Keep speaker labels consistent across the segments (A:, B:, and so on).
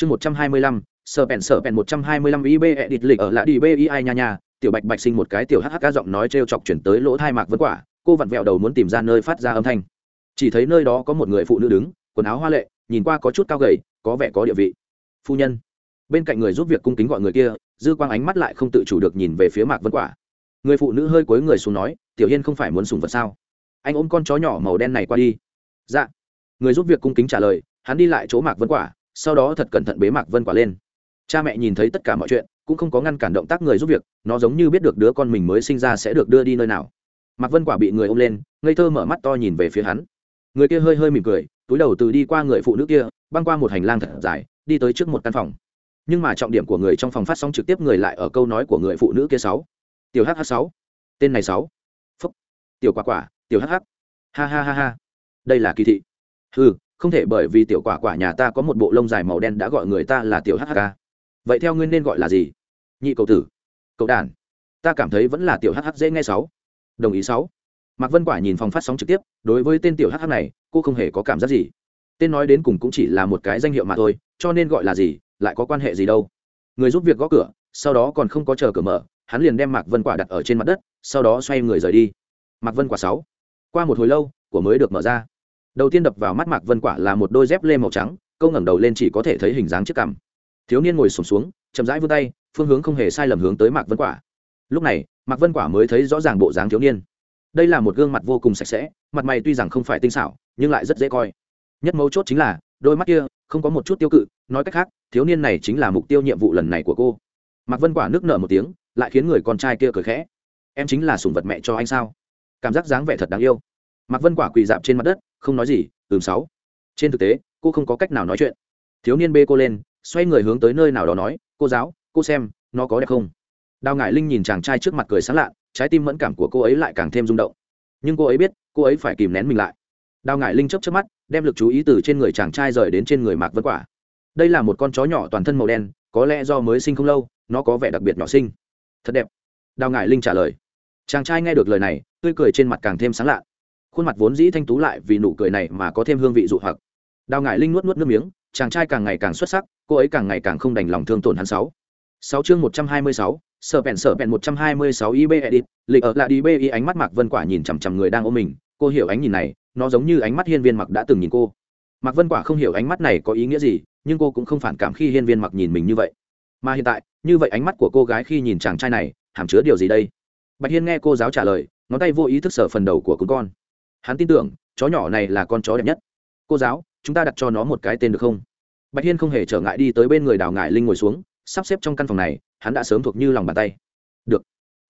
A: chương một trăm hai mươi lăm sở bèn sở bèn một trăm hai mươi lăm ib edit lịch ở lạ đi bi ai nha nha. Tiểu bạch bạch sinh một cái tiểu hh giọng nói t r e o chọc chuyển tới lỗ thai mạc vân quả. Cô vặn vẹo đầu muốn tìm ra nơi phát ra âm thanh. Chỉ thấy nơi đó có một người phụ nữ đứng, quần áo hoa lệ, nhìn qua có chút cao gầy, có vẻ có địa vị. Phu nhân. Bên cạnh người giúp việc cung kính gọi người kia, dư quang ánh mắt lại không tự chủ được nhìn về phía mạc vân quả. Người phụ nữ hơi cuối người xuống nói, tiểu hiên không phải muốn sùng vật sao? Anh ôm con chó nhỏ màu đen này qua đi. Dạ. Người giúp việc cung kính trả lời, hắn đi lại chỗ mạc vân quả sau đó thật cẩn thận bế mạc vân quả lên cha mẹ nhìn thấy tất cả mọi chuyện cũng không có ngăn cản động tác người giúp việc nó giống như biết được đứa con mình mới sinh ra sẽ được đưa đi nơi nào mạc vân quả bị người ôm lên ngây thơ mở mắt to nhìn về phía hắn người kia hơi hơi mỉm cười túi đầu từ đi qua người phụ nữ kia băng qua một hành lang thật dài đi tới trước một căn phòng nhưng mà trọng điểm của người trong phòng phát sóng trực tiếp người lại ở câu nói của người phụ nữ kia sáu tiểu hh sáu tên này sáu phúc. tiểu quả quả tiểu hh ha ha ha ha đây là kỳ thị ừ không thể bởi vì tiểu quả quả nhà ta có một bộ lông dài màu đen đã gọi người ta là tiểu hhk vậy theo ngươi nên gọi là gì? Nhị cầu tử. Cậu đàn. Ta cảm thấy vẫn là tiểu hh dễ nghe sáu. Đồng ý sáu. Mạc vân quả nhìn phòng phát sóng trực tiếp, đối với tên tiểu hh này, cô không hề có cảm giác gì. Tên nói đến cùng cũng chỉ là một cái danh hiệu mà thôi, cho nên gọi là gì, lại có quan hệ gì đâu. Người giúp việc gõ cửa, sau đó còn không có chờ cửa mở, hắn liền đem mạc vân quả đặt ở trên mặt đất, sau đó xoay người rời đi. Mạc vân quả sáu. Qua một hồi lâu, của mới được mở ra đầu tiên đập vào mắt mạc vân quả là một đôi dép lê màu trắng câu ngẩng đầu lên chỉ có thể thấy hình dáng chiếc cằm thiếu niên ngồi sùng xuống, xuống chậm rãi vươn tay phương hướng không hề sai lầm hướng tới mạc vân quả lúc này mạc vân quả mới thấy rõ ràng bộ dáng thiếu niên đây là một gương mặt vô cùng sạch sẽ mặt mày tuy rằng không phải tinh xảo nhưng lại rất dễ coi nhất mấu chốt chính là đôi mắt kia không có một chút tiêu cự nói cách khác thiếu niên này chính là mục tiêu nhiệm vụ lần này của cô mạc vân quả nước nở một tiếng lại khiến người con trai kia cười khẽ em chính là sùng vật mẹ cho anh sao cảm giác dáng vẻ thật đáng yêu mạc vân quả quỳ dạp trên mặt đất, không nói gì, ừm sáu. Trên thực tế, cô không có cách nào nói chuyện. Thiếu niên bê cô lên, xoay người hướng tới nơi nào đó nói, cô giáo, cô xem, nó có đẹp không? Đào ngải linh nhìn chàng trai trước mặt cười sáng lạ, trái tim mẫn cảm của cô ấy lại càng thêm rung động. Nhưng cô ấy biết, cô ấy phải kìm nén mình lại. Đào ngải linh chấp chấp mắt, đem lực chú ý từ trên người chàng trai rời đến trên người mạc vân quả. Đây là một con chó nhỏ toàn thân màu đen, có lẽ do mới sinh không lâu, nó có vẻ đặc biệt nhỏ sinh thật đẹp. Đào ngải linh trả lời. Chàng trai nghe được lời này, tươi cười trên mặt càng thêm sáng lạ khuôn mặt vốn dĩ thanh tú lại vì nụ cười này mà có thêm hương vị dụ hoặc. Đào ngải linh nuốt nuốt nước miếng, chàng trai càng ngày càng xuất sắc, cô ấy càng ngày càng không đành lòng thương tổn hắn sáu. Sáu chương một trăm hai mươi sáu, sở bèn sở bèn một trăm hai mươi sáu ib edit, lịch ở lại đi bi ánh mắt mạc vân quả nhìn chằm chằm người đang ôm mình, cô hiểu ánh nhìn này, nó giống như ánh mắt hiên viên mặc đã từng nhìn cô. Mạc vân quả không hiểu ánh mắt này có ý nghĩa gì, nhưng cô cũng không phản cảm khi hiên viên mặc nhìn mình như vậy. Mà hiện tại, như vậy ánh mắt của cô gái khi nhìn chàng trai này, hàm chứa điều gì đây? Bạch hiên nghe cô giáo trả lời, ngón tay vô ý thức sở phần đầu của cún con hắn tin tưởng, chó nhỏ này là con chó đẹp nhất. Cô giáo, chúng ta đặt cho nó một cái tên được không? Bạch hiên không hề trở ngại đi tới bên người đào ngải linh ngồi xuống, sắp xếp trong căn phòng này, hắn đã sớm thuộc như lòng bàn tay. Được.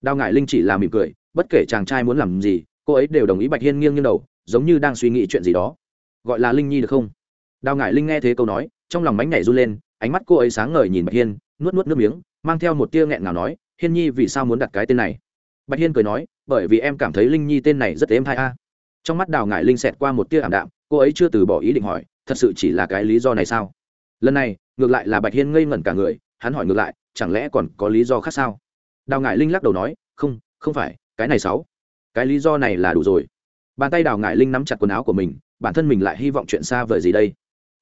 A: Đào ngải linh chỉ là mỉm cười, bất kể chàng trai muốn làm gì, cô ấy đều đồng ý bạch hiên nghiêng như đầu, giống như đang suy nghĩ chuyện gì đó. Gọi là linh nhi được không? Đào ngải linh nghe thế câu nói, trong lòng bánh nhảy run lên, ánh mắt cô ấy sáng ngời nhìn bạch hiên, nuốt nuốt nước miếng, mang theo một tia nghẹn ngào nói, hiên nhi vì sao muốn đặt cái tên này? Bạch hiên cười nói, bởi vì em cảm thấy linh nhi tên này rất êm hai a trong mắt đào ngải linh xẹt qua một tia ảm đạm, cô ấy chưa từ bỏ ý định hỏi, thật sự chỉ là cái lý do này sao? Lần này, ngược lại là bạch hiên ngây ngẩn cả người, hắn hỏi ngược lại, chẳng lẽ còn có lý do khác sao? Đào ngải linh lắc đầu nói, không không phải, cái này sáu. Cái lý do này là đủ rồi. Bàn tay đào ngải linh nắm chặt quần áo của mình, bản thân mình lại hy vọng chuyện xa vời gì đây?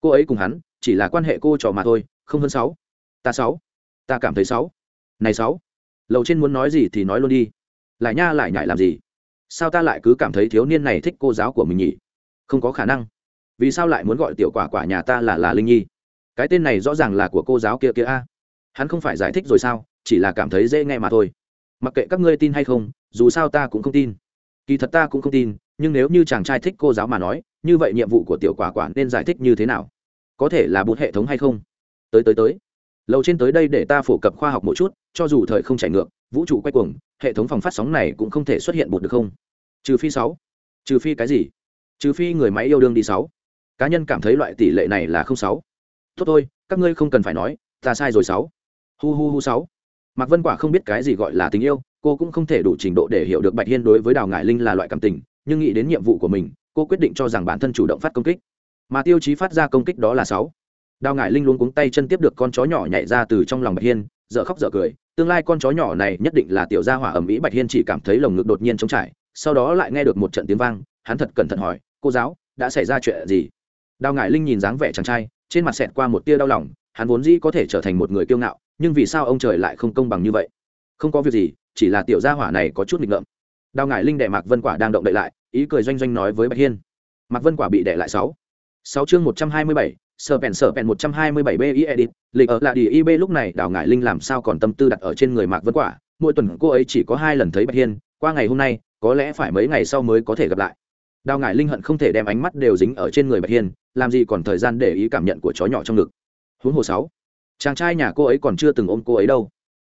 A: Cô ấy cùng hắn, chỉ là quan hệ cô trò mà thôi, không hơn sáu. Ta sáu. Ta cảm thấy sáu. Này sáu. Lầu trên muốn nói gì thì nói luôn đi. Lại nha, lại nhại làm gì? Sao ta lại cứ cảm thấy thiếu niên này thích cô giáo của mình nhỉ? Không có khả năng. Vì sao lại muốn gọi tiểu quả quả nhà ta là là linh nhi? Cái tên này rõ ràng là của cô giáo kia kia a. Hắn không phải giải thích rồi sao, chỉ là cảm thấy dễ nghe mà thôi. Mặc kệ các ngươi tin hay không, dù sao ta cũng không tin. Kỳ thật ta cũng không tin, nhưng nếu như chàng trai thích cô giáo mà nói, như vậy nhiệm vụ của tiểu quả quả nên giải thích như thế nào? Có thể là bút hệ thống hay không? Tới tới tới. Lầu trên tới đây để ta phổ cập khoa học một chút, cho dù thời không chảy ngược, vũ trụ quay cuồng, hệ thống phòng phát sóng này cũng không thể xuất hiện bột được không? Trừ phi sáu. Trừ phi cái gì? Trừ phi người máy yêu đương đi sáu. Cá nhân cảm thấy loại tỷ lệ này là không sáu. Tốt thôi, các ngươi không cần phải nói, ta sai rồi sáu. Hu hu hu sáu. Mạc vân quả không biết cái gì gọi là tình yêu, cô cũng không thể đủ trình độ để hiểu được bạch hiên đối với đào ngải linh là loại cảm tình, nhưng nghĩ đến nhiệm vụ của mình, cô quyết định cho rằng bản thân chủ động phát công kích. Mà tiêu chí phát ra công kích đó là sáu. Đào ngải linh luôn cuống tay chân tiếp được con chó nhỏ nhảy ra từ trong lòng bạch hiên dợ khóc dợ cười. Tương lai con chó nhỏ này nhất định là tiểu gia hỏa ẩm ý bạch hiên chỉ cảm thấy lồng ngực đột nhiên trống trải sau đó lại nghe được một trận tiếng vang, hắn thật cẩn thận hỏi, cô giáo, đã xảy ra chuyện gì? Đào ngải linh nhìn dáng vẻ chàng trai, trên mặt xẹt qua một tia đau lòng, hắn vốn dĩ có thể trở thành một người kiêu ngạo, nhưng vì sao ông trời lại không công bằng như vậy? Không có việc gì, chỉ là tiểu gia hỏa này có chút nghịch ngợm. Đào ngải linh đệ mạc vân quả đang động đậy lại, ý cười doanh doanh nói với bạch hiên. Mạc vân quả bị đệ lại sáu. Sáu chương một trăm hai mươi bảy sở pèn sở pèn một trăm hai mươi bảy b i edit, lịch ở là đi ib lúc này, đào ngải linh làm sao còn tâm tư đặt ở trên người mạc vân quả? Mỗi tuần cô ấy chỉ có hai lần thấy bạch hiên, qua ngày hôm nay có lẽ phải mấy ngày sau mới có thể gặp lại. Đào ngải linh hận không thể đem ánh mắt đều dính ở trên người bạch hiên, làm gì còn thời gian để ý cảm nhận của chó nhỏ trong ngực. Huống hồ sáu, chàng trai nhà cô ấy còn chưa từng ôm cô ấy đâu.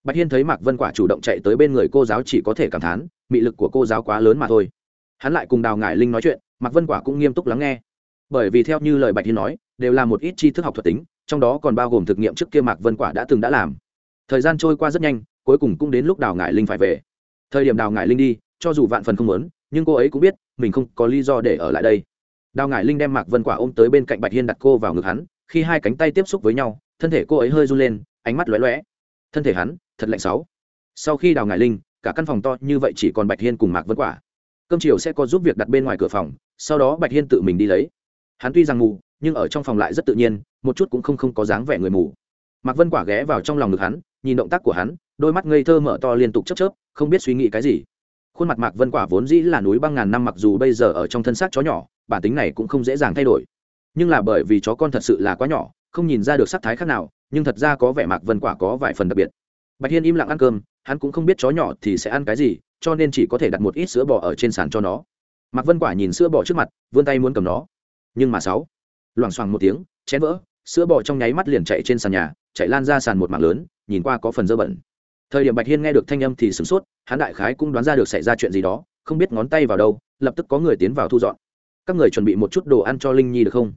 A: Bạch hiên thấy mạc vân quả chủ động chạy tới bên người cô giáo chỉ có thể cảm thán, mị lực của cô giáo quá lớn mà thôi. Hắn lại cùng đào ngải linh nói chuyện, mạc vân quả cũng nghiêm túc lắng nghe. Bởi vì theo như lời bạch hiên nói, đều là một ít tri thức học thuật tính, trong đó còn bao gồm thực nghiệm trước kia mạc vân quả đã từng đã làm. Thời gian trôi qua rất nhanh, cuối cùng cũng đến lúc đào ngải linh phải về. Thời điểm đào ngải linh đi cho dù vạn phần không muốn, nhưng cô ấy cũng biết, mình không có lý do để ở lại đây. Đào ngải linh đem mạc vân quả ôm tới bên cạnh bạch hiên đặt cô vào ngực hắn, khi hai cánh tay tiếp xúc với nhau, thân thể cô ấy hơi run lên, ánh mắt lóe lóe. Thân thể hắn, thật lạnh sáu. Sau khi đào ngải linh, cả căn phòng to như vậy chỉ còn bạch hiên cùng mạc vân quả. Cơm chiều sẽ có giúp việc đặt bên ngoài cửa phòng, sau đó bạch hiên tự mình đi lấy. Hắn tuy rằng mù, nhưng ở trong phòng lại rất tự nhiên, một chút cũng không không có dáng vẻ người mù. Mạc vân quả ghé vào trong lòng ngực hắn, nhìn động tác của hắn, đôi mắt ngây thơ mở to liên tục chớp chớp, không biết suy nghĩ cái gì khuôn mặt mạc vân quả vốn dĩ là núi băng ngàn năm mặc dù bây giờ ở trong thân xác chó nhỏ, bản tính này cũng không dễ dàng thay đổi. Nhưng là bởi vì chó con thật sự là quá nhỏ, không nhìn ra được sắc thái khác nào, nhưng thật ra có vẻ mạc vân quả có vài phần đặc biệt. Bạch hiên im lặng ăn cơm, hắn cũng không biết chó nhỏ thì sẽ ăn cái gì, cho nên chỉ có thể đặt một ít sữa bò ở trên sàn cho nó. Mạc vân quả nhìn sữa bò trước mặt, vươn tay muốn cầm nó. Nhưng mà sáu, loảng xoảng một tiếng, chén vỡ, sữa bò trong nháy mắt liền chạy trên sàn nhà, chạy lan ra sàn một mảng lớn, nhìn qua có phần dơ bẩn thời điểm bạch hiên nghe được thanh âm thì sửng sốt, hắn đại khái cũng đoán ra được xảy ra chuyện gì đó, không biết ngón tay vào đâu, lập tức có người tiến vào thu dọn. Các người chuẩn bị một chút đồ ăn cho linh nhi được không?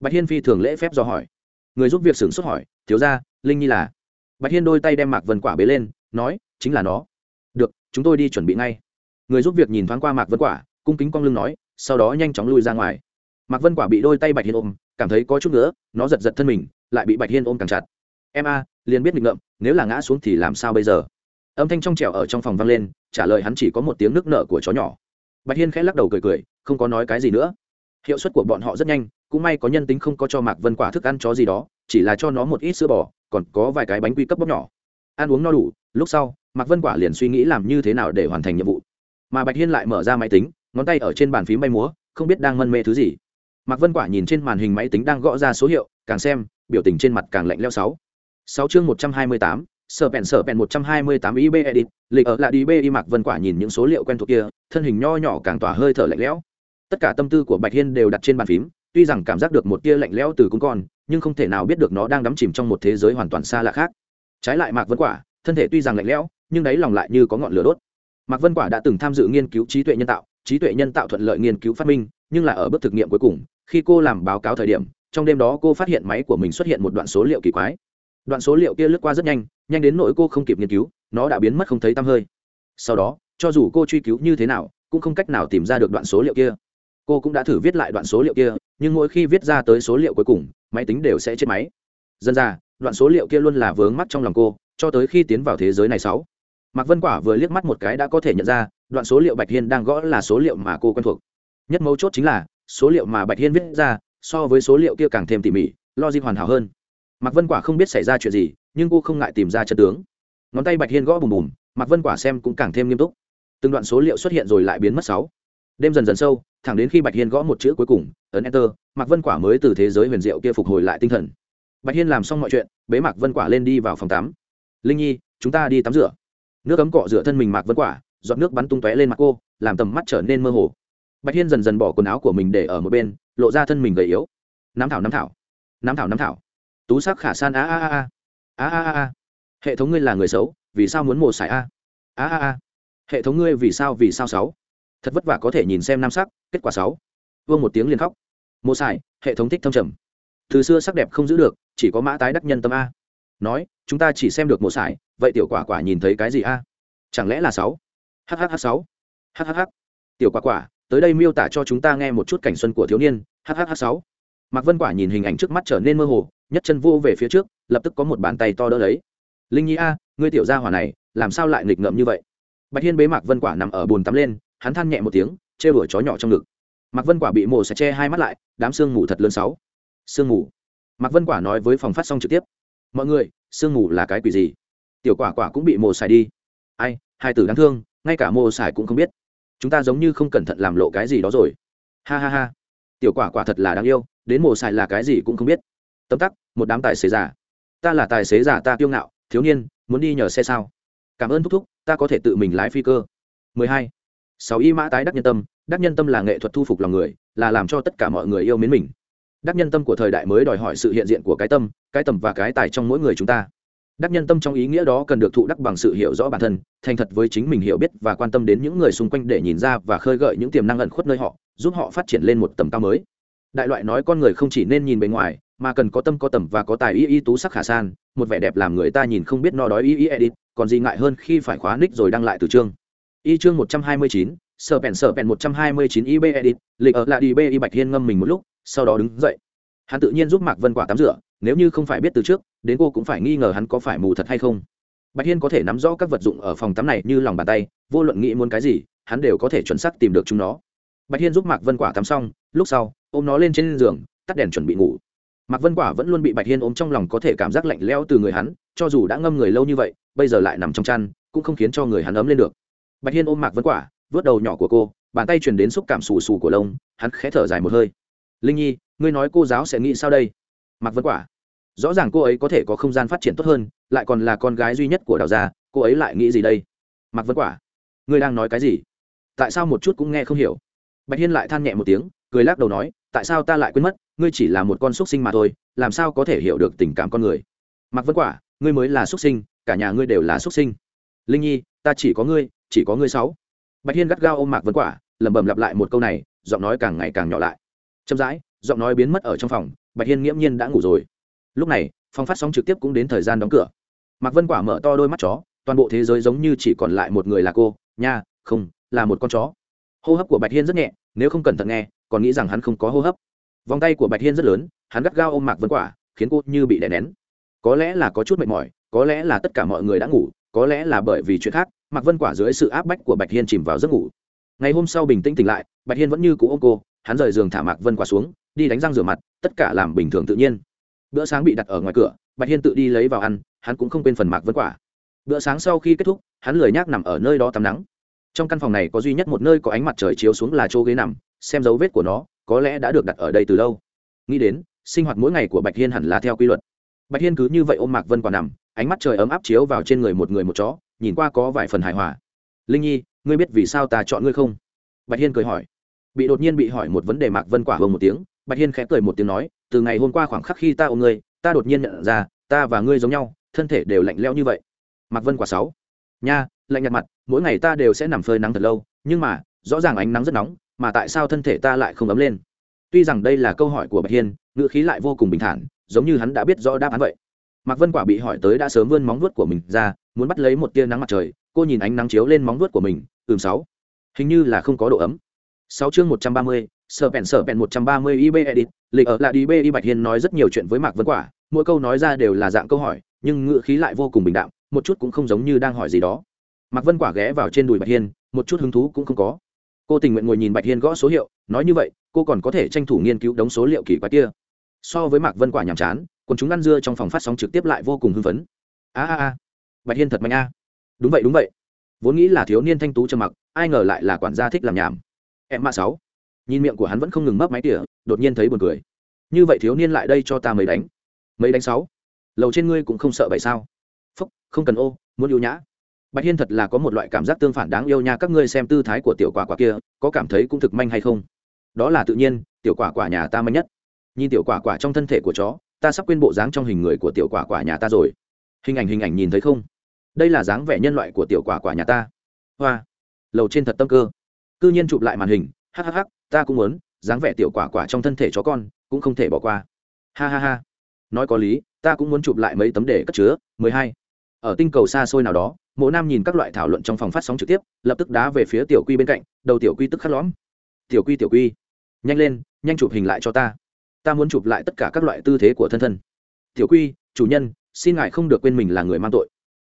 A: Bạch hiên phi thường lễ phép do hỏi. Người giúp việc sửng sốt hỏi, thiếu ra linh nhi là? Bạch hiên đôi tay đem mạc vân quả bế lên, nói, chính là nó. Được, chúng tôi đi chuẩn bị ngay. Người giúp việc nhìn thoáng qua mạc vân quả, cung kính cong lưng nói, sau đó nhanh chóng lui ra ngoài. Mạc vân quả bị đôi tay bạch hiên ôm, cảm thấy có chút nữa nó giật giật thân mình, lại bị bạch hiên ôm càng chặt. Em a liền biết nghịch ngợm, nếu là ngã xuống thì làm sao bây giờ? Âm thanh trong trẻo ở trong phòng vang lên, trả lời hắn chỉ có một tiếng nước nợ của chó nhỏ. Bạch hiên khẽ lắc đầu cười cười, không có nói cái gì nữa. Hiệu suất của bọn họ rất nhanh, cũng may có nhân tính không có cho mạc vân quả thức ăn chó gì đó, chỉ là cho nó một ít sữa bò, còn có vài cái bánh quy cấp bóc nhỏ. Ăn uống no đủ, lúc sau, mạc vân quả liền suy nghĩ làm như thế nào để hoàn thành nhiệm vụ. Mà bạch hiên lại mở ra máy tính, ngón tay ở trên bàn phím bay múa, không biết đang mân mê thứ gì. Mạc vân quả nhìn trên màn hình máy tính đang gõ ra số hiệu, càng xem, biểu tình trên mặt càng lạnh leo sáu sáu chương một trăm hai mươi tám, sở bèn sở bèn một trăm hai mươi tám ib edit, lịch ở lại đi b y mạc vân quả nhìn những số liệu quen thuộc kia, thân hình nho nhỏ càng tỏa hơi thở lạnh lẽo. Tất cả tâm tư của bạch hiên đều đặt trên bàn phím, tuy rằng cảm giác được một tia lạnh lẽo từ cung con nhưng không thể nào biết được nó đang đắm chìm trong một thế giới hoàn toàn xa lạ khác. Trái lại mạc vân quả, thân thể tuy rằng lạnh lẽo, nhưng đáy lòng lại như có ngọn lửa đốt. Mạc vân quả đã từng tham dự nghiên cứu trí tuệ nhân tạo, trí tuệ nhân tạo thuận lợi nghiên cứu phát minh, nhưng là ở bước thực nghiệm cuối cùng, khi cô làm báo cáo thời điểm, trong đêm đó cô phát hiện máy của mình xuất hiện một đoạn số liệu kỳ quái đoạn số liệu kia lướt qua rất nhanh nhanh đến nỗi cô không kịp nghiên cứu, nó đã biến mất không thấy tăm hơi. Sau đó, cho dù cô truy cứu như thế nào, cũng không cách nào tìm ra được đoạn số liệu kia. Cô cũng đã thử viết lại đoạn số liệu kia, nhưng mỗi khi viết ra tới số liệu cuối cùng, máy tính đều sẽ chết máy. Dân ra, đoạn số liệu kia luôn là vướng mắt trong lòng cô, cho tới khi tiến vào thế giới này sáu. Mạc vân quả vừa liếc mắt một cái đã có thể nhận ra, đoạn số liệu bạch hiên đang gõ là số liệu mà cô quen thuộc. Nhất mấu chốt chính là, số liệu mà bạch hiên viết ra, so với số liệu kia càng thêm tỉ mỉ, logic hoàn hảo hơn mạc vân quả không biết xảy ra chuyện gì, nhưng cô không ngại tìm ra chân tướng. Ngón tay bạch hiên gõ bùm bùm, mạc vân quả xem cũng càng thêm nghiêm túc. Từng đoạn số liệu xuất hiện rồi lại biến mất sáu. Đêm dần dần sâu, thẳng đến khi bạch hiên gõ một chữ cuối cùng, ấn enter, mạc vân quả mới từ thế giới huyền diệu kia phục hồi lại tinh thần. Bạch hiên làm xong mọi chuyện, bế mạc vân quả lên đi vào phòng tắm. Linh nhi, chúng ta đi tắm rửa. Nước ấm cọ rửa thân mình mạc vân quả, giọt nước bắn tung tóe lên mặt cô, làm tầm mắt trở nên mơ hồ. Bạch hiên dần dần bỏ quần áo của mình để ở một bên, lộ ra thân mình gầy yếu. Nắm thảo nắm thảo nắm thảo nắm thảo tú sắc khả san, a a a a. A a a hệ thống ngươi là người xấu, vì sao muốn mổ xài a? A a a. Hệ thống ngươi vì sao vì sao sáu? Thật vất vả có thể nhìn xem nam sắc, kết quả sáu. Vương một tiếng liền khóc. Mổ xài hệ thống thích thâm trầm. Từ xưa sắc đẹp không giữ được, chỉ có mã tái đắc nhân tâm a. Nói, chúng ta chỉ xem được mổ xài vậy tiểu quả quả nhìn thấy cái gì a? Chẳng lẽ là sáu? Hhh sáu. Hhh tiểu quả quả, tới đây miêu tả cho chúng ta nghe một chút cảnh xuân của thiếu niên. Hhh sáu. Mạc vân quả nhìn hình ảnh trước mắt trở nên mơ hồ nhất chân vô về phía trước, lập tức có một bàn tay to đỡ lấy. Linh nhi a, ngươi tiểu gia hỏa này, làm sao lại nghịch ngợm như vậy? Bạch hiên bế mạc vân quả nằm ở bồn tắm lên, hắn than nhẹ một tiếng chê đuổi chó nhỏ trong ngực. Mạc vân quả bị mổ sẽ che hai mắt lại, đám sương mù thật lớn sáu. Sương mù. Mạc vân quả nói với phòng phát xong trực tiếp. Mọi người, sương mù là cái quỷ gì? Tiểu quả quả cũng bị mồ xài đi. Ai, hai tử đáng thương, ngay cả mồ xài cũng không biết. Chúng ta giống như không cẩn thận làm lộ cái gì đó rồi. Ha ha ha. Tiểu quả quả thật là đáng yêu, đến mồ xài là cái gì cũng không biết tấm tắc, một đám tài xế giả ta là tài xế giả ta kiêu ngạo, thiếu niên, muốn đi nhờ xe sao? Cảm ơn thúc thúc, ta có thể tự mình lái phi cơ. 12. sáu y mã tái đắc nhân tâm, đắc nhân tâm là nghệ thuật thu phục lòng người, là làm cho tất cả mọi người yêu mến mình. Đắc nhân tâm của thời đại mới đòi hỏi sự hiện diện của cái tâm, cái tầm và cái tài trong mỗi người chúng ta. Đắc nhân tâm trong ý nghĩa đó cần được thụ đắc bằng sự hiểu rõ bản thân, thành thật với chính mình hiểu biết và quan tâm đến những người xung quanh để nhìn ra và khơi gợi những tiềm năng ẩn khuất nơi họ, giúp họ phát triển lên một tầm cao mới. Đại loại nói con người không chỉ nên nhìn bề ngoài mà cần có tâm có tầm và có tài y y tú sắc khả san, một vẻ đẹp làm người ta nhìn không biết no đói y y edit, còn gì ngại hơn khi phải khóa nick rồi đăng lại từ chương. Y chương một trăm hai mươi chín sở bèn sở bèn một trăm hai mươi chín ib edit, lịch ở lại đi b y bạch hiên ngâm mình một lúc, sau đó đứng dậy. Hắn tự nhiên giúp mạc vân quả tắm rửa, nếu như không phải biết từ trước, đến cô cũng phải nghi ngờ hắn có phải mù thật hay không. Bạch hiên có thể nắm rõ các vật dụng ở phòng tắm này như lòng bàn tay, vô luận nghĩ muốn cái gì, hắn đều có thể chuẩn xác tìm được chúng nó. Bạch hiên giúp mạc vân quả tắm xong, lúc sau, ôm nó lên trên giường, tắt đèn chuẩn bị ngủ mạc vân quả vẫn luôn bị bạch hiên ôm trong lòng có thể cảm giác lạnh lẽo từ người hắn, cho dù đã ngâm người lâu như vậy, bây giờ lại nằm trong chăn, cũng không khiến cho người hắn ấm lên được. Bạch hiên ôm mạc vân quả, vớt đầu nhỏ của cô, bàn tay truyền đến xúc cảm xù xù của lông, hắn khẽ thở dài một hơi. Linh nhi, ngươi nói cô giáo sẽ nghĩ sao đây? Mạc vân quả. Rõ ràng cô ấy có thể có không gian phát triển tốt hơn, lại còn là con gái duy nhất của đào gia, cô ấy lại nghĩ gì đây? Mạc vân quả. Ngươi đang nói cái gì? Tại sao một chút cũng nghe không hiểu? Bạch hiên lại than nhẹ một tiếng, cười lắc đầu nói tại sao ta lại quên mất, ngươi chỉ là một con xúc sinh mà thôi, làm sao có thể hiểu được tình cảm con người? Mặc vân quả, ngươi mới là xúc sinh, cả nhà ngươi đều là xúc sinh. Linh nhi, ta chỉ có ngươi, chỉ có ngươi sáu. Bạch hiên gắt gao ôm mạc vân quả, lẩm bẩm lặp lại một câu này, giọng nói càng ngày càng nhỏ lại. Chậm rãi, giọng nói biến mất ở trong phòng, bạch hiên nghiễm nhiên đã ngủ rồi. Lúc này, phòng phát sóng trực tiếp cũng đến thời gian đóng cửa. Mạc vân quả mở to đôi mắt chó, toàn bộ thế giới giống như chỉ còn lại một người là cô, nha, không, là một con chó. Hô hấp của bạch hiên rất nhẹ, nếu không cẩn thận nghe còn nghĩ rằng hắn không có hô hấp. Vòng tay của bạch hiên rất lớn, hắn gắt gao ôm mạc vân quả, khiến cô như bị đè nén. Có lẽ là có chút mệt mỏi, có lẽ là tất cả mọi người đã ngủ, có lẽ là bởi vì chuyện khác, mạc vân quả dưới sự áp bách của bạch hiên chìm vào giấc ngủ. Ngày hôm sau bình tĩnh tỉnh lại, bạch hiên vẫn như cũ ôm cô, hắn rời giường thả mạc vân quả xuống, đi đánh răng rửa mặt, tất cả làm bình thường tự nhiên. Bữa sáng bị đặt ở ngoài cửa, bạch hiên tự đi lấy vào ăn, hắn cũng không quên phần mạc vân quả. Bữa sáng sau khi kết thúc, hắn lười nhác nằm ở nơi đó tắm nắng. Trong căn phòng này có duy nhất một nơi có ánh mặt trời chiếu xuống là chỗ ghế nằm xem dấu vết của nó, có lẽ đã được đặt ở đây từ lâu. Nghĩ đến, sinh hoạt mỗi ngày của bạch hiên hẳn là theo quy luật. Bạch hiên cứ như vậy ôm mạc vân quả nằm, ánh mắt trời ấm áp chiếu vào trên người một người một chó, nhìn qua có vài phần hài hòa. Linh nhi, ngươi biết vì sao ta chọn ngươi không? Bạch hiên cười hỏi. Bị đột nhiên bị hỏi một vấn đề mạc vân quả hông một tiếng, bạch hiên khẽ cười một tiếng nói, từ ngày hôm qua khoảng khắc khi ta ôm ngươi, ta đột nhiên nhận ra, ta và ngươi giống nhau, thân thể đều lạnh lẽo như vậy. Mạc vân quả sáu. Nha, lạnh nhạt mặt, mỗi ngày ta đều sẽ nằm phơi nắng thật lâu, nhưng mà, rõ ràng ánh nắng rất nóng mà tại sao thân thể ta lại không ấm lên? Tuy rằng đây là câu hỏi của bạch hiên, ngữ khí lại vô cùng bình thản, giống như hắn đã biết rõ đáp án vậy. Mạc vân quả bị hỏi tới đã sớm vươn móng vuốt của mình ra, muốn bắt lấy một tia nắng mặt trời, cô nhìn ánh nắng chiếu lên móng vuốt của mình, ừm sáu. Hình như là không có độ ấm. Sáu chương một trăm ba mươi, sở bèn sở bèn một trăm ba mươi ib edit lịch ở lại đi b y bạch hiên nói rất nhiều chuyện với mạc vân quả, mỗi câu nói ra đều là dạng câu hỏi, nhưng ngữ khí lại vô cùng bình đạm, một chút cũng không giống như đang hỏi gì đó. Mạc vân quả ghé vào trên đùi bạch hiên, một chút hứng thú cũng không có cô tình nguyện ngồi nhìn bạch hiên gõ số hiệu, nói như vậy, cô còn có thể tranh thủ nghiên cứu đống số liệu kỳ quái kia. So với mạc vân quả nhàm chán còn chúng ăn dưa trong phòng phát sóng trực tiếp lại vô cùng hưng phấn. A a a, bạch hiên thật mạnh a. Đúng vậy đúng vậy. Vốn nghĩ là thiếu niên thanh tú trầm mặc, ai ngờ lại là quản gia thích làm nhảm. Em mạ sáu. Nhìn miệng của hắn vẫn không ngừng mấp máy tỉa, đột nhiên thấy buồn cười. Như vậy thiếu niên lại đây cho ta mấy đánh. Mấy đánh sáu. Lầu trên ngươi cũng không sợ vậy sao? Phúc, không cần ô, muốn yêu nhã bạch hiên thật là có một loại cảm giác tương phản đáng yêu nha, các ngươi xem tư thái của tiểu quả quả kia, có cảm thấy cũng thực manh hay không? Đó là tự nhiên, tiểu quả quả nhà ta manh nhất. Nhìn tiểu quả quả trong thân thể của chó, ta sắp quên bộ dáng trong hình người của tiểu quả quả nhà ta rồi. Hình ảnh hình ảnh nhìn thấy không? Đây là dáng vẻ nhân loại của tiểu quả quả nhà ta. Hoa. Lầu trên thật tâm cơ. C ư nhiên chụp lại màn hình hhh ta cũng muốn, dáng vẻ tiểu quả quả trong thân thể chó con, cũng không thể bỏ qua. Ha ha ha. Nói có lý, ta cũng muốn chụp lại mấy tấm để cất chứa, mười hai ở tinh cầu xa xôi nào đó, mộ nam nhìn các loại thảo luận trong phòng phát sóng trực tiếp, lập tức đá về phía tiểu quy bên cạnh, đầu tiểu quy tức khắc lõm. Tiểu quy tiểu quy, nhanh lên, nhanh chụp hình lại cho ta. Ta muốn chụp lại tất cả các loại tư thế của thân thân. Tiểu quy, chủ nhân, xin ngài không được quên mình là người mang tội.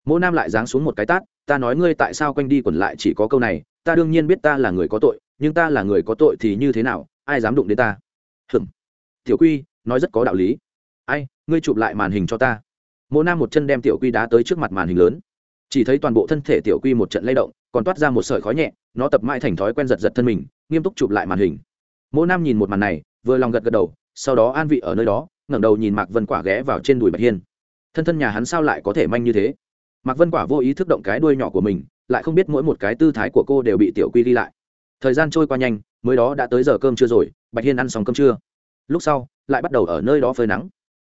A: Mộ nam lại giáng xuống một cái tát, ta nói ngươi tại sao quanh đi quẩn lại chỉ có câu này, ta đương nhiên biết ta là người có tội, nhưng ta là người có tội thì như thế nào, ai dám đụng đến ta? Hừm tiểu quy, nói rất có đạo lý. Ai, ngươi chụp lại màn hình cho ta mộ nam một chân đem tiểu quy đá tới trước mặt màn hình lớn. Chỉ thấy toàn bộ thân thể tiểu quy một trận lay động, còn toát ra một sợi khói nhẹ, nó tập mãi thành thói quen giật giật thân mình, nghiêm túc chụp lại màn hình. Mộ nam nhìn một màn này, vừa lòng gật gật đầu, sau đó an vị ở nơi đó, ngẩng đầu nhìn mạc vân quả ghé vào trên đùi bạch hiên. Thân thân nhà hắn sao lại có thể manh như thế? Mạc vân quả vô ý thức động cái đuôi nhỏ của mình, lại không biết mỗi một cái tư thái của cô đều bị tiểu quy ghi lại. Thời gian trôi qua nhanh, mới đó đã tới giờ cơm trưa rồi, bạch hiên ăn xong cơm trưa. Lúc sau, lại bắt đầu ở nơi đó phơi nắng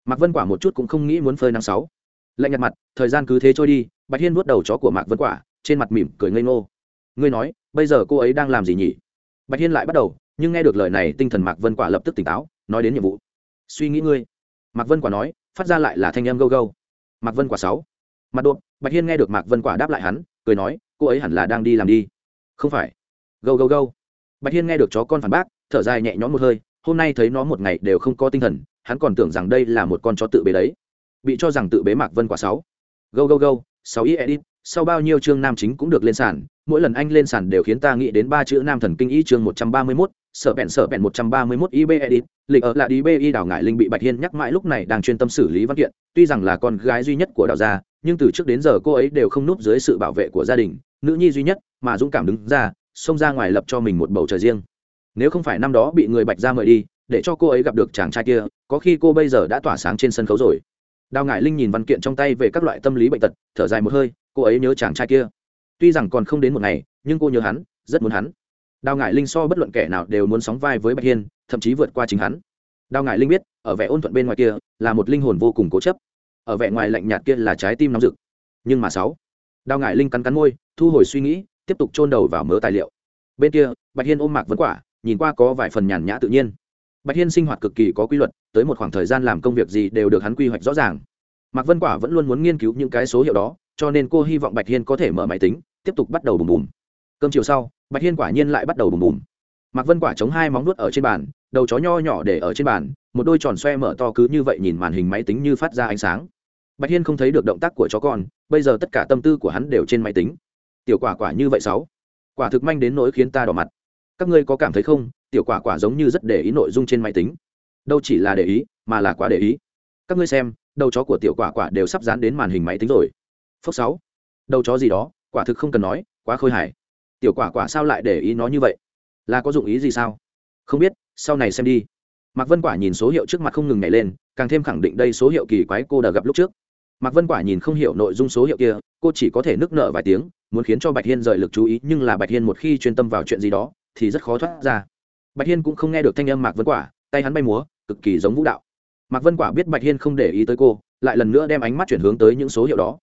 A: mạc vân quả một chút cũng không nghĩ muốn phơi nắng sáu. Lạnh nhặt mặt, thời gian cứ thế trôi đi, bạch hiên vuốt đầu chó của mạc vân quả, trên mặt mỉm cười ngây ngô. Ngươi nói, bây giờ cô ấy đang làm gì nhỉ? Bạch hiên lại bắt đầu, nhưng nghe được lời này, tinh thần mạc vân quả lập tức tỉnh táo, nói đến nhiệm vụ. Suy nghĩ ngươi. Mạc vân quả nói, phát ra lại là thanh âm gâu gâu. Mạc vân quả sáu. Mặt đột, bạch hiên nghe được mạc vân quả đáp lại hắn, cười nói, cô ấy hẳn là đang đi làm đi. Không phải. Gâu gâu gâu. Bạch hiên nghe được chó con phản bác, thở dài nhẹ nhõm một hơi, hôm nay thấy nó một ngày đều không có tinh thần hắn còn tưởng rằng đây là một con chó tự bế đấy. Bị cho rằng tự bế mạc vân quả sáu. Gâu gâu gâu sáu ý edit sau bao nhiêu chương nam chính cũng được lên sàn mỗi lần anh lên sàn đều khiến ta nghĩ đến ba chữ nam thần kinh ý chương một trăm ba mươi 131, sở bẹn sở bẹn một trăm ba mươi 131 ib edit lịch ở là đi bi đào ngải linh bị bạch hiên nhắc mãi lúc này đang chuyên tâm xử lý văn kiện tuy rằng là con gái duy nhất của đào gia nhưng từ trước đến giờ cô ấy đều không núp dưới sự bảo vệ của gia đình nữ nhi duy nhất mà dũng cảm đứng ra xông ra ngoài lập cho mình một bầu trời riêng. Nếu không phải năm đó bị người bạch ra mời đi để cho cô ấy gặp được chàng trai kia, có khi cô bây giờ đã tỏa sáng trên sân khấu rồi. Đào ngải linh nhìn văn kiện trong tay về các loại tâm lý bệnh tật, thở dài một hơi, cô ấy nhớ chàng trai kia. Tuy rằng còn không đến một ngày, nhưng cô nhớ hắn, rất muốn hắn. Đào ngải linh so bất luận kẻ nào đều muốn sóng vai với bạch hiên, thậm chí vượt qua chính hắn. Đào ngải linh biết, ở vẻ ôn thuận bên ngoài kia, là một linh hồn vô cùng cố chấp. Ở vẻ ngoài lạnh nhạt kia là trái tim nóng rực. Nhưng mà sáu, đào ngải linh cắn cắn môi, thu hồi suy nghĩ, tiếp tục chôn đầu vào mớ tài liệu. Bên kia, bạch hiên ôm mạc vấn quả, nhìn qua có vài phần nhàn nhã tự nhiên bạch hiên sinh hoạt cực kỳ có quy luật, tới một khoảng thời gian làm công việc gì đều được hắn quy hoạch rõ ràng. Mạc vân quả vẫn luôn muốn nghiên cứu những cái số hiệu đó, cho nên cô hy vọng bạch hiên có thể mở máy tính, tiếp tục bắt đầu bùm bùm. Cơm chiều sau, bạch hiên quả nhiên lại bắt đầu bùm bùm. Mạc vân quả chống hai móng nuốt ở trên bàn, đầu chó nho nhỏ để ở trên bàn, một đôi tròn xoe mở to cứ như vậy nhìn màn hình máy tính như phát ra ánh sáng. Bạch hiên không thấy được động tác của chó con, bây giờ tất cả tâm tư của hắn đều trên máy tính. Tiểu quả quả như vậy sáu. Quả thực manh đến nỗi khiến ta đỏ mặt. Các ngươi có cảm thấy không? Tiểu quả quả giống như rất để ý nội dung trên máy tính. Đâu chỉ là để ý, mà là quá để ý. Các ngươi xem, đầu chó của tiểu quả quả đều sắp dán đến màn hình máy tính rồi. Phốc sáu. Đầu chó gì đó, quả thực không cần nói, quá khôi hài. Tiểu quả quả sao lại để ý nó như vậy? Là có dụng ý gì sao? Không biết, sau này xem đi. Mạc vân quả nhìn số hiệu trước mặt không ngừng nhảy lên, càng thêm khẳng định đây số hiệu kỳ quái cô đã gặp lúc trước. Mạc vân quả nhìn không hiểu nội dung số hiệu kia, cô chỉ có thể nức nở vài tiếng, muốn khiến cho bạch hiên rời lực chú ý, nhưng là bạch hiên một khi chuyên tâm vào chuyện gì đó, thì rất khó thoát ra bạch hiên cũng không nghe được thanh âm mạc vân quả, tay hắn bay múa, cực kỳ giống vũ đạo. Mạc vân quả biết bạch hiên không để ý tới cô, lại lần nữa đem ánh mắt chuyển hướng tới những số hiệu đó.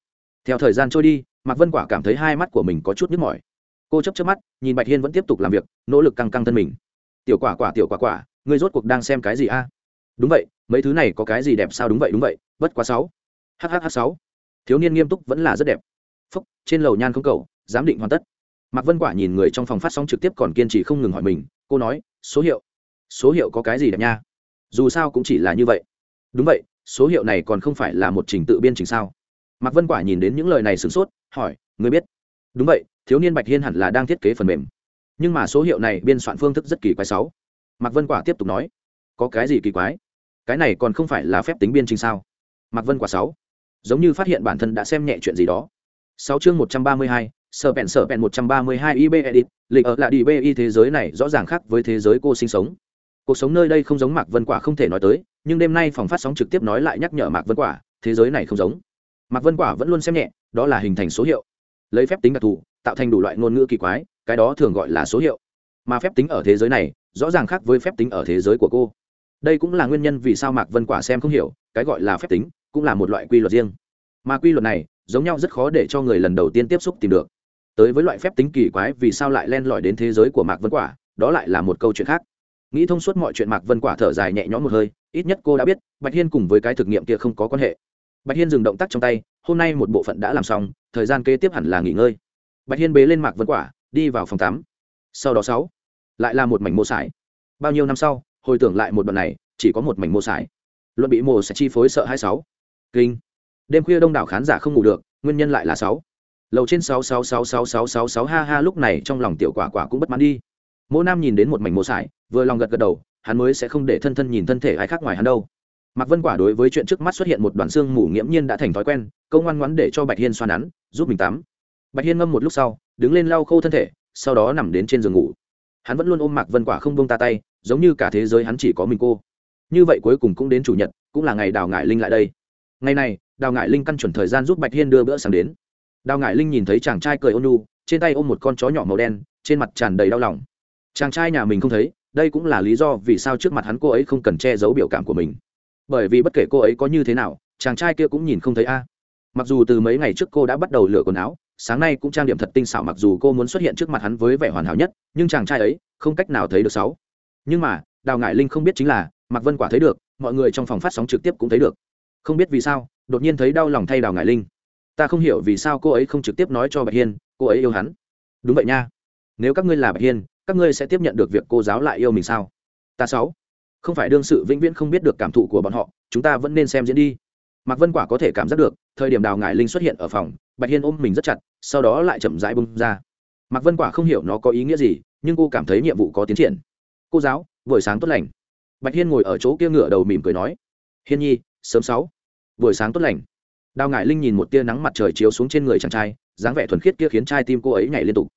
A: Theo thời gian trôi đi, mạc vân quả cảm thấy hai mắt của mình có chút nhức mỏi. Cô chấp chấp mắt, nhìn bạch hiên vẫn tiếp tục làm việc, nỗ lực căng căng thân mình. Tiểu quả quả, tiểu quả quả, ngươi rốt cuộc đang xem cái gì a? Đúng vậy, mấy thứ này có cái gì đẹp sao? Đúng vậy đúng vậy, bất quá sáu. Hhh sáu. Thiếu niên nghiêm túc vẫn là rất đẹp. Phúc, trên lầu nhan không cầu, giám định hoàn tất. Mạc vân quả nhìn người trong phòng phát sóng trực tiếp còn kiên trì không ngừng hỏi mình cô nói, số hiệu. Số hiệu có cái gì đẹp nha? Dù sao cũng chỉ là như vậy. Đúng vậy, số hiệu này còn không phải là một trình tự biên trình sao? Mạc vân quả nhìn đến những lời này sửng sốt, hỏi người biết? Đúng vậy, thiếu niên bạch hiên hẳn là đang thiết kế phần mềm. Nhưng mà số hiệu này biên soạn phương thức rất kỳ quái sáu. Mạc vân quả tiếp tục nói, có cái gì kỳ quái? Cái này còn không phải là phép tính biên trình sao? Mạc vân quả sáu, giống như phát hiện bản thân đã xem nhẹ chuyện gì đó. Sáu chương một trăm ba mươi hai sở vẹn sở vẹn một trăm ba mươi hai ib edit, lịch ở lại đi bi thế giới này rõ ràng khác với thế giới cô sinh sống. Cuộc sống nơi đây không giống mạc vân quả không thể nói tới, nhưng đêm nay phòng phát sóng trực tiếp nói lại nhắc nhở mạc vân quả, thế giới này không giống. Mạc vân quả vẫn luôn xem nhẹ, đó là hình thành số hiệu. Lấy phép tính đặc thù, tạo thành đủ loại ngôn ngữ kỳ quái, cái đó thường gọi là số hiệu. Mà phép tính ở thế giới này, rõ ràng khác với phép tính ở thế giới của cô. Đây cũng là nguyên nhân vì sao mạc vân quả xem không hiểu, cái gọi là phép tính cũng là một loại quy luật riêng. Mà quy luật này, giống nhau rất khó để cho người lần đầu tiên tiếp xúc tìm được tới với loại phép tính kỳ quái vì sao lại len lỏi đến thế giới của mạc vân quả, đó lại là một câu chuyện khác. Nghĩ thông suốt mọi chuyện mạc vân quả thở dài nhẹ nhõm một hơi, ít nhất cô đã biết, bạch hiên cùng với cái thực nghiệm kia không có quan hệ. Bạch hiên dừng động tác trong tay, hôm nay một bộ phận đã làm xong, thời gian kế tiếp hẳn là nghỉ ngơi. Bạch hiên bế lên mạc vân quả, đi vào phòng tắm. Sau đó sáu, lại là một mảnh mô sải. Bao nhiêu năm sau, hồi tưởng lại một đoạn này, chỉ có một mảnh mô sải. Luận bị mồ sẽ chi phối sợ hai sáu. Kinh. Đêm khuya đông đảo khán giả không ngủ được, nguyên nhân lại là sáu lầu trên sáu sáu sáu sáu sáu sáu sáu ha ha lúc này trong lòng tiểu quả quả cũng bất mãn đi. Mỗ nam nhìn đến một mảnh mỗ sải, vừa lòng gật gật đầu, hắn mới sẽ không để thân thân nhìn thân thể ai khác ngoài hắn đâu. Mạc vân quả đối với chuyện trước mắt xuất hiện một đoàn xương mù nghiễm nhiên đã thành thói quen, câu ngoan ngoãn để cho bạch hiên xoan hắn giúp mình tắm. Bạch hiên ngâm một lúc sau, đứng lên lau khô thân thể, sau đó nằm đến trên giường ngủ. Hắn vẫn luôn ôm mạc vân quả không bông ta tay, giống như cả thế giới hắn chỉ có mình cô. Như vậy cuối cùng cũng đến chủ nhật, cũng là ngày đào ngải linh lại đây. Ngày này, đào ngải linh căn chuẩn thời gian giúp bạch hiên đưa bữa sáng đến đào ngải linh nhìn thấy chàng trai cười ôn nu trên tay ôm một con chó nhỏ màu đen, trên mặt tràn đầy đau lòng. Chàng trai nhà mình không thấy, đây cũng là lý do vì sao trước mặt hắn cô ấy không cần che giấu biểu cảm của mình. Bởi vì bất kể cô ấy có như thế nào, chàng trai kia cũng nhìn không thấy a. Mặc dù từ mấy ngày trước cô đã bắt đầu lựa quần áo, sáng nay cũng trang điểm thật tinh xảo mặc dù cô muốn xuất hiện trước mặt hắn với vẻ hoàn hảo nhất, nhưng chàng trai ấy không cách nào thấy được sáu. Nhưng mà, đào ngải linh không biết chính là, mạc vân quả thấy được, mọi người trong phòng phát sóng trực tiếp cũng thấy được. Không biết vì sao, đột nhiên thấy đau lòng thay đào ngải linh ta không hiểu vì sao cô ấy không trực tiếp nói cho bạch hiên, cô ấy yêu hắn. Đúng vậy nha. Nếu các ngươi là bạch hiên, các ngươi sẽ tiếp nhận được việc cô giáo lại yêu mình sao? Ta sáu. Không phải đương sự vĩnh viễn không biết được cảm thụ của bọn họ, chúng ta vẫn nên xem diễn đi. Mạc vân quả có thể cảm giác được, thời điểm đào ngải linh xuất hiện ở phòng, bạch hiên ôm mình rất chặt, sau đó lại chậm rãi bung ra. Mạc vân quả không hiểu nó có ý nghĩa gì, nhưng cô cảm thấy nhiệm vụ có tiến triển. Cô giáo, buổi sáng tốt lành. Bạch hiên ngồi ở chỗ kia ngửa đầu mỉm cười nói. Hiên nhi, sớm sáu. Buổi sáng tốt lành đào ngải linh nhìn một tia nắng mặt trời chiếu xuống trên người chàng trai, dáng vẻ thuần khiết kia khiến trai tim cô ấy nhảy liên tục.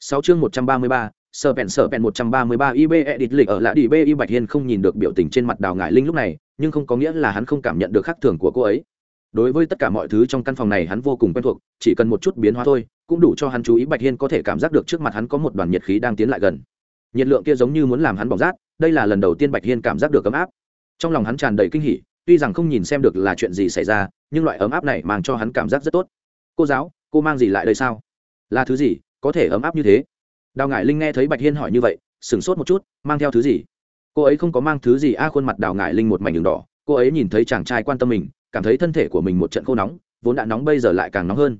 A: Sáu chương một trăm ba mươi ba sở bèn sở bèn một trăm ba mươi ba ib edit lịch ở lại đi b y bạch hiên không nhìn được biểu tình trên mặt đào ngải linh lúc này, nhưng không có nghĩa là hắn không cảm nhận được khác thường của cô ấy. Đối với tất cả mọi thứ trong căn phòng này hắn vô cùng quen thuộc, chỉ cần một chút biến hóa thôi, cũng đủ cho hắn chú ý bạch hiên có thể cảm giác được trước mặt hắn có một đoàn nhiệt khí đang tiến lại gần. Nhiệt lượng kia giống như muốn làm hắn bỏng rát, đây là lần đầu tiên bạch hiên cảm giác được ấm áp. Trong lòng hắn tràn đầy kinh hỉ tuy rằng không nhìn xem được là chuyện gì xảy ra, nhưng loại ấm áp này mang cho hắn cảm giác rất tốt. Cô giáo, cô mang gì lại đây sao? Là thứ gì, có thể ấm áp như thế? Đào ngải linh nghe thấy bạch hiên hỏi như vậy, sửng sốt một chút, mang theo thứ gì? Cô ấy không có mang thứ gì, a, khuôn mặt đào ngải linh một mảnh đường đỏ. Cô ấy nhìn thấy chàng trai quan tâm mình, cảm thấy thân thể của mình một trận khô nóng, vốn đã nóng bây giờ lại càng nóng hơn.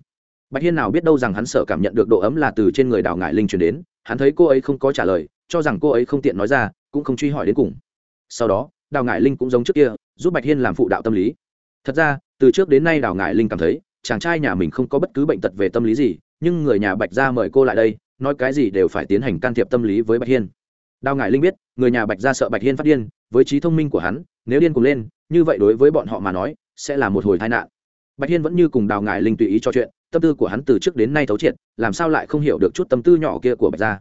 A: Bạch hiên nào biết đâu rằng hắn sợ cảm nhận được độ ấm là từ trên người đào ngải linh chuyển đến, hắn thấy cô ấy không có trả lời, cho rằng cô ấy không tiện nói ra, cũng không truy hỏi đến cùng. Sau đó, đào ngải linh cũng giống trước kia giúp bạch hiên làm phụ đạo tâm lý. Thật ra, từ trước đến nay đào ngải linh cảm thấy, chàng trai nhà mình không có bất cứ bệnh tật về tâm lý gì, nhưng người nhà bạch gia mời cô lại đây, nói cái gì đều phải tiến hành can thiệp tâm lý với bạch hiên. Đào ngải linh biết, người nhà bạch gia sợ bạch hiên phát điên, với trí thông minh của hắn, nếu điên cùng lên, như vậy đối với bọn họ mà nói, sẽ là một hồi tai nạn. Bạch hiên vẫn như cùng đào ngải linh tùy ý cho chuyện, tâm tư của hắn từ trước đến nay thấu triệt, làm sao lại không hiểu được chút tâm tư nhỏ kia của bạch gia.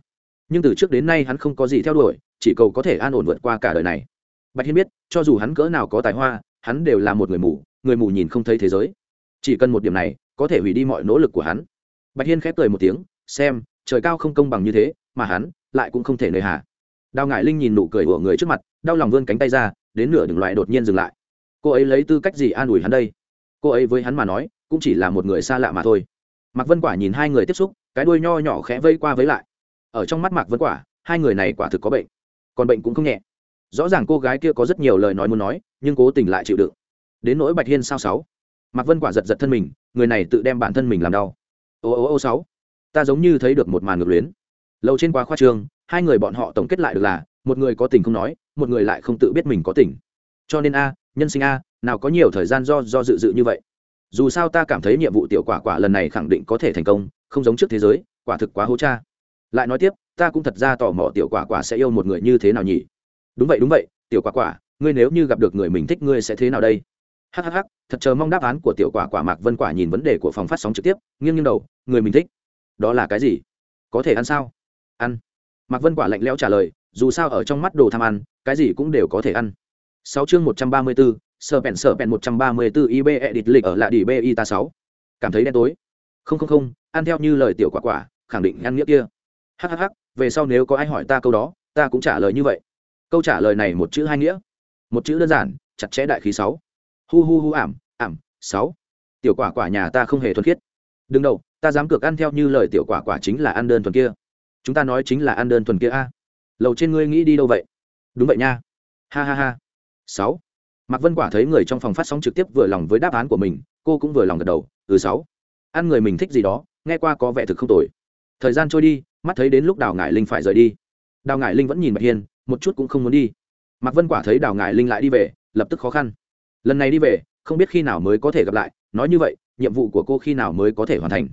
A: Nhưng từ trước đến nay hắn không có gì theo đuổi, chỉ cầu có thể an ổn vượt qua cả đời này bạch hiên biết, cho dù hắn cỡ nào có tài hoa, hắn đều là một người mù người mù nhìn không thấy thế giới. Chỉ cần một điểm này, có thể hủy đi mọi nỗ lực của hắn. Bạch hiên khép cười một tiếng, xem, trời cao không công bằng như thế, mà hắn lại cũng không thể nơi hà. Đào ngải linh nhìn nụ cười của người trước mặt, đau lòng vươn cánh tay ra, đến nửa đường loại đột nhiên dừng lại. Cô ấy lấy tư cách gì an ủi hắn đây? Cô ấy với hắn mà nói, cũng chỉ là một người xa lạ mà thôi. Mạc vân quả nhìn hai người tiếp xúc, cái đuôi nho nhỏ khẽ vây qua với lại. Ở trong mắt mạc vân quả, hai người này quả thực có bệnh. Còn bệnh cũng không nhẹ rõ ràng cô gái kia có rất nhiều lời nói muốn nói nhưng cố tình lại chịu đựng. Đến nỗi bạch hiên sao sáu? Mạc vân quả giật giật thân mình người này tự đem bản thân mình làm đau. Ô ô ô sáu ta giống như thấy được một màn ngược luyến. Lâu trên quá khoa trường, hai người bọn họ tổng kết lại được là một người có tình không nói một người lại không tự biết mình có tình. Cho nên a nhân sinh a nào có nhiều thời gian do do dự dự như vậy. Dù sao ta cảm thấy nhiệm vụ tiểu quả quả lần này khẳng định có thể thành công không giống trước thế giới quả thực quá hố cha. Lại nói tiếp ta cũng thật ra tò mò tiểu quả quả sẽ yêu một người như thế nào nhỉ? Đúng vậy đúng vậy, tiểu quả quả, ngươi nếu như gặp được người mình thích ngươi sẽ thế nào đây? Hhh thật chờ mong đáp án của tiểu quả quả mạc vân quả nhìn vấn đề của phòng phát sóng trực tiếp, nghiêng nghiêng đầu, người mình thích. Đó là cái gì? Có thể ăn sao? Ăn. Mạc vân quả lạnh lẽo trả lời, dù sao ở trong mắt đồ tham ăn, cái gì cũng đều có thể ăn. Sáu chương một trăm ba mươi bốn sờ bèn sờ bèn một trăm ba mươi bốn ib edit lịch ở lạ đi bi ta sáu. Cảm thấy đen tối. Không không không, ăn theo như lời tiểu quả quả, khẳng định ăn nghĩa kia. Hhh về sau nếu có ai hỏi ta câu đó, ta cũng trả lời như vậy câu trả lời này một chữ hai nghĩa. Một chữ đơn giản, chặt chẽ đại khí sáu. Hu hu hu ảm ảm, sáu. Tiểu quả quả nhà ta không hề thuần khiết. Đừng đầu, ta dám cược ăn theo như lời tiểu quả quả chính là ăn đơn thuần kia. Chúng ta nói chính là ăn đơn thuần kia a. Lầu trên ngươi nghĩ đi đâu vậy? Đúng vậy nha. Ha ha ha. Sáu. Mạc vân quả thấy người trong phòng phát sóng trực tiếp vừa lòng với đáp án của mình, cô cũng vừa lòng gật đầu ừ sáu. Ăn người mình thích gì đó, nghe qua có vẻ thực không tồi. Thời gian trôi đi, mắt thấy đến lúc đào ngải linh phải rời đi. Đào ngải linh vẫn nhìn bạch hiên một chút cũng không muốn đi. Mạc vân quả thấy đào ngải linh lại đi về, lập tức khó khăn. Lần này đi về, không biết khi nào mới có thể gặp lại, nói như vậy, nhiệm vụ của cô khi nào mới có thể hoàn thành?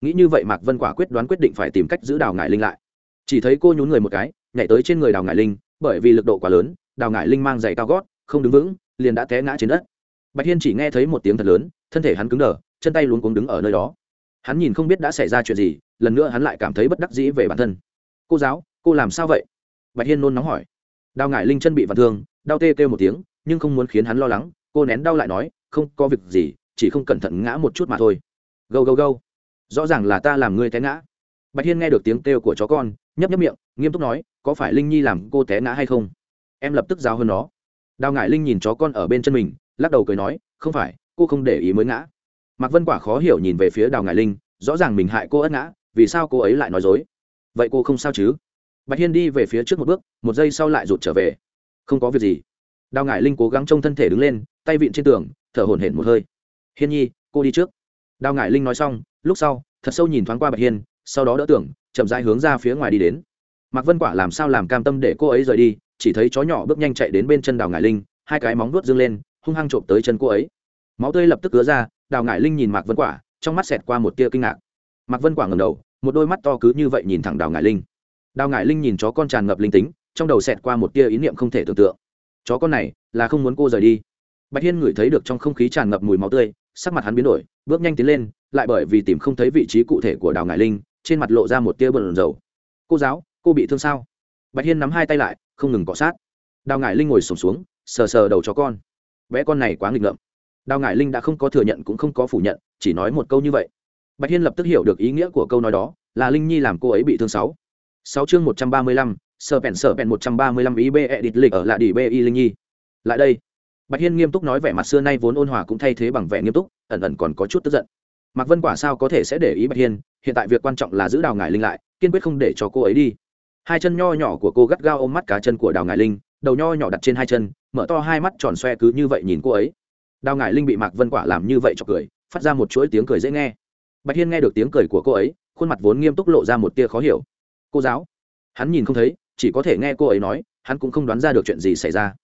A: Nghĩ như vậy mạc vân quả quyết đoán quyết định phải tìm cách giữ đào ngải linh lại. Chỉ thấy cô nhún người một cái, nhảy tới trên người đào ngải linh, bởi vì lực độ quá lớn, đào ngải linh mang giày cao gót, không đứng vững, liền đã té ngã trên đất. Bạch hiên chỉ nghe thấy một tiếng thật lớn, thân thể hắn cứng đờ, chân tay luống cuống đứng ở nơi đó. Hắn nhìn không biết đã xảy ra chuyện gì, lần nữa hắn lại cảm thấy bất đắc dĩ về bản thân. Cô giáo, cô làm sao vậy? Bạch hiên nôn nóng hỏi. Đào Ngải linh chân bị vặn thương, đau tê kêu một tiếng, nhưng không muốn khiến hắn lo lắng, cô nén đau lại nói, không có việc gì, chỉ không cẩn thận ngã một chút mà thôi. Gâu gâu gâu. Rõ ràng là ta làm ngươi té ngã. Bạch hiên nghe được tiếng kêu của chó con, nhấp nhấp miệng, nghiêm túc nói, có phải linh nhi làm cô té ngã hay không? Em lập tức giao hơn nó. Đào Ngải linh nhìn chó con ở bên chân mình, lắc đầu cười nói, không phải, cô không để ý mới ngã. Mạc vân quả khó hiểu nhìn về phía đào Ngải linh, rõ ràng mình hại cô ất ngã, vì sao cô ấy lại nói dối? Vậy cô không sao chứ? Bạch hiên đi về phía trước một bước, một giây sau lại rụt trở về. Không có việc gì. Đào Ngải linh cố gắng trông thân thể đứng lên, tay vịn trên tường, thở hổn hển một hơi. Hiên nhi, cô đi trước. Đào Ngải linh nói xong, lúc sau, thật sâu nhìn thoáng qua bạch hiên, sau đó đỡ tưởng chậm rãi hướng ra phía ngoài đi đến. Mạc vân quả làm sao làm cam tâm để cô ấy rời đi, chỉ thấy chó nhỏ bước nhanh chạy đến bên chân đào ngải linh, hai cái móng vuốt dương lên, hung hăng trộm tới chân cô ấy. Máu tươi lập tức cứa ra, đào ngải linh nhìn mạc vân quả, trong mắt xẹt qua một tia kinh ngạc. Mạc vân quả ngầm đầu, một đôi mắt to cứ như vậy nhìn thẳng đào ngải linh đào ngải linh nhìn chó con tràn ngập linh tính trong đầu xẹt qua một tia ý niệm không thể tưởng tượng. Chó con này là không muốn cô rời đi. Bạch hiên ngửi thấy được trong không khí tràn ngập mùi máu tươi sắc mặt hắn biến đổi bước nhanh tiến lên lại bởi vì tìm không thấy vị trí cụ thể của đào ngải linh trên mặt lộ ra một tia bờn dầu cô giáo cô bị thương sao? Bạch hiên nắm hai tay lại không ngừng cọ sát. Đào ngải linh ngồi sổm xuống, xuống sờ sờ đầu chó con. Bé con này quá nghịch ngợm. Đào ngải linh đã không có thừa nhận cũng không có phủ nhận chỉ nói một câu như vậy. Bạch hiên lập tức hiểu được ý nghĩa của câu nói đó là linh nhi làm cô ấy bị thương sáu sáu chương một trăm ba mươi lăm sợ bèn sở bèn một trăm ba mươi lăm ý b edit lịch ở lại đi b y linh nhi. Lại đây. Bạch hiên nghiêm túc nói vẻ mặt xưa nay vốn ôn hòa cũng thay thế bằng vẻ nghiêm túc, ẩn ẩn còn có chút tức giận. Mạc vân quả sao có thể sẽ để ý bạch hiên, hiện tại việc quan trọng là giữ đào ngải linh lại, kiên quyết không để cho cô ấy đi. Hai chân nho nhỏ của cô gắt gao ôm mắt cá chân của đào ngải linh, đầu nho nhỏ đặt trên hai chân, mở to hai mắt tròn xoe cứ như vậy nhìn cô ấy. Đào ngải linh bị mạc vân quả làm như vậy cho cười, phát ra một chuỗi tiếng cười dễ nghe. Bạch hiên nghe được tiếng cười của cô ấy, khuôn mặt vốn nghiêm túc lộ ra một tia khó hiểu cô giáo. Hắn nhìn không thấy, chỉ có thể nghe cô ấy nói, hắn cũng không đoán ra được chuyện gì xảy ra.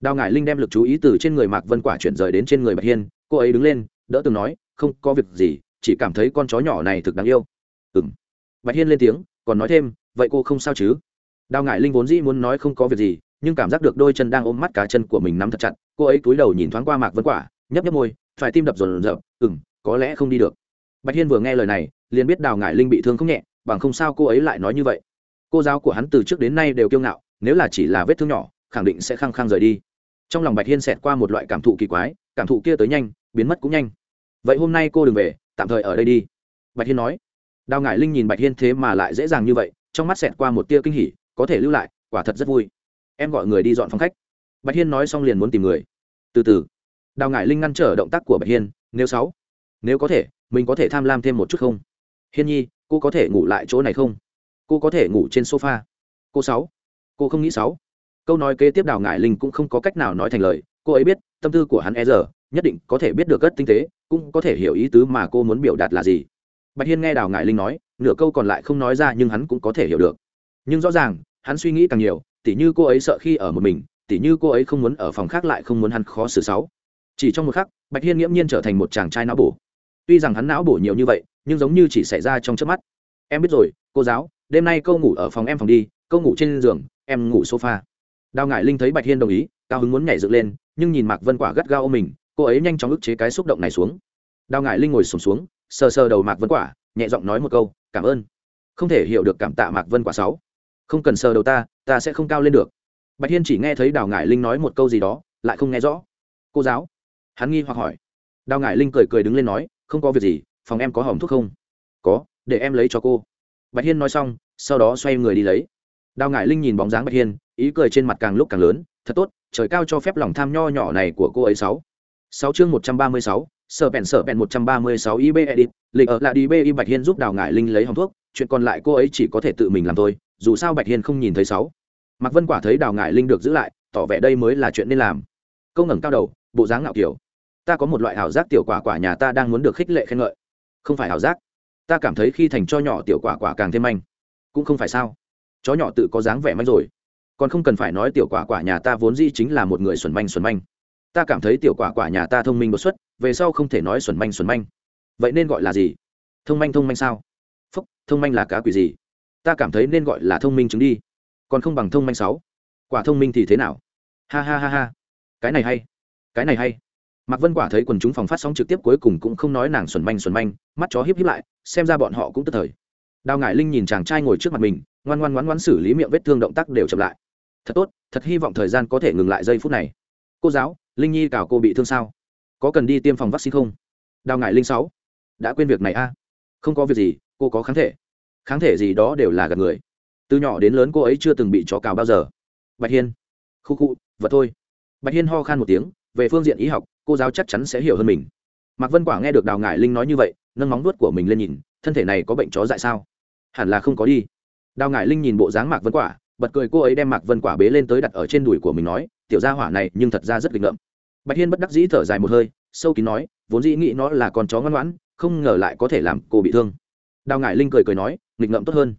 A: Đào ngải linh đem lực chú ý từ trên người mạc vân quả chuyển rời đến trên người bạch hiên, cô ấy đứng lên, đỡ từng nói, không, có việc gì, chỉ cảm thấy con chó nhỏ này thực đáng yêu. Ừ m bạch hiên lên tiếng, còn nói thêm, vậy cô không sao chứ? Đào ngải linh vốn dĩ muốn nói không có việc gì, nhưng cảm giác được đôi chân đang ôm mắt cá chân của mình nắm thật chặt, cô ấy cúi đầu nhìn thoáng qua mạc vân quả, nhấp nhấp môi, phải tim đập rồn rợp ừ m có lẽ không đi được. Bạch hiên vừa nghe lời này, liền biết đào ngải linh bị thương không nhẹ bằng không sao cô ấy lại nói như vậy. Cô giáo của hắn từ trước đến nay đều kiêu ngạo, nếu là chỉ là vết thương nhỏ, khẳng định sẽ khăng khăng rời đi. Trong lòng bạch hiên xẹt qua một loại cảm thụ kỳ quái, cảm thụ kia tới nhanh, biến mất cũng nhanh. Vậy hôm nay cô đừng về, tạm thời ở đây đi. Bạch hiên nói. Đào ngải linh nhìn bạch hiên thế mà lại dễ dàng như vậy, trong mắt xẹt qua một tia kinh hỉ, có thể lưu lại, quả thật rất vui. Em gọi người đi dọn phòng khách. Bạch hiên nói xong liền muốn tìm người. Từ từ. Đào ngải linh ngăn trở động tác của bạch hiên, nếu sáu, nếu có thể, mình có thể tham lam thêm một chút không? Hiên nhi, cô có thể ngủ lại chỗ này không? Cô có thể ngủ trên sofa. Cô sáu. Cô không nghĩ sáu. Câu nói kế tiếp đào ngải linh cũng không có cách nào nói thành lời. Cô ấy biết, tâm tư của hắn e giờ nhất định có thể biết được cất tinh tế, cũng có thể hiểu ý tứ mà cô muốn biểu đạt là gì. Bạch hiên nghe đào ngải linh nói, nửa câu còn lại không nói ra nhưng hắn cũng có thể hiểu được. Nhưng rõ ràng, hắn suy nghĩ càng nhiều, tỉ như cô ấy sợ khi ở một mình, tỉ như cô ấy không muốn ở phòng khác lại không muốn hắn khó xử sáu. Chỉ trong một khắc, bạch hiên nghiễm nhiên trở thành một chàng trai não bổ. Tuy rằng hắn não bổ nhiều như vậy nhưng giống như chỉ xảy ra trong trước mắt. Em biết rồi cô giáo đêm nay câu ngủ ở phòng em phòng đi câu ngủ trên giường em ngủ sofa. Đào ngải linh thấy bạch hiên đồng ý cao hứng muốn nhảy dựng lên nhưng nhìn mạc vân quả gắt gao ôm mình cô ấy nhanh chóng ức chế cái xúc động này xuống. Đào ngải linh ngồi sùng xuống, xuống sờ sờ đầu mạc vân quả nhẹ giọng nói một câu cảm ơn. Không thể hiểu được cảm tạ mạc vân quả sáu không cần sờ đầu ta ta sẽ không cao lên được. Bạch hiên chỉ nghe thấy đào ngải linh nói một câu gì đó lại không nghe rõ. Cô giáo? Hắn nghi hoặc hỏi. Đào ngải linh cười cười đứng lên nói không có việc gì phòng em có hỏng thuốc không? Có, để em lấy cho cô. Bạch hiên nói xong, sau đó xoay người đi lấy. Đào ngải linh nhìn bóng dáng bạch hiên, ý cười trên mặt càng lúc càng lớn, thật tốt, trời cao cho phép lòng tham nho nhỏ này của cô ấy sáu. Sáu chương một trăm ba mươi sáu, sở bèn sở bèn một trăm ba mươi sáu ib edit, lịch ở là đi bi bạch hiên giúp đào ngải linh lấy hòng thuốc, chuyện còn lại cô ấy chỉ có thể tự mình làm thôi, dù sao bạch hiên không nhìn thấy sáu. Mạc vân quả thấy đào ngải linh được giữ lại, tỏ vẻ đây mới là chuyện nên làm. Câu ngẩng cao đầu, bộ dáng ngạo kiểu. Ta có một loại ảo giác tiểu quả quả nhà ta đang muốn được khích lệ khen ngợi không phải ảo giác. Ta cảm thấy khi thành cho nhỏ tiểu quả quả càng thêm manh. Cũng không phải sao. Chó nhỏ tự có dáng vẻ manh rồi. Còn không cần phải nói tiểu quả quả nhà ta vốn di chính là một người xuẩn manh xuẩn manh. Ta cảm thấy tiểu quả quả nhà ta thông minh đột xuất, về sau không thể nói xuẩn manh xuẩn manh. Vậy nên gọi là gì? Thông manh thông manh sao? Phúc, thông manh là cá quỷ gì? Ta cảm thấy nên gọi là thông minh chứng đi. Còn không bằng thông manh sáu. Quả thông minh thì thế nào? Ha ha ha ha. Cái này hay. Cái này hay mạc vân quả thấy quần chúng phòng phát sóng trực tiếp cuối cùng cũng không nói nàng xuẩn manh xuẩn manh, mắt chó híp híp lại, xem ra bọn họ cũng tức thời. Đào ngải linh nhìn chàng trai ngồi trước mặt mình, ngoan ngoan ngoan ngoan xử lý miệng vết thương động tác đều chậm lại. Thật tốt, thật hy vọng thời gian có thể ngừng lại giây phút này. Cô giáo, linh nhi cào cô bị thương sao? Có cần đi tiêm phòng vaccine không? Đào ngải linh sáu. Đã quên việc này a không có việc gì, cô có kháng thể. Kháng thể gì đó đều là gạt người. Từ nhỏ đến lớn cô ấy chưa từng bị chó cào bao giờ. Bạch hiên. Khu khu, vật thôi. Bạch hiên ho khan một tiếng, về phương diện y học cô giáo chắc chắn sẽ hiểu hơn mình. Mạc vân quả nghe được đào ngải linh nói như vậy, nâng móng nuốt của mình lên nhìn, thân thể này có bệnh chó dại sao? Hẳn là không có đi. Đào ngải linh nhìn bộ dáng mạc vân quả, bật cười cô ấy đem mạc vân quả bế lên tới đặt ở trên đùi của mình nói, tiểu gia hỏa này, nhưng thật ra rất nghịch ngợm. Bạch hiên bất đắc dĩ thở dài một hơi, sâu kín nói, vốn dĩ nghĩ nó là con chó ngoan ngoãn, không ngờ lại có thể làm cô bị thương. Đào ngải linh cười cười nói, nghịch ngợm tốt hơn.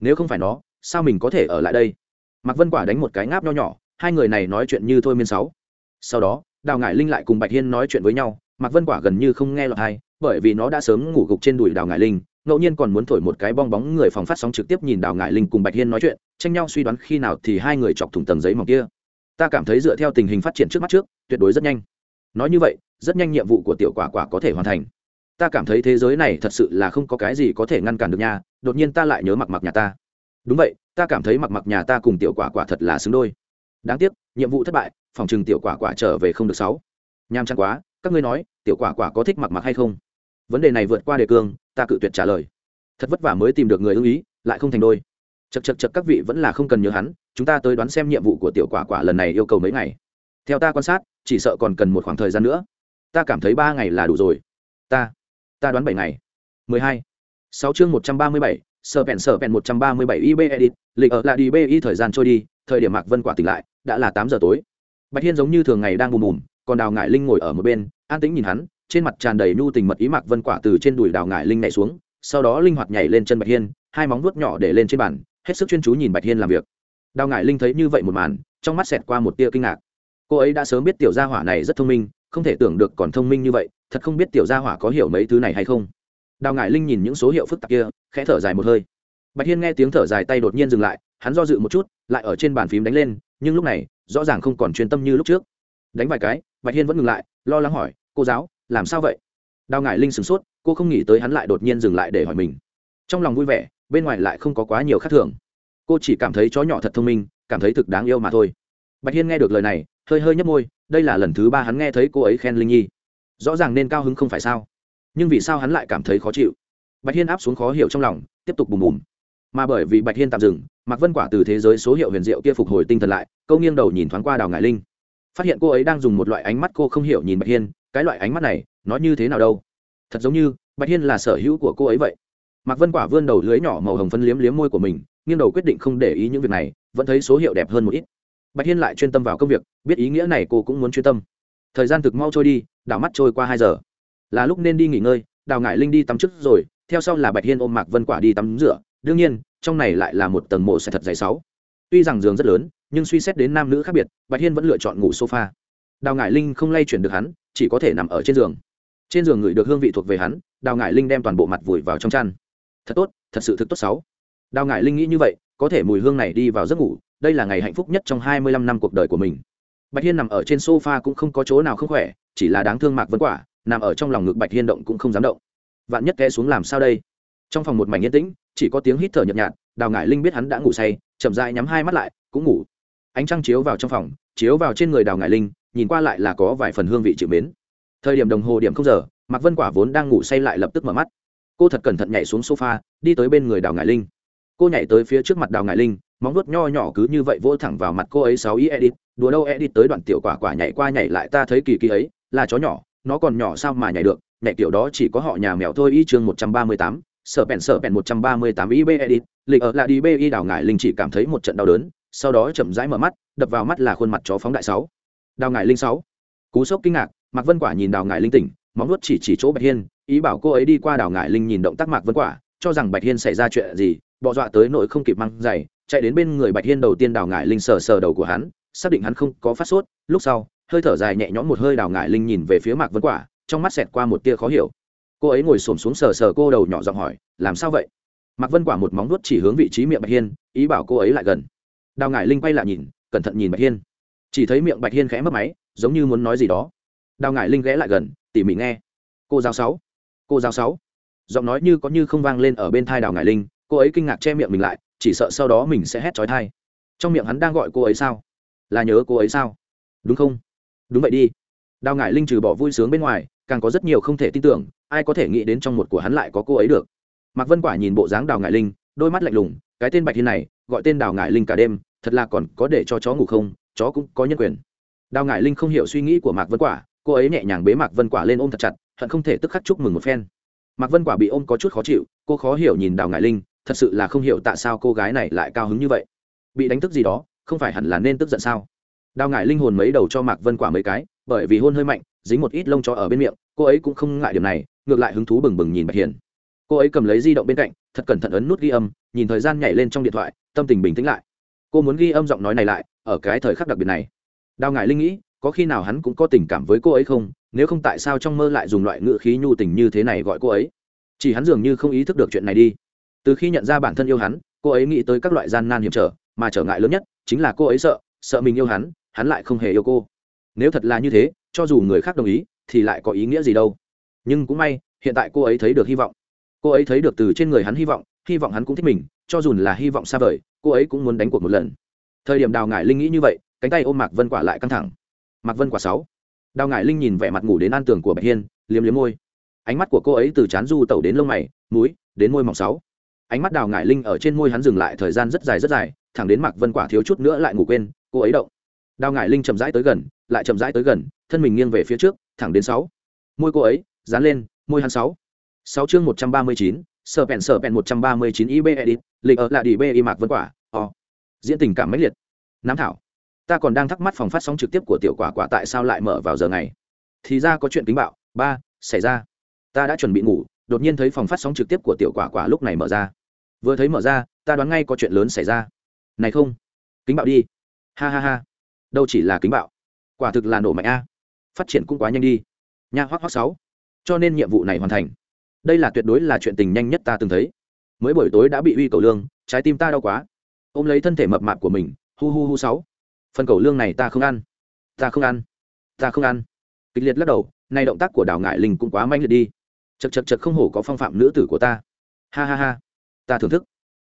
A: Nếu không phải nó, sao mình có thể ở lại đây? Mạc vân quả đánh một cái ngáp nho nhỏ, hai người này nói chuyện như thôi miên sáu. Sau đó đào ngải linh lại cùng bạch hiên nói chuyện với nhau, mạc vân quả gần như không nghe lọt hay bởi vì nó đã sớm ngủ gục trên đùi đào ngải linh, ngẫu nhiên còn muốn thổi một cái bong bóng người phòng phát sóng trực tiếp nhìn đào ngải linh cùng bạch hiên nói chuyện, tranh nhau suy đoán khi nào thì hai người chọc thủng tầng giấy mỏng kia. Ta cảm thấy dựa theo tình hình phát triển trước mắt trước, tuyệt đối rất nhanh. Nói như vậy, rất nhanh nhiệm vụ của tiểu quả quả có thể hoàn thành. Ta cảm thấy thế giới này thật sự là không có cái gì có thể ngăn cản được nha, đột nhiên ta lại nhớ mặc mặc nhà ta. Đúng vậy, ta cảm thấy mặc mặc nhà ta cùng tiểu quả quả thật là xứng đôi. Đáng tiếc, nhiệm vụ thất bại phòng trừng tiểu quả quả trở về không được sáu. Nham chán quá, các ngươi nói, tiểu quả quả có thích mặc mặc hay không? Vấn đề này vượt qua đề cương, ta cự tuyệt trả lời. Thật vất vả mới tìm được người ưng ý, lại không thành đôi. Chật chật chật các vị vẫn là không cần nhớ hắn, chúng ta tới đoán xem nhiệm vụ của tiểu quả quả lần này yêu cầu mấy ngày. Theo ta quan sát, chỉ sợ còn cần một khoảng thời gian nữa. Ta cảm thấy ba ngày là đủ rồi. Ta ta đoán bảy ngày. Mười hai. Sáu chương một trăm ba mươi bảy sở vẹn sở vẹn một trăm ba mươi bảy ib edit, lịch ở là đi bi thời gian trôi đi, thời điểm mạc vân quả tỉnh lại, đã là tám giờ tối bạch hiên giống như thường ngày đang bùm bùm, còn đào ngải linh ngồi ở một bên, an tĩnh nhìn hắn, trên mặt tràn đầy nhu tình mật ý mạc vân quả từ trên đùi đào ngải linh nhảy xuống, sau đó linh hoạt nhảy lên chân bạch hiên, hai móng vuốt nhỏ để lên trên bàn, hết sức chuyên chú nhìn bạch hiên làm việc. Đào ngải linh thấy như vậy một màn, trong mắt xẹt qua một tia kinh ngạc. Cô ấy đã sớm biết tiểu gia hỏa này rất thông minh, không thể tưởng được còn thông minh như vậy, thật không biết tiểu gia hỏa có hiểu mấy thứ này hay không. Đào ngải linh nhìn những số hiệu phức tạp kia, khẽ thở dài một hơi. Bạch hiên nghe tiếng thở dài tay đột nhiên dừng lại, hắn do dự một chút, lại ở trên bàn phím đánh lên nhưng lúc này, rõ ràng không còn chuyên tâm như lúc trước. Đánh vài cái, bạch hiên vẫn ngừng lại, lo lắng hỏi, cô giáo, làm sao vậy? Đào ngải linh sửng sốt, cô không nghĩ tới hắn lại đột nhiên dừng lại để hỏi mình. Trong lòng vui vẻ, bên ngoài lại không có quá nhiều khác thường. Cô chỉ cảm thấy chó nhỏ thật thông minh, cảm thấy thực đáng yêu mà thôi. Bạch hiên nghe được lời này, hơi hơi nhấp môi, đây là lần thứ ba hắn nghe thấy cô ấy khen linh nhi. Rõ ràng nên cao hứng không phải sao, nhưng vì sao hắn lại cảm thấy khó chịu? Bạch hiên áp xuống khó hiểu trong lòng, tiếp tục bùm bùm mà bởi vì bạch hiên tạm dừng, mạc vân quả từ thế giới số hiệu huyền diệu kia phục hồi tinh thần lại, câu nghiêng đầu nhìn thoáng qua đào ngải linh. Phát hiện cô ấy đang dùng một loại ánh mắt cô không hiểu nhìn bạch hiên, cái loại ánh mắt này, nó như thế nào đâu? Thật giống như, bạch hiên là sở hữu của cô ấy vậy. Mạc vân quả vươn đầu lưới nhỏ màu hồng phân liếm liếm môi của mình, nghiêng đầu quyết định không để ý những việc này, vẫn thấy số hiệu đẹp hơn một ít. Bạch hiên lại chuyên tâm vào công việc, biết ý nghĩa này cô cũng muốn chuyên tâm. Thời gian thực mau trôi đi, đảo mắt trôi qua hai giờ. Là lúc nên đi nghỉ ngơi, đào ngải linh đi tắm trước rồi, theo sau là bạch hiên ôm mạc vân quả đi tắm rửa đương nhiên, trong này lại là một tầng mộ sẽ thật dày sáu. Tuy rằng giường rất lớn, nhưng suy xét đến nam nữ khác biệt, bạch hiên vẫn lựa chọn ngủ sofa. Đào ngải linh không lay chuyển được hắn, chỉ có thể nằm ở trên giường. Trên giường ngửi được hương vị thuộc về hắn, đào ngải linh đem toàn bộ mặt vùi vào trong chăn. Thật tốt, thật sự thực tốt sáu. Đào ngải linh nghĩ như vậy, có thể mùi hương này đi vào giấc ngủ, đây là ngày hạnh phúc nhất trong hai mươi lăm năm cuộc đời của mình. Bạch hiên nằm ở trên sofa cũng không có chỗ nào không khỏe, chỉ là đáng thương mạc vấn quả, nằm ở trong lòng ngực bạch hiên động cũng không dám động. Vạn nhất té xuống làm sao đây? Trong phòng một mảnh yên tĩnh chỉ có tiếng hít thở nhợt nhạt, đào ngải linh biết hắn đã ngủ say, chậm dại nhắm hai mắt lại, cũng ngủ. Ánh trăng chiếu vào trong phòng, chiếu vào trên người đào ngải linh, nhìn qua lại là có vài phần hương vị chịu mến. Thời điểm đồng hồ điểm không giờ, mạc vân quả vốn đang ngủ say lại lập tức mở mắt. Cô thật cẩn thận nhảy xuống sofa, đi tới bên người đào ngải linh. Cô nhảy tới phía trước mặt đào ngải linh, móng vuốt nho nhỏ cứ như vậy vỗ thẳng vào mặt cô ấy sáu ý edit đùa đâu edit tới đoạn tiểu quả quả nhảy qua nhảy lại ta thấy kỳ kỳ ấy, là chó nhỏ, nó còn nhỏ sao mà nhảy được, nhảy tiểu đó chỉ có họ nhà mèo thôi. Y chương một trăm ba mươi tám sở bèn sở bèn một trăm ba mươi tám ib edit, lịch ở là đi bi đào ngải linh chỉ cảm thấy một trận đau đớn, sau đó chậm rãi mở mắt, đập vào mắt là khuôn mặt chó phóng đại sáu. Đào ngải linh sáu. Cú sốc kinh ngạc, mạc vân quả nhìn đào ngải linh tỉnh, móng nuốt chỉ chỉ chỗ bạch hiên, ý bảo cô ấy đi qua đào ngải linh nhìn động tác mạc vân quả, cho rằng bạch hiên xảy ra chuyện gì, bọ dọa tới nỗi không kịp mang giày, chạy đến bên người bạch hiên đầu tiên đào ngải linh sờ sờ đầu của hắn, xác định hắn không có phát sốt, lúc sau, hơi thở dài nhẹ nhõm một hơi đào ngải linh nhìn về phía mạc vân quả, trong mắt xẹt qua một tia khó hiểu cô ấy ngồi xổm xuống sờ sờ cô đầu nhỏ giọng hỏi, làm sao vậy? Mạc vân quả một móng nuốt chỉ hướng vị trí miệng bạch hiên, ý bảo cô ấy lại gần. Đào ngải linh quay lại nhìn, cẩn thận nhìn bạch hiên. Chỉ thấy miệng bạch hiên khẽ mất máy, giống như muốn nói gì đó. Đào ngải linh ghé lại gần, tỉ mỉ nghe. Cô giáo sáu, cô giáo sáu. Giọng nói như có như không vang lên ở bên thai đào ngải linh, cô ấy kinh ngạc che miệng mình lại, chỉ sợ sau đó mình sẽ hét trói thai trong miệng hắn đang gọi cô ấy sao? Là nhớ cô ấy sao? Đúng không? Đúng vậy đi. Đào ngải linh trừ bỏ vui sướng bên ngoài, càng có rất nhiều không thể tin tưởng ai có thể nghĩ đến trong một của hắn lại có cô ấy được. Mạc vân quả nhìn bộ dáng đào ngải linh, đôi mắt lạnh lùng, cái tên bạch thiên này, gọi tên đào ngải linh cả đêm, thật là còn có để cho chó ngủ không, chó cũng có nhân quyền. Đào ngải linh không hiểu suy nghĩ của mạc vân quả, cô ấy nhẹ nhàng bế mạc vân quả lên ôm thật chặt, hận không thể tức khắc chúc mừng một phen. Mạc vân quả bị ôm có chút khó chịu, cô khó hiểu nhìn đào ngải linh, thật sự là không hiểu tại sao cô gái này lại cao hứng như vậy. Bị đánh thức gì đó, không phải hẳn là nên tức giận sao? Đào ngải linh hồn mấy đầu cho mạc vân quả mấy cái, bởi vì hôn hơi mạnh, dính một ít lông chó ở bên miệng, cô ấy cũng không ngại điểm này ngược lại hứng thú bừng bừng nhìn bạch hiền. Cô ấy cầm lấy di động bên cạnh, thật cẩn thận ấn nút ghi âm, nhìn thời gian nhảy lên trong điện thoại, tâm tình bình tĩnh lại. Cô muốn ghi âm giọng nói này lại, ở cái thời khắc đặc biệt này. Đào ngại linh nghĩ, có khi nào hắn cũng có tình cảm với cô ấy không? Nếu không tại sao trong mơ lại dùng loại ngữ khí nhu tình như thế này gọi cô ấy? Chỉ hắn dường như không ý thức được chuyện này đi. Từ khi nhận ra bản thân yêu hắn, cô ấy nghĩ tới các loại gian nan hiểm trở, mà trở ngại lớn nhất chính là cô ấy sợ sợ mình yêu hắn hắn lại không hề yêu cô. Nếu thật là như thế, cho dù người khác đồng ý, thì lại có ý nghĩa gì đâu? Nhưng cũng may, hiện tại cô ấy thấy được hy vọng. Cô ấy thấy được từ trên người hắn hy vọng hy vọng hắn cũng thích mình, cho dù là hy vọng xa vời, cô ấy cũng muốn đánh cuộc một lần. Thời điểm đào ngải linh nghĩ như vậy, cánh tay ôm mạc vân quả lại căng thẳng. Mạc vân quả sáu. Đào ngải linh nhìn vẻ mặt ngủ đến an tường của bạch hiên, liếm liếm môi. Ánh mắt của cô ấy từ chán du tẩu đến lông mày múi đến môi mỏng sáu. Ánh mắt đào ngải linh ở trên môi hắn dừng lại thời gian rất dài rất dài, thẳng đến mạc vân quả thiếu chút nữa lại ngủ quên, cô ấy động. Đào ngải linh chậm rãi tới gần, lại chậm rãi tới gần, thân mình nghiêng về phía trước, thẳng đến sáu. Môi cô ấy dán lên, môi hắn sáu. Sáu chương một trăm ba mươi chín sở pèn sở pèn một trăm ba mươi chín ib edit, lịch ở là đi b y mạc vân quả, o. Diễn tình cảm mãnh liệt. Nám thảo. Ta còn đang thắc mắc phòng phát sóng trực tiếp của tiểu quả quả tại sao lại mở vào giờ này. Thì ra có chuyện kính bạo, ba, xảy ra. Ta đã chuẩn bị ngủ, đột nhiên thấy phòng phát sóng trực tiếp của tiểu quả quả lúc này mở ra. Vừa thấy mở ra, ta đoán ngay có chuyện lớn xảy ra. Này không, kính bạo đi. Ha ha ha. Đâu chỉ là kính bạo. Quả thực là nổ mạnh a. Phát triển cũng quá nhanh đi. Nha hoác hoác sáu cho nên nhiệm vụ này hoàn thành. Đây là tuyệt đối là chuyện tình nhanh nhất ta từng thấy. Mới buổi tối đã bị uy cầu lương, trái tim ta đau quá. Ôm lấy thân thể mập mạp của mình, hu hu hu sáu. Phần cầu lương này ta không ăn. Ta không ăn. Ta không ăn. Kịch liệt lắc đầu, nay động tác của đào ngại linh cũng quá manh liệt đi. Chật chật chật không hổ có phong phạm nữ tử của ta. Ha ha ha. Ta thưởng thức.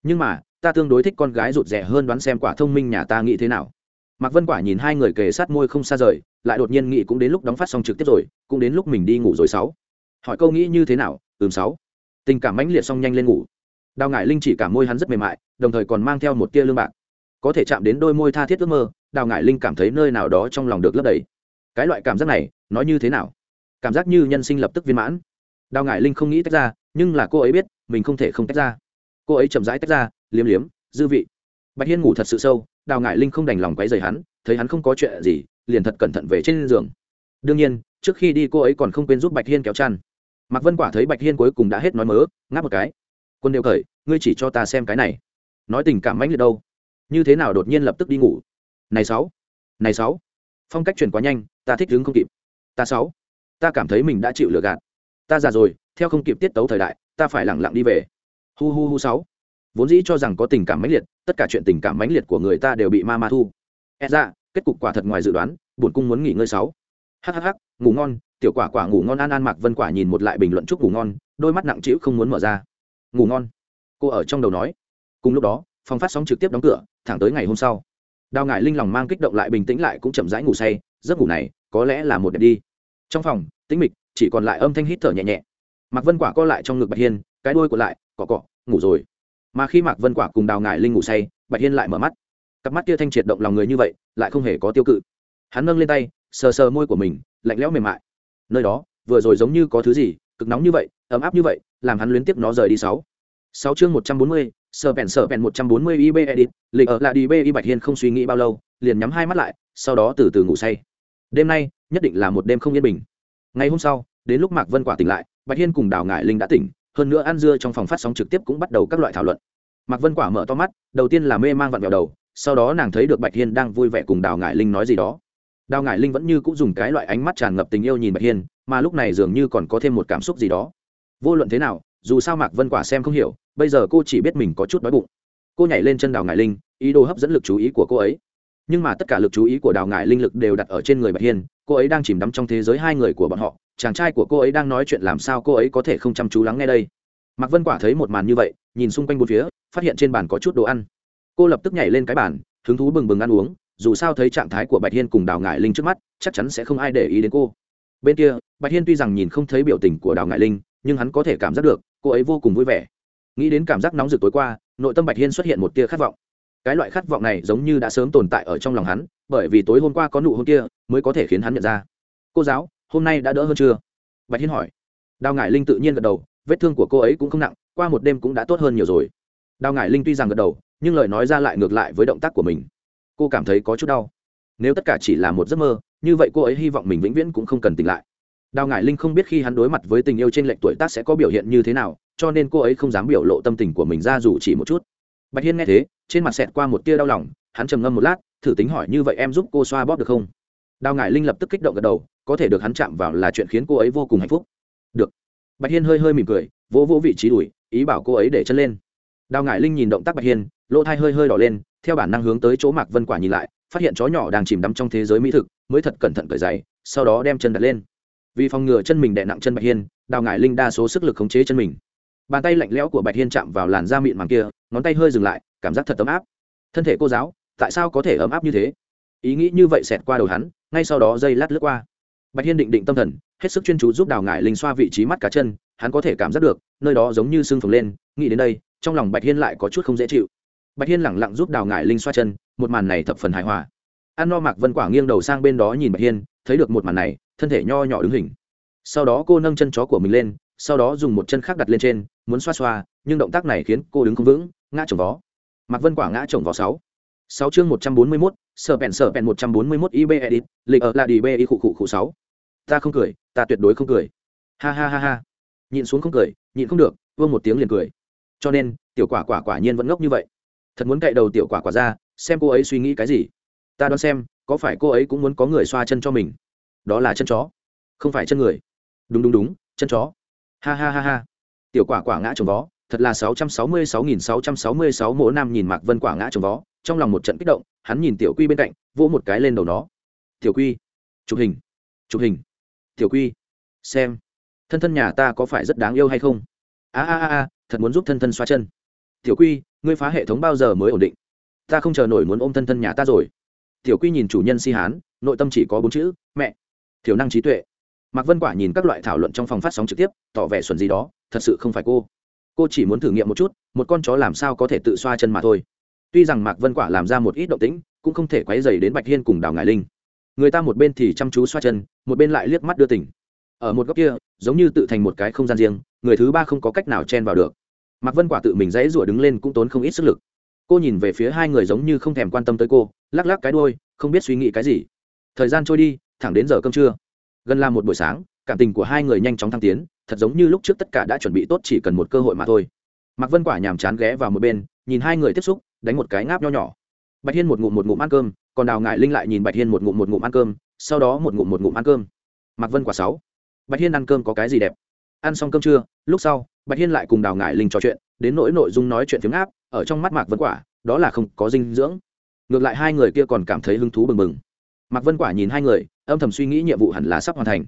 A: Nhưng mà, ta tương đối thích con gái rụt rẻ hơn đoán xem quả thông minh nhà ta nghĩ thế nào mạc vân quả nhìn hai người kề sát môi không xa rời, lại đột nhiên nghĩ cũng đến lúc đóng phát xong trực tiếp rồi, cũng đến lúc mình đi ngủ rồi sáu. Hỏi câu nghĩ như thế nào? Ừm, sáu. Tình cảm mãnh liệt xong nhanh lên ngủ. Đào ngải linh chỉ cảm môi hắn rất mềm mại, đồng thời còn mang theo một tia lương bạc. Có thể chạm đến đôi môi tha thiết ước mơ, đào ngải linh cảm thấy nơi nào đó trong lòng được lấp đầy. Cái loại cảm giác này, nói như thế nào? Cảm giác như nhân sinh lập tức viên mãn. Đào ngải linh không nghĩ tách ra, nhưng là cô ấy biết, mình không thể không tách ra. Cô ấy chậm rãi tách ra, liếm liếm, dư vị. Bạch hiên ngủ thật sự sâu đào ngải linh không đành lòng quấy rầy hắn, thấy hắn không có chuyện gì, liền thật cẩn thận về trên giường. Đương nhiên, trước khi đi cô ấy còn không quên giúp bạch hiên kéo chăn. Mạc vân quả thấy bạch hiên cuối cùng đã hết nói mớ, ngáp một cái. Quân đều khởi, ngươi chỉ cho ta xem cái này. Nói tình cảm mãnh liệt đâu? Như thế nào đột nhiên lập tức đi ngủ? Này sáu này sáu. Phong cách chuyển quá nhanh, ta thích đứng không kịp. Ta sáu, ta cảm thấy mình đã chịu lừa gạt. Ta già rồi, theo không kịp tiết tấu thời đại, ta phải lẳng lặng đi về. Hu hu hu sáu vốn dĩ cho rằng có tình cảm mãnh liệt, tất cả chuyện tình cảm mãnh liệt của người ta đều bị ma ma thu. E ra kết cục quả thật ngoài dự đoán bổn cung muốn nghỉ ngơi sáu. Hhh ngủ ngon, tiểu quả quả ngủ ngon an an mạc vân quả nhìn một lại bình luận chúc ngủ ngon, đôi mắt nặng trĩu không muốn mở ra. Ngủ ngon. Cô ở trong đầu nói. Cùng lúc đó, phòng phát sóng trực tiếp đóng cửa, thẳng tới ngày hôm sau. Đào ngải linh lòng mang kích động lại bình tĩnh lại cũng chậm rãi ngủ say, giấc ngủ này, có lẽ là một đẹp đi. Trong phòng, tĩnh mịch, chỉ còn lại âm thanh hít thở nhẹ nhẹ. Mạc vân quả co lại trong ngực bạch hiên, cái đuôi của lại, cọ cọ, ngủ rồi mà khi mạc vân quả cùng đào ngải linh ngủ say, bạch hiên lại mở mắt. Cặp mắt kia thanh triệt động lòng người như vậy, lại không hề có tiêu cự. Hắn nâng lên tay, sờ sờ môi của mình, lạnh lẽo mềm mại. Nơi đó, vừa rồi giống như có thứ gì, cực nóng như vậy, ấm áp như vậy, làm hắn luyến tiếp nó rời đi sáu. Sáu chương một trăm bốn mươi, sờ bèn sờ bèn một trăm bốn mươi ib edit, lịch ở lại đi b y bạch hiên không suy nghĩ bao lâu, liền nhắm hai mắt lại, sau đó từ từ ngủ say. Đêm nay, nhất định là một đêm không yên bình. Ngày hôm sau, đến lúc mạc vân quả tỉnh lại, bạch hiên cùng đào ngải linh đã tỉnh hơn nữa ăn dưa trong phòng phát sóng trực tiếp cũng bắt đầu các loại thảo luận. Mạc vân quả mở to mắt, đầu tiên là mê mang vặn vẹo đầu, sau đó nàng thấy được bạch hiên đang vui vẻ cùng đào ngải linh nói gì đó. Đào ngải linh vẫn như cũng dùng cái loại ánh mắt tràn ngập tình yêu nhìn bạch hiên, mà lúc này dường như còn có thêm một cảm xúc gì đó. Vô luận thế nào, dù sao mạc vân quả xem không hiểu, bây giờ cô chỉ biết mình có chút đói bụng. Cô nhảy lên chân đào ngải linh, ý đồ hấp dẫn lực chú ý của cô ấy. Nhưng mà tất cả lực chú ý của đào ngải linh lực đều đặt ở trên người bạch hiên, cô ấy đang chìm đắm trong thế giới hai người của bọn họ chàng trai của cô ấy đang nói chuyện làm sao cô ấy có thể không chăm chú lắng nghe đây? Mạc vân quả thấy một màn như vậy, nhìn xung quanh bốn phía, phát hiện trên bàn có chút đồ ăn. Cô lập tức nhảy lên cái bàn, hứng thú bừng bừng ăn uống, dù sao thấy trạng thái của bạch hiên cùng đào ngải linh trước mắt, chắc chắn sẽ không ai để ý đến cô. Bên kia, bạch hiên tuy rằng nhìn không thấy biểu tình của đào ngải linh, nhưng hắn có thể cảm giác được, cô ấy vô cùng vui vẻ. Nghĩ đến cảm giác nóng rực tối qua, nội tâm bạch hiên xuất hiện một tia khát vọng. Cái loại khát vọng này giống như đã sớm tồn tại ở trong lòng hắn, bởi vì tối hôm qua có nụ hôn kia mới có thể khiến hắn nhận ra. Cô giáo hôm nay đã đỡ hơn chưa? Bạch hiên hỏi. Đào ngải linh tự nhiên gật đầu, vết thương của cô ấy cũng không nặng, qua một đêm cũng đã tốt hơn nhiều rồi. Đào ngải linh tuy rằng gật đầu, nhưng lời nói ra lại ngược lại với động tác của mình. Cô cảm thấy có chút đau. Nếu tất cả chỉ là một giấc mơ, như vậy cô ấy hy vọng mình vĩnh viễn cũng không cần tỉnh lại. Đào ngải linh không biết khi hắn đối mặt với tình yêu trên lệnh tuổi tác sẽ có biểu hiện như thế nào, cho nên cô ấy không dám biểu lộ tâm tình của mình ra dù chỉ một chút. Bạch hiên nghe thế, trên mặt xẹt qua một tia đau lòng, hắn trầm ngâm một lát, thử tính hỏi như vậy em giúp cô xoa bóp được không? Đào ngải linh lập tức kích động gật đầu có thể được hắn chạm vào là chuyện khiến cô ấy vô cùng hạnh phúc. Được. Bạch hiên hơi hơi mỉm cười, vỗ vỗ vị trí đùi, ý bảo cô ấy để chân lên. Đào ngải linh nhìn động tác bạch hiên, lỗ thai hơi hơi đỏ lên, theo bản năng hướng tới chỗ mạc vân quả nhìn lại, phát hiện chó nhỏ đang chìm đắm trong thế giới mỹ thực, mới thật cẩn thận cởi giày, sau đó đem chân đặt lên. Vì phòng ngừa chân mình đè nặng chân bạch hiên, đào ngải linh đa số sức lực khống chế chân mình. Bàn tay lạnh lẽo của bạch hiên chạm vào làn da mịn màng kia, ngón tay hơi dừng lại, cảm giác thật ấm áp. Thân thể cô giáo, tại sao có thể ấm áp như thế? Ý nghĩ như vậy xẹt qua đầu hắn, ngay sau đó dây lát lướt qua bạch hiên định định tâm thần, hết sức chuyên chú giúp đào ngải linh xoa vị trí mắt cá chân, hắn có thể cảm giác được, nơi đó giống như sưng phồng lên, nghĩ đến đây, trong lòng bạch hiên lại có chút không dễ chịu. Bạch hiên lẳng lặng giúp đào ngải linh xoa chân, một màn này thập phần hài hòa. An no mạc vân quả nghiêng đầu sang bên đó nhìn bạch hiên, thấy được một màn này, thân thể nho nhỏ đứng hình. Sau đó cô nâng chân chó của mình lên, sau đó dùng một chân khác đặt lên trên, muốn xoa xoa, nhưng động tác này khiến cô đứng không vững, ngã chồng vó. Mạc vân quả ngã chồng vó sáu. Sáu chương một trăm bốn mươi mốt, sở bèn sở bèn một trăm bốn mươi mốt ib edit, lịch ở là đi b i khụ khụ khụ sáu ta không cười, ta tuyệt đối không cười. Ha ha ha ha. Nhịn xuống không cười, nhịn không được, vương một tiếng liền cười. Cho nên, tiểu quả quả quả nhiên vẫn ngốc như vậy. Thật muốn cậy đầu tiểu quả quả ra, xem cô ấy suy nghĩ cái gì. Ta đoán xem, có phải cô ấy cũng muốn có người xoa chân cho mình? Đó là chân chó, không phải chân người. Đúng đúng đúng, chân chó. Ha ha ha ha. Tiểu quả quả ngã trồng vó, thật là sáu trăm sáu mươi sáu nghìn sáu trăm sáu mươi sáu mỗi nam nhìn mạc vân quả ngã trồng vó, trong lòng một trận kích động, hắn nhìn tiểu quy bên cạnh, vỗ một cái lên đầu nó. Tiểu quy, chụp hình chụp hình tiểu quy, xem, thân thân nhà ta có phải rất đáng yêu hay không? A a a a, thật muốn giúp thân thân xoa chân. Tiểu quy, ngươi phá hệ thống bao giờ mới ổn định? Ta không chờ nổi muốn ôm thân thân nhà ta rồi. Tiểu quy nhìn chủ nhân si hán, nội tâm chỉ có bốn chữ, mẹ. Thiểu năng trí tuệ. Mạc vân quả nhìn các loại thảo luận trong phòng phát sóng trực tiếp, tỏ vẻ xuẩn gì đó, thật sự không phải cô. Cô chỉ muốn thử nghiệm một chút, một con chó làm sao có thể tự xoa chân mà thôi. Tuy rằng mạc vân quả làm ra một ít động tĩnh, cũng không thể quấy dày đến bạch hiên cùng đào ngải linh người ta một bên thì chăm chú xoa chân, một bên lại liếc mắt đưa tỉnh ở một góc kia, giống như tự thành một cái không gian riêng, người thứ ba không có cách nào chen vào được. Mạc vân quả tự mình dãy rủa đứng lên cũng tốn không ít sức lực. Cô nhìn về phía hai người giống như không thèm quan tâm tới cô, lắc lắc cái đôi không biết suy nghĩ cái gì. Thời gian trôi đi, thẳng đến giờ cơm trưa. Gần là một buổi sáng, cảm tình của hai người nhanh chóng thăng tiến, thật giống như lúc trước tất cả đã chuẩn bị tốt chỉ cần một cơ hội mà thôi. Mạc vân quả nhàm chán ghé vào một bên, nhìn hai người tiếp xúc, đánh một cái ngáp nho nhỏ bạch hiên một ngụm một ngụm ăn cơm, còn đào ngại linh lại nhìn bạch hiên một ngụm một ngụm ăn cơm, sau đó một ngụm một ngụm ăn cơm. Mạc vân quả sáu. Bạch hiên ăn cơm có cái gì đẹp? Ăn xong cơm trưa, lúc sau, bạch hiên lại cùng đào ngại linh trò chuyện, đến nỗi nội dung nói chuyện phiếm áp ở trong mắt mạc vân quả, đó là không có dinh dưỡng. Ngược lại hai người kia còn cảm thấy hứng thú bừng bừng. Mạc vân quả nhìn hai người, âm thầm suy nghĩ nhiệm vụ hẳn là sắp hoàn thành.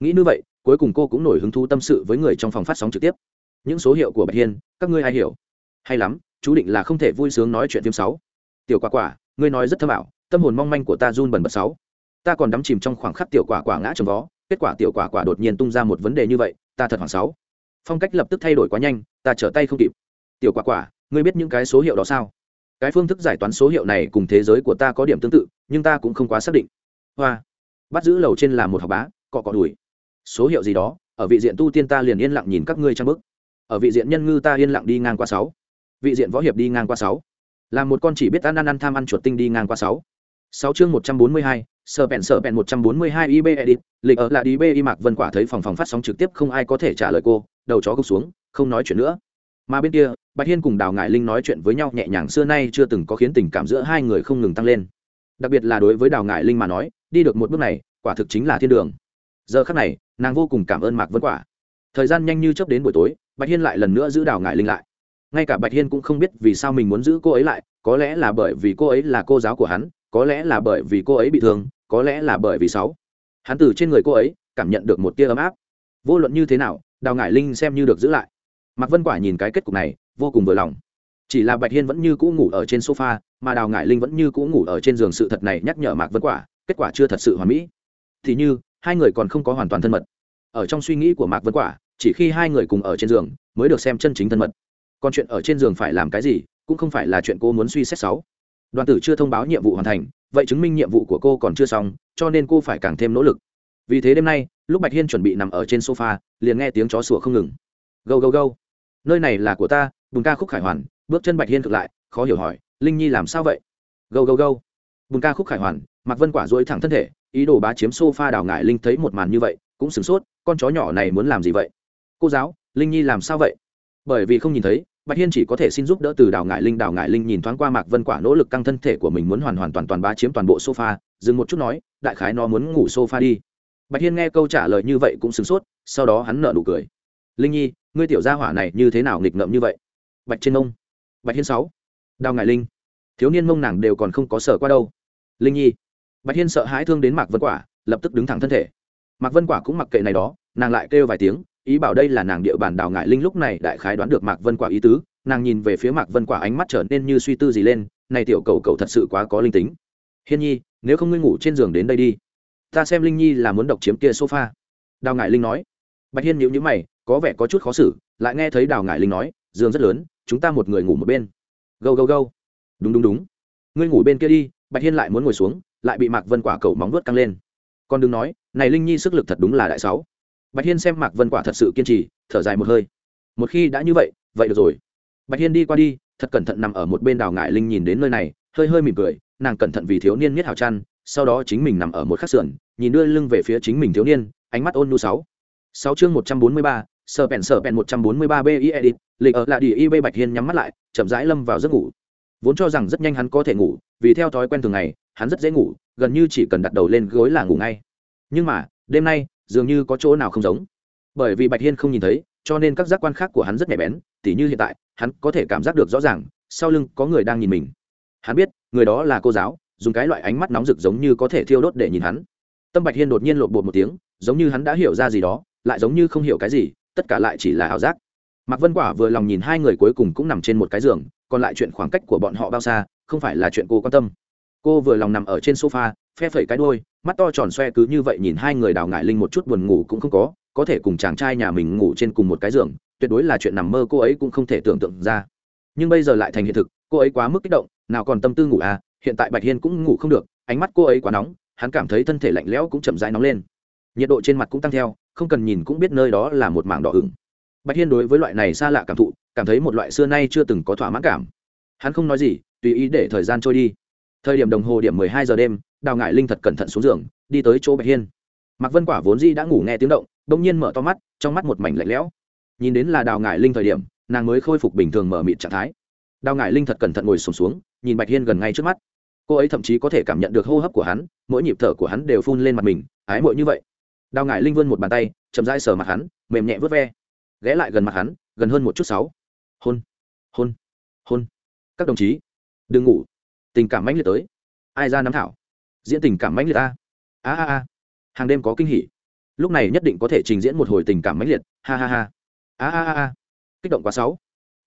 A: Nghĩ như vậy, cuối cùng cô cũng nổi hứng thú tâm sự với người trong phòng phát sóng trực tiếp. Những số hiệu của bạch hiên, các ngươi ai hiểu? Hay lắm, chú định là không thể vui sướng nói chuyện phim sáu tiểu quả quả, ngươi nói rất thâm ảo, tâm hồn mong manh của ta run bần bật sáu. Ta còn đắm chìm trong khoảng khắc tiểu quả quả ngã trồng vó, kết quả tiểu quả quả đột nhiên tung ra một vấn đề như vậy, ta thật hoảng sáu. Phong cách lập tức thay đổi quá nhanh, ta trở tay không kịp. Tiểu quả quả, ngươi biết những cái số hiệu đó sao? Cái phương thức giải toán số hiệu này cùng thế giới của ta có điểm tương tự, nhưng ta cũng không quá xác định. Hoa. Bắt giữ lầu trên là một học bá, cọ cọ đùi số hiệu gì đó, ở vị diện tu tiên ta liền yên lặng nhìn các ngươi trang bức. Ở vị diện nhân ngư ta yên lặng đi ngang qua sáu. Vị diện võ hiệp đi ngang qua sáu là một con chỉ biết ăn ăn ăn, tham ăn chuột tinh đi ngang qua sáu. Sáu chương một trăm bốn mươi hai sở bèn sở bèn một trăm bốn mươi hai ib edit, lịch ở là đi b y mạc vân quả thấy phòng phòng phát sóng trực tiếp không ai có thể trả lời cô, đầu chó gục xuống, không nói chuyện nữa. Mà bên kia, bạch hiên cùng đào ngải linh nói chuyện với nhau nhẹ nhàng, xưa nay chưa từng có khiến tình cảm giữa hai người không ngừng tăng lên. Đặc biệt là đối với đào ngải linh mà nói, đi được một bước này, quả thực chính là thiên đường. Giờ khắc này, nàng vô cùng cảm ơn mạc vân quả. Thời gian nhanh như chớp đến buổi tối, bạch hiên lại lần nữa giữ đào ngải linh lại ngay cả bạch hiên cũng không biết vì sao mình muốn giữ cô ấy lại, có lẽ là bởi vì cô ấy là cô giáo của hắn, có lẽ là bởi vì cô ấy bị thương, có lẽ là bởi vì sáu. Hắn từ trên người cô ấy, cảm nhận được một tia ấm áp. Vô luận như thế nào, đào ngải linh xem như được giữ lại. Mạc vân quả nhìn cái kết cục này, vô cùng vừa lòng. Chỉ là bạch hiên vẫn như cũ ngủ ở trên sofa, mà đào ngải linh vẫn như cũ ngủ ở trên giường sự thật này nhắc nhở mạc vân quả, kết quả chưa thật sự hoàn mỹ. Thì như, hai người còn không có hoàn toàn thân mật. Ở trong suy nghĩ của mạc vân quả, chỉ khi hai người cùng ở trên giường, mới được xem chân chính thân mật còn chuyện ở trên giường phải làm cái gì, cũng không phải là chuyện cô muốn suy xét sáu. Đoàn tử chưa thông báo nhiệm vụ hoàn thành, vậy chứng minh nhiệm vụ của cô còn chưa xong, cho nên cô phải càng thêm nỗ lực. Vì thế đêm nay, lúc bạch hiên chuẩn bị nằm ở trên sofa, liền nghe tiếng chó sủa không ngừng. Gâu gâu gâu. Nơi này là của ta, bùn ca khúc khải hoàn. Bước chân bạch hiên thực lại, khó hiểu hỏi, linh nhi làm sao vậy? Gâu gâu gâu. Bùn ca khúc khải hoàn, mặc vân quả dỗi thẳng thân thể, ý đồ bá chiếm sofa đào ngải linh thấy một màn như vậy, cũng sửng sốt, con chó nhỏ này muốn làm gì vậy? Cô giáo, linh nhi làm sao vậy? Bởi vì không nhìn thấy, bạch hiên chỉ có thể xin giúp đỡ từ đào ngải linh đào ngải linh nhìn thoáng qua mạc vân quả nỗ lực căng thân thể của mình muốn hoàn hoàn toàn toàn bá chiếm toàn bộ sofa, dừng một chút nói, đại khái nó muốn ngủ sofa đi. Bạch hiên nghe câu trả lời như vậy cũng sửng sốt, sau đó hắn nợ nụ cười. Linh nhi, ngươi tiểu gia hỏa này như thế nào nghịch ngợm như vậy? Bạch trên mông bạch hiên sáu. Đào ngải linh. Thiếu niên mông nàng đều còn không có sở qua đâu. Linh nhi. Bạch hiên sợ hãi thương đến mạc vân quả, lập tức đứng thẳng thân thể. Mạc vân quả cũng mặc kệ này đó, nàng lại kêu vài tiếng ý bảo đây là nàng địa bàn đào ngại linh lúc này đại khái đoán được mạc vân quả ý tứ, nàng nhìn về phía mạc vân quả ánh mắt trở nên như suy tư gì lên, này tiểu cầu cầu thật sự quá có linh tính. Hiên nhi, nếu không ngươi ngủ trên giường đến đây đi. Ta xem linh nhi là muốn độc chiếm kia sofa. Đào ngại linh nói. Bạch hiên nhíu nhíu mày, có vẻ có chút khó xử, lại nghe thấy đào ngại linh nói, giường rất lớn, chúng ta một người ngủ một bên. Gâu gâu gâu. Đúng đúng đúng. Ngươi ngủ bên kia đi. Bạch hiên lại muốn ngồi xuống, lại bị mạc vân quả cầu móng vuốt căng lên. Còn đừng nói, này linh nhi sức lực thật đúng là đại sáu bạch hiên xem mạc vân quả thật sự kiên trì, thở dài một hơi. Một khi đã như vậy vậy được rồi. Bạch hiên đi qua đi, thật cẩn thận nằm ở một bên đào ngại linh nhìn đến nơi này, hơi hơi mỉm cười, nàng cẩn thận vì thiếu niên miết hào chăn, sau đó chính mình nằm ở một khắc sườn, nhìn đưa lưng về phía chính mình thiếu niên, ánh mắt ôn nu sáu. Sáu chương một trăm bốn mươi ba, sờ bèn sờ bèn một trăm bốn mươi ba bi edit lịch ở lại đi y bạch hiên nhắm mắt lại, chậm rãi lâm vào giấc ngủ. Vốn cho rằng rất nhanh hắn có thể ngủ, vì theo thói quen thường ngày, hắn rất dễ ngủ, gần như chỉ cần đặt đầu lên gối là ngủ ngay. Nhưng mà, đêm nay dường như có chỗ nào không giống. Bởi vì bạch hiên không nhìn thấy, cho nên các giác quan khác của hắn rất nhạy bén, tỉ như hiện tại, hắn có thể cảm giác được rõ ràng, sau lưng có người đang nhìn mình. Hắn biết, người đó là cô giáo, dùng cái loại ánh mắt nóng rực giống như có thể thiêu đốt để nhìn hắn. Tâm bạch hiên đột nhiên lột bột một tiếng, giống như hắn đã hiểu ra gì đó, lại giống như không hiểu cái gì, tất cả lại chỉ là ảo giác. Mạc vân quả vừa lòng nhìn hai người cuối cùng cũng nằm trên một cái giường, còn lại chuyện khoảng cách của bọn họ bao xa, không phải là chuyện cô quan tâm. Cô vừa lòng nằm ở trên sofa phe phẩy cái đôi mắt to tròn xoe cứ như vậy nhìn hai người đào ngại linh một chút buồn ngủ cũng không có có thể cùng chàng trai nhà mình ngủ trên cùng một cái giường, tuyệt đối là chuyện nằm mơ cô ấy cũng không thể tưởng tượng ra. Nhưng bây giờ lại thành hiện thực, cô ấy quá mức kích động, nào còn tâm tư ngủ à hiện tại bạch hiên cũng ngủ không được, ánh mắt cô ấy quá nóng, hắn cảm thấy thân thể lạnh lẽo cũng chậm rãi nóng lên. Nhiệt độ trên mặt cũng tăng theo, không cần nhìn cũng biết nơi đó là một mảng đỏ ửng. Bạch hiên đối với loại này xa lạ cảm thụ, cảm thấy một loại xưa nay chưa từng có thỏa mãn cảm. Hắn không nói gì, tùy ý để thời gian trôi đi. Thời điểm đồng hồ điểm mười hai giờ đêm đào Ngải linh thật cẩn thận xuống giường đi tới chỗ bạch hiên. Mạc vân quả vốn di đã ngủ nghe tiếng động đông nhiên mở to mắt trong mắt một mảnh lạnh lẽo. Nhìn đến là đào Ngải linh thời điểm nàng mới khôi phục bình thường mở mịt trạng thái. Đào Ngải linh thật cẩn thận ngồi sùng xuống, xuống nhìn bạch hiên gần ngay trước mắt. Cô ấy thậm chí có thể cảm nhận được hô hấp của hắn mỗi nhịp thở của hắn đều phun lên mặt mình ái mội như vậy. Đào Ngải linh vươn một bàn tay chậm dai sờ mặt hắn mềm nhẹ vớt ve. Ghé lại gần mặt hắn gần hơn một chút sáu. Hôn hôn hôn. Các đồng chí đừng ngủ. Tình cảm mãnh liệt tới. Ai ra nắm thảo? Diễn tình cảm mãnh liệt a. A a a. Hàng đêm có kinh hỉ. Lúc này nhất định có thể trình diễn một hồi tình cảm mãnh liệt. Ha ha ha. A a a a. Kích động quá sáu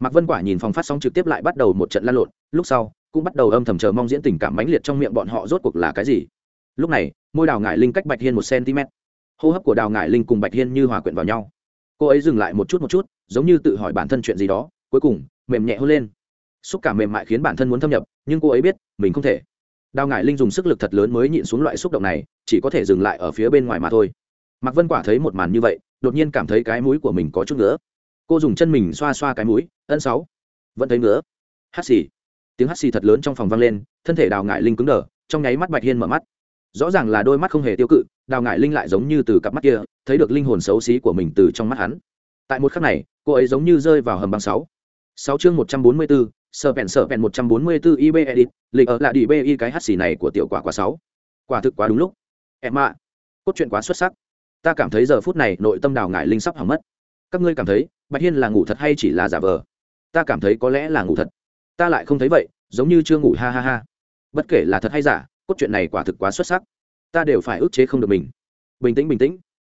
A: mạc vân quả nhìn phòng phát sóng trực tiếp lại bắt đầu một trận lan lộn, lúc sau cũng bắt đầu âm thầm chờ mong diễn tình cảm mãnh liệt trong miệng bọn họ rốt cuộc là cái gì. Lúc này, môi đào ngải linh cách bạch hiên một cm. Hô hấp của đào ngải linh cùng bạch hiên như hòa quyện vào nhau. Cô ấy dừng lại một chút một chút, giống như tự hỏi bản thân chuyện gì đó, cuối cùng mềm nhẹ hôn lên. Xúc cảm mềm mại khiến bản thân muốn thâm nhập, nhưng cô ấy biết, mình không thể đào ngải linh dùng sức lực thật lớn mới nhịn xuống loại xúc động này, chỉ có thể dừng lại ở phía bên ngoài mà thôi. Mạc vân quả thấy một màn như vậy, đột nhiên cảm thấy cái mũi của mình có chút nữa cô dùng chân mình xoa xoa cái mũi, ân sáu. Vẫn thấy nữa hắt xì. Tiếng hắt xì thật lớn trong phòng vang lên, thân thể đào ngải linh cứng đờ, trong nháy mắt bạch hiên mở mắt. Rõ ràng là đôi mắt không hề tiêu cự, đào ngải linh lại giống như từ cặp mắt kia, thấy được linh hồn xấu xí của mình từ trong mắt hắn. Tại một khắc này, cô ấy giống như rơi vào hầm băng sáu. Sáu chương một trăm bốn mươi bốn sở vẹn sở vẹn một trăm bốn mươi bốn ib edit, lịch ở lại đi bi cái hát xì này của tiểu quả quả sáu. Quả thực quá đúng lúc. Em ạ cốt truyện quá xuất sắc. Ta cảm thấy giờ phút này nội tâm đào ngải linh sắp hỏng mất. Các ngươi cảm thấy, bạch hiên là ngủ thật hay chỉ là giả vờ? Ta cảm thấy có lẽ là ngủ thật. Ta lại không thấy vậy, giống như chưa ngủ ha ha ha. Bất kể là thật hay giả, cốt truyện này quả thực quá xuất sắc. Ta đều phải ức chế không được mình. Bình tĩnh bình tĩnh.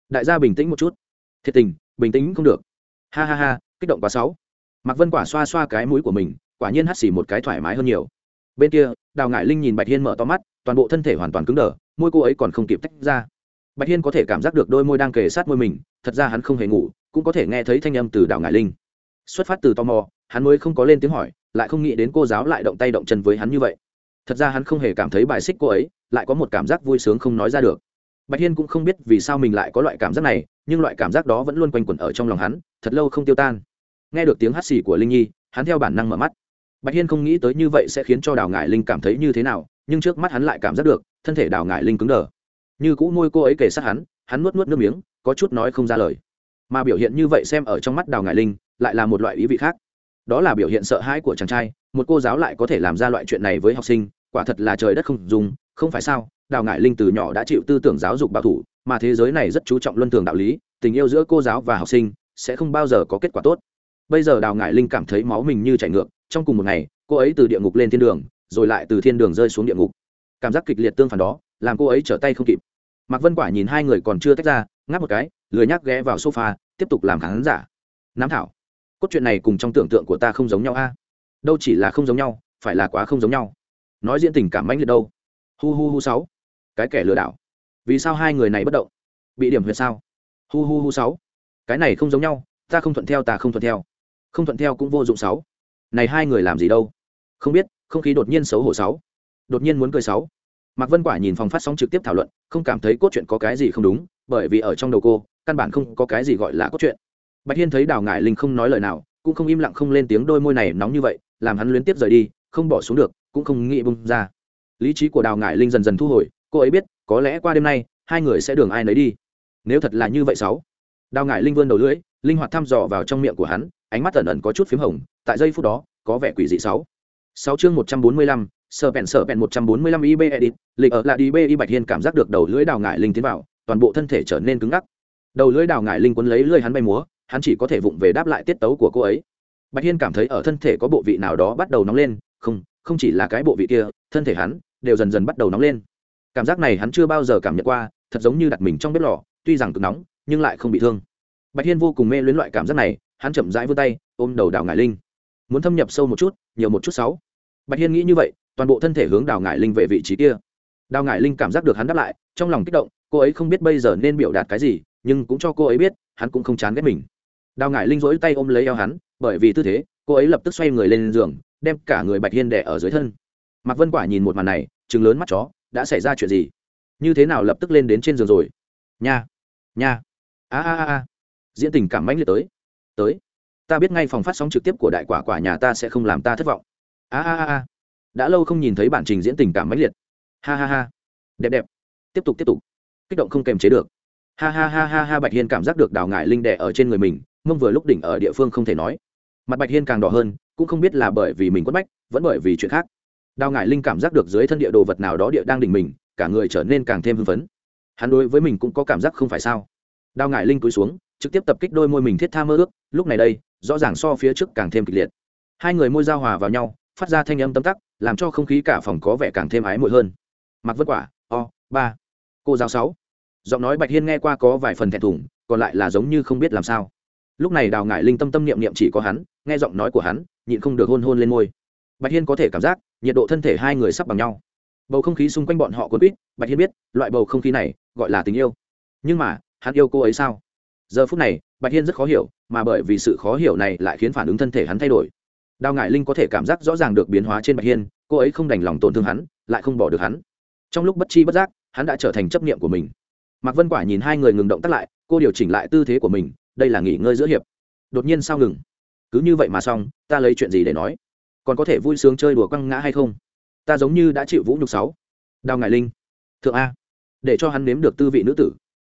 A: Đại gia bình tĩnh một chút. Thiệt tình, bình tĩnh không được. Ha ha ha, kích động quá sáu. Mạc vân quả xoa xoa cái mũi của mình quả nhiên hắt xì một cái thoải mái hơn nhiều. Bên kia, đào ngải linh nhìn bạch hiên mở to mắt, toàn bộ thân thể hoàn toàn cứng đờ, môi cô ấy còn không kịp tách ra. Bạch hiên có thể cảm giác được đôi môi đang kề sát môi mình, thật ra hắn không hề ngủ, cũng có thể nghe thấy thanh âm từ đào ngải linh. Xuất phát từ tò mò, hắn mới không có lên tiếng hỏi, lại không nghĩ đến cô giáo lại động tay động chân với hắn như vậy. Thật ra hắn không hề cảm thấy bài xích cô ấy, lại có một cảm giác vui sướng không nói ra được. Bạch hiên cũng không biết vì sao mình lại có loại cảm giác này, nhưng loại cảm giác đó vẫn luôn quanh quẩn ở trong lòng hắn, thật lâu không tiêu tan. Nghe được tiếng hắt xì của linh nhi, hắn theo bản năng mở mắt bạch hiên không nghĩ tới như vậy sẽ khiến cho đào ngải linh cảm thấy như thế nào, nhưng trước mắt hắn lại cảm giác được, thân thể đào ngải linh cứng đờ. Như cũ môi cô ấy kề sát hắn hắn nuốt nuốt nước miếng, có chút nói không ra lời. Mà biểu hiện như vậy xem ở trong mắt đào ngải linh, lại là một loại ý vị khác. Đó là biểu hiện sợ hãi của chàng trai, một cô giáo lại có thể làm ra loại chuyện này với học sinh, quả thật là trời đất không dùng, không phải sao? Đào ngải linh từ nhỏ đã chịu tư tưởng giáo dục bảo thủ, mà thế giới này rất chú trọng luân thường đạo lý, tình yêu giữa cô giáo và học sinh sẽ không bao giờ có kết quả tốt. Bây giờ đào ngải linh cảm thấy máu mình như chảy ngược trong cùng một ngày, cô ấy từ địa ngục lên thiên đường, rồi lại từ thiên đường rơi xuống địa ngục. Cảm giác kịch liệt tương phản đó, làm cô ấy trở tay không kịp. Mạc vân quả nhìn hai người còn chưa tách ra, ngáp một cái, lười nhác ghé vào sofa, tiếp tục làm khán giả. Nám thảo, cốt truyện này cùng trong tưởng tượng của ta không giống nhau a. Đâu chỉ là không giống nhau, phải là quá không giống nhau. Nói diễn tình cảm mãnh liệt đâu. Hu hu hu sáu. Cái kẻ lừa đảo. Vì sao hai người này bất động? Bị điểm huyệt sao? Hu hu hu sáu. Cái này không giống nhau, ta không thuận theo, ta không thuận theo. Không thuận theo cũng vô dụng sáu này hai người làm gì đâu? Không biết, không khí đột nhiên xấu hổ sáu. Đột nhiên muốn cười sáu. Mạc vân quả nhìn phòng phát sóng trực tiếp thảo luận, không cảm thấy cốt truyện có cái gì không đúng, bởi vì ở trong đầu cô, căn bản không có cái gì gọi là cốt truyện. Bạch hiên thấy đào ngải linh không nói lời nào, cũng không im lặng không lên tiếng đôi môi này nóng như vậy, làm hắn luyến tiếp rời đi, không bỏ xuống được, cũng không nghĩ bung ra. Lý trí của đào ngải linh dần dần thu hồi, cô ấy biết, có lẽ qua đêm nay, hai người sẽ đường ai nấy đi. Nếu thật là như vậy sáu. Đào ngải linh vươn đầu lưỡi linh hoạt thăm dò vào trong miệng của hắn, ánh mắt ẩn ẩn có chút p h í m hồng, tại giây phút đó, có vẻ quỷ dị sáu. Sáu chương một trăm bốn mươi lăm sở bèn sở bèn một trăm bốn mươi lăm ib edit lịch ở lại đi y bạch hiên cảm giác được đầu lưỡi đào ngải linh tiến vào, toàn bộ thân thể trở nên cứng ngắc. Đầu lưỡi đào ngải linh quấn lấy lưỡi hắn bay múa, hắn chỉ có thể vụng về đáp lại tiết tấu của cô ấy. Bạch hiên cảm thấy ở thân thể có bộ vị nào đó bắt đầu nóng lên, không không chỉ là cái bộ vị kia, thân thể hắn đều dần dần bắt đầu nóng lên. Cảm giác này hắn chưa bao giờ cảm nhận qua, thật giống như đặt mình trong bếp lò, tuy rằng cực nóng, nhưng lại không bị thương bạch hiên vô cùng mê luyến loại cảm giác này, hắn chậm rãi vươn tay, ôm đầu đào ngải linh. Muốn thâm nhập sâu một chút, nhiều một chút sáu. Bạch hiên nghĩ như vậy, toàn bộ thân thể hướng đào ngải linh về vị trí kia. Đào ngải linh cảm giác được hắn đáp lại, trong lòng kích động, cô ấy không biết bây giờ nên biểu đạt cái gì, nhưng cũng cho cô ấy biết, hắn cũng không chán ghét mình. Đào ngải linh rỗi tay ôm lấy eo hắn, bởi vì tư thế, cô ấy lập tức xoay người lên giường, đem cả người bạch hiên đẻ ở dưới thân. Mạc vân quả nhìn một màn này chừng lớn mắt chó, đã xảy ra chuyện gì? Như thế nào lập tức lên đến trên giường rồi? Nha nha. A a a diễn tình cảm mãnh liệt tới. Tới. Ta biết ngay phòng phát sóng trực tiếp của đại quả quả nhà ta sẽ không làm ta thất vọng. A a a đã lâu không nhìn thấy bản trình diễn tình cảm mãnh liệt. Ha ha ha. Đẹp đẹp. Tiếp tục tiếp tục. Kích động không kềm chế được. Ha ha ha ha ha, bạch hiên cảm giác được đào ngải linh đẻ ở trên người mình, mông vừa lúc đỉnh ở địa phương không thể nói. Mặt bạch hiên càng đỏ hơn, cũng không biết là bởi vì mình quất bách, vẫn bởi vì chuyện khác. Đào ngải linh cảm giác được dưới thân địa đồ vật nào đó địa đang đỉnh mình, cả người trở nên càng thêm hưng phấn. Hắn đối với mình cũng có cảm giác không phải sao. Đào ngải linh cúi xuống trực tiếp tập kích đôi môi mình thiết tha mơ ước, lúc này đây, rõ ràng so phía trước càng thêm kịch liệt. Hai người môi giao hòa vào nhau, phát ra thanh âm tâm tắc, làm cho không khí cả phòng có vẻ càng thêm ái mội hơn. Mặc vất quả, o, ba, cô giáo sáu. Giọng nói bạch hiên nghe qua có vài phần thẹn thùng, còn lại là giống như không biết làm sao. Lúc này đào ngải linh tâm tâm niệm niệm chỉ có hắn, nghe giọng nói của hắn, nhịn không được hôn hôn lên môi. Bạch hiên có thể cảm giác, nhiệt độ thân thể hai người sắp bằng nhau. Bầu không khí xung quanh bọn họ cuốn quýt, bạch hiên biết, loại bầu không khí này, gọi là tình yêu. Nhưng mà, hắn yêu cô ấy sao? Giờ phút này, bạch hiên rất khó hiểu, mà bởi vì sự khó hiểu này lại khiến phản ứng thân thể hắn thay đổi. Đào ngại linh có thể cảm giác rõ ràng được biến hóa trên bạch hiên, cô ấy không đành lòng tổn thương hắn, lại không bỏ được hắn. Trong lúc bất chi bất giác, hắn đã trở thành chấp niệm của mình. Mạc vân quả nhìn hai người ngừng động tác lại, cô điều chỉnh lại tư thế của mình, đây là nghỉ ngơi giữa hiệp. Đột nhiên sao ngừng? Cứ như vậy mà xong, ta lấy chuyện gì để nói? Còn có thể vui sướng chơi đùa quăng ngã hay không? Ta giống như đã chịu vũ nhục sáu. Đào ngại linh. Thượng a. Để cho hắn nếm được tư vị nữ tử.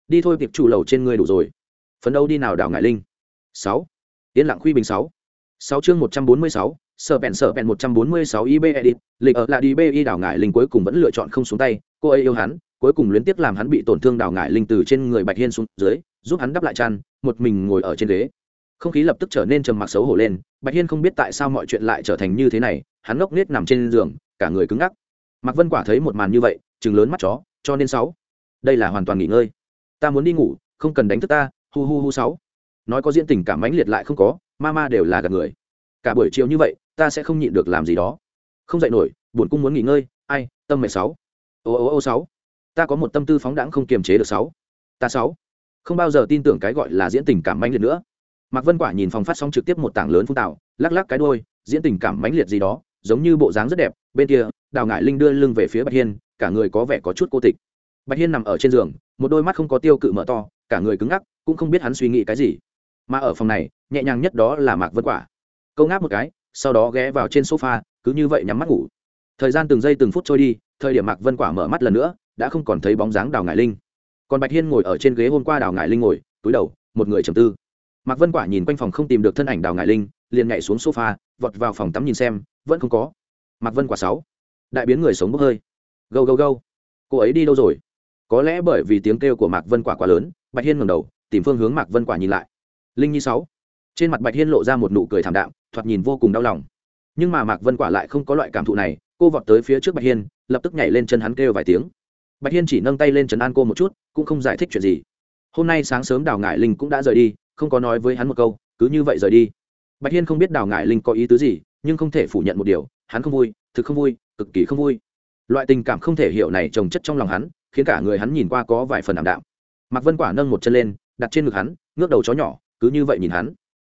A: Đi thôi, tiệp chủ lầu trên người đủ rồi phấn đấu đi nào đào ngải linh. Sáu. Yên lặng khuy bình sáu. Sáu chương một trăm bốn mươi sáu, sợ bèn sợ bèn một trăm bốn mươi sáu ib edit, lịch ở là đi bi đào ngải linh cuối cùng vẫn lựa chọn không xuống tay, cô ấy yêu hắn, cuối cùng luyến tiếc làm hắn bị tổn thương đào ngải linh từ trên người bạch hiên xuống dưới, giúp hắn đắp lại chăn, một mình ngồi ở trên ghế. Không khí lập tức trở nên trầm mặc xấu hổ lên, bạch hiên không biết tại sao mọi chuyện lại trở thành như thế này, hắn ngốc nết nằm trên giường, cả người cứng ngắc. Mạc vân quả thấy một màn như vậy chừng lớn mắt chó, cho nên sáu. Đây là hoàn toàn nghỉ ngơi. Ta muốn đi ngủ, không cần đánh thức ta hu hu hu sáu. Nói có diễn tình cảm mãnh liệt lại không có, ma ma đều là gạt người. Cả buổi chiều như vậy, ta sẽ không nhịn được làm gì đó. Không dậy nổi, buồn cung muốn nghỉ ngơi, ai, tâm mệt sáu. Ô ô ô sáu. Ta có một tâm tư phóng đãng không kiềm chế được sáu. Ta sáu. Không bao giờ tin tưởng cái gọi là diễn tình cảm mãnh liệt nữa. Mạc vân quả nhìn phòng phát sóng trực tiếp một tảng lớn phun tạo lắc lắc cái đôi diễn tình cảm mãnh liệt gì đó, giống như bộ dáng rất đẹp, bên kia, đào ngải linh đưa lưng về phía bạch hiên, cả người có vẻ có chút cô tịch. Bạch hiên nằm ở trên giường, một đôi mắt không có tiêu cự mở to cả người cứng ngắc, cũng không biết hắn suy nghĩ cái gì. Mà ở phòng này, nhẹ nhàng nhất đó là mạc vân quả. Câu ngáp một cái, sau đó ghé vào trên sofa, cứ như vậy nhắm mắt ngủ. Thời gian từng giây từng phút trôi đi, thời điểm mạc vân quả mở mắt lần nữa, đã không còn thấy bóng dáng đào ngải linh. Còn bạch hiên ngồi ở trên ghế hôm qua đào ngải linh ngồi, túi đầu, một người trầm tư. Mạc vân quả nhìn quanh phòng không tìm được thân ảnh đào ngải linh, liền nhảy xuống sofa, vọt vào phòng tắm nhìn xem, vẫn không có. Mạc vân quả sáu. Đại biến người sống bốc hơi. Gâu gâu gâu. Cô ấy đi đâu rồi? Có lẽ bởi vì tiếng kêu của mạc vân quả quá lớn bạch hiên ngầm đầu, tìm phương hướng mạc vân quả nhìn lại. Linh nhi sáu. Trên mặt bạch hiên lộ ra một nụ cười thảm đạm, thoạt nhìn vô cùng đau lòng. Nhưng mà mạc vân quả lại không có loại cảm thụ này, cô vọt tới phía trước bạch hiên, lập tức nhảy lên chân hắn kêu vài tiếng. Bạch hiên chỉ nâng tay lên trấn an cô một chút, cũng không giải thích chuyện gì. Hôm nay sáng sớm đào ngải linh cũng đã rời đi, không có nói với hắn một câu, cứ như vậy rời đi. Bạch hiên không biết đào ngải linh có ý tứ gì, nhưng không thể phủ nhận một điều, hắn không vui, thực không vui, cực kỳ không vui. Loại tình cảm không thể hiểu này trồng chất trong lòng hắn, khiến cả người hắn nhìn qua có vài phần ảm đạm mạc vân quả nâng một chân lên, đặt trên ngực hắn, ngước đầu chó nhỏ, cứ như vậy nhìn hắn.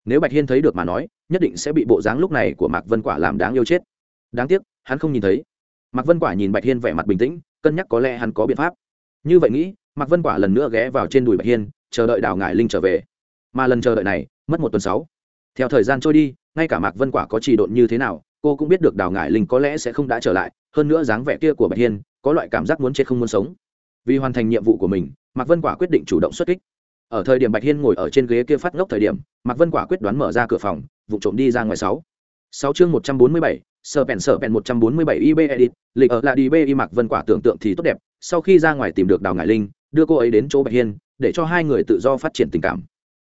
A: Nếu bạch hiên thấy được mà nói, nhất định sẽ bị bộ dáng lúc này của mạc vân quả làm đáng yêu chết. Đáng tiếc, hắn không nhìn thấy. Mạc vân quả nhìn bạch hiên vẻ mặt bình tĩnh, cân nhắc có lẽ hắn có biện pháp. Như vậy nghĩ, mạc vân quả lần nữa ghé vào trên đùi bạch hiên, chờ đợi đào ngải linh trở về. Mà lần chờ đợi này, mất một tuần sáu. Theo thời gian trôi đi, ngay cả mạc vân quả có trì độn như thế nào, cô cũng biết được đào ngải linh có lẽ sẽ không đã trở lại, hơn nữa dáng vẻ kia của bạch hiên, có loại cảm giác muốn chết không muốn sống vì hoàn thành nhiệm vụ của mình, mạc vân quả quyết định chủ động xuất kích. Ở thời điểm bạch hiên ngồi ở trên ghế kia phát ngốc thời điểm, mạc vân quả quyết đoán mở ra cửa phòng, vụ trộm đi ra ngoài sáu. Sáu chương một trăm bốn mươi bảy sở bèn sở bèn một trăm bốn mươi bảy ib edit, lịch ở là đi b y mạc vân quả tưởng tượng thì tốt đẹp, sau khi ra ngoài tìm được đào ngải linh, đưa cô ấy đến chỗ bạch hiên, để cho hai người tự do phát triển tình cảm.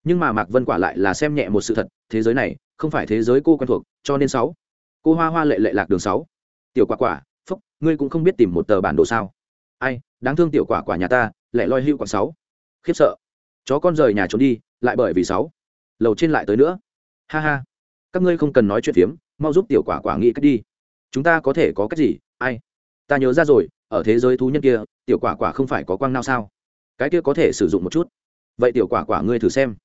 A: Nhưng mà mạc vân quả lại là xem nhẹ một sự thật, thế giới này, không phải thế giới cô quen thuộc, cho nên sáu. Cô hoa hoa lệ lệ lạc đường sáu. Tiểu quả quả, phúc, ngươi cũng không biết tìm một tờ bản đồ sao? Ai đáng thương tiểu quả quả nhà ta, lại loi hưu quả sáu. Khiếp sợ. Chó con rời nhà trốn đi, lại bởi vì sáu. Lầu trên lại tới nữa. Ha ha. Các ngươi không cần nói chuyện phiếm, mau giúp tiểu quả quả nghĩ cách đi. Chúng ta có thể có cách gì? Ai? Ta nhớ ra rồi, ở thế giới thú nhân kia, tiểu quả quả không phải có quang nao sao? Cái kia có thể sử dụng một chút. Vậy tiểu quả quả ngươi thử xem.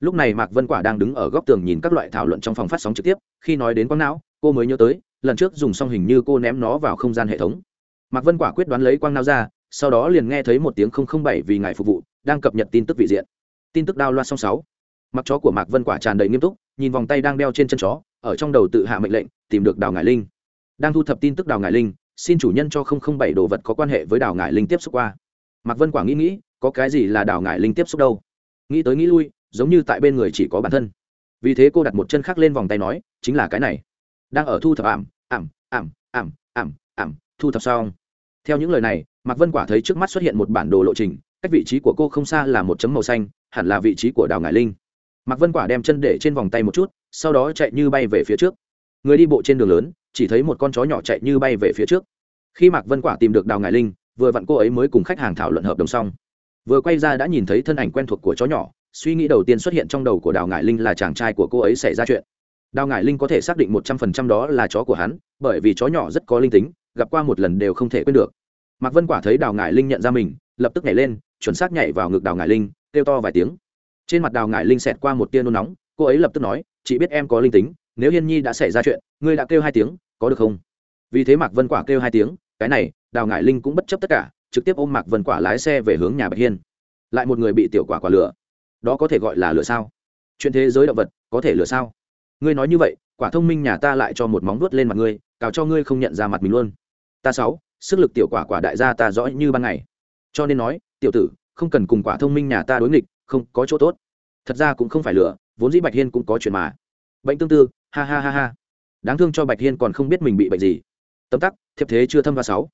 A: Lúc này mạc vân quả đang đứng ở góc tường nhìn các loại thảo luận trong phòng phát sóng trực tiếp, khi nói đến quang não, cô mới nhớ tới, lần trước dùng xong hình như cô ném nó vào không gian hệ thống. Mạc vân quả quyết đoán lấy quang não ra sau đó liền nghe thấy một tiếng không không bảy vì ngài phục vụ, đang cập nhật tin tức vị diện. Tin tức đao loa song sáu. Mặc chó của mạc vân quả tràn đầy nghiêm túc, nhìn vòng tay đang đeo trên chân chó, ở trong đầu tự hạ mệnh lệnh, tìm được đào ngải linh. Đang thu thập tin tức đào ngải linh, xin chủ nhân cho không không bảy đồ vật có quan hệ với đào ngải linh tiếp xúc qua. Mạc vân quả nghĩ nghĩ, có cái gì là đào ngải linh tiếp xúc đâu? Nghĩ tới nghĩ lui, giống như tại bên người chỉ có bản thân. Vì thế cô đặt một chân khác lên vòng tay nói, chính là cái này. Đang ở thu thập ảm ảm ảm ảm ảm ảm, thu thập xong theo những lời này, mạc vân quả thấy trước mắt xuất hiện một bản đồ lộ trình, cách vị trí của cô không xa là một chấm màu xanh, hẳn là vị trí của đào ngải linh. Mạc vân quả đem chân để trên vòng tay một chút, sau đó chạy như bay về phía trước. Người đi bộ trên đường lớn, chỉ thấy một con chó nhỏ chạy như bay về phía trước. Khi mạc vân quả tìm được đào ngải linh, vừa vặn cô ấy mới cùng khách hàng thảo luận hợp đồng xong. Vừa quay ra đã nhìn thấy thân ảnh quen thuộc của chó nhỏ, suy nghĩ đầu tiên xuất hiện trong đầu của đào ngải linh là chàng trai của cô ấy xảy ra chuyện. Đào ngải linh có thể xác định một trăm phần trăm đó là chó của hắn, bởi vì chó nhỏ rất có linh tính gặp qua một lần đều không thể quên được. Mạc vân quả thấy đào ngải linh nhận ra mình, lập tức nhảy lên, chuẩn xác nhảy vào ngực đào ngải linh, kêu to vài tiếng. Trên mặt đào ngải linh xẹt qua một tia nôn nóng, cô ấy lập tức nói, chị biết em có linh tính, nếu hiên nhi đã xảy ra chuyện, ngươi đã kêu hai tiếng, có được không? Vì thế mạc vân quả kêu hai tiếng, cái này, đào ngải linh cũng bất chấp tất cả, trực tiếp ôm mạc vân quả lái xe về hướng nhà bạch hiên. Lại một người bị tiểu quả quả lửa đó có thể gọi là lửa sao? Chuyện thế giới động vật, có thể lửa sao? Ngươi nói như vậy, quả thông minh nhà ta lại cho một móng vuốt lên mặt ngươi, cào cho ngươi không nhận ra mặt mình luôn ta sáu, sức lực tiểu quả quả đại gia ta rõ như ban ngày. Cho nên nói, tiểu tử, không cần cùng quả thông minh nhà ta đối nghịch, không có chỗ tốt. Thật ra cũng không phải lửa vốn dĩ bạch hiên cũng có chuyện mà. Bệnh tương tư, ha ha ha ha. Đáng thương cho bạch hiên còn không biết mình bị bệnh gì. Tấm tắc, thiệp thế chưa thâm và sáu.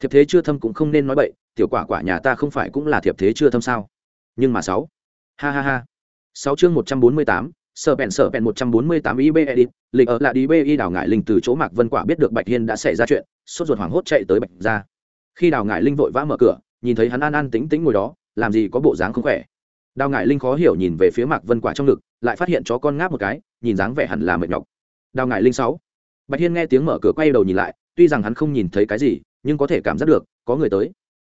A: Thiệp thế chưa thâm cũng không nên nói bậy, tiểu quả quả nhà ta không phải cũng là thiệp thế chưa thâm sao? Nhưng mà sáu. Ha ha ha. Sáu chương một trăm bốn mươi tám, sở bèn sở bèn một trăm bốn mươi tám ib edit lịch ở là đi bi đảo ngại linh từ chỗ mạc vân quả biết được bạch hiên đã xảy ra chuyện sốt ruột hoảng hốt chạy tới bạch ra khi đào ngải linh vội vã mở cửa, nhìn thấy hắn an an tĩnh tĩnh ngồi đó, làm gì có bộ dáng không khỏe. Đào ngải linh khó hiểu nhìn về phía mạc vân quả trong ngực, lại phát hiện chó con ngáp một cái, nhìn dáng vẻ hẳn là mệt nhọc. Đào ngải linh sáu. Bạch hiên nghe tiếng mở cửa quay đầu nhìn lại, tuy rằng hắn không nhìn thấy cái gì, nhưng có thể cảm giác được, có người tới.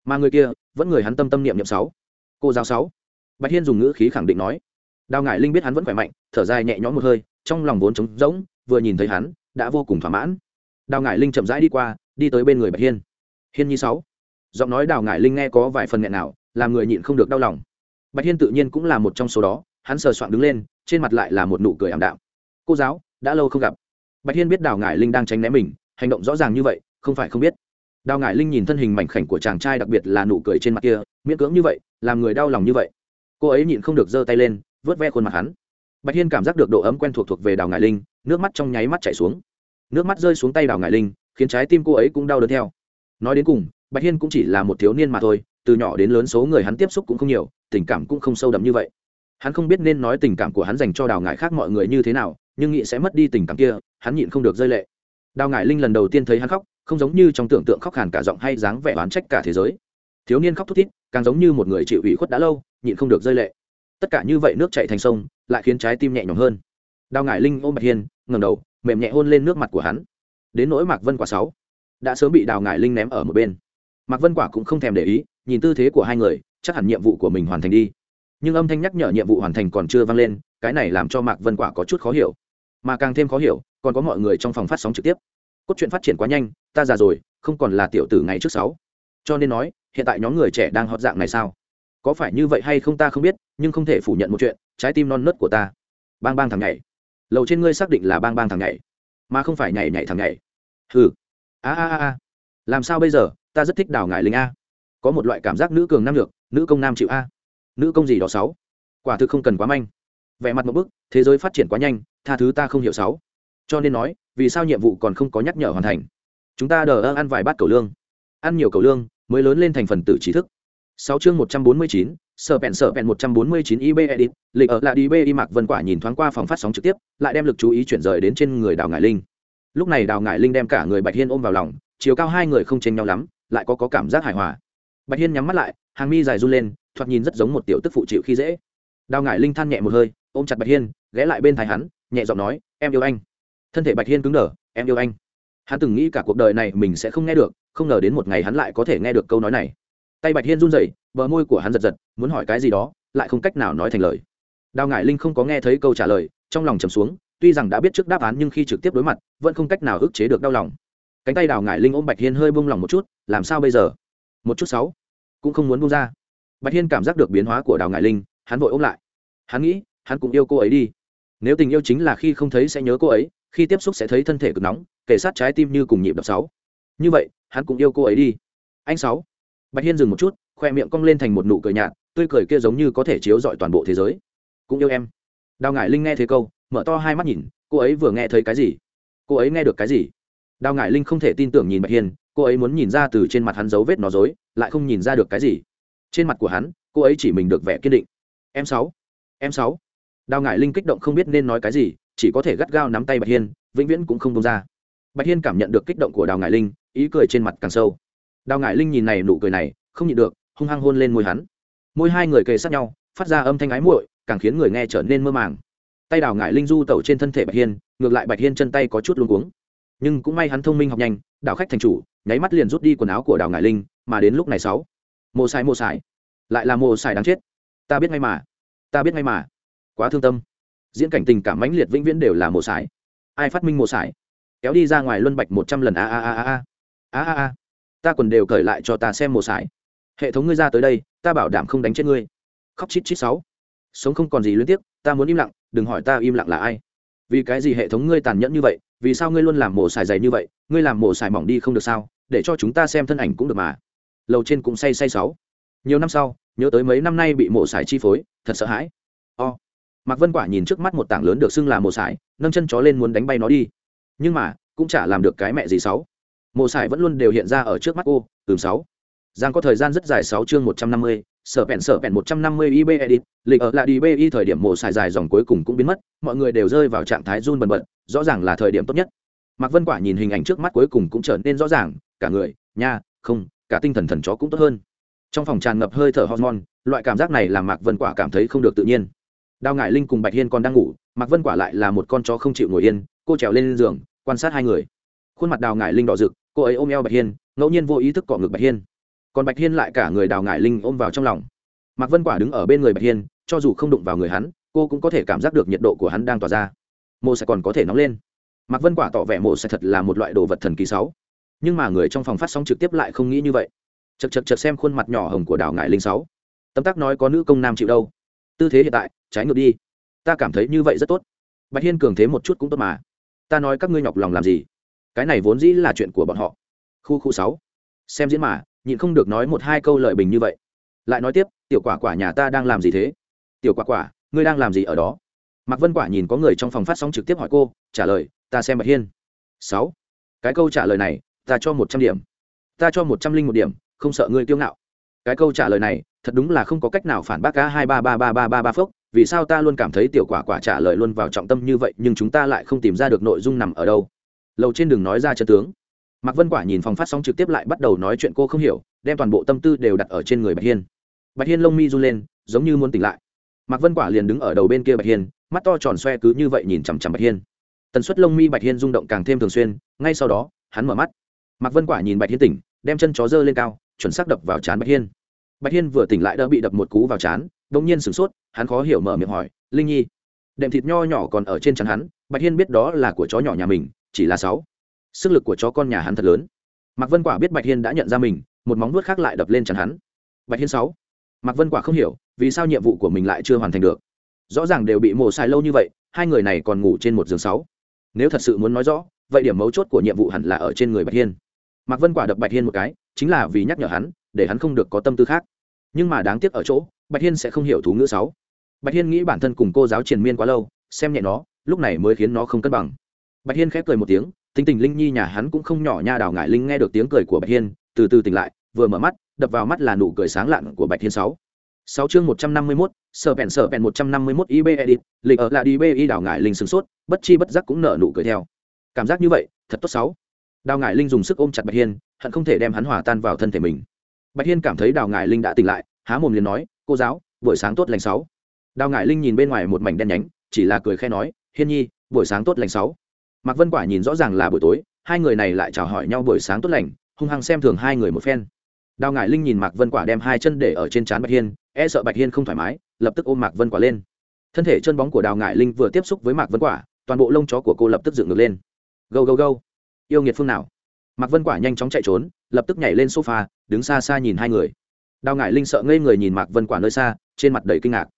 A: Mà người kia, vẫn người hắn tâm tâm niệm niệm sáu. Cô giáo sáu. Bạch hiên dùng ngữ khí khẳng định nói. Đào ngải linh biết hắn vẫn khỏe mạnh, thở dài nhẹ nhõm một hơi, trong lòng vốn trống rỗng, vừa nhìn thấy hắn, đã vô cùng thỏa mãn. Đào ngải linh chậm rãi đi qua đi tới bên người bạch hiên. Hiên nhi sáu. Giọng nói đào ngải linh nghe có vài phần nghẹn nào, làm người nhịn không được đau lòng. Bạch hiên tự nhiên cũng là một trong số đó, hắn sờ soạn đứng lên, trên mặt lại là một nụ cười ảm đạm. Cô giáo, đã lâu không gặp. Bạch hiên biết đào ngải linh đang tránh né mình, hành động rõ ràng như vậy, không phải không biết. Đào ngải linh nhìn thân hình mảnh khảnh của chàng trai đặc biệt là nụ cười trên mặt kia, miễn cưỡng như vậy, làm người đau lòng như vậy. Cô ấy nhịn không được giơ tay lên, vớt ve khuôn mặt hắn. Bạch hiên cảm giác được độ ấm quen thuộc thuộc về đào ngải linh, nước mắt trong nháy mắt chảy xuống. Nước mắt rơi xuống tay đào ngải linh khiến trái tim cô ấy cũng đau đớn theo. Nói đến cùng, bạch hiên cũng chỉ là một thiếu niên mà thôi, từ nhỏ đến lớn số người hắn tiếp xúc cũng không nhiều, tình cảm cũng không sâu đậm như vậy. Hắn không biết nên nói tình cảm của hắn dành cho đào ngải khác mọi người như thế nào, nhưng nghĩ sẽ mất đi tình cảm kia, hắn nhịn không được rơi lệ. Đào ngải linh lần đầu tiên thấy hắn khóc, không giống như trong tưởng tượng khóc hàn cả giọng hay dáng vẻ oán trách cả thế giới. Thiếu niên khóc thút thít, càng giống như một người chịu ủy khuất đã lâu, nhịn không được rơi lệ. Tất cả như vậy nước chạy thành sông, lại khiến trái tim nhẹ nhõm hơn. Đào ngải linh ôm bạch hiên, ngẩng đầu, mềm nhẹ hôn lên nước mặt của hắn đến nỗi mạc vân quả sáu, đã sớm bị đào ngải linh ném ở một bên. Mạc vân quả cũng không thèm để ý, nhìn tư thế của hai người, chắc hẳn nhiệm vụ của mình hoàn thành đi. Nhưng âm thanh nhắc nhở nhiệm vụ hoàn thành còn chưa vang lên, cái này làm cho mạc vân quả có chút khó hiểu. Mà càng thêm khó hiểu, còn có mọi người trong phòng phát sóng trực tiếp. Cốt truyện phát triển quá nhanh, ta già rồi, không còn là tiểu tử ngày trước sáu. Cho nên nói, hiện tại nhóm người trẻ đang hót dạng này sao? Có phải như vậy hay không ta không biết, nhưng không thể phủ nhận một chuyện, trái tim non nớt của ta. Bang bang thằng nhảy. Lầu trên ngươi xác định là bang bang thằng nhảy mà không phải nhảy nhảy thằng nhảy. Hừ. A a a làm sao bây giờ? Ta rất thích đào ngải linh a. Có một loại cảm giác nữ cường nam được nữ công nam chịu a. Nữ công gì đó sáu. Quả thực không cần quá manh. Vẻ mặt một bức, thế giới phát triển quá nhanh, tha thứ ta không hiểu sáu. Cho nên nói, vì sao nhiệm vụ còn không có nhắc nhở hoàn thành? Chúng ta đờ ơ ăn vài bát cầu lương. Ăn nhiều cầu lương, mới lớn lên thành phần tử trí thức. Sáu chương một trăm bốn mươi chín sở bẹn sở bẹn một trăm bốn mươi chín ib edit lịch ở lại đi b mạc vân quả nhìn thoáng qua phòng phát sóng trực tiếp lại đem lực chú ý chuyển rời đến trên người đào ngải linh. Lúc này đào ngải linh đem cả người bạch hiên ôm vào lòng chiều cao hai người không chênh nhau lắm lại có, có cảm giác hài hòa. Bạch hiên nhắm mắt lại hàng mi dài run lên thoạt nhìn rất giống một tiểu tức phụ chịu khi dễ. Đào ngải linh than nhẹ một hơi ôm chặt bạch hiên ghé lại bên thái hắn nhẹ giọng nói em yêu anh. Thân thể bạch hiên cứng đờ em yêu anh. Hắn từng nghĩ cả cuộc đời này mình sẽ không nghe được không ngờ đến một ngày hắn lại có thể nghe được câu nói này tay bạch hiên run rẩy, bờ môi của hắn giật giật, muốn hỏi cái gì đó, lại không cách nào nói thành lời. Đào ngải linh không có nghe thấy câu trả lời, trong lòng trầm xuống, tuy rằng đã biết trước đáp án nhưng khi trực tiếp đối mặt, vẫn không cách nào ức chế được đau lòng. Cánh tay đào ngải linh ôm bạch hiên hơi bông lòng một chút, làm sao bây giờ? Một chút sáu, cũng không muốn buông ra. Bạch hiên cảm giác được biến hóa của đào ngải linh, hắn vội ôm lại. Hắn nghĩ, hắn cũng yêu cô ấy đi. Nếu tình yêu chính là khi không thấy sẽ nhớ cô ấy, khi tiếp xúc sẽ thấy thân thể cực nóng, kể sát trái tim như cùng nhịp đập sáu. Như vậy, hắn cũng yêu cô ấy đi. Anh sáu bạch hiên dừng một chút, khoe miệng cong lên thành một nụ cười nhạt, tươi cười kia giống như có thể chiếu rọi toàn bộ thế giới. Cũng yêu em. Đào ngải linh nghe thấy câu, mở to hai mắt nhìn, cô ấy vừa nghe thấy cái gì? Cô ấy nghe được cái gì? Đào ngải linh không thể tin tưởng nhìn bạch hiên, cô ấy muốn nhìn ra từ trên mặt hắn dấu vết nó dối, lại không nhìn ra được cái gì. Trên mặt của hắn, cô ấy chỉ mình được vẻ kiên định. Em sáu em sáu. Đào ngải linh kích động không biết nên nói cái gì, chỉ có thể gắt gao nắm tay bạch hiên, vĩnh viễn cũng không đông ra. Bạch hiên cảm nhận được kích động của đào ngải linh, ý cười trên mặt càng sâu đào ngải linh nhìn này nụ cười này, không nhịn được, hung hăng hôn lên môi hắn. Môi hai người kề sát nhau, phát ra âm thanh ái muội, càng khiến người nghe trở nên mơ màng. Tay đào ngải linh du tẩu trên thân thể bạch hiên, ngược lại bạch hiên chân tay có chút luống cuống. Nhưng cũng may hắn thông minh học nhanh, đảo khách thành chủ, nháy mắt liền rút đi quần áo của đào ngải linh, mà đến lúc này sáu. Mồ sai mồ sai. Lại là mồ sai đáng chết. Ta biết ngay mà. Ta biết ngay mà. Quá thương tâm. Diễn cảnh tình cảm mãnh liệt vĩnh viễn đều là mồ sai. Ai phát minh mồ sai? Kéo đi ra ngoài luân bạch một trăm lần, a a a a a. A a ta còn đều cởi lại cho ta xem mồ sải. hệ thống ngươi ra tới đây, ta bảo đảm không đánh chết ngươi. Khóc chít chít sáu. Sống không còn gì liên tiếp ta muốn im lặng, đừng hỏi ta im lặng là ai. Vì cái gì hệ thống ngươi tàn nhẫn như vậy, vì sao ngươi luôn làm mổ xài dày như vậy, ngươi làm mổ xài mỏng đi không được sao, để cho chúng ta xem thân ảnh cũng được mà. Lầu trên cũng say say sáu. Nhiều năm sau, nhớ tới mấy năm nay bị mổ xài chi phối, thật sợ hãi. O. Mạc vân quả nhìn trước mắt một tảng lớn được xưng là mổ xài nâng chân chó lên muốn đánh bay nó đi. Nhưng mà, cũng chả làm được cái mẹ gì sáu mộ xài vẫn luôn đều hiện ra ở trước mắt cô từ sáu. Giang có thời gian rất dài sáu chương một trăm năm mươi, sở bẹn sở bẹn một trăm năm mươi ib edit, lịch ở lại đi bi thời điểm mộ xài dài dòng cuối cùng cũng biến mất, mọi người đều rơi vào trạng thái run bần bật, rõ ràng là thời điểm tốt nhất. Mạc vân quả nhìn hình ảnh trước mắt cuối cùng cũng trở nên rõ ràng, cả người, nha, không, cả tinh thần thần chó cũng tốt hơn. Trong phòng tràn ngập hơi thở hormone, loại cảm giác này làm mạc vân quả cảm thấy không được tự nhiên. Đào ngải linh cùng bạch hiên còn đang ngủ, mạc vân quả lại là một con chó không chịu ngồi yên, cô trèo lên giường, quan sát hai người. Khuôn mặt đào ngải linh đỏ rực cô ấy ôm eo bạch hiên, ngẫu nhiên vô ý thức cọ ngực bạch hiên. Còn bạch hiên lại cả người đào ngải linh ôm vào trong lòng. Mạc vân quả đứng ở bên người bạch hiên, cho dù không đụng vào người hắn, cô cũng có thể cảm giác được nhiệt độ của hắn đang tỏa ra. Mộ sẽ còn có thể nóng lên. Mạc vân quả tỏ vẻ mộ sẽ thật là một loại đồ vật thần kỳ sáu. Nhưng mà người trong phòng phát sóng trực tiếp lại không nghĩ như vậy. Chật chật chật xem khuôn mặt nhỏ hồng của đào ngải linh sáu. Tấm tắc nói có nữ công nam chịu đâu. Tư thế hiện tại, trái ngược đi. Ta cảm thấy như vậy rất tốt. Bạch hiên cường thế một chút cũng tốt mà. Ta nói các ngươi nhọc lòng làm gì? Cái này vốn dĩ là chuyện của bọn họ. Khu khu sáu. Xem diễn mà, nhịn không được nói một hai câu lợi bình như vậy. Lại nói tiếp, tiểu quả quả nhà ta đang làm gì thế? Tiểu quả quả, ngươi đang làm gì ở đó? Mạc vân quả nhìn có người trong phòng phát sóng trực tiếp hỏi cô, trả lời, ta xem bạch hiên. Sáu. Cái câu trả lời này, ta cho một trăm điểm. Ta cho một trăm linh một điểm, không sợ ngươi kiêu ngạo. Cái câu trả lời này, thật đúng là không có cách nào phản bác cả hai ba ba ba ba ba ba phốc vì sao ta luôn cảm thấy tiểu quả quả trả lời luôn vào trọng tâm như vậy, nhưng chúng ta lại không tìm ra được nội dung nằm ở đâu? Lầu trên đường nói ra chân tướng. Mạc vân quả nhìn phòng phát sóng trực tiếp lại bắt đầu nói chuyện cô không hiểu, đem toàn bộ tâm tư đều đặt ở trên người bạch hiên. Bạch hiên lông mi run lên, giống như muốn tỉnh lại. Mạc vân quả liền đứng ở đầu bên kia bạch hiên, mắt to tròn xoe cứ như vậy nhìn chằm chằm bạch hiên. Tần suất lông mi bạch hiên rung động càng thêm thường xuyên, ngay sau đó, hắn mở mắt. Mạc vân quả nhìn bạch hiên tỉnh, đem chân chó dơ lên cao, chuẩn xác đập vào chán bạch hiên. Bạch hiên vừa tỉnh lại đã bị đập một cú vào chán g nhiên sửng sốt, hắn khó hiểu mở miệng hỏi, linh nhi, đệm thịt nho nhỏ còn ở trên chắn hắn, bạch hiên biết đó là của chó nhỏ nhà mình chỉ là sáu. Sức lực của chó con nhà hắn thật lớn. Mạc vân quả biết bạch hiên đã nhận ra mình, một móng vuốt khác lại đập lên chắn hắn. Bạch hiên sáu. Mạc vân quả không hiểu, vì sao nhiệm vụ của mình lại chưa hoàn thành được. Rõ ràng đều bị mổ xài lâu như vậy, hai người này còn ngủ trên một giường sáu. Nếu thật sự muốn nói rõ, vậy điểm mấu chốt của nhiệm vụ hẳn là ở trên người bạch hiên. Mạc vân quả đập bạch hiên một cái, chính là vì nhắc nhở hắn, để hắn không được có tâm tư khác. Nhưng mà đáng tiếc ở chỗ, bạch hiên sẽ không hiểu thú ngữ sáu. Bạch hiên nghĩ bản thân cùng cô giáo triền miên quá lâu, xem nhẹ nó, lúc này mới khiến nó không cân bằng bạch hiên khép cười một tiếng, tính tình linh nhi nhà hắn cũng không nhỏ nha, đào ngải linh nghe được tiếng cười của bạch hiên, từ từ tỉnh lại, vừa mở mắt, đập vào mắt là nụ cười sáng lạn của bạch hiên sáu. Sáu chương một trăm năm mươi mốt sở bèn sở bèn một trăm năm mươi mốt ib edit lịch ở là đi bi đào ngải linh sửng sốt, bất chi bất giác cũng nở nụ cười theo. Cảm giác như vậy, thật tốt sáu. Đào ngải linh dùng sức ôm chặt bạch hiên, hận không thể đem hắn hòa tan vào thân thể mình. Bạch hiên cảm thấy đào ngải linh đã tỉnh lại, há mồm liền nói, cô giáo, buổi sáng tốt lành sáu. Đào ngải linh nhìn bên ngoài một mảnh đen nhánh, chỉ là cười khe nói, hiên nhi, buổi sáng tốt lành sáu mạc vân quả nhìn rõ ràng là buổi tối, hai người này lại chào hỏi nhau buổi sáng tốt lành, hung hăng xem thường hai người một phen. Đào Ngải linh nhìn mạc vân quả đem hai chân để ở trên trán bạch hiên e sợ bạch hiên không thoải mái, lập tức ôm mạc vân quả lên. Thân thể chân bóng của đào Ngải linh vừa tiếp xúc với mạc vân quả, toàn bộ lông chó của cô lập tức dựng ngược lên. Gâu gâu gâu. Yêu nghiệt phương nào? Mạc vân quả nhanh chóng chạy trốn, lập tức nhảy lên sofa, đứng xa xa nhìn hai người. Đào Ngải linh sợ ngây người nhìn mạc vân quả nơi xa, trên mặt đầy kinh ngạc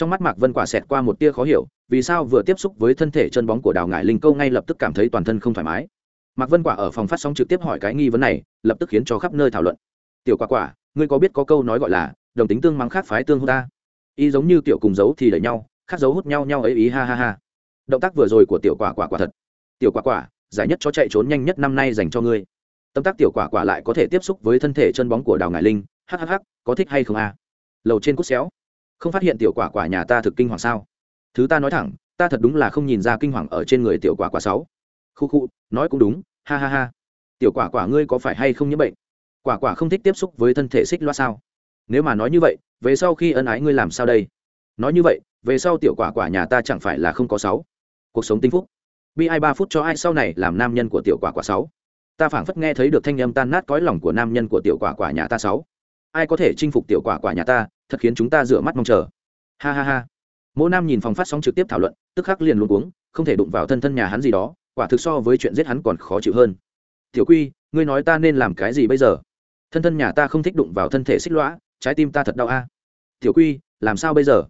A: trong mắt mạc vân quả xẹt qua một tia khó hiểu, vì sao vừa tiếp xúc với thân thể chân bóng của đào Ngải linh câu ngay lập tức cảm thấy toàn thân không thoải mái? Mạc vân quả ở phòng phát sóng trực tiếp hỏi cái nghi vấn này, lập tức khiến cho khắp nơi thảo luận. Tiểu quả quả, ngươi có biết có câu nói gọi là, đồng tính tương mắng khác phái tương hô ta? Ý giống như tiểu cùng giấu thì đẩy nhau, khác giấu hút nhau nhau ấy ý, ha ha ha. Động tác vừa rồi của tiểu quả quả quả thật. Tiểu quả quả, giải nhất cho chạy trốn nhanh nhất năm nay dành cho ngươi. Tâm tác tiểu quả quả lại có thể tiếp xúc với thân thể chân bóng của đào ngải linh. Hhh có thích hay không a? Lầu trên cút xéo không phát hiện tiểu quả quả nhà ta thực kinh hoàng sao? Thứ ta nói thẳng, ta thật đúng là không nhìn ra kinh hoàng ở trên người tiểu quả quả sáu. Khu khu, nói cũng đúng, ha ha ha. Tiểu quả quả ngươi có phải hay không nhiễm bệnh? Quả quả không thích tiếp xúc với thân thể xích loa sao? Nếu mà nói như vậy, về sau khi ân ái ngươi làm sao đây? Nói như vậy, về sau tiểu quả quả nhà ta chẳng phải là không có sáu. Cuộc sống tinh phúc. Bi ai ba phút cho ai sau này làm nam nhân của tiểu quả quả sáu. Ta phảng phất nghe thấy được thanh âm tan nát cõi lòng của nam nhân của tiểu quả quả nhà ta sáu. Ai có thể chinh phục tiểu quả quả nhà ta thật khiến chúng ta rửa mắt mong chờ. Ha ha ha. Mỗ nam nhìn phòng phát sóng trực tiếp thảo luận, tức khắc liền luôn uống không thể đụng vào thân thân nhà hắn gì đó, quả thực so với chuyện giết hắn còn khó chịu hơn. Tiểu quy, ngươi nói ta nên làm cái gì bây giờ? Thân thân nhà ta không thích đụng vào thân thể xích lõa trái tim ta thật đau a. Tiểu quy, làm sao bây giờ?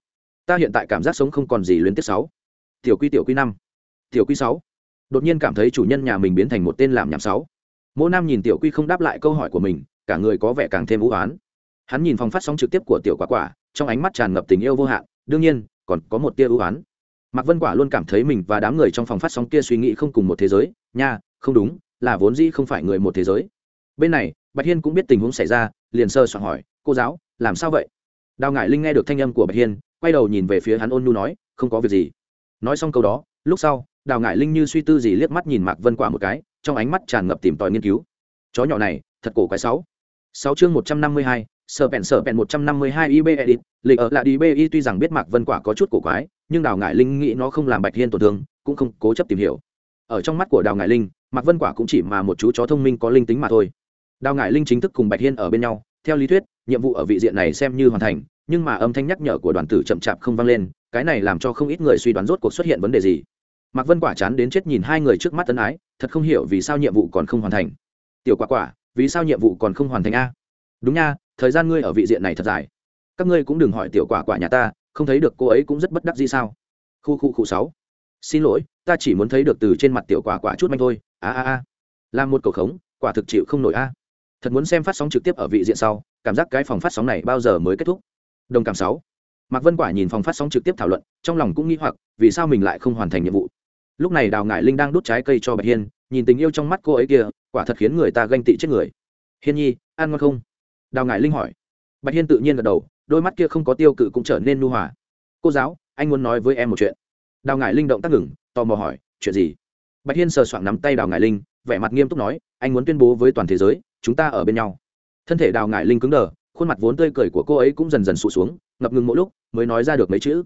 A: Ta hiện tại cảm giác sống không còn gì luyến tiếp sáu. Tiểu quy tiểu quy năm. Tiểu quy sáu. Đột nhiên cảm thấy chủ nhân nhà mình biến thành một tên làm nhảm sáu. Mỗ nam nhìn tiểu quy không đáp lại câu hỏi của mình, cả người có vẻ càng thêm vũ oán hắn nhìn phòng phát sóng trực tiếp của tiểu quả quả, trong ánh mắt tràn ngập tình yêu vô hạn, đương nhiên, còn có một tia ưu oán mạc vân quả luôn cảm thấy mình và đám người trong phòng phát sóng kia suy nghĩ không cùng một thế giới, nha, không đúng, là vốn dĩ không phải người một thế giới. Bên này, bạch hiên cũng biết tình huống xảy ra, liền sơ soạn hỏi, cô giáo, làm sao vậy? Đào ngải linh nghe được thanh âm của bạch hiên, quay đầu nhìn về phía hắn ôn nhu nói, không có việc gì. Nói xong câu đó, lúc sau, đào ngải linh như suy tư gì liếc mắt nhìn mạc vân quả một cái, trong ánh mắt tràn ngập tìm tòi nghiên cứu. Chó nhỏ này, thật cổ quái sáu. Sáu chương một trăm năm mươi hai sở bèn sở bèn một trăm năm mươi hai ib edit, lịch ở lại đi bi tuy rằng biết mạc vân quả có chút cổ quái, nhưng đào ngải linh nghĩ nó không làm bạch hiên tổn thương, cũng không cố chấp tìm hiểu. Ở trong mắt của đào ngải linh, mạc vân quả cũng chỉ mà một chú chó thông minh có linh tính mà thôi. Đào ngải linh chính thức cùng bạch hiên ở bên nhau, theo lý thuyết, nhiệm vụ ở vị diện này xem như hoàn thành, nhưng mà âm thanh nhắc nhở của đoàn tử chậm chạp không vang lên, cái này làm cho không ít người suy đoán rốt cuộc xuất hiện vấn đề gì. Mạc vân quả chán đến chết nhìn hai người trước mắt tân ái, thật không hiểu vì sao nhiệm vụ còn không hoàn thành. Tiểu quả quả, vì sao nhiệm vụ còn không hoàn thành a? Đúng nha thời gian ngươi ở vị diện này thật dài. Các ngươi cũng đừng hỏi tiểu quả quả nhà ta, không thấy được cô ấy cũng rất bất đắc gì sao? Khu khu khu sáu. Xin lỗi, ta chỉ muốn thấy được từ trên mặt tiểu quả quả chút manh thôi. A a a. Làm một cầu khống, quả thực chịu không nổi a. Thật muốn xem phát sóng trực tiếp ở vị diện sau, cảm giác cái phòng phát sóng này bao giờ mới kết thúc. Đồng cảm sáu. Mạc vân quả nhìn phòng phát sóng trực tiếp thảo luận, trong lòng cũng nghĩ hoặc, vì sao mình lại không hoàn thành nhiệm vụ? Lúc này đào ngải linh đang đút trái cây cho bạch hiên, nhìn tình yêu trong mắt cô ấy kia, quả thật khiến người ta ganh tị chết người. Hiên nhi, ăn ngon không? Đào ngải linh hỏi. Bạch hiên tự nhiên gật đầu, đôi mắt kia không có tiêu cự cũng trở nên nu hòa. Cô giáo, anh muốn nói với em một chuyện. Đào ngải linh động tác ngừng, tò mò hỏi, chuyện gì? Bạch hiên sờ soạng nắm tay đào ngải linh, vẻ mặt nghiêm túc nói, anh muốn tuyên bố với toàn thế giới, chúng ta ở bên nhau. Thân thể đào ngải linh cứng đờ, khuôn mặt vốn tươi cười của cô ấy cũng dần dần sụt xuống, ngập ngừng mỗi lúc, mới nói ra được mấy chữ.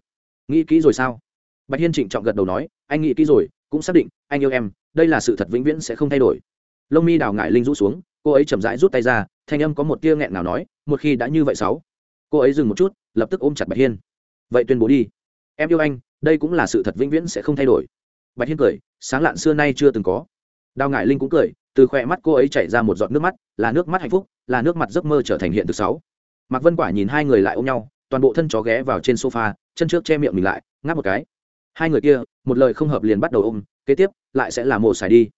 A: Nghĩ kỹ rồi sao? Bạch hiên trịnh trọng gật đầu nói, anh nghĩ kỹ rồi, cũng xác định, anh yêu em, đây là sự thật vĩnh viễn sẽ không thay đổi. Lông mi đào ngải linh rũ xuống, cô ấy chậm rãi rút tay ra thanh âm có một tia nghẹn nào nói, một khi đã như vậy sáu, cô ấy dừng một chút, lập tức ôm chặt bạch hiên. Vậy tuyên bố đi. Em yêu anh, đây cũng là sự thật vĩnh viễn sẽ không thay đổi. Bạch hiên cười, sáng lạn xưa nay chưa từng có. Đào ngải linh cũng cười, từ khỏe mắt cô ấy chảy ra một giọt nước mắt, là nước mắt hạnh phúc, là nước mặt giấc mơ trở thành hiện thực sáu. Mạc vân quả nhìn hai người lại ôm nhau, toàn bộ thân chó ghé vào trên sofa, chân trước che miệng mình lại, ngáp một cái. Hai người kia, một lời không hợp liền bắt đầu ôm, kế tiếp, lại sẽ là mồ xài đi.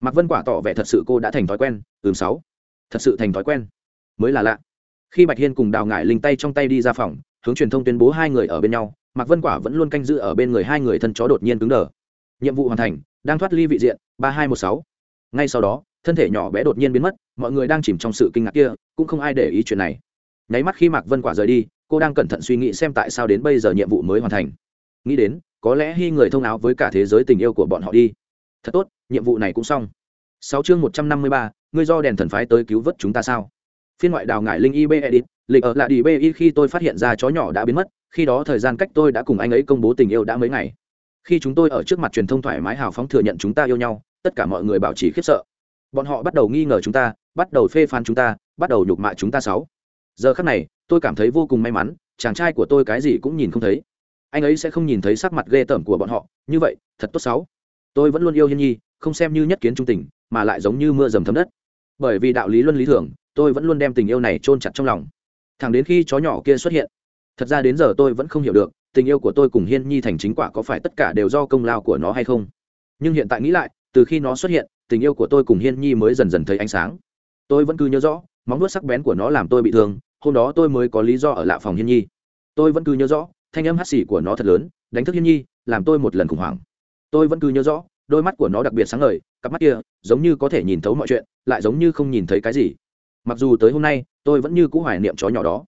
A: Mạc vân quả tỏ vẻ thật sự cô đã thành thói quen, ừm sáu thật sự thành thói quen. Mới là lạ. Khi bạch hiên cùng đào ngải linh tay trong tay đi ra phòng, hướng truyền thông tuyên bố hai người ở bên nhau, mạc vân quả vẫn luôn canh giữ ở bên người hai người thân chó đột nhiên cứng đờ. Nhiệm vụ hoàn thành, đang thoát ly vị diện, ba hai một sáu. Ngay sau đó, thân thể nhỏ bé đột nhiên biến mất, mọi người đang chìm trong sự kinh ngạc kia, cũng không ai để ý chuyện này. Nháy mắt khi mạc vân quả rời đi, cô đang cẩn thận suy nghĩ xem tại sao đến bây giờ nhiệm vụ mới hoàn thành. Nghĩ đến, có lẽ hy người thông áo với cả thế giới tình yêu của bọn họ đi. Thật tốt, nhiệm vụ này cũng xong. Sáu chương một trăm năm mươi ba ngươi do đèn thần phái tới cứu vớt chúng ta sao? Phiên ngoại đào ngải linh ib edit, lịch ở lại đi bi khi tôi phát hiện ra chó nhỏ đã biến mất, khi đó thời gian cách tôi đã cùng anh ấy công bố tình yêu đã mấy ngày. Khi chúng tôi ở trước mặt truyền thông thoải mái hào phóng thừa nhận chúng ta yêu nhau, tất cả mọi người bảo trì khiếp sợ. Bọn họ bắt đầu nghi ngờ chúng ta, bắt đầu phê phán chúng ta, bắt đầu nhục mạ chúng ta sáu. Giờ khắc này, tôi cảm thấy vô cùng may mắn, chàng trai của tôi cái gì cũng nhìn không thấy. Anh ấy sẽ không nhìn thấy sắc mặt ghê tởm của bọn họ, như vậy, thật tốt sáu. Tôi vẫn luôn yêu hiên nhi, không xem như nhất kiến trung tình, mà lại giống như mưa dầm thấm đất bởi vì đạo lý luân lý thường, tôi vẫn luôn đem tình yêu này chôn chặt trong lòng. Thẳng đến khi chó nhỏ kia xuất hiện, thật ra đến giờ tôi vẫn không hiểu được, tình yêu của tôi cùng hiên nhi thành chính quả có phải tất cả đều do công lao của nó hay không. Nhưng hiện tại nghĩ lại, từ khi nó xuất hiện, tình yêu của tôi cùng hiên nhi mới dần dần thấy ánh sáng. Tôi vẫn cứ nhớ rõ, móng nuốt sắc bén của nó làm tôi bị thương, hôm đó tôi mới có lý do ở lạ phòng hiên nhi. Tôi vẫn cứ nhớ rõ, thanh âm hắt xì của nó thật lớn, đánh thức hiên nhi, làm tôi một lần khủng hoảng. Tôi vẫn cứ nhớ rõ đôi mắt của nó đặc biệt sáng ngời, cặp mắt kia giống như có thể nhìn thấu mọi chuyện, lại giống như không nhìn thấy cái gì. Mặc dù tới hôm nay, tôi vẫn như cũ hoài niệm chó nhỏ đó.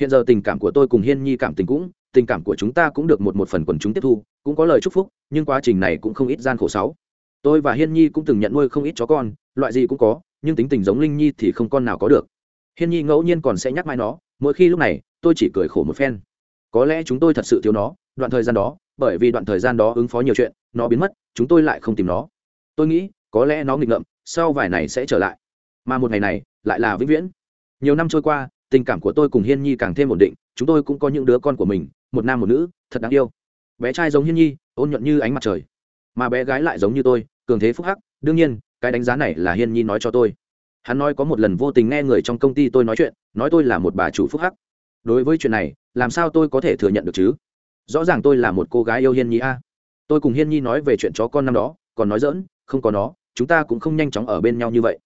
A: Hiện giờ tình cảm của tôi cùng hiên nhi cảm tình cũng, tình cảm của chúng ta cũng được một một phần quần chúng tiếp thu, cũng có lời chúc phúc, nhưng quá trình này cũng không ít gian khổ sáu. Tôi và hiên nhi cũng từng nhận nuôi không ít chó con, loại gì cũng có, nhưng tính tình giống linh nhi thì không con nào có được. Hiên nhi ngẫu nhiên còn sẽ nhắc mãi nó, mỗi khi lúc này, tôi chỉ cười khổ một phen. Có lẽ chúng tôi thật sự thiếu nó, đoạn thời gian đó, bởi vì đoạn thời gian đó ứng phó nhiều chuyện nó biến mất, chúng tôi lại không tìm nó. Tôi nghĩ, có lẽ nó nghịch ngợm, sau vài này sẽ trở lại. Mà một ngày này, lại là vĩnh viễn. Nhiều năm trôi qua, tình cảm của tôi cùng hiên nhi càng thêm ổn định, chúng tôi cũng có những đứa con của mình, một nam một nữ, thật đáng yêu. Bé trai giống hiên nhi, ôn nhuận như ánh mặt trời. Mà bé gái lại giống như tôi, cường thế phúc hắc. Đương nhiên, cái đánh giá này là hiên nhi nói cho tôi. Hắn nói có một lần vô tình nghe người trong công ty tôi nói chuyện, nói tôi là một bà chủ phúc hắc. Đối với chuyện này, làm sao tôi có thể thừa nhận được chứ? Rõ ràng tôi là một cô gái yêu hiên nhi a tôi cùng hiên nhi nói về chuyện chó con năm đó, còn nói dỡn không có nó, chúng ta cũng không nhanh chóng ở bên nhau như vậy.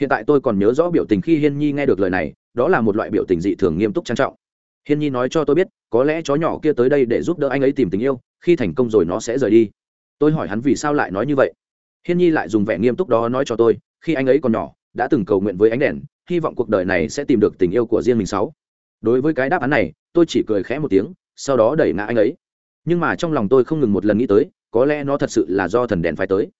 A: Hiện tại tôi còn nhớ rõ biểu tình khi hiên nhi nghe được lời này, đó là một loại biểu tình dị thường nghiêm túc trang trọng. Hiên nhi nói cho tôi biết, có lẽ chó nhỏ kia tới đây để giúp đỡ anh ấy tìm tình yêu, khi thành công rồi nó sẽ rời đi. Tôi hỏi hắn vì sao lại nói như vậy. Hiên nhi lại dùng vẻ nghiêm túc đó nói cho tôi, khi anh ấy còn nhỏ, đã từng cầu nguyện với ánh đèn, hy vọng cuộc đời này sẽ tìm được tình yêu của riêng mình sáu. Đối với cái đáp án này, tôi chỉ cười khẽ một tiếng, sau đó đẩy ngã anh ấy nhưng mà trong lòng tôi không ngừng một lần nghĩ tới, có lẽ nó thật sự là do thần đèn phái tới.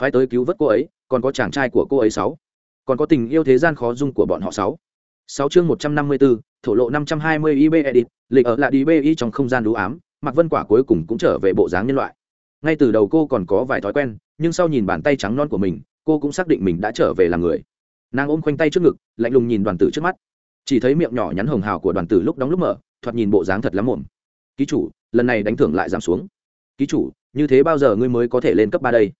A: Phái tới cứu vớt cô ấy, còn có chàng trai của cô ấy sáu. Còn có tình yêu thế gian khó dung của bọn họ sáu. Sáu chương một trăm năm mươi bốn thổ lộ năm trăm hai mươi ib edit, lịch ở lại đi bi trong không gian đú ám mặc vân quả cuối cùng cũng trở về bộ dáng nhân loại. Ngay từ đầu cô còn có vài thói quen, nhưng sau nhìn bàn tay trắng non của mình, cô cũng xác định mình đã trở về làm người. Nàng ôm khoanh tay trước ngực, lạnh lùng nhìn đoàn tử trước mắt. Chỉ thấy miệng nhỏ nhắn hồng hào của đoàn tử lúc đóng lúc mở, thoạt nhìn bộ dáng thật lắm mồm ký chủ, lần này đánh thưởng lại giảm xuống. Ký chủ, như thế bao giờ ngươi mới có thể lên cấp ba đây?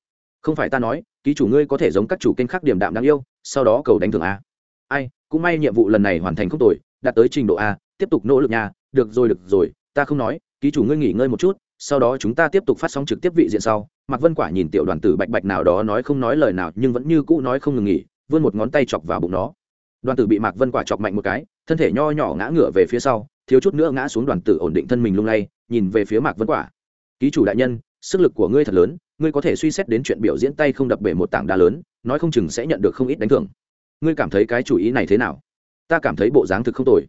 A: Không phải ta nói, ký chủ ngươi có thể giống các chủ kênh khác điểm đạm đáng yêu, sau đó cầu đánh thưởng a. Ai, cũng may nhiệm vụ lần này hoàn thành không tồi, đạt tới trình độ a, tiếp tục nỗ lực nha, được rồi được rồi, ta không nói, ký chủ ngươi nghỉ ngơi một chút, sau đó chúng ta tiếp tục phát sóng trực tiếp vị diện sau. Mạc vân quả nhìn tiểu đoàn tử bạch bạch nào đó nói không nói lời nào, nhưng vẫn như cũ nói không ngừng nghỉ, vươn một ngón tay chọc vào bụng nó đoàn tử bị mạc vân quả chọc mạnh một cái, thân thể nho nhỏ ngã ngửa về phía sau, thiếu chút nữa ngã xuống đoàn tử ổn định thân mình lung lay, nhìn về phía mạc vân quả. Ký chủ đại nhân, sức lực của ngươi thật lớn, ngươi có thể suy xét đến chuyện biểu diễn tay không đập bể một tảng đá lớn, nói không chừng sẽ nhận được không ít đánh thưởng. Ngươi cảm thấy cái chủ ý này thế nào? Ta cảm thấy bộ dáng thực không tồi.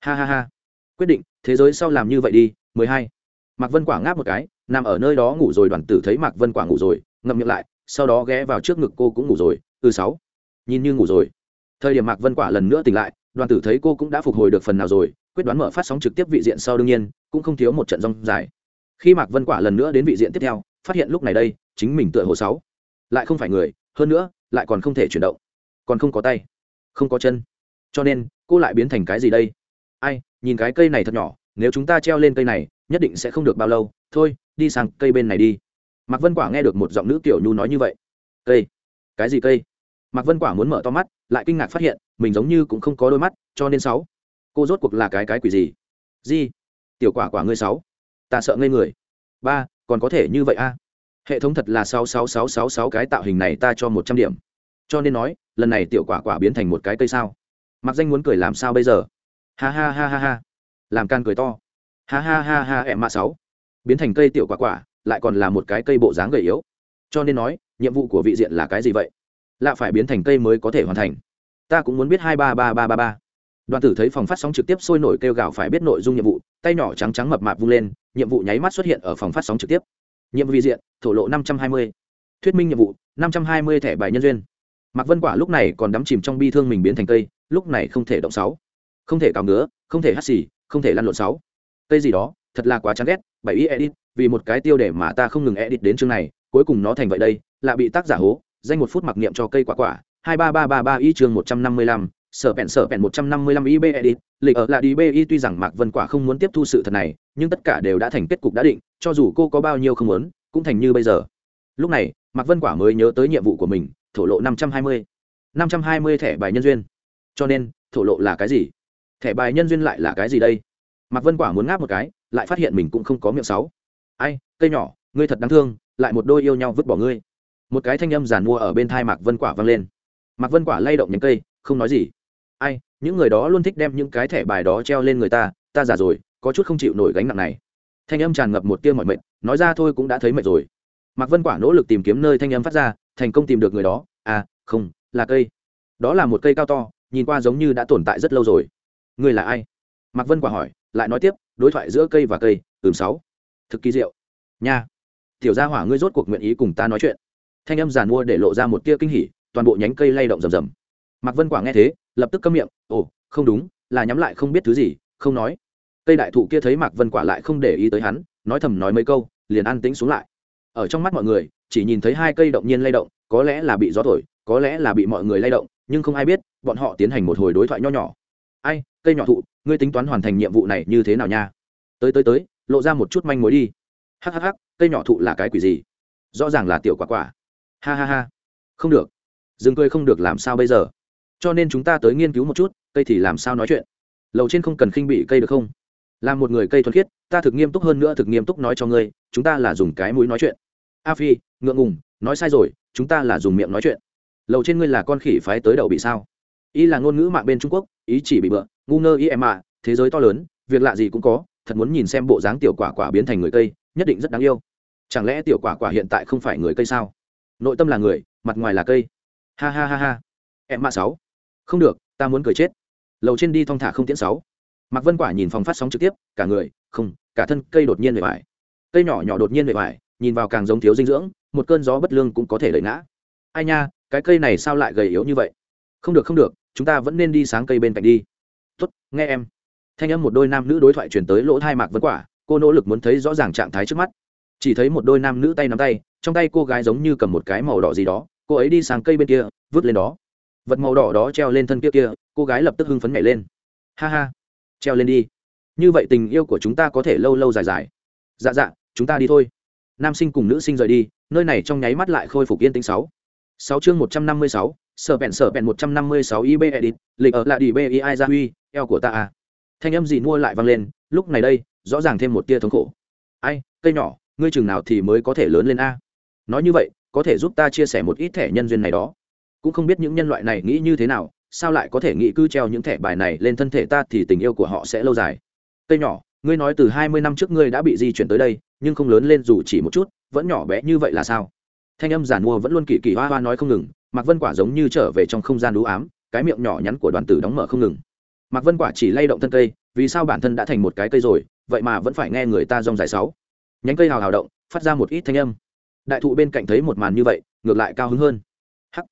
A: Ha ha ha. Quyết định, thế giới sau làm như vậy đi, mười hai. Mạc vân quả ngáp một cái, nằm ở nơi đó ngủ rồi, đoàn tử thấy mạc vân quả ngủ rồi, ngậm miệng lại, sau đó ghé vào trước ngực cô cũng ngủ rồi. Từ sáu. Nhìn như ngủ rồi thời điểm mạc vân quả lần nữa tỉnh lại, đoàn tử thấy cô cũng đã phục hồi được phần nào rồi, quyết đoán mở phát sóng trực tiếp vị diện sau đương nhiên, cũng không thiếu một trận rong dài. Khi mạc vân quả lần nữa đến vị diện tiếp theo, phát hiện lúc này đây, chính mình tựa hồ sáu. Lại không phải người, hơn nữa, lại còn không thể chuyển động. Còn không có tay, không có chân. Cho nên, cô lại biến thành cái gì đây? Ai, nhìn cái cây này thật nhỏ, nếu chúng ta treo lên cây này, nhất định sẽ không được bao lâu. Thôi, đi sang cây bên này đi. Mạc vân quả nghe được một giọng nữ tiểu nhu nói như vậy. Cây? Cái gì cây? Mạc vân quả muốn mở to mắt, lại kinh ngạc phát hiện, mình giống như cũng không có đôi mắt, cho nên sáu. Cô rốt cuộc là cái cái quỷ gì? Gì tiểu quả quả ngươi sáu. Ta sợ ngây người. Ba, còn có thể như vậy a? À? hệ thống thật là sáu sáu sáu sáu sáu cái tạo hình này ta cho một trăm điểm. Cho nên nói, lần này tiểu quả quả biến thành một cái cây sao. Mặc danh muốn cười làm sao bây giờ? Ha ha ha ha ha. Làm can cười to. Ha ha ha ha, em mạ sáu. Biến thành cây tiểu quả quả, lại còn là một cái cây bộ dáng gầy yếu. Cho nên nói, nhiệm vụ của vị diện là cái gì vậy? Lạ phải biến thành cây mới có thể hoàn thành. Ta cũng muốn biết hai ba ba ba ba ba. Đoàn tử thấy phòng phát sóng trực tiếp sôi nổi kêu gào phải biết nội dung nhiệm vụ, tay nhỏ trắng trắng mập mạp vung lên, nhiệm vụ nháy mắt xuất hiện ở phòng phát sóng trực tiếp. Nhiệm vụ vị diện, thổ lộ năm trăm hai mươi. Thuyết minh nhiệm vụ, năm trăm hai mươi thẻ bài nhân duyên. Mạc vân quả lúc này còn đắm chìm trong bi thương mình biến thành cây, lúc này không thể động sáu. Không thể cào ngứa, không thể hắt xì, không thể lăn lộn sáu. Cây gì đó, thật là quá chán ghét, bảy ý edit, vì một cái tiêu để mà ta không ngừng edit đến chương này, cuối cùng nó thành vậy đây là bị tác giả hố danh một phút mặc niệm cho cây quả quả, hai ba ba ba ba y chương một trăm năm mươi lăm, sở bẹn sở bẹn một trăm năm mươi lăm ib edit, lịch ở là đi bi tuy rằng mạc vân quả không muốn tiếp thu sự thật này, nhưng tất cả đều đã thành kết cục đã định, cho dù cô có bao nhiêu không muốn, cũng thành như bây giờ. Lúc này, mạc vân quả mới nhớ tới nhiệm vụ của mình, thổ lộ năm trăm hai mươi. năm trăm hai mươi thẻ bài nhân duyên. Cho nên, thổ lộ là cái gì? Thẻ bài nhân duyên lại là cái gì đây? Mạc vân quả muốn ngáp một cái, lại phát hiện mình cũng không có miệng sáu. Ai, cây nhỏ, ngươi thật đáng thương, lại một đôi yêu nhau vứt bỏ ngươi một cái thanh âm giàn mua ở bên thai mạc vân quả vang lên. Mạc vân quả lay động nhánh cây, không nói gì. Ai, những người đó luôn thích đem những cái thẻ bài đó treo lên người ta ta già rồi, có chút không chịu nổi gánh nặng này. Thanh âm tràn ngập một tia mọi mệt, nói ra thôi cũng đã thấy mệt rồi. Mạc vân quả nỗ lực tìm kiếm nơi thanh âm phát ra, thành công tìm được người đó. À không, là cây. Đó là một cây cao to, nhìn qua giống như đã tồn tại rất lâu rồi. Người là ai? Mạc vân quả hỏi, lại nói tiếp, đối thoại giữa cây và cây, ừm, sáu. Thực kỳ diệu. Nha. Tiểu gia hỏa ngươi rốt cuộc nguyện ý cùng ta nói chuyện thanh âm giàn mua để lộ ra một tia kinh hỉ toàn bộ nhánh cây lay động rầm rầm. Mạc vân quả nghe thế lập tức câm miệng ồ không đúng là nhắm lại không biết thứ gì không nói. Cây đại thụ kia thấy mạc vân quả lại không để ý tới hắn nói thầm nói mấy câu liền an tĩnh xuống lại. Ở trong mắt mọi người chỉ nhìn thấy hai cây động nhiên lay động có lẽ là bị gió thổi có lẽ là bị mọi người lay động nhưng không ai biết bọn họ tiến hành một hồi đối thoại nho nhỏ. Ai cây nhỏ thụ ngươi tính toán hoàn thành nhiệm vụ này như thế nào nha? Tới tới tới lộ ra một chút manh mối đi. Hắc hắc hắc, cây nhỏ thụ là cái quỷ gì? Rõ ràng là tiểu quả quả ha ha ha. Không được. Dừng cười không được làm sao bây giờ? Cho nên chúng ta tới nghiên cứu một chút, cây thì làm sao nói chuyện? Lầu trên không cần khinh bị cây được không? Là một người cây thuần khiết, ta thực nghiêm túc hơn nữa thực nghiêm túc nói cho ngươi, chúng ta là dùng cái mũi nói chuyện. A phi, ngượng ngùng, nói sai rồi, chúng ta là dùng miệng nói chuyện. Lầu trên ngươi là con khỉ phái tới đầu bị sao? Ý là ngôn ngữ mạng bên trung quốc, ý chỉ bị bựa ngu ngơ ý em ạ, thế giới to lớn, việc lạ gì cũng có, thật muốn nhìn xem bộ dáng tiểu quả quả biến thành người cây, nhất định rất đáng yêu. Chẳng lẽ tiểu quả quả hiện tại không phải người cây sao? Nội tâm là người, mặt ngoài là cây. Ha ha ha ha. Em mạ sáu. Không được, ta muốn cười chết. Lầu trên đi thong thả không tiễn sáu. Mạc vân quả nhìn phòng phát sóng trực tiếp, cả người, không, cả thân cây đột nhiên bề bài cây nhỏ nhỏ đột nhiên bề bài nhìn vào càng giống thiếu dinh dưỡng, một cơn gió bất lương cũng có thể đẩy ngã. Ai nha, cái cây này sao lại gầy yếu như vậy? Không được không được, chúng ta vẫn nên đi sáng cây bên cạnh đi. Tốt, nghe em. Thanh âm một đôi nam nữ đối thoại chuyển tới lỗ thai mạc vân quả, cô nỗ lực muốn thấy rõ ràng trạng thái trước mắt chỉ thấy một đôi nam nữ tay nắm tay, trong tay cô gái giống như cầm một cái màu đỏ gì đó, cô ấy đi sang cây bên kia, vứt lên đó. Vật màu đỏ đó treo lên thân kia kia, cô gái lập tức hưng phấn nhảy lên. Ha ha, treo lên đi. Như vậy tình yêu của chúng ta có thể lâu lâu dài dài. Dạ dạ chúng ta đi thôi. Nam sinh cùng nữ sinh rời đi, nơi này trong nháy mắt lại khôi phục yên tĩnh sáu. Sáu chương một trăm năm mươi sáu, sở bẹn sở bẹn một trăm năm mươi sáu ib edit, lịch ở lại đi bi ai ra huy, eo của ta à. Thanh âm gì mua lại vang lên, lúc này đây, rõ ràng thêm một tia thống khổ. Ai, cây nhỏ ngươi chừng nào thì mới có thể lớn lên a? Nói như vậy, có thể giúp ta chia sẻ một ít thẻ nhân duyên này đó. Cũng không biết những nhân loại này nghĩ như thế nào, sao lại có thể nghĩ cứ treo những thẻ bài này lên thân thể ta thì tình yêu của họ sẽ lâu dài. Cây nhỏ, ngươi nói từ hai mươi năm trước ngươi đã bị di chuyển tới đây, nhưng không lớn lên dù chỉ một chút, vẫn nhỏ bé như vậy là sao? Thanh âm giản mua vẫn luôn kỳ kỳ hoa hoa nói không ngừng, mạc vân quả giống như trở về trong không gian đũ ám, cái miệng nhỏ nhắn của đoàn tử đóng mở không ngừng. Mạc vân quả chỉ lay động thân cây, vì sao bản thân đã thành một cái cây rồi, vậy mà vẫn phải nghe người ta rong dài sáu? Nhánh cây hào hào động, phát ra một ít thanh âm. Đại thụ bên cạnh thấy một màn như vậy, ngược lại cao hứng hơn. Hắc!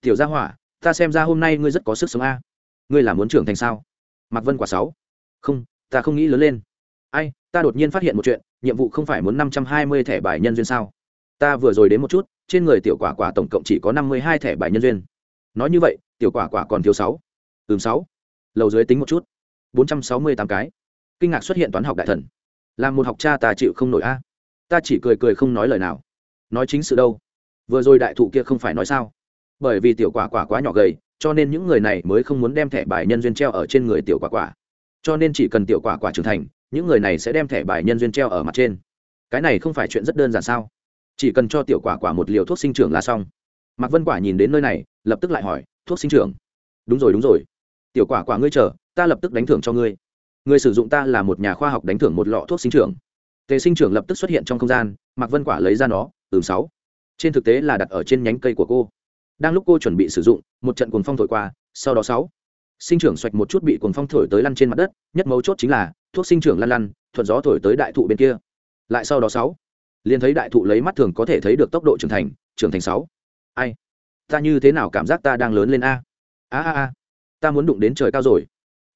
A: Tiểu gia hỏa, ta xem ra hôm nay ngươi rất có sức sống a. Ngươi là muốn trưởng thành sao? Mạc vân quả sáu. Không, ta không nghĩ lớn lên. Ai, ta đột nhiên phát hiện một chuyện, nhiệm vụ không phải muốn năm trăm hai mươi thẻ bài nhân duyên sao? Ta vừa rồi đến một chút, trên người tiểu quả quả tổng cộng chỉ có năm mươi hai thẻ bài nhân duyên. Nói như vậy, tiểu quả quả còn thiếu sáu. Ừm, sáu. Lầu dưới tính một chút. Bốn trăm sáu mươi tám cái. Kinh ngạc xuất hiện toán học đại thần làm một học cha ta chịu không nổi a. Ta chỉ cười cười không nói lời nào. Nói chính sự đâu? Vừa rồi đại thụ kia không phải nói sao? Bởi vì tiểu quả quả quá nhỏ gầy, cho nên những người này mới không muốn đem thẻ bài nhân duyên treo ở trên người tiểu quả quả. Cho nên chỉ cần tiểu quả quả trưởng thành, những người này sẽ đem thẻ bài nhân duyên treo ở mặt trên. Cái này không phải chuyện rất đơn giản sao? Chỉ cần cho tiểu quả quả một liều thuốc sinh trưởng là xong. Mạc vân quả nhìn đến nơi này, lập tức lại hỏi, thuốc sinh trưởng? Đúng rồi đúng rồi. Tiểu quả quả ngươi chờ, ta lập tức đánh thưởng cho ngươi người sử dụng ta là một nhà khoa học đánh thưởng một lọ thuốc sinh trưởng. Tề sinh trưởng lập tức xuất hiện trong không gian, mạc vân quả lấy ra nó, ừm, sáu. Trên thực tế là đặt ở trên nhánh cây của cô. Đang lúc cô chuẩn bị sử dụng, một trận cuồng phong thổi qua, sau đó sáu. Sinh trưởng xoạch một chút bị cuồng phong thổi tới lăn trên mặt đất, nhất mấu chốt chính là, thuốc sinh trưởng lăn lăn, thuận gió thổi tới đại thụ bên kia. Lại sau đó sáu. Liền thấy đại thụ lấy mắt thường có thể thấy được tốc độ trưởng thành trưởng thành sáu. Ai? Ta như thế nào cảm giác ta đang lớn lên a? A a a. Ta muốn đụng đến trời cao rồi.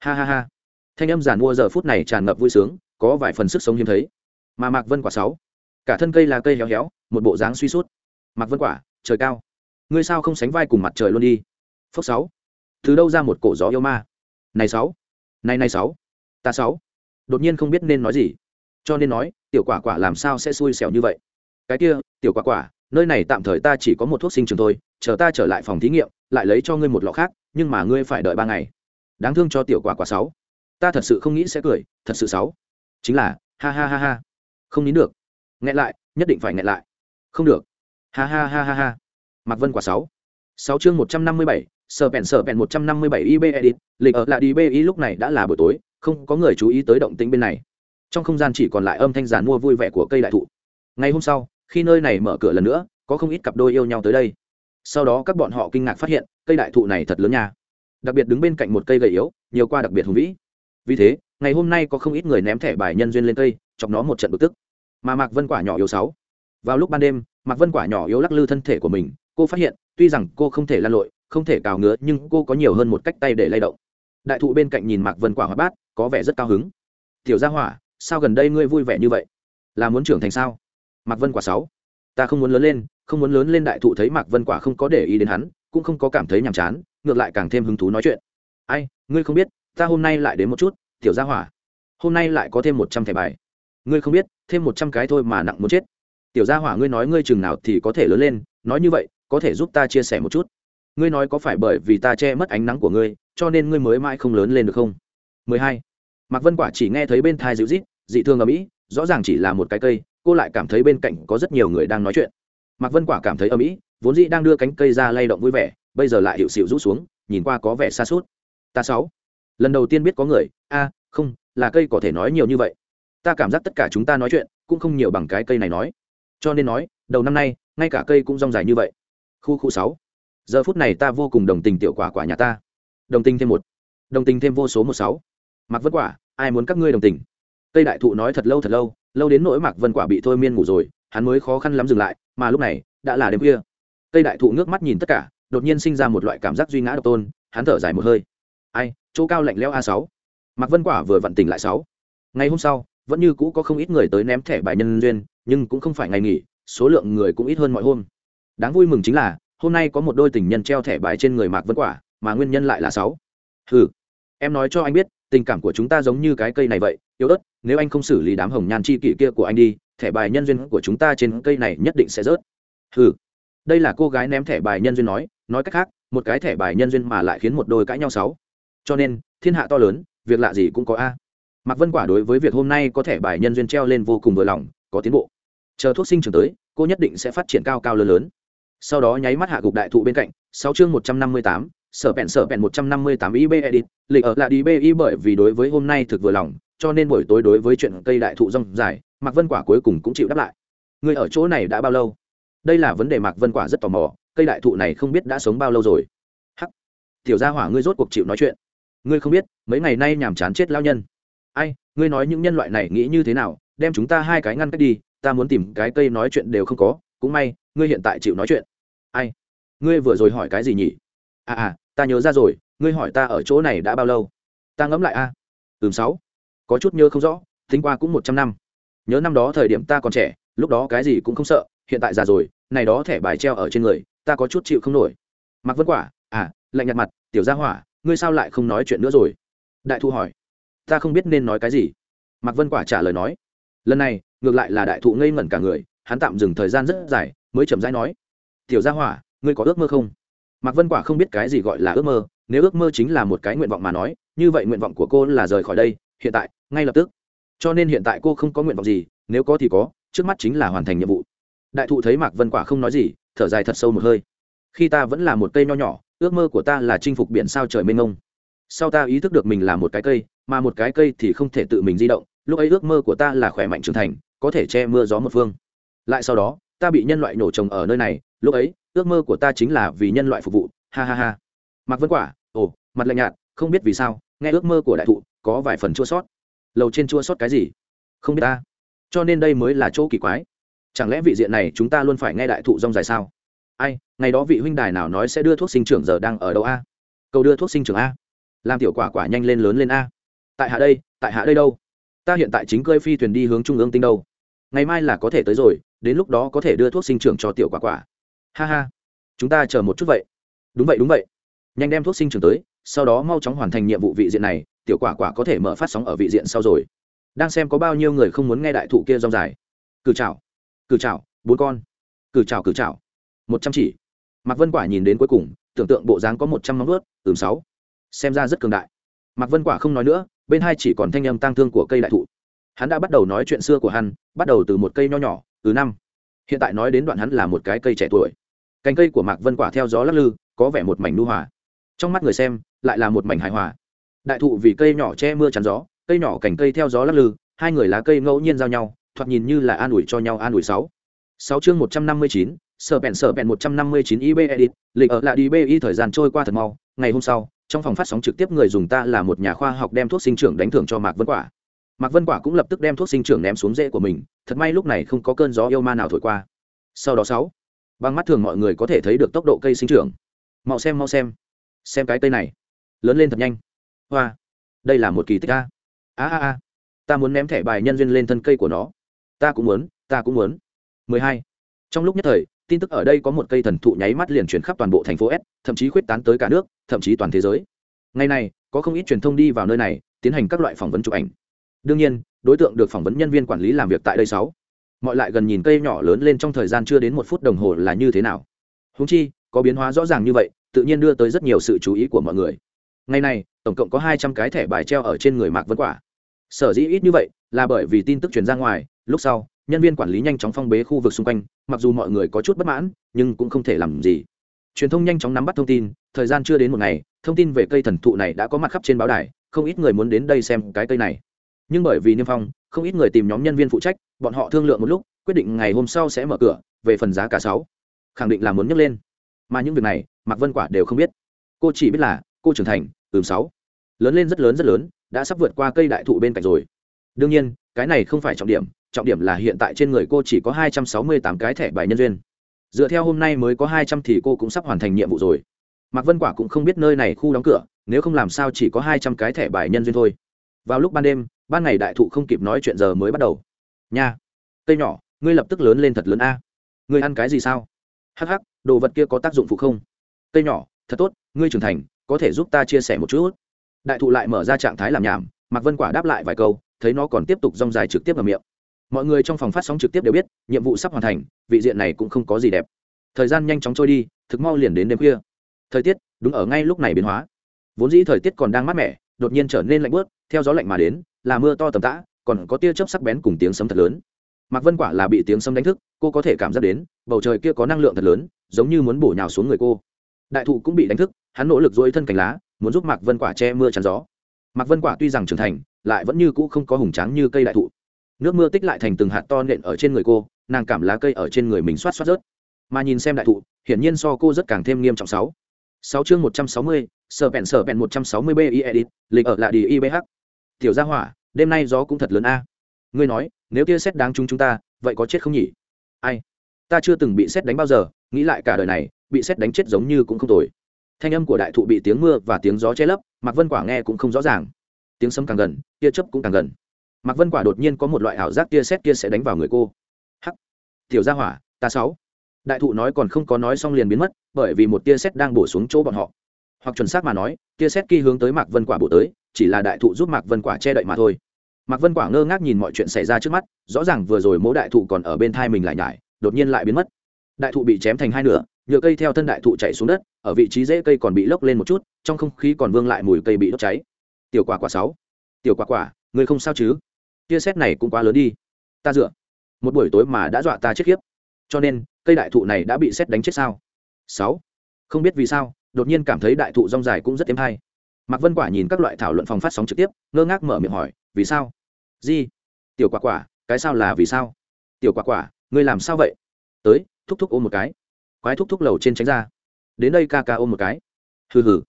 A: Ha ha ha thanh âm giản mua giờ phút này tràn ngập vui sướng, có vài phần sức sống hiếm thấy. Mà mạc vân quả sáu. Cả thân cây là cây héo héo, một bộ dáng suy sút. Mạc vân quả, trời cao. Ngươi sao không sánh vai cùng mặt trời luôn đi? Phốc sáu. Từ đâu ra một cổ gió yêu ma? Này sáu. Này này sáu. Ta sáu. Đột nhiên không biết nên nói gì. Cho nên nói, tiểu quả quả làm sao sẽ xui xẻo như vậy? Cái kia, tiểu quả quả, nơi này tạm thời ta chỉ có một thuốc sinh trường thôi, chờ ta trở lại phòng thí nghiệm, lại lấy cho ngươi một lọ khác, nhưng mà ngươi phải đợi ba ngày. Đáng thương cho tiểu quả quả sáu ta thật sự không nghĩ sẽ cười, thật sự sáu chính là, ha ha ha ha. Không nín được. Nghẹn lại, nhất định phải nghẹn lại. Không được. Ha ha ha ha ha. Mạc vân quả sáu. Sáu chương một trăm năm mươi bảy, sờ bèn sờ bèn một trăm năm mươi bảy ib edit lịch ở lại đi bi lúc này đã là buổi tối, không có người chú ý tới động tĩnh bên này. Trong không gian chỉ còn lại âm thanh giàn mua vui vẻ của cây đại thụ. Ngày hôm sau, khi nơi này mở cửa lần nữa, có không ít cặp đôi yêu nhau tới đây. Sau đó các bọn họ kinh ngạc phát hiện, cây đại thụ này thật lớn nha. Đặc biệt đứng bên cạnh một cây gầy yếu, nhiều qua đặc biệt hùng vĩ vì thế, ngày hôm nay có không ít người ném thẻ bài nhân duyên lên cây, chọc nó một trận bực tức. Mà mạc vân quả nhỏ yếu sáu. Vào lúc ban đêm, mạc vân quả nhỏ yếu lắc lư thân thể của mình, cô phát hiện, tuy rằng cô không thể lan lội, không thể cào ngứa, nhưng cô có nhiều hơn một cách tay để lay động. Đại thụ bên cạnh nhìn mạc vân quả hoạt bát, có vẻ rất cao hứng. Tiểu gia hỏa, sao gần đây ngươi vui vẻ như vậy? Là muốn trưởng thành sao? Mạc vân quả sáu. Ta không muốn lớn lên, không muốn lớn lên đại thụ thấy mạc vân quả không có để ý đến hắn, cũng không có cảm thấy nhàm chán, ngược lại càng thêm hứng thú nói chuyện. Ai, ngươi không biết ta hôm nay lại đến một chút, tiểu gia hỏa. Hôm nay lại có thêm một trăm thẻ bài. Ngươi không biết, thêm một trăm cái thôi mà nặng muốn chết. Tiểu gia hỏa, ngươi nói ngươi chừng nào thì có thể lớn lên, nói như vậy, có thể giúp ta chia sẻ một chút. Ngươi nói có phải bởi vì ta che mất ánh nắng của ngươi, cho nên ngươi mới mãi không lớn lên được không? 12. mạc vân quả chỉ nghe thấy bên thai dịu rít dị thương ở mỹ rõ ràng chỉ là một cái cây, cô lại cảm thấy bên cạnh có rất nhiều người đang nói chuyện. Mạc vân quả cảm thấy ở mỹ vốn dĩ đang đưa cánh cây ra lay động vui vẻ, bây giờ lại hiệu xịu rút xuống, nhìn qua có vẻ xa suốt. Ta sáu lần đầu tiên biết có người, a, không, là cây có thể nói nhiều như vậy. Ta cảm giác tất cả chúng ta nói chuyện cũng không nhiều bằng cái cây này nói. Cho nên nói, đầu năm nay, ngay cả cây cũng rong dài như vậy. Khu khu sáu. Giờ phút này ta vô cùng đồng tình tiểu quả quả nhà ta. Đồng tình thêm một. Đồng tình thêm vô số một sáu. Mặc vất quả, ai muốn các ngươi đồng tình? Cây đại thụ nói thật lâu thật lâu lâu đến nỗi mạc vân quả bị thôi miên ngủ rồi, hắn mới khó khăn lắm dừng lại, mà lúc này, đã là đêm khuya. Cây đại thụ nước mắt nhìn tất cả, đột nhiên sinh ra một loại cảm giác duy ngã độc tôn, hắn thở dài một hơi ai, chỗ cao lạnh lẽo a sáu. Mạc vân quả vừa vặn tỉnh lại sáu. Ngày hôm sau, vẫn như cũ có không ít người tới ném thẻ bài nhân duyên, nhưng cũng không phải ngày nghỉ, số lượng người cũng ít hơn mọi hôm. Đáng vui mừng chính là, hôm nay có một đôi tình nhân treo thẻ bài trên người mạc vân quả, mà nguyên nhân lại là sáu. Ừ em nói cho anh biết, tình cảm của chúng ta giống như cái cây này vậy, yếu ớt, nếu anh không xử lý đám hồng nhan chi kỷ kia của anh đi, thẻ bài nhân duyên của chúng ta trên cây này nhất định sẽ rớt. Ừ đây là cô gái ném thẻ bài nhân duyên nói nói cách khác, một cái thẻ bài nhân duyên mà lại khiến một đôi cãi nhau sáu cho nên, thiên hạ to lớn, việc lạ gì cũng có a. Mạc vân quả đối với việc hôm nay có thể bài nhân duyên treo lên vô cùng vừa lòng, có tiến bộ. Chờ thuốc sinh trưởng tới, cô nhất định sẽ phát triển cao cao lớn lớn. Sau đó nháy mắt hạ gục đại thụ bên cạnh, sáu chương một trăm năm mươi tám, sở bẹn sở bẹn một trăm năm mươi tám ib edit, lịch ở lại đi bi bởi vì đối với hôm nay thực vừa lòng, cho nên buổi tối đối với chuyện cây đại thụ rong dài, mạc vân quả cuối cùng cũng chịu đáp lại. Người ở chỗ này đã bao lâu? Đây là vấn đề mạc vân quả rất tò mò, cây đại thụ này không biết đã sống bao lâu rồi. Hắc. Tiểu gia hỏa ngươi rốt cuộc chịu nói chuyện ngươi không biết, mấy ngày nay nhàm chán chết lao nhân. Ai, ngươi nói những nhân loại này nghĩ như thế nào, đem chúng ta hai cái ngăn cách đi, ta muốn tìm cái cây nói chuyện đều không có, cũng may, ngươi hiện tại chịu nói chuyện. Ai? Ngươi vừa rồi hỏi cái gì nhỉ? À à ta nhớ ra rồi, ngươi hỏi ta ở chỗ này đã bao lâu? Ta ngẫm lại a. À? ừm, sáu. Có chút nhớ không rõ, tính qua cũng một trăm năm. Nhớ năm đó thời điểm ta còn trẻ, lúc đó cái gì cũng không sợ, hiện tại già rồi, này đó thẻ bài treo ở trên người, ta có chút chịu không nổi. Mặc vân quả à lạnh nhạt mặt, tiểu gia hỏa ngươi sao lại không nói chuyện nữa rồi? Đại thụ hỏi. Ta không biết nên nói cái gì. Mạc vân quả trả lời nói. Lần này, ngược lại là đại thụ ngây ngẩn cả người, hắn tạm dừng thời gian rất dài, mới chậm rãi nói. Tiểu gia hỏa, ngươi có ước mơ không? Mạc vân quả không biết cái gì gọi là ước mơ, nếu ước mơ chính là một cái nguyện vọng mà nói, như vậy nguyện vọng của cô là rời khỏi đây, hiện tại, ngay lập tức. Cho nên hiện tại cô không có nguyện vọng gì, nếu có thì có, trước mắt chính là hoàn thành nhiệm vụ. Đại thụ thấy mạc vân quả không nói gì, thở dài thật sâu một hơi. Khi ta vẫn là một cây nho nhỏ ước mơ của ta là chinh phục biển sao trời mênh mông. Sau ta ý thức được mình là một cái cây, mà một cái cây thì không thể tự mình di động, lúc ấy ước mơ của ta là khỏe mạnh trưởng thành, có thể che mưa gió một phương. Lại sau đó, ta bị nhân loại nổ trồng ở nơi này, lúc ấy, ước mơ của ta chính là vì nhân loại phục vụ, ha ha ha. Mặc vân quả, ồ, mặt lạnh nhạt, không biết vì sao, nghe ước mơ của đại thụ, có vài phần chua sót. Lầu trên chua sót cái gì? Không biết ta. Cho nên đây mới là chỗ kỳ quái. Chẳng lẽ vị diện này chúng ta luôn phải nghe đại thụ rong dài sao? Ai, ngày đó vị huynh đài nào nói sẽ đưa thuốc sinh trưởng giờ đang ở đâu a? Cầu đưa thuốc sinh trưởng a. Làm tiểu quả quả nhanh lên lớn lên a. Tại hạ đây, tại hạ đây đâu? Ta hiện tại chính cơi phi thuyền đi hướng trung ương tinh đâu. Ngày mai là có thể tới rồi, đến lúc đó có thể đưa thuốc sinh trưởng cho tiểu quả quả. Ha ha. Chúng ta chờ một chút vậy. Đúng vậy đúng vậy. Nhanh đem thuốc sinh trưởng tới, sau đó mau chóng hoàn thành nhiệm vụ vị diện này, tiểu quả quả có thể mở phát sóng ở vị diện sau rồi. Đang xem có bao nhiêu người không muốn nghe đại thụ kia rong dài. Cử chào cử chào bốn con. Cử chào cử chào một trăm chỉ. Mạc vân quả nhìn đến cuối cùng, tưởng tượng bộ dáng có một trăm móng ướt ừm, sáu. Xem ra rất cường đại. Mạc vân quả không nói nữa, bên hai chỉ còn thanh âm tang thương của cây đại thụ. Hắn đã bắt đầu nói chuyện xưa của hắn, bắt đầu từ một cây nho nhỏ, từ năm. Hiện tại nói đến đoạn hắn là một cái cây trẻ tuổi. Cành cây của mạc vân quả theo gió lắc lư, có vẻ một mảnh nu hòa. Trong mắt người xem, lại là một mảnh hài hòa. Đại thụ vì cây nhỏ che mưa chắn gió, cây nhỏ cành cây theo gió lắc lư, hai người lá cây ngẫu nhiên giao nhau, thoạt nhìn như là an ủi cho nhau an ủi sáu. Sáu chương một trăm năm mươi chín sở bèn sở bèn một trăm năm mươi chín ib edit, lịch ở lại đi bi thời gian trôi qua thật mau. Ngày hôm sau, trong phòng phát sóng trực tiếp người dùng ta là một nhà khoa học đem thuốc sinh trưởng đánh thưởng cho mạc vân quả. Mạc vân quả cũng lập tức đem thuốc sinh trưởng ném xuống rễ của mình, thật may lúc này không có cơn gió yêu ma nào thổi qua. Sau đó sáu, bằng mắt thường mọi người có thể thấy được tốc độ cây sinh trưởng. Mau xem mau xem. Xem cái cây này. Lớn lên thật nhanh. Hoa. Đây là một kỳ tích a. A a a. Ta muốn ném thẻ bài nhân duyên lên thân cây của nó. Ta cũng muốn, ta cũng muốn. 12. trong lúc nhất thời tin tức ở đây có một cây thần thụ nháy mắt liền chuyển khắp toàn bộ thành phố s, thậm chí khuyết tán tới cả nước, thậm chí toàn thế giới. Ngày này, có không ít truyền thông đi vào nơi này, tiến hành các loại phỏng vấn chụp ảnh. Đương nhiên, đối tượng được phỏng vấn nhân viên quản lý làm việc tại đây sáu. Mọi lại gần nhìn cây nhỏ lớn lên trong thời gian chưa đến một phút đồng hồ là như thế nào. Hùng chi, có biến hóa rõ ràng như vậy, tự nhiên đưa tới rất nhiều sự chú ý của mọi người. Ngày này, tổng cộng có hai trăm cái thẻ bài treo ở trên người mạc vân quả. Sở dĩ ít như vậy là bởi vì tin tức truyền ra ngoài, lúc sau nhân viên quản lý nhanh chóng phong bế khu vực xung quanh, mặc dù mọi người có chút bất mãn, nhưng cũng không thể làm gì. Truyền thông nhanh chóng nắm bắt thông tin, thời gian chưa đến một ngày, thông tin về cây thần thụ này đã có mặt khắp trên báo đài, không ít người muốn đến đây xem cái cây này. Nhưng bởi vì niêm phong, không ít người tìm nhóm nhân viên phụ trách, bọn họ thương lượng một lúc, quyết định ngày hôm sau sẽ mở cửa, về phần giá cả sáu. Khẳng định là muốn nhấc lên. Mà những việc này, mạc vân quả đều không biết. Cô chỉ biết là, cô trưởng thành, ừm, sáu. Lớn lên rất lớn rất lớn, đã sắp vượt qua cây đại thụ bên cạnh rồi. Đương nhiên, cái này không phải trọng điểm trọng điểm là hiện tại trên người cô chỉ có hai trăm sáu mươi tám cái thẻ bài nhân duyên. Dựa theo hôm nay mới có hai trăm thì cô cũng sắp hoàn thành nhiệm vụ rồi. Mạc vân quả cũng không biết nơi này khu đóng cửa, nếu không làm sao chỉ có hai trăm cái thẻ bài nhân duyên thôi. Vào lúc ban đêm, ban ngày đại thụ không kịp nói chuyện giờ mới bắt đầu. Nha, cây nhỏ, ngươi lập tức lớn lên thật lớn a. Ngươi ăn cái gì sao? Hắc hắc, đồ vật kia có tác dụng phụ không? Cây nhỏ, thật tốt, ngươi trưởng thành, có thể giúp ta chia sẻ một chút. Đại thụ lại mở ra trạng thái làm nhảm, mạc vân quả đáp lại vài câu, thấy nó còn tiếp tục rong dài trực tiếp vào miệng mọi người trong phòng phát sóng trực tiếp đều biết, nhiệm vụ sắp hoàn thành, vị diện này cũng không có gì đẹp. Thời gian nhanh chóng trôi đi, thực mau liền đến đêm khuya. Thời tiết, đúng ở ngay lúc này biến hóa. Vốn dĩ thời tiết còn đang mát mẻ, đột nhiên trở nên lạnh bớt theo gió lạnh mà đến, là mưa to tầm tã, còn có tia chớp sắc bén cùng tiếng sấm thật lớn. Mạc vân quả là bị tiếng sấm đánh thức, cô có thể cảm giác đến, bầu trời kia có năng lượng thật lớn, giống như muốn bổ nhào xuống người cô. Đại thụ cũng bị đánh thức, hắn nỗ lực dỗi thân cành lá, muốn giúp mạc vân quả che mưa chắn gió. Mạc vân quả tuy rằng trưởng thành, lại vẫn như cũ không có hùng tráng như cây đại thụ nước mưa tích lại thành từng hạt to nện ở trên người cô, nàng cảm lá cây ở trên người mình xoát xoát rớt. Mà nhìn xem đại thụ, hiển nhiên so cô rất càng thêm nghiêm trọng sáu. Sáu chương một trăm sáu mươi, sở bẹn sở bẹn một trăm sáu mươi b i edit lịch ở lại đi ibh tiểu gia hỏa, đêm nay gió cũng thật lớn a. Ngươi nói, nếu tia xét đáng chúng chúng ta, vậy có chết không nhỉ? Ai? Ta chưa từng bị xét đánh bao giờ, nghĩ lại cả đời này, bị xét đánh chết giống như cũng không tồi. Thanh âm của đại thụ bị tiếng mưa và tiếng gió che lấp, mạc vân quả nghe cũng không rõ ràng. Tiếng sấm càng gần, tia chớp cũng càng gần mạc vân quả đột nhiên có một loại ảo giác tia xét kia sẽ đánh vào người cô. Hắc! Tiểu gia hỏa, ta sáu. Đại thụ nói còn không có nói xong liền biến mất, bởi vì một tia xét đang bổ xuống chỗ bọn họ. Hoặc chuẩn xác mà nói, tia xét kia hướng tới mạc vân quả bổ tới, chỉ là đại thụ giúp mạc vân quả che đậy mà thôi. Mạc vân quả ngơ ngác nhìn mọi chuyện xảy ra trước mắt, rõ ràng vừa rồi mỗi đại thụ còn ở bên thai mình lại nhải, đột nhiên lại biến mất. Đại thụ bị chém thành hai nửa, nhựa cây theo thân đại thụ chạy xuống đất, ở vị trí dễ cây còn bị lốc lên một chút, trong không khí còn vương lại mùi cây bị đốt cháy. Tiểu quả quả sáu. Tiểu quả quả người không sao chứ? Tia xét này cũng quá lớn đi. Ta dựa. Một buổi tối mà đã dọa ta chết khiếp. Cho nên, cây đại thụ này đã bị xét đánh chết sao? Sáu. Không biết vì sao, đột nhiên cảm thấy đại thụ rong dài cũng rất êm hay mạc vân quả nhìn các loại thảo luận phòng phát sóng trực tiếp, ngơ ngác mở miệng hỏi, vì sao? Di tiểu quả quả, cái sao là vì sao? Tiểu quả quả, ngươi làm sao vậy? Tới, thúc thúc ôm một cái. Quái thúc thúc lầu trên tránh ra. Đến đây ca ca ôm một cái. Hừ hừ,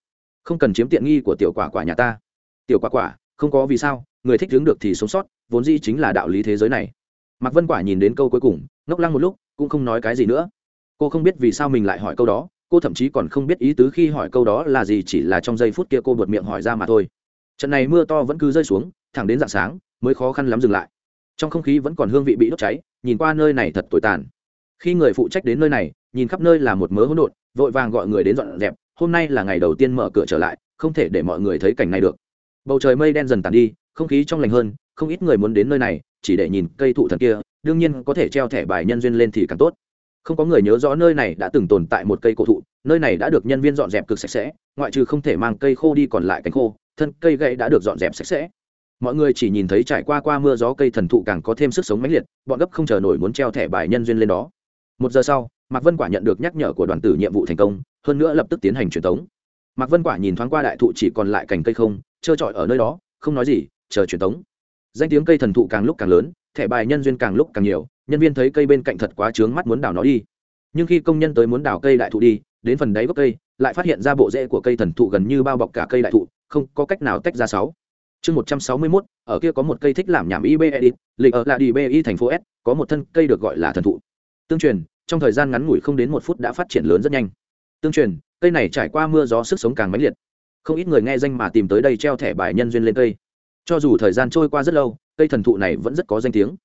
A: không cần chiếm tiện nghi của tiểu quả quả nhà ta. Tiểu quả quả, không có vì sao, người thích hướng được thì sống sót vốn dĩ chính là đạo lý thế giới này. Mạc vân quả nhìn đến câu cuối cùng, ngốc lăng một lúc, cũng không nói cái gì nữa. Cô không biết vì sao mình lại hỏi câu đó, cô thậm chí còn không biết ý tứ khi hỏi câu đó là gì, chỉ là trong giây phút kia cô buột miệng hỏi ra mà thôi. Trận này mưa to vẫn cứ rơi xuống, thẳng đến d ạ n g sáng, mới khó khăn lắm dừng lại. Trong không khí vẫn còn hương vị bị đốt cháy, nhìn qua nơi này thật tồi tàn. Khi người phụ trách đến nơi này, nhìn khắp nơi là một mớ hỗn độn, vội vàng gọi người đến dọn dẹp, hôm nay là ngày đầu tiên mở cửa trở lại, không thể để mọi người thấy cảnh này được. Bầu trời mây đen dần tàn đi, không khí trong lành hơn không ít người muốn đến nơi này, chỉ để nhìn cây thụ thần kia, đương nhiên có thể treo thẻ bài nhân duyên lên thì càng tốt. Không có người nhớ rõ nơi này đã từng tồn tại một cây cổ thụ, nơi này đã được nhân viên dọn dẹp cực sạch sẽ, ngoại trừ không thể mang cây khô đi còn lại cánh khô, thân cây gãy đã được dọn dẹp sạch sẽ. Mọi người chỉ nhìn thấy trải qua qua mưa gió cây thần thụ càng có thêm sức sống mãnh liệt, bọn gấp không chờ nổi muốn treo thẻ bài nhân duyên lên đó. Một giờ sau, mạc vân quả nhận được nhắc nhở của đoàn tử nhiệm vụ thành công, hơn nữa lập tức tiến hành truyền tống. Mạc vân quả nhìn thoáng qua đại thụ chỉ còn lại cành cây không, trơ trọi ở nơi đó, không nói gì, chờ truyền tống danh tiếng cây thần thụ càng lúc càng lớn, thẻ bài nhân duyên càng lúc càng nhiều, nhân viên thấy cây bên cạnh thật quá trướng mắt muốn đào nó đi. Nhưng khi công nhân tới muốn đào cây đại thụ đi, đến phần đáy gốc cây, lại phát hiện ra bộ rễ của cây thần thụ gần như bao bọc cả cây đại thụ, không có cách nào tách ra sáu. Chương một trăm sáu mươi mốt, ở kia có một cây thích làm nhảm ibi e lịch ở là đi bi thành phố s, có một thân cây được gọi là thần thụ. Tương truyền, trong thời gian ngắn ngủi không đến một phút đã phát triển lớn rất nhanh. Tương truyền, cây này trải qua mưa gió sức sống càng mãnh liệt. Không ít người nghe danh mà tìm tới đây treo thẻ bài nhân duyên lên cây cho dù thời gian trôi qua rất lâu, cây thần thụ này vẫn rất có danh tiếng.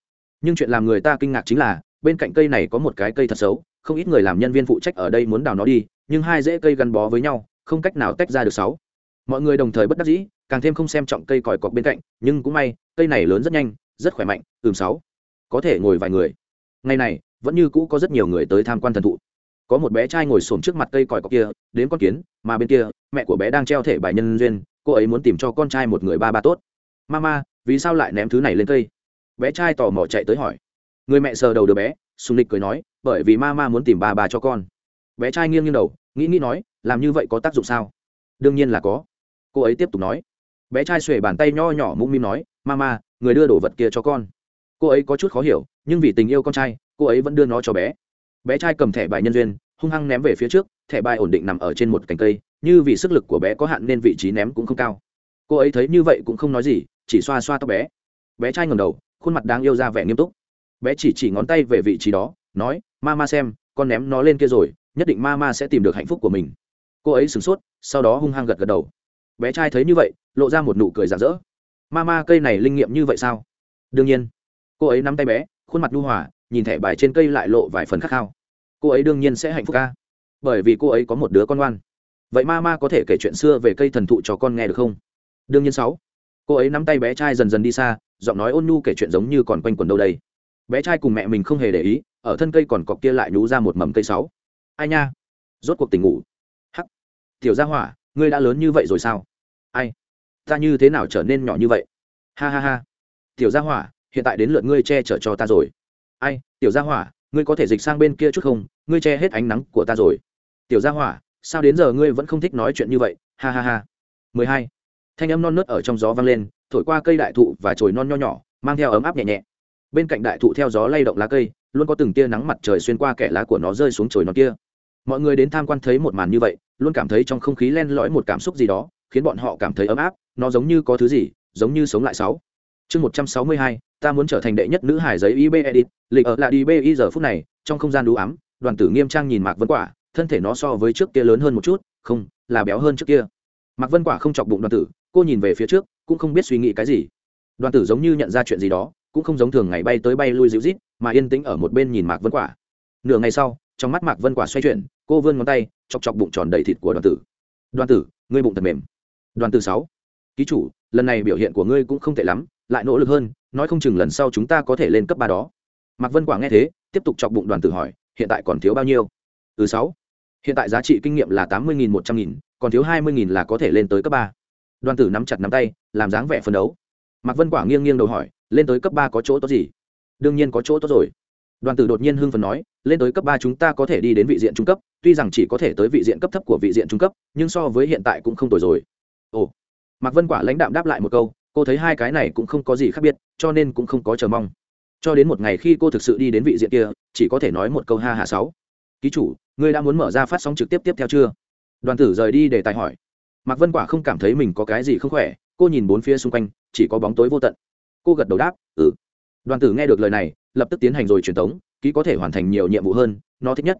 A: Nhưng chuyện làm người ta kinh ngạc chính là, bên cạnh cây này có một cái cây thật xấu, không ít người làm nhân viên phụ trách ở đây muốn đào nó đi, nhưng hai rễ cây gắn bó với nhau, không cách nào tách ra được sáu. Mọi người đồng thời bất đắc dĩ, càng thêm không xem trọng cây còi cọc bên cạnh, nhưng cũng may, cây này lớn rất nhanh, rất khỏe mạnh, ừm, sáu. Có thể ngồi vài người. Ngày này, vẫn như cũ có rất nhiều người tới tham quan thần thụ. Có một bé trai ngồi xổm trước mặt cây còi cọc kia, đến con kiến, mà bên kia, mẹ của bé đang treo thể bài nhân duyên, cô ấy muốn tìm cho con trai một người ba ba tốt mama, vì sao lại ném thứ này lên cây? Bé trai tò mò chạy tới hỏi. Người mẹ sờ đầu đứa bé, sùng nịch cười nói, bởi vì mama muốn tìm ba ba cho con. Bé trai nghiêng nghiêng đầu, nghĩ nghĩ nói, làm như vậy có tác dụng sao? Đương nhiên là có. Cô ấy tiếp tục nói. Bé trai xuề bàn tay nho nhỏ mũm mĩm nói, mama, người đưa đồ vật kia cho con. Cô ấy có chút khó hiểu, nhưng vì tình yêu con trai, cô ấy vẫn đưa nó cho bé. Bé trai cầm thẻ bài nhân duyên, hung hăng ném về phía trước, thẻ bài ổn định nằm ở trên một cành cây, như vì sức lực của bé có hạn nên vị trí ném cũng không cao. Cô ấy thấy như vậy cũng không nói gì chỉ xoa xoa tóc bé. Bé trai ngầm đầu, khuôn mặt đang yêu ra vẻ nghiêm túc. Bé chỉ chỉ ngón tay về vị trí đó, nói, ma ma xem, con ném nó lên kia rồi, nhất định ma ma sẽ tìm được hạnh phúc của mình. Cô ấy sửng sốt, sau đó hung hăng gật gật đầu. Bé trai thấy như vậy, lộ ra một nụ cười rạng rỡ. Ma ma, cây này linh nghiệm như vậy sao? Đương nhiên. Cô ấy nắm tay bé, khuôn mặt nhu hòa, nhìn thẻ bài trên cây lại lộ vài phần khát khao. Cô ấy đương nhiên sẽ hạnh phúc ca bởi vì cô ấy có một đứa con ngoan. Vậy ma ma có thể kể chuyện xưa về cây thần thụ cho con nghe được không? Đương nhiên sáu cô ấy nắm tay bé trai dần dần đi xa, giọng nói ôn nhu kể chuyện giống như còn quanh quần đâu đây. Bé trai cùng mẹ mình không hề để ý, ở thân cây còn cọc kia lại nhú ra một mầm cây sáu. Ai nha? Rốt cuộc tỉnh ngủ. Hắc. Tiểu gia hỏa, ngươi đã lớn như vậy rồi sao? Ai? Ta như thế nào trở nên nhỏ như vậy? Ha ha ha. Tiểu gia hỏa, hiện tại đến lượt ngươi che chở cho ta rồi. Ai? Tiểu gia hỏa, ngươi có thể dịch sang bên kia chút không? Ngươi che hết ánh nắng của ta rồi. Tiểu gia hỏa, sao đến giờ ngươi vẫn không thích nói chuyện như vậy? Ha ha ha. 12 thanh âm non nớt ở trong gió vang lên, thổi qua cây đại thụ và chồi non nho nhỏ, mang theo ấm áp nhẹ nhẹ. Bên cạnh đại thụ theo gió lay động lá cây, luôn có từng tia nắng mặt trời xuyên qua kẽ lá của nó rơi xuống chồi non kia. Mọi người đến tham quan thấy một màn như vậy, luôn cảm thấy trong không khí len lỏi một cảm xúc gì đó, khiến bọn họ cảm thấy ấm áp, nó giống như có thứ gì, giống như sống lại sáu. Chương một trăm sáu mươi hai, ta muốn trở thành đệ nhất nữ hải giấy ib edit lịch ở lại đi bi giờ phút này, trong không gian đũ ám, đoàn tử nghiêm trang nhìn mạc vân quả, thân thể nó so với trước kia lớn hơn một chút, không, là béo hơn trước kia. Mạc vân quả không chọc bụng đoàn tử cô nhìn về phía trước, cũng không biết suy nghĩ cái gì. Đoàn tử giống như nhận ra chuyện gì đó, cũng không giống thường ngày bay tới bay lui dịu rít mà yên tĩnh ở một bên nhìn mạc vân quả. Nửa ngày sau, trong mắt mạc vân quả xoay chuyển, cô vươn ngón tay, chọc chọc bụng tròn đầy thịt của đoàn tử. Đoàn tử, ngươi bụng thật mềm. Đoàn tử sáu. Ký chủ, lần này biểu hiện của ngươi cũng không tệ lắm, lại nỗ lực hơn, nói không chừng lần sau chúng ta có thể lên cấp ba đó. Mạc vân quả nghe thế, tiếp tục chọc bụng đoàn tử hỏi, hiện tại còn thiếu bao nhiêu? Từ sáu. Hiện tại giá trị kinh nghiệm là tám mươi nghìn một trăm nghìn, còn thiếu hai mươi nghìn là có thể lên tới cấp ba đoàn tử nắm chặt nắm tay, làm dáng vẻ phấn đấu. Mạc vân quả nghiêng nghiêng đầu hỏi, lên tới cấp ba có chỗ tốt gì? Đương nhiên có chỗ tốt rồi. Đoàn tử đột nhiên hưng phần nói, lên tới cấp ba chúng ta có thể đi đến vị diện trung cấp, tuy rằng chỉ có thể tới vị diện cấp thấp của vị diện trung cấp, nhưng so với hiện tại cũng không tồi rồi. Ồ. Mạc vân quả lãnh đạm đáp lại một câu, cô thấy hai cái này cũng không có gì khác biệt, cho nên cũng không có chờ mong. Cho đến một ngày khi cô thực sự đi đến vị diện kia, chỉ có thể nói một câu ha hạ sáu. Ký chủ, ngươi đã muốn mở ra phát sóng trực tiếp tiếp theo chưa? Đoàn tử rời đi để tài hỏi mạc vân quả không cảm thấy mình có cái gì không khỏe, cô nhìn bốn phía xung quanh, chỉ có bóng tối vô tận. Cô gật đầu đáp ừ. Đoàn tử nghe được lời này, lập tức tiến hành rồi truyền tống, ký có thể hoàn thành nhiều nhiệm vụ hơn, nó thích nhất.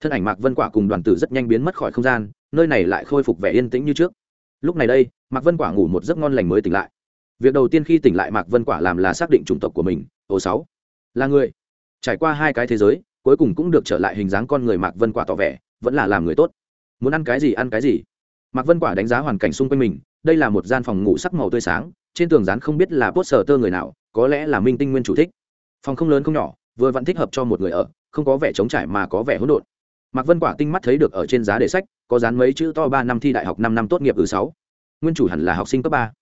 A: Thân ảnh mạc vân quả cùng đoàn tử rất nhanh biến mất khỏi không gian, nơi này lại khôi phục vẻ yên tĩnh như trước. Lúc này đây, mạc vân quả ngủ một giấc ngon lành mới tỉnh lại. Việc đầu tiên khi tỉnh lại mạc vân quả làm là xác định chủng tộc của mình, ô sáu. Là người. Trải qua hai cái thế giới, cuối cùng cũng được trở lại hình dáng con người mạc vân quả tỏ vẻ, vẫn là làm người tốt. Muốn ăn cái gì ăn cái gì mạc vân quả đánh giá hoàn cảnh xung quanh mình, đây là một gian phòng ngủ sắc màu tươi sáng, trên tường dán không biết là poster tơ người nào, có lẽ là minh tinh nguyên chủ thích. Phòng không lớn không nhỏ, vừa vẫn thích hợp cho một người ở, không có vẻ trống trải mà có vẻ hỗn độn. Mạc vân quả tinh mắt thấy được ở trên giá để sách, có dán mấy chữ to ba năm thi đại học năm năm tốt nghiệp từ sáu. Nguyên chủ hẳn là học sinh cấp ba.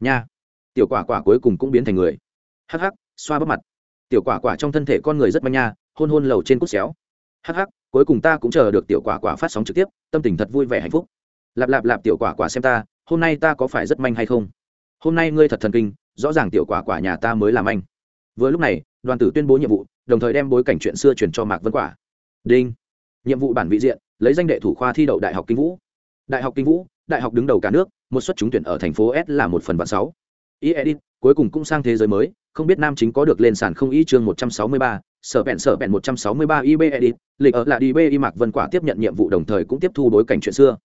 A: Nha. Tiểu quả quả cuối cùng cũng biến thành người. Hắc hắc, xoa bắp mặt. Tiểu quả quả trong thân thể con người rất manh nha, hôn hôn lầu trên cút xéo. Hắc hắc, cuối cùng ta cũng chờ được tiểu quả quả phát sóng trực tiếp, tâm tình thật vui vẻ hạnh phúc lạp lạp lạp tiểu quả quả xem ta, hôm nay ta có phải rất manh hay không? Hôm nay ngươi thật thần kinh, rõ ràng tiểu quả quả nhà ta mới làm anh vừa lúc này, đoàn tử tuyên bố nhiệm vụ, đồng thời đem bối cảnh chuyện xưa truyền cho mạc vân quả. Đinh. Nhiệm vụ bản vị diện, lấy danh đệ thủ khoa thi đậu đại học kinh vũ. Đại học kinh vũ, đại học đứng đầu cả nước, một suất trúng tuyển ở thành phố s là một phần vạn sáu. Ý edit, cuối cùng cũng sang thế giới mới, không biết nam chính có được lên sàn không ý chương một trăm sáu mươi ba, sở bẹn sở bẹn một trăm sáu mươi ba ib edit, lịch ở là đi b y mạc vân quả tiếp nhận nhiệm vụ đồng thời cũng tiếp thu bối cảnh chuyện xưa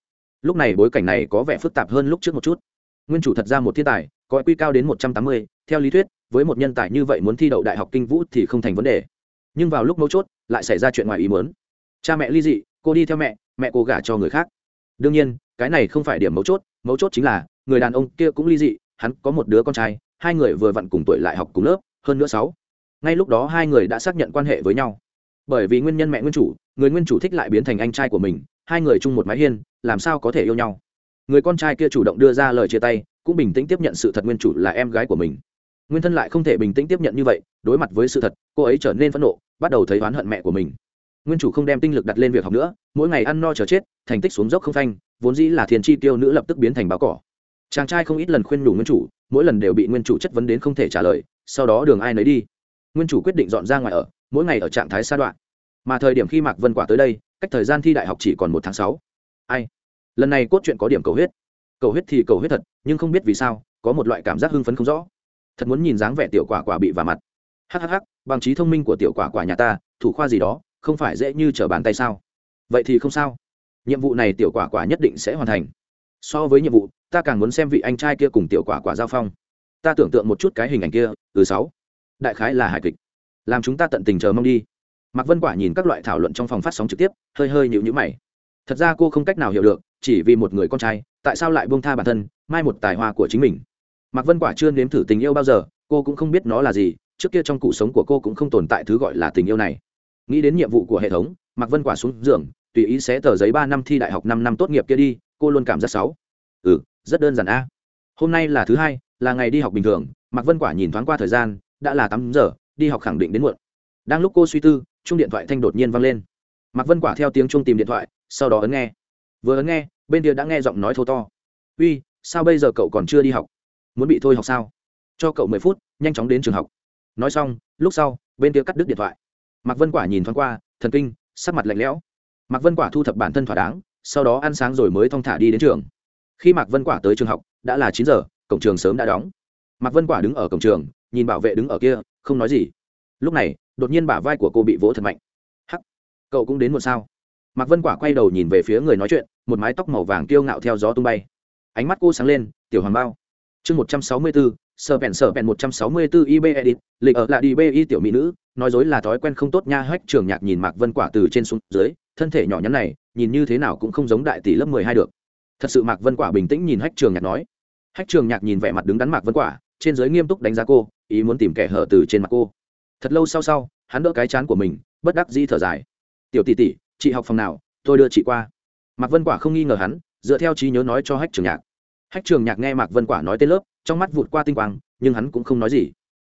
A: lúc này bối cảnh này có vẻ phức tạp hơn lúc trước một chút. Nguyên chủ thật ra một thiên tài, có quy cao đến một trăm tám mươi, theo lý thuyết, với một nhân tài như vậy muốn thi đậu đại học kinh vũ thì không thành vấn đề. Nhưng vào lúc mấu chốt, lại xảy ra chuyện ngoài ý muốn. Cha mẹ ly dị, cô đi theo mẹ mẹ cô gả cho người khác. Đương nhiên, cái này không phải điểm mấu chốt mấu chốt chính là, người đàn ông kia cũng ly dị, hắn có một đứa con trai, hai người vừa vặn cùng tuổi lại học cùng lớp, hơn nữa sáu. Ngay lúc đó hai người đã xác nhận quan hệ với nhau. Bởi vì nguyên nhân mẹ nguyên chủ, người nguyên chủ thích lại biến thành anh trai của mình hai người chung một mái hiên, làm sao có thể yêu nhau? Người con trai kia chủ động đưa ra lời chia tay, cũng bình tĩnh tiếp nhận sự thật nguyên chủ là em gái của mình. Nguyên thân lại không thể bình tĩnh tiếp nhận như vậy, đối mặt với sự thật, cô ấy trở nên phẫn nộ, bắt đầu thấy oán hận mẹ của mình. Nguyên chủ không đem tinh lực đặt lên việc học nữa, mỗi ngày ăn no chờ chết, thành tích xuống dốc không phanh, vốn dĩ là thiền chi tiêu nữ lập tức biến thành báo cỏ. Chàng trai không ít lần khuyên nhủ nguyên chủ, mỗi lần đều bị nguyên chủ chất vấn đến không thể trả lời, sau đó đường ai nấy đi. Nguyên chủ quyết định dọn ra ngoài ở, mỗi ngày ở trạng thái sa đoạn. Mà thời điểm khi mạc vân quả tới đây cách thời gian thi đại học chỉ còn một tháng sáu. Ai? Lần này cốt truyện có điểm cầu huyết. Cầu huyết thì cầu huyết thật, nhưng không biết vì sao, có một loại cảm giác hưng phấn không rõ. Thật muốn nhìn dáng vẻ tiểu quả quả bị vào mặt. Hhh bằng trí thông minh của tiểu quả quả nhà ta, thủ khoa gì đó, không phải dễ như trở bàn tay sao? Vậy thì không sao. Nhiệm vụ này tiểu quả quả nhất định sẽ hoàn thành. So với nhiệm vụ, ta càng muốn xem vị anh trai kia cùng tiểu quả quả giao phong. Ta tưởng tượng một chút cái hình ảnh kia từ sáu. Đại khái là hài kịch. Làm chúng ta tận tình chờ mong đi mạc vân quả nhìn các loại thảo luận trong phòng phát sóng trực tiếp, hơi hơi nhịu nhữ mày. Thật ra cô không cách nào hiểu được, chỉ vì một người con trai, tại sao lại buông tha bản thân, mai một tài hoa của chính mình. Mạc vân quả chưa nếm thử tình yêu bao giờ, cô cũng không biết nó là gì, trước kia trong cuộc sống của cô cũng không tồn tại thứ gọi là tình yêu này. Nghĩ đến nhiệm vụ của hệ thống, mạc vân quả xuống giường, tùy ý xé tờ giấy ba năm thi đại học năm năm tốt nghiệp kia đi, cô luôn cảm giác sáu ừ rất đơn giản a. Hôm nay là thứ hai, là ngày đi học bình thường, mạc vân quả nhìn thoáng qua thời gian, đã là tám giờ, đi học khẳng định đến muộn. Đang lúc cô suy tư chung điện thoại thanh đột nhiên vang lên. Mạc vân quả theo tiếng chung tìm điện thoại, sau đó ấn nghe. Vừa ấn nghe, bên kia đã nghe giọng nói thô to. Uy, sao bây giờ cậu còn chưa đi học? Muốn bị thôi học sao? Cho cậu mười phút, nhanh chóng đến trường học. Nói xong, lúc sau, bên kia cắt đứt điện thoại. Mạc vân quả nhìn thoáng qua, thần kinh, sắc mặt lạnh lẽo. Mạc vân quả thu thập bản thân thỏa đáng, sau đó ăn sáng rồi mới thong thả đi đến trường. Khi mạc vân quả tới trường học, đã là chín giờ, cổng trường sớm đã đóng. Mạc vân quả đứng ở cổng trường, nhìn bảo vệ đứng ở kia, không nói gì. Lúc này đột nhiên bả vai của cô bị vỗ thật mạnh. Hắc, cậu cũng đến một sao? Mạc vân quả quay đầu nhìn về phía người nói chuyện, một mái tóc màu vàng kiêu ngạo theo gió tung bay. Ánh mắt cô sáng lên, tiểu hoàng bao. Chương một trăm sáu mươi bốn sờ bèn sờ bèn một trăm sáu mươi bốn ib edit, lịch ở là đi bi tiểu mỹ nữ, nói dối là thói quen không tốt nha, hách trường nhạc nhìn mạc vân quả từ trên xuống dưới, thân thể nhỏ nhắn này, nhìn như thế nào cũng không giống đại tỷ lớp mười hai được. Thật sự mạc vân quả bình tĩnh nhìn hách trường nhạc nói. Hách trường nhạc nhìn vẻ mặt đứng đắn mạc vân quả, trên giới nghiêm túc đánh giá cô, ý muốn tìm kẻ hở từ trên mặt cô thật lâu sau sau, hắn đỡ cái chán của mình, bất đắc dĩ thở dài. Tiểu tỷ tỷ, chị học phòng nào? Tôi đưa chị qua. Mạc vân quả không nghi ngờ hắn, dựa theo trí nhớ nói cho hách trường nhạc. Hách trường nhạc nghe mạc vân quả nói tên lớp, trong mắt vụt qua tinh quang, nhưng hắn cũng không nói gì.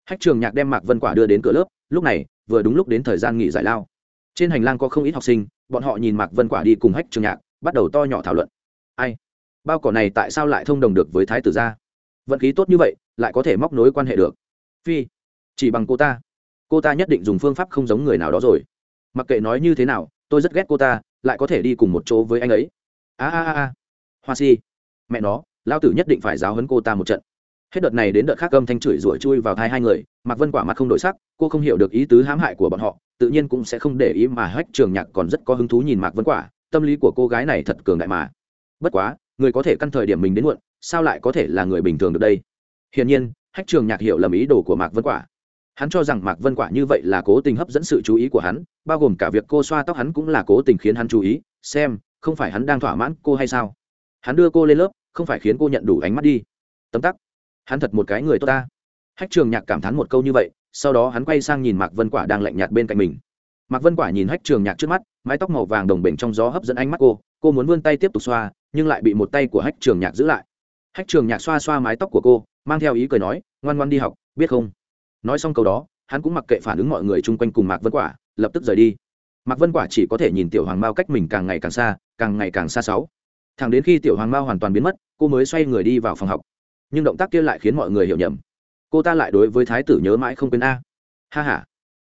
A: Hách trường nhạc đem mạc vân quả đưa đến cửa lớp, lúc này, vừa đúng lúc đến thời gian nghỉ giải lao. Trên hành lang có không ít học sinh, bọn họ nhìn mạc vân quả đi cùng hách trường nhạc, bắt đầu to nhỏ thảo luận. Ai? Bao cỏ này tại sao lại thông đồng được với thái tử gia? Vận khí tốt như vậy, lại có thể móc nối quan hệ được. Phi, chỉ bằng cô ta cô ta nhất định dùng phương pháp không giống người nào đó rồi. Mặc kệ nói như thế nào, tôi rất ghét cô ta, lại có thể đi cùng một chỗ với anh ấy. A a a hoa si. Mẹ nó lao tử nhất định phải giáo hấn cô ta một trận. Hết đợt này đến đợt khác âm thanh chửi rủa chui vào thai hai người Mặc vân quả mặt không đổi sắc, cô không hiểu được ý tứ hãm hại của bọn họ, tự nhiên cũng sẽ không để ý mà hách trường nhạc còn rất có hứng thú nhìn mạc vân quả, tâm lý của cô gái này thật cường đại mà. Bất quá, người có thể căn thời điểm mình đến muộn, sao lại có thể là người bình thường được đây? Hiển nhiên, hách trường nhạc hiểu lầm ý đồ của mạc vân quả hắn cho rằng mạc vân quả như vậy là cố tình hấp dẫn sự chú ý của hắn, bao gồm cả việc cô xoa tóc hắn cũng là cố tình khiến hắn chú ý, xem, không phải hắn đang thỏa mãn cô hay sao? Hắn đưa cô lên lớp, không phải khiến cô nhận đủ ánh mắt đi. Tấm tắc. Hắn thật một cái người tốt ta. Hách trường nhạc cảm thán một câu như vậy, sau đó hắn quay sang nhìn mạc vân quả đang lạnh nhạt bên cạnh mình. Mạc vân quả nhìn hách trường nhạc trước mắt, mái tóc màu vàng đồng bềnh trong gió hấp dẫn ánh mắt cô cô muốn vươn tay tiếp tục xoa, nhưng lại bị một tay của hách trường nhạc giữ lại. Hách trường nhạc xoa xoa mái tóc của cô, mang theo ý cười nói, ngoan ngoan đi học, biết không? Nói xong câu đó, hắn cũng mặc kệ phản ứng mọi người chung quanh cùng mạc vân quả, lập tức rời đi. Mạc vân quả chỉ có thể nhìn tiểu hoàng mao cách mình càng ngày càng xa, càng ngày càng xa sáu. Thẳng đến khi tiểu hoàng mao hoàn toàn biến mất, cô mới xoay người đi vào phòng học. Nhưng động tác kia lại khiến mọi người hiểu nhầm. Cô ta lại đối với thái tử nhớ mãi không quên a. Ha h a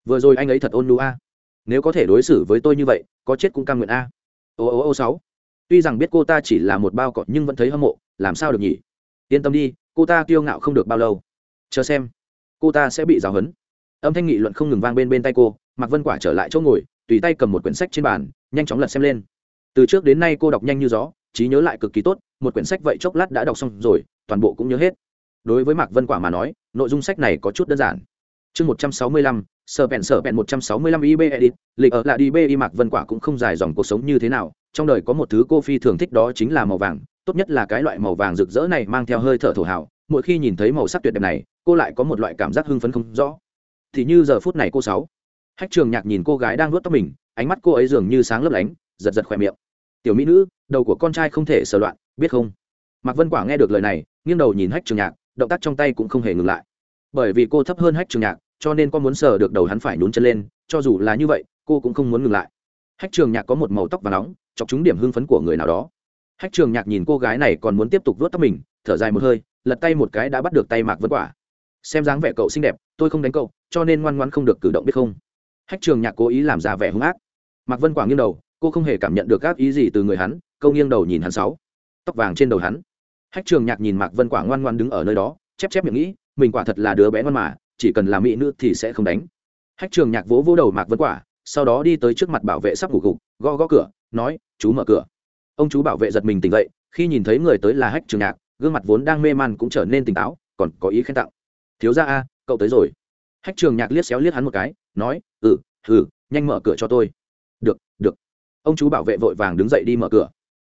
A: vừa rồi anh ấy thật ôn lu a. Nếu có thể đối xử với tôi như vậy, có chết cũng cam nguyện a. Ô ô ô sáu. Tuy rằng biết cô ta chỉ là một bao cọt nhưng vẫn thấy hâm mộ, làm sao được nhỉ? Yên tâm đi, cô ta kiêu ngạo không được bao lâu. Chờ xem cô ta sẽ bị giáo hấn âm thanh nghị luận không ngừng vang bên bên tay cô, mạc vân quả trở lại chỗ ngồi, tùy tay cầm một quyển sách trên bàn, nhanh chóng lật xem lên. Từ trước đến nay cô đọc nhanh như gió, trí nhớ lại cực kỳ tốt, một quyển sách vậy chốc lát đã đọc xong rồi, toàn bộ cũng nhớ hết. Đối với mạc vân quả mà nói, nội dung sách này có chút đơn giản. Chương một trăm sáu mươi lăm, sở bèn sở bèn một trăm sáu mươi lăm ib edit, lịch ở lại đi bi mạc vân quả cũng không dài dòng cuộc sống như thế nào, trong đời có một thứ cô phi thường thích đó chính là màu vàng, tốt nhất là cái loại màu vàng rực rỡ này mang theo hơi thở thổ hào mỗi khi nhìn thấy màu sắc tuyệt đẹp này, cô lại có một loại cảm giác hưng phấn không rõ. Thì như giờ phút này cô sáu. Hách trường nhạc nhìn cô gái đang nuốt tóc mình, ánh mắt cô ấy dường như sáng lấp lánh, giật giật khỏe miệng. Tiểu mỹ nữ, đầu của con trai không thể sờ loạn, biết không? Mạc vân quả nghe được lời này, nghiêng đầu nhìn hách trường nhạc, động tác trong tay cũng không hề ngừng lại. Bởi vì cô thấp hơn hách trường nhạc, cho nên con muốn sờ được đầu hắn phải nhún chân lên, cho dù là như vậy, cô cũng không muốn ngừng lại. Hách trường nhạc có một màu tóc và nóng, chọc trúng điểm hưng phấn của người nào đó. Hách trường nhạc nhìn cô gái này còn muốn tiếp tục vuốt tóc mình, thở dài một hơi lật tay một cái đã bắt được tay mạc vân quả. Xem dáng vẻ cậu xinh đẹp, tôi không đánh cậu, cho nên ngoan ngoan không được cử động biết không? Hách trường nhạc cố ý làm ra vẻ hung ác. Mạc vân quả nghiêng đầu, cô không hề cảm nhận được các ý gì từ người hắn câu nghiêng đầu nhìn hắn sáu. Tóc vàng trên đầu hắn. Hách trường nhạc nhìn mạc vân quả ngoan ngoan đứng ở nơi đó, chép chép miệng nghĩ, mình quả thật là đứa bé ngoan mà, chỉ cần là mỹ nữ thì sẽ không đánh. Hách trường nhạc vỗ vỗ đầu mạc vân quả, sau đó đi tới trước mặt bảo vệ sắp ngủ gục, gõ gõ cửa, nói, chú mở cửa. Ông chú bảo vệ giật mình tỉnh dậy, khi nhìn thấy người tới là hách trường nhạc gương mặt vốn đang mê man cũng trở nên tỉnh táo, còn có ý khen tặng. Thiếu ra a, cậu tới rồi. Hách trường nhạc liếc xéo liếc hắn một cái, nói ừ ừ nhanh mở cửa cho tôi. Được được. Ông chú bảo vệ vội vàng đứng dậy đi mở cửa.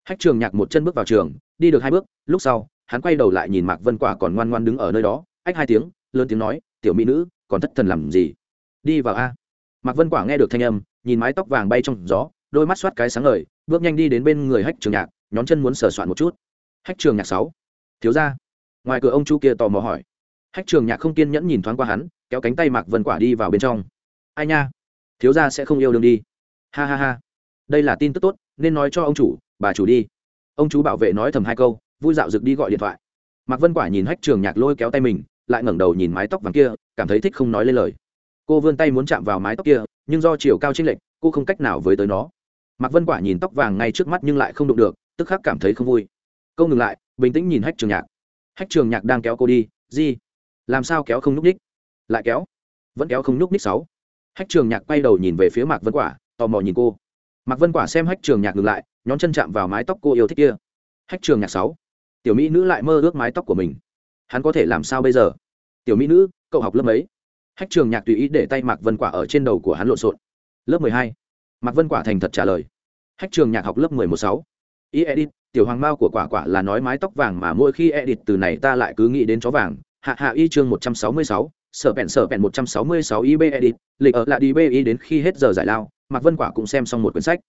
A: Hách trường nhạc một chân bước vào trường, đi được hai bước, lúc sau, hắn quay đầu lại nhìn mạc vân quả còn ngoan ngoan đứng ở nơi đó, ách hai tiếng, lớn tiếng nói, tiểu mỹ nữ, còn thất thần làm gì? Đi vào a. Mạc vân quả nghe được thanh âm, nhìn mái tóc vàng bay trong gió, đôi mắt soát cái sáng ngời, bước nhanh đi đến bên người hách trường nhạc, nhón chân muốn sờ soạn một chút. Hách trường nhạc sáu thiếu ra. Ngoài cửa ông chu kia tò mò hỏi. Hách trường nhạc không kiên nhẫn nhìn thoáng qua hắn, kéo cánh tay mạc vân quả đi vào bên trong. Ai nha? Thiếu ra sẽ không yêu đương đi. Ha ha ha. Đây là tin tức tốt, nên nói cho ông chủ, bà chủ đi. Ông chú bảo vệ nói thầm hai câu, vui dạo rực đi gọi điện thoại. Mạc vân quả nhìn hách trường nhạc lôi kéo tay mình, lại ngẩng đầu nhìn mái tóc vàng kia, cảm thấy thích không nói lên lời. Cô vươn tay muốn chạm vào mái tóc kia, nhưng do chiều cao chênh lệch, cô không cách nào với tới nó. Mạc vân quả nhìn tóc vàng ngay trước mắt nhưng lại không đụng được, tức khắc cảm thấy không vui. Câu ngừng lại bình tĩnh nhìn hách trường nhạc. Hách trường nhạc đang kéo cô đi gì làm sao kéo không nhúc ních lại kéo. Vẫn kéo không nhúc ních sáu. Hách trường nhạc quay đầu nhìn về phía mạc vân quả, tò mò nhìn cô. Mạc vân quả xem hách trường nhạc ngừng lại, nhón chân chạm vào mái tóc cô yêu thích kia. Hách trường nhạc sáu. Tiểu mỹ nữ lại mơ ước mái tóc của mình. Hắn có thể làm sao bây giờ? Tiểu mỹ nữ, cậu học lớp mấy? Hách trường nhạc tùy ý để tay mạc vân quả ở trên đầu của hắn lộn xộn. Lớp mười hai. Mạc vân quả thành thật trả lời. Hách trường nhạc học lớp mười một sáu. Ý edit tiểu hoàng mao của quả quả là nói mái tóc vàng mà mỗi khi edit từ này ta lại cứ nghĩ đến chó vàng. Hạ hạ y chương một trăm sáu mươi sáu, sở bẹn sở bẹn một trăm sáu mươi sáu ib edit, lịch ở lại đi bi đến khi hết giờ giải lao, mạc vân quả cũng xem xong một quyển sách.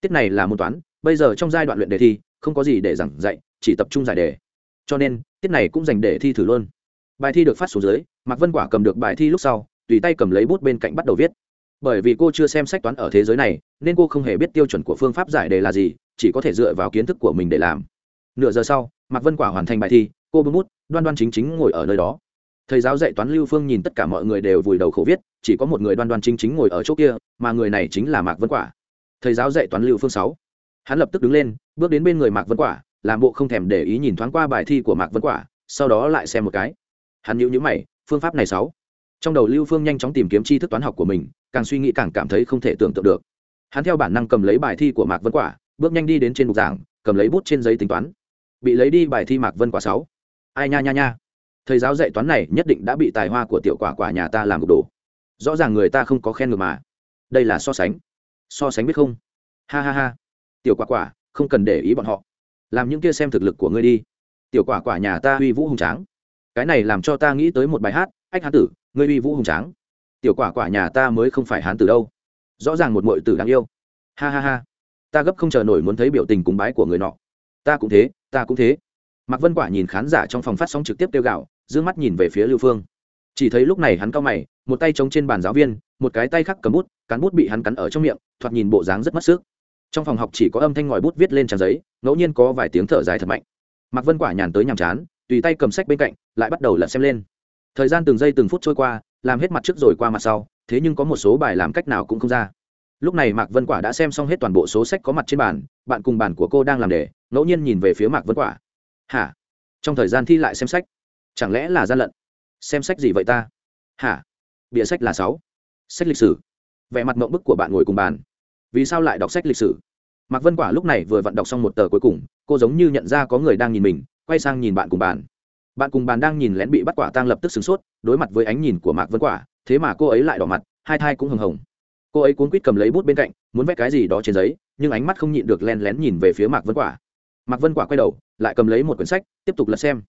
A: Tiết này là môn toán, bây giờ trong giai đoạn luyện đề thi, không có gì để giảng dạy, chỉ tập trung giải đề. Cho nên, tiết này cũng dành để thi thử luôn. Bài thi được phát xuống dưới, mạc vân quả cầm được bài thi lúc sau, tùy tay cầm lấy bút bên cạnh bắt đầu viết. Bởi vì cô chưa xem sách toán ở thế giới này, nên cô không hề biết tiêu chuẩn của phương pháp giải đề là gì chỉ có thể dựa vào kiến thức của mình để làm. Nửa giờ sau, mạc vân quả hoàn thành bài thi, cô bưng bút, đoan đoan chính chính ngồi ở nơi đó. Thầy giáo dạy toán lưu phương nhìn tất cả mọi người đều vùi đầu khổ viết, chỉ có một người đoan đoan chính chính ngồi ở chỗ kia, mà người này chính là mạc vân quả. Thầy giáo dạy toán lưu phương sáu. Hắn lập tức đứng lên, bước đến bên người mạc vân quả, làm bộ không thèm để ý nhìn thoáng qua bài thi của mạc vân quả, sau đó lại xem một cái. Hắn nhíu nhíu mày, phương pháp này sáu. Trong đầu lưu phương nhanh chóng tìm kiếm tri thức toán học của mình, càng suy nghĩ càng cảm thấy không thể tưởng tượng được. Hắn theo bản năng cầm lấy bài thi của mạc vân quả bước nhanh đi đến trên bục giảng, cầm lấy bút trên giấy tính toán. Bị lấy đi bài thi mạc vân quả sáu. Ai nha nha nha. Thầy giáo dạy toán này nhất định đã bị tài hoa của tiểu quả quả nhà ta làm gục đổ. Rõ ràng người ta không có khen ngược mà. Đây là so sánh. So sánh biết không? Ha ha ha. Tiểu quả quả, không cần để ý bọn họ. Làm những kia xem thực lực của ngươi đi. Tiểu quả quả nhà ta uy vũ hùng tráng. Cái này làm cho ta nghĩ tới một bài hát, ách hán tử, ngươi uy vũ hùng tráng. Tiểu quả quả nhà ta mới không phải hán tử đâu. Rõ ràng một mội tử đáng yêu. Ha ha ha ta gấp không chờ nổi muốn thấy biểu tình cúng bái của người nọ. Ta cũng thế, ta cũng thế. Mạc vân quả nhìn khán giả trong phòng phát sóng trực tiếp kêu gạo d mắt nhìn về phía lưu phương. Chỉ thấy lúc này hắn cao mày, một tay chống trên bàn giáo viên, một cái tay khác cầm bút, cán bút bị hắn cắn ở trong miệng, thoạt nhìn bộ dáng rất mất sức. Trong phòng học chỉ có âm thanh ngòi bút viết lên trang giấy, ngẫu nhiên có vài tiếng thở dài thật mạnh. Mạc vân quả nhàn tới nhàm chán, tùy tay cầm sách bên cạnh, lại bắt đầu lật xem lên. Thời gian từng giây từng phút trôi qua, làm hết mặt trước rồi qua mặt sau, thế nhưng có một số bài làm cách nào cũng không ra lúc này mạc vân quả đã xem xong hết toàn bộ số sách có mặt trên bàn, bạn cùng bàn của cô đang làm đề, ngẫu nhiên nhìn về phía mạc vân quả. Hả? Trong thời gian thi lại xem sách? Chẳng lẽ là gian lận? Xem sách gì vậy ta? Hả? Bịa sách là sáu. Sách lịch sử. Vẻ mặt mộng bức của bạn ngồi cùng bàn. Vì sao lại đọc sách lịch sử? Mạc vân quả lúc này vừa vặn đọc xong một tờ cuối cùng, cô giống như nhận ra có người đang nhìn mình, quay sang nhìn bạn cùng bàn. Bạn cùng bàn đang nhìn lén bị bắt quả tang lập tức sửng sốt, đối mặt với ánh nhìn của mạc vân quả, thế mà cô ấy lại đỏ mặt, hai thai cũng hừng hồng cô ấy cuốn quýt cầm lấy bút bên cạnh, muốn vẽ cái gì đó trên giấy, nhưng ánh mắt không nhịn được len lén nhìn về phía mạc vân quả. Mạc vân quả quay đầu, lại cầm lấy một quyển sách, tiếp tục lật xem.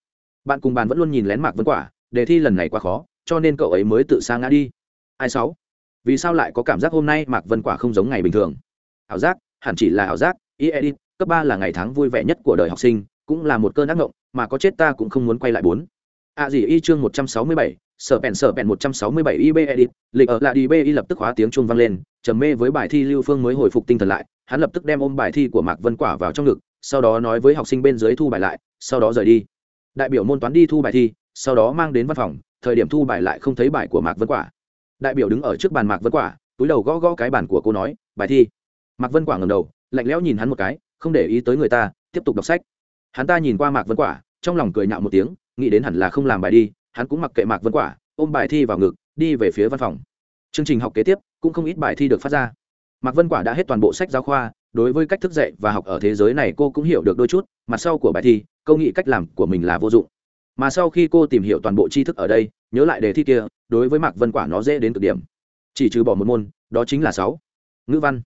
A: Bạn cùng bàn vẫn luôn nhìn lén mạc vân quả, đề thi lần này quá khó, cho nên cậu ấy mới tự sa ngã đi. Ai sáu? Vì sao lại có cảm giác hôm nay mạc vân quả không giống ngày bình thường? Ảo giác, hẳn chỉ là ảo giác ý edit, cấp ba là ngày tháng vui vẻ nhất của đời học sinh, cũng là một cơn ác ngộng mà có chết ta cũng không muốn quay lại bốn à gì y chương một trăm sáu mươi bảy, sở bèn sở bèn một trăm sáu mươi bảy ib edit, lịch ở lại đi bi lập tức hóa tiếng chuông vang lên, trầm mê với bài thi lưu phương mới hồi phục tinh thần lại, hắn lập tức đem ôm bài thi của mạc vân quả vào trong ngực, sau đó nói với học sinh bên dưới thu bài lại, sau đó rời đi. Đại biểu môn toán đi thu bài thi, sau đó mang đến văn phòng, thời điểm thu bài lại không thấy bài của mạc vân quả. Đại biểu đứng ở trước bàn mạc vân quả, túi đầu gõ gõ cái bàn của cô nói, bài thi. Mạc vân quả ngầm đầu, lạnh lẽo nhìn hắn một cái, không để ý tới người ta, tiếp tục đọc sách. Hắn ta nhìn qua mạc vân quả, trong lòng cười nhạo một tiếng nghĩ đến hẳn là không làm bài đi, hắn cũng mặc kệ mạc vân quả, ôm bài thi vào ngực, đi về phía văn phòng. Chương trình học kế tiếp, cũng không ít bài thi được phát ra. Mạc vân quả đã hết toàn bộ sách giáo khoa, đối với cách thức dạy và học ở thế giới này cô cũng hiểu được đôi chút, mặt sau của bài thi câu nghĩ cách làm của mình là vô dụng. Mà sau khi cô tìm hiểu toàn bộ tri thức ở đây, nhớ lại đề thi kia, đối với mạc vân quả nó dễ đến cực điểm. Chỉ trừ bỏ một môn, đó chính là sáu. Ngữ văn.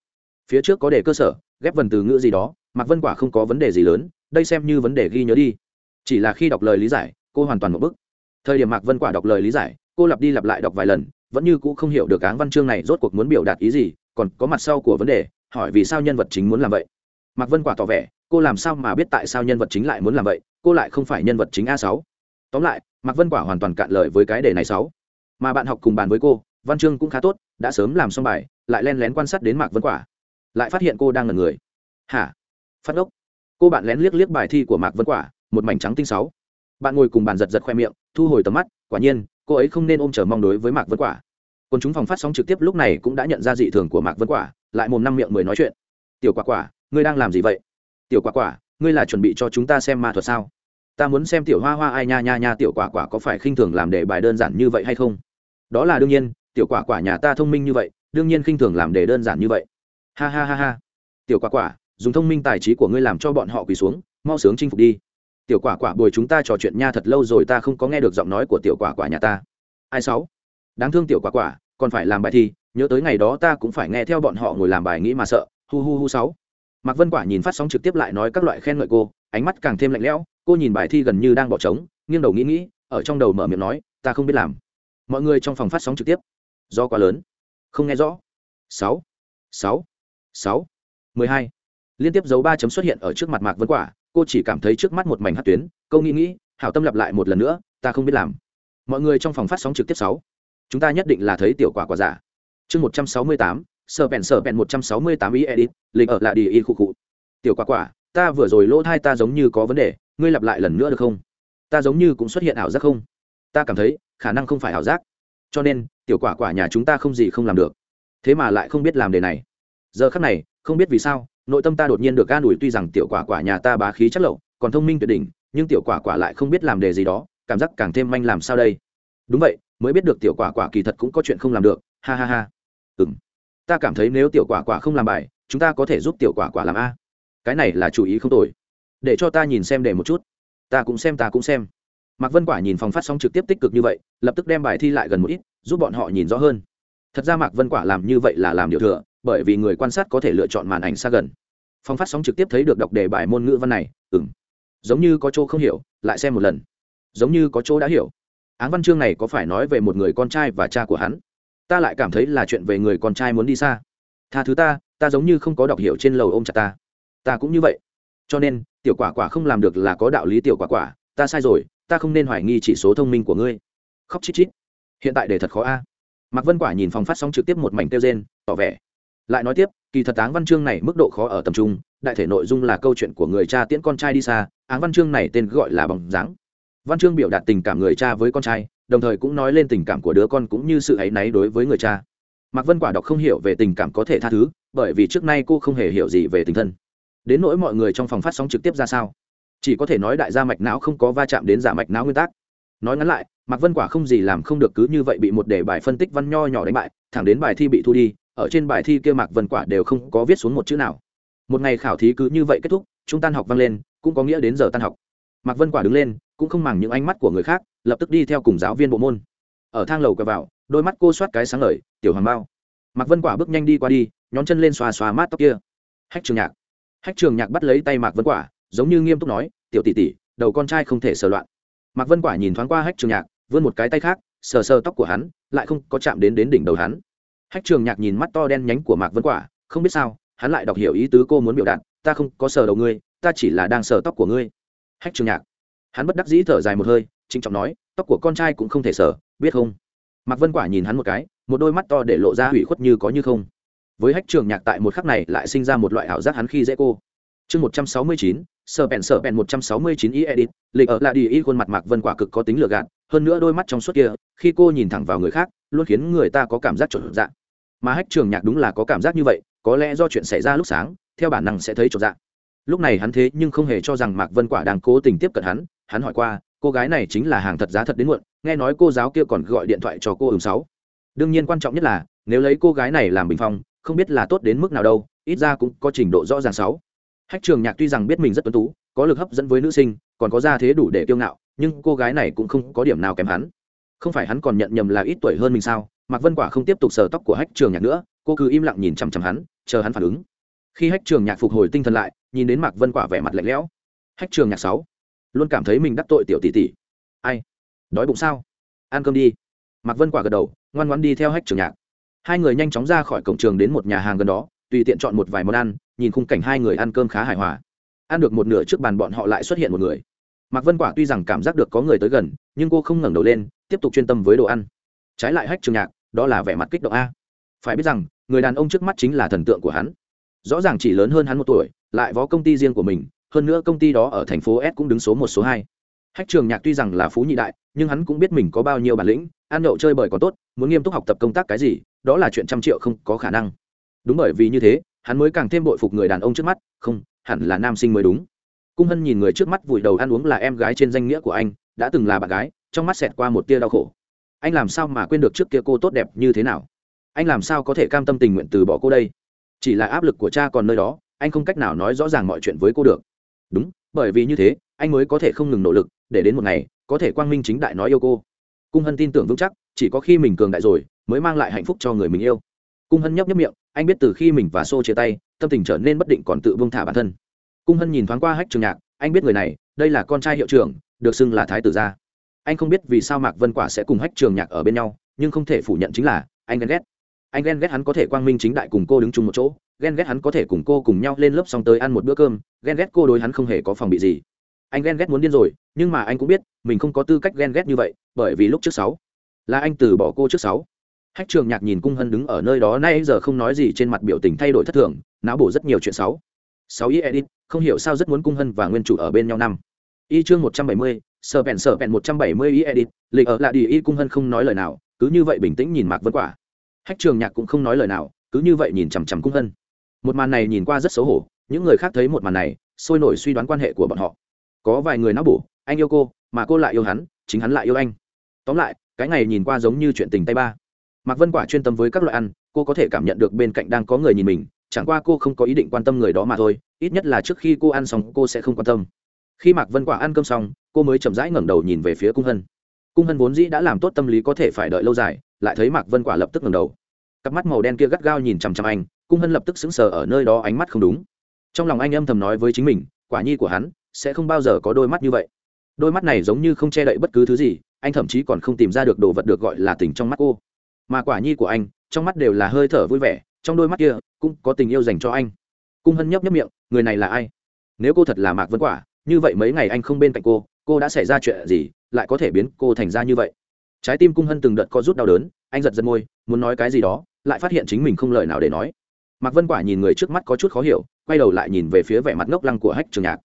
A: Phía trước có đề cơ sở, ghép vần từ ngữ gì đó, mạc vân quả không có vấn đề gì lớn, đây xem như vấn đề ghi nhớ đi. Chỉ là khi đọc lời lý giải cô hoàn toàn một bức. Thời điểm mạc vân quả đọc lời lý giải, cô lặp đi lặp lại đọc vài lần, vẫn như cũ không hiểu được áng văn chương này rốt cuộc muốn biểu đạt ý gì, còn có mặt sau của vấn đề, hỏi vì sao nhân vật chính muốn làm vậy. Mạc vân quả tỏ vẻ, cô làm sao mà biết tại sao nhân vật chính lại muốn làm vậy, cô lại không phải nhân vật chính a sáu. Tóm lại, mạc vân quả hoàn toàn cạn lời với cái đề này sáu. Mà bạn học cùng bàn với cô, văn chương cũng khá tốt, đã sớm làm xong bài, lại len lén quan sát đến mạc vân quả. Lại phát hiện cô đang ngẩn người. Hả? Phát ốc cô bạn lén liếc liếc bài thi của mạc vân quả, một mảnh trắng tinh sáu bạn ngồi cùng bàn giật giật khoe miệng, thu hồi tầm mắt, quả nhiên, cô ấy không nên ôm chờ mong đối với mạc vân quả. Còn chúng phòng phát sóng trực tiếp lúc này cũng đã nhận ra dị thường của mạc vân quả, lại mồm năm miệng mười nói chuyện. Tiểu quả quả, ngươi đang làm gì vậy? Tiểu quả quả, ngươi là chuẩn bị cho chúng ta xem ma thuật sao? Ta muốn xem tiểu hoa hoa ai nha nha nha tiểu quả quả có phải khinh thường làm đề bài đơn giản như vậy hay không? Đó là đương nhiên, tiểu quả quả nhà ta thông minh như vậy, đương nhiên khinh thường làm đề đơn giản như vậy. Ha ha ha ha. Tiểu quả quả, dùng thông minh tài trí của ngươi làm cho bọn họ quỳ xuống, mau sướng chinh phục đi tiểu quả quả bồi chúng ta trò chuyện nha thật lâu rồi ta không có nghe được giọng nói của tiểu quả quả nhà ta. Ai sáu? Đáng thương tiểu quả quả, còn phải làm bài thi, nhớ tới ngày đó ta cũng phải nghe theo bọn họ ngồi làm bài nghĩ mà sợ. Hu hu hu sáu. Mạc vân quả nhìn phát sóng trực tiếp lại nói các loại khen ngợi cô, ánh mắt càng thêm lạnh lẽo, cô nhìn bài thi gần như đang bỏ trống, nghiêng đầu nghĩ nghĩ, ở trong đầu mở miệng nói, ta không biết làm. Mọi người trong phòng phát sóng trực tiếp. Do quá lớn. Không nghe rõ. Sáu. Sáu. Sáu. Mười hai. Liên tiếp dấu ba chấm xuất hiện ở trước mặt mạc vân quả cô chỉ cảm thấy trước mắt một mảnh hát tuyến câu nghĩ nghĩ, hảo tâm lặp lại một lần nữa, ta không biết làm. Mọi người trong phòng phát sóng trực tiếp sáu. Chúng ta nhất định là thấy tiểu quả quả giả. Chương một trăm sáu mươi tám sợ bèn sợ bèn một trăm sáu mươi tám ý edit lịch ở lại đi y khu cụ tiểu quả quả, ta vừa rồi lỗ thai ta giống như có vấn đề, ngươi lặp lại lần nữa được không? Ta giống như cũng xuất hiện ảo giác không? Ta cảm thấy, khả năng không phải ảo giác. Cho nên, tiểu quả quả nhà chúng ta không gì không làm được. Thế mà lại không biết làm đề này. Giờ khắc này, không biết vì sao nội tâm ta đột nhiên được an ủi tuy rằng tiểu quả quả nhà ta bá khí chất lậu, còn thông minh tuyệt đỉnh, nhưng tiểu quả quả lại không biết làm đề gì đó, cảm giác càng thêm manh làm sao đây? Đúng vậy, mới biết được tiểu quả quả kỳ thật cũng có chuyện không làm được, ha ha ha. Ừ m ta cảm thấy nếu tiểu quả quả không làm bài, chúng ta có thể giúp tiểu quả quả làm a. Cái này là chủ ý không tồi. Để cho ta nhìn xem để một chút. Ta cũng xem, ta cũng xem. Mạc vân quả nhìn phòng phát sóng trực tiếp tích cực như vậy, lập tức đem bài thi lại gần một ít, giúp bọn họ nhìn rõ hơn. Thật ra mạc vân quả làm như vậy là làm điều thừa bởi vì người quan sát có thể lựa chọn màn ảnh xa gần. Phong phát sóng trực tiếp thấy được đọc đề bài môn ngữ văn này ừ m giống như có chỗ không hiểu, lại xem một lần. Giống như có chỗ đã hiểu. Áng văn chương này có phải nói về một người con trai và cha của hắn? Ta lại cảm thấy là chuyện về người con trai muốn đi xa. Tha thứ ta ta giống như không có đọc hiểu trên lầu ôm chặt ta. Ta cũng như vậy. Cho nên, tiểu quả quả không làm được là có đạo lý tiểu quả quả, ta sai rồi, ta không nên hoài nghi chỉ số thông minh của ngươi. Khóc chít chít. Hiện tại để thật khó a. À. mạc vân quả nhìn phòng phát sóng trực tiếp một mảnh tiêu gen tỏ vẻ lại nói tiếp, kỳ thật áng văn chương này mức độ khó ở tầm trung, đại thể nội dung là câu chuyện của người cha tiễn con trai đi xa, áng văn chương này tên gọi là bóng dáng. Văn chương biểu đạt tình cảm người cha với con trai, đồng thời cũng nói lên tình cảm của đứa con cũng như sự áy náy đối với người cha. Mạc vân quả đọc không hiểu về tình cảm có thể tha thứ, bởi vì trước nay cô không hề hiểu gì về tình thân. Đến nỗi mọi người trong phòng phát sóng trực tiếp ra sao? Chỉ có thể nói đại gia mạch não không có va chạm đến giả mạch não nguyên tắc. Nói ngắn lại, mạc vân quả không gì làm không được cứ như vậy bị một đề bài phân tích văn nho nhỏ đánh bại, thẳng đến bài thi bị thu đi ở trên bài thi kia mạc vân quả đều không có viết xuống một chữ nào. Một ngày khảo thí cứ như vậy kết thúc chúng tan học vang lên, cũng có nghĩa đến giờ tan học. Mạc vân quả đứng lên, cũng không màng những ánh mắt của người khác, lập tức đi theo cùng giáo viên bộ môn. Ở thang lầu quay vào, đôi mắt cô soát cái sáng lời tiểu hoàng bao. Mạc vân quả bước nhanh đi qua đi, nhón chân lên xoa xoa mát tóc kia. Hách trường nhạc. Hách trường nhạc bắt lấy tay mạc vân quả, giống như nghiêm túc nói, tiểu tỷ tỷ, đầu con trai không thể sờ loạn. Mạc vân quả nhìn thoáng qua hách trường nhạc, vươn một cái tay khác, sờ sờ tóc của hắn, lại không có chạm đến đến đỉnh đầu hắn hách trường nhạc nhìn mắt to đen nhánh của mạc vân quả, không biết sao, hắn lại đọc hiểu ý tứ cô muốn biểu đạt, ta không có sờ đầu ngươi, ta chỉ là đang sờ tóc của ngươi. Hách trường nhạc, hắn bất đắc dĩ thở dài một hơi, trịnh trọng nói, tóc của con trai cũng không thể sờ, biết không? Mạc vân quả nhìn hắn một cái, một đôi mắt to để lộ ra hủy khuất như có như không. Với hách trường nhạc tại một khắc này lại sinh ra một loại ảo giác hắn khi dễ cô. Chương một trăm sáu mươi chín sợ bèn sợ bèn một trăm sáu mươi chín y edit, lịch ở lại đi y khuôn mặt mạc vân quả cực có tính lừa gạt, hơn nữa đôi mắt trong suốt kia, khi cô nhìn thẳng vào người khác luôn khiến người ta có cảm giác trộn dạng. Mà hách trường nhạc đúng là có cảm giác như vậy, có lẽ do chuyện xảy ra lúc sáng, theo bản năng sẽ thấy trộn dạng. Lúc này hắn thế nhưng không hề cho rằng mạc vân quả đang cố tình tiếp cận hắn hắn hỏi qua, cô gái này chính là hàng thật giá thật đến muộn, nghe nói cô giáo kia còn gọi điện thoại cho cô ừm sáu. Đương nhiên quan trọng nhất là, nếu lấy cô gái này làm bình phong, không biết là tốt đến mức nào đâu, ít ra cũng có trình độ rõ ràng sáu. Hách trường nhạc tuy rằng biết mình rất tuấn tú, có lực hấp dẫn với nữ sinh, còn có gia thế đủ để kiêu ngạo, nhưng cô gái này cũng không có điểm nào kém hắn không phải hắn còn nhận nhầm là ít tuổi hơn mình sao? Mạc vân quả không tiếp tục sờ tóc của hách trường nhạc nữa, cô cứ im lặng nhìn chằm chằm hắn, chờ hắn phản ứng. Khi hách trường nhạc phục hồi tinh thần lại, nhìn đến mạc vân quả vẻ mặt lạnh lẽo. Hách trường nhạc sáu, luôn cảm thấy mình đắc tội tiểu tỷ tỷ. Ai? Đói bụng sao? Ăn cơm đi. Mạc vân quả gật đầu, ngoan ngoan đi theo hách trường nhạc. Hai người nhanh chóng ra khỏi cổng trường đến một nhà hàng gần đó, tùy tiện chọn một vài món ăn, nhìn khung cảnh hai người ăn cơm khá hài hòa. Ăn được một nửa trước bàn bọn họ lại xuất hiện một người. Mạc vân quả tuy rằng cảm giác được có người tới gần, nhưng cô không ngẩng đầu lên tiếp tục chuyên tâm với đồ ăn. Trái lại hách trường nhạc, đó là vẻ mặt kích động a. Phải biết rằng, người đàn ông trước mắt chính là thần tượng của hắn. Rõ ràng chỉ lớn hơn hắn một tuổi, lại có công ty riêng của mình, hơn nữa công ty đó ở thành phố s cũng đứng số một, số hai. Hách trường nhạc tuy rằng là phú nhị đại, nhưng hắn cũng biết mình có bao nhiêu bản lĩnh, ăn nhậu chơi bời còn tốt, muốn nghiêm túc học tập công tác cái gì, đó là chuyện trăm triệu không có khả năng. Đúng bởi vì như thế, hắn mới càng thêm bội phục người đàn ông trước mắt, không, hẳn là nam sinh mới đúng. Cung hân nhìn người trước mắt vùi đầu ăn uống là em gái trên danh nghĩa của anh, đã từng là bạn gái trong mắt xẹt qua một tia đau khổ. Anh làm sao mà quên được trước kia cô tốt đẹp như thế nào? Anh làm sao có thể cam tâm tình nguyện từ bỏ cô đây? Chỉ là áp lực của cha còn nơi đó, anh không cách nào nói rõ ràng mọi chuyện với cô được. Đúng, bởi vì như thế, anh mới có thể không ngừng nỗ lực, để đến một ngày, có thể quang minh chính đại nói yêu cô. Cung hân tin tưởng vững chắc, chỉ có khi mình cường đại rồi, mới mang lại hạnh phúc cho người mình yêu. Cung hân nhấp nhấp miệng, anh biết từ khi mình và xô chia tay, tâm tình trở nên bất định còn tự vương thả bản thân. Cung hân nhìn thoáng qua hách trường nhạc, anh biết người này, đây là con trai hiệu trưởng, được xưng là thái tử gia anh không biết vì sao mạc vân quả sẽ cùng hách trường nhạc ở bên nhau, nhưng không thể phủ nhận chính là, anh ghen ghét. Anh ghen ghét hắn có thể quang minh chính đại cùng cô đứng chung một chỗ, ghen ghét hắn có thể cùng cô cùng nhau lên lớp xong tới ăn một bữa cơm, ghen ghét cô đối hắn không hề có phòng bị gì. Anh ghen ghét muốn điên rồi, nhưng mà anh cũng biết, mình không có tư cách ghen ghét như vậy, bởi vì lúc trước sáu, là anh từ bỏ cô trước sáu. Hách trường nhạc nhìn cung hân đứng ở nơi đó nay giờ không nói gì trên mặt biểu tình thay đổi thất thường, não bổ rất nhiều chuyện sáu. Sáu ý edit, không hiểu sao rất muốn cung hân và nguyên chủ ở bên nhau năm. Y chương một trăm bảy mươi sở vẹn sở vẹn một trăm bảy mươi ý edit, lịch ở lại đi y cung hân không nói lời nào, cứ như vậy bình tĩnh nhìn mạc vân quả. Hách trường nhạc cũng không nói lời nào, cứ như vậy nhìn chằm chằm cung hân. Một màn này nhìn qua rất xấu hổ, những người khác thấy một màn này, sôi nổi suy đoán quan hệ của bọn họ. Có vài người não bổ, anh yêu cô, mà cô lại yêu hắn, chính hắn lại yêu anh. Tóm lại, cái này nhìn qua giống như chuyện tình tay ba. Mạc vân quả chuyên tâm với các loại ăn, cô có thể cảm nhận được bên cạnh đang có người nhìn mình, chẳng qua cô không có ý định quan tâm người đó mà thôi, ít nhất là trước khi cô ăn xong cô sẽ không quan tâm. Khi mạc vân quả ăn cơm xong cô mới chậm rãi ngẩng đầu nhìn về phía cung hân. Cung hân vốn dĩ đã làm tốt tâm lý có thể phải đợi lâu dài, lại thấy mạc vân quả lập tức ngẩng đầu. Cặp mắt màu đen kia gắt gao nhìn chằm chằm anh, cung hân lập tức sững sờ ở nơi đó ánh mắt không đúng. Trong lòng anh âm thầm nói với chính mình, quả nhi của hắn sẽ không bao giờ có đôi mắt như vậy. Đôi mắt này giống như không che đậy bất cứ thứ gì, anh thậm chí còn không tìm ra được đồ vật được gọi là tình trong mắt cô. Mà quả nhi của anh, trong mắt đều là hơi thở vui vẻ, trong đôi mắt kia cũng có tình yêu dành cho anh. Cung hân nhấp nhấp miệng, người này là ai? Nếu cô thật là mạc vân quả, như vậy mấy ngày anh không bên cạnh cô cô đã xảy ra chuyện gì, lại có thể biến cô thành ra như vậy? Trái tim cung hân từng đợt co rút đau đớn, anh giật giật môi, muốn nói cái gì đó, lại phát hiện chính mình không lời nào để nói. Mạc vân quả nhìn người trước mắt có chút khó hiểu, quay đầu lại nhìn về phía vẻ mặt ngốc lăng của hách trường nhạc.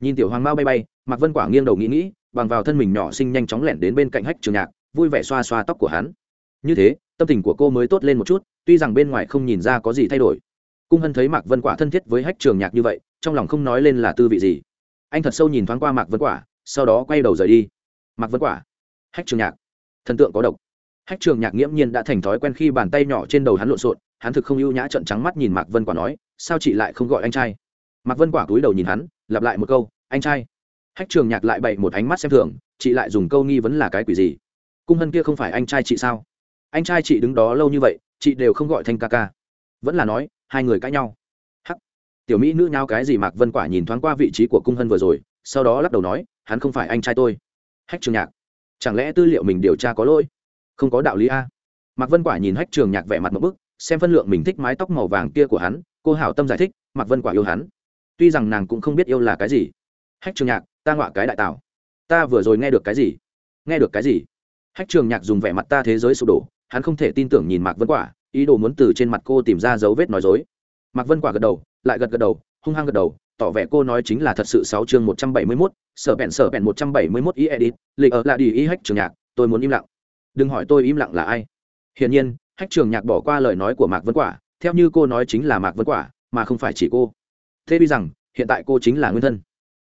A: Nhìn tiểu hoàng mao bay bay, mạc vân quả nghiêng đầu nghĩ nghĩ, bằng vào thân mình nhỏ xinh nhanh chóng lẻn đến bên cạnh hách trường nhạc, vui vẻ xoa xoa tóc của hắn. Như thế, tâm tình của cô mới tốt lên một chút, tuy rằng bên ngoài không nhìn ra có gì thay đổi. Cung hân thấy mạc vân quả thân thiết với hách trường nhạc như vậy, trong lòng không nói lên là tư vị gì. Anh thật sâu nhìn thoáng qua mạc vân quả sau đó quay đầu rời đi. Mặc vân quả, hách trường nhạc, thần tượng có độc. Hách trường nhạc nghiễm nhiên đã thành thói quen khi bàn tay nhỏ trên đầu hắn lộn xộn, hắn thực không ưu nhã trận trắng mắt nhìn mạc vân quả nói, sao chị lại không gọi anh trai? Mạc vân quả cúi đầu nhìn hắn, lặp lại một câu, anh trai. Hách trường nhạc lại bậy một ánh mắt xem thường, chị lại dùng câu nghi vấn là cái quỷ gì? Cung hân kia không phải anh trai chị sao? Anh trai chị đứng đó lâu như vậy, chị đều không gọi thanh ca ca. Vẫn là nói, hai người cãi nhau. Hắc. Tiểu mỹ nữ nhau cái gì mạc vân quả nhìn thoáng qua vị trí của cung hân vừa rồi, sau đó lắc đầu nói hắn không phải anh trai tôi. Hách trường nhạc, chẳng lẽ tư liệu mình điều tra có lỗi? Không có đạo lý a. Mạc vân quả nhìn hách trường nhạc vẻ mặt một bức, xem phân lượng mình thích mái tóc màu vàng kia của hắn, cô hảo tâm giải thích, mạc vân quả yêu hắn. Tuy rằng nàng cũng không biết yêu là cái gì. Hách trường nhạc, ta ngọa cái đại tảo. Ta vừa rồi nghe được cái gì? Nghe được cái gì? Hách trường nhạc dùng vẻ mặt ta thế giới sụp đổ, hắn không thể tin tưởng nhìn mạc vân quả, ý đồ muốn từ trên mặt cô tìm ra dấu vết nói dối. Mạc vân quả gật đầu, lại gật gật đầu, hung hăng gật đầu tỏ vẻ cô nói chính là thật sự sáu chương một trăm bảy mươi 171, sở bẹn sở bẹn một trăm bảy mươi 171 ý edit, lịch ở là đi ý hách trường nhạc, tôi muốn im lặng. Đừng hỏi tôi im lặng là ai. Hiển nhiên, hách trường nhạc bỏ qua lời nói của Mạc Vân Quả, theo như cô nói chính là Mạc Vân Quả, mà không phải chỉ cô. Thế vì rằng, hiện tại cô chính là nguyên thân.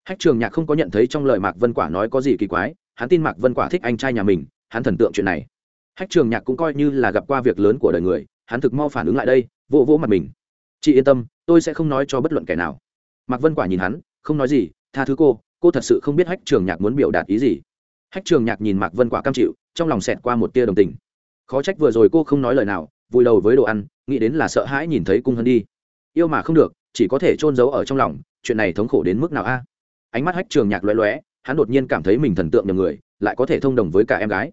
A: Hách trường nhạc không có nhận thấy trong lời Mạc Vân Quả nói có gì kỳ quái, hắn tin Mạc Vân Quả thích anh trai nhà mình, hắn thần tượng chuyện này hách trường nhạc cũng coi như là gặp qua việc lớn của đời người hắn thực mau phản ứng lại đây vỗ vỗ mặt mình chị yên tâm tôi sẽ không nói cho bất luận kẻ nào mạc vân quả nhìn hắn, không nói gì, tha thứ cô cô thật sự không biết hách trường nhạc muốn biểu đạt ý gì. Hách trường nhạc nhìn mạc vân quả cam chịu, trong lòng xẹt qua một tia đồng tình. Khó trách vừa rồi cô không nói lời nào, vùi đầu với đồ ăn, nghĩ đến là sợ hãi nhìn thấy cung hân đi. Yêu mà không được, chỉ có thể trôn giấu ở trong lòng, chuyện này thống khổ đến mức nào a? Ánh mắt hách trường nhạc loé loé hắn đột nhiên cảm thấy mình thần tượng nhầm người, lại có thể thông đồng với cả em gái.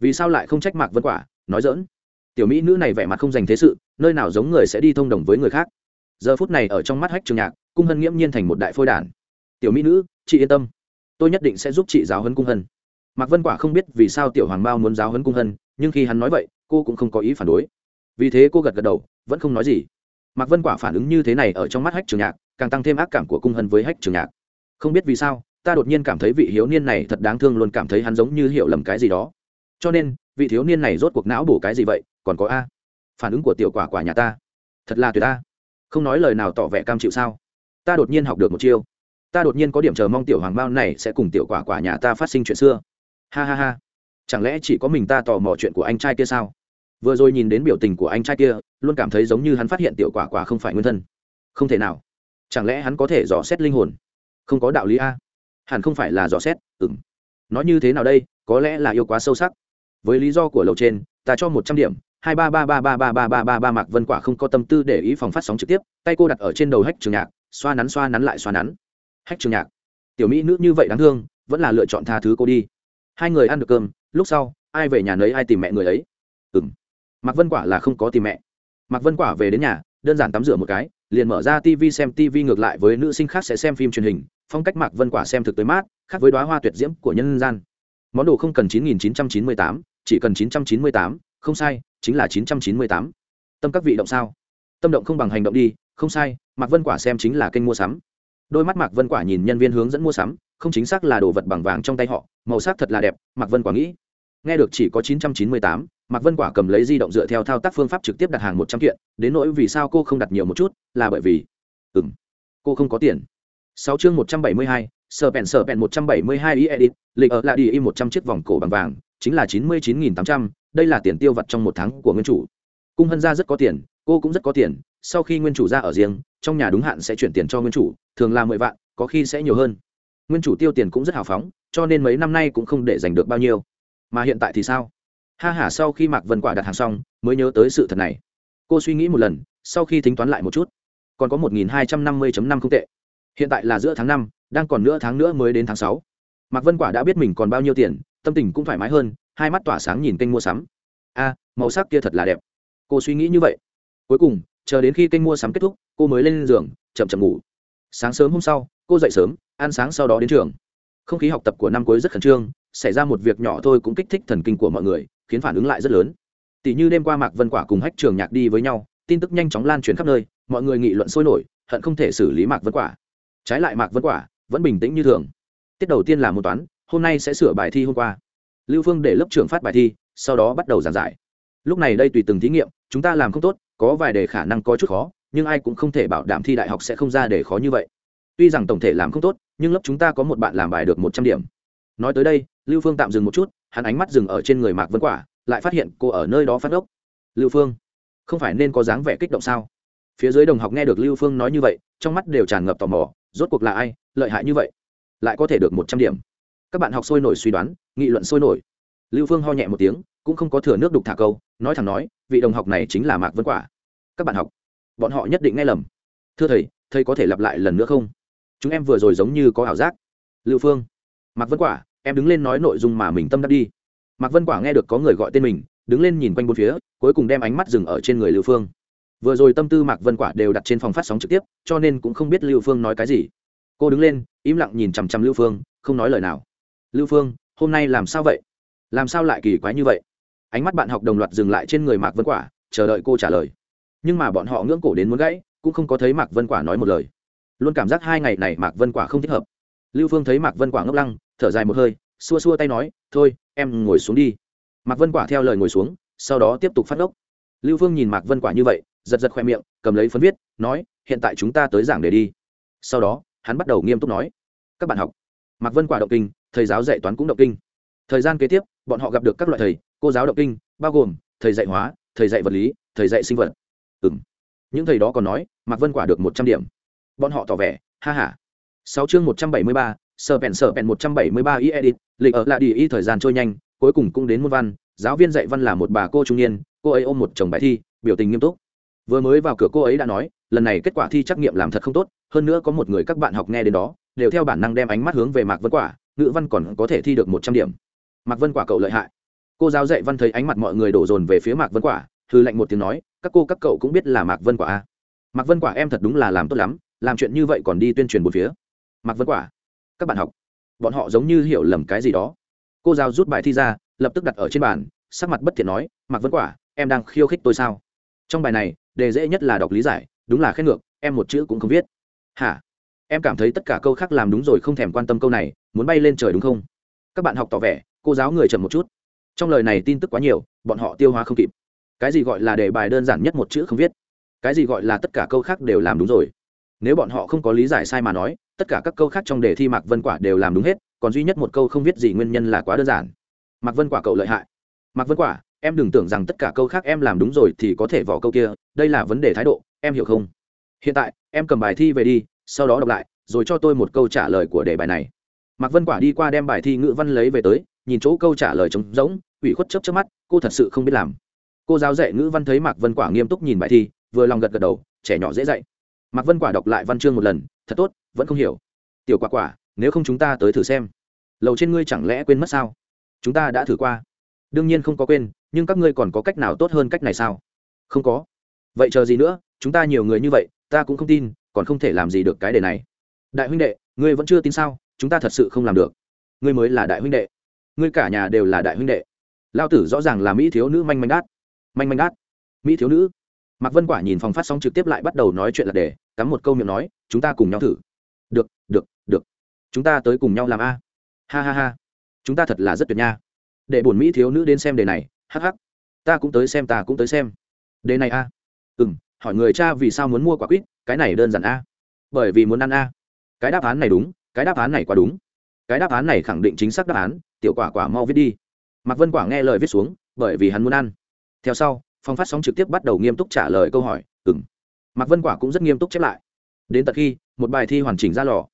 A: Vì sao lại không trách mạc vân quả? Nói dỡn tiểu mỹ nữ này vẻ mặt không dành thế sự, nơi nào giống người sẽ đi thông đồng với người khác? Giờ phút này ở trong mắt hách trường nhạc, cung hân nghiễm nhiên thành một đại phôi đản. Tiểu mỹ nữ, chị yên tâm, tôi nhất định sẽ giúp chị giáo hấn cung hân. Mạc vân quả không biết vì sao tiểu hoàng bao muốn giáo hấn cung hân, nhưng khi hắn nói vậy, cô cũng không có ý phản đối. Vì thế cô gật gật đầu, vẫn không nói gì. Mạc vân quả phản ứng như thế này ở trong mắt hách trường nhạc, càng tăng thêm ác cảm của cung hân với hách trường nhạc. Không biết vì sao, ta đột nhiên cảm thấy vị hiếu niên này thật đáng thương luôn cảm thấy hắn giống như hiểu lầm cái gì đó. Cho nên, vị thiếu niên này rốt cuộc não bổ cái gì vậy, còn có a. Phản ứng của tiểu quả quả nhà ta. Thật là tuyệt ta không nói lời nào tỏ vẻ cam chịu sao? Ta đột nhiên học được một chiêu. Ta đột nhiên có điểm chờ mong tiểu hoàng bao này sẽ cùng tiểu quả quả nhà ta phát sinh chuyện xưa. Ha ha ha. Chẳng lẽ chỉ có mình ta tò mò chuyện của anh trai kia sao? Vừa rồi nhìn đến biểu tình của anh trai kia, luôn cảm thấy giống như hắn phát hiện tiểu quả quả không phải nguyên thân. Không thể nào. Chẳng lẽ hắn có thể dò xét linh hồn? Không có đạo lý a. Hẳn không phải là dò xét ừng nói như thế nào đây, có lẽ là yêu quá sâu sắc. Với lý do của lầu trên, ta cho một trăm điểm hai ba ba ba ba ba ba ba ba ba mạc vân quả không có tâm tư để ý phòng phát sóng trực tiếp, tay cô đặt ở trên đầu hách trường nhạc, xoa nắn xoa nắn lại xoa nắn. Hách trường nhạc, tiểu mỹ nữ như vậy đáng thương, vẫn là lựa chọn tha thứ cô đi. Hai người ăn được cơm, lúc sau, ai về nhà nấy ai tìm mẹ người ấy. Ừ m mạc vân quả là không có tìm mẹ. Mạc vân quả về đến nhà, đơn giản tắm rửa một cái, liền mở ra tv xem tv ngược lại với nữ sinh khác sẽ xem phim truyền hình, phong cách mạc vân quả xem thực tới mát, khác với đoá hoa tuyệt diễm của nhân gian. Món đồ không cần chín nghìn chín trăm chín mươi tám, chỉ cần chín trăm chín mươi tám, không sai chính là chín trăm chín mươi tám. Tâm các vị động sao? Tâm động không bằng hành động đi, không sai, mạc vân quả xem chính là kênh mua sắm. Đôi mắt mạc vân quả nhìn nhân viên hướng dẫn mua sắm, không chính xác là đồ vật bằng vàng trong tay họ, màu sắc thật là đẹp, mạc vân quả nghĩ. Nghe được chỉ có chín trăm chín mươi tám, mạc vân quả cầm lấy di động dựa theo thao tác phương pháp trực tiếp đặt hàng một trăm kiện, đến nỗi vì sao cô không đặt nhiều một chút, là bởi vì ừ m cô không có tiền. Sáu chương một trăm bảy mươi hai sở bèn sở bèn một trăm bảy mươi hai i edit, lịch ở lại đi in một trăm chiếc vòng cổ bằng vàng chính là chín mươi chín nghìn tám trăm đây là tiền tiêu vặt trong một tháng của nguyên chủ. Cung hân gia rất có tiền cô cũng rất có tiền sau khi nguyên chủ ra ở riêng trong nhà đúng hạn sẽ chuyển tiền cho nguyên chủ thường là mười vạn có khi sẽ nhiều hơn. Nguyên chủ tiêu tiền cũng rất hào phóng cho nên mấy năm nay cũng không để giành được bao nhiêu. Mà hiện tại thì sao? Ha ha, sau khi mạc vân quả đặt hàng xong mới nhớ tới sự thật này. Cô suy nghĩ một lần sau khi tính toán lại một chút còn có một nghìn hai trăm năm mươi năm không tệ. Hiện tại là giữa tháng năm đang còn nửa tháng nữa mới đến tháng sáu. Mạc vân quả đã biết mình còn bao nhiêu tiền tâm tình cũng thoải mái hơn, hai mắt tỏa sáng nhìn kênh mua sắm. A, màu sắc kia thật là đẹp. Cô suy nghĩ như vậy. Cuối cùng, chờ đến khi kênh mua sắm kết thúc, cô mới lên giường, chậm chậm ngủ. Sáng sớm hôm sau, cô dậy sớm, ăn sáng sau đó đến trường. Không khí học tập của năm cuối rất khẩn trương, xảy ra một việc nhỏ thôi cũng kích thích thần kinh của mọi người, khiến phản ứng lại rất lớn. Tỷ như đêm qua mạc vân quả cùng hách trường nhạc đi với nhau, tin tức nhanh chóng lan truyền khắp nơi, mọi người nghị luận sôi nổi, hận không thể xử lý mạc vân quả. Trái lại mạc vân quả vẫn bình tĩnh như thường. Tiết đầu tiên là môn toán hôm nay sẽ sửa bài thi hôm qua. Lưu phương để lớp trưởng phát bài thi, sau đó bắt đầu giảng giải. Lúc này đây tùy từng thí nghiệm, chúng ta làm không tốt, có vài đề khả năng có chút khó, nhưng ai cũng không thể bảo đảm thi đại học sẽ không ra đề khó như vậy. Tuy rằng tổng thể làm không tốt, nhưng lớp chúng ta có một bạn làm bài được một trăm điểm. Nói tới đây, lưu phương tạm dừng một chút, hắn ánh mắt dừng ở trên người mạc vân quả, lại phát hiện cô ở nơi đó phát ốc. Lưu phương, không phải nên có dáng vẻ kích động sao? Phía dưới đồng học nghe được lưu phương nói như vậy, trong mắt đều tràn ngập tò mò, rốt cuộc là ai, lợi hại như vậy? Lại có thể được một trăm điểm các bạn học sôi nổi suy đoán, nghị luận sôi nổi. Lưu phương ho nhẹ một tiếng, cũng không có thừa nước đục thả câu, nói thẳng nói, vị đồng học này chính là mạc vân quả. Các bạn học, bọn họ nhất định nghe lầm. Thưa thầy thầy có thể lặp lại lần nữa không? Chúng em vừa rồi giống như có ảo giác. Lưu phương, mạc vân quả, em đứng lên nói nội dung mà mình tâm đắc đi. Mạc vân quả nghe được có người gọi tên mình, đứng lên nhìn quanh bốn phía, cuối cùng đem ánh mắt dừng ở trên người lưu phương. Vừa rồi tâm tư mạc vân quả đều đặt trên phòng phát sóng trực tiếp, cho nên cũng không biết lưu phương nói cái gì. Cô đứng lên, im lặng nhìn chằm chằm lưu phương, không nói lời nào lưu phương, hôm nay làm sao vậy? Làm sao lại kỳ quái như vậy? Ánh mắt bạn học đồng loạt dừng lại trên người mạc vân quả, chờ đợi cô trả lời. Nhưng mà bọn họ ngưỡng cổ đến muốn gãy, cũng không có thấy mạc vân quả nói một lời. Luôn cảm giác hai ngày này mạc vân quả không thích hợp. Lưu phương thấy mạc vân quả ngốc lăng, thở dài một hơi, xua xua tay nói, thôi, em ngồi xuống đi. Mạc vân quả theo lời ngồi xuống, sau đó tiếp tục phát ốc lưu phương nhìn mạc vân quả như vậy, giật giật khoe miệng, cầm lấy phấn viết, nói, hiện tại chúng ta tới giảng đề đi. Sau đó, hắn bắt đầu nghiêm túc nói, các bạn học. Mạc vân quả động kinh thầy giáo dạy toán cũng động kinh. Thời gian kế tiếp, bọn họ gặp được các loại thầy, cô giáo động kinh, bao gồm thầy dạy hóa, thầy dạy vật lý, thầy dạy sinh vật. Ừ m những thầy đó còn nói, mạc vân quả được một trăm điểm. Bọn họ tỏ vẻ, ha h a sáu chương một trăm bảy mươi ba sở bèn sở bèn một trăm bảy mươi ba y edit, lịch ở là đi y thời gian trôi nhanh, cuối cùng cũng đến môn văn, giáo viên dạy văn là một bà cô trung niên, cô ấy ôm một chồng bài thi, biểu tình nghiêm túc. Vừa mới vào cửa cô ấy đã nói, lần này kết quả thi trắc nghiệm làm thật không tốt, hơn nữa có một người các bạn học nghe đến đó, đều theo bản năng đem ánh mắt hướng về mạc vân quả ngữ văn còn có thể thi được một trăm điểm. Mạc vân quả cậu lợi hại. Cô giáo dạy văn thấy ánh mặt mọi người đổ dồn về phía mạc vân quả thư lệnh một tiếng nói, các cô các cậu cũng biết là mạc vân quả a. Mạc vân quả em thật đúng là làm tốt lắm, làm chuyện như vậy còn đi tuyên truyền một phía. Mạc vân quả, các bạn học, bọn họ giống như hiểu lầm cái gì đó. Cô giáo rút bài thi ra, lập tức đặt ở trên bàn, sắc mặt bất thiện nói, mạc vân quả, em đang khiêu khích tôi sao? Trong bài này, đề dễ nhất là đọc lý giải, đúng là khen ngược, em một chữ cũng không viết. Hả? Em cảm thấy tất cả câu khác làm đúng rồi không thèm quan tâm câu này, muốn bay lên trời đúng không? Các bạn học tỏ vẻ, cô giáo người chậm một chút. Trong lời này tin tức quá nhiều, bọn họ tiêu hóa không kịp. Cái gì gọi là đề bài đơn giản nhất một chữ không viết? Cái gì gọi là tất cả câu khác đều làm đúng rồi? Nếu bọn họ không có lý giải sai mà nói, tất cả các câu khác trong đề thi mạc vân quả đều làm đúng hết, còn duy nhất một câu không viết gì nguyên nhân là quá đơn giản. Mạc vân quả cậu lợi hại. Mạc vân quả, em đừng tưởng rằng tất cả câu khác em làm đúng rồi thì có thể vỏ câu kia, đây là vấn đề thái độ, em hiểu không? Hiện tại, em cầm bài thi về đi sau đó đọc lại, rồi cho tôi một câu trả lời của đề bài này. Mạc vân quả đi qua đem bài thi ngữ văn lấy về tới, nhìn chỗ câu trả lời trống rỗng, ủy khuất chấp chấp mắt, cô thật sự không biết làm. Cô giáo dạy ngữ văn thấy mạc vân quả nghiêm túc nhìn bài thi, vừa lòng gật gật đầu, trẻ nhỏ dễ dạy. Mạc vân quả đọc lại văn chương một lần, thật tốt, vẫn không hiểu. Tiểu quả quả, nếu không chúng ta tới thử xem. Lầu trên ngươi chẳng lẽ quên mất sao? Chúng ta đã thử qua. Đương nhiên không có quên, nhưng các ngươi còn có cách nào tốt hơn cách này sao? Không có. Vậy chờ gì nữa, chúng ta nhiều người như vậy, ta cũng không tin còn không thể làm gì được cái đề này. Đại huynh đệ ngươi vẫn chưa tin sao? Chúng ta thật sự không làm được. Ngươi mới là đại huynh đệ. Ngươi cả nhà đều là đại huynh đệ. Lao tử rõ ràng là mỹ thiếu nữ manh manh đát. Manh manh đát. Mỹ thiếu nữ. Mạc vân quả nhìn phòng phát sóng trực tiếp lại bắt đầu nói chuyện là đề, cắm một câu miệng nói chúng ta cùng nhau thử. Được được được. Chúng ta tới cùng nhau làm a. Ha ha ha. Chúng ta thật là rất tuyệt nha. Để bổn mỹ thiếu nữ đến xem đề này. Hh ta cũng tới xem ta cũng tới xem. Đề này a? Ừ m hỏi người cha vì sao muốn mua quả quýt cái này đơn giản a. Bởi vì muốn ăn a. Cái đáp án này đúng, cái đáp án này quá đúng. Cái đáp án này khẳng định chính xác đáp án, tiểu quả quả mau viết đi. Mạc vân quả nghe lời viết xuống, bởi vì hắn muốn ăn. Theo sau, phòng phát sóng trực tiếp bắt đầu nghiêm túc trả lời câu hỏi ừ m mạc vân quả cũng rất nghiêm túc chép lại. Đến tận khi, một bài thi hoàn chỉnh ra lò.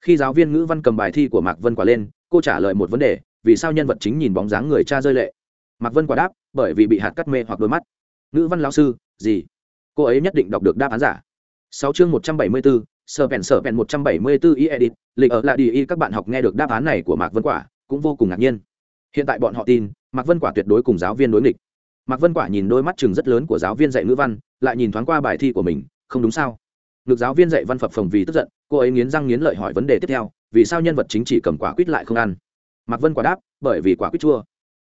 A: Khi giáo viên ngữ văn cầm bài thi của mạc vân quả lên, cô trả lời một vấn đề, vì sao nhân vật chính nhìn bóng dáng người cha rơi lệ? Mạc vân quả đáp, bởi vì bị hạt cắt mê hoặc đôi mắt. Ngữ văn lao sư, gì? Cô ấy nhất định đọc được đáp án giả sáu chương một trăm bảy mươi bốn, sở vẹn sở vẹn một trăm bảy mươi bốn y edit, lịch ở lại đi y, các bạn học nghe được đáp án này của mạc vân quả, cũng vô cùng ngạc nhiên. Hiện tại bọn họ tin, mạc vân quả tuyệt đối cùng giáo viên đối nghịch. Mạc vân quả nhìn đôi mắt chừng rất lớn của giáo viên dạy ngữ văn, lại nhìn thoáng qua bài thi của mình, không đúng sao? Ngược giáo viên dạy văn phập phồng vì tức giận, cô ấy nghiến răng nghiến lợi hỏi vấn đề tiếp theo, vì sao nhân vật chính chỉ cầm quả quýt lại không ăn? Mạc vân quả đáp, bởi vì quả quýt chua.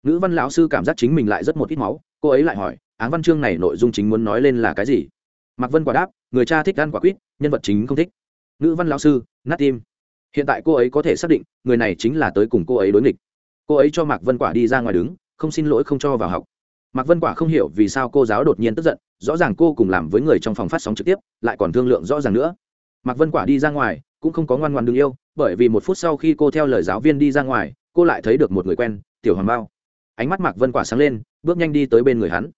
A: Ngữ văn lão sư cảm giác chính mình lại rất một ít máu, cô ấy lại hỏi, áng văn chương này nội dung chính muốn nói lên là cái gì? Mạc vân quả đáp người cha thích ăn quả quýt, nhân vật chính không thích. Ngữ văn lão sư, nát tim. Hiện tại cô ấy có thể xác định, người này chính là tới cùng cô ấy đối nghịch. Cô ấy cho mạc vân quả đi ra ngoài đứng, không xin lỗi không cho vào học. Mạc vân quả không hiểu vì sao cô giáo đột nhiên tức giận, rõ ràng cô cùng làm với người trong phòng phát sóng trực tiếp, lại còn thương lượng rõ ràng nữa. Mạc vân quả đi ra ngoài, cũng không có ngoan ngoan đừng yêu, bởi vì một phút sau khi cô theo lời giáo viên đi ra ngoài, cô lại thấy được một người quen, tiểu hoàng bao. Ánh mắt mạc vân quả sáng lên, bước nhanh đi tới bên người hắn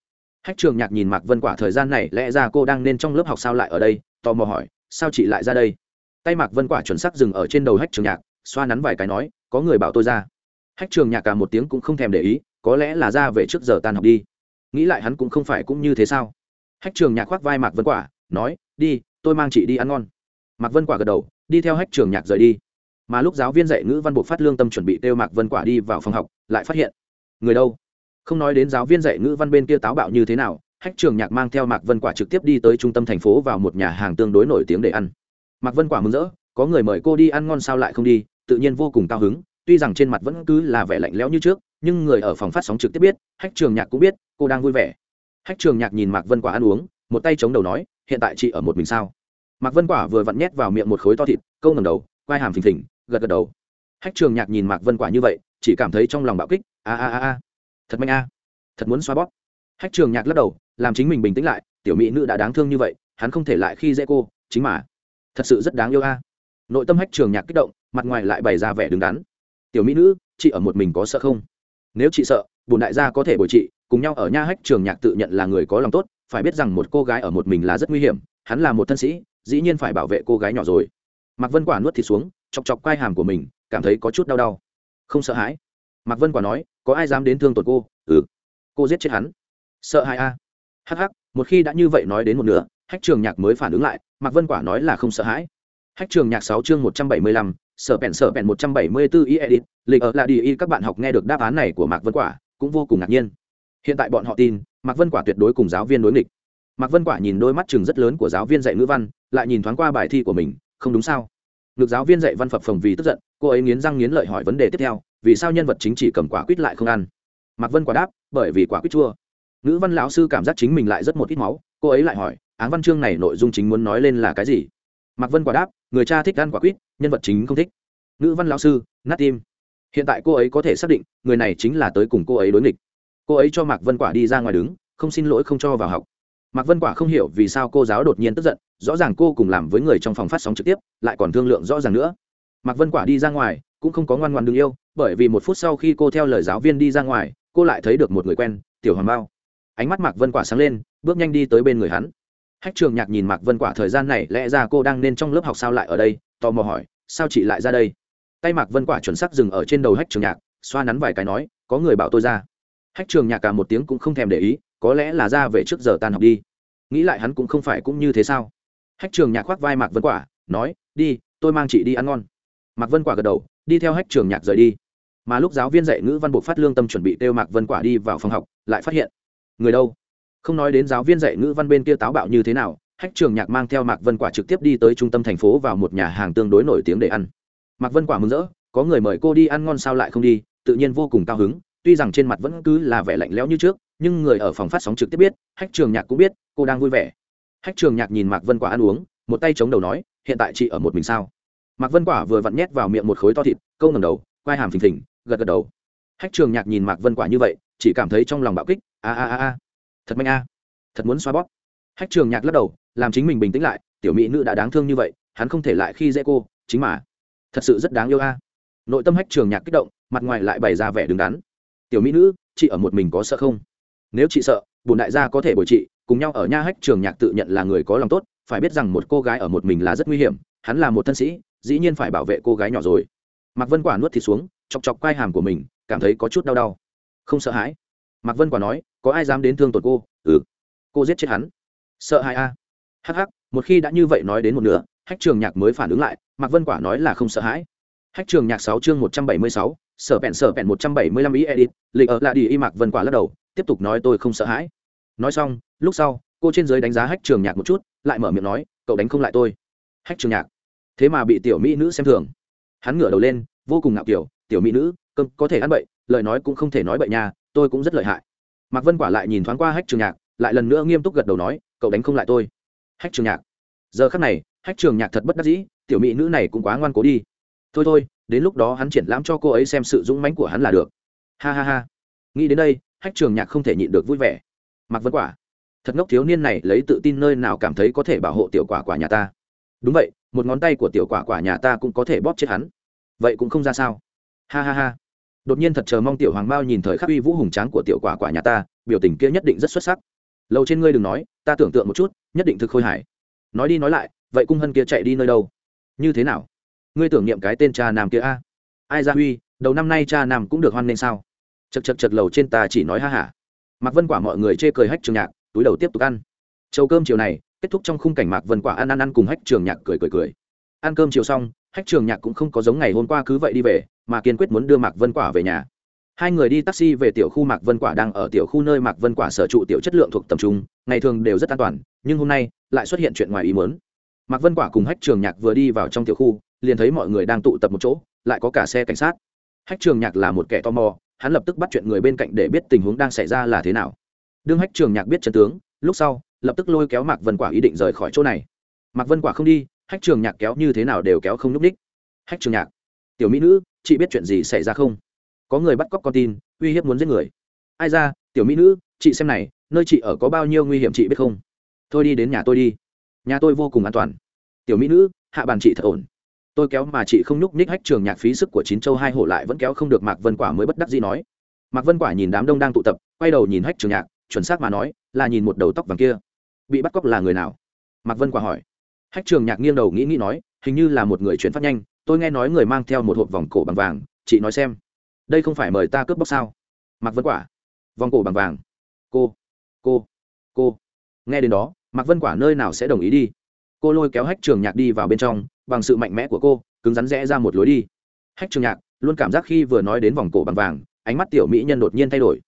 A: hách trường nhạc nhìn mạc vân quả thời gian này, lẽ ra cô đang nên trong lớp học sao lại ở đây? Tò mò hỏi. Sao chị lại ra đây? Tay mạc vân quả chuẩn xác dừng ở trên đầu hách trường nhạc, xoa nắn vài cái nói, có người bảo tôi ra. Hách trường nhạc cả một tiếng cũng không thèm để ý, có lẽ là ra về trước giờ tan học đi. Nghĩ lại hắn cũng không phải cũng như thế sao? Hách trường nhạc khoác vai mạc vân quả, nói, đi, tôi mang chị đi ăn ngon. Mạc vân quả gật đầu, đi theo hách trường nhạc rời đi. Mà lúc giáo viên dạy ngữ văn buộc phát lương tâm chuẩn bị kêu mạc vân quả đi vào phòng học, lại phát hiện, người đâu? Không nói đến giáo viên dạy ngữ văn bên kia táo bạo như thế nào, hách trường nhạc mang theo mạc vân quả trực tiếp đi tới trung tâm thành phố vào một nhà hàng tương đối nổi tiếng để ăn. Mạc vân quả mừng rỡ, có người mời cô đi ăn ngon sao lại không đi, tự nhiên vô cùng cao hứng, tuy rằng trên mặt vẫn cứ là vẻ lạnh lẽo như trước, nhưng người ở phòng phát sóng trực tiếp biết, hách trường nhạc cũng biết, cô đang vui vẻ. Hách trường nhạc nhìn mạc vân quả ăn uống, một tay chống đầu nói, hiện tại chị ở một mình sao? Mạc vân quả vừa vặn nhét vào miệng một khối to thịt, câu ngầm đầu, quai hàm phình phình, gật gật đầu. Hách trường nhạc nhìn mạc vân quả như vậy, chỉ cảm thấy trong lòng bạo kích, a a a a thật mạnh a. Thật muốn xoa bóp. Hách trường nhạc lắc đầu, làm chính mình bình tĩnh lại, tiểu mỹ nữ đã đáng thương như vậy, hắn không thể lại khi dễ cô, chính mà. Thật sự rất đáng yêu a. Nội tâm hách trường nhạc kích động, mặt ngoài lại bày ra vẻ đứng đắn. Tiểu mỹ nữ, chị ở một mình có sợ không? Nếu chị sợ bùn đại gia có thể bồi chị, cùng nhau ở nha hách trường nhạc tự nhận là người có lòng tốt, phải biết rằng một cô gái ở một mình là rất nguy hiểm, hắn là một thân sĩ, dĩ nhiên phải bảo vệ cô gái nhỏ rồi. Mạc vân quả nuốt thịt xuống, chọc chọc quai hàm của mình, cảm thấy có chút đau đau. Không sợ hãi. Mạc vân quả nói có ai dám đến thương tổn cô? Ừ. Cô giết chết hắn. Sợ hãi a. À. hh một khi đã như vậy nói đến một nửa, hách trường nhạc mới phản ứng lại, mạc vân quả nói là không sợ hãi. Hách trường nhạc sáu chương một trăm bảy mươi lăm, sở bèn sở bèn một trăm bảy mươi bốn y edit, lịch ở là đi y, các bạn học nghe được đáp án này của mạc vân quả, cũng vô cùng ngạc nhiên. Hiện tại bọn họ tin, mạc vân quả tuyệt đối cùng giáo viên đối nghịch. Mạc vân quả nhìn đôi mắt chừng rất lớn của giáo viên dạy ngữ văn, lại nhìn thoáng qua bài thi của mình, không đúng sao? Ngược giáo viên dạy văn phập phồng vì tức giận cô ấy nghiến răng nghiến lợi hỏi vấn đề tiếp theo, vì sao nhân vật chính chỉ cầm quả quýt lại không ăn? Mạc vân quả đáp, bởi vì quả quýt chua. Ngữ văn lão sư cảm giác chính mình lại rất một ít máu, cô ấy lại hỏi, áng văn chương này nội dung chính muốn nói lên là cái gì? Mạc vân quả đáp, người cha thích ăn quả quýt, nhân vật chính không thích. Ngữ văn lão sư, nát tim. Hiện tại cô ấy có thể xác định, người này chính là tới cùng cô ấy đối nghịch. Cô ấy cho mạc vân quả đi ra ngoài đứng, không xin lỗi không cho vào học. Mạc vân quả không hiểu vì sao cô giáo đột nhiên tức giận, rõ ràng cô cùng làm với người trong phòng phát sóng trực tiếp, lại còn thương lượng rõ ràng nữa mạc vân quả đi ra ngoài, cũng không có ngoan ngoan đ yêu, bởi vì một phút sau khi cô theo lời giáo viên đi ra ngoài, cô lại thấy được một người quen, tiểu hoàng bao ánh mắt mạc vân quả sáng lên, bước nhanh đi tới bên người hắn. Hách trường nhạc nhìn mạc vân quả thời gian này, lẽ ra cô đang nên trong lớp học sao lại ở đây, tò mò hỏi, sao chị lại ra đây? Tay mạc vân quả chuẩn sắc dừng ở trên đầu hách trường nhạc, xoa nắn vài cái nói, có người bảo tôi ra. Hách trường nhạc cả một tiếng cũng không thèm để ý, có lẽ là ra về trước giờ tan học đi. Nghĩ lại hắn cũng không phải cũng như thế sao? Hách trường nhạc khoác vai mạc vân quả, nói, đi, tôi mang chị đi ăn ngon mạc vân quả gật đầu, đi theo hách trường nhạc rời đi. Mà lúc giáo viên dạy ngữ văn buộc phát lương tâm chuẩn bị kêu mạc vân quả đi vào phòng học, lại phát hiện, người đâu? Không nói đến giáo viên dạy ngữ văn bên kia táo bạo như thế nào, hách trường nhạc mang theo mạc vân quả trực tiếp đi tới trung tâm thành phố vào một nhà hàng tương đối nổi tiếng để ăn. Mạc vân quả mừng rỡ, có người mời cô đi ăn ngon sao lại không đi, tự nhiên vô cùng cao hứng, tuy rằng trên mặt vẫn cứ là vẻ lạnh lẽo như trước, nhưng người ở phòng phát sóng trực tiếp biết, hách trường nhạc cũng biết, cô đang vui vẻ. Hách trường nhạc nhìn mạc vân quả ăn uống, một tay chống đầu nói, hiện tại chị ở một mình sao? Mạc vân quả vừa vặn nhét vào miệng một khối to thịt, câu ngầm đầu quay hàm phình phình, gật gật đầu. Hách trường nhạc nhìn mạc vân quả như vậy, chỉ cảm thấy trong lòng bạo kích, a a a a. Thật mạnh a. Thật muốn xoa bóp. Hách trường nhạc lắc đầu, làm chính mình bình tĩnh lại, tiểu mỹ nữ đã đáng thương như vậy, hắn không thể lại khi dễ cô, chính mà. Thật sự rất đáng yêu a. Nội tâm hách trường nhạc kích động, mặt ngoài lại bày ra vẻ đứng đắn. Tiểu mỹ nữ, chị ở một mình có sợ không? Nếu chị sợ bùn đại gia có thể bồi chị, cùng nhau ở nha hách trường nhạc tự nhận là người có lòng tốt, phải biết rằng một cô gái ở một mình là rất nguy hiểm, hắn là một thân sĩ dĩ nhiên phải bảo vệ cô gái nhỏ rồi. Mạc vân quả nuốt thịt xuống, chọc chọc quai hàm của mình, cảm thấy có chút đau đau. Không sợ hãi. Mạc vân quả nói, có ai dám đến thương tổn cô? Ừ. Cô giết chết hắn. Sợ hãi a. À. hắc hắc, một khi đã như vậy nói đến một nửa, hách trường nhạc mới phản ứng lại, mạc vân quả nói là không sợ hãi. Hách trường nhạc sáu chương một trăm bảy mươi sáu, sở bẹn sở bẹn một trăm bảy mươi lăm ý edit, lịch ở lại đi y mạc vân quả lắc đầu, tiếp tục nói tôi không sợ hãi. Nói xong, lúc sau, cô trên giới đánh giá hách trường nhạc một chút, lại mở miệng nói, cậu đánh không lại tôi. Hách trường nhạc thế mà bị tiểu mỹ nữ xem thường. Hắn ngửa đầu lên, vô cùng ngạo kiểu, tiểu mỹ nữ, cơm có thể ăn bậy, lời nói cũng không thể nói bậy nhà tôi cũng rất lợi hại. Mạc vân quả lại nhìn thoáng qua hách trường nhạc, lại lần nữa nghiêm túc gật đầu nói, cậu đánh không lại tôi. Hách trường nhạc. Giờ khắc này, hách trường nhạc thật bất đắc dĩ, tiểu mỹ nữ này cũng quá ngoan cố đi. Thôi thôi, đến lúc đó hắn triển lãm cho cô ấy xem sự dũng mãnh của hắn là được. Ha ha ha. Nghĩ đến đây, hách trường nhạc không thể nhịn được vui vẻ. Mặc vân quả, thật ngốc thiếu niên này lấy tự tin nơi nào cảm thấy có thể bảo hộ tiểu quả quả nhà ta? Đúng vậy, một ngón tay của tiểu quả quả nhà ta cũng có thể bóp chết hắn. Vậy cũng không ra sao. Ha ha ha. Đột nhiên thật chờ mong tiểu hoàng bao nhìn thời khắc uy vũ hùng tráng của tiểu quả quả nhà ta, biểu tình kia nhất định rất xuất sắc. Lâu trên ngươi đừng nói, ta tưởng tượng một chút, nhất định thực khôi hải nói đi nói lại, vậy cung hân kia chạy đi nơi đâu? Như thế nào? Ngươi tưởng niệm cái tên cha nam kia a? Ai ra huy, đầu năm nay cha nam cũng được hoan nên sao? Chật chật chật lầu trên ta chỉ nói ha hả. Mặc vân quả mọi người chê cười hách trường nhạc, túi đầu tiếp tục ăn. Chầu cơm chiều này kết thúc trong khung cảnh mạc vân quả ăn ăn ăn cùng hách trường nhạc cười cười cười. Ăn cơm chiều xong, hách trường nhạc cũng không có giống ngày hôm qua cứ vậy đi về, mà kiên quyết muốn đưa mạc vân quả về nhà. Hai người đi taxi về tiểu khu mạc vân quả đang ở tiểu khu nơi mạc vân quả sở trụ tiểu chất lượng thuộc tầm trung, ngày thường đều rất an toàn, nhưng hôm nay lại xuất hiện chuyện ngoài ý muốn. Mạc vân quả cùng hách trường nhạc vừa đi vào trong tiểu khu, liền thấy mọi người đang tụ tập một chỗ, lại có cả xe cảnh sát. Hách trường nhạc là một kẻ tò mò, hắn lập tức bắt chuyện người bên cạnh để biết tình huống đang xảy ra là thế nào. Đương hách trường nhạc biết chân tướng lúc sau, lập tức lôi kéo mạc vân quả ý định rời khỏi chỗ này. Mạc vân quả không đi, hách trường nhạc kéo như thế nào đều kéo không n ú c ních. Hách trường nhạc, tiểu mỹ nữ, chị biết chuyện gì xảy ra không? Có người bắt cóc con tin, uy hiếp muốn giết người. Ai ra, tiểu mỹ nữ, chị xem này, nơi chị ở có bao nhiêu nguy hiểm chị biết không? Thôi đi đến nhà tôi đi. Nhà tôi vô cùng an toàn. Tiểu mỹ nữ, hạ bàn chị thật ổn. Tôi kéo mà chị không nhúc nhích hách trường nhạc phí sức của chín châu hai hổ lại vẫn kéo không được mạc vân quả mới bất đắc gì nói. Mạc vân quả nhìn đám đông đang tụ tập, quay đầu nhìn hách trường nhạc, chuẩn xác mà nói là nhìn một đầu tóc vàng kia. Bị bắt cóc là người nào? Mạc vân quả hỏi. Hách trường nhạc nghiêng đầu nghĩ nghĩ nói, hình như là một người chuyển phát nhanh, tôi nghe nói người mang theo một hộp vòng cổ bằng vàng, chị nói xem. Đây không phải mời ta cướp bóc sao? Mạc vân quả. Vòng cổ bằng vàng. Cô. Cô. Cô. Nghe đến đó, mạc vân quả nơi nào sẽ đồng ý đi? Cô lôi kéo hách trường nhạc đi vào bên trong, bằng sự mạnh mẽ của cô, cứng rắn rẽ ra một lối đi. Hách trường nhạc luôn cảm giác khi vừa nói đến vòng cổ bằng vàng, ánh mắt tiểu mỹ nhân đột nhiên thay đổi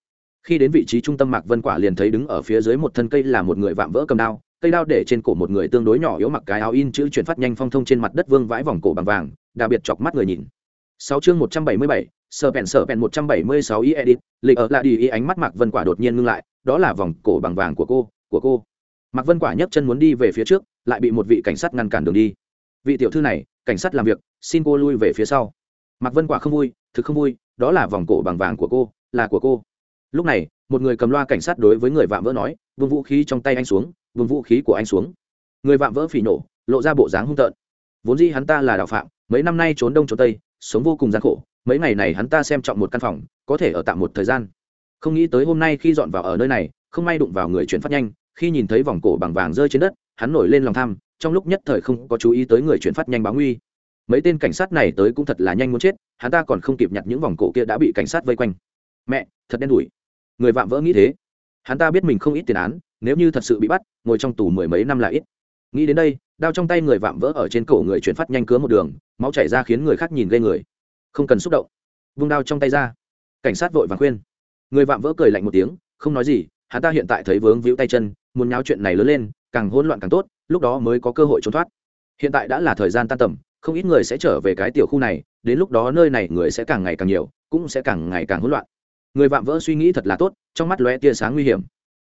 A: khi đến vị trí trung tâm mạc vân quả liền thấy đứng ở phía dưới một thân cây là một người vạm vỡ cầm đao, cây đao để trên cổ một người tương đối nhỏ yếu mặc cái áo in chữ chuyển phát nhanh phong thông trên mặt đất vương vãi vòng cổ bằng vàng, đặc biệt chọc mắt người nhìn. Sáu chương một trăm bảy mươi bảy sở bèn sở bèn một trăm bảy mươi sáu y edit, lịch ở lại đi ý ánh mắt mạc vân quả đột nhiên ngưng lại, đó là vòng cổ bằng vàng của cô của cô. Mạc vân quả nhấc chân muốn đi về phía trước, lại bị một vị cảnh sát ngăn cản đường đi. Vị tiểu thư này, cảnh sát làm việc, xin cô lui về phía sau. Mạc vân quả không vui, thực không vui, đó là vòng cổ bằng vàng của cô, là của cô lúc này, một người cầm loa cảnh sát đối với người vạm vỡ nói, vương vũ khí trong tay anh xuống, vương vũ khí của anh xuống. Người vạm vỡ phỉ nổ, lộ ra bộ dáng hung tợn. Vốn dĩ hắn ta là đạo phạm, mấy năm nay trốn đông trốn tây, sống vô cùng gian khổ, mấy ngày này hắn ta xem trọng một căn phòng, có thể ở tạm một thời gian. Không nghĩ tới hôm nay khi dọn vào ở nơi này, không may đụng vào người chuyển phát nhanh, khi nhìn thấy vòng cổ bằng vàng rơi trên đất, hắn nổi lên lòng tham, trong lúc nhất thời không có chú ý tới người chuyển phát nhanh báo nguy. Mấy tên cảnh sát này tới cũng thật là nhanh muốn chết, hắn ta còn không kịp nhặt những vòng cổ kia đã bị cảnh sát vây quanh. Mẹ, thật đen đủi người vạm vỡ nghĩ thế. Hắn ta biết mình không ít tiền án, nếu như thật sự bị bắt, ngồi trong tù mười mấy năm là ít. Nghĩ đến đây, đao trong tay người vạm vỡ ở trên cổ người chuyển phát nhanh cứa một đường, máu chảy ra khiến người khác nhìn lên người. Không cần xúc động. Vung đao trong tay ra. Cảnh sát vội vàng khuyên. Người vạm vỡ cười lạnh một tiếng, không nói gì, hắn ta hiện tại thấy vướng víu tay chân, muốn nháo chuyện này lớn lên, càng hỗn loạn càng tốt, lúc đó mới có cơ hội trốn thoát. Hiện tại đã là thời gian tan tầm, không ít người sẽ trở về cái tiểu khu này, đến lúc đó nơi này người sẽ càng ngày càng nhiều, cũng sẽ càng ngày càng hỗn loạn người vạm vỡ suy nghĩ thật là tốt, trong mắt lóe tia sáng nguy hiểm.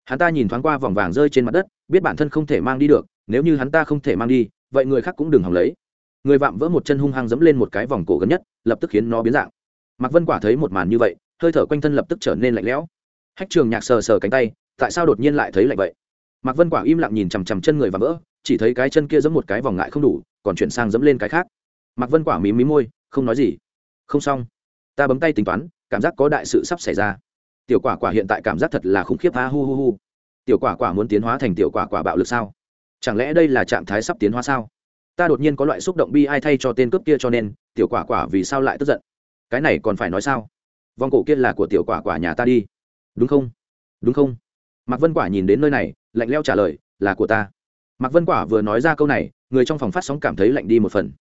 A: Hắn ta nhìn thoáng qua vòng vàng rơi trên mặt đất, biết bản thân không thể mang đi được, nếu như hắn ta không thể mang đi, vậy người khác cũng đừng hòng lấy. Người vạm vỡ một chân hung hăng dẫm lên một cái vòng cổ gần nhất, lập tức khiến nó biến dạng. Mạc vân quả thấy một màn như vậy, hơi thở quanh thân lập tức trở nên lạnh lẽo. Hách trường nhạc sờ sờ cánh tay, tại sao đột nhiên lại thấy lạnh vậy? Mạc vân quả im lặng nhìn chằm chằm chân người vạm vỡ, chỉ thấy cái chân kia giẫm một cái vòng ngại không đủ, còn chuyển sang dẫm lên cái khác. Mạc vân quả mí mí môi, không nói gì. Không xong. Ta bấm tay tính toán cảm giác có đại sự sắp xảy ra. Tiểu quả quả hiện tại cảm giác thật là khủng khiếp, ha hu hu hu. Tiểu quả quả muốn tiến hóa thành tiểu quả quả bạo lực sao? Chẳng lẽ đây là trạng thái sắp tiến hóa sao? Ta đột nhiên có loại xúc động bi ai thay cho tên cướp kia cho nên, tiểu quả quả vì sao lại tức giận? Cái này còn phải nói sao? Vòng cổ kia là của tiểu quả quả nhà ta đi. Đúng không? Đúng không? Mạc vân quả nhìn đến nơi này, lạnh leo trả lời, là của ta. Mạc vân quả vừa nói ra câu này, người trong phòng phát sóng cảm thấy lạnh đi một phần.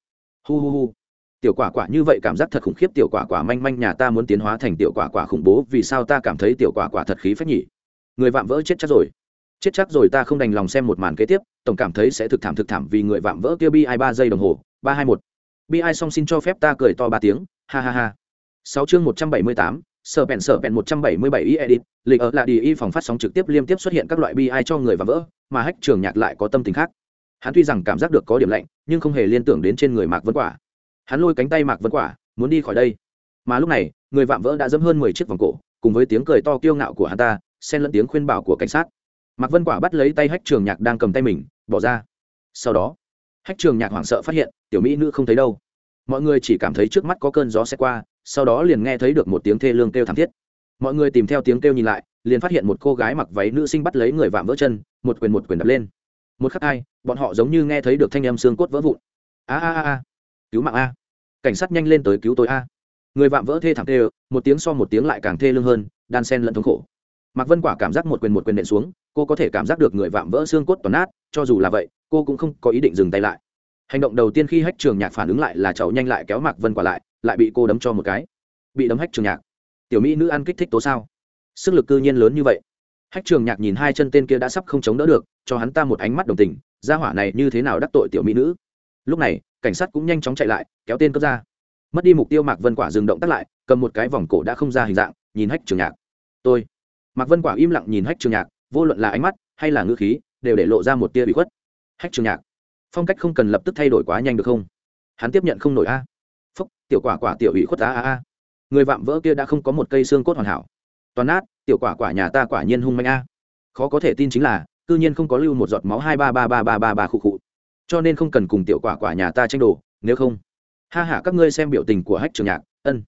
A: Hu hu hu tiểu quả quả như vậy cảm giác thật khủng khiếp, tiểu quả quả manh manh nhà ta muốn tiến hóa thành tiểu quả quả khủng bố, vì sao ta cảm thấy tiểu quả quả thật khí phách nhỉ? Người vạm vỡ chết chắc rồi. Chết chắc rồi ta không đành lòng xem một màn kế tiếp, tổng cảm thấy sẽ thực thảm thực thảm vì người vạm vỡ kia bi ai ba giây đồng hồ. Ba hai một. Bi ai song xin cho phép ta cười to ba tiếng. Ha ha ha. Sáu chương một trăm bảy mươi tám, sở bèn sở bèn một trăm bảy mươi bảy y edit, lịch ở là đi y phòng phát sóng trực tiếp liên tiếp xuất hiện các loại bi ai cho người vạm vỡ, mà hách trường nhạc lại có tâm tình khác. Hắn tuy rằng cảm giác được có điểm lạnh, nhưng không hề liên tưởng đến trên người mạc vân quả hắn lôi cánh tay mạc vân quả, muốn đi khỏi đây. Mà lúc này, người vạm vỡ đã dẫm hơn mười chiếc vòng cổ, cùng với tiếng cười to kiêu ngạo của hắn ta, xen lẫn tiếng khuyên bảo của cảnh sát. Mạc vân quả bắt lấy tay hách trường nhạc đang cầm tay mình, bỏ ra. Sau đó, hách trường nhạc hoảng sợ phát hiện, tiểu mỹ nữ không thấy đâu. Mọi người chỉ cảm thấy trước mắt có cơn gió xe qua, sau đó liền nghe thấy được một tiếng thê lương kêu thảm thiết. Mọi người tìm theo tiếng kêu nhìn lại, liền phát hiện một cô gái mặc váy nữ sinh bắt lấy người vạm vỡ chân, một quyền một quyền đập lên. Một khắc hai, bọn họ giống như nghe thấy được thanh âm xương cốt vỡ vụn. A a a a cứu mạng a. Cảnh sát nhanh lên tới cứu tôi a. Người vạm vỡ thê thảm tê một tiếng so một tiếng lại càng thê lương hơn, đan sen lẫn thống khổ. Mạc vân quả cảm giác một quyền một quyền nện xuống, cô có thể cảm giác được người vạm vỡ xương cốt toàn nát, cho dù là vậy, cô cũng không có ý định dừng tay lại. Hành động đầu tiên khi hách trường nhạc phản ứng lại là cháu nhanh lại kéo mạc vân quả lại lại bị cô đấm cho một cái. Bị đấm hách trường nhạc. Tiểu mỹ nữ ăn kích thích tố sao? Sức lực cư nhiên lớn như vậy. Hách trường nhạc nhìn hai chân tên kia đã sắp không chống đỡ được, cho hắn ta một ánh mắt đồng tình, gia hỏa này như thế nào đắc tội tiểu mỹ nữ? Lúc này cảnh sát cũng nhanh chóng chạy lại kéo tên cướp ra mất đi mục tiêu mạc vân quả dừng động tắt lại cầm một cái vòng cổ đã không ra hình dạng nhìn hách trường nhạc tôi mạc vân quả im lặng nhìn hách trường nhạc vô luận là ánh mắt hay là ngữ khí đều để lộ ra một tia bị khuất hách trường nhạc phong cách không cần lập tức thay đổi quá nhanh được không hắn tiếp nhận không nổi a phúc tiểu quả quả tiểu ủy khuất a a a người vạm vỡ kia đã không có một cây xương cốt hoàn hảo toàn nát tiểu quả quả nhà ta quả nhiên hung manh a khó có thể tin chính là cư nhiên không có lưu một giọt máu hai ba ba ba ba ba ba khụ khụ cho nên không cần cùng tiểu quả quả nhà ta tranh đồ, nếu không. Ha ha, các ngươi xem biểu tình của hách trường nhạc, ân.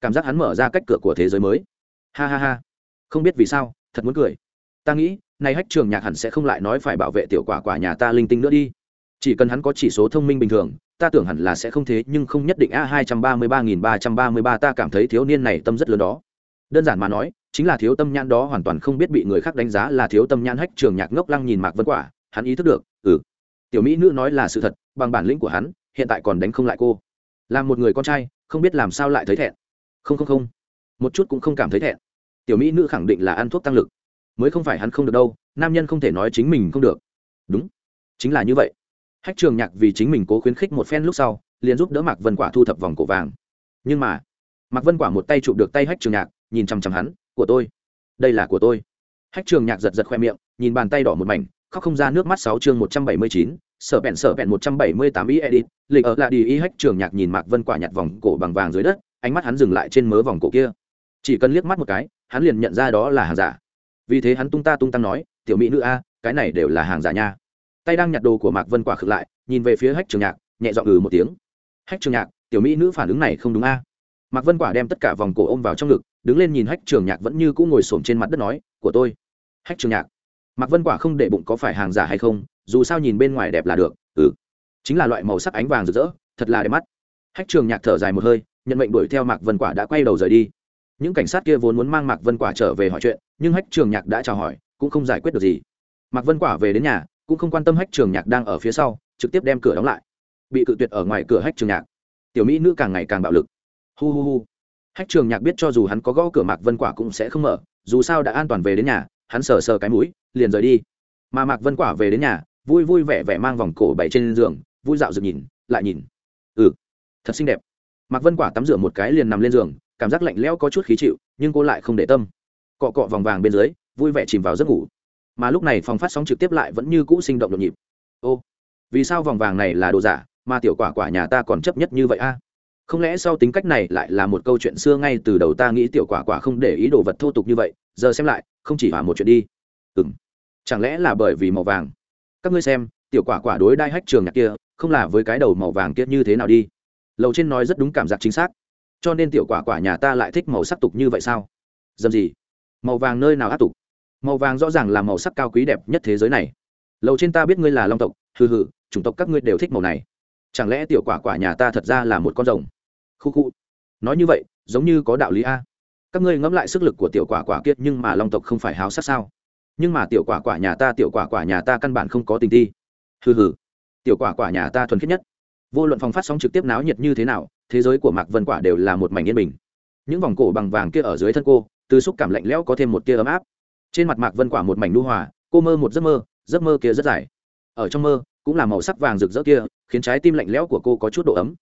A: Cảm giác hắn mở ra cách cửa của thế giới mới. Ha ha ha. Không biết vì sao, thật muốn cười. Ta nghĩ nay hách trường nhạc hẳn sẽ không lại nói phải bảo vệ tiểu quả quả nhà ta linh tinh nữa đi. Chỉ cần hắn có chỉ số thông minh bình thường, ta tưởng hẳn là sẽ không thế, nhưng không nhất định. A, hai trăm ba mươi ba nghìn ba trăm ba mươi ba, ta cảm thấy thiếu niên này tâm rất lớn đó. Đơn giản mà nói, chính là thiếu tâm nhãn đó hoàn toàn không biết bị người khác đánh giá là thiếu tâm nhãn hách trường nhạc ngốc lăng nhìn mạc vân quả, hắn ý thức được ừ tiểu mỹ nữ nói là sự thật, bằng bản lĩnh của hắn, hiện tại còn đánh không lại cô. Là một người con trai, không biết làm sao lại thấy thẹn. Không không không. Một chút cũng không cảm thấy thẹn. Tiểu mỹ nữ khẳng định là ăn thuốc tăng lực. Mới không phải hắn không được đâu, nam nhân không thể nói chính mình không được. Đúng. Chính là như vậy. Hách trường nhạc vì chính mình cố khuyến khích một phen lúc sau, liền giúp đỡ mạc vân quả thu thập vòng cổ vàng. Nhưng mà, mạc vân quả một tay chụp được tay hách trường nhạc, nhìn chằm chằm hắn, của tôi. Đây là của tôi. Hách trường nhạc giật giật khoe miệng, nhìn bàn tay đỏ một mảnh khóc không ra nước mắt sáu chương một trăm bảy mươi chín, sở bẹn sở bẹn một trăm bảy mươi tám ý edit lịch ở lại đi ý hách trường nhạc nhìn mạc vân quả nhặt vòng cổ bằng vàng dưới đất, ánh mắt hắn dừng lại trên mớ vòng cổ kia. Chỉ cần liếc mắt một cái, hắn liền nhận ra đó là hàng giả. Vì thế hắn tung ta tung tăng nói, tiểu mỹ nữ a, cái này đều là hàng giả nha. Tay đang nhặt đồ của mạc vân quả khực lại, nhìn về phía hách trường nhạc, nhẹ dọn ừ một tiếng. Hách trường nhạc, tiểu mỹ nữ phản ứng này không đúng a. Mạc vân quả đem tất cả vòng cổ ôm vào trong ngực, đứng lên nhìn hách trường nhạc vẫn như cũng ngồi xổm trên mặt đất nói, của tôi. Hách trường nhạc mạc vân quả không để bụng có phải hàng giả hay không, dù sao nhìn bên ngoài đẹp là được ừ. Chính là loại màu sắc ánh vàng rực rỡ, thật là đẹp mắt. Hách trường nhạc thở dài một hơi, nhận mệnh đuổi theo mạc vân quả đã quay đầu rời đi. Những cảnh sát kia vốn muốn mang mạc vân quả trở về hỏi chuyện, nhưng hách trường nhạc đã chào hỏi, cũng không giải quyết được gì. Mạc vân quả về đến nhà, cũng không quan tâm hách trường nhạc đang ở phía sau, trực tiếp đem cửa đóng lại. Bị cự tuyệt ở ngoài cửa hách trường nhạc. Tiểu mỹ nữ càng ngày càng bạo lực. Hu hu hu. Hách trường nhạc biết cho dù hắn có gõ cửa mạc vân quả cũng sẽ không mở, dù sao đã an toàn về đến nhà, hắn sờ sờ cái mũi liền rời đi. Mà mạc vân quả về đến nhà, vui vui vẻ vẻ mang vòng cổ bày trên giường, vui dạo rực nhìn, lại nhìn. Ừ thật xinh đẹp. Mạc vân quả tắm rửa một cái liền nằm lên giường, cảm giác lạnh lẽo có chút khí chịu, nhưng cô lại không để tâm. Cọ cọ vòng vàng bên dưới, vui vẻ chìm vào giấc ngủ. Mà lúc này phòng phát sóng trực tiếp lại vẫn như cũ sinh động nhộn nhịp. Ô, vì sao vòng vàng này là đồ giả, mà tiểu quả quả nhà ta còn chấp nhất như vậy a? Không lẽ sau tính cách này lại là một câu chuyện xưa ngay từ đầu ta nghĩ tiểu quả quả không để ý đồ vật thô tục như vậy, giờ xem lại, không chỉ hỏa một chuyện đi. Ừng chẳng lẽ là bởi vì màu vàng? Các ngươi xem, tiểu quả quả đối đai hách trường nhạc kia, không là với cái đầu màu vàng kia như thế nào đi? Lầu trên nói rất đúng cảm giác chính xác. Cho nên tiểu quả quả nhà ta lại thích màu sắc tục như vậy sao? Dầm gì? Màu vàng nơi nào áp tục? Màu vàng rõ ràng là màu sắc cao quý đẹp nhất thế giới này. Lầu trên ta biết ngươi là long tộc, hừ hừ, chủng tộc các ngươi đều thích màu này. Chẳng lẽ tiểu quả quả nhà ta thật ra là một con rồng? Khu khu. Nói như vậy, giống như có đạo lý a. Các ngươi ngẫm lại sức lực của tiểu quả quả kiệt nhưng mà long tộc không phải háo sắc sao? Nhưng mà tiểu quả quả nhà ta, tiểu quả quả nhà ta căn bản không có tình thi. Hừ hừ. Tiểu quả quả nhà ta thuần khiết nhất. Vô luận phòng phát sóng trực tiếp náo nhiệt như thế nào, thế giới của mạc vân quả đều là một mảnh yên bình. Những vòng cổ bằng vàng kia ở dưới thân cô, từ xúc cảm lạnh lẽo có thêm một tia ấm áp. Trên mặt mạc vân quả một mảnh nu hòa, cô mơ một giấc mơ giấc mơ kia rất dài. Ở trong mơ, cũng là màu sắc vàng rực rỡ kia, khiến trái tim lạnh lẽo của cô có chút độ ấm.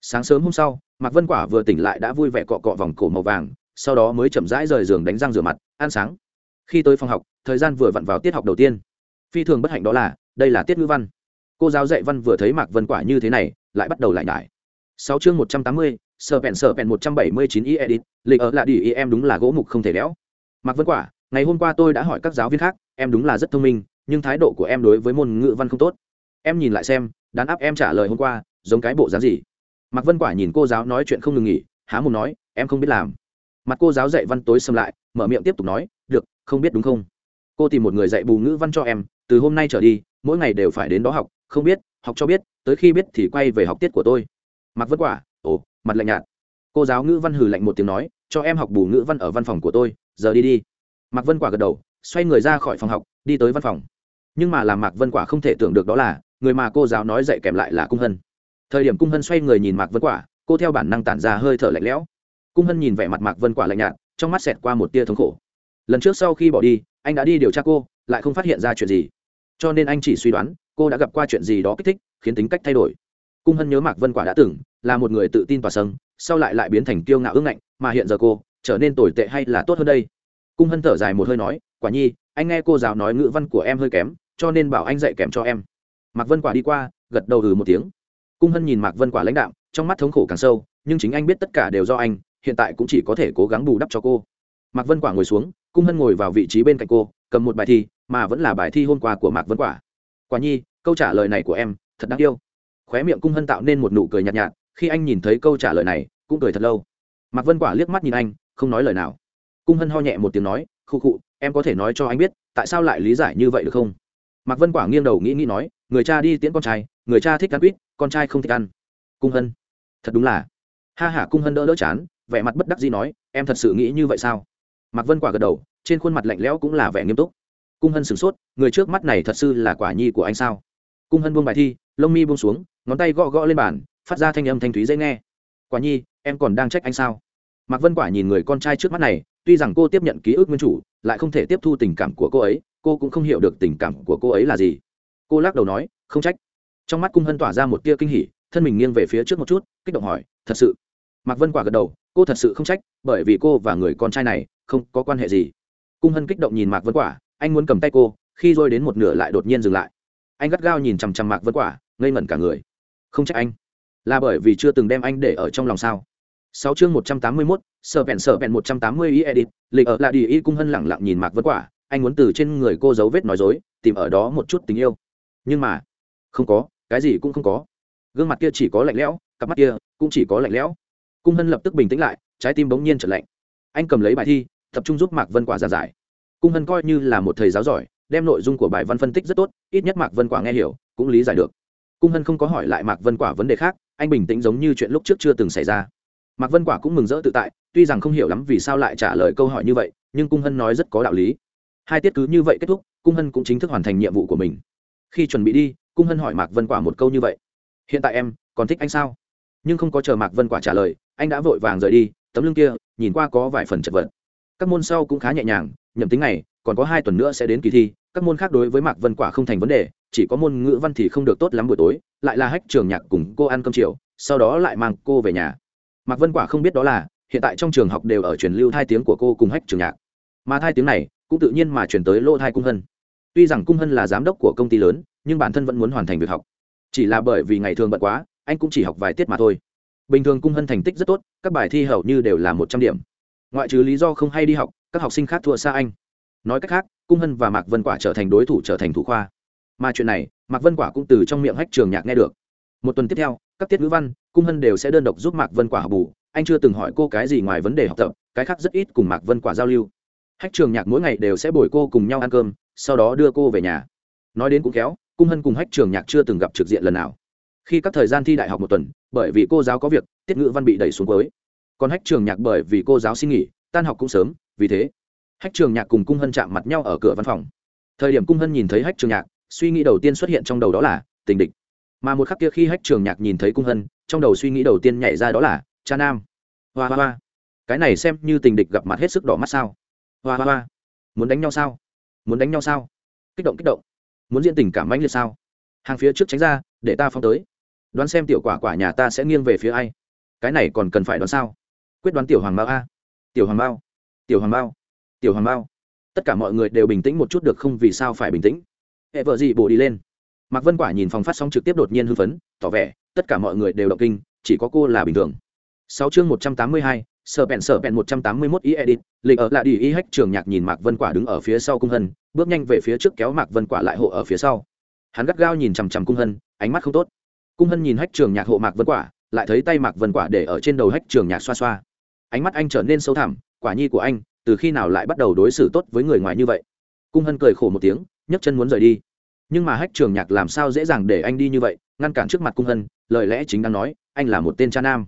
A: Sáng sớm hôm sau, mạc vân quả vừa tỉnh lại đã vui vẻ cọ cọ vòng cổ màu vàng, sau đó mới chậm rãi rời giường đánh răng rửa mặt, ăn sáng khi tới phòng học, thời gian vừa vặn vào tiết học đầu tiên. Phi thường bất hạnh đó là, đây là tiết ngữ văn. Cô giáo dạy văn vừa thấy mạc vân quả như thế này, lại bắt đầu lại nhải. Sáu chương một trăm tám mươi, sờ bèn sờ bèn một trăm bảy mươi chín y edit lịch ở là đi ý em đúng là gỗ mục không thể đẽo. Mạc vân quả, ngày hôm qua tôi đã hỏi các giáo viên khác, em đúng là rất thông minh, nhưng thái độ của em đối với môn ngữ văn không tốt. Em nhìn lại xem đán áp em trả lời hôm qua, giống cái bộ dáng gì? Mạc vân quả nhìn cô giáo nói chuyện không ngừng nghỉ, há mồm nói, em không biết làm. Mặt cô giáo dạy văn tối xâm lại, mở miệng tiếp tục nói, được không biết đúng không? Cô tìm một người dạy bù ngữ văn cho em, từ hôm nay trở đi, mỗi ngày đều phải đến đó học, không biết, học cho biết, tới khi biết thì quay về học tiết của tôi. Mặc vất quả ồ, mặt lạnh nhạt. Cô giáo ngữ văn hừ lạnh một tiếng nói, cho em học bù ngữ văn ở văn phòng của tôi, giờ đi đi. Mạc vân quả gật đầu, xoay người ra khỏi phòng học, đi tới văn phòng. Nhưng mà làm mạc vân quả không thể tưởng được đó là, người mà cô giáo nói dạy kèm lại là cung hân. Thời điểm cung hân xoay người nhìn mạc vân quả, cô theo bản năng tản ra hơi thở lạnh lẽo. Cung hân nhìn vẻ mặt mạc vân quả lạnh nhạt, trong mắt xẹt qua một tia thống khổ lần trước sau khi bỏ đi, anh đã đi điều tra cô, lại không phát hiện ra chuyện gì. Cho nên anh chỉ suy đoán, cô đã gặp qua chuyện gì đó kích thích, khiến tính cách thay đổi. Cung hân nhớ mạc vân quả đã từng là một người tự tin và sâng sau lại lại biến thành kiêu ngạo ưng ngạnh, mà hiện giờ cô trở nên tồi tệ hay là tốt hơn đây? Cung hân thở dài một hơi nói, quả nhi, anh nghe cô giáo nói ngữ văn của em hơi kém, cho nên bảo anh dạy kèm cho em. Mạc vân quả đi qua, gật đầu ừ một tiếng. Cung hân nhìn mạc vân quả lãnh đạo, trong mắt thống khổ càng sâu, nhưng chính anh biết tất cả đều do anh, hiện tại cũng chỉ có thể cố gắng bù đắp cho cô mạc vân quả ngồi xuống, cung hân ngồi vào vị trí bên cạnh cô, cầm một bài thi, mà vẫn là bài thi hôm qua của mạc vân quả. Quả nhi, câu trả lời này của em, thật đáng yêu. Khóe miệng cung hân tạo nên một nụ cười nhạt nhạt, khi anh nhìn thấy câu trả lời này, cũng cười thật lâu. Mạc vân quả liếc mắt nhìn anh, không nói lời nào. Cung hân ho nhẹ một tiếng nói, khụ khụ, em có thể nói cho anh biết, tại sao lại lý giải như vậy được không? Mạc vân quả nghiêng đầu nghĩ nghĩ nói, người cha đi tiễn con trai, người cha thích ăn quýt, con trai không thích ăn. Cung hân, thật đúng là. Ha hả cung hân đỡ đỡ chán, vẻ mặt bất đắc dĩ nói, em thật sự nghĩ như vậy sao? Mạc vân quả gật đầu, trên khuôn mặt lạnh lẽo cũng là vẻ nghiêm túc. Cung hân sửng sốt, người trước mắt này thật sự là quả nhi của anh sao? Cung hân buông bài thi, lông mi buông xuống, ngón tay gõ gõ lên bàn, phát ra thanh âm thanh thúy dễ nghe. Quả nhi, em còn đang trách anh sao? Mạc vân quả nhìn người con trai trước mắt này, tuy rằng cô tiếp nhận ký ức nguyên chủ, lại không thể tiếp thu tình cảm của cô ấy, cô cũng không hiểu được tình cảm của cô ấy là gì. Cô lắc đầu nói, không trách. Trong mắt cung hân tỏa ra một tia kinh hỉ, thân mình nghiêng về phía trước một chút, kích động hỏi, thật sự? Mạc vân quả gật đầu cô thật sự không trách, bởi vì cô và người con trai này không có quan hệ gì. Cung hân kích động nhìn mạc vân quả, anh muốn cầm tay cô, khi rồi đến một nửa lại đột nhiên dừng lại. Anh gắt gao nhìn chằm chằm mạc vân quả, ngây ngẩn cả người. Không trách anh. Là bởi vì chưa từng đem anh để ở trong lòng sao? Sáu chương một trăm tám mươi mốt sợ vẹn sợ vẹn một trăm tám mươi ý edit, lịch ở lại đi y, cung hân lẳng lặng nhìn mạc vân quả, anh muốn từ trên người cô giấu vết nói dối, tìm ở đó một chút tình yêu. Nhưng mà, không có, cái gì cũng không có. Gương mặt kia chỉ có lạnh lẽo, cặp mắt kia cũng chỉ có lạnh lẽo cung hân lập tức bình tĩnh lại, trái tim bỗng nhiên trở lạnh. Anh cầm lấy bài thi, tập trung giúp mạc vân quả giảng giải. Cung hân coi như là một thầy giáo giỏi, đem nội dung của bài văn phân tích rất tốt, ít nhất mạc vân quả nghe hiểu, cũng lý giải được. Cung hân không có hỏi lại mạc vân quả vấn đề khác, anh bình tĩnh giống như chuyện lúc trước chưa từng xảy ra. Mạc vân quả cũng mừng rỡ tự tại, tuy rằng không hiểu lắm vì sao lại trả lời câu hỏi như vậy, nhưng cung hân nói rất có đạo lý. Hai tiết cứ như vậy kết thúc, cung hân cũng chính thức hoàn thành nhiệm vụ của mình. Khi chuẩn bị đi, cung hân hỏi mạc vân quả một câu như vậy. Hiện tại em, còn thích anh sao? Nhưng không có chờ mạc vân quả trả lời anh đã vội vàng rời đi, tấm lưng kia, nhìn qua có vài phần chật vật. Các môn sau cũng khá nhẹ nhàng nhầm tính này, còn có hai tuần nữa sẽ đến kỳ thi, các môn khác đối với mạc vân quả không thành vấn đề, chỉ có môn ngữ văn thì không được tốt lắm buổi tối, lại là hách trường nhạc cùng cô ăn cơm chiều, sau đó lại mang cô về nhà. Mạc vân quả không biết đó là, hiện tại trong trường học đều ở truyền lưu thai tiếng của cô cùng hách trường nhạc. Mà thai tiếng này, cũng tự nhiên mà chuyển tới lô thai cung hân. Tuy rằng cung hân là giám đốc của công ty lớn, nhưng bản thân vẫn muốn hoàn thành việc học. Chỉ là bởi vì ngày thường bận quá, anh cũng chỉ học vài tiết mà thôi bình thường cung hân thành tích rất tốt, các bài thi hầu như đều là một trăm điểm. Ngoại trừ lý do không hay đi học, các học sinh khác thua xa anh. Nói cách khác, cung hân và mạc vân quả trở thành đối thủ trở thành thủ khoa. Mà chuyện này, mạc vân quả cũng từ trong miệng hách trường nhạc nghe được. Một tuần tiếp theo, các tiết ngữ văn, cung hân đều sẽ đơn độc giúp mạc vân quả học bù. Anh chưa từng hỏi cô cái gì ngoài vấn đề học tập, cái khác rất ít cùng mạc vân quả giao lưu. Hách trường nhạc mỗi ngày đều sẽ bồi cô cùng nhau ăn cơm, sau đó đưa cô về nhà. Nói đến cũng kéo cung hân cùng hách trường nhạc chưa từng gặp trực diện lần nào khi các thời gian thi đại học một tuần, bởi vì cô giáo có việc, tiết ngữ văn bị đẩy xuống cuối. Còn hách trường nhạc bởi vì cô giáo xin nghỉ, tan học cũng sớm, vì thế, hách trường nhạc cùng cung hân chạm mặt nhau ở cửa văn phòng. Thời điểm cung hân nhìn thấy hách trường nhạc, suy nghĩ đầu tiên xuất hiện trong đầu đó là tình địch. Mà một khắc kia khi hách trường nhạc nhìn thấy cung hân, trong đầu suy nghĩ đầu tiên nhảy ra đó là, cha nam. Hoa hoa hoa. Cái này xem như tình địch gặp mặt hết sức đỏ mắt sao? Hoa hoa hoa. Muốn đánh nhau sao? Muốn đánh nhau sao? Kích động kích động. Muốn diễn tình cảm mãnh liệt sao? Hàng phía trước tránh ra, để ta phong tới đoán xem tiểu quả quả nhà ta sẽ nghiêng về phía ai? Cái này còn cần phải đoán sao? Quyết đoán tiểu hoàng bao a. Tiểu hoàng bao tiểu hoàng bao tiểu hoàng bao tất cả mọi người đều bình tĩnh một chút được không vì sao phải bình tĩnh. Hệ vợ gì bổ đi lên. Mạc vân quả nhìn phòng phát sóng trực tiếp đột nhiên hưng phấn, tỏ vẻ, tất cả mọi người đều động kinh, chỉ có cô là bình thường. Sáu chương một trăm tám mươi hai, sở bèn sở bèn một trăm tám mươi mốt ý edit, lịch ở lại đi y hách trường nhạc nhìn mạc vân quả đứng ở phía sau cung hân, bước nhanh về phía trước kéo mạc vân quả lại hộ ở phía sau. Hắn gắt gao nhìn chằm chằm cung hân, ánh mắt không tốt cung hân nhìn hách trường nhạc hộ mạc vân quả, lại thấy tay mạc vân quả để ở trên đầu hách trường nhạc xoa xoa. Ánh mắt anh trở nên sâu thẳm, quả nhi của anh, từ khi nào lại bắt đầu đối xử tốt với người ngoài như vậy? Cung hân cười khổ một tiếng, nhấc chân muốn rời đi. Nhưng mà hách trường nhạc làm sao dễ dàng để anh đi như vậy, ngăn cản trước mặt cung hân, lời lẽ chính đang nói, anh là một tên cha nam.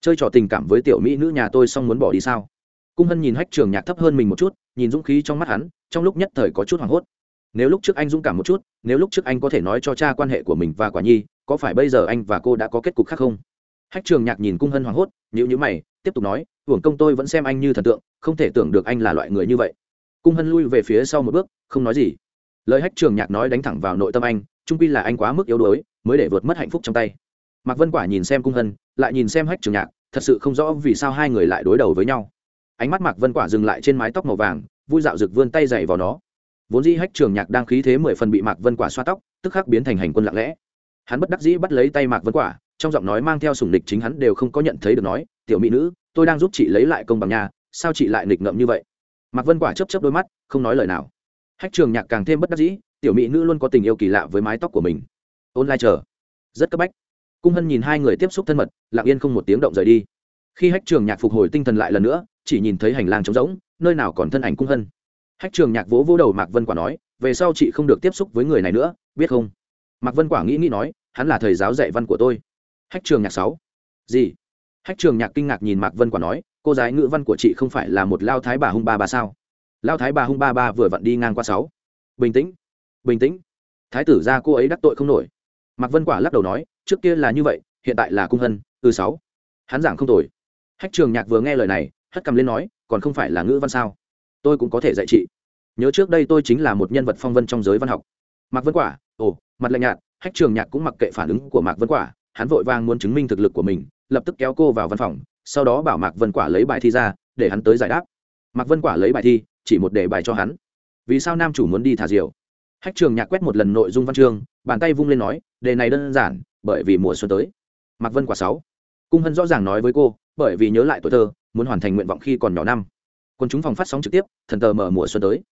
A: Chơi trò tình cảm với tiểu mỹ nữ nhà tôi xong muốn bỏ đi sao? Cung hân nhìn hách trường nhạc thấp hơn mình một chút, nhìn dũng khí trong mắt hắn, trong lúc nhất thời có chút hoảng hốt nếu lúc trước anh dũng cảm một chút, nếu lúc trước anh có thể nói cho cha quan hệ của mình và quả nhi, có phải bây giờ anh và cô đã có kết cục khác không? Hách trường nhạc nhìn cung hân hoảng hốt nhữ nhữ mày, tiếp tục nói, hưởng công tôi vẫn xem anh như thần tượng, không thể tưởng được anh là loại người như vậy. Cung hân lui về phía sau một bước, không nói gì. Lời hách trường nhạc nói đánh thẳng vào nội tâm anh trung pi là anh quá mức yếu đuối, mới để vượt mất hạnh phúc trong tay. Mạc vân quả nhìn xem cung hân, lại nhìn xem hách trường nhạc, thật sự không rõ vì sao hai người lại đối đầu với nhau. Ánh mắt mạc vân quả dừng lại trên mái tóc màu vàng, vui dạo rực vươn tay dày vào nó vốn dĩ hách trường nhạc đang khí thế mười phần bị mạc vân quả xoa tóc, tức khắc biến thành hành quân lặng lẽ. Hắn bất đắc dĩ bắt lấy tay mạc vân quả, trong giọng nói mang theo sủng địch chính hắn đều không có nhận thấy được nói, tiểu mỹ nữ, tôi đang giúp chị lấy lại công bằng nhà sao chị lại nghịch ngợm như vậy? Mạc vân quả chấp chấp đôi mắt, không nói lời nào. Hách trường nhạc càng thêm bất đắc dĩ, tiểu mỹ nữ luôn có tình yêu kỳ lạ với mái tóc của mình. Ôn lai chờ. Rất cấp bách. Cung hân nhìn hai người tiếp xúc thân mật, lặng yên không một tiếng động rời đi. Khi hách trường nhạc phục hồi tinh thần lại lần nữa, chỉ nhìn thấy hành lang trống rỗng, nơi nào còn thân ảnh cung hân hách trường nhạc vỗ vỗ đầu mạc vân quả nói, về sau chị không được tiếp xúc với người này nữa, biết không? Mạc vân quả nghĩ nghĩ nói, hắn là thầy giáo dạy văn của tôi. Hách trường nhạc sáu, gì? Hách trường nhạc kinh ngạc nhìn mạc vân quả nói, cô gái ngữ văn của chị không phải là một lao thái bà hung ba ba sao? Lao thái bà hung ba ba vừa vặn đi ngang qua sáu. Bình tĩnh bình tĩnh. Thái tử ra cô ấy đắc tội không nổi. Mạc vân quả lắc đầu nói, trước kia là như vậy, hiện tại là cung hân, từ sáu. Hắn giảng không tồi. Hách trường nhạc vừa nghe lời này, hất cầm lên nói, còn không phải là ngữ văn sao? Tôi cũng có thể dạy chị. Nhớ trước đây tôi chính là một nhân vật phong vân trong giới văn học. Mạc vân quả, ồ, mặt lạnh nhạt, hách trường nhạc cũng mặc kệ phản ứng của mạc vân quả, hắn vội vàng muốn chứng minh thực lực của mình, lập tức kéo cô vào văn phòng, sau đó bảo mạc vân quả lấy bài thi ra, để hắn tới giải đáp. Mạc vân quả lấy bài thi, chỉ một đề bài cho hắn. Vì sao nam chủ muốn đi thả diều? Hách trường nhạc quét một lần nội dung văn chương, bàn tay vung lên nói, đề này đơn giản, bởi vì mùa xuân tới. Mạc vân quả sáu. Cung hân rõ ràng nói với cô, bởi vì nhớ lại tuổi thơ, muốn hoàn thành nguyện vọng khi còn nhỏ năm quân chúng phòng phát sóng trực tiếp, thần tờ mở mùa xuân tới.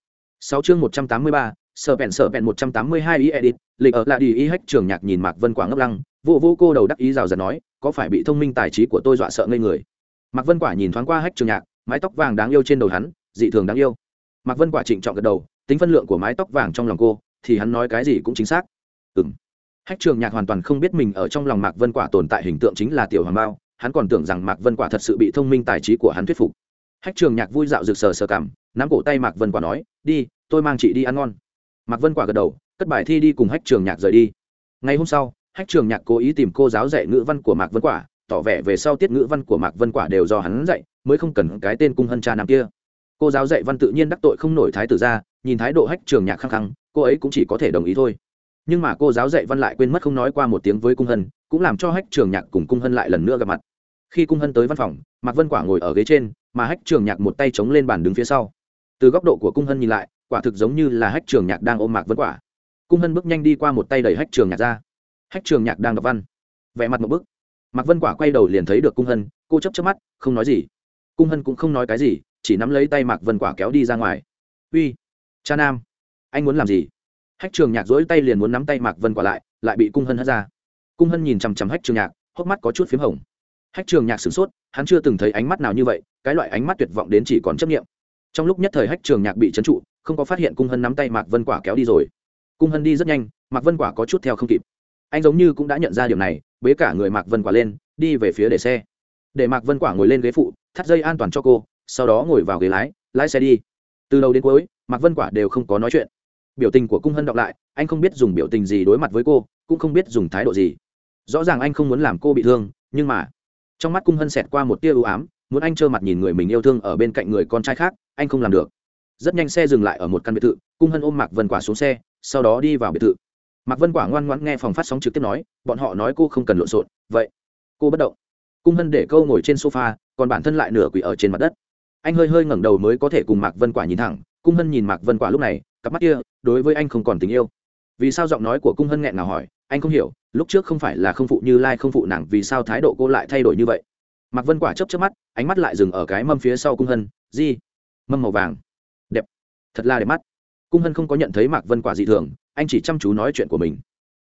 A: Sáu chương một trăm tám mươi ba sợ bèn sợ bèn một trăm tám mươi hai ý edit, lịch ở là đi ý hách trường nhạc nhìn mạc vân quả ngốc lăng, vô vô cô đầu đắc ý rào rạt nói, có phải bị thông minh tài trí của tôi dọa sợ ngây người? Mạc vân quả nhìn thoáng qua hách trường nhạc, mái tóc vàng đáng yêu trên đầu hắn, dị thường đáng yêu. Mạc vân quả trịnh trọng gật đầu, tính phân lượng của mái tóc vàng trong lòng cô, thì hắn nói cái gì cũng chính xác. Ừ m hách trường nhạc hoàn toàn không biết mình ở trong lòng mạc vân quả tồn tại hình tượng chính là tiểu hoàng bao hắn còn tưởng rằng mạc vân quả thật sự bị thông minh tài trí của hắn thuyết phục hách trường nhạc vui dạo rực sờ sờ cảm, nắm cổ tay mạc vân quả nói, đi, tôi mang chị đi ăn ngon. Mạc vân quả gật đầu, cất bài thi đi cùng hách trường nhạc rời đi. Ngày hôm sau, hách trường nhạc cố ý tìm cô giáo dạy ngữ văn của mạc vân quả, tỏ vẻ về sau tiết ngữ văn của mạc vân quả đều do hắn dạy, mới không cần cái tên cung hân cha nam kia. Cô giáo dạy văn tự nhiên đắc tội không nổi thái tử ra nhìn thái độ hách trường nhạc khăng khăng, cô ấy cũng chỉ có thể đồng ý thôi. Nhưng mà cô giáo dạy văn lại quên mất không nói qua một tiếng với cung hân, cũng làm cho hách trường nhạc cùng cung hân lại lần nữa gặp mặt. Khi cung hân tới văn phòng, mạc vân quả ngồi ở ghế trên mà hách trường nhạc một tay chống lên bàn đứng phía sau. Từ góc độ của cung hân nhìn lại, quả thực giống như là hách trường nhạc đang ôm mạc vân quả. Cung hân bước nhanh đi qua một tay đẩy hách trường nhạc ra. Hách trường nhạc đang đọc văn. Vẽ mặt một bức. Mạc vân quả quay đầu liền thấy được cung hân, cô chấp chấp mắt, không nói gì. Cung hân cũng không nói cái gì, chỉ nắm lấy tay mạc vân quả kéo đi ra ngoài. Uy, cha nam, anh muốn làm gì? Hách trường nhạc dỗi tay liền muốn nắm tay mạc vân quả lại lại bị cung hân hất ra. Cung hân nhìn chằm chằm hách trường nhạc, hốc mắt có chút p h í m hồng hách trường nhạc sửng sốt, hắn chưa từng thấy ánh mắt nào như vậy, cái loại ánh mắt tuyệt vọng đến chỉ còn chấp nghiệm trong lúc nhất thời hách trường nhạc bị trấn trụ, không có phát hiện cung hân nắm tay mạc vân quả kéo đi rồi. Cung hân đi rất nhanh, mạc vân quả có chút theo không kịp. Anh giống như cũng đã nhận ra điều này, bế cả người mạc vân quả lên, đi về phía để xe. Để mạc vân quả ngồi lên ghế phụ, thắt dây an toàn cho cô, sau đó ngồi vào ghế lái lái xe đi. Từ đầu đến cuối, mạc vân quả đều không có nói chuyện. Biểu tình của cung hân đọc lại, anh không biết dùng biểu tình gì đối mặt với cô, cũng không biết dùng thái độ gì. Rõ ràng anh không muốn làm cô bị thương, nhưng mà trong mắt cung hân xẹt qua một tia ưu ám, muốn anh trơ mặt nhìn người mình yêu thương ở bên cạnh người con trai khác, anh không làm được. Rất nhanh xe dừng lại ở một căn biệt thự, cung hân ôm mạc vân quả xuống xe, sau đó đi vào biệt thự. Mạc vân quả ngoan ngoãn nghe phòng phát sóng trực tiếp nói, bọn họ nói cô không cần lộn xộn, vậy cô bất động. Cung hân để câu ngồi trên sofa, còn bản thân lại nửa quỷ ở trên mặt đất. Anh hơi hơi ngẩng đầu mới có thể cùng mạc vân quả nhìn thẳng, cung hân nhìn mạc vân quả lúc này, cặp mắt kia, đối với anh không còn tình yêu. Vì sao giọng nói của cung hân nghẹn nào hỏi, anh không hiểu lúc trước không phải là không phụ như lai, không phụ nàng, vì sao thái độ cô lại thay đổi như vậy? Mạc vân quả chấp chấp mắt, ánh mắt lại dừng ở cái mâm phía sau cung hân. Di, mâm màu vàng. Đẹp. Thật là đẹp mắt. Cung hân không có nhận thấy mạc vân quả dị thường, anh chỉ chăm chú nói chuyện của mình.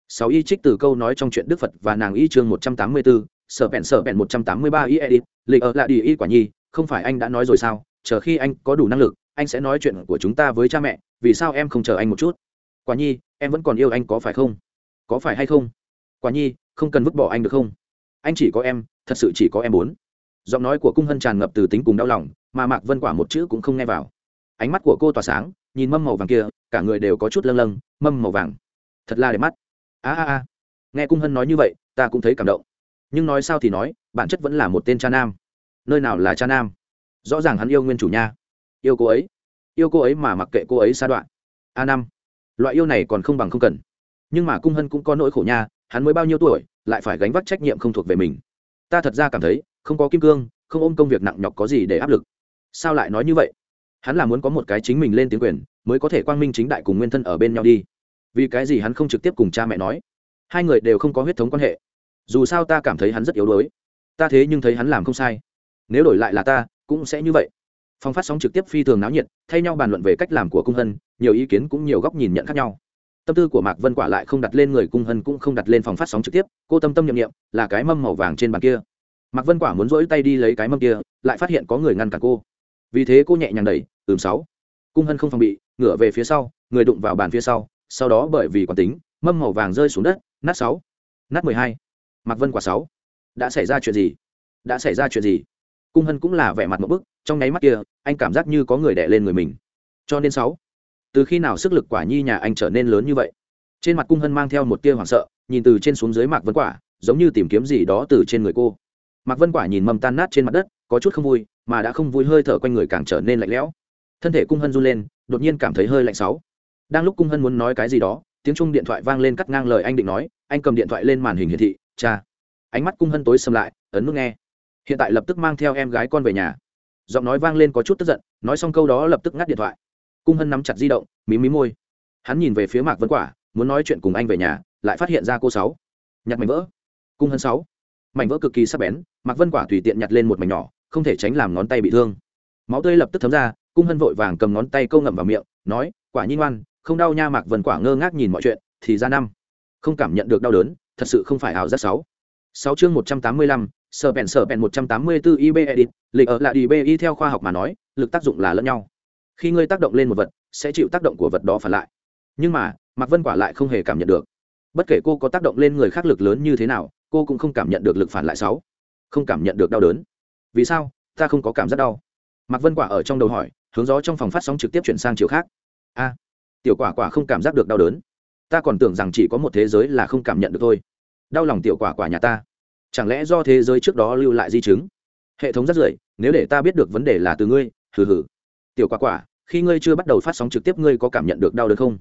A: Sáu y trích từ câu nói trong chuyện đức phật và nàng y chương một trăm tám mươi bốn, sở bẹn sở bẹn một trăm tám mươi ba y edit, lịch ở lại đi y quả nhi, không phải anh đã nói rồi sao? Chờ khi anh có đủ năng lực, anh sẽ nói chuyện của chúng ta với cha mẹ, vì sao em không chờ anh một chút? Quả nhi, em vẫn còn yêu anh có phải không? Có phải hay không? Quả nhi, không cần vứt bỏ anh được không? Anh chỉ có em, thật sự chỉ có em muốn giọng nói của cung hân tràn ngập từ tính cùng đau lòng, mà mạc vân quả một chữ cũng không nghe vào. Ánh mắt của cô tỏa sáng, nhìn mâm màu vàng kia, cả người đều có chút lâng lâng, mâm màu vàng. Thật là đẹp mắt. A a a. Nghe cung hân nói như vậy, ta cũng thấy cảm động. Nhưng nói sao thì nói, bản chất vẫn là một tên cha nam. Nơi nào là cha nam? Rõ ràng hắn yêu nguyên chủ nha. Yêu cô ấy. Yêu cô ấy mà mặc kệ cô ấy xa đoạn. A năm. Loại yêu này còn không bằng không cần. Nhưng mà cung hân cũng có nỗi khổ nha hắn mới bao nhiêu tuổi, lại phải gánh vác trách nhiệm không thuộc về mình. Ta thật ra cảm thấy, không có kim cương, không ôm công việc nặng nhọc có gì để áp lực. Sao lại nói như vậy? Hắn là muốn có một cái chính mình lên tiếng quyền, mới có thể quang minh chính đại cùng nguyên thân ở bên nhau đi. Vì cái gì hắn không trực tiếp cùng cha mẹ nói? Hai người đều không có huyết thống quan hệ. Dù sao ta cảm thấy hắn rất yếu đuối. Ta thế nhưng thấy hắn làm không sai. Nếu đổi lại là ta, cũng sẽ như vậy. Phòng phát sóng trực tiếp phi thường náo nhiệt, thay nhau bàn luận về cách làm của cung hân, nhiều ý kiến cũng nhiều góc nhìn nhận khác nhau tâm tư của mạc vân quả lại không đặt lên người cung hân cũng không đặt lên phòng phát sóng trực tiếp, cô tâm tâm nhiệm nghiệm là cái mâm màu vàng trên bàn kia. Mạc vân quả muốn rỗi tay đi lấy cái mâm kia, lại phát hiện có người ngăn cản cô. Vì thế cô nhẹ nhàng đẩy, ừm sáu. Cung hân không phòng bị, ngửa về phía sau, người đụng vào bàn phía sau sau đó bởi vì quán tính, mâm màu vàng rơi xuống đất, nát sáu. Nát mười hai. Mạc vân quả sáu. Đã xảy ra chuyện gì? Đã xảy ra chuyện gì? Cung hân cũng là vẻ mặt một bức, trong nháy mắt kia, anh cảm giác như có người đè lên người mình. Cho nên sáu từ khi nào sức lực quả nhi nhà anh trở nên lớn như vậy? Trên mặt cung hân mang theo một tia hoảng sợ, nhìn từ trên xuống dưới mạc vân quả, giống như tìm kiếm gì đó từ trên người cô. Mạc vân quả nhìn mầm tan nát trên mặt đất, có chút không vui, mà đã không vui hơi thở quanh người càng trở nên lạnh lẽo. Thân thể cung hân run lên, đột nhiên cảm thấy hơi lạnh sáu. Đang lúc cung hân muốn nói cái gì đó, tiếng chung điện thoại vang lên cắt ngang lời anh định nói, anh cầm điện thoại lên màn hình hiển thị, cha. Ánh mắt cung hân tối xâm lại, ấn nút nghe. Hiện tại lập tức mang theo em gái con về nhà. Giọng nói vang lên có chút tức giận, nói xong câu đó lập tức ngắt điện thoại cung hân nắm chặt di động, mí mí môi. Hắn nhìn về phía mạc vân quả, muốn nói chuyện cùng anh về nhà, lại phát hiện ra cô sáu. Nhặt mảnh vỡ. Cung hân sáu. Mảnh vỡ cực kỳ sắc bén, mạc vân quả tùy tiện nhặt lên một mảnh nhỏ, không thể tránh làm ngón tay bị thương. Máu tươi lập tức thấm ra, cung hân vội vàng cầm ngón tay câu ngậm vào miệng, nói, quả nhi ngoan, không đau nha mạc vân quả, ngơ ngác nhìn mọi chuyện, thì ra năm. Không cảm nhận được đau đớn, thật sự không phải ảo giác sáu. Sáu chương một trăm tám mươi lăm sở bèn sở bèn một trăm tám mươi bốn ib edit lịch ở lại đi bi theo khoa học mà nói, lực tác dụng là lẫn nhau khi ngươi tác động lên một vật, sẽ chịu tác động của vật đó phản lại. Nhưng mà, mạc vân quả lại không hề cảm nhận được. Bất kể cô có tác động lên người khác lực lớn như thế nào, cô cũng không cảm nhận được lực phản lại sáu. Không cảm nhận được đau đớn. Vì sao? Ta không có cảm giác đau. Mạc vân quả ở trong đầu hỏi, hướng gió trong phòng phát sóng trực tiếp chuyển sang chiều khác. A, tiểu quả quả không cảm giác được đau đớn. Ta còn tưởng rằng chỉ có một thế giới là không cảm nhận được thôi. Đau lòng tiểu quả quả nhà ta. Chẳng lẽ do thế giới trước đó lưu lại di chứng? Hệ thống rất rưởi, nếu để ta biết được vấn đề là từ ngươi, hừ hừ tiểu quả quả, khi ngươi chưa bắt đầu phát sóng trực tiếp ngươi có cảm nhận được đau đớn không?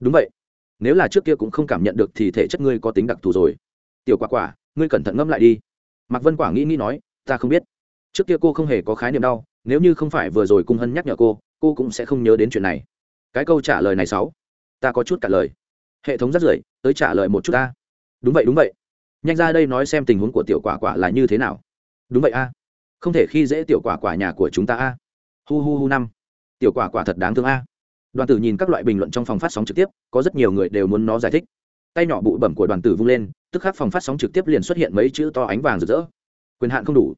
A: Đúng vậy. Nếu là trước kia cũng không cảm nhận được thì thể chất ngươi có tính đặc thù rồi. Tiểu quả quả, ngươi cẩn thận ngẫm lại đi. Mạc vân quả nghĩ nghĩ nói, ta không biết. Trước kia cô không hề có khái niệm đau, nếu như không phải vừa rồi cung hân nhắc nhở cô cô cũng sẽ không nhớ đến chuyện này. Cái câu trả lời này sáu, ta có chút cả lời. Hệ thống rất rưởi, tới trả lời một chút ta. Đúng vậy đúng vậy. Nhanh ra đây nói xem tình huống của tiểu quả quả là như thế nào. Đúng vậy a. Không thể khi dễ tiểu quả quả nhà của chúng ta a. Hu hu hu năm tiểu quả quả thật đáng thương a. Đoàn tử nhìn các loại bình luận trong phòng phát sóng trực tiếp, có rất nhiều người đều muốn nó giải thích. Tay nhỏ bụi bẩm của đoàn tử vung lên, tức khắc phòng phát sóng trực tiếp liền xuất hiện mấy chữ to ánh vàng rực rỡ. Quyền hạn không đủ.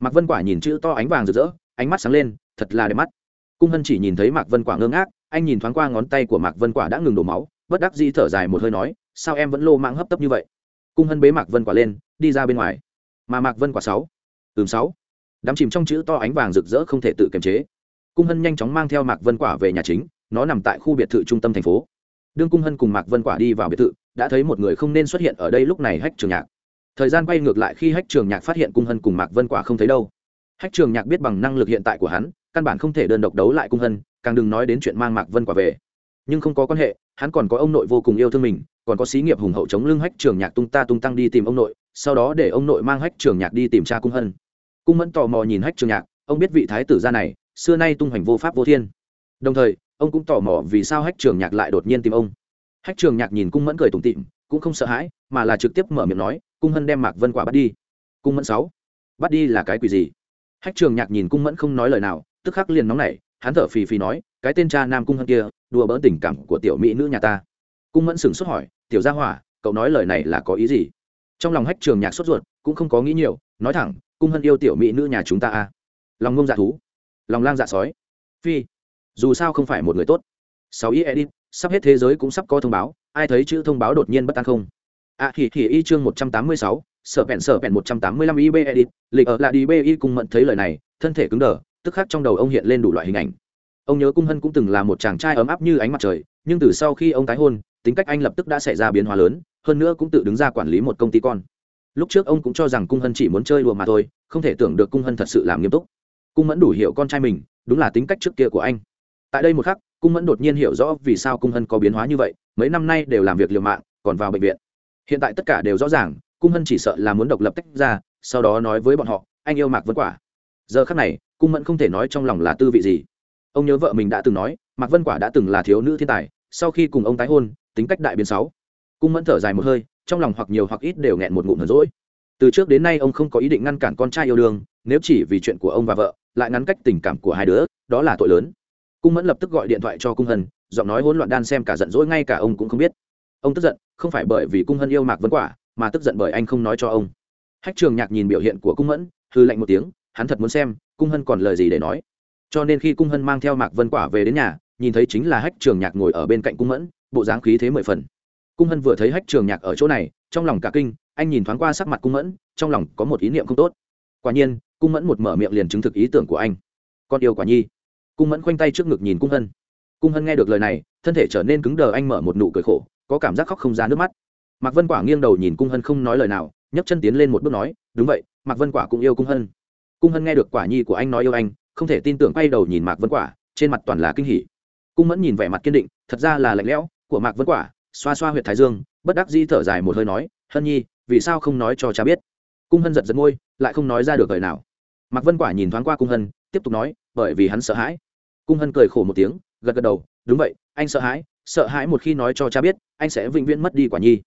A: Mạc vân quả nhìn chữ to ánh vàng rực rỡ, ánh mắt sáng lên, thật là đẹp mắt. Cung hân chỉ nhìn thấy mạc vân quả ngơ ngác, anh nhìn thoáng qua ngón tay của mạc vân quả đã ngừng đổ máu, bất đắc dĩ thở dài một hơi nói, sao em vẫn lô mạng hấp tấp như vậy? Cung hân bế mạc vân quả lên, đi ra bên ngoài. Mà mạc vân quả sáu. Ừm, sáu. Đắm chìm trong chữ to ánh vàng rực rỡ không thể tự kiềm chế cung hân nhanh chóng mang theo mạc vân quả về nhà chính, nó nằm tại khu biệt thự trung tâm thành phố. Đương cung hân cùng mạc vân quả đi vào biệt thự, đã thấy một người không nên xuất hiện ở đây lúc này hách trường nhạc. Thời gian quay ngược lại khi hách trường nhạc phát hiện cung hân cùng mạc vân quả không thấy đâu. Hách trường nhạc biết bằng năng lực hiện tại của hắn, căn bản không thể đơn độc đấu lại cung hân, càng đừng nói đến chuyện mang mạc vân quả về. Nhưng không có quan hệ, hắn còn có ông nội vô cùng yêu thương mình, còn có xí nghiệp hùng hậu chống lưng hách trường nhạc tung ta tung tăng đi tìm ông nội, sau đó để ông nội mang hách trường nhạc đi tìm cha cung hân. Cung mẫn tò mò nhìn hách trường nhạc, ông biết vị thái tử gia này xưa nay tung hoành vô pháp vô thiên. Đồng thời, ông cũng tò mò vì sao hách trường nhạc lại đột nhiên tìm ông. Hách trường nhạc nhìn cung mẫn cười tủm tịm cũng không sợ hãi, mà là trực tiếp mở miệng nói, cung hân đem mạc vân quả bắt đi. Cung mẫn sáu, bắt đi là cái quỷ gì? Hách trường nhạc nhìn cung mẫn không nói lời nào, tức khắc liền nóng nảy, hắn thở phì phì nói, cái tên cha nam cung hân kia, đùa bỡn tình cảm của tiểu mỹ nữ nhà ta. Cung mẫn sửng sốt hỏi, tiểu gia hỏa, cậu nói lời này là có ý gì? Trong lòng hách trường nhạc sốt ruột, cũng không có nghĩ nhiều, nói thẳng, cung hân yêu tiểu mỹ nữ nhà chúng ta à? Lòng ngông dạ thú lòng lang dạ sói. Phi, dù sao không phải một người tốt. Sáu ý edit, sắp hết thế giới cũng sắp có thông báo, ai thấy chữ thông báo đột nhiên bất an không? À thì thì y chương một trăm tám mươi sáu, sở vẹn sở vẹn một trăm tám mươi lăm ib edit, lịch ở lại đi bi cùng mận thấy lời này, thân thể cứng đờ, tức khắc trong đầu ông hiện lên đủ loại hình ảnh. Ông nhớ cung hân cũng từng là một chàng trai ấm áp như ánh mặt trời, nhưng từ sau khi ông tái hôn, tính cách anh lập tức đã xảy ra biến hóa lớn, hơn nữa cũng tự đứng ra quản lý một công ty con. Lúc trước ông cũng cho rằng cung hân chỉ muốn chơi đùa mà thôi, không thể tưởng được cung hân thật sự làm nghiêm túc cung mẫn đủ hiểu con trai mình, đúng là tính cách trước kia của anh. Tại đây một khắc, cung mẫn đột nhiên hiểu rõ vì sao cung hân có biến hóa như vậy, mấy năm nay đều làm việc liều mạng, còn vào bệnh viện. Hiện tại tất cả đều rõ ràng, cung hân chỉ sợ là muốn độc lập tách ra, sau đó nói với bọn họ, anh yêu mạc vân quả. Giờ khắc này, cung mẫn không thể nói trong lòng là tư vị gì. Ông nhớ vợ mình đã từng nói, mạc vân quả đã từng là thiếu nữ thiên tài, sau khi cùng ông tái hôn, tính cách đại biến sáu. Cung mẫn thở dài một hơi, trong lòng hoặc nhiều hoặc ít đều nghẹn một ngụm hờn rỗi từ trước đến nay ông không có ý định ngăn cản con trai yêu đương, nếu chỉ vì chuyện của ông và vợ lại ngắn cách tình cảm của hai đứa, đó là tội lớn. Cung mẫn lập tức gọi điện thoại cho cung hân, giọng nói hỗn loạn đan xem cả giận dỗi, ngay cả ông cũng không biết. Ông tức giận, không phải bởi vì cung hân yêu mạc vân quả, mà tức giận bởi anh không nói cho ông. Hách trường nhạc nhìn biểu hiện của cung mẫn hư lạnh một tiếng, hắn thật muốn xem, cung hân còn lời gì để nói. Cho nên khi cung hân mang theo mạc vân quả về đến nhà, nhìn thấy chính là hách trường nhạc ngồi ở bên cạnh cung mẫn, bộ dáng khí thế mười phần. Cung hân vừa thấy hách trường nhạc ở chỗ này, trong lòng cả kinh, anh nhìn thoáng qua sắc mặt cung mẫn, trong lòng có một ý niệm không tốt quả nhiên, cung mẫn một mở miệng liền chứng thực ý tưởng của anh. Con yêu quả nhi. Cung mẫn khoanh tay trước ngực nhìn cung hân. Cung hân nghe được lời này, thân thể trở nên cứng đờ, anh mở một nụ cười khổ, có cảm giác khóc không ra nước mắt. Mạc vân quả nghiêng đầu nhìn cung hân không nói lời nào, nhấc chân tiến lên một bước nói, đúng vậy, mạc vân quả cũng yêu cung hân. Cung hân nghe được quả nhi của anh nói yêu anh, không thể tin tưởng quay đầu nhìn mạc vân quả, trên mặt toàn là kinh hỉ. Cung mẫn nhìn vẻ mặt kiên định, thật ra là lạnh lẽo của mạc vân quả, xoa xoa huyệt thái dương, bất đắc di thở dài một hơi nói, hân nhi, vì sao không nói cho cha biết? Cung hân giật giật môi lại không nói ra được lời nào. Mạc vân quả nhìn thoáng qua cung hân, tiếp tục nói, bởi vì hắn sợ hãi. Cung hân cười khổ một tiếng, gật gật đầu, đúng vậy, anh sợ hãi sợ hãi một khi nói cho cha biết, anh sẽ vĩnh viễn mất đi quả nhi.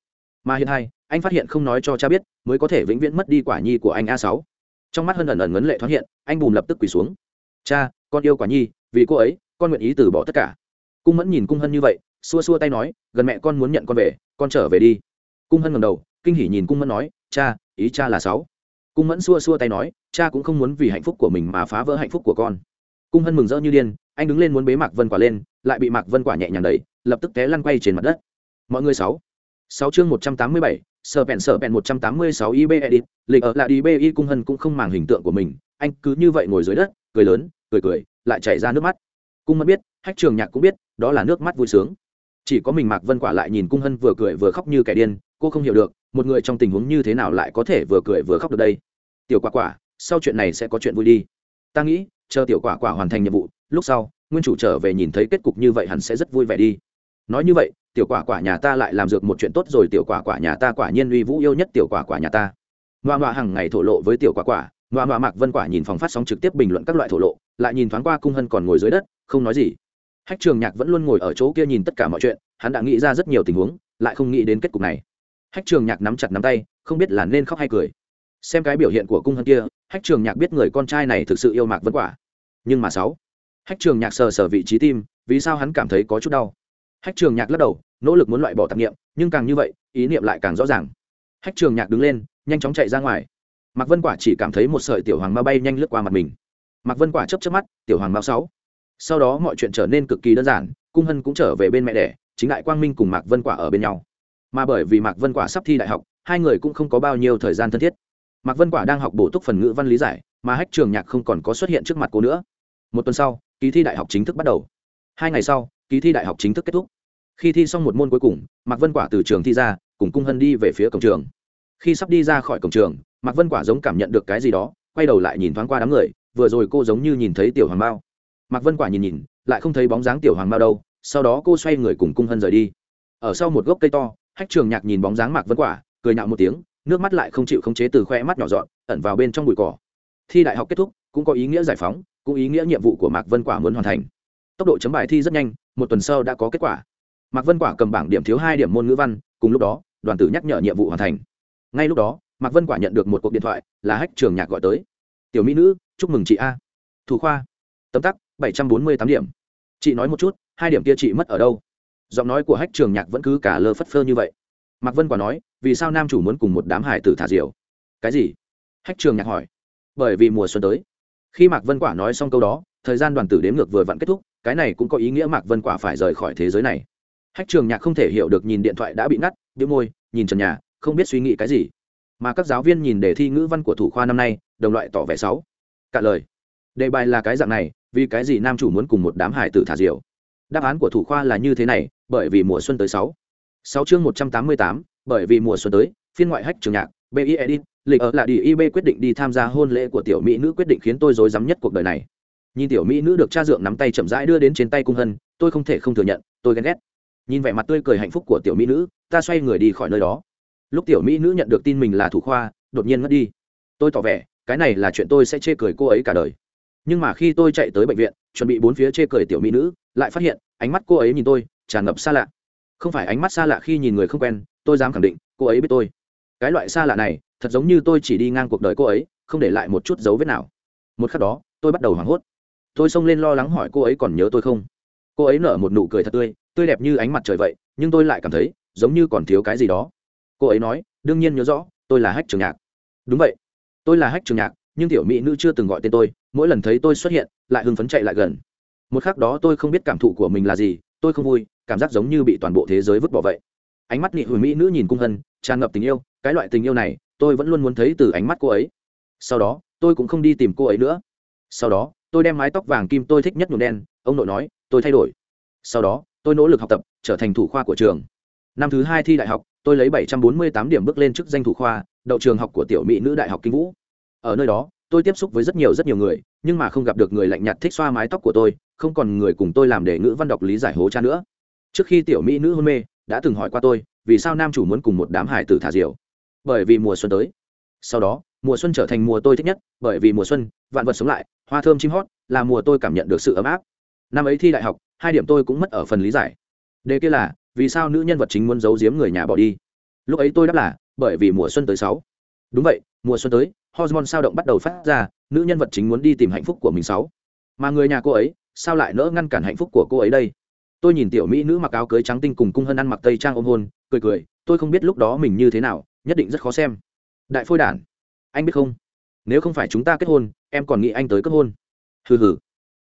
A: Mà hiện hai, anh phát hiện không nói cho cha biết, mới có thể vĩnh viễn mất đi quả nhi của anh a sáu. Trong mắt hân ẩn ẩn ngấn lệ thoáng hiện, anh bùm lập tức quỳ xuống. Cha, con yêu quả nhi, vì cô ấy, con nguyện ý từ bỏ tất cả. Cung mẫn nhìn cung hân như vậy, xua xua tay nói, gần mẹ con muốn nhận con về, con trở về đi. Cung hân ngầm đầu, kinh hỉ nhìn cung mẫn nói, cha, ý cha là sáu cung mẫn xua xua tay nói, cha cũng không muốn vì hạnh phúc của mình mà phá vỡ hạnh phúc của con. Cung hân mừng rỡ như điên, anh đứng lên muốn bế mạc vân quả lên, lại bị mạc vân quả nhẹ nhàng đẩy, lập tức té lăn quay trên mặt đất. Mọi người sáu. Sáu chương một trăm tám mươi bảy, sở bèn sở bèn một trăm tám mươi sáu ib edit, lịch ở lại đi cung hân cũng không màng hình tượng của mình, anh cứ như vậy ngồi dưới đất, cười lớn, cười cười, lại chảy ra nước mắt. Cung Mẫn biết, hách trường nhạc cũng biết, đó là nước mắt vui sướng. Chỉ có mình mạc vân quả lại nhìn cung hân vừa cười vừa khóc như kẻ điên, cô không hiểu được một người trong tình huống như thế nào lại có thể vừa cười vừa khóc được đây? Tiểu quả quả, sau chuyện này sẽ có chuyện vui đi. Ta nghĩ, chờ tiểu quả quả hoàn thành nhiệm vụ, lúc sau, nguyên chủ trở về nhìn thấy kết cục như vậy hẳn sẽ rất vui vẻ đi. Nói như vậy, tiểu quả quả nhà ta lại làm được một chuyện tốt rồi, tiểu quả quả nhà ta quả nhiên uy vũ yêu nhất tiểu quả quả nhà ta. Ngoa ngoa hàng ngày thổ lộ với tiểu quả quả, ngoa ngoa mạc vân quả nhìn phòng phát sóng trực tiếp bình luận các loại thổ lộ, lại nhìn thoáng qua cung hân còn ngồi dưới đất, không nói gì. Hách trường nhạc vẫn luôn ngồi ở chỗ kia nhìn tất cả mọi chuyện, hắn đã nghĩ ra rất nhiều tình huống, lại không nghĩ đến kết cục này hách trường nhạc nắm chặt nắm tay, không biết là nên khóc hay cười. Xem cái biểu hiện của cung hân kia, hách trường nhạc biết người con trai này thực sự yêu mạc vân quả. Nhưng mà sáu, hách trường nhạc sờ sờ vị trí tim, vì sao hắn cảm thấy có chút đau? Hách trường nhạc lắc đầu, nỗ lực muốn loại bỏ tạp nghiệm nhưng càng như vậy, ý niệm lại càng rõ ràng. Hách trường nhạc đứng lên, nhanh chóng chạy ra ngoài. Mạc vân quả chỉ cảm thấy một sợi tiểu hoàng ma bay nhanh lướt qua mặt mình. Mạc vân quả chấp chấp mắt, tiểu hoàng mao sáu. Sau đó mọi chuyện trở nên cực kỳ đơn giản, cung hân cũng trở về bên mẹ đẻ, chính đại quang minh cùng mạc vân quả ở bên nhau mà bởi vì mạc vân quả sắp thi đại học, hai người cũng không có bao nhiêu thời gian thân thiết. Mạc vân quả đang học bổ túc phần ngữ văn lý giải, mà hách trường nhạc không còn có xuất hiện trước mặt cô nữa. Một tuần sau, kỳ thi đại học chính thức bắt đầu. Hai ngày sau, kỳ thi đại học chính thức kết thúc. Khi thi xong một môn cuối cùng, mạc vân quả từ trường thi ra, cùng cung hân đi về phía cổng trường. Khi sắp đi ra khỏi cổng trường, mạc vân quả giống cảm nhận được cái gì đó, quay đầu lại nhìn thoáng qua đám người, vừa rồi cô giống như nhìn thấy tiểu hoàng Mao. mạc vân quả nhìn nhìn, lại không thấy bóng dáng tiểu hoàng Mao đâu, sau đó cô xoay người cùng cung hân rời đi. Ở sau một gốc cây to hách trường nhạc nhìn bóng dáng mạc vân quả, cười nhạo một tiếng, nước mắt lại không chịu khống chế từ khoe mắt nhỏ dọn, ẩn vào bên trong bụi cỏ. Thi đại học kết thúc, cũng có ý nghĩa giải phóng, cũng ý nghĩa nhiệm vụ của mạc vân quả muốn hoàn thành. Tốc độ chấm bài thi rất nhanh, một tuần sau đã có kết quả. Mạc vân quả cầm bảng điểm thiếu hai điểm môn ngữ văn, cùng lúc đó, đoàn tử nhắc nhở nhiệm vụ hoàn thành. Ngay lúc đó, mạc vân quả nhận được một cuộc điện thoại, là hách trường nhạc gọi tới. Tiểu mỹ nữ, chúc mừng chị a. Thủ khoa. Tấm tắc, bảy trăm bốn mươi tám điểm. Chị nói một chút, hai điểm kia chị mất ở đâu? Giọng nói của hách trường nhạc vẫn cứ cả lơ phất phơ như vậy. Mạc vân quả nói, vì sao nam chủ muốn cùng một đám hải tử thả diều? Cái gì? Hách trường nhạc hỏi. Bởi vì mùa xuân tới. Khi mạc vân quả nói xong câu đó, thời gian đoàn tử đếm ngược vừa vặn kết thúc, cái này cũng có ý nghĩa mạc vân quả phải rời khỏi thế giới này. Hách trường nhạc không thể hiểu được nhìn điện thoại đã bị ngắt đĩu môi, nhìn trần nhà, không biết suy nghĩ cái gì. Mà các giáo viên nhìn đề thi ngữ văn của thủ khoa năm nay, đồng loại tỏ vẻ sáu cả lời. Đề bài là cái dạng này, vì cái gì nam chủ muốn cùng một đám hải tử thả diều? Đáp án của thủ khoa là như thế này, bởi vì mùa xuân tới sáu. Sáu chương một trăm tám mươi tám, bởi vì mùa xuân tới, phiên ngoại hách trường nhạc bi edit lịch ở là đi ib quyết định đi tham gia hôn lễ của tiểu mỹ nữ quyết định khiến tôi rối rắm nhất cuộc đời này. Nhìn tiểu mỹ nữ được cha dượng nắm tay chậm rãi đưa đến trên tay cung hân, tôi không thể không thừa nhận, tôi ghen ghét. Nhìn vẻ mặt tươi cười hạnh phúc của tiểu mỹ nữ, ta xoay người đi khỏi nơi đó. Lúc tiểu mỹ nữ nhận được tin mình là thủ khoa, đột nhiên mất đi. Tôi tỏ vẻ, cái này là chuyện tôi sẽ chê cười cô ấy cả đời. Nhưng mà khi tôi chạy tới bệnh viện, chuẩn bị bốn phía chê cười tiểu mỹ nữ lại phát hiện, ánh mắt cô ấy nhìn tôi, tràn ngập xa lạ. Không phải ánh mắt xa lạ khi nhìn người không quen, tôi dám khẳng định, cô ấy biết tôi. Cái loại xa lạ này, thật giống như tôi chỉ đi ngang cuộc đời cô ấy, không để lại một chút dấu vết nào. Một khắc đó, tôi bắt đầu hoảng hốt. Tôi xông lên lo lắng hỏi cô ấy còn nhớ tôi không? Cô ấy nở một nụ cười thật tươi tươi đẹp như ánh mặt trời vậy, nhưng tôi lại cảm thấy, giống như còn thiếu cái gì đó. Cô ấy nói, đương nhiên nhớ rõ, tôi là hách trường nhạc. Đúng vậy, tôi là hách trường nhạc, nhưng tiểu mỹ nữ chưa từng gọi tên tôi, mỗi lần thấy tôi xuất hiện, lại hưng phấn chạy lại gần một khác đó tôi không biết cảm thụ của mình là gì, tôi không vui, cảm giác giống như bị toàn bộ thế giới vứt bỏ vậy. Ánh mắt nghị hồi mỹ nữ nhìn cung hân, tràn ngập tình yêu, cái loại tình yêu này, tôi vẫn luôn muốn thấy từ ánh mắt cô ấy. Sau đó, tôi cũng không đi tìm cô ấy nữa. Sau đó, tôi đem mái tóc vàng kim tôi thích nhất nhuộm đen, ông nội nói, tôi thay đổi. Sau đó, tôi nỗ lực học tập, trở thành thủ khoa của trường. Năm thứ hai thi đại học, tôi lấy 748 điểm bước lên chức danh thủ khoa, đậu trường học của tiểu mỹ nữ đại học kinh vũ. Ở nơi đó, tôi tiếp xúc với rất nhiều rất nhiều người, nhưng mà không gặp được người lạnh nhạt thích xoa mái tóc của tôi không còn người cùng tôi làm để ngữ văn đọc lý giải hố cha nữa. Trước khi tiểu mỹ nữ hôn mê, đã từng hỏi qua tôi, vì sao nam chủ muốn cùng một đám hải tử thả diều? Bởi vì mùa xuân tới. Sau đó, mùa xuân trở thành mùa tôi thích nhất, bởi vì mùa xuân, vạn vật sống lại, hoa thơm chim hót, là mùa tôi cảm nhận được sự ấm áp. Năm ấy thi đại học, hai điểm tôi cũng mất ở phần lý giải. Đề kia là, vì sao nữ nhân vật chính muốn giấu giếm người nhà bỏ đi? Lúc ấy tôi đáp là, bởi vì mùa xuân tới sáu. Đúng vậy, mùa xuân tới, hormone sao động bắt đầu phát ra, nữ nhân vật chính muốn đi tìm hạnh phúc của mình sáu. Mà người nhà cô ấy sao lại nỡ ngăn cản hạnh phúc của cô ấy đây? Tôi nhìn tiểu mỹ nữ mặc áo cưới trắng tinh cùng cung hân ăn mặc tây trang ôm hôn, cười cười, tôi không biết lúc đó mình như thế nào, nhất định rất khó xem. Đại phôi đản, anh biết không? Nếu không phải chúng ta kết hôn, em còn nghĩ anh tới kết hôn. Hừ hừ.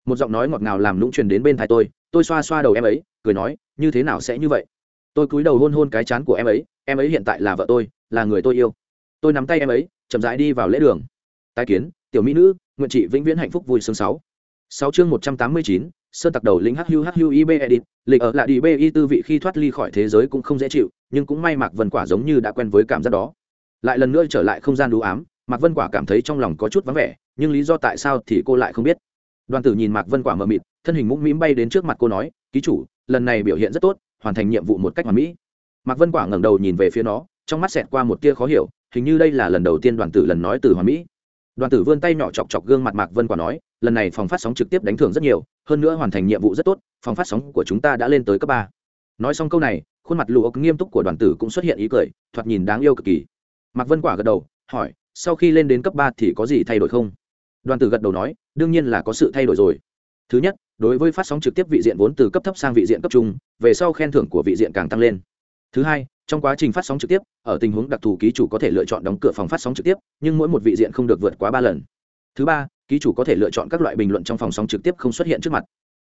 A: Một giọng nói ngọt ngào làm lũng truyền đến bên thái tôi tôi xoa xoa đầu em ấy, cười nói, như thế nào sẽ như vậy? Tôi cúi đầu hôn hôn cái chán của em ấy em ấy hiện tại là vợ tôi, là người tôi yêu. Tôi nắm tay em ấy, chậm rãi đi vào lễ đường. Tái kiến, tiểu mỹ nữ, nguyện chị vĩnh viễn hạnh phúc vui sướng sáu sáu chương một trăm tám mươi chín, sơn tặc đầu lính hưu hưu ib edit lịch ở lại đi bi tư vị khi thoát ly khỏi thế giới cũng không dễ chịu, nhưng cũng may mạc vân quả giống như đã quen với cảm giác đó. Lại lần nữa trở lại không gian đũ ám, mạc vân quả cảm thấy trong lòng có chút vắng vẻ, nhưng lý do tại sao thì cô lại không biết. Đoàn tử nhìn mạc vân quả mờ mịt, thân hình mũm mĩm bay đến trước mặt cô nói, ký chủ, lần này biểu hiện rất tốt, hoàn thành nhiệm vụ một cách hoàn mỹ. Mạc vân quả ngẩng đầu nhìn về phía nó, trong mắt xẹt qua một tia khó hiểu, hình như đây là lần đầu tiên đoàn tử lần nói từ hoàn mỹ. Đoàn tử vươn tay nhỏ chọc chọc gương mặt mạc vân quả nói lần này phòng phát sóng trực tiếp đánh thưởng rất nhiều, hơn nữa hoàn thành nhiệm vụ rất tốt, phòng phát sóng của chúng ta đã lên tới cấp ba. Nói xong câu này, khuôn mặt lụa nghiêm túc của đoàn tử cũng xuất hiện ý cười, thoạt nhìn đáng yêu cực kỳ. Mạc vân quả gật đầu, hỏi, sau khi lên đến cấp ba thì có gì thay đổi không? Đoàn tử gật đầu nói, đương nhiên là có sự thay đổi rồi. Thứ nhất, đối với phát sóng trực tiếp vị diện vốn từ cấp thấp sang vị diện cấp trung, về sau khen thưởng của vị diện càng tăng lên. Thứ hai, trong quá trình phát sóng trực tiếp, ở tình huống đặc thù ký chủ có thể lựa chọn đóng cửa phòng phát sóng trực tiếp, nhưng mỗi một vị diện không được vượt quá ba lần. Thứ ba ký chủ có thể lựa chọn các loại bình luận trong phòng sóng trực tiếp không xuất hiện trước mặt.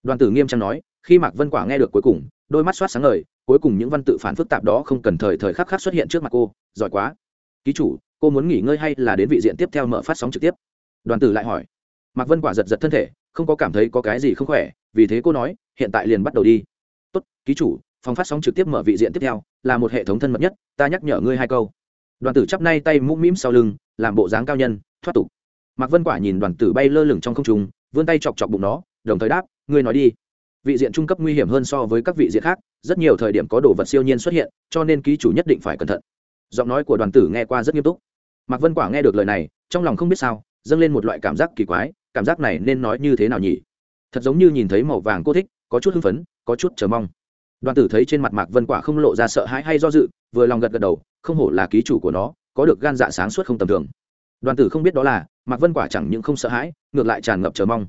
A: Đoàn tử nghiêm trang nói, khi mạc vân quả nghe được cuối cùng, đôi mắt soát sáng ngời, cuối cùng những văn tự phản phức tạp đó không cần thời thời khắc khắc xuất hiện trước mặt cô, giỏi quá. Ký chủ, cô muốn nghỉ ngơi hay là đến vị diện tiếp theo mở phát sóng trực tiếp? Đoàn tử lại hỏi. Mạc vân quả giật giật thân thể, không có cảm thấy có cái gì không khỏe, vì thế cô nói, hiện tại liền bắt đầu đi. Tốt, ký chủ, phòng phát sóng trực tiếp mở vị diện tiếp theo, là một hệ thống thân mật nhất, ta nhắc nhở ngươi hai câu. Đoàn tử chắp nay tay mũm mĩm sau lưng, làm bộ dáng cao nhân, thoát tục mạc vân quả nhìn đoàn tử bay lơ lửng trong không trung, vươn tay chọc chọc bụng nó, đồng thời đáp, ngươi nói đi. Vị diện trung cấp nguy hiểm hơn so với các vị diện khác, rất nhiều thời điểm có đồ vật siêu nhiên xuất hiện, cho nên ký chủ nhất định phải cẩn thận. Giọng nói của đoàn tử nghe qua rất nghiêm túc. Mạc vân quả nghe được lời này, trong lòng không biết sao, dâng lên một loại cảm giác kỳ quái, cảm giác này nên nói như thế nào nhỉ? Thật giống như nhìn thấy màu vàng cô thích, có chút hưng phấn, có chút chờ mong. Đoàn tử thấy trên mặt mạc vân quả không lộ ra sợ hãi hay do dự, vừa lòng gật gật đầu, không hổ là ký chủ của nó, có được gan dạ sáng suốt không tầm thường. Đoàn tử không biết đó là mạc vân quả chẳng những không sợ hãi ngược lại tràn ngập chờ mong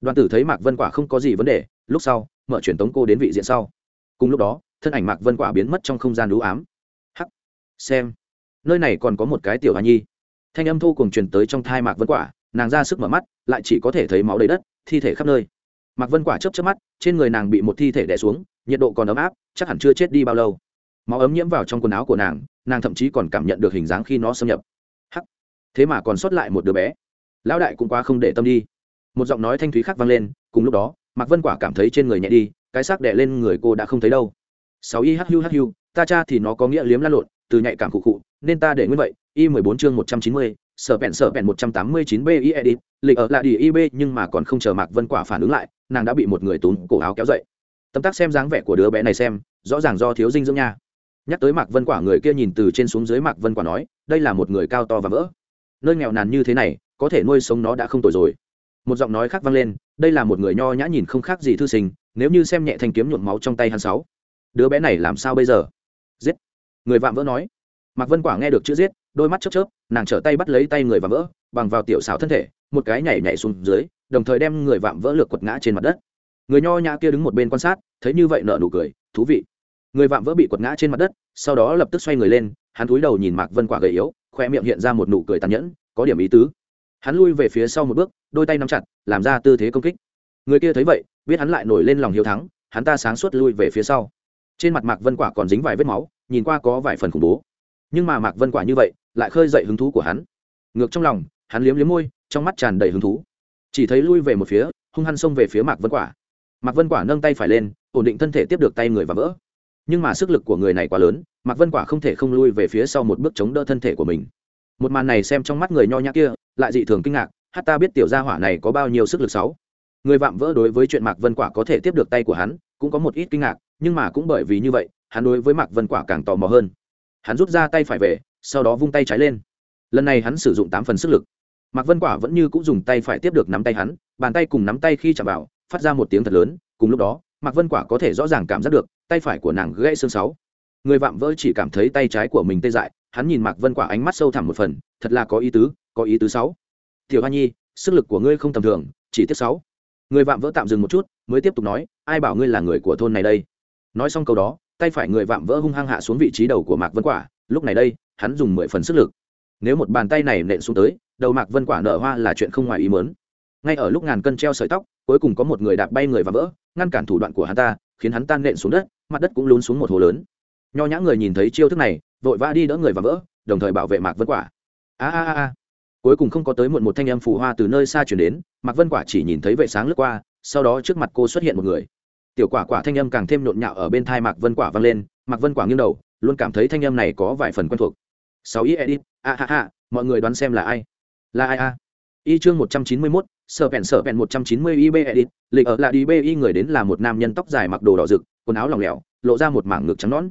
A: đoàn tử thấy mạc vân quả không có gì vấn đề lúc sau mở truyền tống cô đến vị diện sau cùng lúc đó thân ảnh mạc vân quả biến mất trong không gian đũ ám hắc xem nơi này còn có một cái tiểu hoa nhi thanh âm thu cùng truyền tới trong thai mạc vân quả nàng ra sức mở mắt lại chỉ có thể thấy máu đầy đất thi thể khắp nơi mạc vân quả chớp chớp mắt trên người nàng bị một thi thể đè xuống nhiệt độ còn ấm áp chắc hẳn chưa chết đi bao lâu máu ấm nhiễm vào trong quần áo của nàng nàng thậm chí còn cảm nhận được hình dáng khi nó xâm nhập thế mà còn sót lại một đứa bé. Lão đại cũng quá không để tâm đi. Một giọng nói thanh thúy khác vang lên, cùng lúc đó, mạc vân quả cảm thấy trên người nhẹ đi, cái xác đè lên người cô đã không thấy đâu. Sáu y hu hu ta cha thì nó có nghĩa liếm lan lộn, từ nhạy cảm cụ cụ nên ta để nguyên vậy. Y mười bốn chương một trăm chín mươi, sở bẹn sở bẹn một trăm tám mươi chín b i edit, lịch ở lại đi ib nhưng mà còn không chờ mạc vân quả phản ứng lại, nàng đã bị một người túm cổ áo kéo dậy. Tấm tắc xem dáng vẻ của đứa bé này xem, rõ ràng do thiếu dinh dưỡng nha. Nhắc tới mạc vân quả, người kia nhìn từ trên xuống dưới mạc vân quả nói, đây là một người cao to và vỡ nơi nghèo nàn như thế này, có thể nuôi sống nó đã không tồi rồi. Một giọng nói khác vang lên, đây là một người nho nhã nhìn không khác gì thư sinh, nếu như xem nhẹ thanh kiếm nhuộm máu trong tay hắn sáu. Đứa bé này làm sao bây giờ? Giết. Người vạm vỡ nói. Mạc vân quả nghe được chữ giết, đôi mắt chớp chớp, nàng trở tay bắt lấy tay người vạm vỡ, bằng vào tiểu xảo thân thể, một cái nhảy nhảy xuống dưới, đồng thời đem người vạm vỡ lược quật ngã trên mặt đất. Người nho nhã kia đứng một bên quan sát, thấy như vậy nở nụ cười, thú vị. Người vạm vỡ bị quật ngã trên mặt đất, sau đó lập tức xoay người lên, hắn cúi đầu nhìn mạc vân quả gầy yếu khoe miệng hiện ra một nụ cười tàn nhẫn, có điểm ý tứ. Hắn lui về phía sau một bước, đôi tay nắm chặt, làm ra tư thế công kích. Người kia thấy vậy, biết hắn lại nổi lên lòng hiếu thắng, hắn ta sáng suốt lui về phía sau. Trên mặt mạc vân quả còn dính vài vết máu, nhìn qua có vài phần khủng bố. Nhưng mà mạc vân quả như vậy, lại khơi dậy hứng thú của hắn. Ngược trong lòng, hắn liếm liếm môi, trong mắt tràn đầy hứng thú. Chỉ thấy lui về một phía, hung hăng xông về phía mạc vân quả. Mạc vân quả nâng tay phải lên, ổn định thân thể tiếp được tay người và vỡ. Nhưng mà sức lực của người này quá lớn mạc vân quả không thể không lui về phía sau một bước chống đỡ thân thể của mình. Một màn này xem trong mắt người nho nhã kia, lại dị thường kinh ngạc, hát ta biết tiểu gia hỏa này có bao nhiêu sức lực sáu. Người vạm vỡ đối với chuyện mạc vân quả có thể tiếp được tay của hắn, cũng có một ít kinh ngạc, nhưng mà cũng bởi vì như vậy, hắn đối với mạc vân quả càng tò mò hơn. Hắn rút ra tay phải về, sau đó vung tay trái lên. Lần này hắn sử dụng tám phần sức lực. Mạc vân quả vẫn như cũng dùng tay phải tiếp được nắm tay hắn, bàn tay cùng nắm tay khi chạm vào, phát ra một tiếng thật lớn, cùng lúc đó, mạc vân quả có thể rõ ràng cảm giác được, tay phải của nàng gãy xương sáu người vạm vỡ chỉ cảm thấy tay trái của mình tê dại, hắn nhìn mạc vân quả ánh mắt sâu thẳm một phần, thật là có ý tứ, có ý tứ sáu. Tiểu hoa nhi, sức lực của ngươi không tầm thường, chỉ tiếp sáu. Người vạm vỡ tạm dừng một chút, mới tiếp tục nói, ai bảo ngươi là người của thôn này đây? Nói xong câu đó, tay phải người vạm vỡ hung hăng hạ xuống vị trí đầu của mạc vân quả, lúc này đây, hắn dùng mười phần sức lực. Nếu một bàn tay này nện xuống tới, đầu mạc vân quả nở hoa là chuyện không ngoài ý mớn ngay ở lúc ngàn cân treo sợi tóc, cuối cùng có một người đạp bay người và vỡ, ngăn cản thủ đoạn của hắn ta, khiến hắn tan nện xuống đất, mặt đất cũng lún xuống một hồ lớn nho nhã người nhìn thấy chiêu thức này, vội vã đi đỡ người và vỡ, đồng thời bảo vệ mạc vân quả. A a a cuối cùng không có tới muộn một thanh âm phù hoa từ nơi xa chuyển đến, mạc vân quả chỉ nhìn thấy vệ sáng lướt qua, sau đó trước mặt cô xuất hiện một người. Tiểu quả quả thanh âm càng thêm nhộn nhạo ở bên thai mạc vân quả vang lên, mạc vân quả nghiêng đầu, luôn cảm thấy thanh âm này có vài phần quen thuộc. Sáu ý edit a, ha ha, mọi người đoán xem là ai? Là ai a? Y chương một trăm chín mươi mốt, sở bèn sở bèn một trăm chín mươi ib edit lịch ở là đi b y người đến là một nam nhân tóc dài mặc đồ đỏ rực, quần áo lỏng lẻo, lộ ra một mảng ngực trắng nõn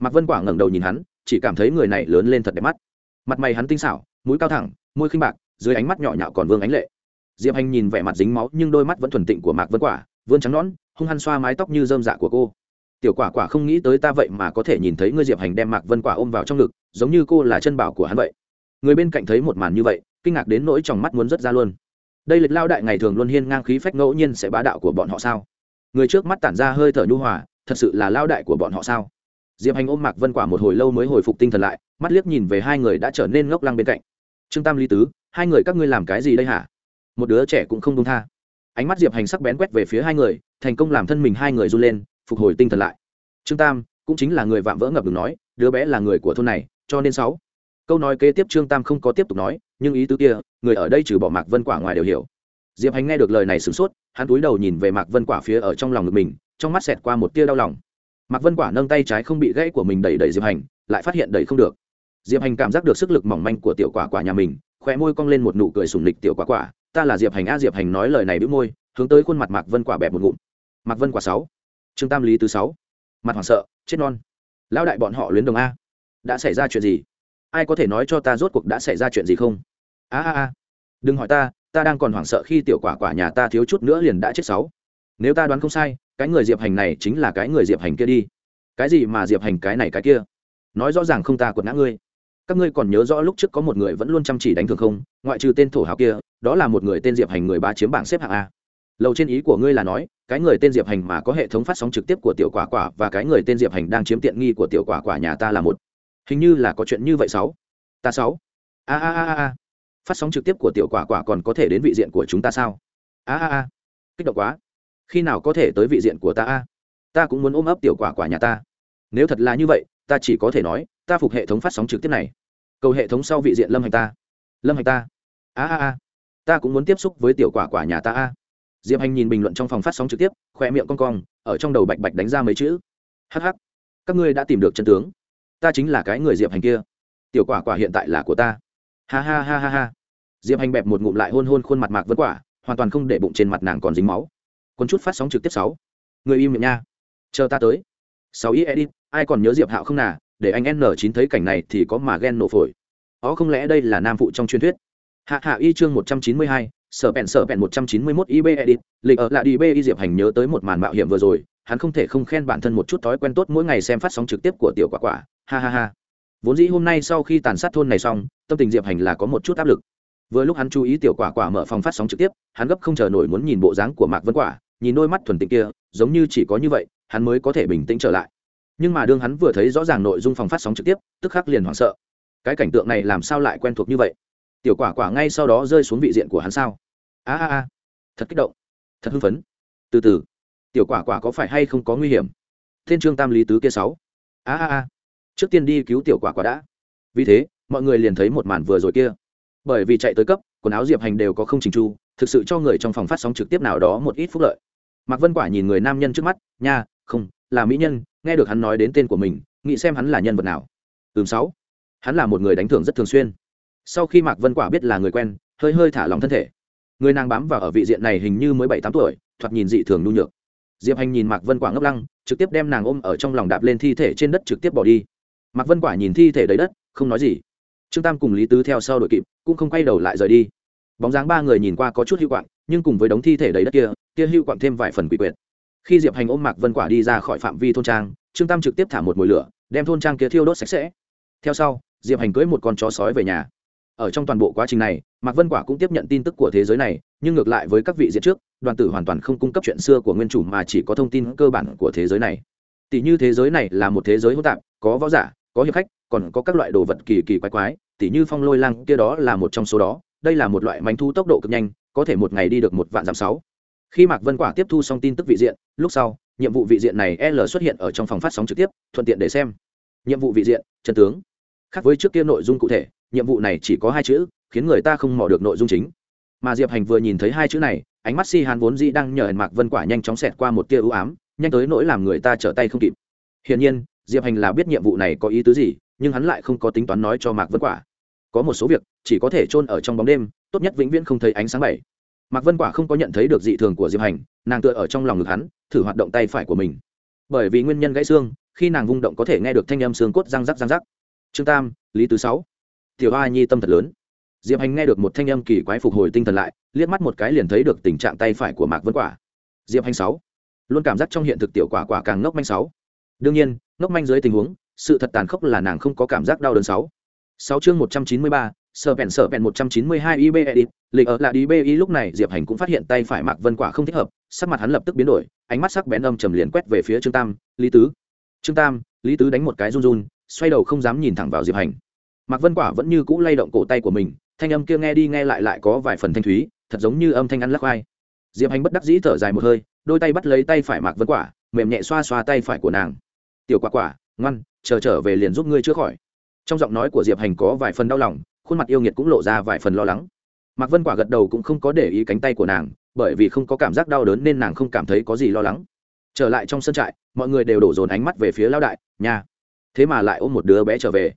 A: mạc vân quả ngẩng đầu nhìn hắn, chỉ cảm thấy người này lớn lên thật đẹp mắt. Mặt mày hắn tinh xảo, mũi cao thẳng, môi khinh bạc, dưới ánh mắt nhỏ nhạo còn vương ánh lệ. Diệp hành nhìn vẻ mặt dính máu, nhưng đôi mắt vẫn thuần tịnh của mạc vân quả, vươn trắng nõn, hung hăng xoa mái tóc như dơm dạ của cô. Tiểu quả quả không nghĩ tới ta vậy mà có thể nhìn thấy ngươi, diệp hành đem mạc vân quả ôm vào trong ngực, giống như cô là chân bảo của hắn vậy. Người bên cạnh thấy một màn như vậy, kinh ngạc đến nỗi trong mắt muốn rớt ra luôn. Đây lịch lao đại ngày thường luôn hiên ngang khí phách ngẫu nhiên sẽ bá đạo của bọn họ sao? Người trước mắt tản ra hơi thở nhu hòa, thật sự là lao đại của bọn họ sao? Diệp hành ôm mạc vân quả một hồi lâu mới hồi phục tinh thần lại, mắt liếc nhìn về hai người đã trở nên ngốc lăng bên cạnh. Trương tam lý tứ, hai người các ngươi làm cái gì đây hả? Một đứa trẻ cũng không đông tha. Ánh mắt diệp hành sắc bén quét về phía hai người, thành công làm thân mình hai người run lên, phục hồi tinh thần lại. Trương tam, cũng chính là người vạm vỡ ngập ngừng nói, đứa bé là người của thôn này, cho nên sáu. Câu nói kế tiếp trương tam không có tiếp tục nói, nhưng ý tứ kia, người ở đây trừ bỏ mạc vân quả ngoài đều hiểu. Diệp hành nghe được lời này sửng sốt, hắn túi đầu nhìn về mạc vân quả phía ở trong lòng ngực mình, trong mắt xẹt qua một tia đau lòng mạc vân quả nâng tay trái không bị gãy của mình đẩy đẩy diệp hành, lại phát hiện đẩy không được. Diệp hành cảm giác được sức lực mỏng manh của tiểu quả quả nhà mình, khóe môi cong lên một nụ cười sùng lịch tiểu quả quả, ta là diệp hành a, diệp hành nói lời này bĩu môi, hướng tới khuôn mặt mạc vân quả bẹp một ngụm. Mạc vân quả sáu. Trương tam lý thứ sáu. Mặt hoảng sợ, chết non. Lão đại bọn họ luyến đồng a. Đã xảy ra chuyện gì? Ai có thể nói cho ta rốt cuộc đã xảy ra chuyện gì không? A a a. Đừng hỏi ta ta đang còn hoảng sợ khi tiểu quả quả nhà ta thiếu chút nữa liền đã chết sáu. Nếu ta đoán không sai cái người diệp hành này chính là cái người diệp hành kia đi. Cái gì mà diệp hành cái này cái kia? Nói rõ ràng không ta quật ngã ngươi. Các ngươi còn nhớ rõ lúc trước có một người vẫn luôn chăm chỉ đánh thường không? Ngoại trừ tên thổ hào kia, đó là một người tên diệp hành người ba chiếm bảng xếp hạng a. Lầu trên ý của ngươi là nói, cái người tên diệp hành mà có hệ thống phát sóng trực tiếp của tiểu quả quả và cái người tên diệp hành đang chiếm tiện nghi của tiểu quả quả nhà ta là một. Hình như là có chuyện như vậy sáu. Ta sáu. A a a a. Phát sóng trực tiếp của tiểu quả quả còn có thể đến vị diện của chúng ta sao? A a a. Kích động quá khi nào có thể tới vị diện của ta a? Ta cũng muốn ôm ấp tiểu quả quả nhà ta. Nếu thật là như vậy, ta chỉ có thể nói, ta phục hệ thống phát sóng trực tiếp này. Cầu hệ thống sau vị diện lâm hành ta. Lâm hành ta. A a a. Ta cũng muốn tiếp xúc với tiểu quả quả nhà ta a. Diệp hành nhìn bình luận trong phòng phát sóng trực tiếp khoe miệng con cong, ở trong đầu bạch bạch đánh ra mấy chữ. Hh các ngươi đã tìm được chân tướng. Ta chính là cái người diệp hành kia. Tiểu quả quả hiện tại là của ta. Ha ha ha ha ha. Diệp hành bẹp một ngụm lại hôn hôn khuôn mặt mạc vân quả, hoàn toàn không để bụng trên mặt nàng còn dính máu còn chút phát sóng trực tiếp sáu. Người im miệng nha. Chờ ta tới. Sáu ý edit, ai còn nhớ diệp hạo không nà, để anh n 9 thấy cảnh này thì có mà ghen nổ phổi. Ó không lẽ đây là nam phụ trong truyền thuyết? Hạ hạ y chương một trăm chín mươi hai, sở bẹn sở bẹn một trăm chín mươi mốt ib edit, lịch ở lại đi b y diệp hành nhớ tới một màn mạo hiểm vừa rồi, hắn không thể không khen bản thân một chút thói quen tốt mỗi ngày xem phát sóng trực tiếp của tiểu quả quả. Ha ha ha. Vốn dĩ hôm nay sau khi tàn sát thôn này xong, tâm tình diệp hành là có một chút áp lực. Vừa lúc hắn chú ý tiểu quả quả mở phòng phát sóng trực tiếp, hắn gấp không chờ nổi muốn nhìn bộ dáng của mạc vân quả nhìn đôi mắt thuần tịnh kia, giống như chỉ có như vậy, hắn mới có thể bình tĩnh trở lại. Nhưng mà đương hắn vừa thấy rõ ràng nội dung phòng phát sóng trực tiếp, tức khắc liền hoảng sợ. Cái cảnh tượng này làm sao lại quen thuộc như vậy? Tiểu quả quả ngay sau đó rơi xuống vị diện của hắn sao? A a a. Thật kích động. Thật hưng phấn. Từ từ. Tiểu quả quả có phải hay không có nguy hiểm? Thiên trương tam lý tứ kia sáu. A a a. Trước tiên đi cứu tiểu quả quả đã. Vì thế, mọi người liền thấy một màn vừa rồi kia. Bởi vì chạy tới cấp, quần áo diệp hành đều có không chỉnh chu, thực sự cho người trong phòng phát sóng trực tiếp nào đó một ít phúc lợi mạc vân quả nhìn người nam nhân trước mắt, nha, không, là mỹ nhân, nghe được hắn nói đến tên của mình, nghĩ xem hắn là nhân vật nào. Ừm, sáu. Hắn là một người đánh thưởng rất thường xuyên. Sau khi mạc vân quả biết là người quen, hơi hơi thả lòng thân thể. Người nàng bám vào ở vị diện này hình như mới bảy tám tuổi, thoạt nhìn dị thường nhu nhược. Diệp hành nhìn mạc vân quả ngốc lăng, trực tiếp đem nàng ôm ở trong lòng đạp lên thi thể trên đất trực tiếp bỏ đi. Mạc vân quả nhìn thi thể đầy đất, không nói gì. Trương tam cùng lý tứ theo sau đội kịp, cũng không quay đầu lại rời đi. Bóng dáng ba người nhìn qua có chút hữu quạng nhưng cùng với đống thi thể đầy đất kia kia hưu quạng thêm vài phần quỷ quyệt. Khi diệp hành ôm mạc vân quả đi ra khỏi phạm vi thôn trang, trương tam trực tiếp thả một mồi lửa, đem thôn trang kia thiêu đốt sạch sẽ. Theo sau, diệp hành cưới một con chó sói về nhà. Ở trong toàn bộ quá trình này, mạc vân quả cũng tiếp nhận tin tức của thế giới này, nhưng ngược lại với các vị diện trước, đoàn tử hoàn toàn không cung cấp chuyện xưa của nguyên chủ mà chỉ có thông tin cơ bản của thế giới này. Tỷ như thế giới này là một thế giới hỗn tạp, có võ giả, có hiệp khách, còn có các loại đồ vật kỳ kỳ quái quái, tỷ như phong lôi lang kia đó là một trong số đó, đây là một loại mánh thu tốc độ cực nhanh có thể một ngày đi được một vạn giảm sáu. Khi mạc vân quả tiếp thu xong tin tức vị diện, lúc sau, nhiệm vụ vị diện này l xuất hiện ở trong phòng phát sóng trực tiếp, thuận tiện để xem. Nhiệm vụ vị diện, trần tướng. Khác với trước kia nội dung cụ thể, nhiệm vụ này chỉ có hai chữ, khiến người ta không mò được nội dung chính. Mà diệp hành vừa nhìn thấy hai chữ này, ánh mắt si hàn vốn dĩ đang nhờ mạc vân quả nhanh chóng xẹt qua một tia ưu ám, nhanh tới nỗi làm người ta trở tay không kịp. Hiển nhiên, diệp hành là biết nhiệm vụ này có ý tứ gì, nhưng hắn lại không có tính toán nói cho mạc vân quả có một số việc chỉ có thể chôn ở trong bóng đêm, tốt nhất vĩnh viễn không thấy ánh sáng bảy. Mạc vân quả không có nhận thấy được dị thường của diệp hành, nàng tựa ở trong lòng ngực hắn, thử hoạt động tay phải của mình. Bởi vì nguyên nhân gãy xương, khi nàng vung động có thể nghe được thanh âm xương cốt răng rắc răng rắc. Trương tam, lý tứ sáu. Tiểu a nhi tâm thật lớn. Diệp hành nghe được một thanh âm kỳ quái phục hồi tinh thần lại, liếc mắt một cái liền thấy được tình trạng tay phải của mạc vân quả. Diệp hành sáu. Luôn cảm giác trong hiện thực tiểu quả quả càng ngốc manh sáu. Đương nhiên, ngốc manh dưới tình huống, sự thật tàn khốc là nàng không có cảm giác đau đớn sáu sáu chương một trăm chín mươi ba sợ bèn sợ bèn một trăm chín mươi hai ib edit lịch ở là đi lúc này, diệp hành cũng phát hiện tay phải mạc vân quả không thích hợp, sắc mặt hắn lập tức biến đổi, ánh mắt sắc bén âm trầm liền quét về phía trương tam, lý tứ. Trương tam, lý tứ đánh một cái run run, xoay đầu không dám nhìn thẳng vào diệp hành. Mạc vân quả vẫn như cũ lay động cổ tay của mình, thanh âm kia nghe đi nghe lại lại có vài phần thanh thúy, thật giống như âm thanh ăn lắc vai diệp hành bất đắc dĩ thở dài một hơi, đôi tay bắt lấy tay phải mạc vân quả, mềm nhẹ xoa xoa tay phải của nàng. Tiểu quả quả, ngoan, chờ trở về liền giúp ngươi chữa khỏi trong giọng nói của diệp hành có vài phần đau lòng, khuôn mặt yêu nghiệt cũng lộ ra vài phần lo lắng. Mạc vân quả gật đầu cũng không có để ý cánh tay của nàng, bởi vì không có cảm giác đau đớn nên nàng không cảm thấy có gì lo lắng. Trở lại trong sân trại, mọi người đều đổ dồn ánh mắt về phía lao đại nhà thế mà lại ôm một đứa bé trở về.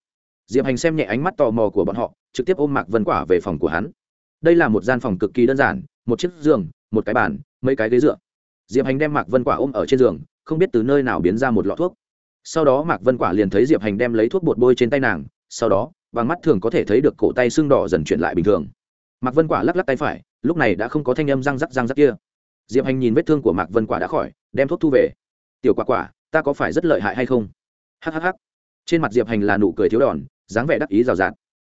A: Diệp hành xem nhẹ ánh mắt tò mò của bọn họ, trực tiếp ôm mạc vân quả về phòng của hắn. Đây là một gian phòng cực kỳ đơn giản, một chiếc giường, một cái bàn, mấy cái ghế dựa. Diệp hành đem mạc vân quả ôm ở trên giường, không biết từ nơi nào biến ra một lọ thuốc sau đó mạc vân quả liền thấy diệp hành đem lấy thuốc bột bôi trên tay nàng, sau đó bằng mắt thường có thể thấy được cổ tay xương đỏ dần chuyển lại bình thường. Mạc vân quả lắc lắc tay phải, lúc này đã không có thanh âm răng rắc răng rắc kia. Diệp hành nhìn vết thương của mạc vân quả đã khỏi, đem thuốc thu về. Tiểu quả quả, ta có phải rất lợi hại hay không? Hhh trên mặt diệp hành là nụ cười thiếu đòn, dáng vẻ đắc ý rào rạt.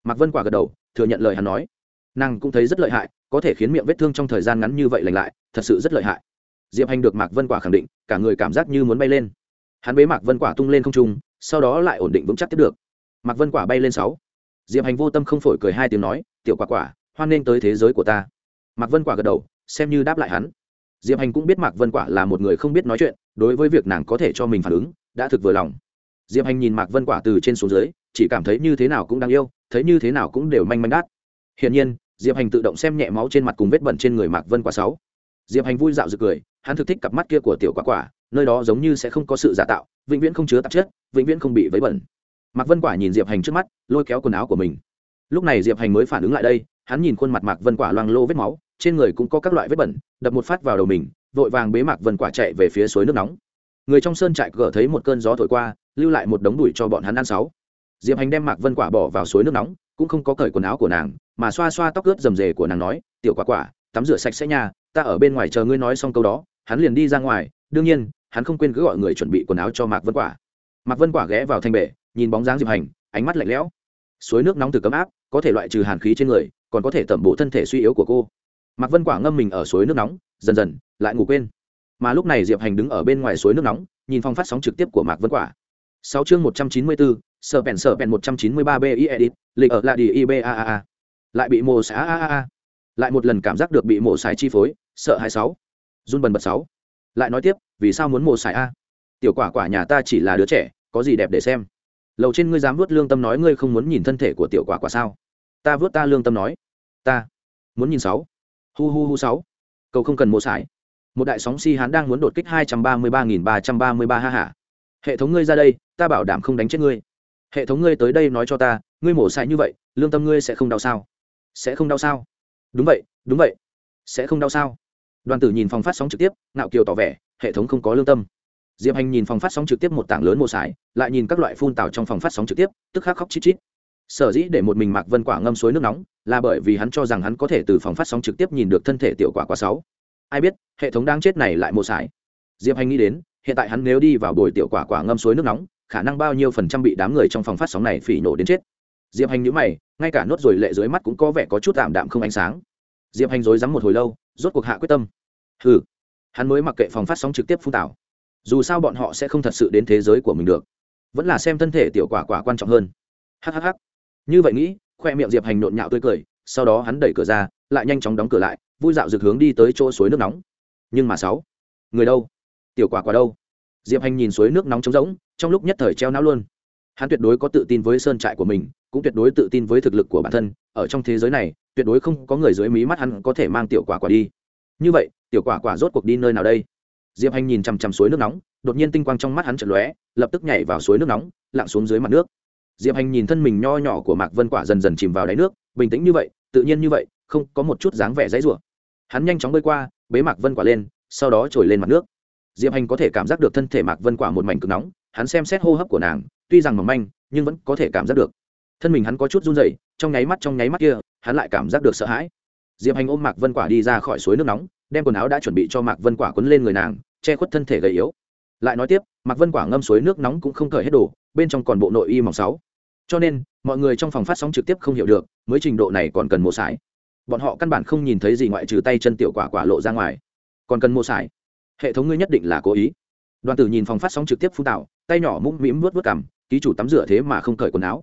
A: Mạc vân quả gật đầu, thừa nhận lời hắn nói. Nàng cũng thấy rất lợi hại, có thể khiến miệng vết thương trong thời gian ngắn như vậy lành lại, thật sự rất lợi hại. Diệp hành được mạc vân quả khẳng định, cả người cảm giác như muốn bay lên hắn bế mạc vân quả tung lên không trung, sau đó lại ổn định vững chắc tiếp được. Mạc vân quả bay lên sáu. Diệp hành vô tâm không phổi cười hai tiếng nói, tiểu quả quả, hoan nghênh tới thế giới của ta. Mạc vân quả gật đầu, xem như đáp lại hắn. Diệp hành cũng biết mạc vân quả là một người không biết nói chuyện, đối với việc nàng có thể cho mình phản ứng, đã thực vừa lòng. Diệp hành nhìn mạc vân quả từ trên xuống dưới, chỉ cảm thấy như thế nào cũng đáng yêu, thấy như thế nào cũng đều manh manh đát. Hiển nhiên, diệp hành tự động xem nhẹ máu trên mặt cùng vết bẩn trên người mạc vân quả sáu. Diệp hành vui dạo rực cười, hắn thực thích cặp mắt kia của tiểu quả quả nơi đó giống như sẽ không có sự giả tạo, vĩnh viễn không chứa tạp chất, vĩnh viễn không bị vấy bẩn. Mạc vân quả nhìn diệp hành trước mắt, lôi kéo quần áo của mình. Lúc này diệp hành mới phản ứng lại đây, hắn nhìn khuôn mặt mạc vân quả loang lô vết máu, trên người cũng có các loại vết bẩn, đập một phát vào đầu mình, vội vàng bế mạc vân quả chạy về phía suối nước nóng. Người trong sơn trại gỡ thấy một cơn gió thổi qua, lưu lại một đống đùi cho bọn hắn ăn sáu. Diệp hành đem mạc vân quả bỏ vào suối nước nóng, cũng không có cởi quần áo của nàng, mà xoa xoa tóc ướt rầm rề của nàng nói, tiểu quả quả, tắm rửa sạch sẽ nha, ta ở bên ngoài chờ ngươi nói xong câu đó, hắn liền đi ra ngoài, đương nhiên hắn không quên cứ gọi người chuẩn bị quần áo cho mạc vân quả. Mạc vân quả ghé vào thanh bể, nhìn bóng dáng diệp hành, ánh mắt lạnh lẽo. Suối nước nóng từ cấm áp, có thể loại trừ hàn khí trên người, còn có thể tẩm bổ thân thể suy yếu của cô. Mạc vân quả ngâm mình ở suối nước nóng, dần dần, lại ngủ quên. Mà lúc này diệp hành đứng ở bên ngoài suối nước nóng, nhìn phong phát sóng trực tiếp của mạc vân quả. Sáu chương một trăm chín mươi bốn sở bèn sở bèn một trăm chín mươi ba bi edit, lịch ở lại đi ibaaa lại bị mồ xá a a a. Lại một lần cảm giác được bị mổ xài chi phối, sợ hai sáu. Run bần bật sáu. Lại nói tiếp vì sao muốn mồ sải a? Tiểu quả quả nhà ta chỉ là đứa trẻ, có gì đẹp để xem? Lầu trên ngươi dám vớt lương tâm nói ngươi không muốn nhìn thân thể của tiểu quả quả sao? Ta vớt ta lương tâm nói. Ta muốn nhìn sáu. Hu hu hu sáu. Cầu không cần mồ sải. Một đại sóng si hán đang muốn đột kích hai trăm ba mươi ba nghìn ba trăm ba mươi ba, ha hả hệ thống ngươi ra đây, ta bảo đảm không đánh chết ngươi. Hệ thống ngươi tới đây nói cho ta, ngươi mổ xài như vậy, lương tâm ngươi sẽ không đau sao? Sẽ không đau sao? Đúng vậy đúng vậy. Sẽ không đau sao? Đoàn tử nhìn phòng phát sóng trực tiếp nạo kiều tỏ vẻ hệ thống không có lương tâm. Diệp hành nhìn phòng phát sóng trực tiếp một tảng lớn mô sải, lại nhìn các loại phun tảo trong phòng phát sóng trực tiếp, tức khắc khóc chít chít. Sở dĩ để một mình mạc vân quả ngâm suối nước nóng, là bởi vì hắn cho rằng hắn có thể từ phòng phát sóng trực tiếp nhìn được thân thể tiểu quả quả sáu. Ai biết, hệ thống đang chết này lại mô sải. Diệp hành nghĩ đến, hiện tại hắn nếu đi vào bồi tiểu quả quả ngâm suối nước nóng, khả năng bao nhiêu phần trăm bị đám người trong phòng phát sóng này phỉ nổ đến chết. Diệp hành nhữ mày, ngay cả nốt rồi lệ dưới mắt cũng có vẻ có chút tạm đạm không ánh sáng. Diệp hành rối rắm một hồi lâu, rốt cuộc hạ quyết tâm. Ừ hắn mới mặc kệ phòng phát sóng trực tiếp phun tảo. Dù sao bọn họ sẽ không thật sự đến thế giới của mình được. Vẫn là xem thân thể tiểu quả quả quan trọng hơn. Hhh như vậy nghĩ, khoe miệng diệp hành nộn nhạo tươi cười, sau đó hắn đẩy cửa ra, lại nhanh chóng đóng cửa lại, vui dạo rực hướng đi tới chỗ suối nước nóng. Nhưng mà sáu, người đâu? Tiểu quả quả đâu? Diệp hành nhìn suối nước nóng trống rỗng, trong lúc nhất thời treo não luôn. Hắn tuyệt đối có tự tin với sơn trại của mình, cũng tuyệt đối tự tin với thực lực của bản thân. Ở trong thế giới này, tuyệt đối không có người dưới mí mắt hắn có thể mang tiểu quả quả đi. Như vậy tiểu quả quả rốt cuộc đi nơi nào đây? Diệp hành nhìn chằm chằm suối nước nóng, đột nhiên tinh quang trong mắt hắn chợt lóe, lập tức nhảy vào suối nước nóng, lặn xuống dưới mặt nước. Diệp hành nhìn thân mình nho nhỏ của mạc vân quả dần dần chìm vào đáy nước, bình tĩnh như vậy, tự nhiên như vậy, không có một chút dáng vẻ dãy rủa. Hắn nhanh chóng bơi qua, bế mạc vân quả lên, sau đó trồi lên mặt nước. Diệp hành có thể cảm giác được thân thể mạc vân quả một mảnh cực nóng, hắn xem xét hô hấp của nàng, tuy rằng mỏng manh, nhưng vẫn có thể cảm giác được. Thân mình hắn có chút run rẩy, trong nháy mắt trong nháy mắt kia, hắn lại cảm giác được sợ hãi. Diệp hành ôm mạc vân quả đi ra khỏi suối nước nóng đem quần áo đã chuẩn bị cho mạc vân quả quấn lên người nàng, che khuất thân thể gầy yếu. Lại nói tiếp, mạc vân quả ngâm suối nước nóng cũng không cởi hết đồ, bên trong còn bộ nội y mỏng sáu. Cho nên, mọi người trong phòng phát sóng trực tiếp không hiểu được, mới trình độ này còn cần mổ sải. Bọn họ căn bản không nhìn thấy gì ngoại trừ tay chân tiểu quả quả lộ ra ngoài. Còn cần mổ sải. Hệ thống ngươi nhất định là cố ý. Đoàn tử nhìn phòng phát sóng trực tiếp phun tạo tay nhỏ mũm mĩm vớt vớt cằm, ký chủ tắm rửa thế mà không cởi quần áo.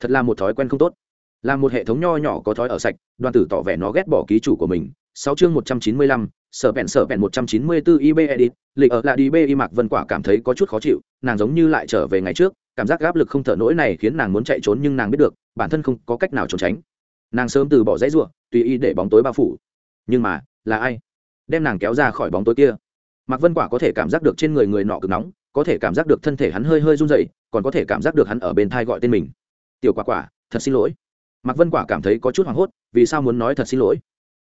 A: Thật là một thói quen không tốt là một hệ thống nho nhỏ có thói ở sạch, đoàn tử tỏ vẻ nó ghét bỏ ký chủ của mình. Sáu chương một trăm chín mươi lăm, sở bẹn sở bẹn một trăm chín mươi bốn ib edit, lịch ở lại đi b y mạc vân quả cảm thấy có chút khó chịu, nàng giống như lại trở về ngày trước, cảm giác áp lực không thở nỗi này khiến nàng muốn chạy trốn nhưng nàng biết được, bản thân không có cách nào trốn tránh. Nàng sớm từ bỏ dãy ruộng tùy ý để bóng tối bao phủ. Nhưng mà, là ai? Đem nàng kéo ra khỏi bóng tối kia. Mạc vân quả có thể cảm giác được trên người người nọ cực nóng, có thể cảm giác được thân thể hắn hơi hơi run dậy còn có thể cảm giác được hắn ở bên thai gọi tên mình. Tiểu quả quả, thật xin lỗi mạc vân quả cảm thấy có chút hoảng hốt, vì sao muốn nói thật xin lỗi?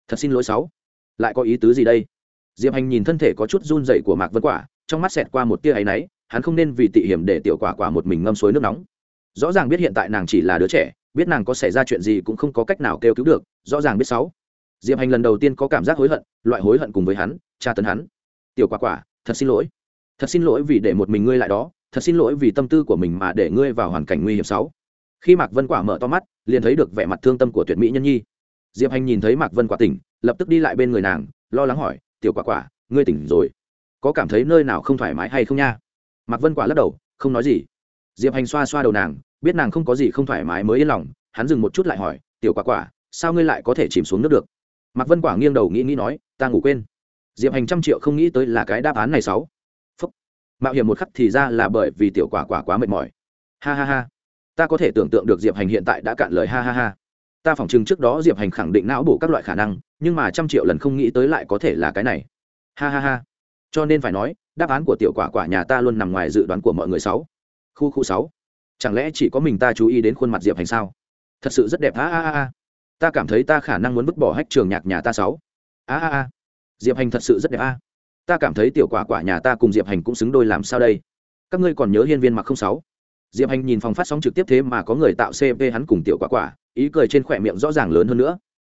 A: Thật xin lỗi sáu. Lại có ý tứ gì đây? Diệp hành nhìn thân thể có chút run dậy của mạc vân quả, trong mắt xẹt qua một tia áy náy, hắn không nên vì tị hiểm để tiểu quả quả một mình ngâm suối nước nóng. Rõ ràng biết hiện tại nàng chỉ là đứa trẻ, biết nàng có xảy ra chuyện gì cũng không có cách nào kêu cứu được, rõ ràng biết sáu. Diệp hành lần đầu tiên có cảm giác hối hận, loại hối hận cùng với hắn, tra tấn hắn. Tiểu quả quả, thật xin lỗi. Thật xin lỗi vì để một mình ngươi lại đó, thật xin lỗi vì tâm tư của mình mà để ngươi vào hoàn cảnh nguy hiểm sáu khi mạc vân quả mở to mắt, liền thấy được vẻ mặt thương tâm của tuyệt mỹ nhân nhi. Diệp hành nhìn thấy mạc vân quả tỉnh, lập tức đi lại bên người nàng, lo lắng hỏi, tiểu quả quả, ngươi tỉnh rồi. Có cảm thấy nơi nào không thoải mái hay không nha? Mạc vân quả lắc đầu, không nói gì. Diệp hành xoa xoa đầu nàng, biết nàng không có gì không thoải mái mới yên lòng, hắn dừng một chút lại hỏi, tiểu quả quả, sao ngươi lại có thể chìm xuống nước được? Mạc vân quả nghiêng đầu nghĩ nghĩ nói, ta ngủ quên. Diệp hành trăm triệu không nghĩ tới là cái đáp án này sáu. Phúc. Mạo hiểm một khắc thì ra là bởi vì tiểu quả quả quá mệt mỏi. Ha ha ha ta có thể tưởng tượng được diệp hành hiện tại đã cạn lời ha ha ha. Ta phỏng chừng trước đó diệp hành khẳng định não bổ các loại khả năng, nhưng mà trăm triệu lần không nghĩ tới lại có thể là cái này. Ha ha ha. Cho nên phải nói, đáp án của tiểu quả quả nhà ta luôn nằm ngoài dự đoán của mọi người sáu. Khu khu sáu. Chẳng lẽ chỉ có mình ta chú ý đến khuôn mặt diệp hành sao? Thật sự rất đẹp. A a a ta cảm thấy ta khả năng muốn vứt bỏ hách trường nhạc nhà ta sáu. A a a. Diệp hành thật sự rất đẹp a. Ta cảm thấy tiểu quả quả nhà ta cùng diệp hành cũng xứng đôi làm sao đây? Các ngươi còn nhớ hiên viên mặc không sáu? Diệp hành nhìn phòng phát sóng trực tiếp thế mà có người tạo cp hắn cùng tiểu quả quả, ý cười trên khỏe miệng rõ ràng lớn hơn nữa.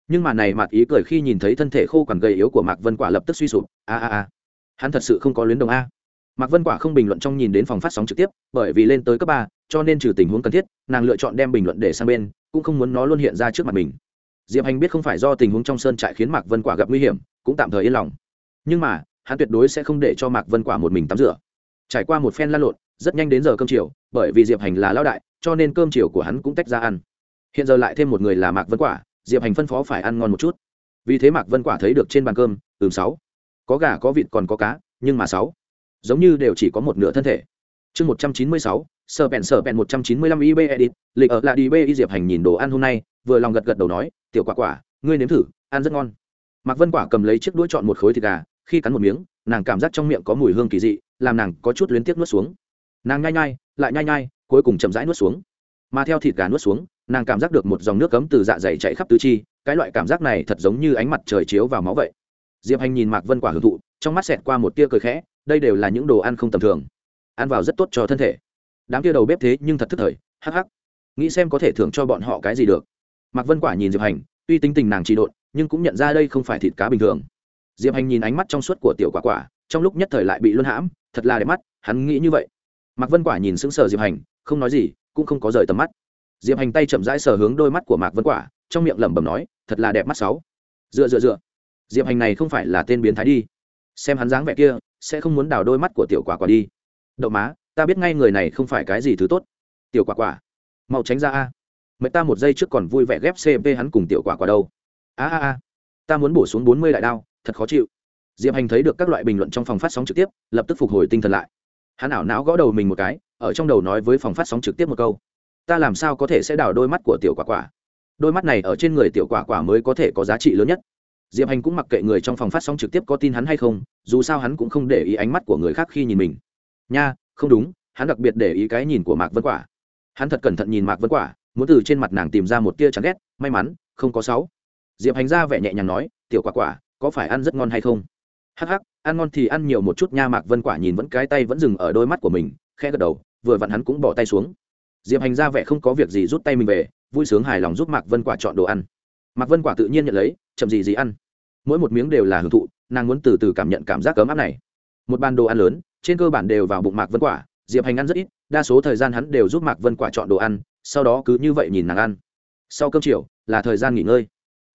A: Nhưng mà này mặt ý cười khi nhìn thấy thân thể khô còn gầy yếu của mạc vân quả lập tức suy sụp. A a a, hắn thật sự không có luyến đồng a. Mạc vân quả không bình luận trong nhìn đến phòng phát sóng trực tiếp, bởi vì lên tới cấp ba, cho nên trừ tình huống cần thiết, nàng lựa chọn đem bình luận để sang bên, cũng không muốn nó luôn hiện ra trước mặt mình. Diệp hành biết không phải do tình huống trong sơn trại khiến mạc vân quả gặp nguy hiểm, cũng tạm thời yên lòng. Nhưng mà, hắn tuyệt đối sẽ không để cho mạc vân quả một mình tắm rửa trải qua một phen lăn lộn, rất nhanh đến giờ cơm chiều, bởi vì diệp hành là lao đại, cho nên cơm chiều của hắn cũng tách ra ăn. Hiện giờ lại thêm một người là mạc vân quả, diệp hành phân phó phải ăn ngon một chút. Vì thế mạc vân quả thấy được trên bàn cơm, ừm, sáu. Có gà, có vịt, còn có cá, nhưng mà sáu. Giống như đều chỉ có một nửa thân thể. Chương một trăm chín mươi sáu sờ bèn sờ bèn một trăm chín mươi lăm ib edit lịch ở lại đi b y diệp hành nhìn đồ ăn hôm nay, vừa lòng gật gật đầu nói, tiểu quả quả, ngươi nếm thử, ăn rất ngon. Mạc vân quả cầm lấy chiếc đũa chọn một khối thịt gà, khi cắn một miếng, nàng cảm giác trong miệng có mùi hương kỳ dị làm nàng có chút luyến tiếc nuốt xuống. Nàng nhai nhai, lại nhai nhai, cuối cùng chậm rãi nuốt xuống. Mà theo thịt gà nuốt xuống, nàng cảm giác được một dòng nước cấm từ dạ dày chạy khắp tứ chi, cái loại cảm giác này thật giống như ánh mặt trời chiếu vào máu vậy. Diệp hành nhìn mạc vân quả hưởng thụ, trong mắt xẹt qua một tia cười khẽ, đây đều là những đồ ăn không tầm thường. Ăn vào rất tốt cho thân thể. Đám tia đầu bếp thế nhưng thật thức thời, hắc hắc. Nghĩ xem có thể thưởng cho bọn họ cái gì được. Mạc vân quả nhìn diệp hành, tuy tính tình nàng trị độn, nhưng cũng nhận ra đây không phải thịt cá bình thường. Diệp hành nhìn ánh mắt trong suốt của tiểu quả quả, trong lúc nhất thời lại bị luân hãm thật là đẹp mắt, hắn nghĩ như vậy. Mạc vân quả nhìn sững sờ diệp hành, không nói gì, cũng không có rời tầm mắt. Diệp hành tay chậm rãi sờ hướng đôi mắt của mạc vân quả, trong miệng lẩm bẩm nói, thật là đẹp mắt sáu. Dựa dựa dựa. Diệp hành này không phải là tên biến thái đi. Xem hắn dáng vẻ kia, sẽ không muốn đào đôi mắt của tiểu quả quả đi. Đậu má, ta biết ngay người này không phải cái gì thứ tốt. Tiểu quả quả, mau tránh ra a. Mấy ta một giây trước còn vui vẻ ghép cp hắn cùng tiểu quả quả đâu. A a a. Ta muốn bổ xuống bốn mươi đại đao, thật khó chịu diệp hành thấy được các loại bình luận trong phòng phát sóng trực tiếp, lập tức phục hồi tinh thần lại. Hắn ảo não gõ đầu mình một cái, ở trong đầu nói với phòng phát sóng trực tiếp một câu. Ta làm sao có thể sẽ đào đôi mắt của tiểu quả quả? Đôi mắt này ở trên người tiểu quả quả mới có thể có giá trị lớn nhất. Diệp hành cũng mặc kệ người trong phòng phát sóng trực tiếp có tin hắn hay không, dù sao hắn cũng không để ý ánh mắt của người khác khi nhìn mình. Nha, không đúng, hắn đặc biệt để ý cái nhìn của mạc vân quả. Hắn thật cẩn thận nhìn mạc vân quả, muốn từ trên mặt nàng tìm ra một tia chán ghét, may mắn, không có sáu. Diệp hành ra vẻ nhẹ nhàng nói, tiểu quả quả, có phải ăn rất ngon hay không? Hắc hắc, ăn ngon thì ăn nhiều một chút nha, mạc vân quả nhìn vẫn cái tay vẫn dừng ở đôi mắt của mình, khẽ gật đầu, vừa vặn hắn cũng bỏ tay xuống. Diệp hành ra vẻ không có việc gì rút tay mình về, vui sướng hài lòng giúp mạc vân quả chọn đồ ăn. Mạc vân quả tự nhiên nhận lấy, chậm gì gì ăn. Mỗi một miếng đều là hưởng thụ, nàng muốn từ từ cảm nhận cảm giác cấm áp này. Một bàn đồ ăn lớn, trên cơ bản đều vào bụng mạc vân quả, diệp hành ăn rất ít, đa số thời gian hắn đều giúp mạc vân quả chọn đồ ăn, sau đó cứ như vậy nhìn nàng ăn. Sau cơm chiều, là thời gian nghỉ ngơi.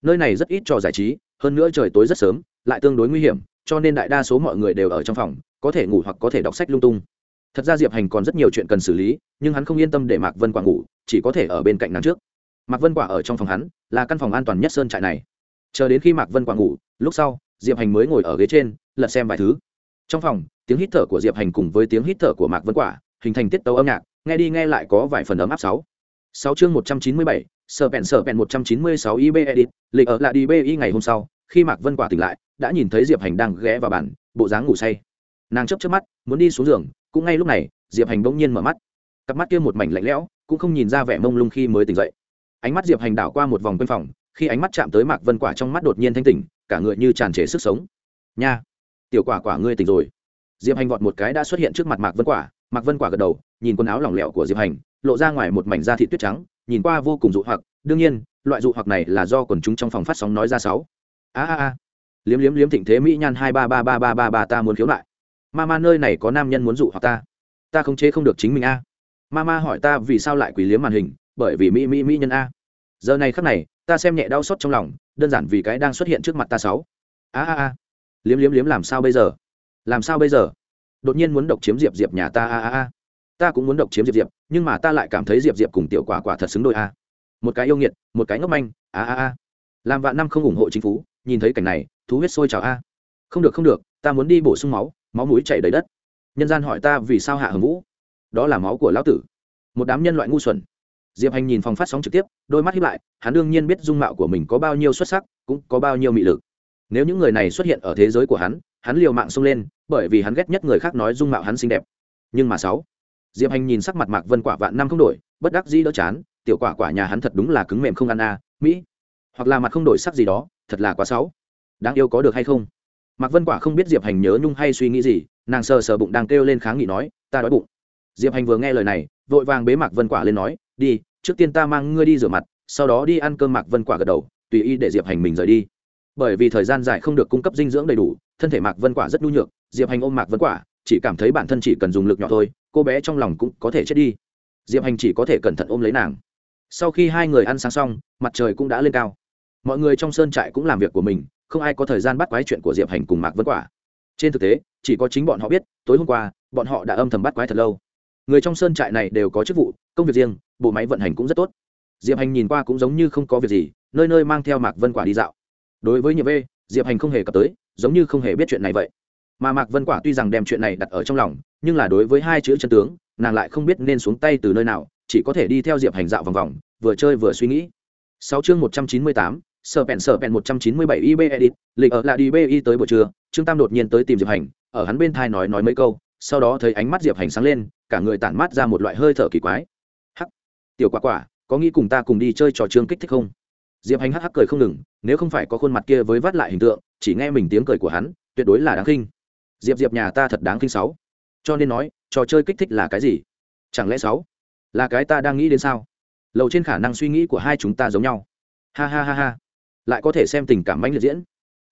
A: Nơi này rất ít trò giải trí, hơn nữa trời tối rất sớm, lại tương đối nguy hiểm cho nên đại đa số mọi người đều ở trong phòng, có thể ngủ hoặc có thể đọc sách lung tung. Thật ra diệp hành còn rất nhiều chuyện cần xử lý, nhưng hắn không yên tâm để mạc vân quả ngủ, chỉ có thể ở bên cạnh nàng trước. Mạc vân quả ở trong phòng hắn, là căn phòng an toàn nhất sơn trại này. Chờ đến khi mạc vân quả ngủ, lúc sau, diệp hành mới ngồi ở ghế trên, lật xem vài thứ. Trong phòng, tiếng hít thở của diệp hành cùng với tiếng hít thở của mạc vân quả, hình thành tiết tấu âm nhạc, nghe đi nghe lại có vài phần ấm áp sáu. Sáu chương một trăm chín mươi bảy, sở bèn sở bèn một trăm chín mươi sáu ib edit, lịch ở lại đi bi ngày hôm sau, khi mạc vân quả tỉnh lại đã nhìn thấy diệp hành đang ghé vào bàn, bộ dáng ngủ say. Nàng chấp chấp mắt, muốn đi xuống giường, cũng ngay lúc này, diệp hành bỗng nhiên mở mắt. Cặp mắt kia một mảnh lạnh lẽo, cũng không nhìn ra vẻ mông lung khi mới tỉnh dậy. Ánh mắt diệp hành đảo qua một vòng quanh phòng, khi ánh mắt chạm tới mạc vân quả trong mắt đột nhiên thanh tỉnh, cả người như tràn trề sức sống. Nha, tiểu quả quả ngươi tỉnh rồi. Diệp hành vọt một cái đã xuất hiện trước mặt mạc vân quả. Mạc vân quả gật đầu, nhìn quần áo lỏng lẻo của diệp hành, lộ ra ngoài một mảnh da thị tuyết trắng, nhìn qua vô cùng dụ hoặc. Đương nhiên, loại dụ hoặc này là do quần chúng trong phòng phát sóng nói ra sáu. A a a liếm liếm liếm thịnh thế mỹ nhan hai ba ba ba ba ba ba ta muốn khiếu lại ma ma nơi này có nam nhân muốn dụ hoặc ta? Ta không chế không được chính mình a. Ma ma hỏi ta vì sao lại quỳ liếm màn hình, bởi vì mỹ mỹ mỹ nhân a. Giờ này khắc này, ta xem nhẹ đau xót trong lòng, đơn giản vì cái đang xuất hiện trước mặt ta sáu. A a a. Liếm liếm liếm làm sao bây giờ? Làm sao bây giờ? Đột nhiên muốn độc chiếm diệp diệp nhà ta a a a. Ta cũng muốn độc chiếm diệp diệp, nhưng mà ta lại cảm thấy diệp diệp cùng tiểu quả quả thật xứng đôi a. Một cái yêu nghiệt, một cái ngốc manh, a a a. Làm vạn năm không ủng hộ chính phủ, nhìn thấy cảnh này thú huyết sôi trào a. Không được không được, ta muốn đi bổ sung máu máu mũi chảy đầy đất. Nhân gian hỏi ta vì sao hạ hầm vũ? Đó là máu của lão tử. Một đám nhân loại ngu xuẩn. Diệp hành nhìn phòng phát sóng trực tiếp, đôi mắt hiếp lại, hắn đương nhiên biết dung mạo của mình có bao nhiêu xuất sắc, cũng có bao nhiêu mị lực. Nếu những người này xuất hiện ở thế giới của hắn hắn liều mạng xông lên, bởi vì hắn ghét nhất người khác nói dung mạo hắn xinh đẹp. Nhưng mà sáu, diệp hành nhìn sắc mặt mạc vân quả vạn năm không đổi, bất đắc dĩ đỡ chán, tiểu quả quả nhà hắn thật đúng là cứng mềm không ăn a, mỹ. Hoặc là mặt không đổi sắc gì đó, thật là quá sáu đáng yêu có được hay không? Mạc vân quả không biết diệp hành nhớ nhung hay suy nghĩ gì, nàng sờ sờ bụng đang kêu lên kháng nghị nói, ta đói bụng. Diệp hành vừa nghe lời này, vội vàng bế mạc vân quả lên nói, đi, trước tiên ta mang ngươi đi rửa mặt, sau đó đi ăn cơm. Mạc vân quả gật đầu, tùy ý để diệp hành mình rời đi. Bởi vì thời gian dài không được cung cấp dinh dưỡng đầy đủ, thân thể mạc vân quả rất nhu nhược, diệp hành ôm mạc vân quả, chỉ cảm thấy bản thân chỉ cần dùng lực nhỏ thôi, cô bé trong lòng cũng có thể chết đi. Diệp hành chỉ có thể cẩn thận ôm lấy nàng. Sau khi hai người ăn sáng xong, mặt trời cũng đã lên cao. Mọi người trong sơn trại cũng làm việc của mình không ai có thời gian bắt quái chuyện của diệp hành cùng mạc vân quả. Trên thực tế, chỉ có chính bọn họ biết, tối hôm qua, bọn họ đã âm thầm bắt quái thật lâu. Người trong sơn trại này đều có chức vụ, công việc riêng, bộ máy vận hành cũng rất tốt. Diệp hành nhìn qua cũng giống như không có việc gì, nơi nơi mang theo mạc vân quả đi dạo. Đối với nhiệm v diệp hành không hề cập tới, giống như không hề biết chuyện này vậy. Mà mạc vân quả tuy rằng đem chuyện này đặt ở trong lòng, nhưng là đối với hai chữ chân tướng, nàng lại không biết nên xuống tay từ nơi nào, chỉ có thể đi theo diệp hành dạo vòng vòng, vừa chơi vừa suy nghĩ. Sáu chương một trăm chín mươi tám sở pèn sở pèn một trăm chín mươi bảy ib edit, lịch ở lại đi bi tới buổi trưa, trương tam đột nhiên tới tìm diệp hành, ở hắn bên thai nói nói mấy câu, sau đó thấy ánh mắt diệp hành sáng lên, cả người tản mát ra một loại hơi thở kỳ quái. Hắc, tiểu quả quả, có nghĩ cùng ta cùng đi chơi trò chương kích thích không? Diệp hành hắc hắc cười không ngừng, nếu không phải có khuôn mặt kia với vắt lại hình tượng, chỉ nghe mình tiếng cười của hắn, tuyệt đối là đáng khinh. Diệp diệp nhà ta thật đáng khinh sáu. Cho nên nói, trò chơi kích thích là cái gì? Chẳng lẽ sáu là cái ta đang nghĩ đến sao? Lầu trên khả năng suy nghĩ của hai chúng ta giống nhau. Ha ha ha ha lại có thể xem tình cảm mãnh liệt diễn.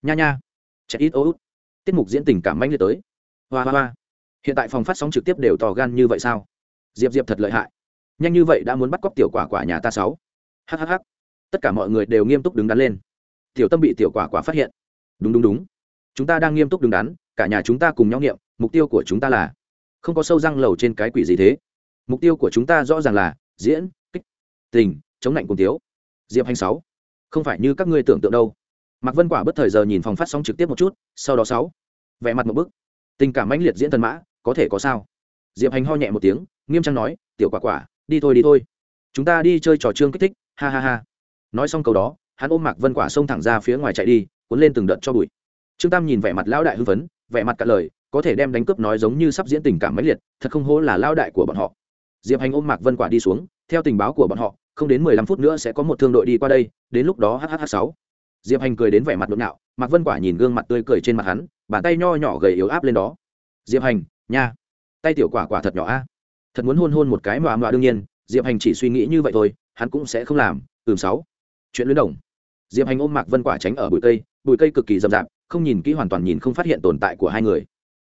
A: Nha nha. Chạy ít ô út. Tiết mục diễn tình cảm mãnh liệt tới. Hoa hoa hoa. Hiện tại phòng phát sóng trực tiếp đều tò gan như vậy sao? Diệp diệp thật lợi hại. Nhanh như vậy đã muốn bắt cóc tiểu quả quả nhà ta sáu. Hhh tất cả mọi người đều nghiêm túc đứng đắn lên. Tiểu tâm bị tiểu quả quả phát hiện. Đúng đúng đúng. Chúng ta đang nghiêm túc đứng đắn, cả nhà chúng ta cùng nhau nghiệm mục tiêu của chúng ta là không có sâu răng lầu trên cái quỷ gì thế. Mục tiêu của chúng ta rõ ràng là diễn, kích, tình, chống lạnh cùng tiếu. Diệp hành sáu không phải như các ngươi tưởng tượng đâu. Mạc vân quả bất thời giờ nhìn phòng phát sóng trực tiếp một chút, sau đó sáu. Vẻ mặt một bức. Tình cảm mãnh liệt diễn thần mã, có thể có sao? Diệp hành ho nhẹ một tiếng, nghiêm trang nói, tiểu quả quả, đi thôi đi thôi. Chúng ta đi chơi trò chương kích thích, ha ha ha. Nói xong câu đó, hắn ôm mạc vân quả xông thẳng ra phía ngoài chạy đi, cuốn lên từng đợt cho bụi. Trương tam nhìn vẻ mặt lão đại hưng phấn, vẻ mặt cả lời, có thể đem đánh cướp nói giống như sắp diễn tình cảm mãnh liệt, thật không hố là lao đại của bọn họ. Diệp hành ôm mạc vân quả đi xuống, theo tình báo của bọn họ không đến mười lăm phút nữa sẽ có một thương đội đi qua đây, đến lúc đó hh sáu. Diệp hành cười đến vẻ mặt nhộn nhạo mạc vân quả nhìn gương mặt tươi cười trên mặt hắn, bàn tay nho nhỏ gầy yếu áp lên đó. Diệp hành, nha. Tay tiểu quả quả thật nhỏ a. Thật muốn hôn hôn một cái mà mà đương nhiên, diệp hành chỉ suy nghĩ như vậy thôi, hắn cũng sẽ không làm. Ừm, sáu. Chuyện luyến đồng. Diệp hành ôm mạc vân quả tránh ở bụi cây bụi cây cực kỳ rậm rạp, không nhìn kỹ hoàn toàn nhìn không phát hiện tồn tại của hai người.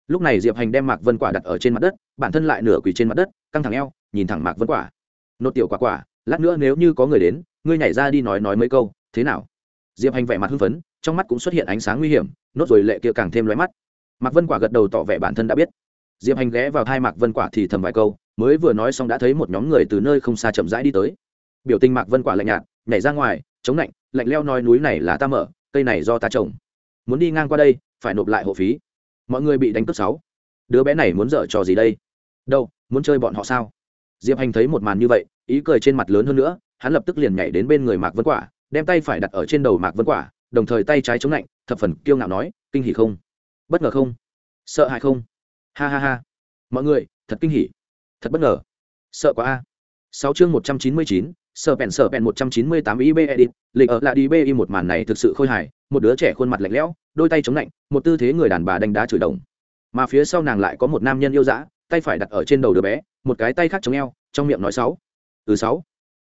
A: Lúc này diệp hành đem mạc vân quả đặt ở trên mặt đất, bản thân lại nửa quỳ trên mặt đất, căng thẳng eo, nhìn thẳng mạc vân quả. Nốt tiểu quả quả lát nữa nếu như có người đến, ngươi nhảy ra đi nói nói mấy câu, thế nào? Diệp hành vẻ mặt hưng phấn, trong mắt cũng xuất hiện ánh sáng nguy hiểm, nốt rồi lệ kia càng thêm lóe mắt. Mạc vân quả gật đầu tỏ vẻ bản thân đã biết. Diệp hành ghé vào thai mạc vân quả thì thầm vài câu, mới vừa nói xong đã thấy một nhóm người từ nơi không xa chậm rãi đi tới. Biểu tình mạc vân quả lạnh nhạt, nhảy ra ngoài, chống lạnh lạnh leo nói núi này là ta mở, cây này do ta trồng. Muốn đi ngang qua đây, phải nộp lại hộ phí. Mọi người bị đánh cướp sáu. Đứa bé này muốn dở trò gì đây? Đâu, muốn chơi bọn họ sao? Diệp hành thấy một màn như vậy, ý cười trên mặt lớn hơn nữa, hắn lập tức liền nhảy đến bên người mạc vân quả, đem tay phải đặt ở trên đầu mạc vân quả, đồng thời tay trái chống lạnh, thập phần kiêu ngạo nói, kinh hỉ không? Bất ngờ không? Sợ hãi không? Ha ha ha. Mọi người, thật kinh hỉ. Thật bất ngờ. Sợ quá a. Sáu chương một trăm chín mươi chín, sợ bèn sợ bèn một trăm chín mươi tám ib edit, lịch ở là đi bi một màn này thực sự khôi hài, một đứa trẻ khuôn mặt lạnh lẽo, đôi tay chống lạnh, một tư thế người đàn bà đánh đá chửi đồng. Mà phía sau nàng lại có một nam nhân yêu dã, tay phải đặt ở trên đầu đứa bé một cái tay khác chống eo, trong miệng nói sáu. Từ sáu.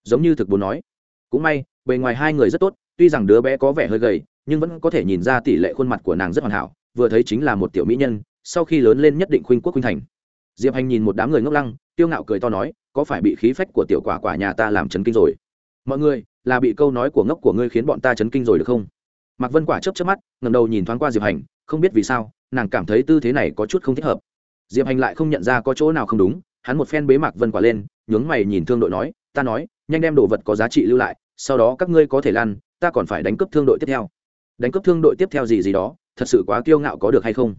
A: Giống như thực bố nói. Cũng may, bề ngoài hai người rất tốt, tuy rằng đứa bé có vẻ hơi gầy, nhưng vẫn có thể nhìn ra tỷ lệ khuôn mặt của nàng rất hoàn hảo, vừa thấy chính là một tiểu mỹ nhân, sau khi lớn lên nhất định khuynh quốc khuynh thành. Diệp hành nhìn một đám người ngốc lăng tiêu ngạo cười to nói, có phải bị khí phách của tiểu quả quả nhà ta làm chấn kinh rồi? Mọi người, là bị câu nói của ngốc của ngươi khiến bọn ta chấn kinh rồi được không? Mạc vân quả chớp chớp mắt ngầm đầu nhìn thoáng qua diệp hành, không biết vì sao, nàng cảm thấy tư thế này có chút không thích hợp. Diệp hành lại không nhận ra có chỗ nào không đúng hắn một phen bế mạc vân quả lên nhướng mày nhìn thương đội nói ta nói nhanh đem đồ vật có giá trị lưu lại sau đó các ngươi có thể lăn, ta còn phải đánh cướp thương đội tiếp theo. Đánh cướp thương đội tiếp theo gì gì đó thật sự quá kiêu ngạo có được hay không?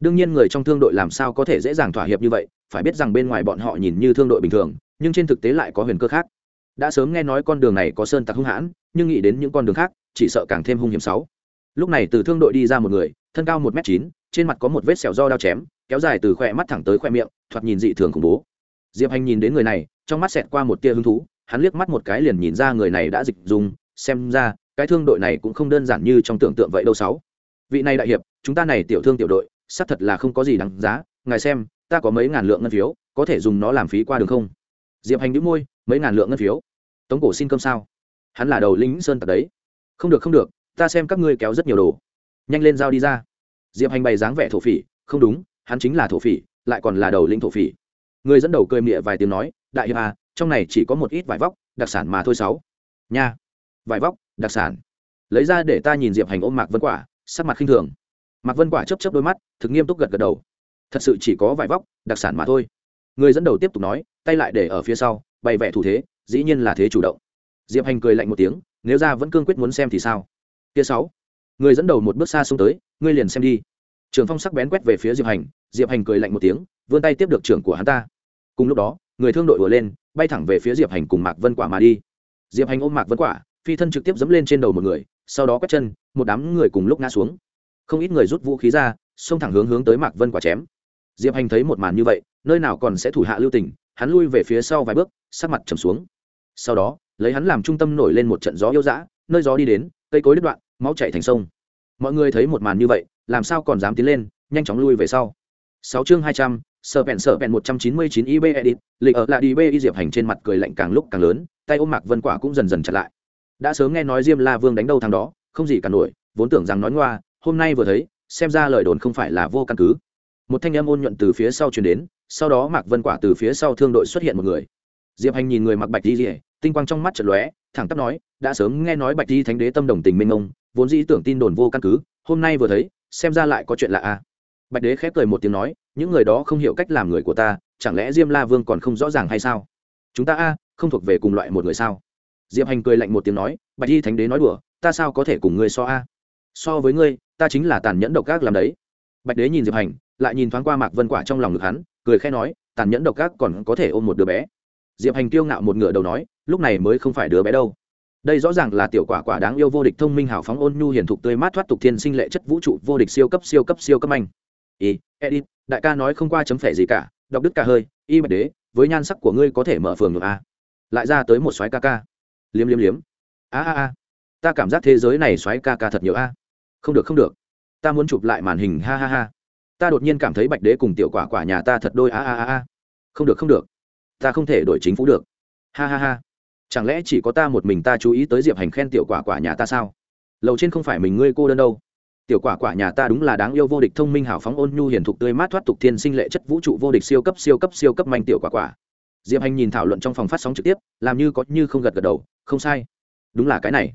A: Đương nhiên người trong thương đội làm sao có thể dễ dàng thỏa hiệp như vậy phải biết rằng bên ngoài bọn họ nhìn như thương đội bình thường nhưng trên thực tế lại có huyền cơ khác. Đã sớm nghe nói con đường này có sơn tặc hung hãn nhưng nghĩ đến những con đường khác chỉ sợ càng thêm hung hiểm sáu. Lúc này từ thương đội đi ra một người thân cao một m chín trên mặt có một vết sẹo do đao chém kéo dài từ khoe mắt thẳng tới khoe miệng thoạt nhìn dị thường khủng bố diệp hành nhìn đến người này, trong mắt xẹt qua một tia hứng thú, hắn liếc mắt một cái liền nhìn ra người này đã dịch dùng, xem ra, cái thương đội này cũng không đơn giản như trong tưởng tượng vậy đâu sáu. Vị này đại hiệp, chúng ta này tiểu thương tiểu đội, xác thật là không có gì đáng giá, ngài xem, ta có mấy ngàn lượng ngân phiếu, có thể dùng nó làm phí qua đường không? Diệp hành đĩu môi, mấy ngàn lượng ngân phiếu? Tống cổ xin cơm sao? Hắn là đầu lính sơn tặc đấy. Không được không được, ta xem các ngươi kéo rất nhiều đồ. Nhanh lên giao đi ra. Diệp hành bày dáng vẻ thổ phỉ, không đúng, hắn chính là thổ phỉ, lại còn là đầu lĩnh thổ phỉ người dẫn đầu cười mịa vài tiếng nói, đại hiệp à trong này chỉ có một ít vải vóc, đặc sản mà thôi sáu. Nha, vải vóc, đặc sản. Lấy ra để ta nhìn diệp hành ôm mạc vân quả, sắc mặt khinh thường. Mạc vân quả chấp chấp đôi mắt, thực nghiêm túc gật gật đầu. Thật sự chỉ có vải vóc, đặc sản mà thôi. Người dẫn đầu tiếp tục nói, tay lại để ở phía sau, bày vẽ thủ thế, dĩ nhiên là thế chủ động. Diệp hành cười lạnh một tiếng, nếu ra vẫn cương quyết muốn xem thì sao? Kia sáu. Người dẫn đầu một bước xa xuống tới, ngươi liền xem đi trường phong sắc bén quét về phía diệp hành diệp hành cười lạnh một tiếng, vươn tay tiếp được trưởng của hắn ta. Cùng lúc đó, người thương đội vừa lên, bay thẳng về phía diệp hành cùng mạc vân quả mà đi. Diệp hành ôm mạc vân quả, phi thân trực tiếp dẫm lên trên đầu một người, sau đó quét chân, một đám người cùng lúc ngã xuống. Không ít người rút vũ khí ra, xông thẳng hướng hướng tới mạc vân quả chém. Diệp hành thấy một màn như vậy, nơi nào còn sẽ thủ hạ lưu tình, hắn lui về phía sau vài bước, sắc mặt trầm xuống. Sau đó, lấy hắn làm trung tâm nổi lên một trận gió yêu dã, nơi gió đi đến, cây cối đứt đoạn, máu chảy thành sông. Mọi người thấy một màn như vậy làm sao còn dám tiến lên, nhanh chóng lui về sau. Sáu chương hai trăm sợ bẹn sợ bẹn một trăm chín mươi chín ib edit, lịch ở lại đi b y diệp hành trên mặt cười lạnh càng lúc càng lớn, tay ôm mạc vân quả cũng dần dần chặt lại. Đã sớm nghe nói diêm la vương đánh đâu thằng đó, không gì cả nổi, vốn tưởng rằng nói ngoa, hôm nay vừa thấy, xem ra lời đồn không phải là vô căn cứ. Một thanh âm ôn nhuận từ phía sau truyền đến, sau đó mạc vân quả từ phía sau thương đội xuất hiện một người. Diệp hành nhìn người mặc bạch di rỉa tinh quang trong mắt chật lóe, thẳng tắp nói, đã sớm nghe nói bạch di thánh đế tâm đồng tình minh ông, vốn dĩ tưởng tin đồn vô căn cứ, hôm nay vừa thấy xem ra lại có chuyện lạ a bạch đế khép cười một tiếng nói, những người đó không hiểu cách làm người của ta, chẳng lẽ diêm la vương còn không rõ ràng hay sao? Chúng ta a, không thuộc về cùng loại một người sao? Diệp hành cười lạnh một tiếng nói, bạch y thánh đế nói đùa, ta sao có thể cùng ngươi so a? So với ngươi, ta chính là tàn nhẫn độc ác làm đấy. Bạch đế nhìn diệp hành, lại nhìn thoáng qua mạc vân quả trong lòng ngực hắn, cười khẽ nói, tàn nhẫn độc ác còn có thể ôm một đứa bé. Diệp hành kiêu ngạo một ngựa đầu nói, lúc này mới không phải đứa bé đâu đây rõ ràng là tiểu quả quả đáng yêu vô địch thông minh hào phóng ôn nhu hiền thục tươi mát thoát tục thiên sinh lệ chất vũ trụ vô địch siêu cấp siêu cấp siêu cấp anh. Y edit đại ca nói không qua chấm phẻ gì cả, đọc đức cả hơi, y bạch đế, với nhan sắc của ngươi có thể mở phường được a lại ra tới một xoáy ca ca. Liếm liếm liếm. A a a. Ta cảm giác thế giới này xoáy ca ca thật nhiều a. Không được không được. Ta muốn chụp lại màn hình, ha ha ha. Ta đột nhiên cảm thấy bạch đế cùng tiểu quả quả nhà ta thật đôi, a a a a. Không được không được. Ta không thể đổi chính phủ được. Ha ha ha chẳng lẽ chỉ có ta một mình ta chú ý tới diệp hành khen tiểu quả quả nhà ta sao? Lầu trên không phải mình ngươi cô đơn đâu. Tiểu quả quả nhà ta đúng là đáng yêu vô địch, thông minh hào phóng, ôn nhu hiền thục, tươi mát thoát tục, thiên sinh lệ chất, vũ trụ vô địch, siêu cấp siêu cấp siêu cấp manh tiểu quả quả. Diệp hành nhìn thảo luận trong phòng phát sóng trực tiếp, làm như có như không gật gật đầu, không sai. Đúng là cái này.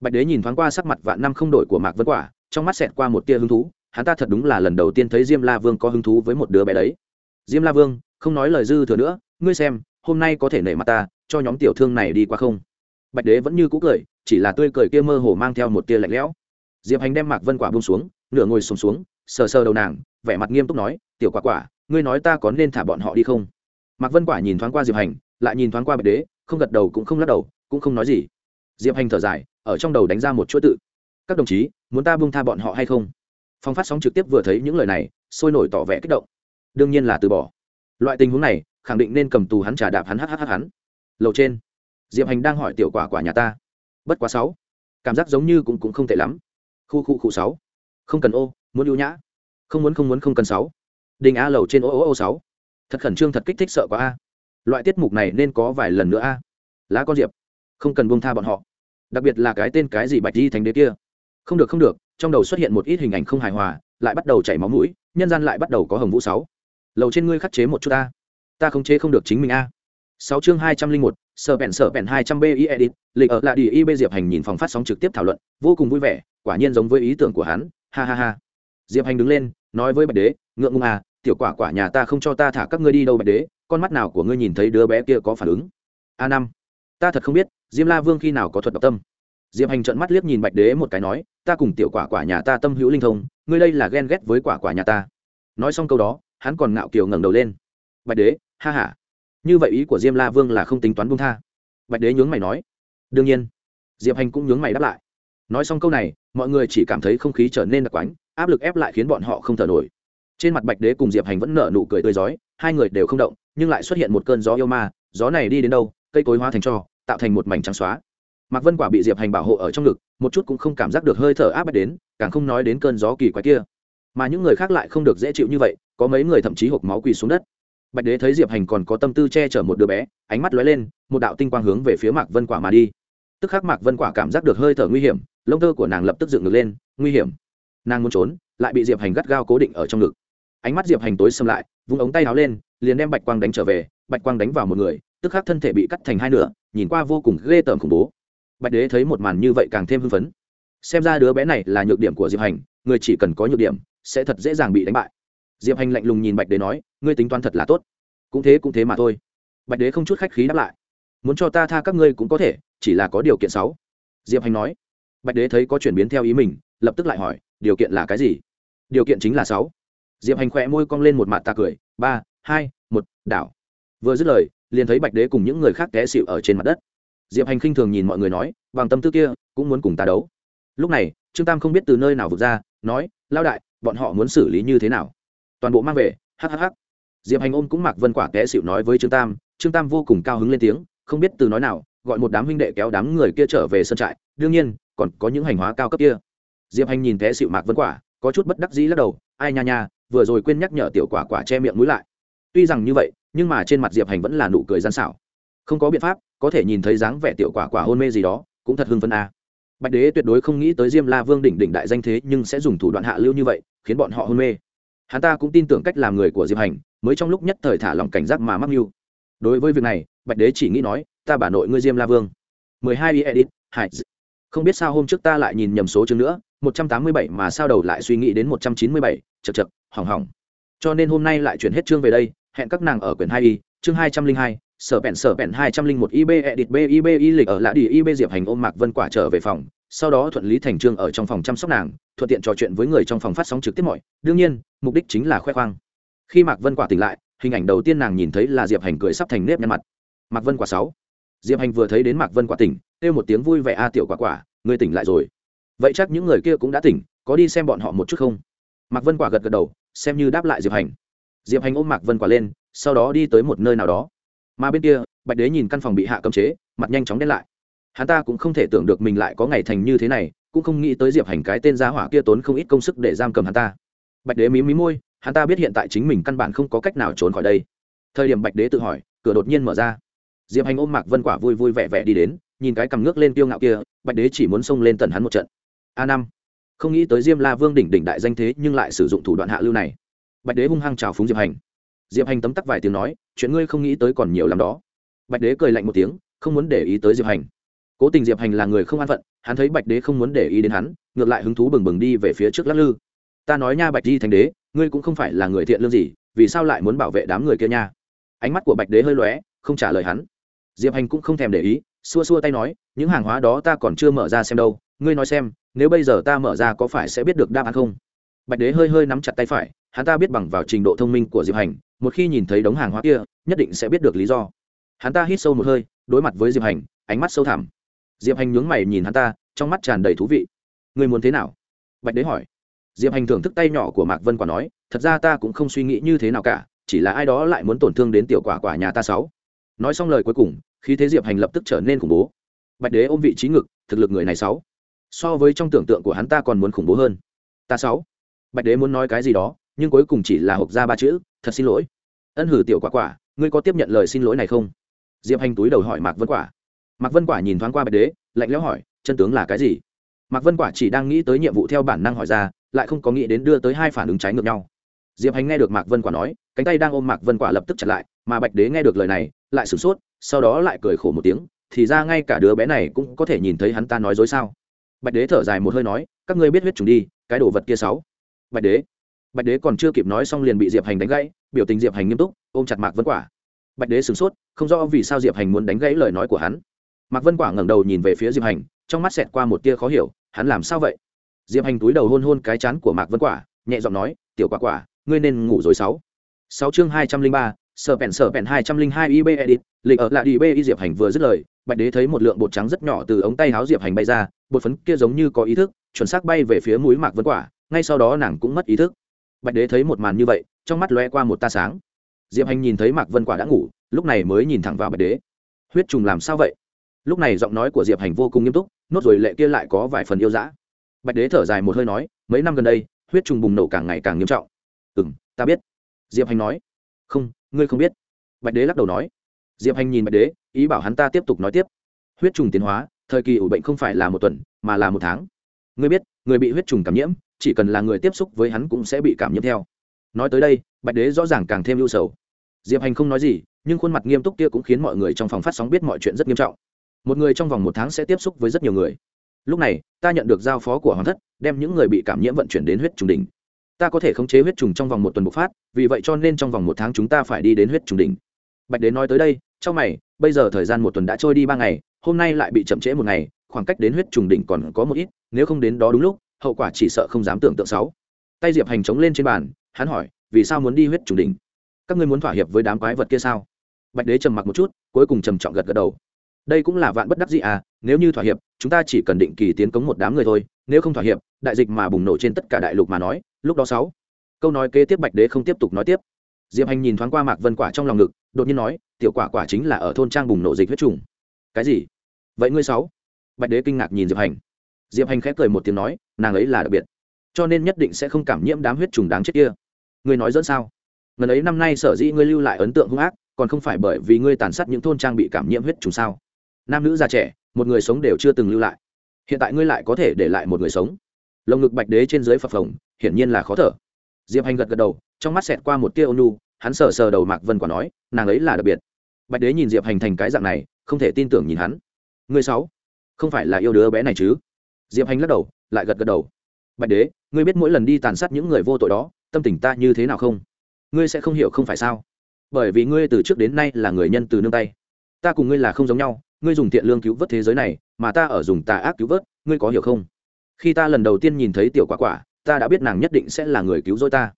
A: Bạch đế nhìn thoáng qua sắc mặt vạn năm không đổi của mạc vân quả, trong mắt xẹt qua một tia hứng thú, hắn ta thật đúng là lần đầu tiên thấy diêm la vương có hứng thú với một đứa bé đấy. Diêm la vương, không nói lời dư thừa nữa, ngươi xem, hôm nay có thể nể mặt ta cho nhóm tiểu thương này đi qua không? Bạch đế vẫn như cũ cười chỉ là tươi cười kia mơ hồ mang theo một tia lạnh lẽo. Diệp hành đem mạc vân quả bông xuống nửa ngồi sùng xuống, xuống sờ sờ đầu nàng vẻ mặt nghiêm túc nói tiểu quả quả ngươi nói ta có nên thả bọn họ đi không? Mạc vân quả nhìn thoáng qua diệp hành lại nhìn thoáng qua bạch đế không gật đầu cũng không lắc đầu cũng không nói gì. Diệp hành thở dài ở trong đầu đánh ra một chuỗi tự. Các đồng chí muốn ta buông tha bọn họ hay không? Phong phát sóng trực tiếp vừa thấy những lời này sôi nổi tỏ vẻ kích động. Đương nhiên là từ bỏ. Loại tình huống này khẳng định nên cầm tù hắn trả đạp hắn hh hắn lầu trên. Diệp hành đang hỏi tiểu quả quả nhà ta. Bất quá sáu. Cảm giác giống như cũng cũng không tệ lắm. Khu khu khu sáu. Không cần ô, muốn ưu nhã. Không muốn không muốn không cần sáu. Đình a lầu trên ô ô ô sáu. Thật khẩn trương thật kích thích sợ quá a. Loại tiết mục này nên có vài lần nữa a. Lá con diệp. Không cần buông tha bọn họ. Đặc biệt là cái tên cái gì bạch di thành đế kia. Không được không được, trong đầu xuất hiện một ít hình ảnh không hài hòa, lại bắt đầu chảy máu mũi, nhân gian lại bắt đầu có hồng vũ sáu. Lầu trên ngươi khắc chế một chút ta ta không chế không được chính mình a sáu chương hai trăm linh một, sở bèn sở bèn hai trăm b i edit, lịch ở lại đi y diệp hành nhìn phòng phát sóng trực tiếp thảo luận, vô cùng vui vẻ, quả nhiên giống với ý tưởng của hắn, ha ha ha. Diệp hành đứng lên, nói với bạch đế, ngượng ngùng à tiểu quả quả nhà ta không cho ta thả các ngươi đi đâu bạch đế, con mắt nào của ngươi nhìn thấy đứa bé kia có phản ứng? A năm. Ta thật không biết, diêm la vương khi nào có thuật độc tâm. Diệp hành trợn mắt liếc nhìn bạch đế một cái nói, ta cùng tiểu quả quả nhà ta tâm hữu linh thông, ngươi đây là ghen ghét với quả quả nhà ta. Nói xong câu đó, hắn còn ngạo kiều ngẩng đầu lên. Bạch đế, ha ha như vậy ý của diêm la vương là không tính toán buông tha. Bạch đế nhướng mày nói. Đương nhiên. Diệp hành cũng nhướng mày đáp lại. Nói xong câu này, mọi người chỉ cảm thấy không khí trở nên đặc quánh, áp lực ép lại khiến bọn họ không thở nổi. Trên mặt bạch đế cùng diệp hành vẫn nở nụ cười tươi rói, hai người đều không động, nhưng lại xuất hiện một cơn gió yêu ma, gió này đi đến đâu, cây cối hóa thành cho, tạo thành một mảnh trắng xóa. Mạc vân quả bị diệp hành bảo hộ ở trong ngực, một chút cũng không cảm giác được hơi thở áp bách đến, càng không nói đến cơn gió kỳ quái kia. Mà những người khác lại không được dễ chịu như vậy, có mấy người thậm chí hộp máu quỳ xuống đất bạch đế thấy diệp hành còn có tâm tư che chở một đứa bé, ánh mắt lóe lên, một đạo tinh quang hướng về phía mạc vân quả mà đi. Tức khắc mạc vân quả cảm giác được hơi thở nguy hiểm, lông tơ của nàng lập tức dựng ngược lên, nguy hiểm. Nàng muốn trốn, lại bị diệp hành gắt gao cố định ở trong ngực. Ánh mắt diệp hành tối xâm lại, vung ống tay áo lên, liền đem bạch quang đánh trở về, bạch quang đánh vào một người, tức khắc thân thể bị cắt thành hai nửa, nhìn qua vô cùng ghê tởm khủng bố. Bạch đế thấy một màn như vậy càng thêm hưng phấn. Xem ra đứa bé này là nhược điểm của diệp hành, người chỉ cần có nhược điểm, sẽ thật dễ dàng bị đánh bại. Diệp hành lạnh lùng nhìn bạch đế nói ngươi tính toán thật là tốt. Cũng thế cũng thế mà thôi. Bạch đế không chút khách khí đáp lại. Muốn cho ta tha các ngươi cũng có thể, chỉ là có điều kiện sáu. Diệp hành nói. Bạch đế thấy có chuyển biến theo ý mình, lập tức lại hỏi, điều kiện là cái gì? Điều kiện chính là sáu. Diệp hành khỏe môi cong lên một mặt ta cười, ba, hai, một, đảo. Vừa dứt lời, liền thấy bạch đế cùng những người khác té xịu ở trên mặt đất. Diệp hành khinh thường nhìn mọi người nói, bằng tâm tư kia, cũng muốn cùng ta đấu. Lúc này, trương tam không biết từ nơi nào vượt ra, nói lao đại, bọn họ muốn xử lý như thế nào? Toàn bộ mang về hhh diệp hành ôm cũng mạc vân quả té xịu nói với trương tam trương tam vô cùng cao hứng lên tiếng, không biết từ nói nào, gọi một đám huynh đệ kéo đám người kia trở về sân trại, đương nhiên, còn có những hành hóa cao cấp kia. Diệp hành nhìn té xịu mạc vân quả, có chút bất đắc dĩ lắc đầu, ai nha nha, vừa rồi quên nhắc nhở tiểu quả quả che miệng mũi lại. Tuy rằng như vậy, nhưng mà trên mặt diệp hành vẫn là nụ cười gian xảo. Không có biện pháp, có thể nhìn thấy dáng vẻ tiểu quả quả hôn mê gì đó, cũng thật hưng phân a. Bạch đế tuyệt đối không nghĩ tới diêm la vương đỉnh đỉnh đại danh thế nhưng sẽ dùng thủ đoạn hạ lưu như vậy, khiến bọn họ hôn mê. Hắn ta cũng tin tưởng cách làm người của diệp hành mới trong lúc nhất thời thả lòng cảnh giác mà mắc mưu. Đối với việc này, bạch đế chỉ nghĩ nói, ta bà nội ngươi diêm la vương. Mười hai y edit hải không biết sao hôm trước ta lại nhìn nhầm số chương nữa, một trăm tám mươi bảy mà sao đầu lại suy nghĩ đến một trăm chín mươi bảy chật chật hỏng hỏng. Cho nên hôm nay lại chuyển hết chương về đây, hẹn các nàng ở quyển hai y, chương hai trăm linh hai, sở bẹn sở bẹn hai trăm linh một ib edit b ib y lịch ở lạ đi ib diệp hành ôm mạc vân quả trở về phòng, sau đó thuận lý thành trương ở trong phòng chăm sóc nàng, thuận tiện trò chuyện với người trong phòng phát sóng trực tiếp mọi. Đương nhiên, mục đích chính là khoe khoang khi mạc vân quả tỉnh lại, hình ảnh đầu tiên nàng nhìn thấy là diệp hành cười sắp thành nếp nhăn mặt. Mạc vân quả sáu. Diệp hành vừa thấy đến mạc vân quả tỉnh, kêu một tiếng vui vẻ, a tiểu quả quả người tỉnh lại rồi. Vậy chắc những người kia cũng đã tỉnh, có đi xem bọn họ một chút không? Mạc vân quả gật gật đầu, xem như đáp lại diệp hành. Diệp hành ôm mạc vân quả lên, sau đó đi tới một nơi nào đó. Mà bên kia, bạch đế nhìn căn phòng bị hạ cấm chế, mặt nhanh chóng đen lại. Hắn ta cũng không thể tưởng được mình lại có ngày thành như thế này, cũng không nghĩ tới diệp hành cái tên gia hỏa kia tốn không ít công sức để giam cầm hắn ta. Bạch đế mí mí môi hắn ta biết hiện tại chính mình căn bản không có cách nào trốn khỏi đây. Thời điểm bạch đế tự hỏi, cửa đột nhiên mở ra. Diệp hành ôm mạc vân quả vui vui vẻ vẻ đi đến, nhìn cái cầm nước lên tiêu ngạo kia, bạch đế chỉ muốn xông lên tần hắn một trận. A năm, không nghĩ tới diêm la vương đỉnh đỉnh đại danh thế nhưng lại sử dụng thủ đoạn hạ lưu này. Bạch đế hung hăng chào phúng diệp hành. Diệp hành tấm tắc vài tiếng nói, chuyện ngươi không nghĩ tới còn nhiều lắm đó. Bạch đế cười lạnh một tiếng, không muốn để ý tới diệp hành. Cố tình diệp hành là người không an phận, hắn thấy bạch đế không muốn để ý đến hắn, ngược lại hứng thú bừng bừng đi về phía trước lắc lư. Ta nói nha bạch di thành đế ngươi cũng không phải là người thiện lương gì, vì sao lại muốn bảo vệ đám người kia nha? Ánh mắt của bạch đế hơi lóe, không trả lời hắn. Diệp hành cũng không thèm để ý, xua xua tay nói, những hàng hóa đó ta còn chưa mở ra xem đâu, ngươi nói xem, nếu bây giờ ta mở ra có phải sẽ biết được đáp án không? Bạch đế hơi hơi nắm chặt tay phải, hắn ta biết bằng vào trình độ thông minh của diệp hành, một khi nhìn thấy đống hàng hóa kia, nhất định sẽ biết được lý do. Hắn ta hít sâu một hơi, đối mặt với diệp hành, ánh mắt sâu thẳm. Diệp hành nhướng mày nhìn hắn ta, trong mắt tràn đầy thú vị. Người muốn thế nào? Bạch đế hỏi diệp hành thưởng thức tay nhỏ của mạc vân quả nói, thật ra ta cũng không suy nghĩ như thế nào cả, chỉ là ai đó lại muốn tổn thương đến tiểu quả quả nhà ta sáu. Nói xong lời cuối cùng khi thế diệp hành lập tức trở nên khủng bố. Bạch đế ôm vị trí ngực, thực lực người này sáu. So với trong tưởng tượng của hắn ta còn muốn khủng bố hơn. Ta sáu. Bạch đế muốn nói cái gì đó, nhưng cuối cùng chỉ là hộp ra ba chữ, thật xin lỗi. Ân hử tiểu quả quả, ngươi có tiếp nhận lời xin lỗi này không? Diệp hành túi đầu hỏi mạc vân quả. Mạc vân quả nhìn thoáng qua bạch đế, lạnh lẽo hỏi, chân tướng là cái gì? Mạc vân quả chỉ đang nghĩ tới nhiệm vụ theo bản năng hỏi ra lại không có nghĩ đến đưa tới hai phản ứng trái ngược nhau. Diệp hành nghe được mạc vân quả nói, cánh tay đang ôm mạc vân quả lập tức chặt lại, mà bạch đế nghe được lời này, lại sửng sốt, sau đó lại cười khổ một tiếng, thì ra ngay cả đứa bé này cũng có thể nhìn thấy hắn ta nói dối sao. Bạch đế thở dài một hơi nói, các ngươi biết huyết trùng đi, cái đồ vật kia sáu. Bạch đế. Bạch đế còn chưa kịp nói xong liền bị diệp hành đánh gãy, biểu tình diệp hành nghiêm túc, ôm chặt mạc vân quả. Bạch đế sửng sốt, không rõ vì sao diệp hành muốn đánh gãy lời nói của hắn. Mạc vân quả ngẩng đầu nhìn về phía diệp hành, trong mắt xẹt qua một tia khó hiểu, hắn làm sao vậy? Diệp hành túi đầu hôn hôn cái chán của mạc vân quả, nhẹ giọng nói, tiểu quả quả, ngươi nên ngủ rồi sáu. Sáu chương hai trăm linh ba, sở bèn sở bèn hai trăm linh hai ib edit, lịch ở lại đi b y diệp hành vừa dứt lời, bạch đế thấy một lượng bột trắng rất nhỏ từ ống tay háo diệp hành bay ra, bột phấn kia giống như có ý thức, chuẩn xác bay về phía mũi mạc vân quả, ngay sau đó nàng cũng mất ý thức. Bạch đế thấy một màn như vậy, trong mắt lóe qua một ta sáng. Diệp hành nhìn thấy mạc vân quả đã ngủ, lúc này mới nhìn thẳng vào bạch đế. Huyết trùng làm sao vậy? Lúc này giọng nói của diệp hành vô cùng nghiêm túc, nốt rồi lệ kia lại có vài phần yêu dã bạch đế thở dài một hơi nói, mấy năm gần đây, huyết trùng bùng nổ càng ngày càng nghiêm trọng. Ừ m ta biết. Diệp hành nói. Không, ngươi không biết. Bạch đế lắc đầu nói. Diệp hành nhìn bạch đế, ý bảo hắn ta tiếp tục nói tiếp. Huyết trùng tiến hóa, thời kỳ ủ bệnh không phải là một tuần, mà là một tháng. Ngươi biết, người bị huyết trùng cảm nhiễm, chỉ cần là người tiếp xúc với hắn cũng sẽ bị cảm nhiễm theo. Nói tới đây, bạch đế rõ ràng càng thêm ưu sầu. Diệp hành không nói gì, nhưng khuôn mặt nghiêm túc kia cũng khiến mọi người trong phòng phát sóng biết mọi chuyện rất nghiêm trọng. Một người trong vòng một tháng sẽ tiếp xúc với rất nhiều người lúc này, ta nhận được giao phó của hoàng thất, đem những người bị cảm nhiễm vận chuyển đến huyết trùng đỉnh. Ta có thể khống chế huyết trùng trong vòng một tuần bộc phát, vì vậy cho nên trong vòng một tháng chúng ta phải đi đến huyết trùng đỉnh. Bạch đế nói tới đây trong mày, bây giờ thời gian một tuần đã trôi đi ba ngày, hôm nay lại bị chậm trễ một ngày, khoảng cách đến huyết trùng đỉnh còn có một ít, nếu không đến đó đúng lúc, hậu quả chỉ sợ không dám tưởng tượng sáu. Tay diệp hành chống lên trên bàn, hắn hỏi, vì sao muốn đi huyết trùng đỉnh? Các ngươi muốn thỏa hiệp với đám quái vật kia sao? Bạch đế trầm mặc một chút, cuối cùng trầm trọng gật gật đầu đây cũng là vạn bất đắc dĩ à nếu như thỏa hiệp, chúng ta chỉ cần định kỳ tiến cống một đám người thôi, nếu không thỏa hiệp, đại dịch mà bùng nổ trên tất cả đại lục mà nói, lúc đó sáu. Câu nói kế tiếp bạch đế không tiếp tục nói tiếp. Diệp hành nhìn thoáng qua mạc vân quả trong lòng ngực, đột nhiên nói, tiểu quả quả chính là ở thôn trang bùng nổ dịch huyết trùng. Cái gì? Vậy ngươi sáu? Bạch đế kinh ngạc nhìn diệp hành. Diệp hành khẽ cười một tiếng nói, nàng ấy là đặc biệt, cho nên nhất định sẽ không cảm nhiễm đám huyết trùng đáng chết kia. Ngươi nói dẫn sao? Ngần ấy năm nay sở dĩ ngươi lưu lại ấn tượng hung ác, còn không phải bởi vì ngươi tàn sát những thôn trang bị cảm nhiễm huyết trùng sao? Nam nữ già trẻ, một người sống đều chưa từng lưu lại. Hiện tại ngươi lại có thể để lại một người sống. Lồng ngực bạch đế trên dưới phập phồng, hiển nhiên là khó thở. Diệp hành gật gật đầu, trong mắt xẹt qua một tia ônu hắn sờ sờ đầu mạc vân quả nói, nàng ấy là đặc biệt. Bạch đế nhìn diệp hành thành cái dạng này, không thể tin tưởng nhìn hắn. Ngươi sáu, không phải là yêu đứa bé này chứ? Diệp hành lắc đầu, lại gật gật đầu. Bạch đế, ngươi biết mỗi lần đi tàn sát những người vô tội đó, tâm tình ta như thế nào không? Ngươi sẽ không hiểu không phải sao? Bởi vì ngươi từ trước đến nay là người nhân từ nương tay. Ta cùng ngươi là không giống nhau ngươi dùng tiện lương cứu vớt thế giới này, mà ta ở dùng tà ác cứu vớt, ngươi có hiểu không? Khi ta lần đầu tiên nhìn thấy tiểu quả quả, ta đã biết nàng nhất định sẽ là người cứu rỗi ta.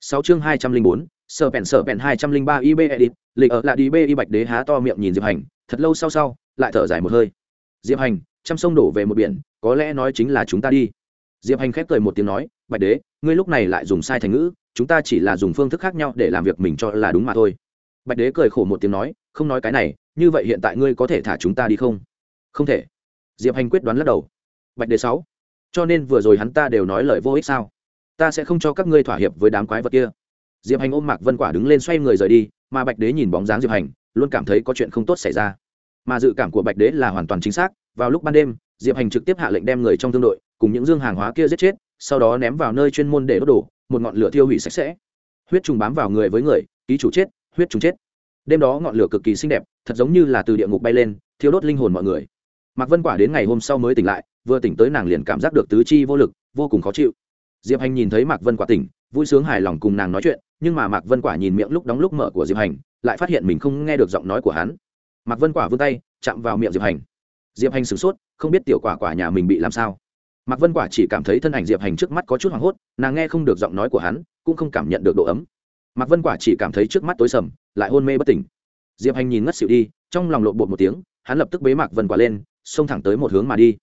A: Sáu chương hai trăm linh bốn sợ bèn sợ bèn hai trăm linh ba ib edit lịch ở lại đi b y bạch đế há to miệng nhìn diệp hành, thật lâu sau sau, lại thở dài một hơi. Diệp hành, trăm sông đổ về một biển, có lẽ nói chính là chúng ta đi. Diệp hành khép cười một tiếng nói, bạch đế, ngươi lúc này lại dùng sai thành ngữ, chúng ta chỉ là dùng phương thức khác nhau để làm việc mình cho là đúng mà thôi bạch đế cười khổ một tiếng nói, không nói cái này, như vậy hiện tại ngươi có thể thả chúng ta đi không? Không thể. Diệp hành quyết đoán lắc đầu. Bạch đế sáu, cho nên vừa rồi hắn ta đều nói lời vô ích sao? Ta sẽ không cho các ngươi thỏa hiệp với đám quái vật kia. Diệp hành ôm mạc vân quả đứng lên xoay người rời đi, mà bạch đế nhìn bóng dáng diệp hành, luôn cảm thấy có chuyện không tốt xảy ra. Mà dự cảm của bạch đế là hoàn toàn chính xác, vào lúc ban đêm, diệp hành trực tiếp hạ lệnh đem người trong thương đội cùng những dương hàng hóa kia giết chết, sau đó ném vào nơi chuyên môn để đốt đổ, một ngọn lửa thiêu hủy sạch sẽ. Huyết trùng bám vào người với người, ký chủ chết huyết trùng chết. Đêm đó ngọn lửa cực kỳ xinh đẹp, thật giống như là từ địa ngục bay lên, thiêu đốt linh hồn mọi người. Mạc vân quả đến ngày hôm sau mới tỉnh lại, vừa tỉnh tới nàng liền cảm giác được tứ chi vô lực, vô cùng khó chịu. Diệp hành nhìn thấy mạc vân quả tỉnh, vui sướng hài lòng cùng nàng nói chuyện, nhưng mà mạc vân quả nhìn miệng lúc đóng lúc mở của diệp hành, lại phát hiện mình không nghe được giọng nói của hắn. Mạc vân quả vươn tay, chạm vào miệng diệp hành. Diệp hành sửng sốt, không biết tiểu quả quả nhà mình bị làm sao. Mạc vân quả chỉ cảm thấy thân ảnh diệp hành trước mắt có chút hoảng hốt, nàng nghe không được giọng nói của hắn, cũng không cảm nhận được độ ấm mạc vân quả chỉ cảm thấy trước mắt tối sầm, lại hôn mê bất tỉnh. Diệp hành nhìn ngất xỉu đi, trong lòng lộn bột một tiếng, hắn lập tức bế mạc vân quả lên, xông thẳng tới một hướng mà đi.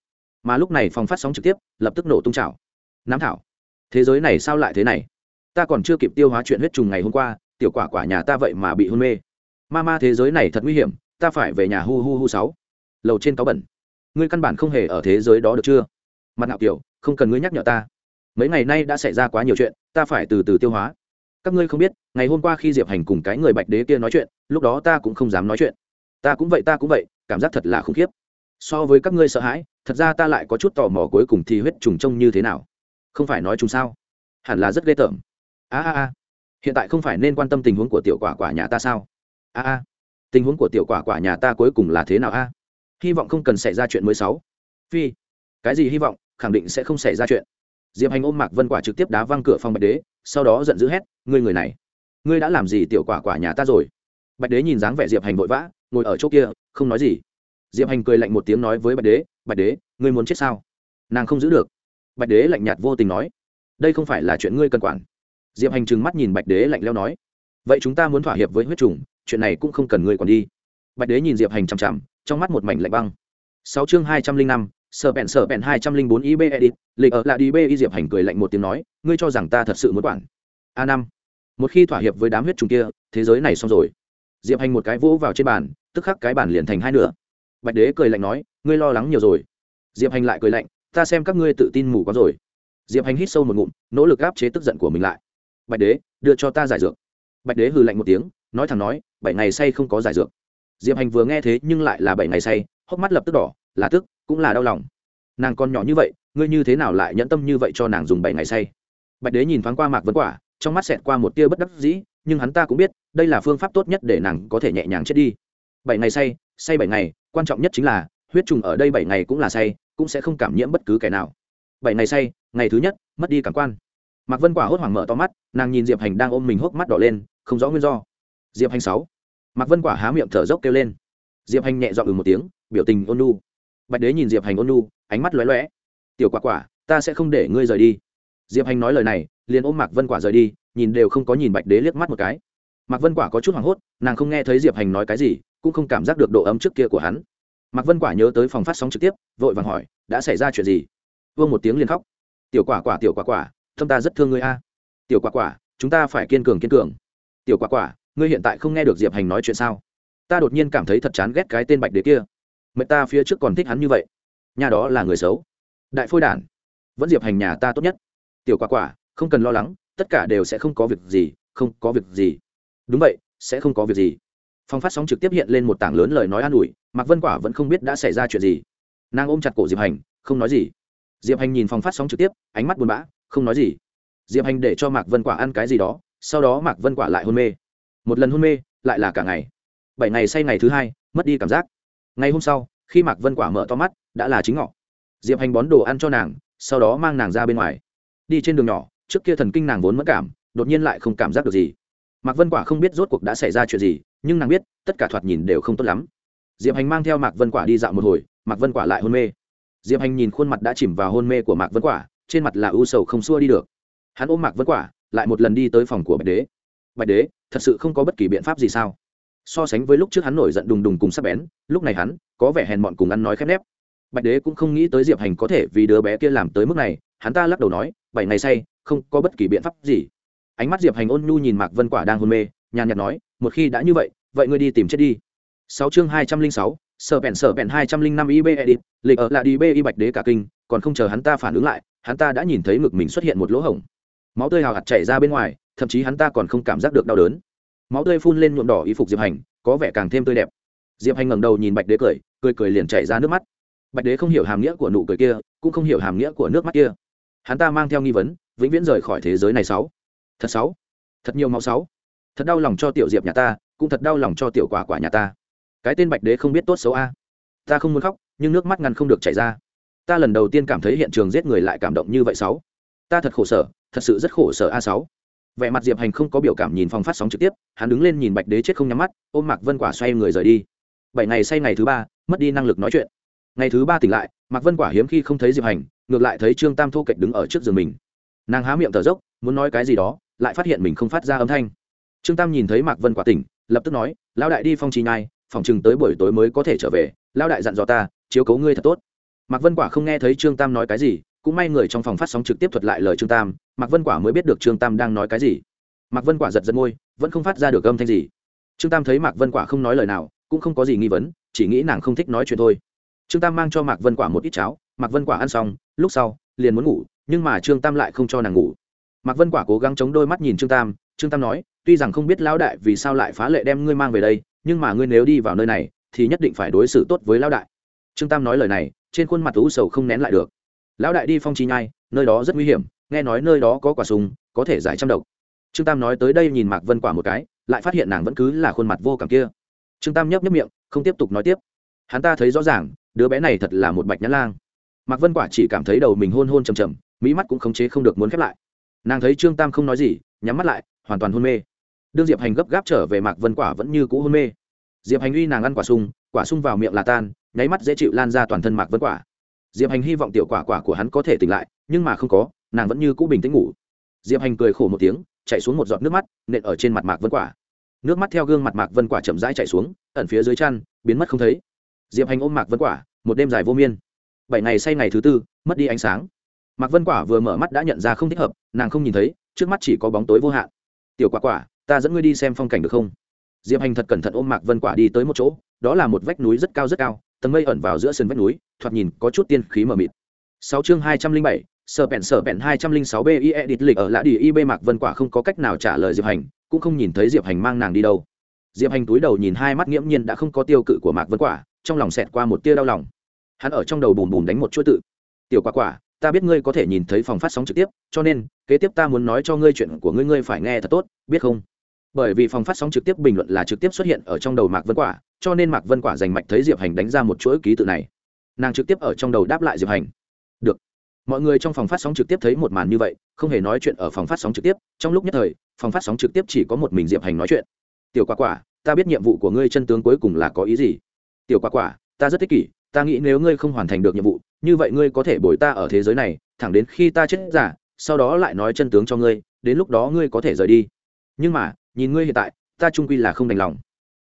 A: Mà lúc này phòng phát sóng trực tiếp, lập tức nổ tung trào. Nam thảo, thế giới này sao lại thế này? Ta còn chưa kịp tiêu hóa chuyện huyết trùng ngày hôm qua, tiểu quả quả nhà ta vậy mà bị hôn mê. Ma ma thế giới này thật nguy hiểm, ta phải về nhà hu hu hu sáu. Lầu trên cáo bẩn. Ngươi căn bản không hề ở thế giới đó được chưa? Mặt nạo kiểu, không cần ngươi nhắc nhở ta. Mấy ngày nay đã xảy ra quá nhiều chuyện, ta phải từ từ tiêu hóa các ngươi không biết, ngày hôm qua khi diệp hành cùng cái người bạch đế kia nói chuyện, lúc đó ta cũng không dám nói chuyện. Ta cũng vậy, ta cũng vậy, cảm giác thật là khủng khiếp. So với các ngươi sợ hãi, thật ra ta lại có chút tò mò cuối cùng thì huyết trùng trông như thế nào. Không phải nói chúng sao? Hẳn là rất ghê tởm. A a a. Hiện tại không phải nên quan tâm tình huống của tiểu quả quả nhà ta sao? A a. Tình huống của tiểu quả quả nhà ta cuối cùng là thế nào a? Hy vọng không cần xảy ra chuyện mới sáu. Phi. Cái gì hy vọng? Khẳng định sẽ không xảy ra chuyện diệp hành ôm mạc vân quả trực tiếp đá văng cửa phòng bạch đế, sau đó giận dữ hét, ngươi người này, ngươi đã làm gì tiểu quả quả nhà ta rồi? Bạch đế nhìn dáng vẻ diệp hành vội vã, ngồi ở chỗ kia, không nói gì. Diệp hành cười lạnh một tiếng nói với bạch đế bạch đế, ngươi muốn chết sao? Nàng không giữ được. Bạch đế lạnh nhạt vô tình nói, đây không phải là chuyện ngươi cần quản. Diệp hành trừng mắt nhìn bạch đế lạnh leo nói, vậy chúng ta muốn thỏa hiệp với huyết trùng, chuyện này cũng không cần ngươi còn đi. Bạch đế nhìn diệp hành chằm chằm, trong mắt một mảnh lạnh băng. Sáu chương hai trăm linh năm sở bèn sở bèn hai trăm linh bốn ib edit lịch ở lại đi b y diệp hành cười lạnh một tiếng nói, ngươi cho rằng ta thật sự muốn quản. A năm. Một khi thỏa hiệp với đám huyết trùng kia, thế giới này xong rồi. Diệp hành một cái vỗ vào trên bàn, tức khắc cái bàn liền thành hai nửa. Bạch đế cười lạnh nói, ngươi lo lắng nhiều rồi. Diệp hành lại cười lạnh, ta xem các ngươi tự tin mù quá rồi. Diệp hành hít sâu một ngụm, nỗ lực áp chế tức giận của mình lại. Bạch đế, đưa cho ta giải dược. Bạch đế hừ lạnh một tiếng, nói thẳng nói, bảy ngày say không có giải dược. Diệp hành vừa nghe thế nhưng lại là bảy ngày say, hốc mắt lập tức đỏ là tức, cũng là đau lòng. Nàng còn nhỏ như vậy, ngươi như thế nào lại nhẫn tâm như vậy cho nàng dùng bảy ngày say? Bạch đế nhìn thoáng qua mạc vấn quả, trong mắt xẹt qua một tia bất đắc dĩ, nhưng hắn ta cũng biết, đây là phương pháp tốt nhất để nàng có thể nhẹ nhàng chết đi. Bảy ngày say say bảy ngày, quan trọng nhất chính là, huyết trùng ở đây bảy ngày cũng là say, cũng sẽ không cảm nhiễm bất cứ kẻ nào. Bảy ngày say, ngày thứ nhất, mất đi cảm quan. Mạc vân quả hốt hoảng mở to mắt, nàng nhìn diệp hành đang ôm mình hốc mắt đỏ lên, không rõ nguyên do. Diệp hành sáu. Mạc vân quả há miệng thở dốc kêu lên. Diệp hành nhẹ dọn ừ một tiếng, biểu tình ôn nu bạch đế nhìn diệp hành ôn nu ánh mắt lóe lóe. Tiểu quả quả, ta sẽ không để ngươi rời đi. Diệp hành nói lời này, liền ôm mạc vân quả rời đi, nhìn đều không có nhìn bạch đế liếc mắt một cái. Mạc vân quả có chút hoảng hốt, nàng không nghe thấy diệp hành nói cái gì, cũng không cảm giác được độ ấm trước kia của hắn. Mạc vân quả nhớ tới phòng phát sóng trực tiếp, vội vàng hỏi, đã xảy ra chuyện gì? Vương một tiếng liền khóc. Tiểu quả quả, tiểu quả quả thâm ta rất thương ngươi a. Tiểu quả quả, chúng ta phải kiên cường kiên cường. Tiểu quả quả, ngươi hiện tại không nghe được diệp hành nói chuyện sao? Ta đột nhiên cảm thấy thật chán ghét cái tên bạch đế kia mẹ ta phía trước còn thích hắn như vậy. Nhà đó là người xấu. Đại phôi đản. Vẫn diệp hành nhà ta tốt nhất. Tiểu quả quả, không cần lo lắng, tất cả đều sẽ không có việc gì, không có việc gì. Đúng vậy, sẽ không có việc gì. Phong phát sóng trực tiếp hiện lên một tảng lớn lời nói an ủi, mạc vân quả vẫn không biết đã xảy ra chuyện gì. Nàng ôm chặt cổ diệp hành, không nói gì. Diệp hành nhìn phong phát sóng trực tiếp, ánh mắt buồn bã, không nói gì. Diệp hành để cho mạc vân quả ăn cái gì đó, sau đó mạc vân quả lại hôn mê. Một lần hôn mê, lại là cả ngày. Bảy ngày say ngày thứ hai, mất đi cảm giác ngày hôm sau, khi mạc vân quả mở to mắt, đã là chính ngọ. Diệp hành bón đồ ăn cho nàng, sau đó mang nàng ra bên ngoài. Đi trên đường nhỏ, trước kia thần kinh nàng vốn mất cảm, đột nhiên lại không cảm giác được gì. Mạc vân quả không biết rốt cuộc đã xảy ra chuyện gì, nhưng nàng biết, tất cả thoạt nhìn đều không tốt lắm. Diệp hành mang theo mạc vân quả đi dạo một hồi, mạc vân quả lại hôn mê. Diệp hành nhìn khuôn mặt đã chìm vào hôn mê của mạc vân quả, trên mặt là ưu sầu không xua đi được. Hắn ôm mạc vân quả, lại một lần đi tới phòng của bạch đế. Bạch đế, thật sự không có bất kỳ biện pháp gì sao? So sánh với lúc trước hắn nổi giận đùng đùng cùng sắp bén, lúc này hắn có vẻ hèn mọn cùng ăn nói khép nép. Bạch đế cũng không nghĩ tới diệp hành có thể vì đứa bé kia làm tới mức này, hắn ta lắc đầu nói, bảy ngày say, không có bất kỳ biện pháp gì. Ánh mắt diệp hành ôn nhu nhìn mạc vân quả đang hôn mê, nhàn nhạt nói, một khi đã như vậy vậy ngươi đi tìm chết đi. Sáu chương hai trăm linh sáu, sở bèn sở bèn hai trăm linh năm ib edit lịch ở là đi bi y bạch đế cả kinh, còn không chờ hắn ta phản ứng lại, hắn ta đã nhìn thấy ngực mình xuất hiện một lỗ hổng. Máu tươi hào hạt chảy ra bên ngoài, thậm chí hắn ta còn không cảm giác được đau đớn máu tươi phun lên nhuộm đỏ y phục diệp hành có vẻ càng thêm tươi đẹp diệp hành ngẩng đầu nhìn bạch đế cười cười cười liền chảy ra nước mắt bạch đế không hiểu hàm nghĩa của nụ cười kia cũng không hiểu hàm nghĩa của nước mắt kia hắn ta mang theo nghi vấn vĩnh viễn rời khỏi thế giới này sáu thật sáu thật nhiều máu sáu thật đau lòng cho tiểu diệp nhà ta cũng thật đau lòng cho tiểu quả quả nhà ta cái tên bạch đế không biết tốt xấu a ta không muốn khóc nhưng nước mắt ngăn không được chảy ra ta lần đầu tiên cảm thấy hiện trường giết người lại cảm động như vậy sáu ta thật khổ sở thật sự rất khổ sở a sáu vẻ mặt diệp hành không có biểu cảm nhìn phòng phát sóng trực tiếp, hắn đứng lên nhìn bạch đế chết không nhắm mắt, ôm mạc vân quả xoay người rời đi. Bảy ngày say ngày thứ ba, mất đi năng lực nói chuyện. Ngày thứ ba tỉnh lại, mạc vân quả hiếm khi không thấy diệp hành, ngược lại thấy trương tam thô kệch đứng ở trước giường mình. Nàng há miệng thở dốc, muốn nói cái gì đó, lại phát hiện mình không phát ra âm thanh. Trương tam nhìn thấy mạc vân quả tỉnh, lập tức nói, lão đại đi phong trì nhai, phòng chừng tới buổi tối mới có thể trở về, lão đại dặn dò ta, chiếu cố ngươi thật tốt. Mạc vân quả không nghe thấy trương tam nói cái gì cũng may người trong phòng phát sóng trực tiếp thuật lại lời trương tam, mạc vân quả mới biết được trương tam đang nói cái gì. Mạc vân quả giật giật môi, vẫn không phát ra được âm thanh gì. Trương tam thấy mạc vân quả không nói lời nào, cũng không có gì nghi vấn, chỉ nghĩ nàng không thích nói chuyện thôi. Trương tam mang cho mạc vân quả một ít cháo, mạc vân quả ăn xong, lúc sau, liền muốn ngủ, nhưng mà trương tam lại không cho nàng ngủ. Mạc vân quả cố gắng chống đôi mắt nhìn trương tam trương tam nói, tuy rằng không biết lão đại vì sao lại phá lệ đem ngươi mang về đây, nhưng mà ngươi nếu đi vào nơi này, thì nhất định phải đối xử tốt với lão đại. Trương tam nói lời này, trên khuôn mặt u sầu không nén lại được lão đại đi phong trí nhai, nơi đó rất nguy hiểm, nghe nói nơi đó có quả súng, có thể giải trăm độc. Trương tam nói tới đây nhìn mạc vân quả một cái, lại phát hiện nàng vẫn cứ là khuôn mặt vô cảm kia. Trương tam nhấp nhấp miệng, không tiếp tục nói tiếp. Hắn ta thấy rõ ràng, đứa bé này thật là một bạch nhãn lang. Mạc vân quả chỉ cảm thấy đầu mình hôn hôn trầm chầm mỹ mắt cũng khống chế không được muốn khép lại. Nàng thấy trương tam không nói gì, nhắm mắt lại, hoàn toàn hôn mê. Đương diệp hành gấp gáp trở về mạc vân quả vẫn như cũ hôn mê. Diệp hành uy nàng ăn quả sung quả sung vào miệng là tan, nháy mắt dễ chịu lan ra toàn thân mạc vân quả diệp hành hy vọng tiểu quả quả của hắn có thể tỉnh lại, nhưng mà không có, nàng vẫn như cũ bình tĩnh ngủ. Diệp hành cười khổ một tiếng, chạy xuống một giọt nước mắt, nện ở trên mặt mạc vân quả. Nước mắt theo gương mặt mạc vân quả chậm rãi chạy xuống, ẩn phía dưới chăn, biến mất không thấy. Diệp hành ôm mạc vân quả, một đêm dài vô miên. Bảy ngày say ngày thứ tư, mất đi ánh sáng. Mạc vân quả vừa mở mắt đã nhận ra không thích hợp, nàng không nhìn thấy, trước mắt chỉ có bóng tối vô hạn. Tiểu quả quả, ta dẫn ngươi đi xem phong cảnh được không? Diệp hành thật cẩn thận ôm mạc vân quả đi tới một chỗ, đó là một vách núi rất cao rất cao, tầng mây ẩn vào giữa sườn vách núi thoạt nhìn có chút tiên khí mờ mịt. Sáu chương hai trăm linh bảy sở bèn sở bèn hai trăm linh sáu b i edit lịch ở lã đi ib mạc vân quả không có cách nào trả lời diệp hành, cũng không nhìn thấy diệp hành mang nàng đi đâu. Diệp hành túi đầu nhìn hai mắt nghiễm nhiên đã không có tiêu cự của mạc vân quả, trong lòng xẹt qua một tia đau lòng. Hắn ở trong đầu bùm bùm đánh một chuỗi tự. Tiểu quả quả, ta biết ngươi có thể nhìn thấy phòng phát sóng trực tiếp, cho nên, kế tiếp ta muốn nói cho ngươi chuyện của ngươi ngươi phải nghe thật tốt, biết không? Bởi vì phòng phát sóng trực tiếp bình luận là trực tiếp xuất hiện ở trong đầu mạc vân quả, cho nên mạc vân quả dành mạch thấy diệp hành đánh ra một chuỗi ký tự này nàng trực tiếp ở trong đầu đáp lại diệp hành được mọi người trong phòng phát sóng trực tiếp thấy một màn như vậy không hề nói chuyện ở phòng phát sóng trực tiếp trong lúc nhất thời phòng phát sóng trực tiếp chỉ có một mình diệp hành nói chuyện tiểu quả quả ta biết nhiệm vụ của ngươi chân tướng cuối cùng là có ý gì tiểu quả quả ta rất thích kỷ ta nghĩ nếu ngươi không hoàn thành được nhiệm vụ như vậy ngươi có thể bồi ta ở thế giới này thẳng đến khi ta chết giả sau đó lại nói chân tướng cho ngươi đến lúc đó ngươi có thể rời đi nhưng mà nhìn ngươi hiện tại ta trung quy là không đành lòng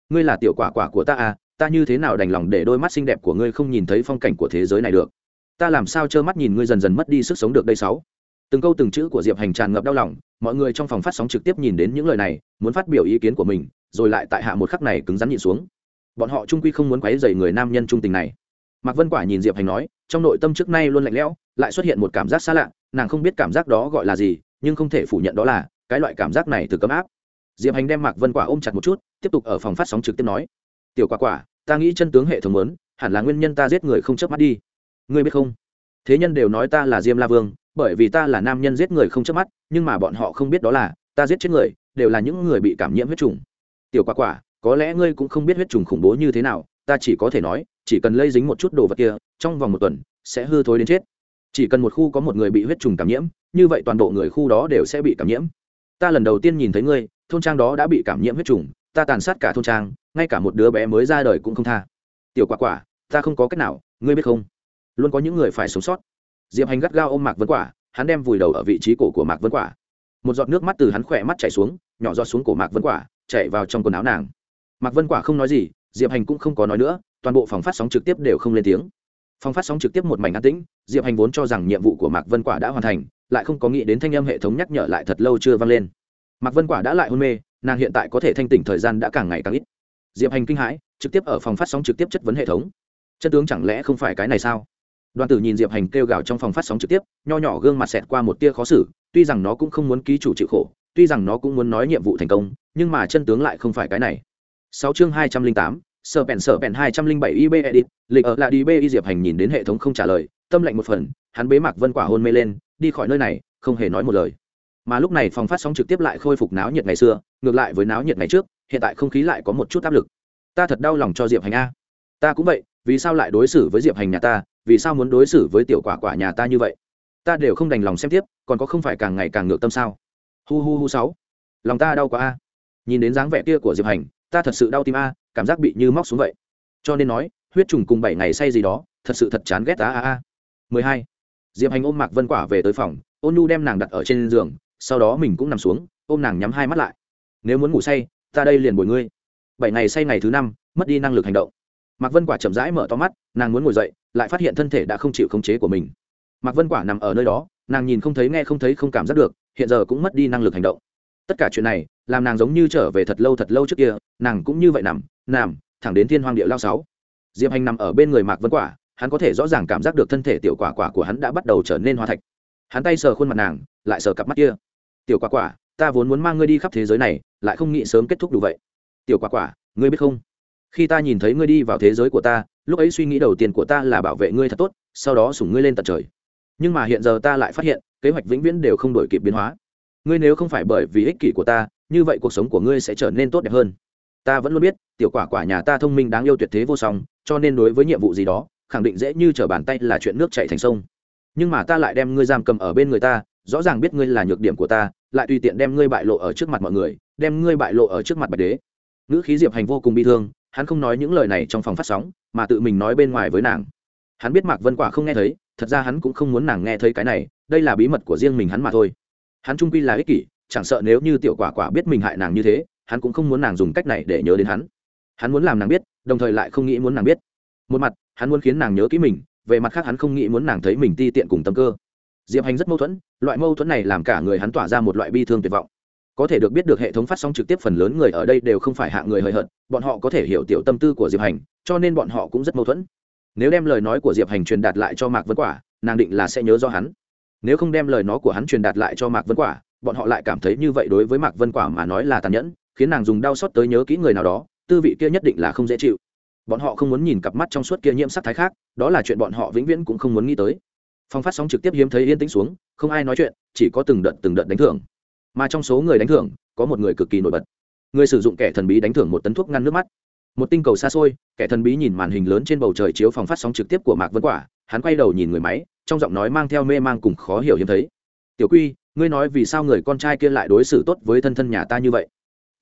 A: ngươi là tiểu quả quả của ta à ta như thế nào đành lòng để đôi mắt xinh đẹp của ngươi không nhìn thấy phong cảnh của thế giới này được? Ta làm sao trơ mắt nhìn ngươi dần dần mất đi sức sống được đây sáu? Từng câu từng chữ của diệp hành tràn ngập đau lòng, mọi người trong phòng phát sóng trực tiếp nhìn đến những lời này, muốn phát biểu ý kiến của mình, rồi lại tại hạ một khắc này cứng rắn nhịn xuống. Bọn họ trung quy không muốn quấy dày người nam nhân trung tình này. Mạc vân quả nhìn diệp hành nói, trong nội tâm trước nay luôn lạnh lẽo, lại xuất hiện một cảm giác xa lạ, nàng không biết cảm giác đó gọi là gì, nhưng không thể phủ nhận đó là, cái loại cảm giác này từ cấm áp. Diệp hành đem mạc vân quả ôm chặt một chút, tiếp tục ở phòng phát sóng trực tiếp nói, tiểu quả quả ta nghĩ chân tướng hệ thống lớn hẳn là nguyên nhân ta giết người không chớp mắt đi. Ngươi biết không? Thế nhân đều nói ta là diêm la vương, bởi vì ta là nam nhân giết người không chớp mắt, nhưng mà bọn họ không biết đó là, ta giết chết người, đều là những người bị cảm nhiễm huyết trùng. Tiểu quả quả, có lẽ ngươi cũng không biết huyết trùng khủng bố như thế nào, ta chỉ có thể nói, chỉ cần lây dính một chút đồ vật kia, trong vòng một tuần, sẽ hư thối đến chết. Chỉ cần một khu có một người bị huyết trùng cảm nhiễm, như vậy toàn bộ người khu đó đều sẽ bị cảm nhiễm. Ta lần đầu tiên nhìn thấy ngươi, thôn trang đó đã bị cảm nhiễm huyết trùng ta tàn sát cả thôn trang, ngay cả một đứa bé mới ra đời cũng không tha. Tiểu quả quả, ta không có cách nào, ngươi biết không? Luôn có những người phải sống sót. Diệp hành gắt gao ôm mạc vân quả, hắn đem vùi đầu ở vị trí cổ của mạc vân quả. Một giọt nước mắt từ hắn khỏe mắt chảy xuống, nhỏ giọt xuống cổ mạc vân quả chạy vào trong quần áo nàng. Mạc vân quả không nói gì, diệp hành cũng không có nói nữa, toàn bộ phòng phát sóng trực tiếp đều không lên tiếng. Phòng phát sóng trực tiếp một mảnh an tĩnh, diệp hành vốn cho rằng nhiệm vụ của mạc vân quả đã hoàn thành, lại không có nghĩ đến thanh âm hệ thống nhắc nhở lại thật lâu chưa vang lên. Mạc vân quả đã lại hôn mê nàng hiện tại có thể thanh tỉnh thời gian đã càng ngày càng ít. Diệp hành kinh hãi, trực tiếp ở phòng phát sóng trực tiếp chất vấn hệ thống. Chất tướng chẳng lẽ không phải cái này sao? Đoàn tử nhìn diệp hành kêu gào trong phòng phát sóng trực tiếp, nho nhỏ gương mặt xẹt qua một tia khó xử, tuy rằng nó cũng không muốn ký chủ chịu khổ, tuy rằng nó cũng muốn nói nhiệm vụ thành công, nhưng mà chân tướng lại không phải cái này. Sáu chương hai trăm linh tám, sở bèn sở bèn hai trăm linh bảy ib edit, lịch ở là đi b y diệp hành nhìn đến hệ thống không trả lời, tâm lệnh một phần, hắn bế mạc vân quả hôn mê lên, đi khỏi nơi này, không hề nói một lời mà lúc này phòng phát sóng trực tiếp lại khôi phục náo nhiệt ngày xưa, ngược lại với náo nhiệt ngày trước, hiện tại không khí lại có một chút áp lực. Ta thật đau lòng cho diệp hành a. Ta cũng vậy, vì sao lại đối xử với diệp hành nhà ta, vì sao muốn đối xử với tiểu quả quả nhà ta như vậy? Ta đều không đành lòng xem tiếp, còn có không phải càng ngày càng ngược tâm sao? Hu hu hu sáu. Lòng ta đau quá a. Nhìn đến dáng vẻ kia của diệp hành, ta thật sự đau tim a, cảm giác bị như móc xuống vậy. Cho nên nói, huyết trùng cùng bảy ngày say gì đó, thật sự thật chán ghét ta a a. Mười hai. Diệp hành ôm mạc vân quả về tới phòng, ôn nu đem nàng đặt ở trên giường sau đó mình cũng nằm xuống, ôm nàng nhắm hai mắt lại. Nếu muốn ngủ say, ta đây liền bồi ngươi. Bảy ngày say ngày thứ năm, mất đi năng lực hành động. Mạc vân quả chậm rãi mở to mắt, nàng muốn ngồi dậy, lại phát hiện thân thể đã không chịu khống chế của mình. Mạc vân quả nằm ở nơi đó, nàng nhìn không thấy nghe không thấy không cảm giác được, hiện giờ cũng mất đi năng lực hành động. Tất cả chuyện này, làm nàng giống như trở về thật lâu thật lâu trước kia, nàng cũng như vậy nằm nằm, thẳng đến thiên hoang địa lao sáu. Diệp hành nằm ở bên người mạc vân quả, hắn có thể rõ ràng cảm giác được thân thể tiểu quả quả của hắn đã bắt đầu trở nên hoa thạch. Hắn tay sờ khuôn mặt nàng, lại sờ cặp mắt kia tiểu quả quả, ta vốn muốn mang ngươi đi khắp thế giới này, lại không nghĩ sớm kết thúc đủ vậy. Tiểu quả quả, ngươi biết không? Khi ta nhìn thấy ngươi đi vào thế giới của ta, lúc ấy suy nghĩ đầu tiên của ta là bảo vệ ngươi thật tốt, sau đó sủng ngươi lên tận trời. Nhưng mà hiện giờ ta lại phát hiện, kế hoạch vĩnh viễn đều không đổi kịp biến hóa. Ngươi nếu không phải bởi vì ích kỷ của ta, như vậy cuộc sống của ngươi sẽ trở nên tốt đẹp hơn. Ta vẫn luôn biết, tiểu quả quả nhà ta thông minh đáng yêu tuyệt thế vô song, cho nên đối với nhiệm vụ gì đó, khẳng định dễ như t r ở bàn tay là chuyện nước chạy thành sông. Nhưng mà ta lại đem ngươi giam cầm ở bên người ta rõ ràng biết ngươi là nhược điểm của ta, lại tùy tiện đem ngươi bại lộ ở trước mặt mọi người, đem ngươi bại lộ ở trước mặt bạch đế. Ngữ khí diệp hành vô cùng bi thương, hắn không nói những lời này trong phòng phát sóng, mà tự mình nói bên ngoài với nàng. Hắn biết mạc vân quả không nghe thấy, thật ra hắn cũng không muốn nàng nghe thấy cái này, đây là bí mật của riêng mình hắn mà thôi. Hắn trung quy là ích kỷ, chẳng sợ nếu như tiểu quả quả biết mình hại nàng như thế, hắn cũng không muốn nàng dùng cách này để nhớ đến hắn. Hắn muốn làm nàng biết, đồng thời lại không nghĩ muốn nàng biết. Một mặt, hắn muốn khiến nàng nhớ kỹ mình, về mặt khác hắn không nghĩ muốn nàng thấy mình ti tiện cùng tâm cơ diệp hành rất mâu thuẫn, loại mâu thuẫn này làm cả người hắn tỏa ra một loại bi thương tuyệt vọng. Có thể được biết được hệ thống phát sóng trực tiếp phần lớn người ở đây đều không phải hạ người hời hợt, bọn họ có thể hiểu tiểu tâm tư của diệp hành, cho nên bọn họ cũng rất mâu thuẫn. Nếu đem lời nói của diệp hành truyền đạt lại cho mạc vân quả, nàng định là sẽ nhớ do hắn. Nếu không đem lời nói của hắn truyền đạt lại cho mạc vân quả, bọn họ lại cảm thấy như vậy đối với mạc vân quả mà nói là tàn nhẫn, khiến nàng dùng đau xót tới nhớ kỹ người nào đó, tư vị kia nhất định là không dễ chịu. Bọn họ không muốn nhìn cặp mắt trong suốt kia nhiễm sắc thái khác, đó là chuyện bọn họ vĩnh viễn cũng không muốn nghĩ tới phòng phát sóng trực tiếp hiếm thấy yên tĩnh xuống, không ai nói chuyện, chỉ có từng đợt từng đợt đánh thưởng. Mà trong số người đánh thưởng, có một người cực kỳ nổi bật. Người sử dụng kẻ thần bí đánh thưởng một tấn thuốc ngăn nước mắt. Một tinh cầu xa xôi, kẻ thần bí nhìn màn hình lớn trên bầu trời chiếu phòng phát sóng trực tiếp của mạc vân quả, hắn quay đầu nhìn người máy, trong giọng nói mang theo mê mang cùng khó hiểu hiếm thấy. Tiểu quy, ngươi nói vì sao người con trai kia lại đối xử tốt với thân thân nhà ta như vậy?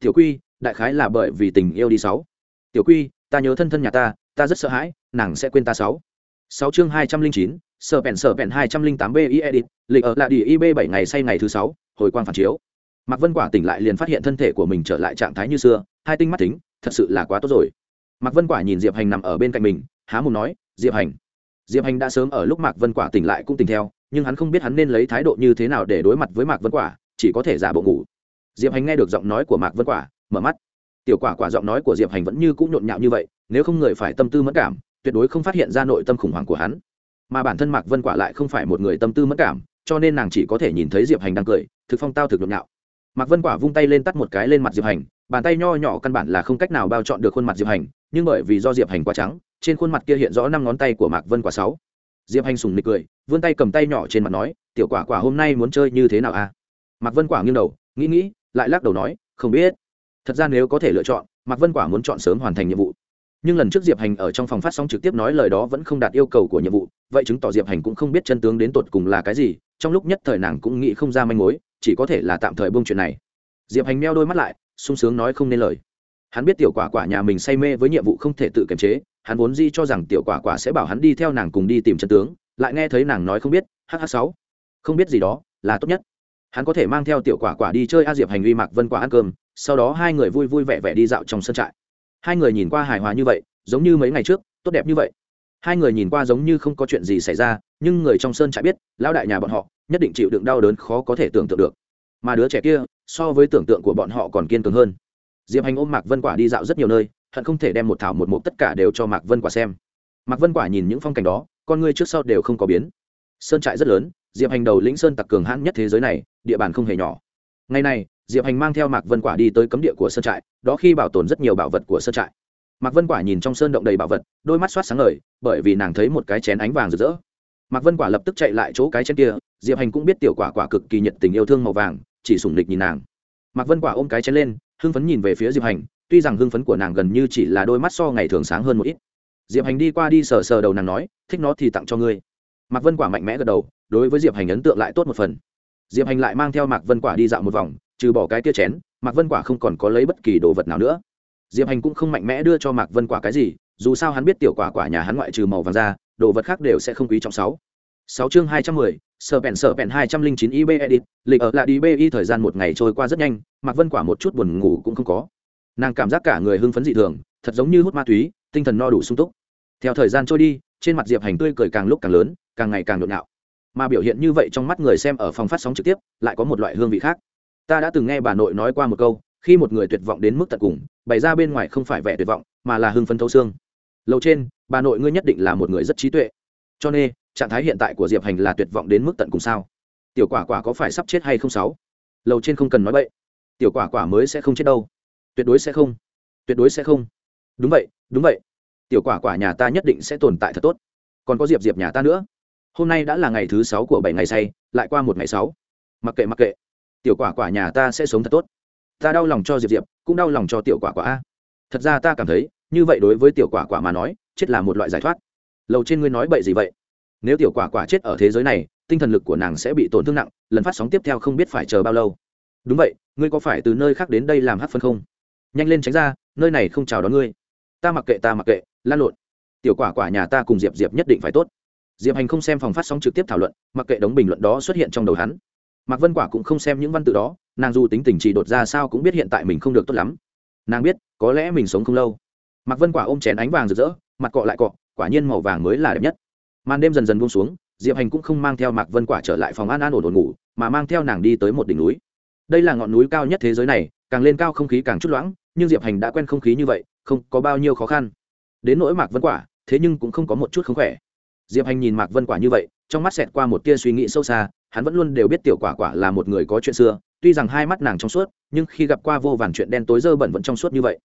A: Tiểu quy, đại khái là bởi vì tình yêu đi sáu. Tiểu quy, ta nhớ thân thân nhà ta ta rất sợ hãi, nàng sẽ quên ta sáu. Sáu chương hai trăm linh chín sở pèn sở pèn hai trăm linh tám bi edit, lịch ở lại đi ib bảy ngày say ngày thứ sáu, hồi quang phản chiếu. Mạc vân quả tỉnh lại liền phát hiện thân thể của mình trở lại trạng thái như xưa, hai tinh mắt tính, thật sự là quá tốt rồi. Mạc vân quả nhìn diệp hành nằm ở bên cạnh mình, há mồm nói, diệp hành. Diệp hành đã sớm ở lúc mạc vân quả tỉnh lại cũng tỉnh theo, nhưng hắn không biết hắn nên lấy thái độ như thế nào để đối mặt với mạc vân quả, chỉ có thể giả bộ ngủ. Diệp hành nghe được giọng nói của mạc vân quả, mở mắt. Tiểu quả quả giọng nói của diệp hành vẫn như cũng nhộn nhạo như vậy, nếu không người phải tâm tư mất cảm, tuyệt đối không phát hiện ra nội tâm khủng hoảng của hắn mà bản thân mạc vân quả lại không phải một người tâm tư mất cảm, cho nên nàng chỉ có thể nhìn thấy diệp hành đang cười, thực phong tao thực nhộn nhạo. Mạc vân quả vung tay lên tắt một cái lên mặt diệp hành, bàn tay nho nhỏ căn bản là không cách nào bao chọn được khuôn mặt diệp hành, nhưng bởi vì do diệp hành quá trắng, trên khuôn mặt kia hiện rõ năm ngón tay của mạc vân quả sáu. Diệp hành sùng nịch cười, vươn tay cầm tay nhỏ trên mặt nói, tiểu quả quả hôm nay muốn chơi như thế nào à mạc vân quả nghiêng đầu, nghĩ nghĩ, lại lắc đầu nói, không biết. Thật ra nếu có thể lựa chọn, mạc vân quả muốn chọn sớm hoàn thành nhiệm vụ nhưng lần trước diệp hành ở trong phòng phát sóng trực tiếp nói lời đó vẫn không đạt yêu cầu của nhiệm vụ, vậy chứng tỏ diệp hành cũng không biết chân tướng đến tột cùng là cái gì, trong lúc nhất thời nàng cũng nghĩ không ra manh mối, chỉ có thể là tạm thời bông chuyện này. Diệp hành meo đôi mắt lại, sung sướng nói không nên lời. Hắn biết tiểu quả quả nhà mình say mê với nhiệm vụ không thể tự kiềm chế, hắn vốn di cho rằng tiểu quả quả sẽ bảo hắn đi theo nàng cùng đi tìm chân tướng, lại nghe thấy nàng nói không biết hh sáu, không biết gì đó, là tốt nhất. Hắn có thể mang theo tiểu quả quả đi chơi a diệp hành uy mạc vân quả ăn cơm, sau đó hai người vui vui vẻ vẻ đi dạo trong sân trại hai người nhìn qua hài hòa như vậy, giống như mấy ngày trước, tốt đẹp như vậy. Hai người nhìn qua giống như không có chuyện gì xảy ra, nhưng người trong sơn trại biết, lão đại nhà bọn họ, nhất định chịu đựng đau đớn khó có thể tưởng tượng được. Mà đứa trẻ kia, so với tưởng tượng của bọn họ còn kiên cường hơn. Diệp hành ôm mạc vân quả đi dạo rất nhiều nơi, hận không thể đem một thảo một mục tất cả đều cho mạc vân quả xem. Mạc vân quả nhìn những phong cảnh đó, con người trước sau đều không có biến. Sơn trại rất lớn, diệp hành đầu lĩnh sơn tặc cường hãn nhất thế giới này, địa bàn không hề nhỏ. Ngày nay diệp hành mang theo mạc vân quả đi tới cấm địa của sơn trại, đó khi bảo tồn rất nhiều bảo vật của sơn trại. Mạc vân quả nhìn trong sơn động đầy bảo vật, đôi mắt soát sáng ngời, bởi vì nàng thấy một cái chén ánh vàng rực rỡ. Mạc vân quả lập tức chạy lại chỗ cái chén kia, diệp hành cũng biết tiểu quả quả cực kỳ nhiệt tình yêu thương màu vàng, chỉ sủng lịch nhìn nàng. Mạc vân quả ôm cái chén lên, hưng phấn nhìn về phía diệp hành, tuy rằng hưng phấn của nàng gần như chỉ là đôi mắt so ngày thường sáng hơn một ít. Diệp hành đi qua đi sờ sờ đầu nàng nói, thích nó thì tặng cho ngươi. Mạc vân quả mạnh mẽ gật đầu, đối với diệp hành ấn tượng lại tốt một phần. Diệp hành lại mang theo mạc vân quả đi dạo một vòng trừ bỏ cái tia chén, mạc vân quả không còn có lấy bất kỳ đồ vật nào nữa. Diệp hành cũng không mạnh mẽ đưa cho mạc vân quả cái gì, dù sao hắn biết tiểu quả quả nhà hắn ngoại trừ màu vàng ra, đồ vật khác đều sẽ không quý trọng sáu. Sáu chương hai trăm mười, sở bèn sở bèn hai trăm linh chín ib edit, lịch ở lại đi bi thời gian một ngày trôi qua rất nhanh, mạc vân quả một chút buồn ngủ cũng không có. Nàng cảm giác cả người hưng phấn dị thường, thật giống như hút ma túy, tinh thần no đủ sung túc. Theo thời gian trôi đi, trên mặt diệp hành tươi cười càng lúc càng lớn, càng ngày càng nhộn nhạo. Mà biểu hiện như vậy trong mắt người xem ở phòng phát sóng trực tiếp, lại có một loại hương vị khác ta đã từng nghe bà nội nói qua một câu, khi một người tuyệt vọng đến mức tận cùng, bày ra bên ngoài không phải vẻ tuyệt vọng, mà là hưng phấn thấu xương. Lâu trên, bà nội ngươi nhất định là một người rất trí tuệ. Cho nên, trạng thái hiện tại của diệp hành là tuyệt vọng đến mức tận cùng sao? Tiểu quả quả có phải sắp chết hay không sáu? Lầu trên không cần nói bậy. Tiểu quả quả mới sẽ không chết đâu. Tuyệt đối sẽ không. Tuyệt đối sẽ không. Đúng vậy đúng vậy. Tiểu quả quả nhà ta nhất định sẽ tồn tại thật tốt. Còn có diệp diệp nhà ta nữa. Hôm nay đã là ngày thứ sáu của bảy ngày say, lại qua một ngày sáu. Mặc kệ mặc kệ tiểu quả quả nhà ta sẽ sống thật tốt. Ta đau lòng cho diệp diệp, cũng đau lòng cho tiểu quả quả a. Thật ra ta cảm thấy, như vậy đối với tiểu quả quả mà nói, chết là một loại giải thoát. Lầu trên ngươi nói bậy gì vậy? Nếu tiểu quả quả chết ở thế giới này, tinh thần lực của nàng sẽ bị tổn thương nặng, lần phát sóng tiếp theo không biết phải chờ bao lâu. Đúng vậy, ngươi có phải từ nơi khác đến đây làm hát phân không? Nhanh lên tránh ra, nơi này không chào đón ngươi. Ta mặc kệ, ta mặc kệ, lan lộn. Tiểu quả quả nhà ta cùng diệp diệp nhất định phải tốt. Diệp hành không xem phòng phát sóng trực tiếp thảo luận, mặc kệ đống bình luận đó xuất hiện trong đầu hắn mạc vân quả cũng không xem những văn tự đó, nàng dù tính tình chỉ đột ra sao cũng biết hiện tại mình không được tốt lắm. Nàng biết, có lẽ mình sống không lâu. Mạc vân quả ôm chén ánh vàng rực rỡ, mặt cọ lại cọ, quả nhiên màu vàng mới là đẹp nhất. Màn đêm dần dần buông xuống, diệp hành cũng không mang theo mạc vân quả trở lại phòng an an ổn ổn ngủ, mà mang theo nàng đi tới một đỉnh núi. Đây là ngọn núi cao nhất thế giới này, càng lên cao không khí càng chút loãng, nhưng diệp hành đã quen không khí như vậy, không có bao nhiêu khó khăn. Đến nỗi mạc vân quả, thế nhưng cũng không có một chút không khỏe. Diệp hành nhìn mạc vân quả như vậy, trong mắt xẹt qua một tia suy nghĩ sâu xa hắn vẫn luôn đều biết tiểu quả quả là một người có chuyện xưa, tuy rằng hai mắt nàng trong suốt, nhưng khi gặp qua vô vàn chuyện đen tối dơ bẩn vẫn trong suốt như vậy.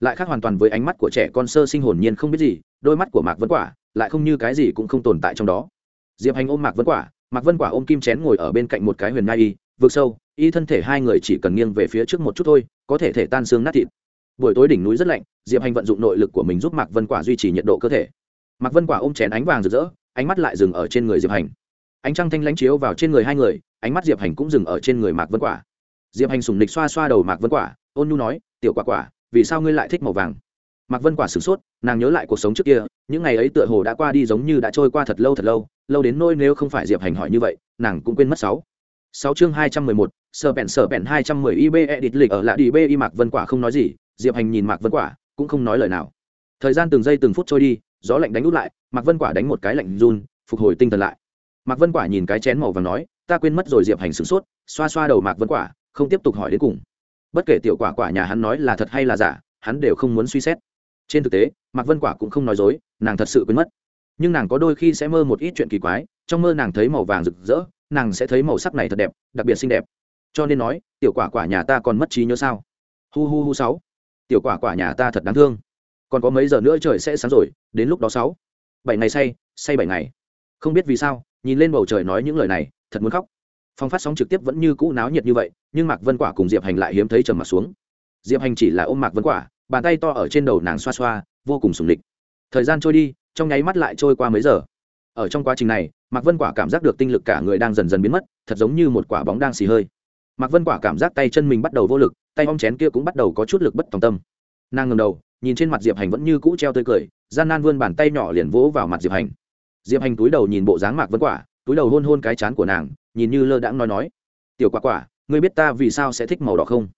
A: Lại khác hoàn toàn với ánh mắt của trẻ con sơ sinh hồn nhiên không biết gì, đôi mắt của mạc vân quả lại không như cái gì cũng không tồn tại trong đó. Diệp hành ôm mạc vân quả, mạc vân quả ôm kim chén ngồi ở bên cạnh một cái huyền nai y vượt sâu, y thân thể hai người chỉ cần nghiêng về phía trước một chút thôi, có thể thể tan xương nát thịt. Buổi tối đỉnh núi rất lạnh, diệp hành vận dụng nội lực của mình giúp mạc vân quả duy trì nhiệt độ cơ thể. Mạc vân quả ôm chén ánh vàng rực rỡ, ánh mắt lại dừng ở trên người diệp hành ánh trăng thanh lãnh chiếu vào trên người hai người, ánh mắt diệp hành cũng dừng ở trên người mạc vân quả. Diệp hành sùng nịch xoa xoa đầu mạc vân quả, ôn nhu nói, tiểu quả quả, vì sao ngươi lại thích màu vàng? Mạc vân quả sửng sốt, nàng nhớ lại cuộc sống trước kia, những ngày ấy tựa hồ đã qua đi giống như đã trôi qua thật lâu thật lâu lâu đến nôi nếu không phải diệp hành hỏi như vậy, nàng cũng quên mất sáu. Sáu chương hai trăm mười một sở bẹn sở bẹn hai trăm mười ib edit lịch ở lại đi b y mạc vân quả không nói gì, diệp hành nhìn mạc vân quả, cũng không nói lời nào. Thời gian từng giây từng phút trôi đi, gió lạnh đánh út lại, mạc vân quả đánh một cái lạnh run, phục hồi tinh thần lại mạc vân quả nhìn cái chén màu vàng nói, ta quên mất rồi diệp hành sửng sốt, xoa xoa đầu mạc vân quả, không tiếp tục hỏi đến cùng. Bất kể tiểu quả quả nhà hắn nói là thật hay là giả, hắn đều không muốn suy xét. Trên thực tế, mạc vân quả cũng không nói dối, nàng thật sự quên mất. Nhưng nàng có đôi khi sẽ mơ một ít chuyện kỳ quái, trong mơ nàng thấy màu vàng rực rỡ, nàng sẽ thấy màu sắc này thật đẹp, đặc biệt xinh đẹp. Cho nên nói, tiểu quả quả nhà ta còn mất trí nhớ sao? Hu hu hu sáu. Tiểu quả quả nhà ta thật đáng thương. Còn có mấy giờ nữa trời sẽ sáng rồi, đến lúc đó sáu. Bảy ngày say say bảy ngày. Không biết vì sao nhìn lên bầu trời nói những lời này, thật muốn khóc. Phong phát sóng trực tiếp vẫn như cũ náo nhiệt như vậy, nhưng mạc vân quả cùng diệp hành lại hiếm thấy trầm mặt xuống. Diệp hành chỉ là ôm mạc vân quả, bàn tay to ở trên đầu nàng xoa xoa, vô cùng sùng địch thời gian trôi đi, trong nháy mắt lại trôi qua mấy giờ? Ở trong quá trình này, mạc vân quả cảm giác được tinh lực cả người đang dần dần biến mất, thật giống như một quả bóng đang xì hơi. Mạc vân quả cảm giác tay chân mình bắt đầu vô lực, tay ong chén kia cũng bắt đầu có chút lực bất tòng tâm. Nàng ngầm đầu, nhìn trên mặt diệp hành vẫn như cũ treo tươi cười, gian nan vươn bàn tay nhỏ liền vỗ vào mặt diệp hành diệp hành túi đầu nhìn bộ dáng mạc vân quả, túi đầu hôn hôn cái chán của nàng, nhìn như lơ đãng nói nói, tiểu quả quả, ngươi biết ta vì sao sẽ thích màu đỏ không?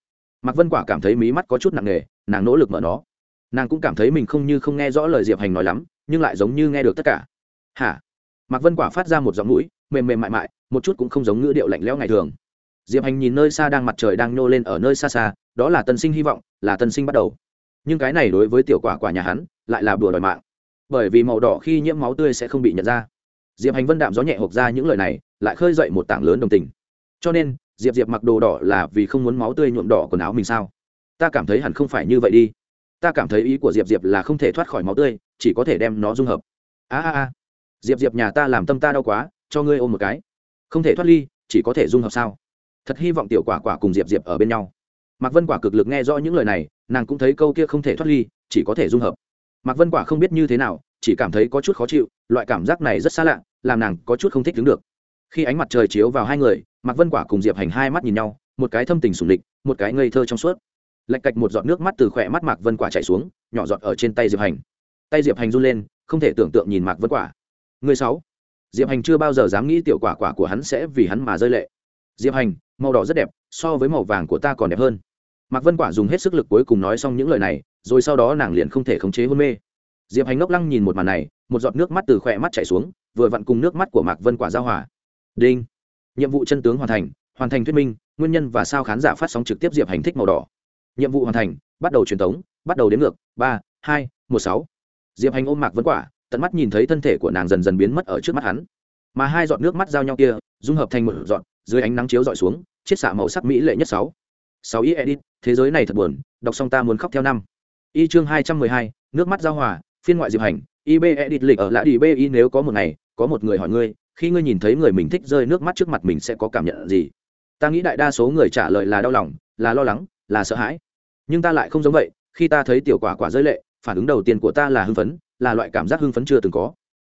A: Mạc vân quả cảm thấy mí mắt có chút nặng nề, nàng nỗ lực mở nó. Nàng cũng cảm thấy mình không như không nghe rõ lời diệp hành nói lắm, nhưng lại giống như nghe được tất cả. Hả? Mạc vân quả phát ra một giọng mũi, mềm mềm mại mại, một chút cũng không giống ngữ điệu lạnh lẽo ngày thường. Diệp hành nhìn nơi xa đang mặt trời đang nhô lên ở nơi xa xa, đó là tân sinh hy vọng, là tân sinh bắt đầu. Nhưng cái này đối với tiểu quả quả nhà hắn, lại là đùa đòi mạng bởi vì màu đỏ khi nhiễm máu tươi sẽ không bị nhận ra. Diệp hành vân đạm gió nhẹ hộp ra những lời này, lại khơi dậy một tảng lớn đồng tình. Cho nên, diệp diệp mặc đồ đỏ là vì không muốn máu tươi nhuộm đỏ quần áo mình sao? Ta cảm thấy hẳn không phải như vậy đi. Ta cảm thấy ý của diệp diệp là không thể thoát khỏi máu tươi, chỉ có thể đem nó dung hợp. A a a. Diệp diệp nhà ta làm tâm ta đau quá, cho ngươi ôm một cái. Không thể thoát ly, chỉ có thể dung hợp sao? Thật hy vọng tiểu quả quả cùng diệp diệp ở bên nhau. Mạc vân quả cực lực nghe rõ những lời này, nàng cũng thấy câu kia không thể thoát ly, chỉ có thể dung hợp mạc vân quả không biết như thế nào, chỉ cảm thấy có chút khó chịu, loại cảm giác này rất xa lạ, làm nàng có chút không thích đứng được. Khi ánh mặt trời chiếu vào hai người, mạc vân quả cùng diệp hành hai mắt nhìn nhau, một cái thâm tình sùng địch một cái ngây thơ trong suốt. Lạch cạch một giọt nước mắt từ khỏe mắt mạc vân quả chạy xuống, nhỏ giọt ở trên tay diệp hành. Tay diệp hành run lên, không thể tưởng tượng nhìn mạc vân quả. Người sáu. Diệp hành chưa bao giờ dám nghĩ tiểu quả quả của hắn sẽ vì hắn mà rơi lệ. Diệp hành, màu đỏ rất đẹp, so với màu vàng của ta còn đẹp hơn mạc vân quả dùng hết sức lực cuối cùng nói xong những lời này, rồi sau đó nàng liền không thể khống chế hôn mê. Diệp hành ngốc lăng nhìn một màn này, một giọt nước mắt từ khỏe mắt chảy xuống, vừa vặn cùng nước mắt của mạc vân quả giao hòa. Đinh. Nhiệm vụ chân tướng hoàn thành hoàn thành thuyết minh, nguyên nhân và sao khán giả phát sóng trực tiếp diệp hành thích màu đỏ. Nhiệm vụ hoàn thành, bắt đầu truyền tống, bắt đầu đến ngược, ba, hai, một, sáu. Diệp hành ôm mạc vân quả, tận mắt nhìn thấy thân thể của nàng dần dần biến mất ở trước mắt hắn. Mà hai giọt nước mắt giao nhau kia, dung hợp thành một giọt, dưới ánh nắng chiếu dọi xuống, chiết xạ màu sắc mỹ lệ nhất sáu sáu y edit, thế giới này thật buồn, đọc xong ta muốn khóc theo năm. Y chương hai trăm mười hai, nước mắt giao hòa, phiên ngoại diệp hành ib edit lịch ở lại đi bi nếu có một ngày, có một người hỏi ngươi, khi ngươi nhìn thấy người mình thích rơi nước mắt trước mặt mình sẽ có cảm nhận gì? Ta nghĩ đại đa số người trả lời là đau lòng, là lo lắng, là sợ hãi. Nhưng ta lại không giống vậy, khi ta thấy tiểu quả quả rơi lệ, phản ứng đầu tiên của ta là hưng phấn, là loại cảm giác hưng phấn chưa từng có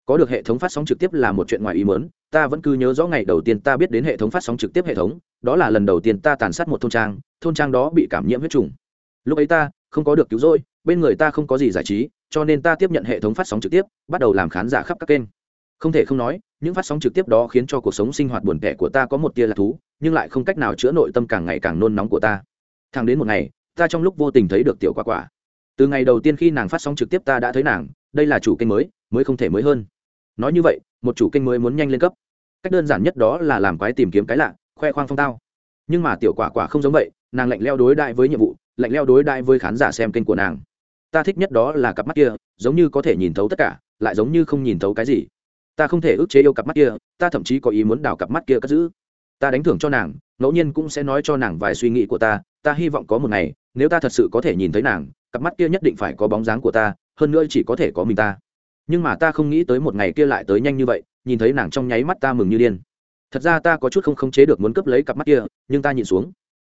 A: có được hệ thống phát sóng trực tiếp là một chuyện ngoài ý mớn ta vẫn cứ nhớ rõ ngày đầu tiên ta biết đến hệ thống phát sóng trực tiếp hệ thống, đó là lần đầu tiên ta tàn sát một thôn trang thôn trang đó bị cảm nhiễm huyết trùng. Lúc ấy ta không có được cứu rỗi, bên người ta không có gì giải trí, cho nên ta tiếp nhận hệ thống phát sóng trực tiếp, bắt đầu làm khán giả khắp các kênh. Không thể không nói, những phát sóng trực tiếp đó khiến cho cuộc sống sinh hoạt buồn tẻ của ta có một tia lạc thú, nhưng lại không cách nào chữa nội tâm càng ngày càng nôn nóng của ta. Thằng đến một ngày, ta trong lúc vô tình thấy được tiểu quả quả. Từ ngày đầu tiên khi nàng phát sóng trực tiếp ta đã thấy nàng, đây là chủ kênh mới mới không thể mới hơn nói như vậy, một chủ kênh mới muốn nhanh lên cấp. Cách đơn giản nhất đó là làm quái tìm kiếm cái lạ, khoe khoang phong tao. Nhưng mà tiểu quả quả không giống vậy, nàng lạnh leo đối đại với nhiệm vụ, lạnh leo đối đại với khán giả xem kênh của nàng. Ta thích nhất đó là cặp mắt kia, giống như có thể nhìn thấu tất cả, lại giống như không nhìn thấu cái gì. Ta không thể ức chế yêu cặp mắt kia, ta thậm chí có ý muốn đào cặp mắt kia cất giữ. Ta đánh thưởng cho nàng, ngẫu nhiên cũng sẽ nói cho nàng vài suy nghĩ của ta ta hy vọng có một ngày, nếu ta thật sự có thể nhìn thấy nàng, cặp mắt kia nhất định phải có bóng dáng của ta, hơn nữa chỉ có thể có mình ta nhưng mà ta không nghĩ tới một ngày kia lại tới nhanh như vậy, nhìn thấy nàng trong nháy mắt ta mừng như điên. Thật ra ta có chút không khống chế được muốn cướp lấy cặp mắt kia, nhưng ta nhìn xuống.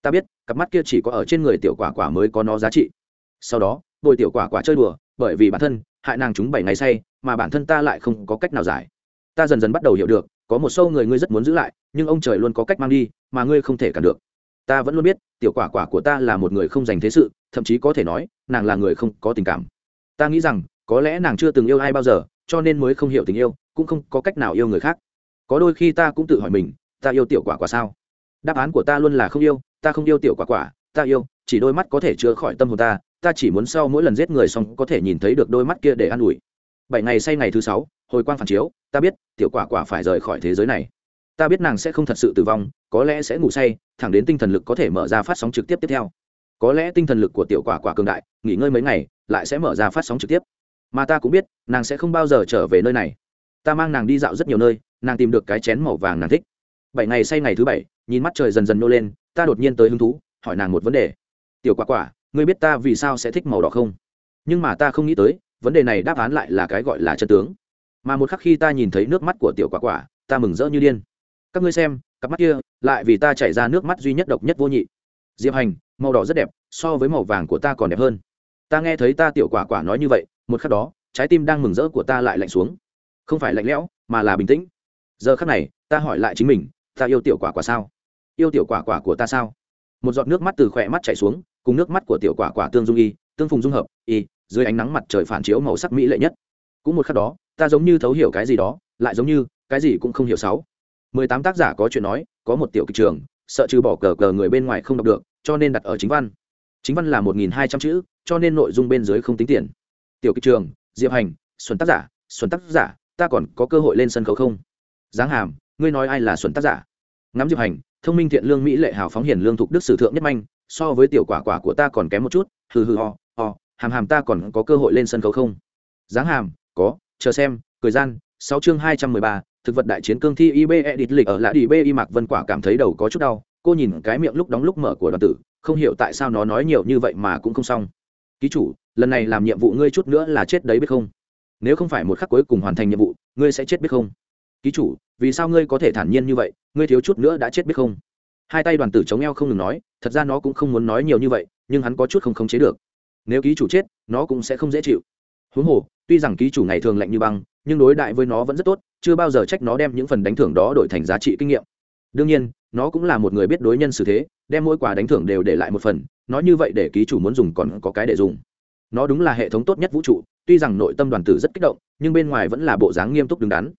A: Ta biết, cặp mắt kia chỉ có ở trên người tiểu quả quả mới có nó giá trị. Sau đó, bồi tiểu quả quả chơi đùa, bởi vì bản thân, hại nàng chúng bảy ngày say, mà bản thân ta lại không có cách nào giải. Ta dần dần bắt đầu hiểu được, có một sâu người ngươi rất muốn giữ lại, nhưng ông trời luôn có cách mang đi, mà ngươi không thể cản được. Ta vẫn luôn biết, tiểu quả quả của ta là một người không dành thế sự, thậm chí có thể nói, nàng là người không có tình cảm. Ta nghĩ rằng có lẽ nàng chưa từng yêu ai bao giờ, cho nên mới không hiểu tình yêu, cũng không có cách nào yêu người khác. Có đôi khi ta cũng tự hỏi mình, ta yêu tiểu quả quả sao? Đáp án của ta luôn là không yêu, ta không yêu tiểu quả quả, ta yêu, chỉ đôi mắt có thể chữa khỏi tâm hồn ta ta chỉ muốn sau mỗi lần giết người xong có thể nhìn thấy được đôi mắt kia để an ủi. Bảy ngày say ngày thứ sáu, hồi quang phản chiếu, ta biết tiểu quả quả phải rời khỏi thế giới này. Ta biết nàng sẽ không thật sự tử vong, có lẽ sẽ ngủ say, thẳng đến tinh thần lực có thể mở ra phát sóng trực tiếp tiếp theo. Có lẽ tinh thần lực của tiểu quả quả cường đại, nghỉ ngơi mấy ngày, lại sẽ mở ra phát sóng trực tiếp mà ta cũng biết, nàng sẽ không bao giờ trở về nơi này. Ta mang nàng đi dạo rất nhiều nơi, nàng tìm được cái chén màu vàng nàng thích. Bảy ngày say ngày thứ bảy, nhìn mắt trời dần dần nô lên, ta đột nhiên tới hứng thú, hỏi nàng một vấn đề. Tiểu quả quả, ngươi biết ta vì sao sẽ thích màu đỏ không? Nhưng mà ta không nghĩ tới, vấn đề này đáp án lại là cái gọi là chân tướng. Mà một khắc khi ta nhìn thấy nước mắt của tiểu quả quả, ta mừng rỡ như điên. Các ngươi xem, cặp mắt kia, lại vì ta chảy ra nước mắt duy nhất độc nhất vô nhị. Diệp hành, màu đỏ rất đẹp, so với màu vàng của ta còn đẹp hơn. Ta nghe thấy ta tiểu quả quả nói như vậy một khắc đó, trái tim đang mừng rỡ của ta lại lạnh xuống. Không phải lạnh lẽo, mà là bình tĩnh. Giờ khắc này, ta hỏi lại chính mình, ta yêu tiểu quả quả sao? Yêu tiểu quả quả của ta sao? Một giọt nước mắt từ khỏe mắt chảy xuống, cùng nước mắt của tiểu quả quả tương dung y, tương phùng dung hợp, y, dưới ánh nắng mặt trời phản chiếu màu sắc mỹ lệ nhất. Cũng một khắc đó, ta giống như thấu hiểu cái gì đó, lại giống như, cái gì cũng không hiểu sáu. Mười tám tác giả có chuyện nói, có một tiểu kịch trường, sợ trừ bỏ cờ cờ người bên ngoài không đọc được, cho nên đặt ở chính văn. Chính văn là một nghìn hai trăm chữ, cho nên nội dung bên dưới không tính tiền tiểu kịch trường, diệp hành, xuân tác giả, xuân tác giả, ta còn có cơ hội lên sân khấu không? Giáng hàm, ngươi nói ai là xuân tác giả? Ngắm diệp hành, thông minh thiện lương mỹ lệ hào phóng hiền lương thục đức sử thượng nhất manh, so với tiểu quả quả của ta còn kém một chút, hừ hừ ho ho hàm hàm ta còn có cơ hội lên sân khấu không? Giáng hàm, có, chờ xem cười gian, sáu chương hai trăm mười ba, thực vật đại chiến cương thi ib edit lịch ở lạ đi b y mạc vân quả cảm thấy đầu có chút đau, cô nhìn cái miệng lúc đóng lúc mở của đoàn tử, không hiểu tại sao nó nói nhiều như vậy mà cũng không xong. Ký chủ lần này làm nhiệm vụ ngươi chút nữa là chết đấy biết không? Nếu không phải một khắc cuối cùng hoàn thành nhiệm vụ, ngươi sẽ chết biết không? Ký chủ, vì sao ngươi có thể thản nhiên như vậy? Ngươi thiếu chút nữa đã chết biết không? Hai tay đoàn tử chống eo không ngừng nói, thật ra nó cũng không muốn nói nhiều như vậy, nhưng hắn có chút không khống chế được. Nếu ký chủ chết, nó cũng sẽ không dễ chịu. Huống hồ, tuy rằng ký chủ ngày thường lạnh như băng, nhưng đối đại với nó vẫn rất tốt, chưa bao giờ trách nó đem những phần đánh thưởng đó đổi thành giá trị kinh nghiệm. Đương nhiên, nó cũng là một người biết đối nhân xử thế, đem mỗi quả đánh thưởng đều để lại một phần nói như vậy để ký chủ muốn dùng còn có cái để dùng nó đúng là hệ thống tốt nhất vũ trụ, tuy rằng nội tâm đoàn tử rất kích động, nhưng bên ngoài vẫn là bộ dáng nghiêm túc đứng đắn.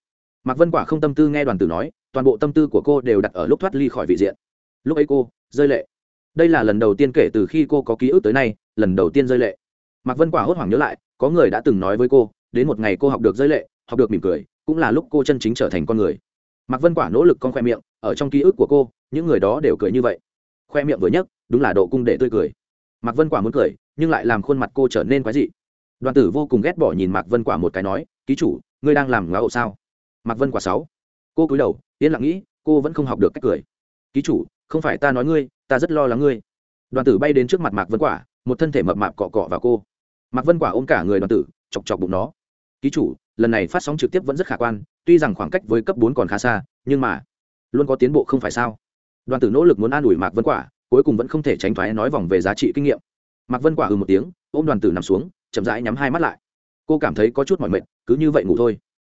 A: Mạc vân quả không tâm tư nghe đoàn tử nói, toàn bộ tâm tư của cô đều đặt ở lúc thoát ly khỏi vị diện. Lúc ấy cô, rơi lệ. Đây là lần đầu tiên kể từ khi cô có ký ức tới nay, lần đầu tiên rơi lệ. Mạc vân quả hốt hoảng nhớ lại, có người đã từng nói với cô, đến một ngày cô học được rơi lệ, học được mỉm cười, cũng là lúc cô chân chính trở thành con người. Mạc vân quả nỗ lực con khoe miệng, ở trong ký ức của cô, những người đó đều cười như vậy. Khoe miệng vừa nhất đúng là độ cung để tươi cười mạc vân quả muốn cười, nhưng lại làm khuôn mặt cô trở nên quái dị. Đoàn tử vô cùng ghét bỏ nhìn mạc vân quả một cái nói, ký chủ, ngươi đang làm ngáo sao? Mạc vân quả sáu. Cô cúi đầu, yên lặng nghĩ, cô vẫn không học được cách cười. Ký chủ, không phải ta nói ngươi, ta rất lo lắng ngươi. Đoàn tử bay đến trước mặt mạc vân quả, một thân thể mập mạp cọ cọ vào cô. Mạc vân quả ôm cả người đoàn tử, chọc chọc bụng nó. Ký chủ, lần này phát sóng trực tiếp vẫn rất khả quan, tuy rằng khoảng cách với cấp bốn còn khá xa, nhưng mà, luôn có tiến bộ không phải sao? Đoàn tử nỗ lực muốn an ủi mạc vân quả cuối cùng vẫn không thể tránh thoái nói vòng về giá trị kinh nghiệm. Mạc vân quả ừ một tiếng, ôm đoàn tử nằm xuống, chậm rãi nhắm hai mắt lại. Cô cảm thấy có chút mỏi mệt, cứ như vậy ngủ thôi.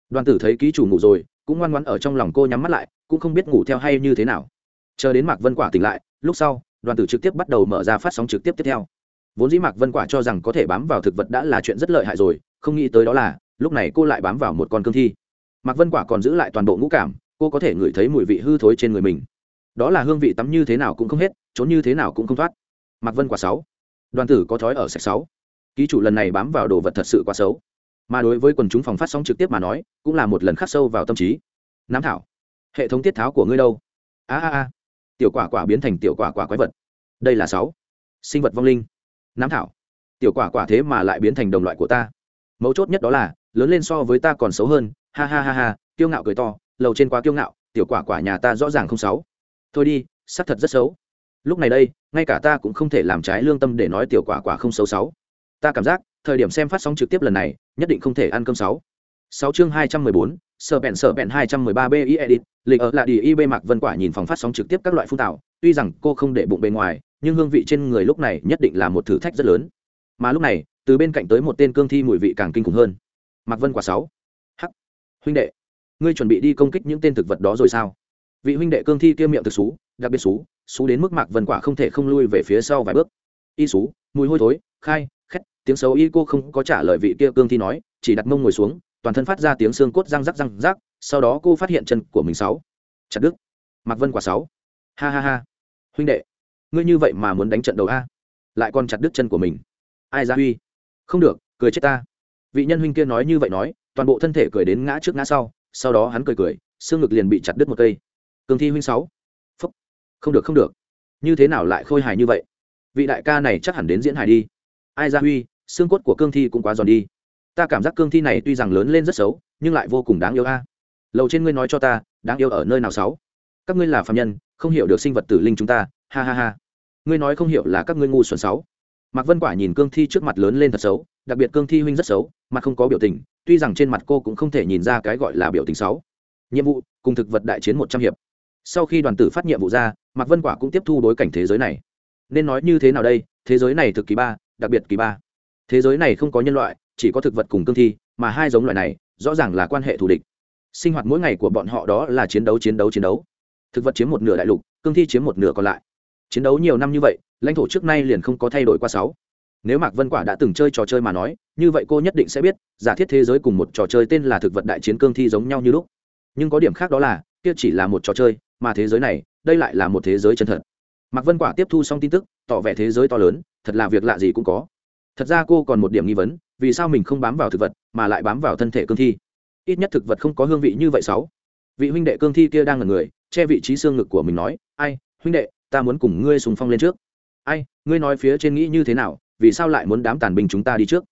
A: Đoàn tử thấy ký chủ ngủ rồi, cũng ngoan ngoãn ở trong lòng cô nhắm mắt lại, cũng không biết ngủ theo hay như thế nào. Chờ đến mạc vân quả tỉnh lại, lúc sau, đoàn tử trực tiếp bắt đầu mở ra phát sóng trực tiếp tiếp theo. Vốn dĩ mạc vân quả cho rằng có thể bám vào thực vật đã là chuyện rất lợi hại rồi, không nghĩ tới đó là, lúc này cô lại bám vào một con cương thi. Mạc vân quả còn giữ lại toàn bộ ngũ cảm, cô có thể ngửi thấy mùi vị hư thối trên người mình. Đó là hương vị tắm như thế nào cũng không hết trốn như thế nào cũng không thoát. Mạc vân quả sáu. Đoàn tử có thói ở sạch sáu. Ký chủ lần này bám vào đồ vật thật sự quá xấu. Mà đối với quần chúng phòng phát sóng trực tiếp mà nói, cũng là một lần khắc sâu vào tâm trí. Nam thảo, hệ thống tiết tháo của ngươi đâu? A a a. Tiểu quả quả biến thành tiểu quả quả quái vật. Đây là sáu. Sinh vật vong linh. Nam thảo, tiểu quả quả thế mà lại biến thành đồng loại của ta. Mấu chốt nhất đó là, lớn lên so với ta còn xấu hơn. Ha ha ha ha, kiêu ngạo cười to, lầu trên quá kiêu ngạo, tiểu quả quả nhà ta rõ ràng không xấu. Thôi đi sắc thật rất xấu lúc này đây, ngay cả ta cũng không thể làm trái lương tâm để nói tiểu quả quả không xấu xấu. Ta cảm giác, thời điểm xem phát sóng trực tiếp lần này, nhất định không thể ăn cơm sáu. Sáu chương hai trăm mười bốn sở bẹn sở bẹn hai trăm mười ba bi edit lịch ở là đi ib mạc vân quả nhìn phòng phát sóng trực tiếp các loại phun tạo, tuy rằng cô không để bụng bề ngoài, nhưng hương vị trên người lúc này nhất định là một thử thách rất lớn. Mà lúc này, từ bên cạnh tới một tên cương thi mùi vị càng kinh khủng hơn. Mạc vân quả sáu. Hắc. Huynh đệ, ngươi chuẩn bị đi công kích những tên thực vật đó rồi sao? Vị huynh đệ cương thi kia miệng thực xú đặc biệt xú xú đến mức mạc vân quả không thể không lui về phía sau vài bước. Y xú, mùi hôi thối, khai, khét. Tiếng xấu y cô không có trả lời vị kia cương thi nói, chỉ đặt mông ngồi xuống, toàn thân phát ra tiếng xương cốt răng rắc răng rắc, sau đó cô phát hiện chân của mình sáu. Chặt đứt. Mặc vân quả sáu. Ha ha ha, huynh đệ, ngươi như vậy mà muốn đánh trận đầu a? Lại còn chặt đứt chân của mình. Ai ra huy? Không được, cười chết ta. Vị nhân huynh kia nói như vậy nói, toàn bộ thân thể cười đến ngã trước ngã sau sau đó hắn cười cười, xương ngực liền bị chặt đứt một cây. Cường thi huynh sáu không được không được. Như thế nào lại khôi hài như vậy? Vị đại ca này chắc hẳn đến diễn hài đi. Ai ra huy, xương cốt của cương thi cũng quá giòn đi. Ta cảm giác cương thi này tuy rằng lớn lên rất xấu, nhưng lại vô cùng đáng yêu a. Lầu trên ngươi nói cho ta, đáng yêu ở nơi nào xấu? các ngươi là phạm nhân, không hiểu được sinh vật tử linh chúng ta, ha ha ha. Ngươi nói không hiểu là các ngươi ngu xuẩn xấu. mạc vân quả nhìn cương thi trước mặt lớn lên thật xấu, đặc biệt cương thi huynh rất xấu, mặt không có biểu tình, tuy rằng trên mặt cô cũng không thể nhìn ra cái gọi là biểu tình xấu nhiệm vụ, cùng thực vật đại chiến một trăm hiệp sau khi đoàn tử phát nhiệm vụ ra, mạc vân quả cũng tiếp thu đối cảnh thế giới này. Nên nói như thế nào đây? Thế giới này thực kỳ ba, đặc biệt kỳ ba. Thế giới này không có nhân loại, chỉ có thực vật cùng cương thi, mà hai giống loại này, rõ ràng là quan hệ thù địch. Sinh hoạt mỗi ngày của bọn họ đó là chiến đấu chiến đấu chiến đấu. Thực vật chiếm một nửa đại lục, cương thi chiếm một nửa còn lại. Chiến đấu nhiều năm như vậy, lãnh thổ trước nay liền không có thay đổi qua sáu. Nếu mạc vân quả đã từng chơi trò chơi mà nói, như vậy cô nhất định sẽ biết, giả thiết thế giới cùng một trò chơi tên là thực vật đại chiến cương thi giống nhau như lúc. Nhưng có điểm khác đó là, kia chỉ là một trò chơi mà thế giới này, đây lại là một thế giới chân thật. Mạc vân quả tiếp thu xong tin tức, tỏ vẻ thế giới to lớn, thật là việc lạ gì cũng có. Thật ra cô còn một điểm nghi vấn, vì sao mình không bám vào thực vật, mà lại bám vào thân thể cương thi? Ít nhất thực vật không có hương vị như vậy sáu. Vị huynh đệ cương thi kia đang là người, che vị trí xương ngực của mình nói, ai, huynh đệ, ta muốn cùng ngươi sùng phong lên trước. Ai, ngươi nói phía trên nghĩ như thế nào, vì sao lại muốn đám tàn binh chúng ta đi trước?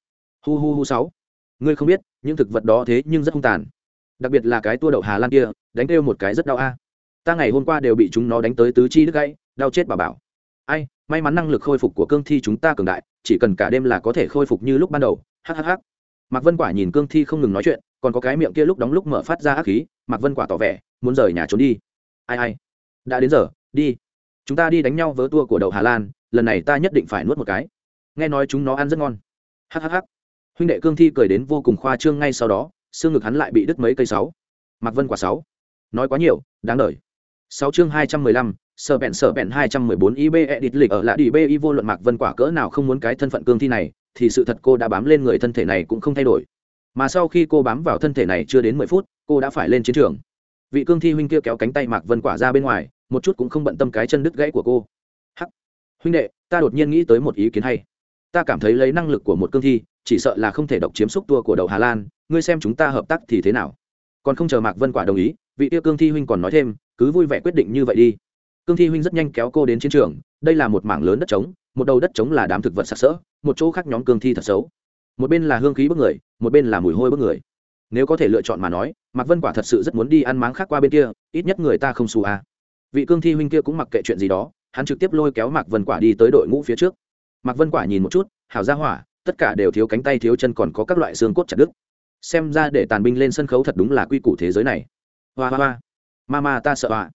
A: Hu hu hu sáu. Ngươi không biết, những thực vật đó thế nhưng rất hung tàn. Đặc biệt là cái tua đậu hà lan kia, đánh kêu một cái rất đau a ta ngày hôm qua đều bị chúng nó đánh tới tứ chi đứt gãy, đau chết bà bảo. Ai, may mắn năng lực khôi phục của cương thi chúng ta cường đại, chỉ cần cả đêm là có thể khôi phục như lúc ban đầu. Hhh mạc vân quả nhìn cương thi không ngừng nói chuyện, còn có cái miệng kia lúc đóng lúc mở phát ra ác khí, mạc vân quả tỏ vẻ, muốn rời nhà trốn đi. Ai ai. Đã đến giờ, đi. Chúng ta đi đánh nhau với tua của đầu hà lan, lần này ta nhất định phải nuốt một cái. Nghe nói chúng nó ăn rất ngon. Hhh huynh đệ cương thi cười đến vô cùng khoa trương ngay sau đó, xương ngực hắn lại bị đứt mấy cây sáu. Mạc vân quả sáu. Nói quá nhiều, đáng đ 6 chương 215, sở bẹn sở bẹn 214 IB edit lịch ở lạ đi BI vô luận Mạc Vân quả cỡ nào không muốn cái thân phận cương thi này, thì sự thật cô đã bám lên người thân thể này cũng không thay đổi. Mà sau khi cô bám vào thân thể này chưa đến 10 phút, cô đã phải lên chiến trường. Vị cương thi huynh kia kéo cánh tay Mạc Vân quả ra bên ngoài, một chút cũng không bận tâm cái chân đứt gãy của cô. Hắc. Huynh đệ, ta đột nhiên nghĩ tới một ý kiến hay. Ta cảm thấy lấy năng lực của một cương thi, chỉ sợ là không thể độc chiếm xúc tua của đầu Hà Lan, ngươi xem chúng ta hợp tác thì thế nào? Còn không chờ Mạc Vân quả đồng ý, vị kia cương thi huynh còn nói thêm, cứ vui vẻ quyết định như vậy đi. Cương thi huynh rất nhanh kéo cô đến chiến trường, đây là một mảng lớn đất trống, một đầu đất trống là đám thực vật sặc sỡ, một chỗ khác nhóm cương thi thật xấu. Một bên là hương khí bức người, một bên là mùi hôi bức người. Nếu có thể lựa chọn mà nói, mạc vân quả thật sự rất muốn đi ăn máng khác qua bên kia, ít nhất người ta không xù à. vị cương thi huynh kia cũng mặc kệ chuyện gì đó, hắn trực tiếp lôi kéo mạc vân quả đi tới đội ngũ phía trước. Mạc vân quả nhìn một chút hào ra hỏa, tất cả đều thiếu cánh tay thiếu chân còn có các loại xương cốt chặt đứt. Xem ra để tàn binh lên sân khấu thật đúng là quy củ thế giới này. Hoa hoa hoa ma ma ta sợ ạ.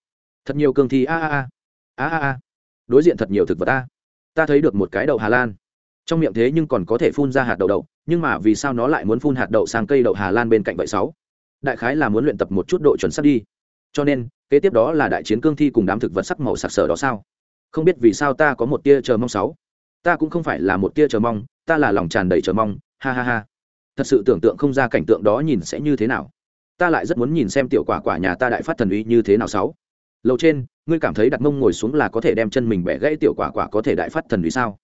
A: Thật nhiều cương thi a a a. A a a. Đối diện thật nhiều thực vật ta. ta thấy được một cái đậu hà lan. Trong miệng thế nhưng còn có thể phun ra hạt đậu đậu, nhưng mà vì sao nó lại muốn phun hạt đậu sang cây đậu hà lan bên cạnh vậy sáu? Đại khái là muốn luyện tập một chút độ chuẩn sắc đi. Cho nên, kế tiếp đó là đại chiến cương thi cùng đám thực vật sắc màu sặc sỡ đó sao? Không biết vì sao ta có một tia chờ mong sáu. Ta cũng không phải là một tia chờ mong, ta là lòng tràn đầy chờ mong. Ha ha ha. Thật sự tưởng tượng không ra cảnh tượng đó nhìn sẽ như thế nào ta lại rất muốn nhìn xem tiểu quả quả nhà ta đại phát thần uy như thế nào sáu. Lầu trên, ngươi cảm thấy đặt mông ngồi xuống là có thể đem chân mình bẻ gãy tiểu quả quả có thể đại phát thần uy sao?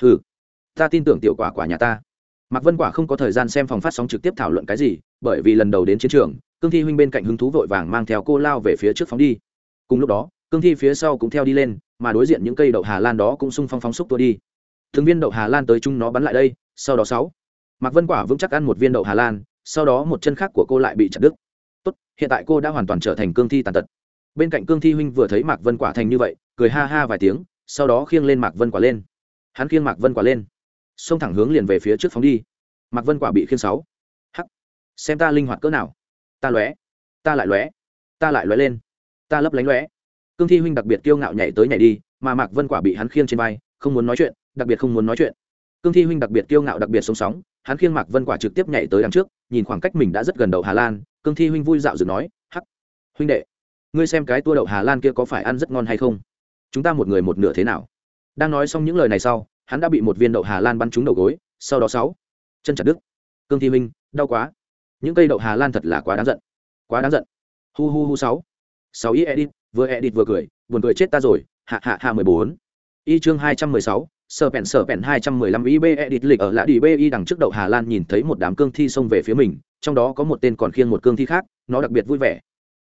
A: Ừ ta tin tưởng tiểu quả quả nhà ta. Mạc vân quả không có thời gian xem phòng phát sóng trực tiếp thảo luận cái gì, bởi vì lần đầu đến chiến trường, cương thi huynh bên cạnh hứng thú vội vàng mang theo cô lao về phía trước phóng đi. Cùng lúc đó, cương thi phía sau cũng theo đi lên, mà đối diện những cây đậu hà lan đó cũng sung phong phóng xúc tua đi. Thường viên đậu hà lan tới chung nó bắn lại đây, sau đó sáu. Mạc vân quả vững chắc ăn một viên đậu hà lan sau đó một chân khác của cô lại bị chặt đứt. Tốt, hiện tại cô đã hoàn toàn trở thành cương thi tàn tật. Bên cạnh cương thi huynh vừa thấy mạc vân quả thành như vậy, cười ha ha vài tiếng, sau đó khiêng lên mạc vân quả lên. Hắn khiêng mạc vân quả lên. Xông thẳng hướng liền về phía trước phóng đi. Mạc vân quả bị khiêng sáu. Hắc. Xem ta linh hoạt cỡ nào. Ta lóe. Ta lại lóe. Ta lại lóe lên. Ta lấp lánh lóe. Cương thi huynh đặc biệt kiêu ngạo nhảy tới nhảy đi, mà mạc vân quả bị hắn khiêng trên vai, không muốn nói chuyện, đặc biệt không muốn nói chuyện cương thi huynh đặc biệt kiêu ngạo đặc biệt sống sóng, hắn khiêng mạc vân quả trực tiếp nhảy tới đằng trước, nhìn khoảng cách mình đã rất gần đầu hà lan, cương thi huynh vui dạo dựng nói, hắc, huynh đệ, ngươi xem cái tua đậu hà lan kia có phải ăn rất ngon hay không? Chúng ta một người một nửa thế nào? Đang nói xong những lời này sau, hắn đã bị một viên đậu hà lan bắn trúng đầu gối, sau đó sáu, chân chặt đứt. Cương thi huynh, đau quá. Những cây đậu hà lan thật là quá đáng giận, quá đáng giận. Hu hu hu sáu sáu y edit vừa edit vừa cười, buồn cười chết ta rồi, hạ hạ hạ mười bốn. Y chương hai trăm mười sáu sở pèn sở pèn hai trăm mười lăm ib edit lịch ở lạ đi bi đằng trước đậu hà lan nhìn thấy một đám cương thi xông về phía mình, trong đó có một tên còn khiêng một cương thi khác, nó đặc biệt vui vẻ.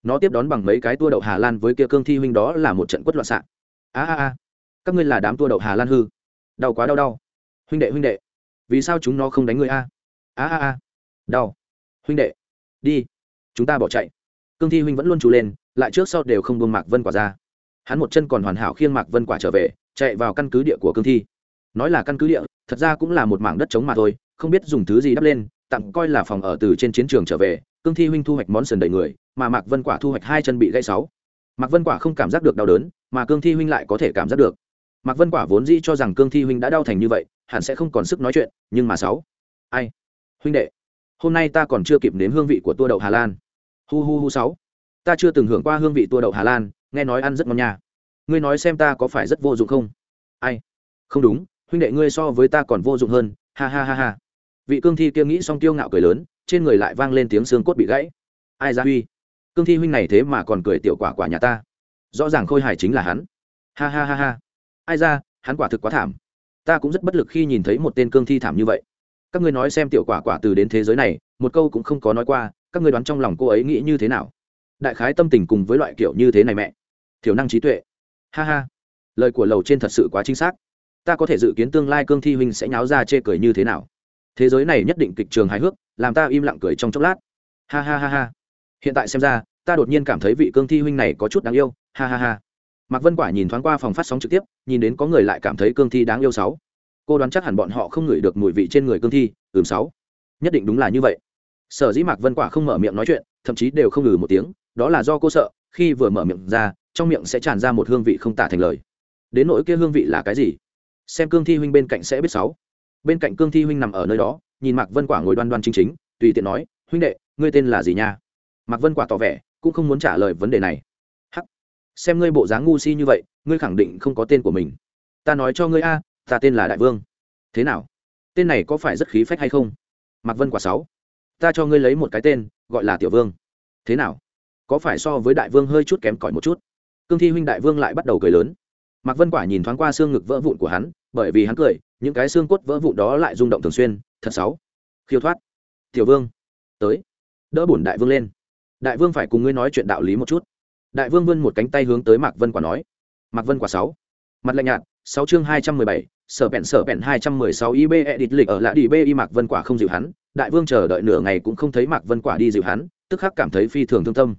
A: Nó tiếp đón bằng mấy cái tua đậu hà lan với kia cương thi huynh đó là một trận quất loạn xạ. A a a, các ngươi là đám tua đậu hà lan hư? Đau quá, đau đau. Huynh đệ huynh đệ. Vì sao chúng nó không đánh người a? A a a. Đau. Huynh đệ, đi. Chúng ta bỏ chạy. Cương thi huynh vẫn luôn trù lên, lại trước sau đều không buông mạc vân quả ra. Hắn một chân còn hoàn hảo khiêng mạc vân quả trở về chạy vào căn cứ địa của cương thi. Nói là căn cứ địa, thật ra cũng là một mảng đất trống mà thôi, không biết dùng thứ gì đắp lên tặng coi là phòng ở từ trên chiến trường trở về, cương thi huynh thu hoạch món sườn đầy người, mà mạc vân quả thu hoạch hai chân bị gãy sáu. Mạc vân quả không cảm giác được đau đớn, mà cương thi huynh lại có thể cảm giác được. Mạc vân quả vốn dĩ cho rằng cương thi huynh đã đau thành như vậy, hẳn sẽ không còn sức nói chuyện, nhưng mà sáu. Ai? Huynh đệ, hôm nay ta còn chưa kịp nếm hương vị của tua đậu hà lan. Hu hu hu sáu. Ta chưa từng hưởng qua hương vị tua đậu hà lan, nghe nói ăn rất ngon nha ngươi nói xem ta có phải rất vô dụng không? Ai? Không đúng, huynh đệ ngươi so với ta còn vô dụng hơn, ha ha ha ha. Vị cương thi kia nghĩ xong tiêu ngạo cười lớn, trên người lại vang lên tiếng xương cốt bị gãy. Ai ra huy? Cương thi huynh này thế mà còn cười tiểu quả quả nhà ta. Rõ ràng khôi hài chính là hắn. Ha ha ha ha. Ai ra, hắn quả thực quá thảm. Ta cũng rất bất lực khi nhìn thấy một tên cương thi thảm như vậy. Các ngươi nói xem tiểu quả quả từ đến thế giới này, một câu cũng không có nói qua, các ngươi đoán trong lòng cô ấy nghĩ như thế nào? Đại khái tâm tình cùng với loại kiểu như thế này mẹ. Thiểu năng trí tuệ ha ha. Lời của lầu trên thật sự quá chính xác. Ta có thể dự kiến tương lai cương thi huynh sẽ nháo ra chê cười như thế nào. Thế giới này nhất định kịch trường hài hước, làm ta im lặng cười trong chốc lát. Ha ha ha ha. Hiện tại xem ra, ta đột nhiên cảm thấy vị cương thi huynh này có chút đáng yêu. Ha ha ha. Mạc vân quả nhìn thoáng qua phòng phát sóng trực tiếp, nhìn đến có người lại cảm thấy cương thi đáng yêu sáu. Cô đoán chắc hẳn bọn họ không ngửi được mùi vị trên người cương thi, ừm sáu. Nhất định đúng là như vậy. Sở dĩ mạc vân quả không mở miệng nói chuyện, thậm chí đều không ngừ một tiếng, đó là do cô sợ, khi vừa mở miệng ra trong miệng sẽ tràn ra một hương vị không tả thành lời. Đến nỗi kia hương vị là cái gì? Xem cương thi huynh bên cạnh sẽ biết sáu. Bên cạnh cương thi huynh nằm ở nơi đó, nhìn mạc vân quả ngồi đoan đoan chính chính, tùy tiện nói, huynh đệ, ngươi tên là gì nha? Mạc vân quả tỏ vẻ, cũng không muốn trả lời vấn đề này. Hắc, xem ngươi bộ dáng ngu si như vậy, ngươi khẳng định không có tên của mình. Ta nói cho ngươi a, ta tên là đại vương. Thế nào? Tên này có phải rất khí phách hay không? Mạc vân quả sáu. Ta cho ngươi lấy một cái tên, gọi là tiểu vương. Thế nào? Có phải so với đại vương hơi chút kém cỏi một chút? Cương thi huynh đại vương lại bắt đầu cười lớn. Mạc vân quả nhìn thoáng qua xương ngực vỡ vụn của hắn, bởi vì hắn cười, những cái xương cốt vỡ vụn đó lại rung động thường xuyên. Thật sáu khiêu thoát. Tiểu vương, tới. Đỡ bổn đại vương lên. Đại vương phải cùng ngươi nói chuyện đạo lý một chút. Đại vương vươn một cánh tay hướng tới mạc vân quả nói. Mạc vân quả sáu. Mặt lạnh nhạt, sáu chương hai trăm mười bảy, sở bẹn sở bẹn hai trăm mười sáu ib edit lịch ở lạ đi b y mạc vân quả không dịu hắn. Đại vương chờ đợi nửa ngày cũng không thấy mạc vân quả đi dịu hắn, tức khắc cảm thấy phi thường thương tâm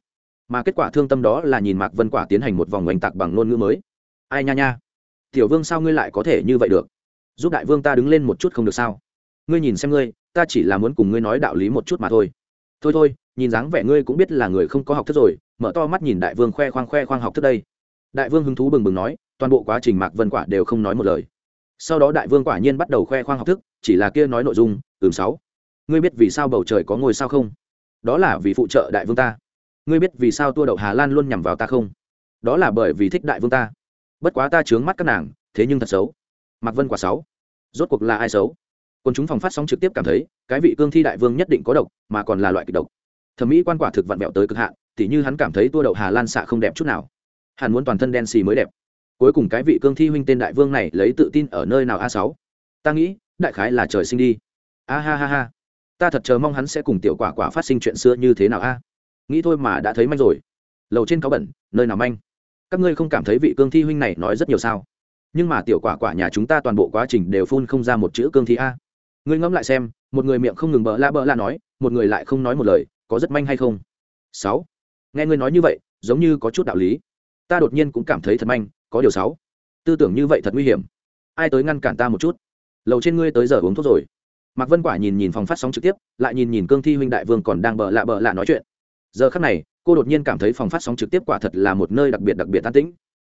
A: mà kết quả thương tâm đó là nhìn mạc vân quả tiến hành một vòng oanh tạc bằng ngôn ngữ mới. Ai nha nha. Tiểu vương sao ngươi lại có thể như vậy được? Giúp đại vương ta đứng lên một chút không được sao? Ngươi nhìn xem ngươi, ta chỉ là muốn cùng ngươi nói đạo lý một chút mà thôi. Thôi thôi, nhìn dáng vẻ ngươi cũng biết là người không có học thức rồi, mở to mắt nhìn đại vương khoe khoang khoe khoang học thức đây. Đại vương hứng thú bừng bừng nói, toàn bộ quá trình mạc vân quả đều không nói một lời. Sau đó đại vương quả nhiên bắt đầu khoe khoang học thức, chỉ là kia nói nội dung, ừm, sáu. Ngươi biết vì sao bầu trời có ngôi sao không? Đó là vì phụ trợ đại vương ta ngươi biết vì sao tua đậu hà lan luôn nhằm vào ta không? Đó là bởi vì thích đại vương ta. Bất quá ta chướng mắt các nàng, thế nhưng thật xấu. Mạc vân quả sáu rốt cuộc là ai xấu? Còn chúng phòng phát sóng trực tiếp cảm thấy, cái vị cương thi đại vương nhất định có độc, mà còn là loại kịch độc. Thẩm mỹ quan quả thực vặn vẹo tới cực hạn, tỉ như hắn cảm thấy tua đậu hà lan xạ không đẹp chút nào. Hắn muốn toàn thân đen xì mới đẹp. Cuối cùng cái vị cương thi huynh tên đại vương này lấy tự tin ở nơi nào a sáu? Ta nghĩ, đại khái là trời sinh đi. A ha ha ha. Ta thật chờ mong hắn sẽ cùng tiểu quả quả phát sinh chuyện xưa như thế nào a? Nghĩ thôi mà đã thấy manh rồi. Lầu trên có bẩn, nơi nào manh? Các ngươi không cảm thấy vị cương thi huynh này nói rất nhiều sao? Nhưng mà tiểu quả quả nhà chúng ta toàn bộ quá trình đều phun không ra một chữ cương thi a. Ngươi ngẫm lại xem, một người miệng không ngừng bỡ la bỡ la nói, một người lại không nói một lời, có rất manh hay không? Sáu. Nghe ngươi nói như vậy, giống như có chút đạo lý. Ta đột nhiên cũng cảm thấy thật manh, có điều sáu. Tư tưởng như vậy thật nguy hiểm. Ai tới ngăn cản ta một chút? Lầu trên ngươi tới giờ uống thuốc rồi. Mạc vân quả nhìn nhìn phòng phát sóng trực tiếp, lại nhìn nhìn cương thi huynh đại vương còn đang bợ lạ bợ lạ nói chuyện giờ khắc này, cô đột nhiên cảm thấy phòng phát sóng trực tiếp quả thật là một nơi đặc biệt đặc biệt an tĩnh.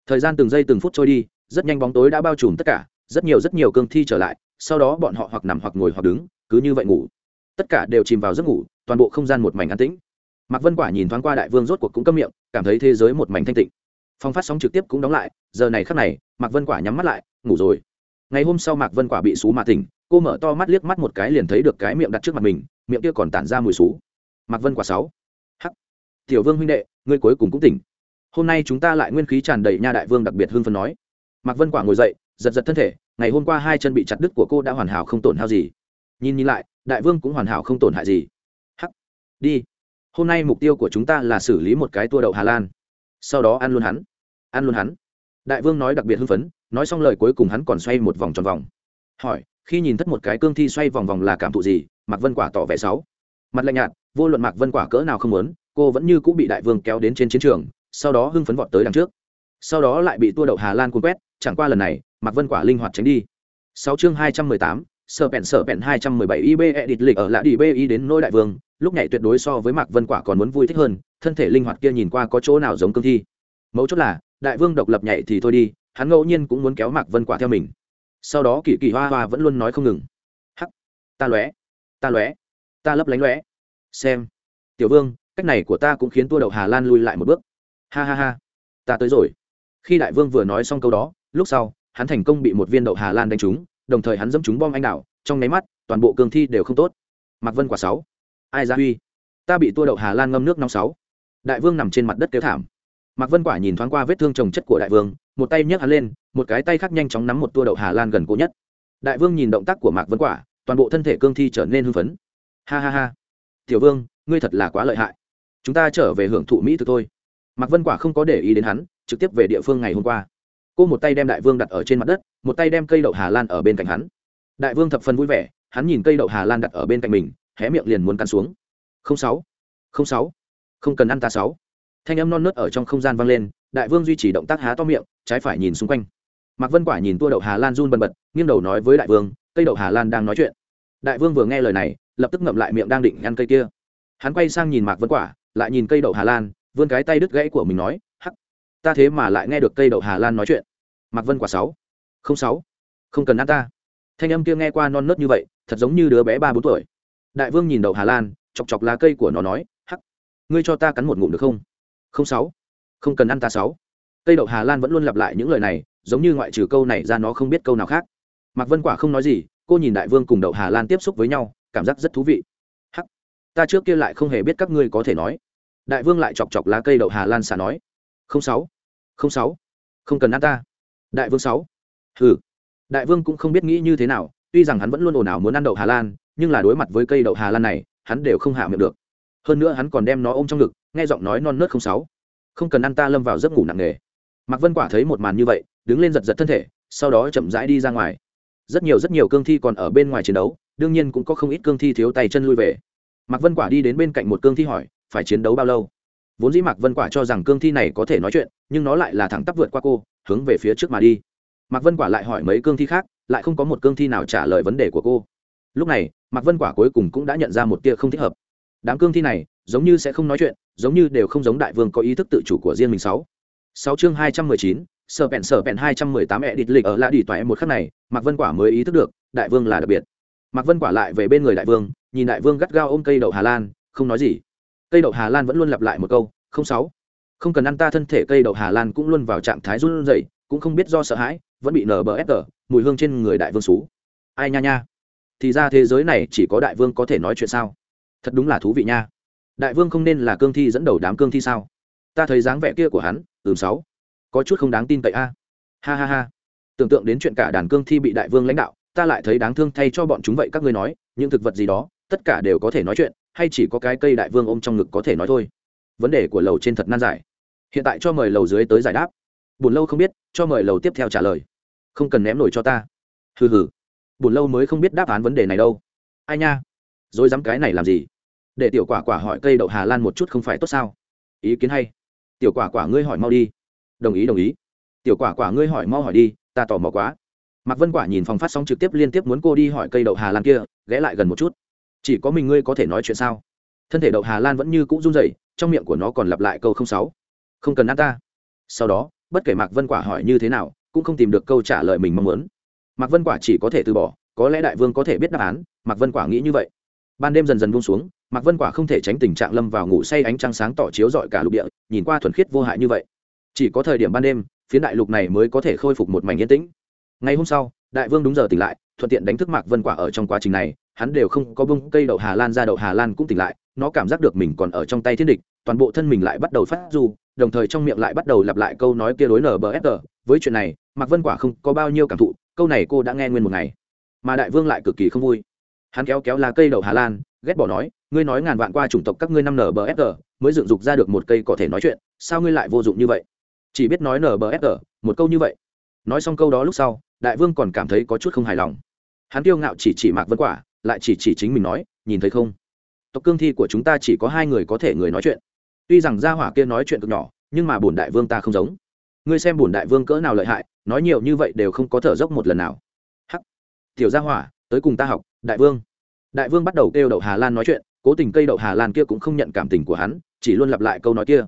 A: Thời gian từng giây từng phút trôi đi, rất nhanh bóng tối đã bao trùm tất cả, rất nhiều rất nhiều cương thi trở lại, sau đó bọn họ hoặc nằm hoặc ngồi hoặc đứng, cứ như vậy ngủ. Tất cả đều chìm vào giấc ngủ, toàn bộ không gian một mảnh an tĩnh. Mạc vân quả nhìn thoáng qua đại vương rốt cuộc cũng câm miệng, cảm thấy thế giới một mảnh thanh tịnh. Phòng phát sóng trực tiếp cũng đóng lại, giờ này khắc này, mạc vân quả nhắm mắt lại, ngủ rồi. Ngày hôm sau mạc vân quả bị xú mà tỉnh, cô mở to mắt liếc mắt một cái liền thấy được cái miệng đặt trước mặt mình, miệng kia còn tản ra mùi xú. Mạc vân quả sáu tiểu vương huynh đệ, ngươi cuối cùng cũng tỉnh. Hôm nay chúng ta lại nguyên khí tràn đầy nha đại vương đặc biệt hưng phấn nói. Mạc vân quả ngồi dậy, giật giật thân thể, ngày hôm qua hai chân bị chặt đứt của cô đã hoàn hảo không tổn hao gì. Nhìn nhìn lại, đại vương cũng hoàn hảo không tổn hại gì. Hắc, đi. Hôm nay mục tiêu của chúng ta là xử lý một cái tua đậu hà lan. Sau đó ăn luôn hắn. Ăn luôn hắn. Đại vương nói đặc biệt hưng phấn, nói xong lời cuối cùng hắn còn xoay một vòng tròn vòng. Hỏi, khi nhìn thất một cái cương thi xoay vòng vòng là cảm thụ gì? Mạc vân quả tỏ vẻ sáu mặt lạnh nhạt, vô luận mạc vân quả cỡ nào không muốn cô vẫn như cũng bị đại vương kéo đến trên chiến trường, sau đó hưng phấn vọt tới đằng trước. Sau đó lại bị tua đậu hà lan cuốn quét, chẳng qua lần này, mạc vân quả linh hoạt tránh đi. Sáu chương hai trăm mười tám, sở bẹn sở bẹn hai trăm mười bảy ib edit lịch ở lại đi bi đến nôi đại vương, lúc nhảy tuyệt đối so với mạc vân quả còn muốn vui thích hơn, thân thể linh hoạt kia nhìn qua có chỗ nào giống cương thi. Mấu chốt là, đại vương độc lập nhảy thì thôi đi, hắn ngẫu nhiên cũng muốn kéo mạc vân quả theo mình. Sau đó kỳ kỳ hoa hoa vẫn luôn nói không ngừng. Hắc, ta lóe ta lóe, ta lấp lánh lóe. Xem, tiểu vương cách này của ta cũng khiến tua đậu hà lan lui lại một bước. Ha ha ha. Ta tới rồi. Khi đại vương vừa nói xong câu đó, lúc sau, hắn thành công bị một viên đậu hà lan đánh trúng, đồng thời hắn dẫm trúng bom anh đạo trong nháy mắt, toàn bộ cường thi đều không tốt. Mạc vân quả sáu. Ai ra huy? Ta bị tua đậu hà lan ngâm nước năm sáu. Đại vương nằm trên mặt đất kêu thảm. Mạc vân quả nhìn thoáng qua vết thương trồng chất của đại vương, một tay nhấc hắn lên, một cái tay khác nhanh chóng nắm một tua đậu hà lan gần cố nhất. Đại vương nhìn động tác của mạc vân quả, toàn bộ thân thể cương thi trở nên hưng phấn. Ha ha ha. Tiểu vương, ngươi thật là quá lợi hại chúng ta trở về hưởng thụ mỹ thực thôi. Mạc vân quả không có để ý đến hắn, trực tiếp về địa phương ngày hôm qua. Cô một tay đem đại vương đặt ở trên mặt đất, một tay đem cây đậu hà lan ở bên cạnh hắn. Đại vương thập phần vui vẻ, hắn nhìn cây đậu hà lan đặt ở bên cạnh mình, hé miệng liền muốn cắn xuống. Không sáu không sáu, không cần ăn ta sáu. Thanh âm non nớt ở trong không gian vang lên, đại vương duy trì động tác há to miệng, trái phải nhìn xung quanh. Mạc vân quả nhìn tua đậu hà lan run bần bật, nghiêng đầu nói với đại vương, cây đậu hà lan đang nói chuyện. Đại vương vừa nghe lời này, lập tức ngậm lại miệng đang định ăn cây kia. Hắn quay sang nhìn mạc vân quả lại nhìn cây đậu hà lan, vươn cái tay đứt gãy của mình nói, hắc, ta thế mà lại nghe được cây đậu hà lan nói chuyện. Mạc vân quả sáu, không sáu, không cần ăn ta. Thanh âm kia nghe qua non nớt như vậy, thật giống như đứa bé ba bốn tuổi. Đại vương nhìn đậu hà lan, chọc chọc lá cây của nó nói, hắc, ngươi cho ta cắn một ngụm được không? Không sáu, không cần ăn ta sáu. Cây đậu hà lan vẫn luôn lặp lại những lời này, giống như ngoại trừ câu này ra nó không biết câu nào khác. Mạc vân quả không nói gì, cô nhìn đại vương cùng đậu hà lan tiếp xúc với nhau, cảm giác rất thú vị ta trước kia lại không hề biết các ngươi có thể nói. Đại vương lại chọc chọc lá cây đậu hà lan xả nói. Không sáu không sáu, không cần ăn ta. Đại vương sáu. Hừ. Đại vương cũng không biết nghĩ như thế nào, tuy rằng hắn vẫn luôn ồn ào muốn ăn đậu hà lan, nhưng là đối mặt với cây đậu hà lan này, hắn đều không hạ miệng được. Hơn nữa hắn còn đem nó ôm trong ngực, nghe giọng nói non nớt không sáu. Không cần ăn ta lâm vào giấc ngủ nặng nề. Mạc vân quả thấy một màn như vậy, đứng lên giật giật thân thể, sau đó chậm rãi đi ra ngoài. Rất nhiều rất nhiều cương thi còn ở bên ngoài chiến đấu, đương nhiên cũng có không ít cương thi thiếu tay chân lui về mạc vân quả đi đến bên cạnh một cương thi hỏi, phải chiến đấu bao lâu? Vốn dĩ mạc vân quả cho rằng cương thi này có thể nói chuyện, nhưng nó lại là thẳng tắp vượt qua cô, hướng về phía trước mà đi. Mạc vân quả lại hỏi mấy cương thi khác, lại không có một cương thi nào trả lời vấn đề của cô. Lúc này, mạc vân quả cuối cùng cũng đã nhận ra một tia không thích hợp. Đám cương thi này, giống như sẽ không nói chuyện, giống như đều không giống đại vương có ý thức tự chủ của riêng mình sáu. Sáu chương hai trăm mười chín sở bẹn sở bẹn hai trăm mười tám ẹ đít lịch ở lạ đi toại một khắc này, mạc vân quả mới ý thức được, đại vương là đặc biệt. Mạc vân quả lại về bên người đại vương nhìn đại vương gắt gao ôm cây đậu hà lan, không nói gì. Cây đậu hà lan vẫn luôn lặp lại một câu, không sáu, không cần ăn ta thân thể, cây đậu hà lan cũng luôn vào trạng thái run rẩy, cũng không biết do sợ hãi, vẫn bị nở bờ ép tờ mùi hương trên người đại vương xú. Ai nha nha. Thì ra thế giới này chỉ có đại vương có thể nói chuyện sao? Thật đúng là thú vị nha. Đại vương không nên là cương thi dẫn đầu đám cương thi sao? Ta thấy dáng vẻ kia của hắn, ừm sáu. Có chút không đáng tin cậy a. Ha ha ha. Tưởng tượng đến chuyện cả đàn cương thi bị đại vương lãnh đạo, ta lại thấy đáng thương thay cho bọn chúng vậy các ngươi nói, những thực vật gì đó tất cả đều có thể nói chuyện, hay chỉ có cái cây đại vương ôm trong ngực có thể nói thôi. Vấn đề của lầu trên thật nan giải. Hiện tại cho mời lầu dưới tới giải đáp. Buồn lâu không biết, cho mời lầu tiếp theo trả lời. Không cần ném nổi cho ta. Hừ hừ. Buồn lâu mới không biết đáp án vấn đề này đâu. Ai nha? Rồi dám cái này làm gì? Để tiểu quả quả hỏi cây đậu hà lan một chút không phải tốt sao? Ý kiến hay. Tiểu quả quả ngươi hỏi mau đi. Đồng ý đồng ý. Tiểu quả quả ngươi hỏi mau hỏi đi, ta tò mò quá. Mạc vân quả nhìn phòng phát sóng trực tiếp liên tiếp muốn cô đi hỏi cây đậu hà lan kia, ghé lại gần một chút chỉ có mình ngươi có thể nói chuyện sao? Thân thể đậu hà lan vẫn như cũ run rẩy, trong miệng của nó còn lặp lại câu không sáu. Không cần ăn ta. Sau đó, bất kể mạc vân quả hỏi như thế nào, cũng không tìm được câu trả lời mình mong muốn. Mạc vân quả chỉ có thể từ bỏ, có lẽ đại vương có thể biết đáp án, mạc vân quả nghĩ như vậy. Ban đêm dần dần buông xuống, mạc vân quả không thể tránh tình trạng lâm vào ngủ say ánh trăng sáng tỏ chiếu rọi cả lục địa, nhìn qua thuần khiết vô hại như vậy. Chỉ có thời điểm ban đêm phía đại lục này mới có thể khôi phục một mảnh yên tĩnh. Ngày hôm sau, đại vương đúng giờ tỉnh lại, thuận tiện đánh thức mạc vân quả ở trong quá trình này hắn đều không có bông cây đậu hà lan ra, đậu hà lan cũng tỉnh lại, nó cảm giác được mình còn ở trong tay thiên địch, toàn bộ thân mình lại bắt đầu phát du đồng thời trong miệng lại bắt đầu lặp lại câu nói kia đối nbsg với chuyện này, mạc vân quả không có bao nhiêu cảm thụ, câu này cô đã nghe nguyên một ngày. Mà đại vương lại cực kỳ không vui. Hắn kéo kéo lá cây đậu hà lan, ghét bỏ nói, ngươi nói ngàn vạn qua chủng tộc các ngươi năm nbsg mới dựng dục ra được một cây có thể nói chuyện, sao ngươi lại vô dụng như vậy? Chỉ biết nói nbsg một câu như vậy. Nói xong câu đó lúc sau, đại vương còn cảm thấy có chút không hài lòng. Hắn kiêu ngạo chỉ chỉ mạc vân quả lại chỉ chỉ chính mình nói, nhìn thấy không? Tộc cương thi của chúng ta chỉ có hai người có thể người nói chuyện. Tuy rằng gia hỏa kia nói chuyện cực nhỏ, nhưng mà bổn đại vương ta không giống. Ngươi xem bổn đại vương cỡ nào lợi hại, nói nhiều như vậy đều không có thở dốc một lần nào. Hắc. Tiểu gia hỏa, tới cùng ta học, đại vương. Đại vương bắt đầu kêu đậu hà lan nói chuyện, cố tình cây đậu hà lan kia cũng không nhận cảm tình của hắn, chỉ luôn lặp lại câu nói kia.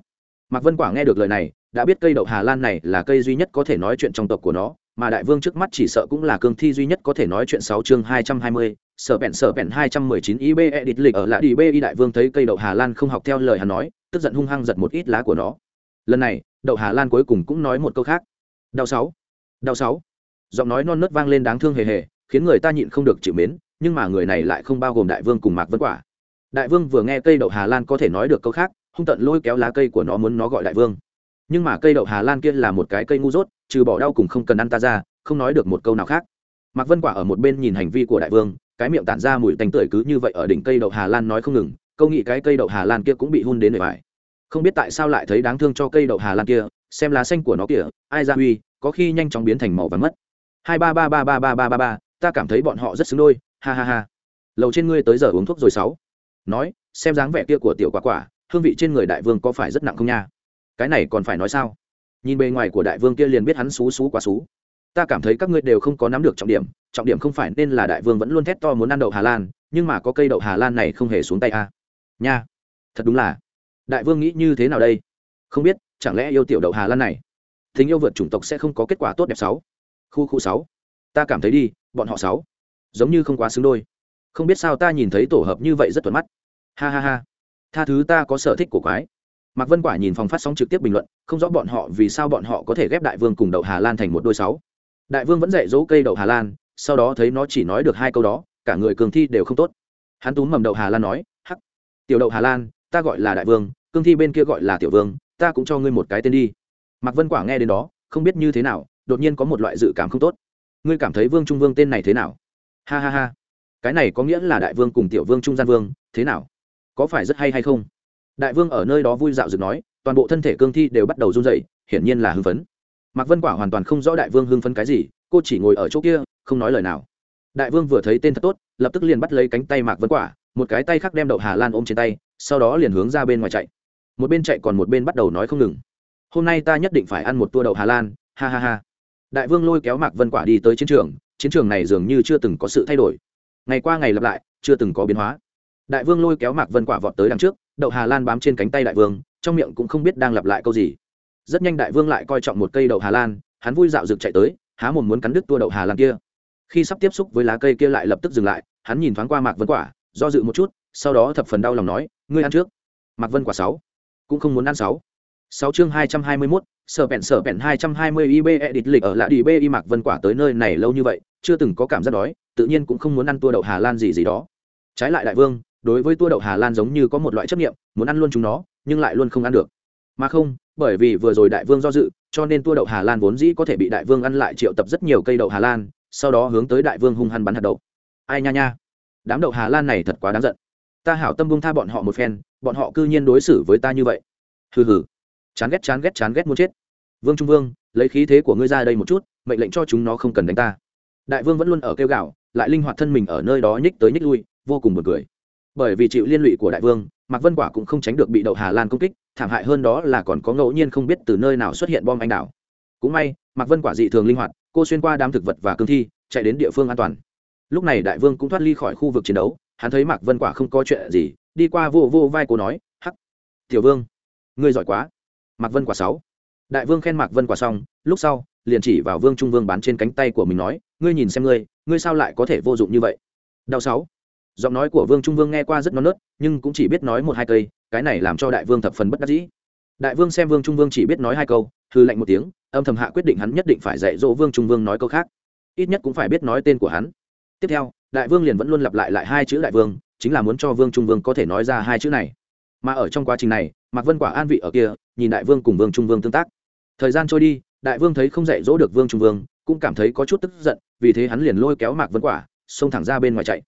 A: Mạc vân quả nghe được lời này, đã biết cây đậu hà lan này là cây duy nhất có thể nói chuyện trong tộc của nó, mà đại vương trước mắt chỉ sợ cũng là cương thi duy nhất có thể nói chuyện sáu chương hai trăm hai mươi sở bẹn sở bẹn hai trăm mười chín ib edit lịch ở lạ đi bi đại vương thấy cây đậu hà lan không học theo lời hắn nói, tức giận hung hăng giật một ít lá của nó. Lần này, đậu hà lan cuối cùng cũng nói một câu khác. Đau sáu đau sáu. Giọng nói non nớt vang lên đáng thương hề hề, khiến người ta nhịn không được chịu mến, nhưng mà người này lại không bao gồm đại vương cùng mạc vân quả. Đại vương vừa nghe cây đậu hà lan có thể nói được câu khác, hung tận lôi kéo lá cây của nó muốn nó gọi đại vương. Nhưng mà cây đậu hà lan kia là một cái cây ngu dốt, trừ bỏ đau cùng không cần ăn ta ra, không nói được một câu nào khác. Mạc vân quả ở một bên nhìn hành vi của đại vương cái miệng tản ra mùi tanh tưởi cứ như vậy ở đỉnh cây đậu hà lan nói không ngừng câu nghĩ cái cây đậu hà lan kia cũng bị hun đến nổi bài. Không biết tại sao lại thấy đáng thương cho cây đậu hà lan kia xem lá xanh của nó kia, ai ra huy có khi nhanh chóng biến thành màu và mất. Hai ba ba ba ba ba ba ba ba ta cảm thấy bọn họ rất xứng đôi ha ha ha. Lầu trên ngươi tới giờ uống thuốc rồi sáu. Nói xem dáng vẻ kia của tiểu quả quả hương vị trên người đại vương có phải rất nặng không nha? Cái này còn phải nói sao? Nhìn bề ngoài của đại vương kia liền biết hắn xú xú quá xú ta cảm thấy các ngươi đều không có nắm được trọng điểm trọng điểm không phải nên là đại vương vẫn luôn thét to muốn ăn đậu hà lan, nhưng mà có cây đậu hà lan này không hề xuống tay a. À. nha, thật đúng là. Đại vương nghĩ như thế nào đây? Không biết, chẳng lẽ yêu tiểu đậu hà lan này, tình yêu vượt chủng tộc sẽ không có kết quả tốt đẹp sáu? Khu khu sáu. Ta cảm thấy đi, bọn họ sáu. Giống như không quá xứng đôi. Không biết sao ta nhìn thấy tổ hợp như vậy rất thuận mắt. Ha ha ha. Tha thứ ta có sở thích của quái. Mạc vân quả nhìn phòng phát sóng trực tiếp bình luận, không rõ bọn họ vì sao bọn họ có thể ghép đại vương cùng đậu hà lan thành một đôi sáu đại vương vẫn dạy dỗ cây đậu hà lan, sau đó thấy nó chỉ nói được hai câu đó, cả người cường thi đều không tốt. Hắn túm mầm đậu hà lan nói, hắc, tiểu đậu hà lan, ta gọi là đại vương, cương thi bên kia gọi là tiểu vương, ta cũng cho ngươi một cái tên đi. Mạc vân quả nghe đến đó, không biết như thế nào, đột nhiên có một loại dự cảm không tốt. Ngươi cảm thấy vương trung vương tên này thế nào? Ha ha ha, cái này có nghĩa là đại vương cùng tiểu vương trung gian vương, thế nào? Có phải rất hay hay không? Đại vương ở nơi đó vui dạo dựng nói, toàn bộ thân thể cương thi đều bắt đầu run dậy hiển nhiên là hưng phấn mạc vân quả hoàn toàn không rõ đại vương hưng phấn cái gì, cô chỉ ngồi ở chỗ kia, không nói lời nào. Đại vương vừa thấy tên thật tốt, lập tức liền bắt lấy cánh tay mạc vân quả, một cái tay khác đem đậu hà lan ôm trên tay, sau đó liền hướng ra bên ngoài chạy. Một bên chạy còn một bên bắt đầu nói không ngừng. Hôm nay ta nhất định phải ăn một tour đậu hà lan, ha ha ha. Đại vương lôi kéo mạc vân quả đi tới chiến trường chiến trường này dường như chưa từng có sự thay đổi. Ngày qua ngày lặp lại, chưa từng có biến hóa. Đại vương lôi kéo mạc vân quả vọt tới đằng trước, đậu hà lan bám trên cánh tay đại vương, trong miệng cũng không biết đang lặp lại câu gì rất nhanh đại vương lại coi trọng một cây đậu hà lan, hắn vui dạo rực chạy tới, há mồm muốn cắn đứt tua đậu hà lan kia. Khi sắp tiếp xúc với lá cây kia lại lập tức dừng lại, hắn nhìn thoáng qua mạc vân quả, do dự một chút, sau đó thập phần đau lòng nói, ngươi ăn trước. Mạc vân quả sáu, cũng không muốn ăn sáu. Sáu chương hai trăm hai mươi mốt, sở bẹn sở bẹn hai trăm hai mươi ib edit lịch ở lạ đi b y mạc vân quả tới nơi này lâu như vậy, chưa từng có cảm giác đói, tự nhiên cũng không muốn ăn tua đậu hà lan gì gì đó. Trái lại đại vương, đối với tua đậu hà lan giống như có một loại chấp nghiệm muốn ăn luôn chúng nó, nhưng lại luôn không ăn được. Mà không bởi vì vừa rồi đại vương do dự, cho nên tua đậu hà lan vốn dĩ có thể bị đại vương ăn lại triệu tập rất nhiều cây đậu hà lan, sau đó hướng tới đại vương hung hăng bắn hạt đậu. Ai nha nha, đám đậu hà lan này thật quá đáng giận. Ta hảo tâm bung tha bọn họ một phen, bọn họ cư nhiên đối xử với ta như vậy. Hừ hừ, chán ghét chán ghét chán ghét muốn chết. Vương trung vương, lấy khí thế của ngươi ra đây một chút, mệnh lệnh cho chúng nó không cần đánh ta. Đại vương vẫn luôn ở kêu gạo lại linh hoạt thân mình ở nơi đó nhích tới nhích lui, vô cùng buồn cười. Bởi vì chịu liên lụy của đại vương mạc vân quả cũng không tránh được bị đậu hà lan công kích, thảm hại hơn đó là còn có ngẫu nhiên không biết từ nơi nào xuất hiện bom anh đảo. Cũng may, mạc vân quả dị thường linh hoạt, cô xuyên qua đám thực vật và cương thi, chạy đến địa phương an toàn. Lúc này đại vương cũng thoát ly khỏi khu vực chiến đấu, hắn thấy mạc vân quả không có chuyện gì, đi qua vô vô vai cô nói, hắc, tiểu vương, ngươi giỏi quá. Mạc vân quả sáu. Đại vương khen mạc vân quả xong, lúc sau, liền chỉ vào vương trung vương bán trên cánh tay của mình nói, ngươi nhìn xem ngươi ngươi sao lại có thể vô dụng như vậy? Đau sáu giọng nói của vương trung vương nghe qua rất non nớt, nhưng cũng chỉ biết nói một hai cây, cái này làm cho đại vương thập phần bất đắc dĩ. Đại vương xem vương trung vương chỉ biết nói hai câu hư lạnh một tiếng, âm thầm hạ quyết định hắn nhất định phải dạy dỗ vương trung vương nói câu khác. Ít nhất cũng phải biết nói tên của hắn. Tiếp theo, đại vương liền vẫn luôn lặp lại lại hai chữ đại vương, chính là muốn cho vương trung vương có thể nói ra hai chữ này. Mà ở trong quá trình này, mạc vân quả an vị ở kia, nhìn đại vương cùng vương trung vương tương tác. Thời gian trôi đi, đại vương thấy không dạy dỗ được vương trung vương, cũng cảm thấy có chút tức giận, vì thế hắn liền lôi kéo mạc vân quả, xông thẳng ra bên ngoài chạy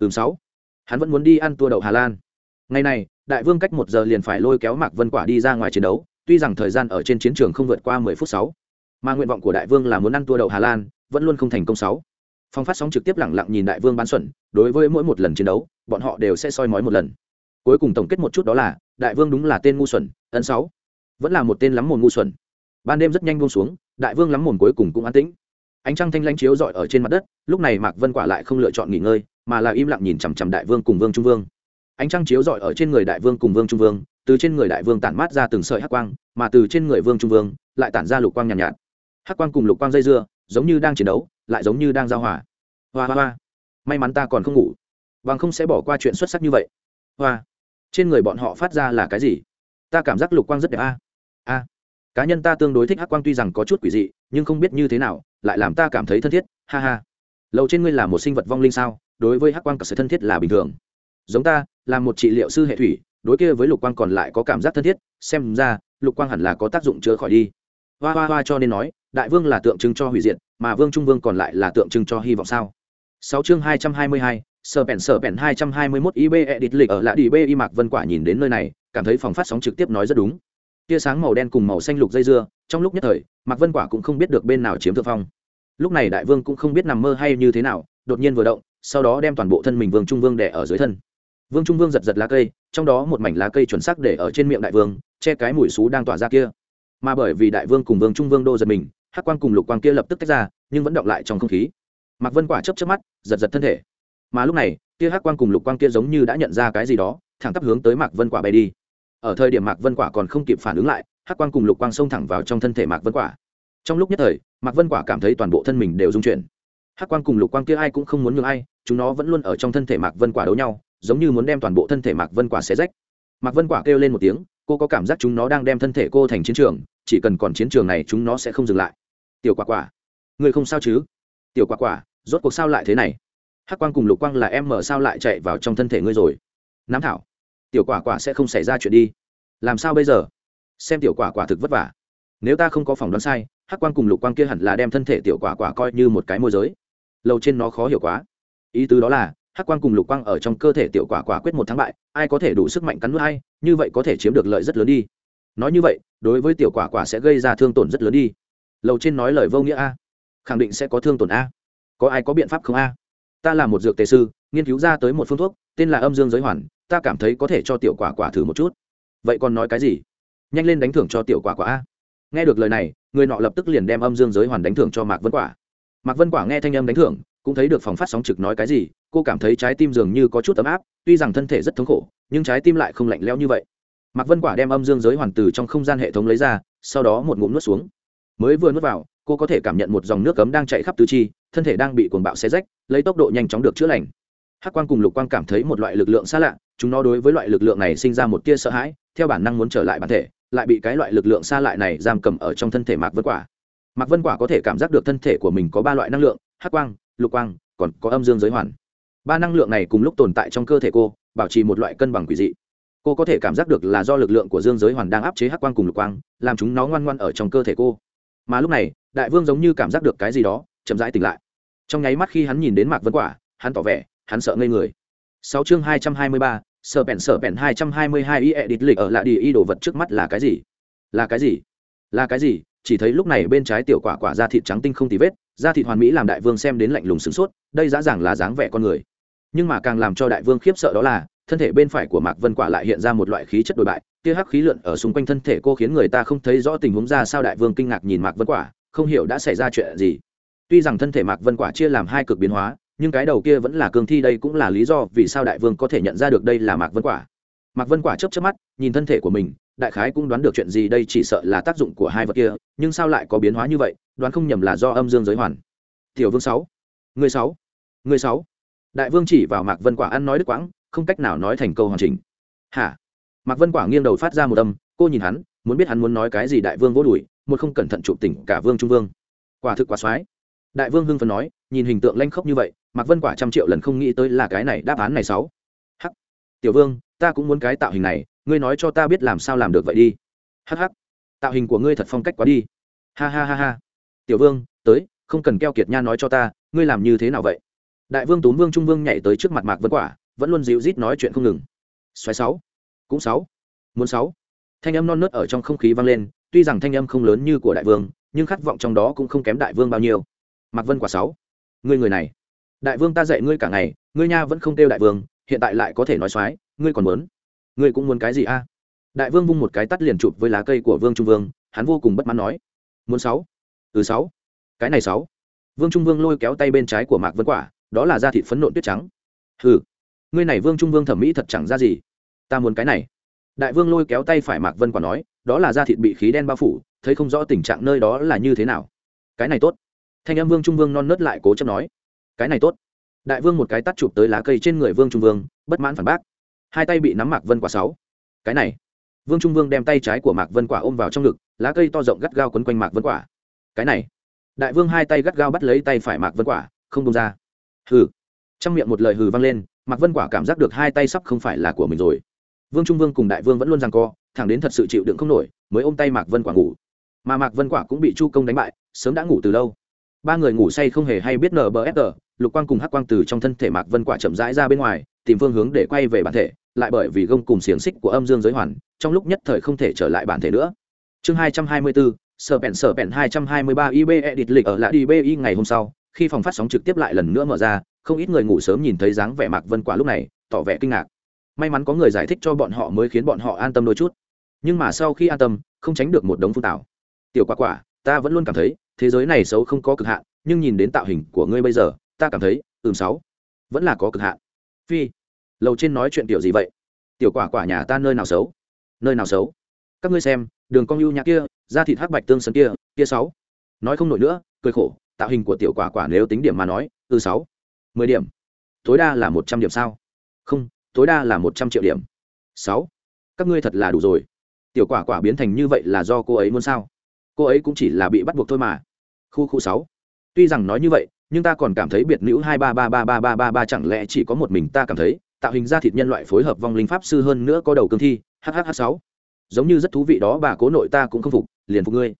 A: ừm, sáu. Hắn vẫn muốn đi ăn tour đậu hà lan. Ngày này, đại vương cách một giờ liền phải lôi kéo mạc vân quả đi ra ngoài chiến đấu, tuy rằng thời gian ở trên chiến trường không vượt qua mười phút sáu. Mà nguyện vọng của đại vương là muốn ăn tour đậu hà lan, vẫn luôn không thành công sáu. Phong phát sóng trực tiếp lẳng lặng nhìn đại vương bán xuẩn, đối với mỗi một lần chiến đấu, bọn họ đều sẽ soi mói một lần. Cuối cùng tổng kết một chút đó là, đại vương đúng là tên ngu xuẩn, ấn sáu. Vẫn là một tên lắm mồm ngu xuẩn. Ban đêm rất nhanh buông xuống, đại vương lắm mồm cuối cùng cũng an tĩnh ánh trăng thanh lãnh chiếu rọi ở trên mặt đất lúc này mạc vân quả lại không lựa chọn nghỉ ngơi mà là im lặng nhìn chằm chằm đại vương cùng vương trung vương. Ánh trăng chiếu rọi ở trên người đại vương cùng vương trung vương từ trên người đại vương tản mát ra từng sợi hắc quang mà từ trên người vương trung vương lại tản ra lục quang nhàn nhạt, nhạt. Hắc quang cùng lục quang dây dưa giống như đang chiến đấu lại giống như đang giao hòa. Hoa hoa hoa may mắn ta còn không ngủ bằng không sẽ bỏ qua chuyện xuất sắc như vậy. Hoa trên người bọn họ phát ra là cái gì? Ta cảm giác lục quang rất đẹp a. A cá nhân ta tương đối thích hắc quang tuy rằng có chút quỷ dị nhưng không biết như thế nào lại làm ta cảm thấy thân thiết, ha ha. Lầu trên ngươi là một sinh vật vong linh sao? Đối với hắc quang cả sự thân thiết là bình thường. Giống ta, là một trị liệu sư hệ thủy, đối kia với lục quang còn lại có cảm giác thân thiết, xem ra, lục quang hẳn là có tác dụng chữa khỏi đi. Hoa hoa hoa cho nên nói, đại vương là tượng trưng cho hủy diệt, mà vương trung vương còn lại là tượng trưng cho hy vọng sao? Sáu chương hai trăm hai mươi hai, sở bèn sở bèn hai trăm hai mươi mốt ib edit lịch ở lạ đi b y mạc vân quả nhìn đến nơi này, cảm thấy phòng phát sóng trực tiếp nói rất đúng. Tia sáng màu đen cùng màu xanh lục dây dưa trong lúc nhất thời, mạc vân quả cũng không biết được bên nào chiếm thượng phong. Lúc này đại vương cũng không biết nằm mơ hay như thế nào, đột nhiên vừa động, sau đó đem toàn bộ thân mình vương trung vương đẻ ở dưới thân. Vương trung vương giật giật lá cây, trong đó một mảnh lá cây chuẩn sắc để ở trên miệng đại vương, che cái mũi xú đang tỏa ra kia. Mà bởi vì đại vương cùng vương trung vương đô giật mình, hắc quang cùng lục quang kia lập tức tách ra, nhưng vẫn động lại trong không khí. Mạc vân quả chấp chấp mắt, giật giật thân thể. Mà lúc này, kia hắc quang cùng lục quang kia giống như đã nhận ra cái gì đó, thẳng tắp hướng tới mạc vân quả bay đi. Ở thời điểm mạc vân quả còn không kịp phản ứng lại hắc quang cùng lục quang xông thẳng vào trong thân thể mạc vân quả trong lúc nhất thời mạc vân quả cảm thấy toàn bộ thân mình đều rung chuyển hắc quang cùng lục quang kia ai cũng không muốn nhường ai chúng nó vẫn luôn ở trong thân thể mạc vân quả đấu nhau giống như muốn đem toàn bộ thân thể mạc vân quả xé rách mạc vân quả kêu lên một tiếng cô có cảm giác chúng nó đang đem thân thể cô thành chiến trường chỉ cần còn chiến trường này chúng nó sẽ không dừng lại tiểu quả quả người không sao chứ tiểu quả quả rốt cuộc sao lại thế này hắc quang cùng lục quang là em mở sao lại chạy vào trong thân thể ngươi rồi Nắm thảo tiểu quả quả sẽ không xảy ra chuyện đi làm sao bây giờ xem tiểu quả quả thực vất vả. Nếu ta không có phỏng đoán sai hắc quang cùng lục quang kia hẳn là đem thân thể tiểu quả quả coi như một cái môi giới. Lâu trên nó khó hiểu quá. Ý tứ đó là hắc quang cùng lục quang ở trong cơ thể tiểu quả quả quyết một thắng bại ai có thể đủ sức mạnh cắn nuốt ai, như vậy có thể chiếm được lợi rất lớn đi. Nói như vậy đối với tiểu quả quả sẽ gây ra thương tổn rất lớn đi. Lầu trên nói lời vô nghĩa a. Khẳng định sẽ có thương tổn a. Có ai có biện pháp không a? Ta là một dược tề sư nghiên cứu ra tới một phương thuốc tên là âm dương giới hoàn ta cảm thấy có thể cho tiểu quả quả thử một chút. Vậy còn nói cái gì? Nhanh lên đánh thưởng cho tiểu quả quả a. Nghe được lời này, người nọ lập tức liền đem âm dương giới hoàn đánh thưởng cho mạc vân quả. Mạc vân quả nghe thanh âm đánh thưởng, cũng thấy được phòng phát sóng trực nói cái gì, cô cảm thấy trái tim dường như có chút ấm áp, tuy rằng thân thể rất thống khổ, nhưng trái tim lại không lạnh lẽo như vậy. Mạc vân quả đem âm dương giới hoàn từ trong không gian hệ thống lấy ra, sau đó một ngụm nuốt xuống. Mới vừa nuốt vào, cô có thể cảm nhận một dòng nước cấm đang chạy khắp tứ chi, thân thể đang bị cuồng bạo xé rách, lấy tốc độ nhanh chóng được chữa lành. Hắc quang cùng lục quang cảm thấy một loại lực lượng xa lạ, chúng nó đối với loại lực lượng này sinh ra một tia sợ hãi, theo bản năng muốn trở lại bản thể lại bị cái loại lực lượng xa lại này giam cầm ở trong thân thể mạc vân quả. Mạc vân quả có thể cảm giác được thân thể của mình có ba loại năng lượng, hắc quang, lục quang, còn có âm dương giới hoàn. Ba năng lượng này cùng lúc tồn tại trong cơ thể cô, bảo trì một loại cân bằng quỷ dị. Cô có thể cảm giác được là do lực lượng của dương giới hoàn đang áp chế hắc quang cùng lục quang, làm chúng nó ngoan ngoan ở trong cơ thể cô. Mà lúc này, đại vương giống như cảm giác được cái gì đó, chậm rãi tỉnh lại. Trong nháy mắt khi hắn nhìn đến mạc vân quả, hắn tỏ vẻ, hắn sợ ngây người. Sáu chương hai trăm hai mươi ba sở bèn sở bèn hai trăm hai mươi hai y edit lịch ở lại đi, y đồ vật trước mắt là cái gì? Là cái gì? Là cái gì? Chỉ thấy lúc này bên trái tiểu quả quả da thịt trắng tinh không tì vết, da thịt hoàn mỹ làm đại vương xem đến lạnh lùng sửng sốt, đây rõ ràng là dáng vẻ con người. Nhưng mà càng làm cho đại vương khiếp sợ đó là, thân thể bên phải của mạc vân quả lại hiện ra một loại khí chất đổi bại, tia hắc khí lượn ở xung quanh thân thể cô khiến người ta không thấy rõ tình huống ra sao đại vương kinh ngạc nhìn mạc vân quả, không hiểu đã xảy ra chuyện gì. Tuy rằng thân thể mạc vân quả chia làm hai cực biến hóa nhưng cái đầu kia vẫn là cương thi đây cũng là lý do vì sao đại vương có thể nhận ra được đây là mạc vân quả. Mạc vân quả chấp chấp mắt, nhìn thân thể của mình, đại khái cũng đoán được chuyện gì đây chỉ sợ là tác dụng của hai vật kia, nhưng sao lại có biến hóa như vậy, đoán không nhầm là do âm dương giới hoàn. Tiểu vương sáu, người sáu người sáu. Đại vương chỉ vào mạc vân quả ăn nói đứt quãng, không cách nào nói thành câu hoàn chỉnh. Hả? Mạc vân quả nghiêng đầu phát ra một âm, cô nhìn hắn, muốn biết hắn muốn nói cái gì đại vương vô đùi, một không cẩn thận chụp tỉnh cả vương trung vương. Quả thực quá soái đại vương hưng phấn nói, nhìn hình tượng lanh khốc như vậy, mạc vân quả trăm triệu lần không nghĩ tới là cái này đáp án này sáu. H tiểu vương, ta cũng muốn cái tạo hình này, ngươi nói cho ta biết làm sao làm được vậy đi. Hh tạo hình của ngươi thật phong cách quá đi. Ha ha ha ha. Tiểu vương, tới, không cần keo kiệt nha nói cho ta, ngươi làm như thế nào vậy? Đại vương tốn vương trung vương nhảy tới trước mặt mạc vân quả, vẫn luôn dịu rít nói chuyện không ngừng. Xoáy sáu. Cũng sáu. Muốn sáu. Thanh âm non nớt ở trong không khí vang lên, tuy rằng thanh âm không lớn như của đại vương, nhưng khát vọng trong đó cũng không kém đại vương bao nhiêu mạc vân quả sáu. Ngươi người này. Đại vương ta dạy ngươi cả ngày, ngươi nha vẫn không kêu đại vương, hiện tại lại có thể nói soái ngươi còn muốn. Ngươi cũng muốn cái gì a? Đại vương vung một cái tắt liền chụp với lá cây của vương trung vương, hắn vô cùng bất mãn nói. Muốn sáu? Từ sáu. Cái này sáu. Vương trung vương lôi kéo tay bên trái của mạc vân quả, đó là da thịt phấn nộn tuyết trắng. Hừ. Ngươi này vương trung vương thẩm mỹ thật chẳng ra gì. Ta muốn cái này. Đại vương lôi kéo tay phải mạc vân quả nói, đó là da thịt bị khí đen bao phủ, thấy không rõ tình trạng nơi đó là như thế nào. Cái này tốt thanh âm vương trung vương non nớt lại cố chấp nói, cái này tốt. Đại vương một cái tắt chụp tới lá cây trên người vương trung vương, bất mãn phản bác, hai tay bị nắm mạc vân quả sáu. Cái này. Vương trung vương đem tay trái của mạc vân quả ôm vào trong ngực, lá cây to rộng gắt gao quấn quanh mạc vân quả. Cái này. Đại vương hai tay gắt gao bắt lấy tay phải mạc vân quả, không bông ra. Hừ. Trong miệng một lời hừ vang lên, mạc vân quả cảm giác được hai tay sắp không phải là của mình rồi. Vương trung vương cùng đại vương vẫn luôn rằng co, thẳng đến thật sự chịu đựng không nổi, mới ôm tay mạc vân quả ngủ. Mà mạc vân quả cũng bị chu công đánh bại, sớm đã ngủ từ lâu ba người ngủ say không hề hay biết nở bờ ép tờ, lục quang cùng hắc quang từ trong thân thể mạc vân quả chậm rãi ra bên ngoài, tìm phương hướng để quay về bản thể, lại bởi vì gông cùng xiềng xích của âm dương giới hoàn, trong lúc nhất thời không thể trở lại bản thể nữa. Chương hai trăm hai mươi bốn, sở bèn sở bèn hai trăm hai mươi ba ib edit lịch ở lại đi ngày hôm sau, khi phòng phát sóng trực tiếp lại lần nữa mở ra, không ít người ngủ sớm nhìn thấy dáng vẻ mạc vân quả lúc này, tỏ vẻ kinh ngạc. May mắn có người giải thích cho bọn họ mới khiến bọn họ an tâm đôi chút. Nhưng mà sau khi an tâm, không tránh được một đống phun tảo. Tiểu quả quả, ta vẫn luôn cảm thấy thế giới này xấu không có cực hạn, nhưng nhìn đến tạo hình của ngươi bây giờ, ta cảm thấy, ừm sáu vẫn là có cực hạn. Phi, lầu trên nói chuyện tiểu gì vậy? Tiểu quả quả nhà ta nơi nào xấu? Nơi nào xấu? Các ngươi xem, đường cong ưu nhã kia, da thịt hắc bạch tương sân kia kia sáu nói không nổi nữa, cười khổ, tạo hình của tiểu quả quả nếu tính điểm mà nói từ sáu mười điểm. Tối đa là một trăm điểm sao? Không, tối đa là một trăm triệu điểm. Sáu các ngươi thật là đủ rồi. Tiểu quả quả biến thành như vậy là do cô ấy muốn sao? Cô ấy cũng chỉ là bị bắt buộc thôi mà khu khu sáu. Tuy rằng nói như vậy, nhưng ta còn cảm thấy biệt nữ hai ba ba ba ba ba ba ba chẳng lẽ chỉ có một mình ta cảm thấy, tạo hình ra thịt nhân loại phối hợp vong linh pháp sư hơn nữa có đầu cương thi hhh sáu. Giống như rất thú vị đó bà cố nội ta cũng không phục, liền phục ngươi.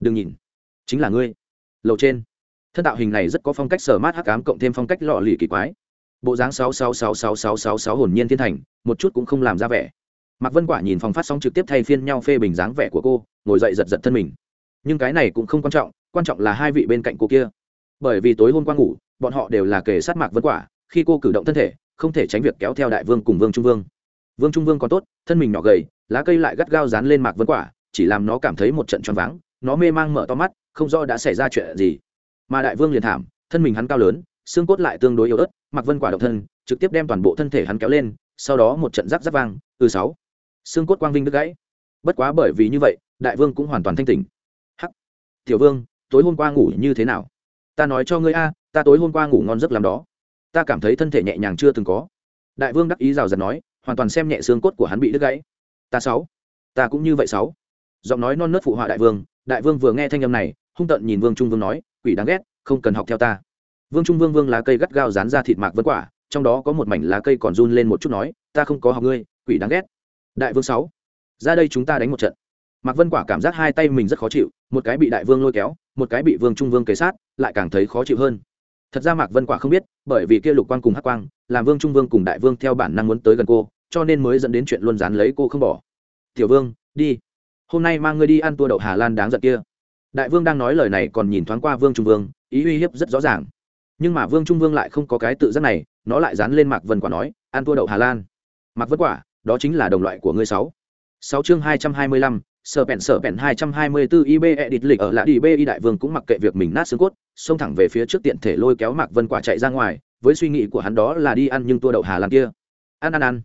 A: Đừng nhìn. Chính là ngươi. Lầu trên. Thân tạo hình này rất có phong cách sở mát hắc ám cộng thêm phong cách lọ lì kỳ quái. Bộ dáng sáu sáu sáu sáu sáu sáu sáu hồn nhiên thiên thành, một chút cũng không làm ra vẻ. Mạc vân quả nhìn phòng phát sóng trực tiếp thay phiên nhau phê bình dáng vẻ của cô, ngồi dậy giật giật thân mình nhưng cái này cũng không quan trọng quan trọng là hai vị bên cạnh cô kia. Bởi vì tối hôm qua ngủ, bọn họ đều là kề sát mạc vân quả, khi cô cử động thân thể, không thể tránh việc kéo theo đại vương cùng vương trung vương. Vương trung vương còn tốt, thân mình nhỏ gầy, lá cây lại gắt gao dán lên mạc vân quả, chỉ làm nó cảm thấy một trận choáng váng, nó mê mang mở to mắt, không rõ đã xảy ra chuyện gì. Mà đại vương liền thảm, thân mình hắn cao lớn, xương cốt lại tương đối yếu ớt, mạc vân quả độc thân, trực tiếp đem toàn bộ thân thể hắn kéo lên, sau đó một trận giáp giáp vang từ sáu. Xương cốt quang vinh đứt gãy. Bất quá bởi vì như vậy, đại vương cũng hoàn toàn thanh tỉnh tiểu vương, tối hôm qua ngủ như thế nào? Ta nói cho ngươi a, ta tối hôm qua ngủ ngon giấc làm đó. Ta cảm thấy thân thể nhẹ nhàng chưa từng có. Đại vương đắc ý rào rạt nói, hoàn toàn xem nhẹ xương cốt của hắn bị đứt gãy. Ta sáu, ta cũng như vậy sáu. Giọng nói non nớt phụ họa đại vương đại vương vừa nghe thanh âm này, hung tận nhìn vương trung vương nói, quỷ đáng ghét, không cần học theo ta. Vương trung vương vương lá cây gắt gao dán ra thịt mạc vân quả, trong đó có một mảnh lá cây còn run lên một chút nói, ta không có học ngươi, quỷ đáng ghét. Đại vương sáu, ra đây chúng ta đánh một trận. Mạc vân quả cảm giác hai tay mình rất khó chịu một cái bị đại vương lôi kéo, một cái bị vương trung vương kế sát, lại càng thấy khó chịu hơn. Thật ra mạc vân quả không biết, bởi vì kia lục quang cùng hắc quang, làm vương trung vương cùng đại vương theo bản năng muốn tới gần cô, cho nên mới dẫn đến chuyện luôn dán lấy cô không bỏ. Tiểu vương, đi. Hôm nay mang ngươi đi ăn tua đậu hà lan đáng giận kia. Đại vương đang nói lời này còn nhìn thoáng qua vương trung vương, ý uy hiếp rất rõ ràng. Nhưng mà vương trung vương lại không có cái tự giác này, nó lại dán lên mạc vân quả nói, ăn tua đậu hà lan. Mạc vân quả, đó chính là đồng loại của ngươi sáu. Sáu chương hai trăm hai mươi lăm sở bèn sở bèn hai trăm hai mươi bốn ib edit lịch ở lạ đi bi đại vương cũng mặc kệ việc mình nát xương cốt, xông thẳng về phía trước tiện thể lôi kéo mạc vân quả chạy ra ngoài, với suy nghĩ của hắn đó là đi ăn nhưng tua đậu hà lan kia. Ăn ăn ăn.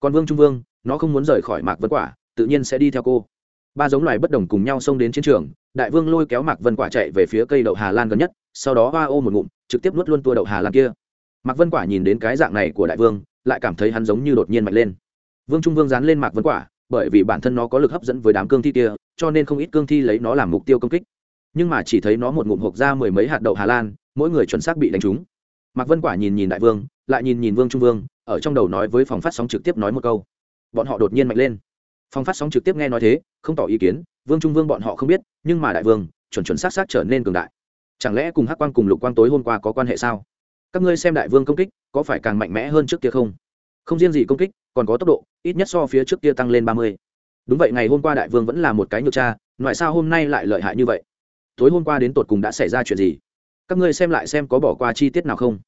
A: Còn vương trung vương, nó không muốn rời khỏi mạc vân quả, tự nhiên sẽ đi theo cô. Ba giống loài bất đồng cùng nhau xông đến chiến trường, đại vương lôi kéo mạc vân quả chạy về phía cây đậu hà lan gần nhất, sau đó oa ô một ngụm, trực tiếp nuốt luôn tua đậu hà lan kia. Mạc vân quả nhìn đến cái dạng này của đại vương, lại cảm thấy hắn giống như đột nhiên mạnh lên. Vương trung vương dán lên mạc vân quả bởi vì bản thân nó có lực hấp dẫn với đám cương thi kia, cho nên không ít cương thi lấy nó làm mục tiêu công kích. Nhưng mà chỉ thấy nó một ngụm hộp ra mười mấy hạt đậu hà lan, mỗi người chuẩn xác bị đánh trúng. Mạc vân quả nhìn nhìn đại vương, lại nhìn nhìn vương trung vương, ở trong đầu nói với phòng phát sóng trực tiếp nói một câu. Bọn họ đột nhiên mạnh lên. Phòng phát sóng trực tiếp nghe nói thế, không tỏ ý kiến, vương trung vương bọn họ không biết, nhưng mà đại vương, chuẩn chuẩn xác xác trở nên cường đại. Chẳng lẽ cùng hắc quang cùng lục quang tối hôm qua có quan hệ sao? Các ngươi xem đại vương công kích, có phải càng mạnh mẽ hơn trước kia không? Không riêng gì công kích còn có tốc độ, ít nhất so phía trước kia tăng lên ba mươi. Đúng vậy, ngày hôm qua đại vương vẫn là một cái nhược cha, ngoại sao hôm nay lại lợi hại như vậy? Tối hôm qua đến tột cùng đã xảy ra chuyện gì? Các ngươi xem lại xem có bỏ qua chi tiết nào không?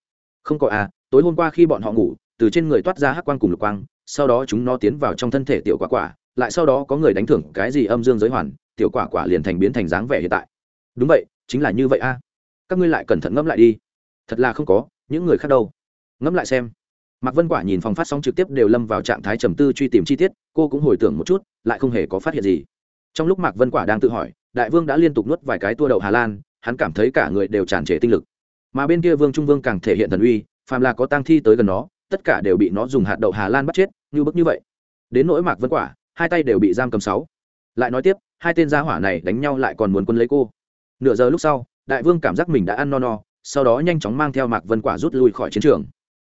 A: Không có à tối hôm qua khi bọn họ ngủ, từ trên người toát ra hắc quang cùng lục quang, sau đó chúng nó tiến vào trong thân thể tiểu quả quả, lại sau đó có người đánh thưởng cái gì âm dương giới hoàn, tiểu quả quả liền thành biến thành dáng vẻ hiện tại. Đúng vậy, chính là như vậy a các ngươi lại cẩn thận ngẫm lại đi. Thật là không có, những người khác đâu. Ngẫm lại xem mạc vân quả nhìn phòng phát sóng trực tiếp đều lâm vào trạng thái trầm tư truy tìm chi tiết, cô cũng hồi tưởng một chút, lại không hề có phát hiện gì. Trong lúc mạc vân quả đang tự hỏi, đại vương đã liên tục nuốt vài cái tua đậu hà lan, hắn cảm thấy cả người đều tràn trề tinh lực. Mà bên kia vương trung vương càng thể hiện thần uy, phàm là có tang thi tới gần nó, tất cả đều bị nó dùng hạt đậu hà lan bắt chết, như bức như vậy. Đến nỗi mạc vân quả, hai tay đều bị giam cầm sáu. Lại nói tiếp, hai tên gia hỏa này đánh nhau lại còn muốn quân lấy cô. Nửa giờ lúc sau, đại vương cảm giác mình đã ăn no no, sau đó nhanh chóng mang theo mạc vân quả rút lui khỏi chiến trường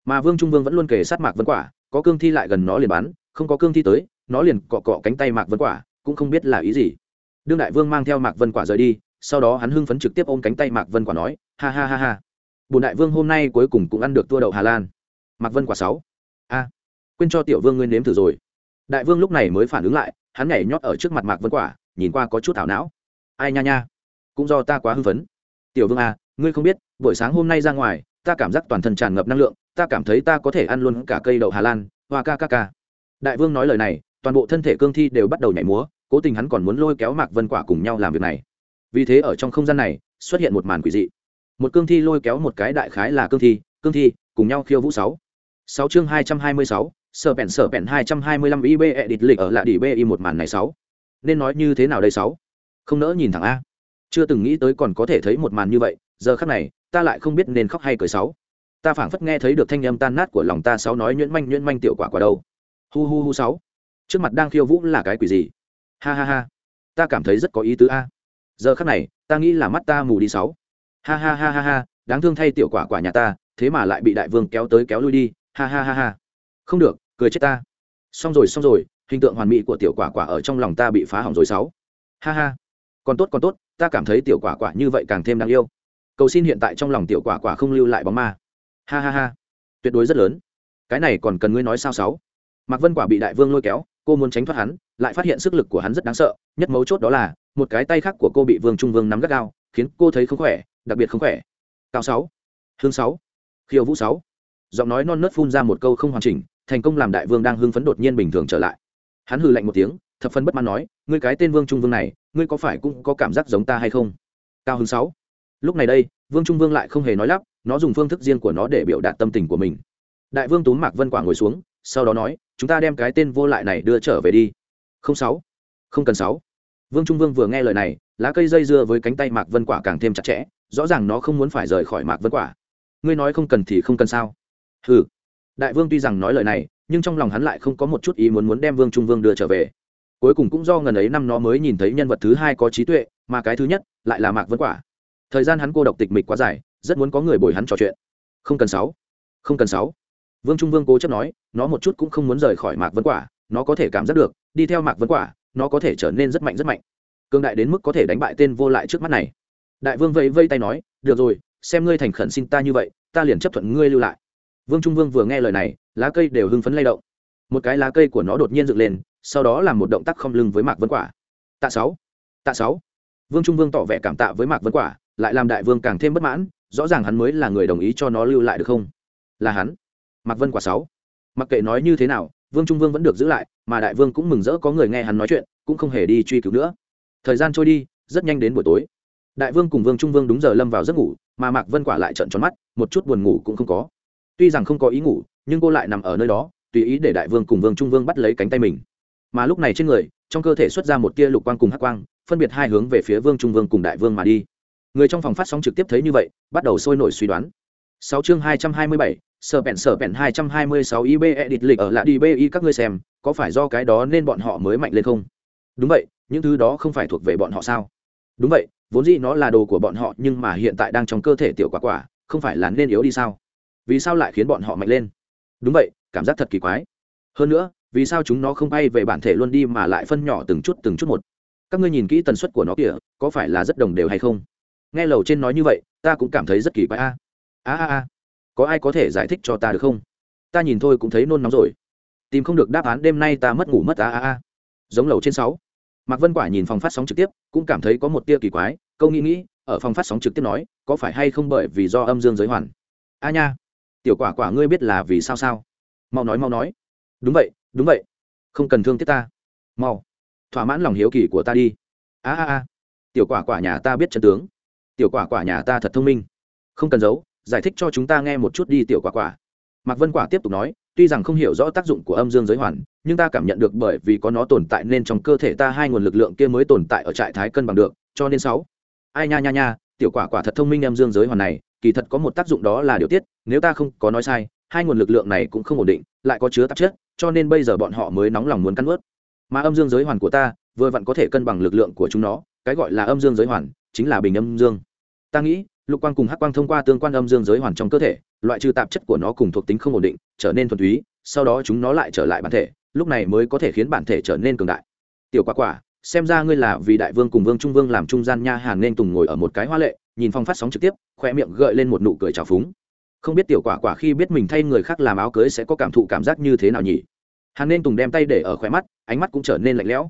A: mà vương trung vương vẫn luôn kề sát mạc vân quả, có cương thi lại gần nó liền bắn, không có cương thi tới, nó liền cọ cọ cánh tay mạc vân quả, cũng không biết là ý gì. Đương đại vương mang theo mạc vân quả rời đi, sau đó hắn hưng phấn trực tiếp ôm cánh tay mạc vân quả nói, ha ha ha ha. Bùn đại vương hôm nay cuối cùng cũng ăn được tua đậu hà lan. Mạc vân quả sáu. A, quên cho tiểu vương ngươi nếm thử rồi. Đại vương lúc này mới phản ứng lại, hắn nhảy nhót ở trước mặt mạc vân quả, nhìn qua có chút thảo não. Ai nha nha, cũng do ta quá hưng phấn. Tiểu vương a ngươi không biết, buổi sáng hôm nay ra ngoài, ta cảm giác toàn thân tràn ngập năng lượng ta cảm thấy ta có thể ăn luôn cả cây đậu hà lan, hoa ca ca ca. Đại vương nói lời này, toàn bộ thân thể cương thi đều bắt đầu nhảy múa, cố tình hắn còn muốn lôi kéo mạc vân quả cùng nhau làm việc này. Vì thế ở trong không gian này, xuất hiện một màn quỷ dị. Một cương thi lôi kéo một cái đại khái là cương thi cương thi, cùng nhau khiêu vũ sáu. Sáu chương hai trăm hai mươi sáu, sở bèn sở bèn hai trăm hai mươi lăm ib edit lịch ở lại đi bi một màn này sáu. Nên nói như thế nào đây sáu? Không nỡ nhìn thẳng a. Chưa từng nghĩ tới còn có thể thấy một màn như vậy, giờ khắc này, ta lại không biết nên khóc hay cười sáu ta phảng phất nghe thấy được thanh âm tan nát của lòng ta sáu nói nhuyễn manh nhuyễn manh tiểu quả quả đâu. Hu hu hu sáu. Trước mặt đang khiêu vũ là cái quỷ gì? Ha ha ha. Ta cảm thấy rất có ý tứ a. Giờ khắc này, ta nghĩ là mắt ta mù đi sáu. Ha ha ha ha ha, đáng thương thay tiểu quả quả nhà ta, thế mà lại bị đại vương kéo tới kéo lui đi. Ha ha ha ha. Không được, cười chết ta. Xong rồi xong rồi, hình tượng hoàn mỹ của tiểu quả quả ở trong lòng ta bị phá hỏng rồi sáu. Ha ha. Còn tốt còn tốt, ta cảm thấy tiểu quả quả như vậy càng thêm đáng yêu. Cầu xin hiện tại trong lòng tiểu quả quả không lưu lại bóng ma ha ha ha. Tuyệt đối rất lớn. Cái này còn cần ngươi nói sao sáu? Mạc vân quả bị đại vương lôi kéo, cô muốn tránh thoát hắn, lại phát hiện sức lực của hắn rất đáng sợ, nhất mấu chốt đó là, một cái tay khác của cô bị vương trung vương nắm gắt gao, khiến cô thấy không khỏe, đặc biệt không khỏe. Cao sáu. Hương sáu. Khiêu vũ sáu. Giọng nói non nớt phun ra một câu không hoàn chỉnh, thành công làm đại vương đang hưng phấn đột nhiên bình thường trở lại. Hắn hừ lạnh một tiếng, thập phân bất mãn nói, ngươi cái tên vương trung vương này, ngươi có phải cũng có cảm giác giống ta hay không? Cao hứng sáu. Lúc này đây, vương trung vương lại không hề nói lắp nó dùng phương thức riêng của nó để biểu đạt tâm tình của mình. Đại vương túm mạc vân quả ngồi xuống, sau đó nói, chúng ta đem cái tên vô lại này đưa trở về đi. Không sáu, không cần sáu. Vương trung vương vừa nghe lời này, lá cây dây dưa với cánh tay mạc vân quả càng thêm chặt chẽ, rõ ràng nó không muốn phải rời khỏi mạc vân quả. Ngươi nói không cần thì không cần sao? Ừ đại vương tuy rằng nói lời này, nhưng trong lòng hắn lại không có một chút ý muốn muốn đem vương trung vương đưa trở về. Cuối cùng cũng do ngần ấy năm nó mới nhìn thấy nhân vật thứ hai có trí tuệ, mà cái thứ nhất lại là mạc vân quả. Thời gian hắn cô độc tịch mịch quá dài rất muốn có người bồi hắn trò chuyện. Không cần sáu. Không cần sáu. Vương trung vương cố chấp nói, nó một chút cũng không muốn rời khỏi mạc vân quả, nó có thể cảm giác được, đi theo mạc vân quả, nó có thể trở nên rất mạnh rất mạnh. Cương đại đến mức có thể đánh bại tên vô lại trước mắt này. Đại vương vẫy vây tay nói, được rồi, xem ngươi thành khẩn xin ta như vậy, ta liền chấp thuận ngươi lưu lại. Vương trung vương vừa nghe lời này, lá cây đều hưng phấn lay động. Một cái lá cây của nó đột nhiên dựng lên, sau đó làm một động tác không lưng với mạc vân quả. Tạ sáu tạ sáu. Vương trung vương tỏ vẻ cảm tạ với mạc vân quả lại làm đại vương càng thêm bất mãn, rõ ràng hắn mới là người đồng ý cho nó lưu lại được không? Là hắn. Mạc vân quả sáu. Mặc kệ nói như thế nào, vương trung vương vẫn được giữ lại, mà đại vương cũng mừng rỡ có người nghe hắn nói chuyện, cũng không hề đi truy cứu nữa. Thời gian trôi đi, rất nhanh đến buổi tối. Đại vương cùng vương trung vương đúng giờ lâm vào giấc ngủ, mà mạc vân quả lại trợn tròn mắt, một chút buồn ngủ cũng không có. Tuy rằng không có ý ngủ, nhưng cô lại nằm ở nơi đó, tùy ý để đại vương cùng vương trung vương bắt lấy cánh tay mình. Mà lúc này trên người, trong cơ thể xuất ra một tia lục quang cùng hắc quang, phân biệt hai hướng về phía vương trung vương cùng đại vương mà đi người trong phòng phát sóng trực tiếp thấy như vậy, bắt đầu sôi nổi suy đoán. Sáu chương hai trăm hai mươi bảy, sở bèn sở bèn hai trăm hai mươi sáu ib edit lịch ở lại đi bi các ngươi xem, có phải do cái đó nên bọn họ mới mạnh lên không? Đúng vậy, những thứ đó không phải thuộc về bọn họ sao? Đúng vậy, vốn dĩ nó là đồ của bọn họ, nhưng mà hiện tại đang trong cơ thể tiểu quả quả, không phải là nên yếu đi sao? Vì sao lại khiến bọn họ mạnh lên? Đúng vậy, cảm giác thật kỳ quái. Hơn nữa, vì sao chúng nó không bay về bản thể luôn đi mà lại phân nhỏ từng chút từng chút một? Các ngươi nhìn kỹ tần suất của nó kìa, có phải là rất đồng đều hay không? Nghe lầu trên nói như vậy, ta cũng cảm thấy rất kỳ quái a. A a a. Có ai có thể giải thích cho ta được không? Ta nhìn thôi cũng thấy nôn nóng rồi. Tìm không được đáp án, đêm nay ta mất ngủ mất a a a. Giống lầu trên sáu. Mạc vân quả nhìn phòng phát sóng trực tiếp, cũng cảm thấy có một tia kỳ quái. Câu nghĩ nghĩ, ở phòng phát sóng trực tiếp nói, có phải hay không bởi vì do âm dương giới hoàn? A nha. Tiểu quả quả ngươi biết là vì sao sao? Mau nói mau nói. Đúng vậy đúng vậy. Không cần thương tiếc ta. Mau. Thỏa mãn lòng hiếu kỳ của ta đi. A a a. Tiểu quả quả nhà ta biết chân tướng tiểu quả quả nhà ta thật thông minh. Không cần giấu, giải thích cho chúng ta nghe một chút đi tiểu quả quả. Mạc vân quả tiếp tục nói, tuy rằng không hiểu rõ tác dụng của âm dương giới hoàn, nhưng ta cảm nhận được bởi vì có nó tồn tại nên trong cơ thể ta hai nguồn lực lượng kia mới tồn tại ở trạng thái cân bằng được, cho nên sáu. Ai nha nha nha, tiểu quả quả thật thông minh âm dương giới hoàn này, kỳ thật có một tác dụng đó là điều tiết, nếu ta không có nói sai, hai nguồn lực lượng này cũng không ổn định, lại có chứa tạp chất, cho nên bây giờ bọn họ mới nóng lòng muốn cắn ướt mà âm dương giới hoàn của ta, vừa vặn có thể cân bằng lực lượng của chúng nó, cái gọi là âm dương giới hoàn chính là bình âm dương. Ta nghĩ, lục quang cùng hắc quang thông qua tương quan âm dương giới hoàn trong cơ thể, loại trừ tạp chất của nó cùng thuộc tính không ổn định, trở nên thuần túy, sau đó chúng nó lại trở lại bản thể, lúc này mới có thể khiến bản thể trở nên cường đại. Tiểu quả quả, xem ra ngươi là vì đại vương cùng vương trung vương làm trung gian nha hàng nên tùng ngồi ở một cái hoa lệ, nhìn phong phát sóng trực tiếp khoe miệng gợi lên một nụ cười trào phúng. Không biết tiểu quả quả khi biết mình thay người khác làm áo cưới sẽ có cảm thụ cảm giác như thế nào nhỉ? Hàn nên tùng đem tay để ở khóe mắt, ánh mắt cũng trở nên lạnh lẽo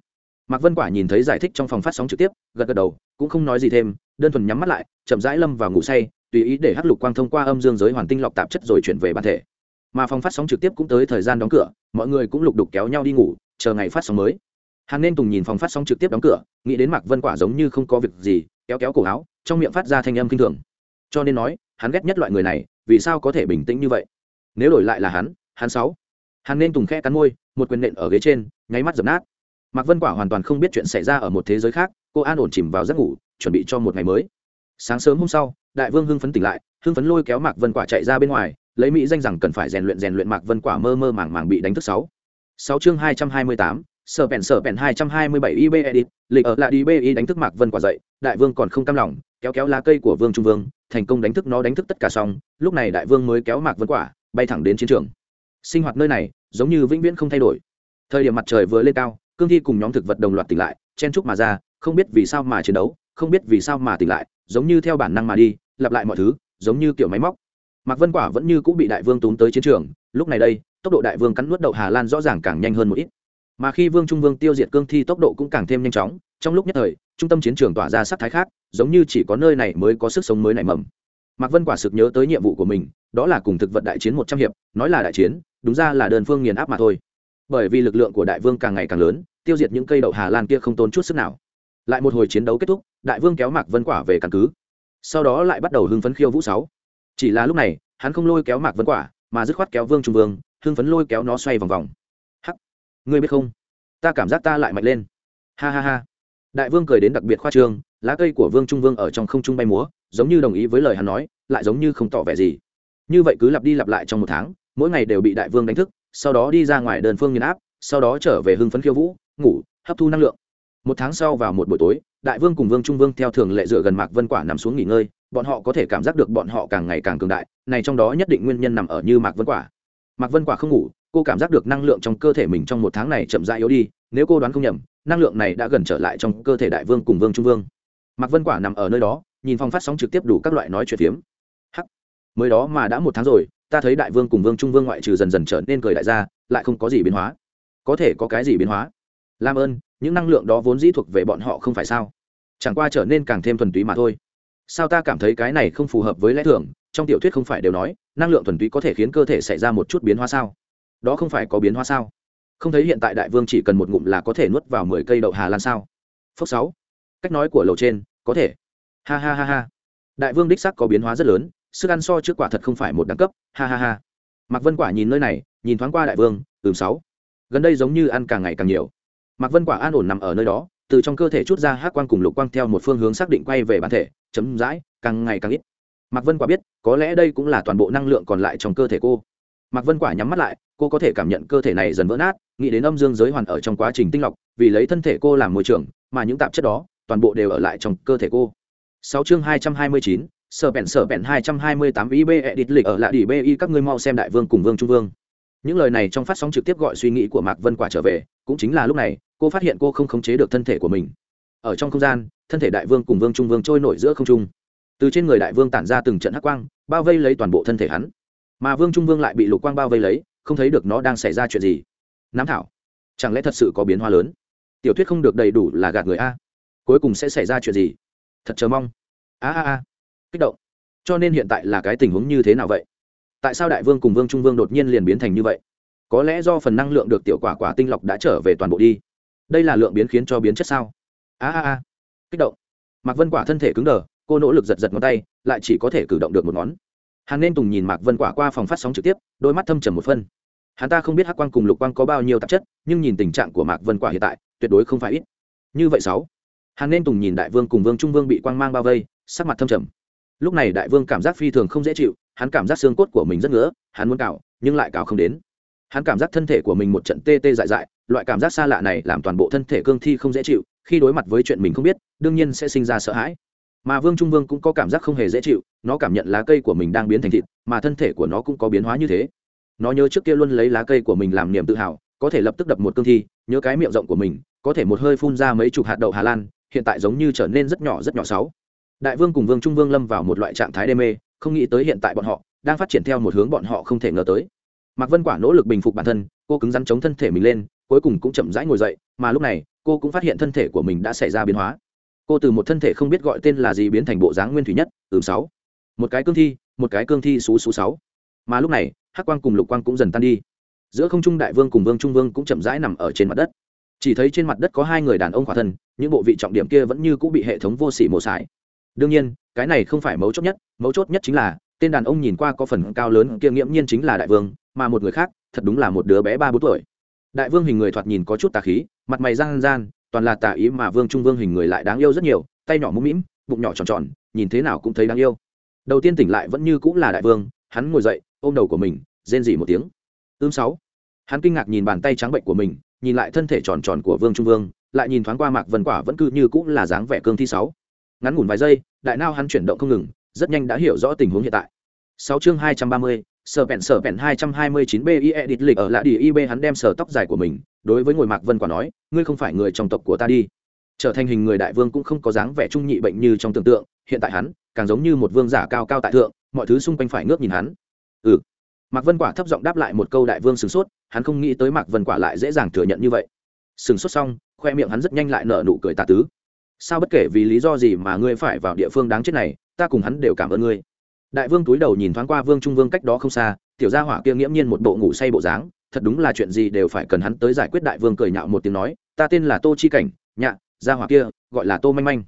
A: mạc vân quả nhìn thấy giải thích trong phòng phát sóng trực tiếp, gật gật đầu, cũng không nói gì thêm, đơn thuần nhắm mắt lại, chậm rãi lâm vào ngủ say, tùy ý để hắc lục quang thông qua âm dương giới hoàn tinh lọc tạp chất rồi chuyển về bản thể. Mà phòng phát sóng trực tiếp cũng tới thời gian đóng cửa, mọi người cũng lục đục kéo nhau đi ngủ, chờ ngày phát sóng mới. Hàn nên tùng nhìn phòng phát sóng trực tiếp đóng cửa, nghĩ đến mạc vân quả giống như không có việc gì, kéo kéo cổ áo, trong miệng phát ra thanh âm kinh thường. Cho nên nói, hắn ghét nhất loại người này, vì sao có thể bình tĩnh như vậy? Nếu đổi lại là hắn hắn sáu. Hàn nên tùng khẽ cắn môi, một quyền nện ở ghế trên, nháy mắt dập nát mạc vân quả hoàn toàn không biết chuyện xảy ra ở một thế giới khác, cô an ổn chìm vào giấc ngủ, chuẩn bị cho một ngày mới. Sáng sớm hôm sau, đại vương hưng phấn tỉnh lại, hưng phấn lôi kéo mạc vân quả chạy ra bên ngoài, lấy mỹ danh rằng cần phải rèn luyện rèn luyện mạc vân quả mơ mơ màng màng bị đánh thức sáu. Sáu chương hai trăm hai mươi tám sở bèn sở bèn hai trăm hai mươi bảy ib edit, lịch ở lại đi bi đánh thức mạc vân quả dậy, đại vương còn không cam lòng, kéo kéo lá cây của vương trung vương, thành công đánh thức nó đánh thức tất cả xong, lúc này đại vương mới kéo mạc vân quả, bay thẳng đến chiến trường. Sinh hoạt nơi này, giống như vĩnh viễn không thay đổi. Thời điểm mặt trời vừa lên cao cương thi cùng nhóm thực vật đồng loạt tỉnh lại, chen chúc mà ra, không biết vì sao mà chiến đấu, không biết vì sao mà tỉnh lại, giống như theo bản năng mà đi, lặp lại mọi thứ, giống như kiểu máy móc. Mạc vân quả vẫn như cũng bị đại vương túm tới chiến trường, lúc này đây, tốc độ đại vương cắn nuốt đậu hà lan rõ ràng càng nhanh hơn một ít. Mà khi vương trung vương tiêu diệt cương thi tốc độ cũng càng thêm nhanh chóng, trong lúc nhất thời, trung tâm chiến trường tỏa ra sắc thái khác, giống như chỉ có nơi này mới có sức sống mới nảy mầm. Mạc vân quả sực nhớ tới nhiệm vụ của mình, đó là cùng thực vật đại chiến một trăm hiệp, nói là đại chiến, đúng ra là đơn phương nghiền áp mà thôi bởi vì lực lượng của đại vương càng ngày càng lớn, tiêu diệt những cây đậu hà lan kia không tốn chút sức nào. Lại một hồi chiến đấu kết thúc, đại vương kéo mạc vân quả về căn cứ. Sau đó lại bắt đầu hưng phấn khiêu vũ sáu. Chỉ là lúc này, hắn không lôi kéo mạc vân quả, mà dứt khoát kéo vương trung vương, hưng phấn lôi kéo nó xoay vòng vòng. Hắc! Ngươi biết không? Ta cảm giác ta lại mạnh lên. Ha ha ha! Đại vương cười đến đặc biệt khoa trương, lá cây của vương trung vương ở trong không trung bay múa, giống như đồng ý với lời hắn nói, lại giống như không tỏ vẻ gì. Như vậy cứ lặp đi lặp lại trong một tháng, mỗi ngày đều bị đại vương đánh thức sau đó đi ra ngoài đơn phương nghiền áp, sau đó trở về hưng phấn khiêu vũ, ngủ, hấp thu năng lượng. Một tháng sau vào một buổi tối, đại vương cùng vương trung vương theo thường lệ dựa gần mạc vân quả nằm xuống nghỉ ngơi, bọn họ có thể cảm giác được bọn họ càng ngày càng cường đại, này trong đó nhất định nguyên nhân nằm ở như mạc vân quả. Mạc vân quả không ngủ, cô cảm giác được năng lượng trong cơ thể mình trong một tháng này chậm rãi yếu đi, nếu cô đoán không nhầm, năng lượng này đã gần trở lại trong cơ thể đại vương cùng vương trung vương. Mạc vân quả nằm ở nơi đó, nhìn phong phát sóng trực tiếp đủ các loại nói chuyện phiếm. Hắc. Mới đó mà đã một tháng rồi ta thấy đại vương cùng vương trung vương ngoại trừ dần dần trở nên cười đại gia, lại không có gì biến hóa. Có thể có cái gì biến hóa? Làm ơn, những năng lượng đó vốn dĩ thuộc về bọn họ không phải sao? Chẳng qua trở nên càng thêm thuần túy mà thôi. Sao ta cảm thấy cái này không phù hợp với lẽ thường? Trong tiểu thuyết không phải đều nói, năng lượng thuần túy có thể khiến cơ thể xảy ra một chút biến hóa sao? Đó không phải có biến hóa sao? Không thấy hiện tại đại vương chỉ cần một ngụm là có thể nuốt vào mười cây đậu hà lan sao? Phốc sáu. Cách nói của lầu trên, có thể. Ha ha ha ha. Đại vương đích sắc có biến hóa rất lớn sức ăn so trước quả thật không phải một đẳng cấp, ha ha ha. Mạc vân quả nhìn nơi này, nhìn thoáng qua đại vương, ừm sáu. Gần đây giống như ăn càng ngày càng nhiều. Mạc vân quả an ổn nằm ở nơi đó, từ trong cơ thể chút ra hát quang cùng lục quang theo một phương hướng xác định quay về bản thể, chấm dãi, càng ngày càng ít. Mạc vân quả biết, có lẽ đây cũng là toàn bộ năng lượng còn lại trong cơ thể cô. Mạc vân quả nhắm mắt lại, cô có thể cảm nhận cơ thể này dần vỡ nát, nghĩ đến âm dương giới hoàn ở trong quá trình tinh lọc, vì lấy thân thể cô làm môi trường, mà những tạp chất đó, toàn bộ đều ở lại trong cơ thể cô. Sáu chương hai trăm hai mươi chín sở bèn sở bèn hai trăm hai mươi tám ib edit lịch ở lại đi bi các ngươi mau xem đại vương cùng vương trung vương. Những lời này trong phát sóng trực tiếp gọi suy nghĩ của mạc vân quả trở về, cũng chính là lúc này, cô phát hiện cô không khống chế được thân thể của mình. Ở trong không gian, thân thể đại vương cùng vương trung vương trôi nổi giữa không trung. Từ trên người đại vương tản ra từng trận hắc quang, bao vây lấy toàn bộ thân thể hắn. Mà vương trung vương lại bị lục quang bao vây lấy, không thấy được nó đang xảy ra chuyện gì. Nám thảo, chẳng lẽ thật sự có biến hoa lớn? Tiểu thuyết không được đầy đủ là gạt người a. Cuối cùng sẽ xảy ra chuyện gì? Thật chờ mong. A a a kích động. Cho nên hiện tại là cái tình huống như thế nào vậy? Tại sao đại vương cùng vương trung vương đột nhiên liền biến thành như vậy? Có lẽ do phần năng lượng được tiểu quả quả tinh lọc đã trở về toàn bộ đi. Đây là lượng biến khiến cho biến chất sao? A a a. Kích động. Mạc vân quả thân thể cứng đờ, cô nỗ lực giật giật ngón tay, lại chỉ có thể cử động được một ngón. Hắn nên tùng nhìn mạc vân quả qua phòng phát sóng trực tiếp, đôi mắt thâm trầm một phân. Hắn ta không biết hắc quang cùng lục quang có bao nhiêu tạp chất, nhưng nhìn tình trạng của mạc vân quả hiện tại, tuyệt đối không phải ít. Như vậy sáu. Hắn nên tùng nhìn đại vương cùng vương trung vương bị quang mang bao vây, sắc mặt thâm trầm lúc này đại vương cảm giác phi thường không dễ chịu, hắn cảm giác xương cốt của mình rất ngứa, hắn muốn cào, nhưng lại cào không đến. Hắn cảm giác thân thể của mình một trận tê tê dại dại, loại cảm giác xa lạ này làm toàn bộ thân thể cương thi không dễ chịu, khi đối mặt với chuyện mình không biết, đương nhiên sẽ sinh ra sợ hãi. Mà vương trung vương cũng có cảm giác không hề dễ chịu, nó cảm nhận lá cây của mình đang biến thành thịt, mà thân thể của nó cũng có biến hóa như thế. Nó nhớ trước kia luôn lấy lá cây của mình làm niềm tự hào, có thể lập tức đập một cương thi, nhớ cái miệng rộng của mình, có thể một hơi phun ra mấy chục hạt đậu hà lan, hiện tại giống như trở nên rất nhỏ rất nhỏ sáu đại vương cùng vương trung vương lâm vào một loại trạng thái đê mê, không nghĩ tới hiện tại bọn họ đang phát triển theo một hướng bọn họ không thể ngờ tới. Mạc vân quả nỗ lực bình phục bản thân, cô cứng rắn chống thân thể mình lên, cuối cùng cũng chậm rãi ngồi dậy, mà lúc này, cô cũng phát hiện thân thể của mình đã xảy ra biến hóa. Cô từ một thân thể không biết gọi tên là gì biến thành bộ dáng nguyên thủy nhất, ừm, sáu. Một cái cương thi, một cái cương thi xú xú sáu. Mà lúc này, hắc quang cùng lục quang cũng dần tan đi. Giữa không trung đại vương cùng vương trung vương cũng chậm rãi nằm ở trên mặt đất. Chỉ thấy trên mặt đất có hai người đàn ông khỏa thân, những bộ vị trọng điểm kia vẫn như cũng bị hệ thống vô sỉ mổ sải đương nhiên, cái này không phải mấu chốt nhất, mấu chốt nhất chính là, tên đàn ông nhìn qua có phần cao lớn kia nghiễm nhiên chính là đại vương, mà một người khác, thật đúng là một đứa bé ba bốn tuổi. Đại vương hình người thoạt nhìn có chút tà khí, mặt mày gian gian, toàn là tà ý mà vương trung vương hình người lại đáng yêu rất nhiều, tay nhỏ mũm mĩm, bụng nhỏ tròn tròn, nhìn thế nào cũng thấy đáng yêu. Đầu tiên tỉnh lại vẫn như cũng là đại vương, hắn ngồi dậy, ôm đầu của mình, rên dỉ một tiếng. Ưm sáu. Hắn kinh ngạc nhìn bàn tay trắng bệnh của mình, nhìn lại thân thể tròn tròn của vương trung vương, lại nhìn thoáng qua mạc vân quả vẫn cứ như cũng là dáng vẻ cương thi sáu ngắn ngủn vài giây, đại nao hắn chuyển động không ngừng, rất nhanh đã hiểu rõ tình huống hiện tại. Sáu chương hai trăm ba mươi, sở bẹn sở bẹn hai trăm hai mươi chín bi edit lịch ở lạ đi ib hắn đem sờ tóc dài của mình, đối với ngồi mạc vân quả nói, ngươi không phải người trong tộc của ta đi. Trở thành hình người đại vương cũng không có dáng vẻ trung nhị bệnh như trong tưởng tượng, hiện tại hắn, càng giống như một vương giả cao cao tại thượng, mọi thứ xung quanh phải ngước nhìn hắn. Ừ. Mạc vân quả thấp giọng đáp lại một câu đại vương sửng sốt, hắn không nghĩ tới mạc vân quả lại dễ dàng thừa nhận như vậy. Sửng sốt xong, khoe miệng hắn rất nhanh lại nở nụ cười tà tứ sao bất kể vì lý do gì mà ngươi phải vào địa phương đáng chết này, ta cùng hắn đều cảm ơn ngươi. Đại vương túi đầu nhìn thoáng qua vương trung vương cách đó không xa, tiểu gia hỏa kia nghiễm nhiên một bộ ngủ say bộ dáng, thật đúng là chuyện gì đều phải cần hắn tới giải quyết đại vương cười nhạo một tiếng nói, ta tên là tô chi cảnh, nhạ, gia hỏa kia, gọi là tô manh manh.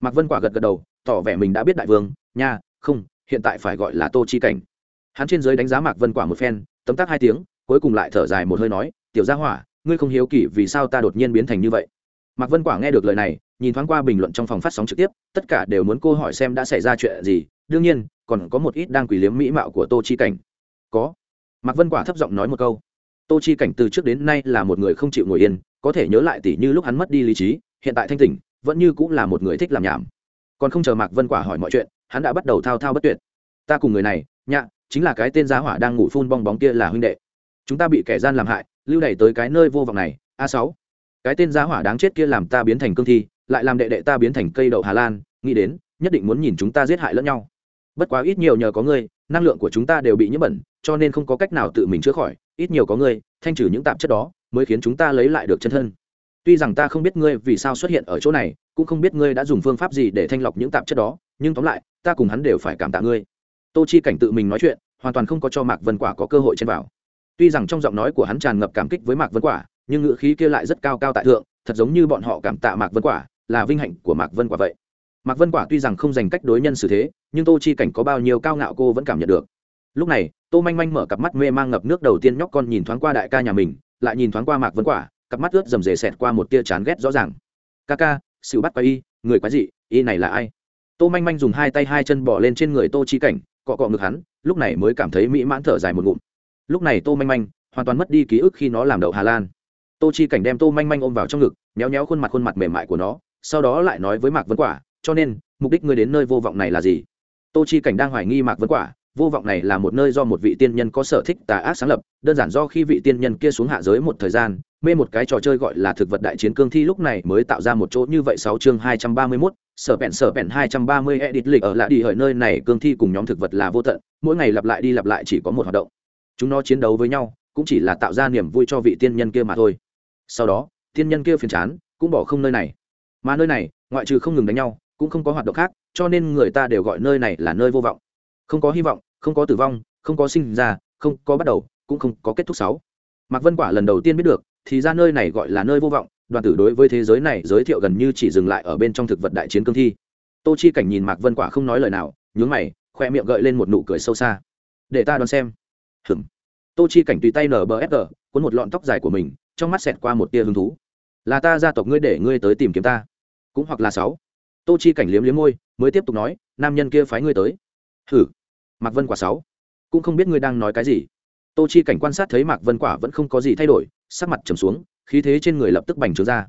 A: Mạc vân quả gật gật đầu, tỏ vẻ mình đã biết đại vương nha không, hiện tại phải gọi là tô chi cảnh. Hắn trên giới đánh giá mạc vân quả một phen, tấm tắc hai tiếng, cuối cùng lại thở dài một hơi nói, tiểu gia hỏa, ngươi không hiếu kỳ vì sao ta đột nhiên biến thành như vậy. Mạc vân quả nghe được lời này nhìn thoáng qua bình luận trong phòng phát sóng trực tiếp, tất cả đều muốn cô hỏi xem đã xảy ra chuyện gì. Đương nhiên, còn có một ít đang quỷ liếm mỹ mạo của tô chi cảnh. Có. Mạc vân quả thấp giọng nói một câu. Tô chi cảnh từ trước đến nay là một người không chịu ngồi yên, có thể nhớ lại tỉ như lúc hắn mất đi lý trí, hiện tại thanh tỉnh, vẫn như cũng là một người thích làm nhảm. Còn không chờ mạc vân quả hỏi mọi chuyện, hắn đã bắt đầu thao thao bất tuyệt. Ta cùng người này, nhạ, chính là cái tên giá hỏa đang ngủ phun bong bóng kia là huynh đệ. Chúng ta bị kẻ gian làm hại, lưu đẩy tới cái nơi vô vọng này, a sáu. Cái tên giá hỏa đáng chết kia làm ta biến thành cương thi lại làm đệ đệ ta biến thành cây đậu hà lan, nghĩ đến, nhất định muốn nhìn chúng ta giết hại lẫn nhau. Bất quá ít nhiều nhờ có ngươi, năng lượng của chúng ta đều bị nhiễm bẩn, cho nên không có cách nào tự mình chữa khỏi, ít nhiều có ngươi, thanh trừ những tạp chất đó, mới khiến chúng ta lấy lại được chân thân. Tuy rằng ta không biết ngươi vì sao xuất hiện ở chỗ này, cũng không biết ngươi đã dùng phương pháp gì để thanh lọc những tạp chất đó, nhưng tóm lại, ta cùng hắn đều phải cảm tạ ngươi. Tô chi cảnh tự mình nói chuyện, hoàn toàn không có cho mạc vân quả có cơ hội chen vào. Tuy rằng trong giọng nói của hắn tràn ngập cảm kích với mạc vân quả, nhưng ngữ khí kia lại rất cao cao tại thượng, thật giống như bọn họ cảm tạ mạc vân quả là vinh hạnh của mạc vân quả vậy. Mạc vân quả tuy rằng không dành cách đối nhân xử thế, nhưng tô chi cảnh có bao nhiêu cao ngạo cô vẫn cảm nhận được. Lúc này, tô manh manh mở cặp mắt mê mang ngập nước đầu tiên nhóc con nhìn thoáng qua đại ca nhà mình, lại nhìn thoáng qua mạc vân quả, cặp mắt ướt dầm dề xẹt qua một tia chán ghét rõ ràng. Ca ca sự bắt quay y, người quái dị, y này là ai? Tô manh manh dùng hai tay hai chân bỏ lên trên người tô chi cảnh, cọ cọ ngực hắn, lúc này mới cảm thấy mỹ mãn thở dài một ngụm. Lúc này tô manh manh hoàn toàn mất đi ký ức khi nó làm đậu hà lan. Tô chi cảnh đem tô manh manh ôm vào trong ngực, méo méo khuôn mặt khuôn mặt mềm mại của nó sau đó lại nói với mạc vân quả, cho nên, mục đích ngươi đến nơi vô vọng này là gì? Tô chi cảnh đang hoài nghi mạc vân quả, vô vọng này là một nơi do một vị tiên nhân có sở thích tà ác sáng lập, đơn giản do khi vị tiên nhân kia xuống hạ giới một thời gian, mê một cái trò chơi gọi là thực vật đại chiến cương thi lúc này mới tạo ra một chỗ như vậy sáu chương hai trăm ba mươi mốt, sở bẹn sở bẹn hai trăm ba mươi edit lịch ở lại đi ở nơi này cương thi cùng nhóm thực vật là vô tận, mỗi ngày lặp lại đi lặp lại chỉ có một hoạt động. Chúng nó chiến đấu với nhau, cũng chỉ là tạo ra niềm vui cho vị tiên nhân kia mà thôi. Sau đó, tiên nhân kia phiền chán, cũng bỏ không nơi này mà nơi này, ngoại trừ không ngừng đánh nhau, cũng không có hoạt động khác, cho nên người ta đều gọi nơi này là nơi vô vọng. Không có hy vọng, không có tử vong, không có sinh ra, không có bắt đầu, cũng không có kết thúc sáu. Mạc vân quả lần đầu tiên biết được, thì ra nơi này gọi là nơi vô vọng, đoàn tử đối với thế giới này giới thiệu gần như chỉ dừng lại ở bên trong thực vật đại chiến cương thi. Tô chi cảnh nhìn mạc vân quả không nói lời nào, nhướng mày, khoe miệng gợi lên một nụ cười sâu xa. Để ta đoán xem. Hừm tô chi cảnh tùy tay nở bờ ép cuốn một lọn tóc dài của mình, trong mắt xẹt qua một tia hứng thú. Là ta gia tộc ngươi để ngươi tới tìm kiếm ta cũng hoặc là sáu. Tô chi cảnh liếm liếm môi, mới tiếp tục nói, nam nhân kia phái ngươi tới. Hử? Mạc vân quả sáu. Cũng không biết ngươi đang nói cái gì. Tô chi cảnh quan sát thấy mạc vân quả vẫn không có gì thay đổi, sắc mặt trầm xuống, khí thế trên người lập tức bành trướng ra.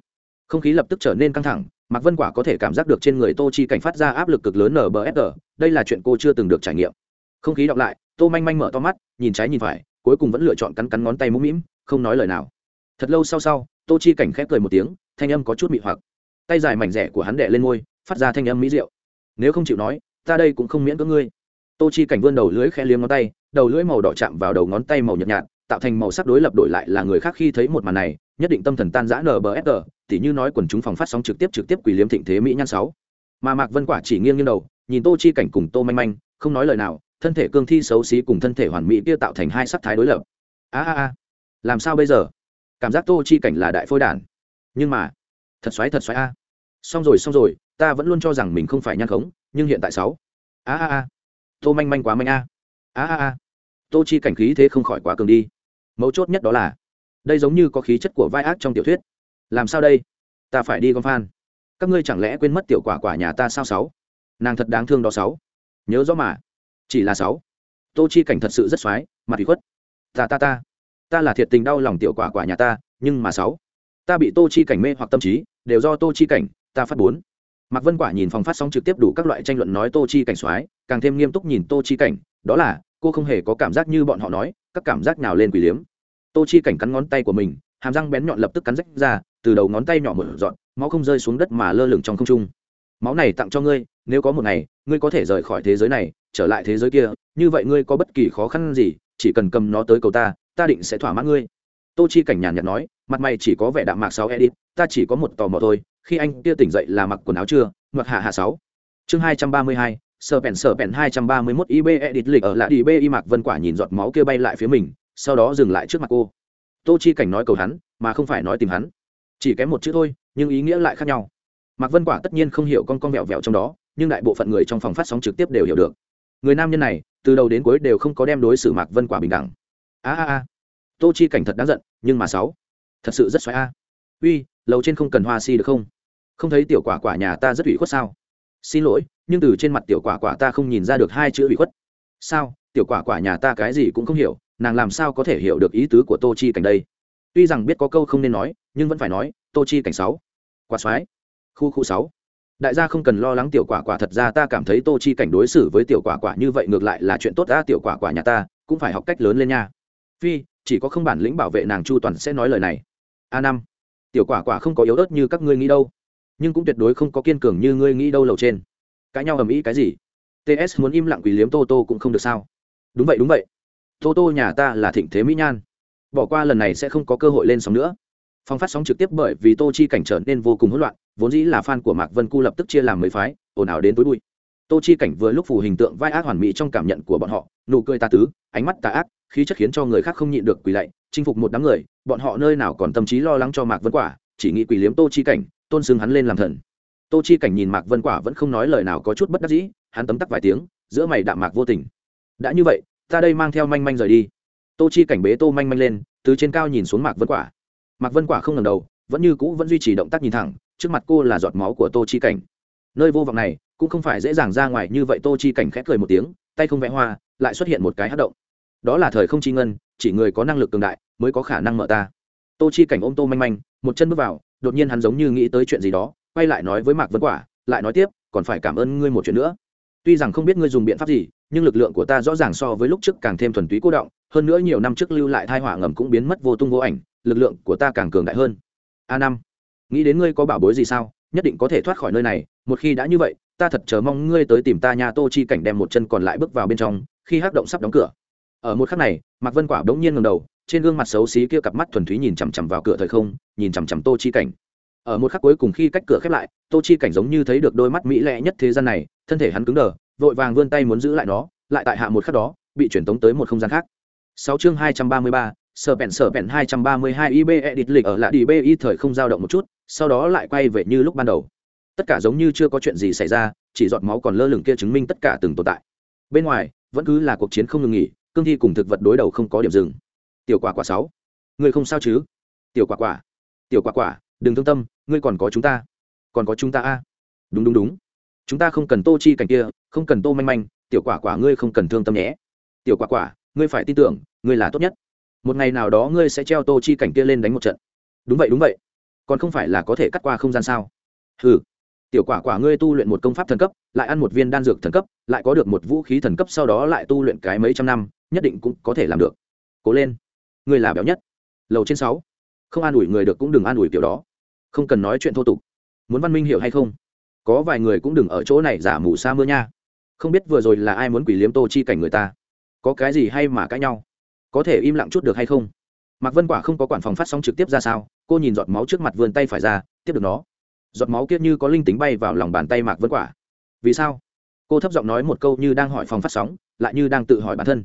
A: Không khí lập tức trở nên căng thẳng, mạc vân quả có thể cảm giác được trên người tô chi cảnh phát ra áp lực cực lớn ở bờ nbfr đây là chuyện cô chưa từng được trải nghiệm. Không khí đọc lại, tô manh manh mở to mắt, nhìn trái nhìn phải, cuối cùng vẫn lựa chọn cắn cắn ngón tay mũm mĩm, không nói lời nào. Thật lâu sau sau, tô chi cảnh khép cười một tiếng, thanh âm có chút mị hoặc tay dài mảnh rẻ của hắn đệ lên môi, phát ra thanh âm mỹ diệu. Nếu không chịu nói, ta đây cũng không miễn cưỡng ngươi. Tô chi cảnh vươn đầu lưỡi khẽ liếm ngón tay, đầu lưỡi màu đỏ chạm vào đầu ngón tay màu nhợt nhạt, tạo thành màu sắc đối lập đổi lại là người khác khi thấy một màn này, nhất định tâm thần tan giã nbsg tỉ như nói quần chúng phòng phát sóng trực tiếp trực tiếp quỷ liếm thịnh thế mỹ nhan sáu. Mà mạc vân quả chỉ nghiêng nghiêng đầu, nhìn tô chi cảnh cùng tô manh manh, không nói lời nào, thân thể cương thi xấu xí cùng thân thể hoàn mỹ kia tạo thành hai sắc thái đối lập. A a a, làm sao bây giờ? Cảm giác tô chi cảnh là đại phôi đản. Nhưng mà thật xoáy thật xoáy a. Xong rồi xong rồi, ta vẫn luôn cho rằng mình không phải nhan khống, nhưng hiện tại sáu. A a a. Tô manh manh quá manh a. A a a. Tô chi cảnh khí thế không khỏi quá cường đi. Mấu chốt nhất đó là, đây giống như có khí chất của vai ác trong tiểu thuyết. Làm sao đây? Ta phải đi con phan các ngươi chẳng lẽ quên mất tiểu quả quả nhà ta sao sáu? Nàng thật đáng thương đó sáu. Nhớ rõ mà. Chỉ là sáu. Tô chi cảnh thật sự rất xoái, mặt ủy khuất. Ta ta ta. Ta là thiệt tình đau lòng tiểu quả quả nhà ta, nhưng mà sáu ta bị tô chi cảnh mê hoặc tâm trí, đều do tô chi cảnh, ta phát bốn. Mạc vân quả nhìn phòng phát sóng trực tiếp đủ các loại tranh luận nói tô chi cảnh soái, càng thêm nghiêm túc nhìn tô chi cảnh, đó là, cô không hề có cảm giác như bọn họ nói, các cảm giác nào lên quỷ liếm. Tô chi cảnh cắn ngón tay của mình, hàm răng bén nhọn lập tức cắn rách ra, từ đầu ngón tay nhỏ một dọn, máu không rơi xuống đất mà lơ lửng trong không trung. Máu này tặng cho ngươi, nếu có một ngày, ngươi có thể rời khỏi thế giới này, trở lại thế giới kia, như vậy ngươi có bất kỳ khó khăn gì, chỉ cần cầm nó tới cầu ta ta định sẽ thỏa mãn ngươi. Tô chi cảnh nhàn nhạt nói mặt mày chỉ có vẻ đạm mạc sáu edit ta chỉ có một tò mò thôi, khi anh kia tỉnh dậy là mặc quần áo chưa? Mặc hạ hạ sáu. Chương hai trăm ba mươi hai sở bèn sở bèn hai trăm ba mươi mốt ib edit lịch ở lại đi b y mạc vân quả nhìn giọt máu kia bay lại phía mình, sau đó dừng lại trước mặt cô. Tô chi cảnh nói cầu hắn, mà không phải nói tìm hắn. Chỉ kém một chữ thôi, nhưng ý nghĩa lại khác nhau. Mạc vân quả tất nhiên không hiểu con con vẹo vẹo trong đó, nhưng đại bộ phận người trong phòng phát sóng trực tiếp đều hiểu được. Người nam nhân này, từ đầu đến cuối đều không có đem đối xử mạc vân quả bình đẳng. A a a. Tô chi cảnh thật đáng giận, nhưng mà sáu thật sự rất xoáy a. Uy, lầu trên không cần hoa si được không? Không thấy tiểu quả quả nhà ta rất ủy khuất sao? Xin lỗi, nhưng từ trên mặt tiểu quả quả ta không nhìn ra được hai chữ ủy khuất. Sao? Tiểu quả quả nhà ta cái gì cũng không hiểu, nàng làm sao có thể hiểu được ý tứ của tô chi cảnh đây? Tuy rằng biết có câu không nên nói, nhưng vẫn phải nói, tô chi cảnh sáu. Quả soái khu khu sáu. Đại gia không cần lo lắng tiểu quả quả thật ra ta cảm thấy tô chi cảnh đối xử với tiểu quả quả như vậy ngược lại là chuyện tốt ra tiểu quả quả nhà ta, cũng phải học cách lớn lên nha. Phi, chỉ có không bản lĩnh bảo vệ nàng chu toàn sẽ nói lời này a năm. Tiểu quả quả không có yếu ớt như các ngươi nghĩ đâu. Nhưng cũng tuyệt đối không có kiên cường như ngươi nghĩ đâu lầu trên. Cãi nhau ầm ĩ cái gì? Ts muốn im lặng quỷ liếm tô tô cũng không được sao? Đúng vậy đúng vậy. Tô tô nhà ta là thịnh thế mỹ nhan. Bỏ qua lần này sẽ không có cơ hội lên sóng nữa. Phong phát sóng trực tiếp bởi vì tô chi cảnh trở nên vô cùng hỗn loạn, vốn dĩ là fan của mạc vân cu lập tức chia làm mấy phái, ồn ào đến tối bụi. Tô chi cảnh vừa lúc phù hình tượng vai ác hoàn mỹ trong cảm nhận của bọn họ, nụ cười tà tứ, ánh mắt tà ác, khí chất khiến cho người khác không nhịn được quỳ lạy chinh phục một đám người, bọn họ nơi nào còn tâm trí lo lắng cho mạc vân quả, chỉ nghĩ quỳ liếm tô chi cảnh, tôn xưng hắn lên làm thần. Tô chi cảnh nhìn mạc vân quả vẫn không nói lời nào có chút bất đắc dĩ, hắn tấm tắc vài tiếng, giữa mày đạm mạc vô tình. Đã như vậy, ta đây mang theo manh manh rời đi. Tô chi cảnh bế tô manh manh lên, từ trên cao nhìn xuống mạc vân quả. Mạc vân quả không ngầm đầu, vẫn như cũ vẫn duy trì động tác nhìn thẳng, trước mặt cô là giọt máu của tô chi cảnh. Nơi vô vọng này, cũng không phải dễ dàng ra ngoài như vậy, tô chi cảnh khẽ cười một tiếng, tay không vẽ hoa, lại xuất hiện một cái hát động. Đó là thời không chi ngân chỉ người có năng lực cường đại mới có khả năng mở ta. Tô chi cảnh ôm tô manh manh, một chân bước vào, đột nhiên hắn giống như nghĩ tới chuyện gì đó, quay lại nói với mạc vân quả, lại nói tiếp, còn phải cảm ơn ngươi một chuyện nữa. Tuy rằng không biết ngươi dùng biện pháp gì, nhưng lực lượng của ta rõ ràng so với lúc trước càng thêm thuần túy cô động, hơn nữa nhiều năm trước lưu lại thai họa ngầm cũng biến mất vô tung vô ảnh, lực lượng của ta càng cường đại hơn. A năm, nghĩ đến ngươi có bảo bối gì sao? Nhất định có thể thoát khỏi nơi này, một khi đã như vậy, ta thật chờ mong ngươi tới tìm ta nhà tô chi cảnh đem một chân còn lại bước vào bên trong, khi hắc động sắp đóng cửa ở một khắc này, mạc vân quả bỗng nhiên ngầm đầu, trên gương mặt xấu xí kia cặp mắt thuần túy nhìn chằm chằm vào cửa thời không, nhìn chằm chằm tô chi cảnh. Ở một khắc cuối cùng khi cách cửa khép lại, tô chi cảnh giống như thấy được đôi mắt mỹ lệ nhất thế gian này, thân thể hắn cứng đờ, vội vàng vươn tay muốn giữ lại nó, lại tại hạ một khắc đó, bị chuyển tống tới một không gian khác. Sáu chương hai trăm ba mươi ba, sở bèn sở bèn hai trăm ba mươi hai ib edit lịch ở lại đi bi thời không dao động một chút, sau đó lại quay về như lúc ban đầu. Tất cả giống như chưa có chuyện gì xảy ra, chỉ giọt máu còn lơ lửng kia chứng minh tất cả từng tồn tại. Bên ngoài, vẫn cứ là cuộc chiến không ngừng nghỉ cương thi cùng thực vật đối đầu không có điểm dừng. Tiểu quả quả sáu. Người không sao chứ? Tiểu quả quả. Tiểu quả quả, đừng thương tâm, ngươi còn có chúng ta. Còn có chúng ta a. Đúng đúng đúng. Chúng ta không cần tô chi cảnh kia, không cần tô manh manh, tiểu quả quả ngươi không cần thương tâm nhé. Tiểu quả quả, ngươi phải tin tưởng, ngươi là tốt nhất. Một ngày nào đó ngươi sẽ treo tô chi cảnh kia lên đánh một trận. Đúng vậy đúng vậy. Còn không phải là có thể cắt qua không gian sao? Ừ tiểu quả quả ngươi tu luyện một công pháp thần cấp, lại ăn một viên đan dược thần cấp, lại có được một vũ khí thần cấp, sau đó lại tu luyện cái mấy trăm năm nhất định cũng có thể làm được. Cố lên. Người là béo nhất. Lầu trên sáu. Không an ủi người được cũng đừng an ủi kiểu đó. Không cần nói chuyện thô tục. Muốn văn minh hiểu hay không? Có vài người cũng đừng ở chỗ này giả mù xa mưa nha. Không biết vừa rồi là ai muốn quỷ liếm tô chi cảnh người ta. Có cái gì hay mà cãi nhau? Có thể im lặng chút được hay không? Mạc vân quả không có quản phòng phát sóng trực tiếp ra sao, cô nhìn giọt máu trước mặt vươn tay phải ra, tiếp được nó. Giọt máu kia như có linh tính bay vào lòng bàn tay mạc vân quả. Vì sao? Cô thấp giọng nói một câu như đang hỏi phòng phát sóng, lại như đang tự hỏi bản thân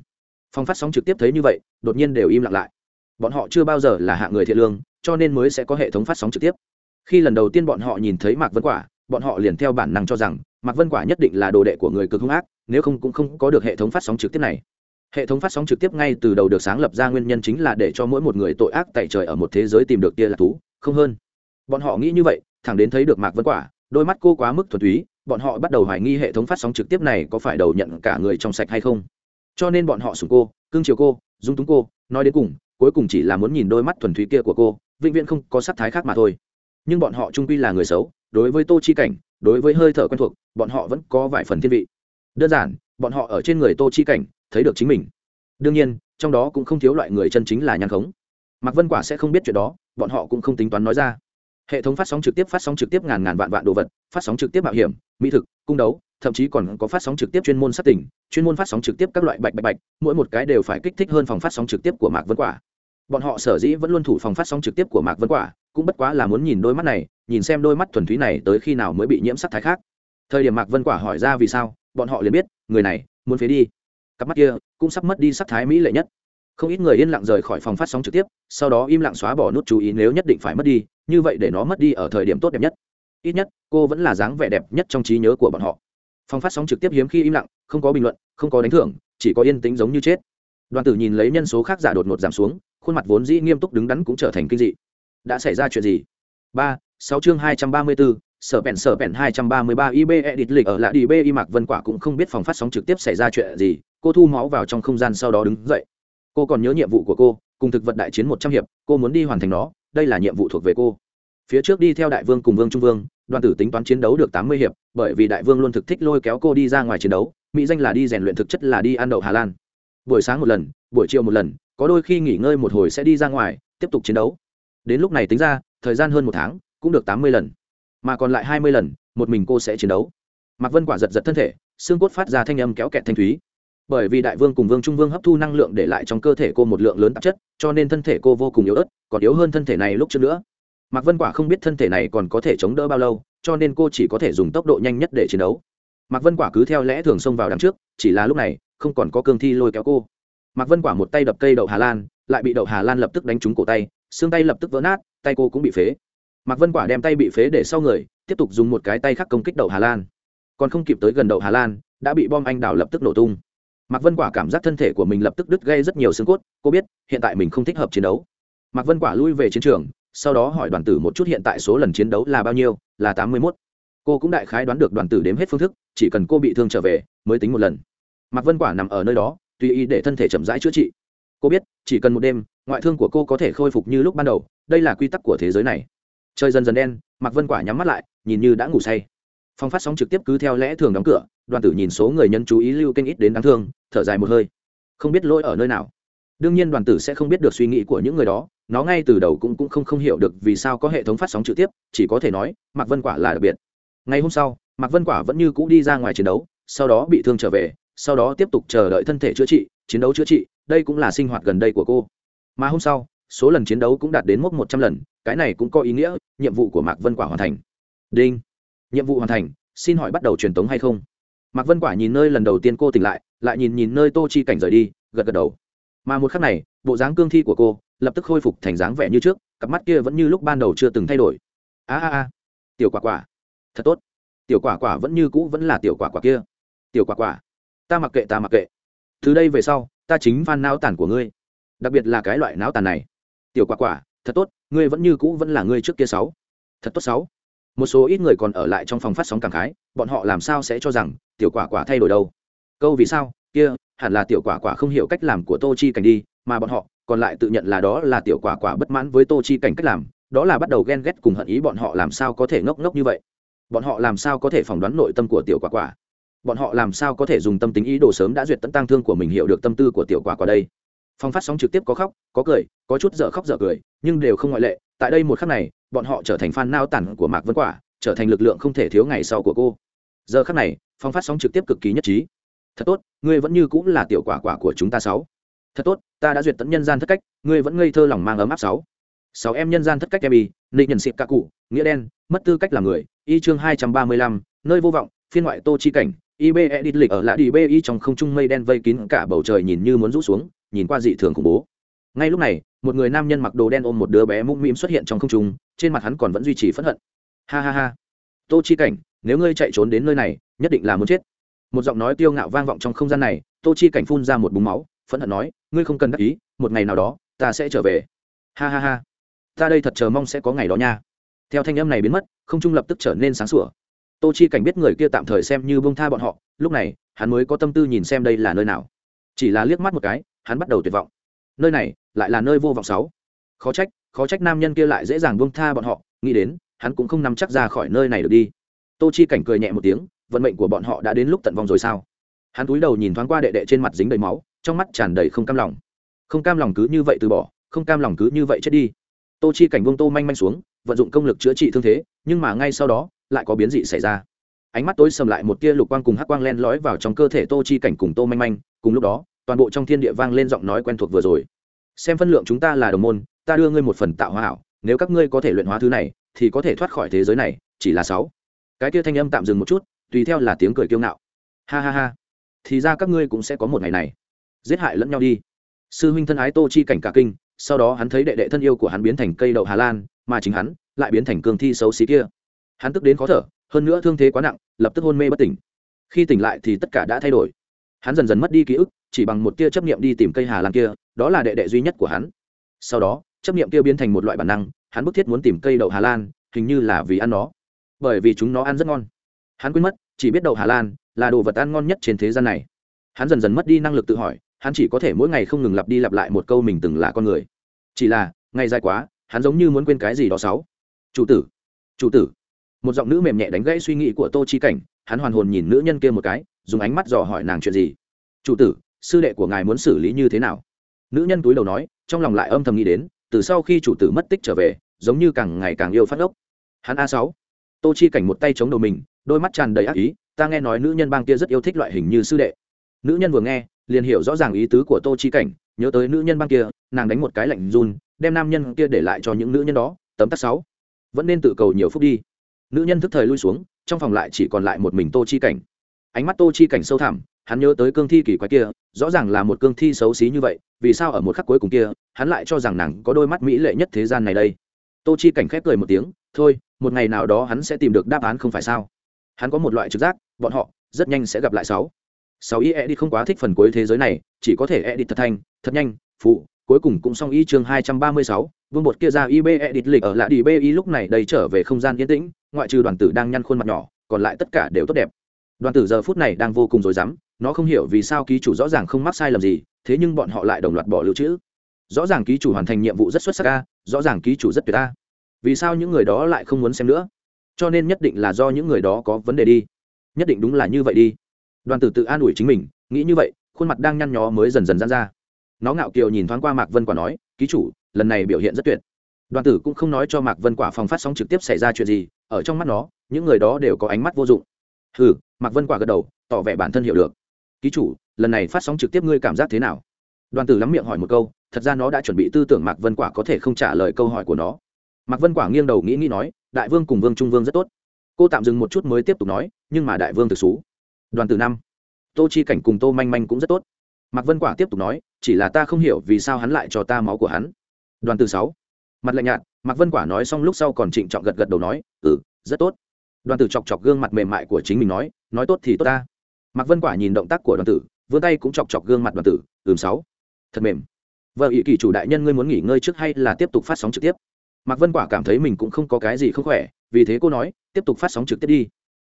A: phòng phát sóng trực tiếp thấy như vậy, đột nhiên đều im lặng lại. Bọn họ chưa bao giờ là hạ người thiện lương, cho nên mới sẽ có hệ thống phát sóng trực tiếp. Khi lần đầu tiên bọn họ nhìn thấy mạc vân quả, bọn họ liền theo bản năng cho rằng, mạc vân quả nhất định là đồ đệ của người cực hung ác, nếu không cũng không có được hệ thống phát sóng trực tiếp này. Hệ thống phát sóng trực tiếp ngay từ đầu được sáng lập ra nguyên nhân chính là để cho mỗi một người tội ác tại trời ở một thế giới tìm được tia lạc thú, không hơn. Bọn họ nghĩ như vậy, thẳng đến thấy được mạc vân quả, đôi mắt cô quá mức thuần túy, bọn họ bắt đầu hoài nghi hệ thống phát sóng trực tiếp này có phải đầu nhận cả người trong sạch hay không cho nên bọn họ sủng cô, cưng chiều cô, dung túng cô, nói đến cùng, cuối cùng chỉ là muốn nhìn đôi mắt thuần thúy kia của cô, vĩnh viễn không có sắc thái khác mà thôi. Nhưng bọn họ trung quy là người xấu, đối với tô chi cảnh, đối với hơi thở quen thuộc, bọn họ vẫn có vài phần thiên vị. Đơn giản, bọn họ ở trên người tô chi cảnh, thấy được chính mình. Đương nhiên, trong đó cũng không thiếu loại người chân chính là nhan khống. Mạc vân quả sẽ không biết chuyện đó, bọn họ cũng không tính toán nói ra. Hệ thống phát sóng trực tiếp phát sóng trực tiếp ngàn ngàn vạn vạn đồ vật, phát sóng trực tiếp mạo hiểm, mỹ thực, cung đấu thậm chí còn có phát sóng trực tiếp chuyên môn sát tỉnh chuyên môn phát sóng trực tiếp các loại bạch bạch bạch, mỗi một cái đều phải kích thích hơn phòng phát sóng trực tiếp của mạc vân quả. Bọn họ sở dĩ vẫn luôn thủ phòng phát sóng trực tiếp của mạc vân quả, cũng bất quá là muốn nhìn đôi mắt này, nhìn xem đôi mắt thuần túy này tới khi nào mới bị nhiễm sắc thái khác. Thời điểm mạc vân quả hỏi ra vì sao, bọn họ liền biết, người này, muốn phế đi. Cặp mắt kia, cũng sắp mất đi sắc thái mỹ lệ nhất. Không ít người yên lặng rời khỏi phòng phát sóng trực tiếp, sau đó im lặng xóa bỏ nút chú ý nếu nhất định phải mất đi, như vậy để nó mất đi ở thời điểm tốt đẹp nhất. Ít nhất, cô vẫn là dáng vẻ đẹp nhất trong trí nhớ của bọn họ phòng phát sóng trực tiếp hiếm khi im lặng, không có bình luận, không có đánh thưởng, chỉ có yên tĩnh giống như chết. Đoàn tử nhìn lấy nhân số khác giả đột ngột giảm xuống, khuôn mặt vốn dĩ nghiêm túc đứng đắn cũng trở thành kinh dị. Đã xảy ra chuyện gì? Ba, sáu chương hai trăm ba mươi bốn, sở bèn sở bèn hai trăm ba mươi ba ib edit lịch ở lại đi b y mạc vân quả cũng không biết phòng phát sóng trực tiếp xảy ra chuyện gì, cô thu máu vào trong không gian sau đó đứng dậy. Cô còn nhớ nhiệm vụ của cô, cùng thực vật đại chiến một trăm hiệp, cô muốn đi hoàn thành nó, đây là nhiệm vụ thuộc về cô phía trước đi theo đại vương cùng vương trung vương, đoàn tử tính toán chiến đấu được tám mươi hiệp, bởi vì đại vương luôn thực thích lôi kéo cô đi ra ngoài chiến đấu, mỹ danh là đi rèn luyện thực chất là đi ăn đậu hà lan. Buổi sáng một lần, buổi chiều một lần, có đôi khi nghỉ ngơi một hồi sẽ đi ra ngoài, tiếp tục chiến đấu. Đến lúc này tính ra, thời gian hơn một tháng, cũng được tám mươi lần. Mà còn lại hai mươi lần, một mình cô sẽ chiến đấu. Mạc vân quả giật giật thân thể, xương cốt phát ra thanh âm kéo kẹt thanh thúy. Bởi vì đại vương cùng vương trung vương hấp thu năng lượng để lại trong cơ thể cô một lượng lớn tạp chất, cho nên thân thể cô vô cùng yếu ớt, còn yếu hơn thân thể này lúc trước nữa mạc vân quả không biết thân thể này còn có thể chống đỡ bao lâu, cho nên cô chỉ có thể dùng tốc độ nhanh nhất để chiến đấu. Mạc vân quả cứ theo lẽ thường xông vào đằng trước, chỉ là lúc này, không còn có cương thi lôi kéo cô. Mạc vân quả một tay đập cây đậu hà lan, lại bị đậu hà lan lập tức đánh trúng cổ tay, xương tay lập tức vỡ nát, tay cô cũng bị phế. Mạc vân quả đem tay bị phế để sau người, tiếp tục dùng một cái tay khác công kích đậu hà lan. Còn không kịp tới gần đậu hà lan, đã bị bom anh đào lập tức nổ tung. Mạc vân quả cảm giác thân thể của mình lập tức đứt gây rất nhiều xương cốt, cô biết, hiện tại mình không thích hợp chiến đấu. Mạc vân quả lui về chiến trường sau đó hỏi đoàn tử một chút hiện tại số lần chiến đấu là bao nhiêu, là tám mươi mốt. Cô cũng đại khái đoán được đoàn tử đếm hết phương thức, chỉ cần cô bị thương trở về, mới tính một lần. Mạc vân quả nằm ở nơi đó, tùy ý để thân thể chậm rãi chữa trị. Cô biết, chỉ cần một đêm, ngoại thương của cô có thể khôi phục như lúc ban đầu, đây là quy tắc của thế giới này. Trời dần dần đen, mạc vân quả nhắm mắt lại, nhìn như đã ngủ say. Phong phát sóng trực tiếp cứ theo lẽ thường đóng cửa, đoàn tử nhìn số người nhân chú ý lưu kênh ít đến đáng thương, thở dài một hơi. Không biết lỗi ở nơi nào đương nhiên đoàn tử sẽ không biết được suy nghĩ của những người đó, nó ngay từ đầu cũng cũng không không hiểu được vì sao có hệ thống phát sóng trực tiếp, chỉ có thể nói, mạc vân quả là đặc biệt. Ngày hôm sau, mạc vân quả vẫn như cũ đi ra ngoài chiến đấu, sau đó bị thương trở về, sau đó tiếp tục chờ đợi thân thể chữa trị, chiến đấu chữa trị, đây cũng là sinh hoạt gần đây của cô. Mà hôm sau, số lần chiến đấu cũng đạt đến mốc một trăm lần, cái này cũng có ý nghĩa, nhiệm vụ của mạc vân quả hoàn thành. Đinh. Nhiệm vụ hoàn thành, xin hỏi bắt đầu truyền tống hay không? Mạc vân quả nhìn nơi lần đầu tiên cô tỉnh lại lại nhìn nhìn nơi tô chi cảnh rời đi, gật gật đầu mà một khắc này, bộ dáng cương thi của cô lập tức khôi phục thành dáng vẻ như trước, cặp mắt kia vẫn như lúc ban đầu chưa từng thay đổi. A a a, tiểu quả quả, thật tốt. Tiểu quả quả vẫn như cũ vẫn là tiểu quả quả kia. Tiểu quả quả, ta mặc kệ, ta mặc kệ. Từ đây về sau, ta chính phan não tàn của ngươi. Đặc biệt là cái loại não tàn này. Tiểu quả quả, thật tốt, ngươi vẫn như cũ vẫn là ngươi trước kia sáu. Thật tốt sáu. Một số ít người còn ở lại trong phòng phát sóng cảm khái, bọn họ làm sao sẽ cho rằng tiểu quả quả thay đổi đâu? Câu vì sao? Kia, hẳn là tiểu quả quả không hiểu cách làm của tô chi cảnh đi, mà bọn họ còn lại tự nhận là đó là tiểu quả quả bất mãn với tô chi cảnh cách làm, đó là bắt đầu ghen ghét cùng hận ý bọn họ làm sao có thể ngốc ngốc như vậy. Bọn họ làm sao có thể phỏng đoán nội tâm của tiểu quả quả? Bọn họ làm sao có thể dùng tâm tính ý đồ sớm đã duyệt tận tăng thương của mình hiểu được tâm tư của tiểu quả quả đây? Phong phát sóng trực tiếp có khóc, có cười, có chút dở khóc dở cười, nhưng đều không ngoại lệ. Tại đây một khắc này, bọn họ trở thành fan nao tản của mạc vân quả, trở thành lực lượng không thể thiếu ngày sau của cô. Giờ khắc này, phong phát sóng trực tiếp cực kỳ nhất trí thật tốt, ngươi vẫn như cũng là tiểu quả quả của chúng ta sáu. Thật tốt, ta đã duyệt tận nhân gian thất cách, ngươi vẫn ngây thơ lòng mang ấm áp sáu. Sáu em nhân gian thất cách em y nịnh nhận xịp ca cụ, nghĩa đen, mất tư cách làm người, y chương hai trăm ba mươi lăm, nơi vô vọng, phiên ngoại tô chi cảnh ibe edit lịch ở lã đi bi trong không trung mây đen vây kín cả bầu trời nhìn như muốn rũ xuống, nhìn qua dị thường khủng bố. Ngay lúc này, một người nam nhân mặc đồ đen ôm một đứa bé mũm mĩm xuất hiện trong không trung, trên mặt hắn còn vẫn duy trì phẫn hận. Ha ha ha. Tô chi cảnh, nếu ngươi chạy trốn đến nơi này, nhất định là muốn chết một giọng nói tiêu ngạo vang vọng trong không gian này, tô chi cảnh phun ra một búng máu, phẫn hận nói, ngươi không cần đắc ý, một ngày nào đó, ta sẽ trở về. Ha ha ha, ta đây thật chờ mong sẽ có ngày đó nha. Theo thanh âm này biến mất, không trung lập tức trở nên sáng sủa. Tô chi cảnh biết người kia tạm thời xem như bông tha bọn họ, lúc này, hắn mới có tâm tư nhìn xem đây là nơi nào. Chỉ là liếc mắt một cái, hắn bắt đầu tuyệt vọng. Nơi này, lại là nơi vô vọng sáu. Khó trách khó trách nam nhân kia lại dễ dàng bông tha bọn họ, nghĩ đến, hắn cũng không nắm chắc ra khỏi nơi này được đi. Tô chi cảnh cười nhẹ một tiếng vận mệnh của bọn họ đã đến lúc tận vong rồi sao? Hắn cúi đầu nhìn thoáng qua đệ đệ trên mặt dính đầy máu, trong mắt tràn đầy không cam lòng. Không cam lòng cứ như vậy từ bỏ, không cam lòng cứ như vậy chết đi. Tô chi cảnh buông tô manh manh xuống, vận dụng công lực chữa trị thương thế, nhưng mà ngay sau đó, lại có biến dị xảy ra. Ánh mắt tối sầm lại một tia lục quang cùng hắc quang len lói vào trong cơ thể tô chi cảnh cùng tô manh manh, cùng lúc đó, toàn bộ trong thiên địa vang lên giọng nói quen thuộc vừa rồi. Xem phân lượng chúng ta là đồng môn, ta đưa ngươi một phần tạo hóa ảo, nếu các ngươi có thể luyện hóa thứ này, thì có thể thoát khỏi thế giới này, chỉ là sáu. Cái tia thanh âm tạm dừng một chút tùy theo là tiếng cười kiêu ngạo. Ha ha ha. Thì ra các ngươi cũng sẽ có một ngày này. Giết hại lẫn nhau đi. Sư huynh thân ái tô chi cảnh cả kinh, sau đó hắn thấy đệ đệ thân yêu của hắn biến thành cây đậu hà lan, mà chính hắn lại biến thành cương thi xấu xí kia. Hắn tức đến khó thở, hơn nữa thương thế quá nặng, lập tức hôn mê bất tỉnh. Khi tỉnh lại thì tất cả đã thay đổi. Hắn dần dần mất đi ký ức, chỉ bằng một tia chấp niệm đi tìm cây hà lan kia, đó là đệ đệ duy nhất của hắn. Sau đó, chấp niệm kia biến thành một loại bản năng, hắn bức thiết muốn tìm cây đậu hà lan, hình như là vì ăn nó. Bởi vì chúng nó ăn rất ngon. Hắn quên mất chỉ biết đậu hà lan là đồ vật ăn ngon nhất trên thế gian này. Hắn dần dần mất đi năng lực tự hỏi, hắn chỉ có thể mỗi ngày không ngừng lặp đi lặp lại một câu mình từng là con người. Chỉ là, ngày dài quá, hắn giống như muốn quên cái gì đó sáu. Chủ tử chủ tử. Một giọng nữ mềm nhẹ đánh gãy suy nghĩ của tô chi cảnh, hắn hoàn hồn nhìn nữ nhân kia một cái, dùng ánh mắt dò hỏi nàng chuyện gì. Chủ tử, sư đệ của ngài muốn xử lý như thế nào? Nữ nhân túi đầu nói, trong lòng lại âm thầm nghĩ đến, từ sau khi chủ tử mất tích trở về, giống như càng ngày càng yêu phát ốc. Hắn a sáu. Tô chi cảnh một tay chống đầu mình đôi mắt tràn đầy ác ý, ta nghe nói nữ nhân bang kia rất yêu thích loại hình như sư đệ. Nữ nhân vừa nghe, liền hiểu rõ ràng ý tứ của tô chi cảnh, nhớ tới nữ nhân bang kia, nàng đánh một cái lạnh run, đem nam nhân kia để lại cho những nữ nhân đó, tấm tắc sáu. Vẫn nên tự cầu nhiều phút đi. Nữ nhân thức thời lui xuống, trong phòng lại chỉ còn lại một mình tô chi cảnh. Ánh mắt tô chi cảnh sâu thẳm, hắn nhớ tới cương thi kỳ quái kia, rõ ràng là một cương thi xấu xí như vậy, vì sao ở một khắc cuối cùng kia, hắn lại cho rằng nàng có đôi mắt mỹ lệ nhất thế gian này đây? Tô chi cảnh khép cười một tiếng, thôi, một ngày nào đó hắn sẽ tìm được đáp án không phải sao? Hắn có một loại trực giác, bọn họ rất nhanh sẽ gặp lại sáu. Sáu y e đi không quá thích phần cuối thế giới này, chỉ có thể e đi thật thanh thật nhanh phụ cuối cùng cũng xong y chương hai trăm ba mươi sáu, vương bột kia ra ib đi lịch ở lại đi bi lúc này đầy trở về không gian yên tĩnh, ngoại trừ đoàn tử đang nhăn khuôn mặt nhỏ, còn lại tất cả đều tốt đẹp. Đoàn tử giờ phút này đang vô cùng rối rắm, nó không hiểu vì sao ký chủ rõ ràng không mắc sai lầm gì, thế nhưng bọn họ lại đồng loạt bỏ lưu trữ. Rõ ràng ký chủ hoàn thành nhiệm vụ rất xuất sắc ca rõ ràng ký chủ rất tuyệt a. Vì sao những người đó lại không muốn xem nữa? Cho nên nhất định là do những người đó có vấn đề đi. Nhất định đúng là như vậy đi. Đoàn tử tự an ủi chính mình, nghĩ như vậy, khuôn mặt đang nhăn nhó mới dần dần dán ra. Nó ngạo kiều nhìn thoáng qua mạc vân quả nói, ký chủ, lần này biểu hiện rất tuyệt. Đoàn tử cũng không nói cho mạc vân quả phòng phát sóng trực tiếp xảy ra chuyện gì, ở trong mắt nó, những người đó đều có ánh mắt vô dụng. Hừ, mạc vân quả gật đầu, tỏ vẻ bản thân hiểu được. Ký chủ, lần này phát sóng trực tiếp ngươi cảm giác thế nào? Đoàn tử lắm miệng hỏi một câu, thật ra nó đã chuẩn bị tư tưởng mạc vân quả có thể không trả lời câu hỏi của nó. Mạc vân quả nghiêng đầu nghĩ nghĩ nói đại vương cùng vương trung vương rất tốt. Cô tạm dừng một chút mới tiếp tục nói, nhưng mà đại vương thực xú. Đoàn từ năm. Tô chi cảnh cùng tô manh manh cũng rất tốt. Mạc vân quả tiếp tục nói, chỉ là ta không hiểu vì sao hắn lại cho ta máu của hắn. Đoàn từ sáu. Mặt lạnh nhạt, mạc vân quả nói xong lúc sau còn trịnh trọng gật gật đầu nói ừ rất tốt. Đoàn tử chọc chọc gương mặt mềm mại của chính mình nói nói tốt thì tốt ta. Mạc vân quả nhìn động tác của đoàn tử, vươn tay cũng chọc chọc gương mặt đoàn tử, ừm, sáu. Thật mềm. Vợ ý kỳ chủ đại nhân, ngươi muốn nghỉ ngơi trước hay là tiếp tục phát sóng trực tiếp? Mạc vân quả cảm thấy mình cũng không có cái gì không khỏe, vì thế cô nói, tiếp tục phát sóng trực tiếp đi.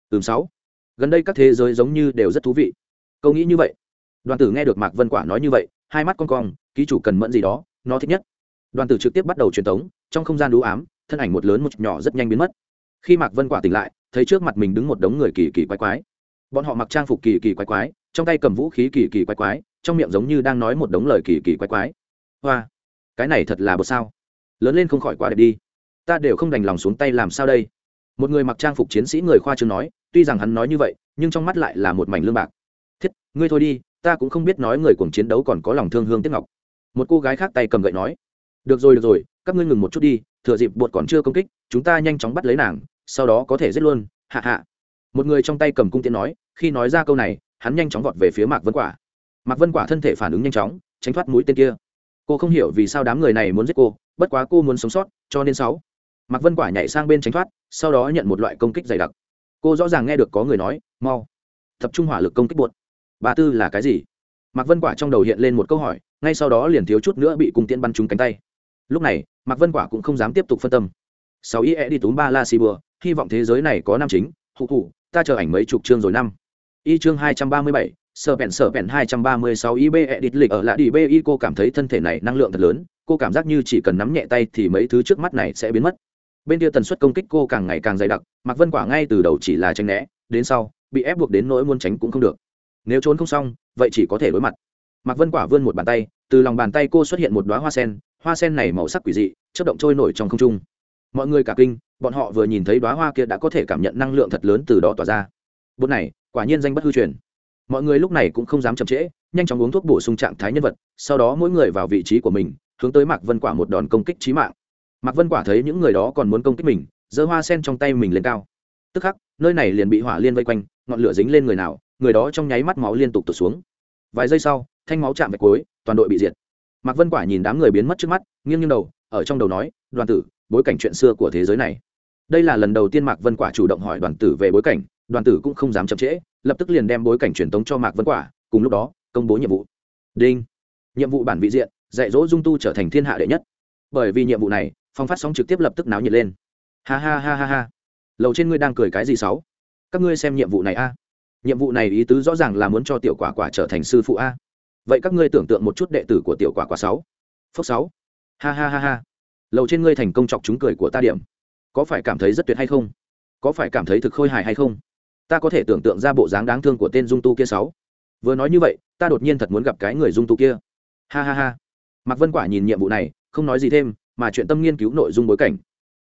A: Ừm, sáu. Gần đây các thế giới giống như đều rất thú vị. Câu nghĩ như vậy. Đoàn tử nghe được mạc vân quả nói như vậy, hai mắt con cong, ký chủ cần mẫn gì đó, nó thích nhất. Đoàn tử trực tiếp bắt đầu truyền tống, trong không gian đũ ám, thân ảnh một lớn một nhỏ rất nhanh biến mất. Khi mạc vân quả tỉnh lại, thấy trước mặt mình đứng một đống người kỳ kỳ quái quái. Bọn họ mặc trang phục kỳ kỳ quái quái, trong tay cầm vũ khí kỳ kỳ quái quái, trong miệng giống như đang nói một đống lời kỳ kỳ quái quái. Hoa, cái này thật là bột sao? Lớn lên không khỏi quá đẹp đi. Ta đều không đành lòng xuống tay làm sao đây? Một người mặc trang phục chiến sĩ người khoa trương nói, tuy rằng hắn nói như vậy, nhưng trong mắt lại là một mảnh lương bạc. Thiết, ngươi thôi đi, ta cũng không biết nói người cùng chiến đấu còn có lòng thương hương tiếc ngọc. Một cô gái khác tay cầm gậy nói, được rồi được rồi, các ngươi ngừng một chút đi, thừa dịp bột còn chưa công kích, chúng ta nhanh chóng bắt lấy nàng, sau đó có thể giết luôn. Hạ hạ. Một người trong tay cầm cung tiễn nói, khi nói ra câu này, hắn nhanh chóng vọt về phía mạc vân quả. Mạc vân quả thân thể phản ứng nhanh chóng, tránh thoát mũi tên kia cô không hiểu vì sao đám người này muốn giết cô, bất quá cô muốn sống sót, cho nên sáu. Mạc vân quả nhảy sang bên tránh thoát, sau đó nhận một loại công kích dày đặc. Cô rõ ràng nghe được có người nói, mau, tập trung hỏa lực công kích buột bà tư là cái gì? Mạc vân quả trong đầu hiện lên một câu hỏi, ngay sau đó liền thiếu chút nữa bị cung tiễn bắn trúng cánh tay. Lúc này, mạc vân quả cũng không dám tiếp tục phân tâm. Sáu ý e đi túm ba la xì bừa hy vọng thế giới này có năm chính, hụ hụ, ta chờ ảnh mấy chục chương rồi năm. Y chương hai trăm ba mươi bảy sở vẹn sở vẹn hai trăm ba mươi sáu ib edit lịch ở lại đi bi cô cảm thấy thân thể này năng lượng thật lớn, cô cảm giác như chỉ cần nắm nhẹ tay thì mấy thứ trước mắt này sẽ biến mất. Bên kia tần suất công kích cô càng ngày càng dày đặc Mặc vân quả ngay từ đầu chỉ là tranh né, đến sau, bị ép buộc đến nỗi muốn tránh cũng không được. Nếu trốn không xong, vậy chỉ có thể đối mặt. Mặc vân quả vươn một bàn tay, từ lòng bàn tay cô xuất hiện một đoá hoa sen hoa sen này màu sắc quỷ dị chất động trôi nổi trong không trung. Mọi người cả kinh, bọn họ vừa nhìn thấy đoá hoa kia đã có thể cảm nhận năng lượng thật lớn từ đó tỏa ra. Bột này, quả nhiên danh bất hư truyền mọi người lúc này cũng không dám chậm trễ, nhanh chóng uống thuốc bổ sung trạng thái nhân vật, sau đó mỗi người vào vị trí của mình, hướng tới mạc vân quả một đòn công kích trí mạng. Mạc vân quả thấy những người đó còn muốn công kích mình, giơ hoa sen trong tay mình lên cao. Tức khắc, nơi này liền bị hỏa liên vây quanh, ngọn lửa dính lên người nào, người đó trong nháy mắt máu liên tục tụt xuống. Vài giây sau, thanh máu chạm vạch cuối, toàn đội bị diệt. Mạc vân quả nhìn đám người biến mất trước mắt, nghiêng nghiêng đầu, ở trong đầu nói, đoàn tử, bối cảnh chuyện xưa của thế giới này. Đây là lần đầu tiên mạc vân quả chủ động hỏi đoàn tử về bối cảnh đoàn tử cũng không dám chậm trễ, lập tức liền đem bối cảnh truyền tống cho mạc vân quả, cùng lúc đó, công bố nhiệm vụ. Đinh. Nhiệm vụ bản vị diện, dạy dỗ dung tu trở thành thiên hạ đệ nhất. Bởi vì nhiệm vụ này, phong phát sóng trực tiếp lập tức náo nhiệt lên. Ha ha ha ha ha. Lầu trên ngươi đang cười cái gì sáu? Các ngươi xem nhiệm vụ này a. Nhiệm vụ này ý tứ rõ ràng là muốn cho tiểu quả quả trở thành sư phụ a. Vậy các ngươi tưởng tượng một chút đệ tử của tiểu quả quả sáu? Phước sáu. Ha ha ha ha. Lầu trên ngươi thành công chọc chúng cười của ta điểm. Có phải cảm thấy rất tuyệt hay không? Có phải cảm thấy thực khôi hài hay không? Ta có thể tưởng tượng ra bộ dáng đáng thương của tên dung tu kia sáu. Vừa nói như vậy, ta đột nhiên thật muốn gặp cái người dung tu kia. Ha ha ha. Mạc vân quả nhìn nhiệm vụ này, không nói gì thêm, mà chuyện tâm nghiên cứu nội dung bối cảnh.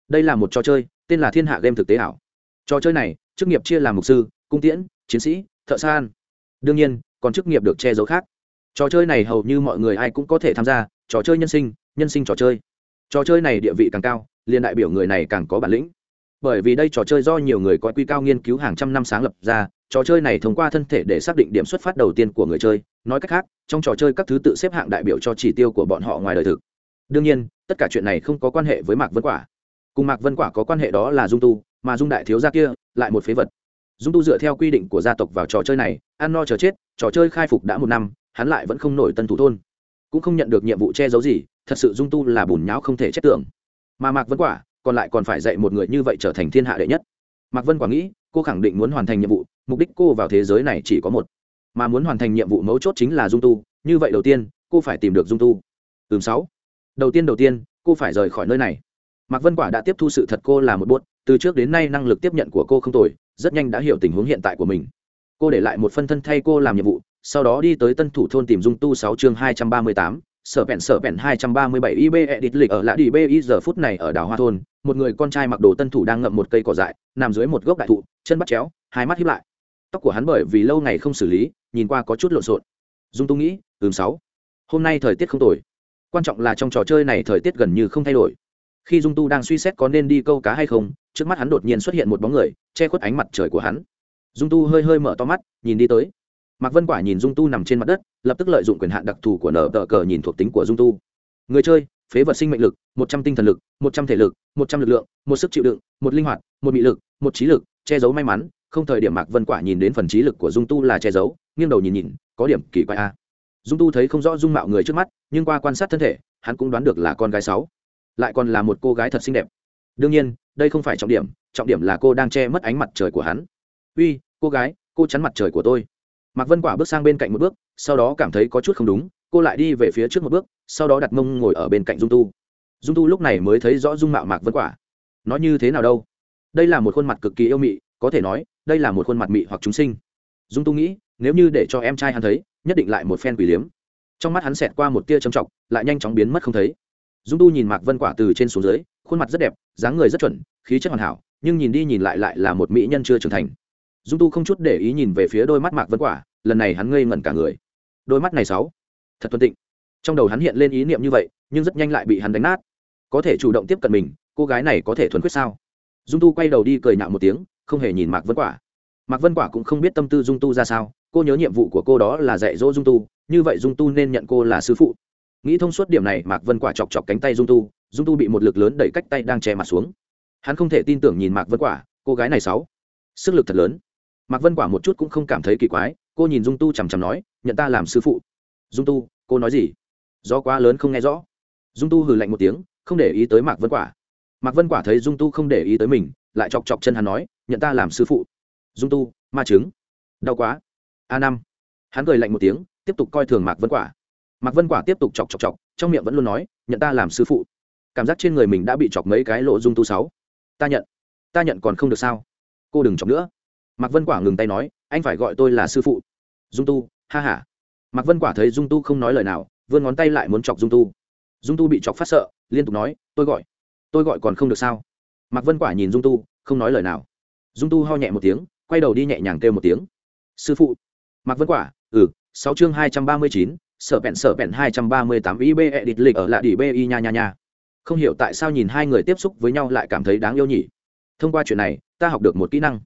A: Đây là một trò chơi, tên là thiên hạ game thực tế ảo. Trò chơi này, chức nghiệp chia làm mục sư, cung tiễn, chiến sĩ, thợ san đương nhiên, còn chức nghiệp được che giấu khác. Trò chơi này hầu như mọi người ai cũng có thể tham gia, trò chơi nhân sinh nhân sinh trò chơi. Trò chơi này địa vị càng cao, liền đại biểu người này càng có bản lĩnh bởi vì đây trò chơi do nhiều người có quy cao nghiên cứu hàng trăm năm sáng lập ra, trò chơi này thông qua thân thể để xác định điểm xuất phát đầu tiên của người chơi. Nói cách khác, trong trò chơi các thứ tự xếp hạng đại biểu cho chỉ tiêu của bọn họ ngoài đời thực. Đương nhiên, tất cả chuyện này không có quan hệ với mạc vân quả. Cùng mạc vân quả có quan hệ đó là dung tu, mà dung đại thiếu gia kia lại một phế vật. Dung tu dựa theo quy định của gia tộc vào trò chơi này, ăn no chờ chết, trò chơi khai phục đã một năm, hắn lại vẫn không nổi tân thủ thôn. Cũng không nhận được nhiệm vụ che giấu gì, thật sự dung tu là bùn nháo không thể chết tưởng. Mà mạc vân quả còn lại còn phải dạy một người như vậy trở thành thiên hạ đệ nhất. Mạc vân quả nghĩ, cô khẳng định muốn hoàn thành nhiệm vụ, mục đích cô vào thế giới này chỉ có một. Mà muốn hoàn thành nhiệm vụ mấu chốt chính là dung tu, như vậy đầu tiên, cô phải tìm được dung tu. Ừm, sáu. Đầu tiên đầu tiên, cô phải rời khỏi nơi này. Mạc vân quả đã tiếp thu sự thật cô là một bốt từ trước đến nay năng lực tiếp nhận của cô không tồi, rất nhanh đã hiểu tình huống hiện tại của mình. Cô để lại một phân thân thay cô làm nhiệm vụ, sau đó đi tới tân thủ thôn tìm dung tu sáu chương hai trăm ba mươi tám sở bẹn sở bẹn hai trăm ba mươi bảy ib edit lịch ở lạ đi bi giờ phút này ở đảo hoa thôn, một người con trai mặc đồ tân thủ đang ngậm một cây cỏ dại, nằm dưới một gốc đại thụ, chân bắt chéo, hai mắt hiếp lại. Tóc của hắn bởi vì lâu ngày không xử lý, nhìn qua có chút lộn xộn. Dung tu nghĩ, ừm, sáu. Hôm nay thời tiết không tồi. Quan trọng là trong trò chơi này thời tiết gần như không thay đổi. Khi dung tu đang suy xét có nên đi câu cá hay không, trước mắt hắn đột nhiên xuất hiện một bóng người, che khuất ánh mặt trời của hắn. Dung tu hơi hơi mở to mắt, nhìn đi tới mạc vân quả nhìn dung tu nằm trên mặt đất, lập tức lợi dụng quyền hạn đặc thù của nở tờ cờ nhìn thuộc tính của dung tu. Người chơi, phế vật sinh mệnh lực, một trăm tinh thần lực, một trăm thể lực, một trăm lực lượng, một sức chịu đựng, một linh hoạt, một bị lực, một trí lực, che giấu may mắn. Không thời điểm mạc vân quả nhìn đến phần trí lực của dung tu là che giấu, nghiêng đầu nhìn nhìn, có điểm kỳ quái a. Dung tu thấy không rõ dung mạo người trước mắt, nhưng qua quan sát thân thể, hắn cũng đoán được là con gái sáu, lại còn là một cô gái thật xinh đẹp. Đương nhiên, đây không phải trọng điểm trọng điểm là cô đang che mất ánh mặt trời của hắn. Uy, cô gái, cô chắn mặt trời của tôi mạc vân quả bước sang bên cạnh một bước, sau đó cảm thấy có chút không đúng, cô lại đi về phía trước một bước, sau đó đặt mông ngồi ở bên cạnh dung tu. Dung tu lúc này mới thấy rõ dung mạo mạc vân quả. Nó như thế nào đâu? Đây là một khuôn mặt cực kỳ yêu mị, có thể nói, đây là một khuôn mặt mị hoặc chúng sinh. Dung tu nghĩ, nếu như để cho em trai hắn thấy, nhất định lại một phen quỷ liếm. Trong mắt hắn xẹt qua một tia trầm trọng lại nhanh chóng biến mất không thấy. Dung tu nhìn mạc vân quả từ trên xuống dưới, khuôn mặt rất đẹp, dáng người rất chuẩn, khí chất hoàn hảo, nhưng nhìn đi nhìn lại lại là một mỹ nhân chưa trưởng thành dung tu không chút để ý nhìn về phía đôi mắt mạc vân quả, lần này hắn ngây ngẩn cả người. Đôi mắt này sáu, thật tuân tịnh. Trong đầu hắn hiện lên ý niệm như vậy, nhưng rất nhanh lại bị hắn đánh nát. Có thể chủ động tiếp cận mình, cô gái này có thể thuần khuyết sao? Dung tu quay đầu đi cười nhạo một tiếng, không hề nhìn mạc vân quả. Mạc vân quả cũng không biết tâm tư dung tu ra sao, cô nhớ nhiệm vụ của cô đó là dạy dỗ dung tu, như vậy dung tu nên nhận cô là sư phụ. Nghĩ thông suốt điểm này, mạc vân quả chọc chọc cánh tay dung tu dung tu bị một lực lớn đẩy cách tay đang che mặt xuống. Hắn không thể tin tưởng nhìn mạc vân quả, cô gái này sáu. Sức lực thật lớn mạc vân quả một chút cũng không cảm thấy kỳ quái, cô nhìn dung tu chằm chằm nói, nhận ta làm sư phụ. Dung tu, cô nói gì? Do quá lớn không nghe rõ. Dung tu hừ lạnh một tiếng, không để ý tới mạc vân quả. Mạc vân quả thấy dung tu không để ý tới mình, lại chọc chọc chân hắn nói, nhận ta làm sư phụ. Dung tu, ma chứng. Đau quá. A năm. Hắn cười lạnh một tiếng, tiếp tục coi thường mạc vân quả. Mạc vân quả tiếp tục chọc chọc chọc, trong miệng vẫn luôn nói, nhận ta làm sư phụ. Cảm giác trên người mình đã bị chọc mấy cái lộ dung tu sáu. Ta nhận ta nhận còn không được sao? Cô đừng chọc nữa mạc vân quả ngừng tay nói, anh phải gọi tôi là sư phụ. Dung tu, ha h a mạc vân quả thấy dung tu không nói lời nào, vươn ngón tay lại muốn chọc dung tu. Dung tu bị chọc phát sợ, liên tục nói, tôi gọi tôi gọi còn không được sao? Mạc vân quả nhìn dung tu, không nói lời nào. Dung tu ho nhẹ một tiếng, quay đầu đi nhẹ nhàng kêu một tiếng, sư phụ. Mạc vân quả ừ sáu chương hai trăm ba mươi chín, sở bẹn sở bẹn hai trăm ba mươi tám ib edit lịch ở lạ đi bi nha nha nha. Không hiểu tại sao nhìn hai người tiếp xúc với nhau lại cảm thấy đáng yêu nhỉ. Thông qua chuyện này, ta học được một kỹ năng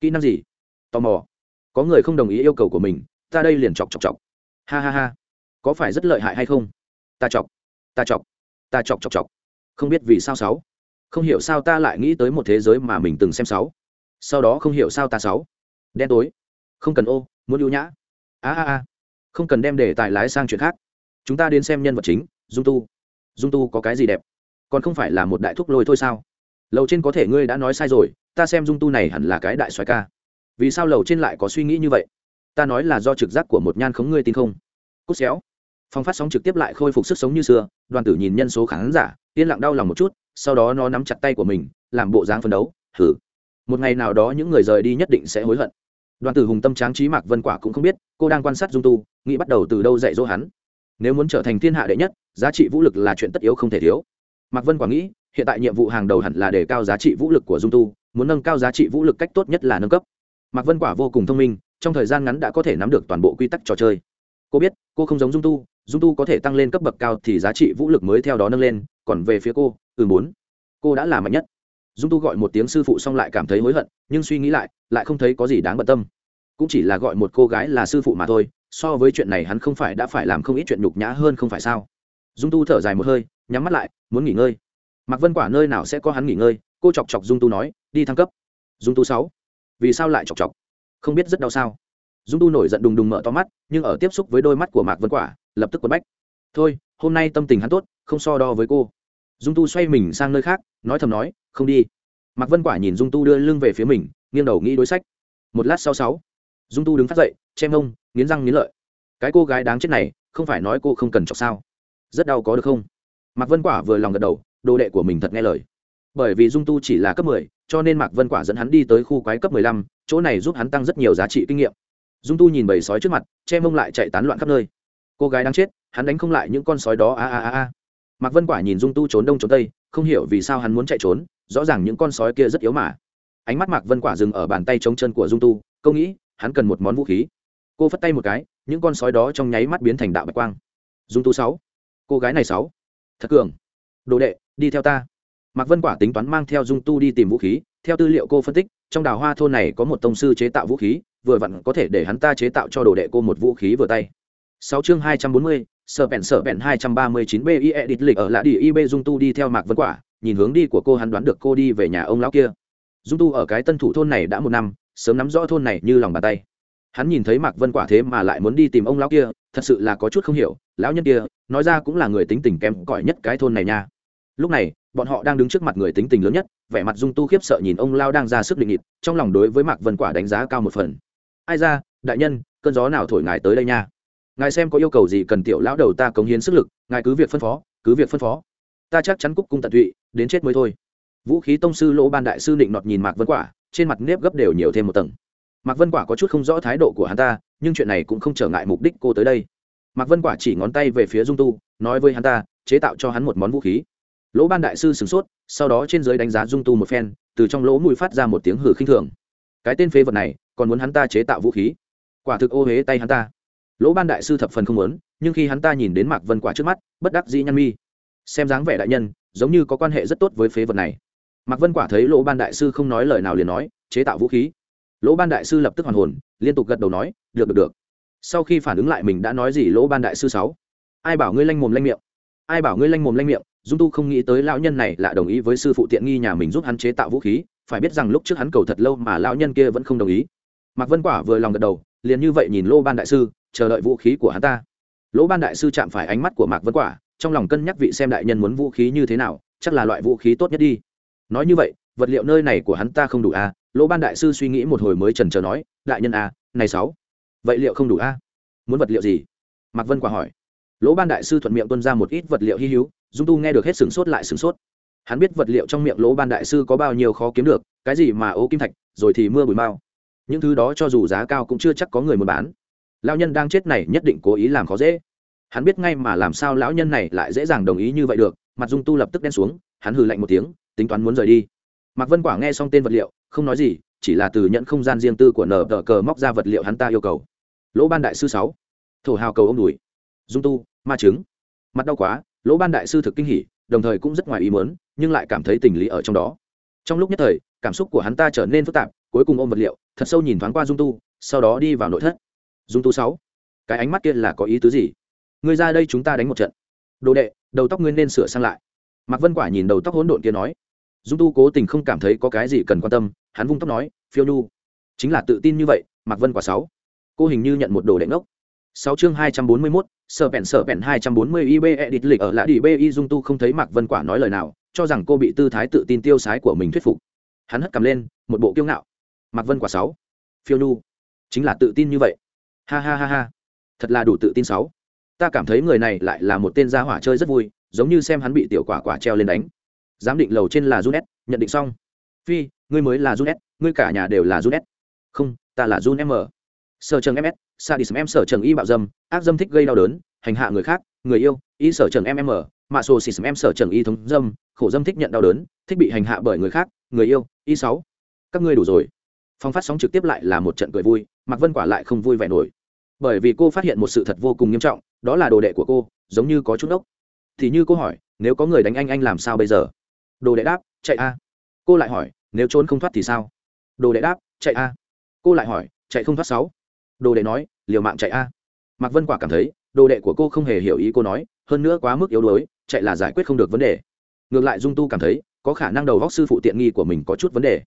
A: kỹ năng gì? Tò mò. Có người không đồng ý yêu cầu của mình, ta đây liền chọc chọc chọc. Ha ha ha. Có phải rất lợi hại hay không? Ta chọc. Ta chọc. Ta chọc chọc chọc. Không biết vì sao sáu. Không hiểu sao ta lại nghĩ tới một thế giới mà mình từng xem sáu. Sau đó không hiểu sao ta sáu. Đen tối. Không cần ô, muốn ưu nhã. A a a. Không cần đem đề tài lái sang chuyện khác. Chúng ta đến xem nhân vật chính, dung tu. Dung tu có cái gì đẹp? Còn không phải là một đại thúc lôi thôi sao? Lầu trên có thể ngươi đã nói sai rồi ta xem dung tu này hẳn là cái đại xoái ca. Vì sao lầu trên lại có suy nghĩ như vậy? Ta nói là do trực giác của một nhan khống ngươi tin không? Cút xéo. Phong phát sóng trực tiếp lại khôi phục sức sống như xưa, đoàn tử nhìn nhân số khán giả, yên lặng đau lòng một chút, sau đó nó nắm chặt tay của mình, làm bộ dáng phấn đấu thử một ngày nào đó những người rời đi nhất định sẽ hối hận. Đoàn tử hùng tâm tráng trí mạc vân quả cũng không biết, cô đang quan sát dung tu, nghĩ bắt đầu từ đâu dạy dỗ hắn. Nếu muốn trở thành thiên hạ đệ nhất, giá trị vũ lực là chuyện tất yếu không thể thiếu. Mạc vân quả nghĩ hiện tại nhiệm vụ hàng đầu hẳn là đề cao giá trị vũ lực của dung tu, muốn nâng cao giá trị vũ lực cách tốt nhất là nâng cấp. Mạc vân quả vô cùng thông minh, trong thời gian ngắn đã có thể nắm được toàn bộ quy tắc trò chơi. Cô biết, cô không giống dung tu dung tu có thể tăng lên cấp bậc cao thì giá trị vũ lực mới theo đó nâng lên, còn về phía cô ừ bốn cô đã là mạnh nhất. Dung tu gọi một tiếng sư phụ xong lại cảm thấy hối hận, nhưng suy nghĩ lại lại không thấy có gì đáng bận tâm. Cũng chỉ là gọi một cô gái là sư phụ mà thôi, so với chuyện này hắn không phải đã phải làm không ít chuyện nhục nhã hơn không phải sao? Dung tu thở dài một hơi, nhắm mắt lại, muốn nghỉ ngơi mạc vân quả nơi nào sẽ có hắn nghỉ ngơi, cô chọc chọc dung tu nói, đi thăng cấp. Dung tu sáu. Vì sao lại chọc chọc? Không biết rất đau sao? Dung tu nổi giận đùng đùng mở to mắt, nhưng ở tiếp xúc với đôi mắt của mạc vân quả, lập tức quấn bách. Thôi, hôm nay tâm tình hắn tốt, không so đo với cô. Dung tu xoay mình sang nơi khác, nói thầm nói, không đi. Mạc vân quả nhìn dung tu đưa lưng về phía mình, nghiêng đầu nghĩ đối sách. Một lát sau sáu. Dung tu đứng phát dậy che mông nghiến răng nghiến lợi. Cái cô gái đáng chết này, không phải nói cô không cần chọc sao? Rất đau có được không? Mạc vân quả vừa lòng gật đầu đồ đệ của mình thật nghe lời. Bởi vì dung tu chỉ là cấp mười, cho nên mạc vân quả dẫn hắn đi tới khu quái cấp mười lăm, chỗ này giúp hắn tăng rất nhiều giá trị kinh nghiệm. Dung tu nhìn bầy sói trước mặt, che mông lại chạy tán loạn khắp nơi. Cô gái đang chết, hắn đánh không lại những con sói đó, a a a a. Mạc vân quả nhìn dung tu trốn đông trốn tây, không hiểu vì sao hắn muốn chạy trốn, rõ ràng những con sói kia rất yếu mà. Ánh mắt mạc vân quả dừng ở bàn tay chống chân của dung tu câu nghĩ, hắn cần một món vũ khí. Cô phất tay một cái, những con sói đó trong nháy mắt biến thành đạo bạch quang. Dung tu sáu. Cô gái này sáu. Thật cường đồ đệ, đi theo ta. Mạc vân quả tính toán mang theo dung tu đi tìm vũ khí, theo tư liệu cô phân tích, trong đào hoa thôn này có một tông sư chế tạo vũ khí, vừa vặn có thể để hắn ta chế tạo cho đồ đệ cô một vũ khí vừa tay. Sáu chương hai trăm bốn mươi, sở bèn sở bèn hai trăm ba mươi chín bi edit lịch ở lạ đi ib dung tu đi theo mạc vân quả, nhìn hướng đi của cô hắn đoán được cô đi về nhà ông lão kia. Dung tu ở cái tân thủ thôn này đã một năm, sớm nắm rõ thôn này như lòng bàn tay hắn nhìn thấy mạc vân quả thế mà lại muốn đi tìm ông lão kia, thật sự là có chút không hiểu, lão nhân kia, nói ra cũng là người tính tình kém cỏi nhất cái thôn này nha. Lúc này, bọn họ đang đứng trước mặt người tính tình lớn nhất, vẻ mặt dung tu khiếp sợ nhìn ông lao đang ra sức định nhịt trong lòng đối với mạc vân quả đánh giá cao một phần. Ai ra, đại nhân, cơn gió nào thổi ngài tới đây nha? Ngài xem có yêu cầu gì cần tiểu lão đầu ta cống hiến sức lực, ngài cứ việc phân phó, cứ việc phân phó. Ta chắc chắn cúc cung tận tụy, đến chết mới thôi. Vũ khí tông sư lỗ ban đại sư định nọt nhìn mạc vân quả, trên mặt nếp gấp đều nhiều thêm một tầng mạc vân quả có chút không rõ thái độ của hắn ta, nhưng chuyện này cũng không trở ngại mục đích cô tới đây. Mạc vân quả chỉ ngón tay về phía dung tu, nói với hắn ta, chế tạo cho hắn một món vũ khí. Lỗ ban đại sư sửng sốt, sau đó trên giới đánh giá dung tu một phen, từ trong lỗ mùi phát ra một tiếng hử khinh thường. Cái tên phế vật này, còn muốn hắn ta chế tạo vũ khí? Quả thực ô huế tay hắn ta. Lỗ ban đại sư thập phần không muốn, nhưng khi hắn ta nhìn đến mạc vân quả trước mắt, bất đắc dĩ nhăn mi. Xem dáng vẻ đại nhân, giống như có quan hệ rất tốt với phế vật này. Mạc vân quả thấy lỗ ban đại sư không nói lời nào liền nói, chế tạo vũ khí lỗ ban đại sư lập tức hoàn hồn, liên tục gật đầu nói, được được được. Sau khi phản ứng lại mình đã nói gì, lỗ ban đại sư sáu? Ai bảo ngươi lanh mồm lanh miệng? Ai bảo ngươi lanh mồm lanh miệng? Dung tu không nghĩ tới lão nhân này là đồng ý với sư phụ tiện nghi nhà mình giúp hắn chế tạo vũ khí, phải biết rằng lúc trước hắn cầu thật lâu mà lão nhân kia vẫn không đồng ý. Mạc vân quả vừa lòng gật đầu, liền như vậy nhìn Lỗ ban đại sư, chờ đợi vũ khí của hắn ta. Lỗ ban đại sư chạm phải ánh mắt của mạc vân quả, trong lòng cân nhắc vị xem đại nhân muốn vũ khí như thế nào, chắc là loại vũ khí tốt nhất đi. Nói như vậy, vật liệu nơi này của hắn ta không đủ à? Lỗ ban đại sư suy nghĩ một hồi mới trần trờ nói đại nhân a à, này sáu vậy liệu không đủ a? À? muốn vật liệu gì? Mạc vân quả hỏi. Lỗ ban đại sư thuận miệng tuân ra một ít vật liệu hy hữu dung tu nghe được hết sửng sốt lại sửng sốt. Hắn biết vật liệu trong miệng lỗ ban đại sư có bao nhiêu khó kiếm được cái gì mà ố kim thạch rồi thì mưa bùi mao. Những thứ đó cho dù giá cao cũng chưa chắc có người muốn bán. Lao nhân đang chết này nhất định cố ý làm khó dễ. Hắn biết ngay mà làm sao lão nhân này lại dễ dàng đồng ý như vậy được mặt dung tu lập tức đen xuống hắn hừ lạnh một tiếng tính toán muốn rời đi mạc vân quả nghe xong tên vật liệu, không nói gì, chỉ là từ nhận không gian riêng tư của nở tờ cờ móc ra vật liệu hắn ta yêu cầu. Lỗ ban đại sư sáu. Thổ hào cầu ông đùi dung tu, ma trứng mặt đau quá, lỗ ban đại sư thực kinh hỉ, đồng thời cũng rất ngoài ý muốn, nhưng lại cảm thấy tình lý ở trong đó. Trong lúc nhất thời, cảm xúc của hắn ta trở nên phức tạp, cuối cùng ôm vật liệu, thật sâu nhìn thoáng qua dung tu, sau đó đi vào nội thất. Dung tu sáu. Cái ánh mắt kia là có ý tứ gì? Ngươi ra đây chúng ta đánh một trận. Đồ đệ, đầu tóc ngươi nên sửa sang lại. Mạc vân quả nhìn đầu tóc hỗn độn kia nói dung tu cố tình không cảm thấy có cái gì cần quan tâm, hắn vung tóc nói, phiêu nhu chính là tự tin như vậy, mạc vân quả sáu. Cô hình như nhận một đồ đệ ngốc. Sáu chương hai trăm bốn mươi mốt sợ bẹn sợ bẹn hai trăm bốn mươi ib edit lịch ở lạ đi bi dung tu không thấy mạc vân quả nói lời nào, cho rằng cô bị tư thái tự tin tiêu sái của mình thuyết phục. Hắn hất cầm lên, một bộ kiêu ngạo. Mạc vân quả sáu. Phiêu nhu chính là tự tin như vậy. Ha ha ha ha. Thật là đủ tự tin sáu. Ta cảm thấy người này lại là một tên gia hỏa chơi rất vui, giống như xem hắn bị tiểu quả quả treo lên đánh giám định lầu trên là junet, nhận định xong. Phi, ngươi mới là junet, ngươi cả nhà đều là junet. Không, ta là jun m. Sở trường ms sadis em sở trường y bạo dâm, ác dâm thích gây đau đớn, hành hạ người khác, người yêu, y sở trường mm mạ sô xì em sở trường y thống dâm, khổ dâm thích nhận đau đớn, thích bị hành hạ bởi người khác, người yêu, y sáu. Các ngươi đủ rồi. Phong phát sóng trực tiếp lại là một trận cười vui, mạc vân quả lại không vui vẻ nổi. Bởi vì cô phát hiện một sự thật vô cùng nghiêm trọng, đó là đồ đệ của cô, giống như có chút ốc thì như cô hỏi, nếu có người đánh anh anh làm sao bây giờ? Đồ đệ đáp, chạy a. Cô lại hỏi, nếu trốn không thoát thì sao? Đồ đệ đáp, chạy a. Cô lại hỏi, chạy không thoát sáu. Đồ đệ nói, liều mạng chạy a. Mạc vân quả cảm thấy, đồ đệ của cô không hề hiểu ý cô nói, hơn nữa quá mức yếu đuối, chạy là giải quyết không được vấn đề. Ngược lại dung tu cảm thấy, có khả năng đầu góc sư phụ tiện nghi của mình có chút vấn đề.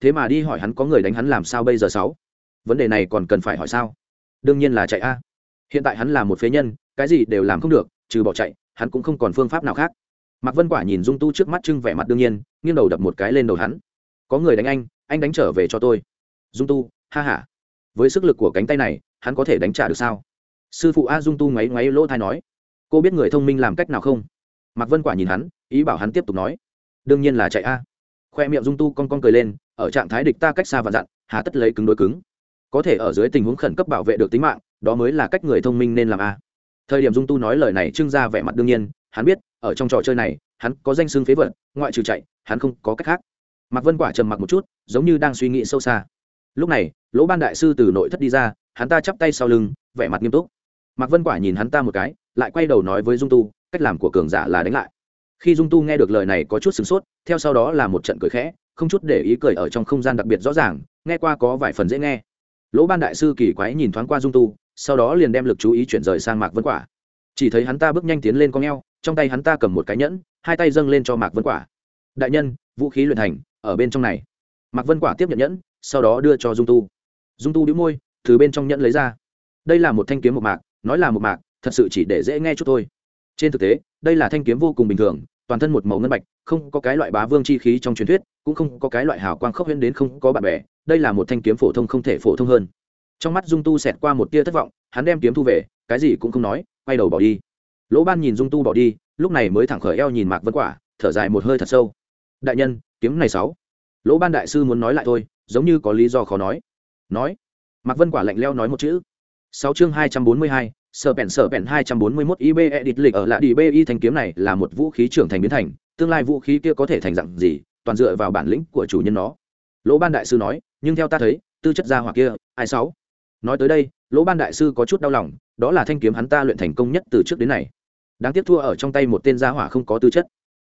A: Thế mà đi hỏi hắn có người đánh hắn làm sao bây giờ sáu? Vấn đề này còn cần phải hỏi sao? Đương nhiên là chạy a. Hiện tại hắn là một phế nhân, cái gì đều làm không được, trừ bỏ chạy, hắn cũng không còn phương pháp nào khác mạc vân quả nhìn dung tu trước mắt trưng vẻ mặt đương nhiên, nghiêng đầu đập một cái lên đầu hắn. Có người đánh anh anh đánh trở về cho tôi. Dung tu, ha h a với sức lực của cánh tay này, hắn có thể đánh trả được sao? Sư phụ a dung tu ngáy ngáy lỗ thai nói. Cô biết người thông minh làm cách nào không? Mạc vân quả nhìn hắn, ý bảo hắn tiếp tục nói. Đương nhiên là chạy a. Khoe miệng dung tu con con cười lên, ở trạng thái địch ta cách xa và dặn hà tất lấy cứng đối cứng. Có thể ở dưới tình huống khẩn cấp bảo vệ được tính mạng, đó mới là cách người thông minh nên làm a. Thời điểm dung tu nói lời này trưng ra vẻ mặt đương nhiên, hắn biết ở trong trò chơi này, hắn có danh xương phế vật, ngoại trừ chạy, hắn không có cách khác. Mạc vân quả trầm mặc một chút, giống như đang suy nghĩ sâu xa. Lúc này, lỗ ban đại sư từ nội thất đi ra, hắn ta chắp tay sau lưng, vẻ mặt nghiêm túc. Mạc vân quả nhìn hắn ta một cái, lại quay đầu nói với dung tu, cách làm của cường giả là đánh lại. Khi dung tu nghe được lời này có chút sửng sốt, theo sau đó là một trận cười khẽ, không chút để ý cười ở trong không gian đặc biệt rõ ràng, nghe qua có vài phần dễ nghe. Lỗ ban đại sư kỳ quái nhìn thoáng qua dung tu, sau đó liền đem lực chú ý chuyển rời sang mạc vân quả. Chỉ thấy hắn ta bước nhanh tiến lên con ngheo trong tay hắn ta cầm một cái nhẫn, hai tay dâng lên cho mạc vân quả. Đại nhân, vũ khí luyện thành, ở bên trong này. Mạc vân quả tiếp nhận nhẫn, sau đó đưa cho dung tu. Dung tu đĩu môi, từ bên trong nhẫn lấy ra. Đây là một thanh kiếm một mạc, nói là một mạc, thật sự chỉ để dễ nghe chút thôi. Trên thực tế, đây là thanh kiếm vô cùng bình thường, toàn thân một màu ngân bạch, không có cái loại bá vương chi khí trong truyền thuyết, cũng không có cái loại hào quang khốc huyễn đến không có bạn bè, đây là một thanh kiếm phổ thông không thể phổ thông hơn. Trong mắt dung tu xẹt qua một tia thất vọng, hắn đem kiếm thu về, cái gì cũng không nói, quay đầu bỏ đi lỗ ban nhìn dung tu bỏ đi, lúc này mới thẳng khởi eo nhìn mạc vân quả, thở dài một hơi thật sâu. Đại nhân, kiếm này sáu. Lỗ ban đại sư muốn nói lại thôi, giống như có lý do khó nói. Nói. Mạc vân quả lạnh leo nói một chữ. Sáu chương hai trăm bốn mươi hai, sở bèn sở bèn hai trăm bốn mươi mốt ib edit lịch ở lại đi bi thanh kiếm này là một vũ khí trưởng thành biến thành, tương lai vũ khí kia có thể thành dạng gì, toàn dựa vào bản lĩnh của chủ nhân nó. Lỗ ban đại sư nói, nhưng theo ta thấy, tư chất gia hỏa kia, ai sáu? Nói tới đây, lỗ ban đại sư có chút đau lòng, đó là thanh kiếm hắn ta luyện thành công nhất từ trước đến nay đáng tiếc thua ở trong tay một tên gia hỏa không có tư chất.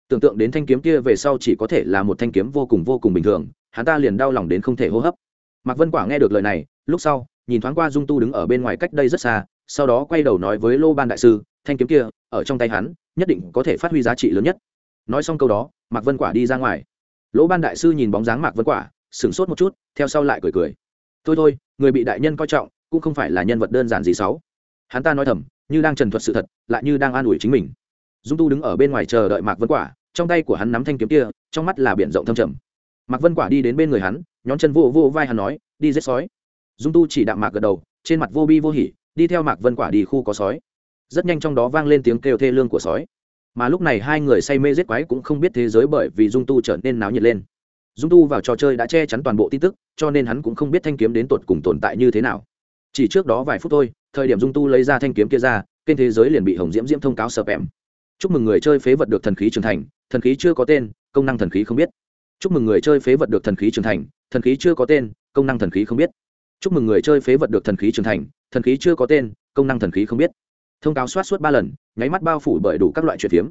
A: Tưởng tượng đến thanh kiếm kia về sau chỉ có thể là một thanh kiếm vô cùng vô cùng bình thường, hắn ta liền đau lòng đến không thể hô hấp. Mạc vân quả nghe được lời này, lúc sau, nhìn thoáng qua dung tu đứng ở bên ngoài cách đây rất xa, sau đó quay đầu nói với lô ban đại sư, thanh kiếm kia, ở trong tay hắn, nhất định có thể phát huy giá trị lớn nhất. Nói xong câu đó, mạc vân quả đi ra ngoài. Lỗ ban đại sư nhìn bóng dáng mạc vân quả, sửng sốt một chút, theo sau lại cười cười. Thôi thôi, người bị đại nhân coi trọng, cũng không phải là nhân vật đơn giản gì xấu. Hắn ta nói thầm như đang trần thuật sự thật, lại như đang an ủi chính mình. Dung tu đứng ở bên ngoài chờ đợi mạc vân quả, trong tay của hắn nắm thanh kiếm kia, trong mắt là biển rộng thâm trầm. Mạc vân quả đi đến bên người hắn, nhón chân vô vô vai hắn nói, đi giết sói. Dung tu chỉ đạo mạc gật đầu, trên mặt vô bi vô hỉ, đi theo mạc vân quả đi khu có sói. Rất nhanh trong đó vang lên tiếng kêu thê lương của sói. Mà lúc này hai người say mê giết quái cũng không biết thế giới bởi vì dung tu trở nên náo nhiệt lên. Dung tu vào trò chơi đã che chắn toàn bộ tin tức, cho nên hắn cũng không biết thanh kiếm đến tột cùng tồn tại như thế nào. Chỉ trước đó vài phút thôi thời điểm dung tu lấy ra thanh kiếm kia ra kênh thế giới liền bị hồng diễm diễm thông cáo sợp em chúc mừng người chơi phế vật được thần khí trưởng thành, thần khí chưa có tên, công năng thần khí không biết. Chúc mừng người chơi phế vật được thần khí trưởng thành, thần khí chưa có tên, công năng thần khí không biết. Chúc mừng người chơi phế vật được thần khí trưởng thành, thần khí chưa có tên, công năng thần khí không biết. Thông cáo soát suốt ba lần, nháy mắt bao phủ bởi đủ các loại chuyện phiếm.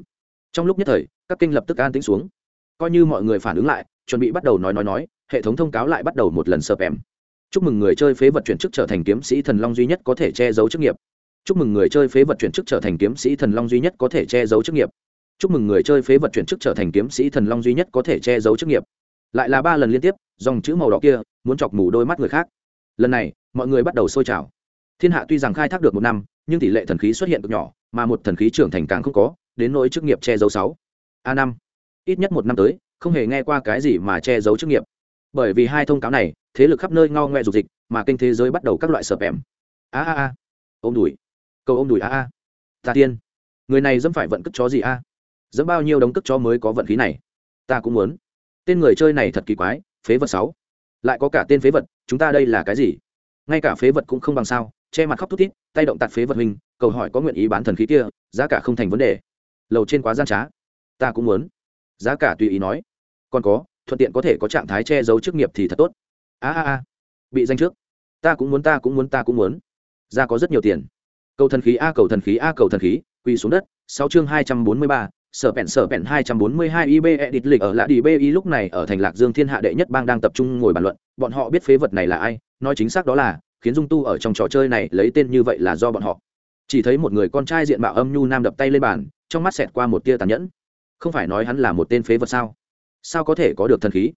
A: Trong lúc nhất thời, các kênh lập tức an tĩnh xuống. Coi như mọi người phản ứng lại, chuẩn bị bắt đầu nói nói nói, hệ thống thông cáo lại bắt đầu một lần sợp em chúc mừng người chơi phế vật chuyển chức trở thành kiếm sĩ thần long duy nhất có thể che giấu chức nghiệp. Chúc mừng người chơi phế vật chuyển chức trở thành kiếm sĩ thần long duy nhất có thể che giấu chức nghiệp. Chúc mừng người chơi phế vật chuyển chức trở thành kiếm sĩ thần long duy nhất có thể che giấu chức nghiệp. Lại là ba lần liên tiếp, dòng chữ màu đỏ kia, muốn chọc mù đôi mắt người khác. Lần này, mọi người bắt đầu sôi trào. Thiên hạ tuy rằng khai thác được một năm, nhưng tỷ lệ thần khí xuất hiện cực nhỏ, mà một thần khí trưởng thành càng không có, đến nỗi chức nghiệp che giấu sáu. A năm. Ít nhất một năm tới, không hề nghe qua cái gì mà che giấu chức nghiệp bởi vì hai thông cáo này, thế lực khắp nơi ngao ngoe dục dịch, mà kênh thế giới bắt đầu các loại sợp em a a a. Ôm đùi. Cầu ôm đùi a a. Ta tiên. Người này dẫm phải vận cất chó gì a? Dẫm bao nhiêu đống cất chó mới có vận khí này? Ta cũng muốn. Tên người chơi này thật kỳ quái, phế vật sáu. Lại có cả tên phế vật, chúng ta đây là cái gì? Ngay cả phế vật cũng không bằng sao, che mặt khóc thút thít, tay động tạt phế vật hình cầu hỏi có nguyện ý bán thần khí kia, giá cả không thành vấn đề. Lầu trên quá gian trá. Ta cũng muốn. Giá cả tùy ý nói. Còn có thuận tiện có thể có trạng thái che giấu chức nghiệp thì thật tốt. A a a, bị danh trước. Ta cũng muốn, ta cũng muốn, ta cũng muốn. Ra có rất nhiều tiền. Cầu thần khí a, cầu thần khí a, cầu thần khí, quỳ xuống đất. Sáu chương hai trăm bốn mươi ba, sở bẹn sở bẹn hai trăm bốn mươi hai ib edit lịch ở lạ đi bi lúc này ở thành lạc dương thiên hạ đệ nhất bang đang tập trung ngồi bàn luận. Bọn họ biết phế vật này là ai, nói chính xác đó là, khiến dung tu ở trong trò chơi này lấy tên như vậy là do bọn họ. Chỉ thấy một người con trai diện mạo âm nhu nam đập tay lên bàn, trong mắt xẹt qua một tia tàn nhẫn. Không phải nói hắn là một tên phế vật sao? Sao có thể có được thần khí?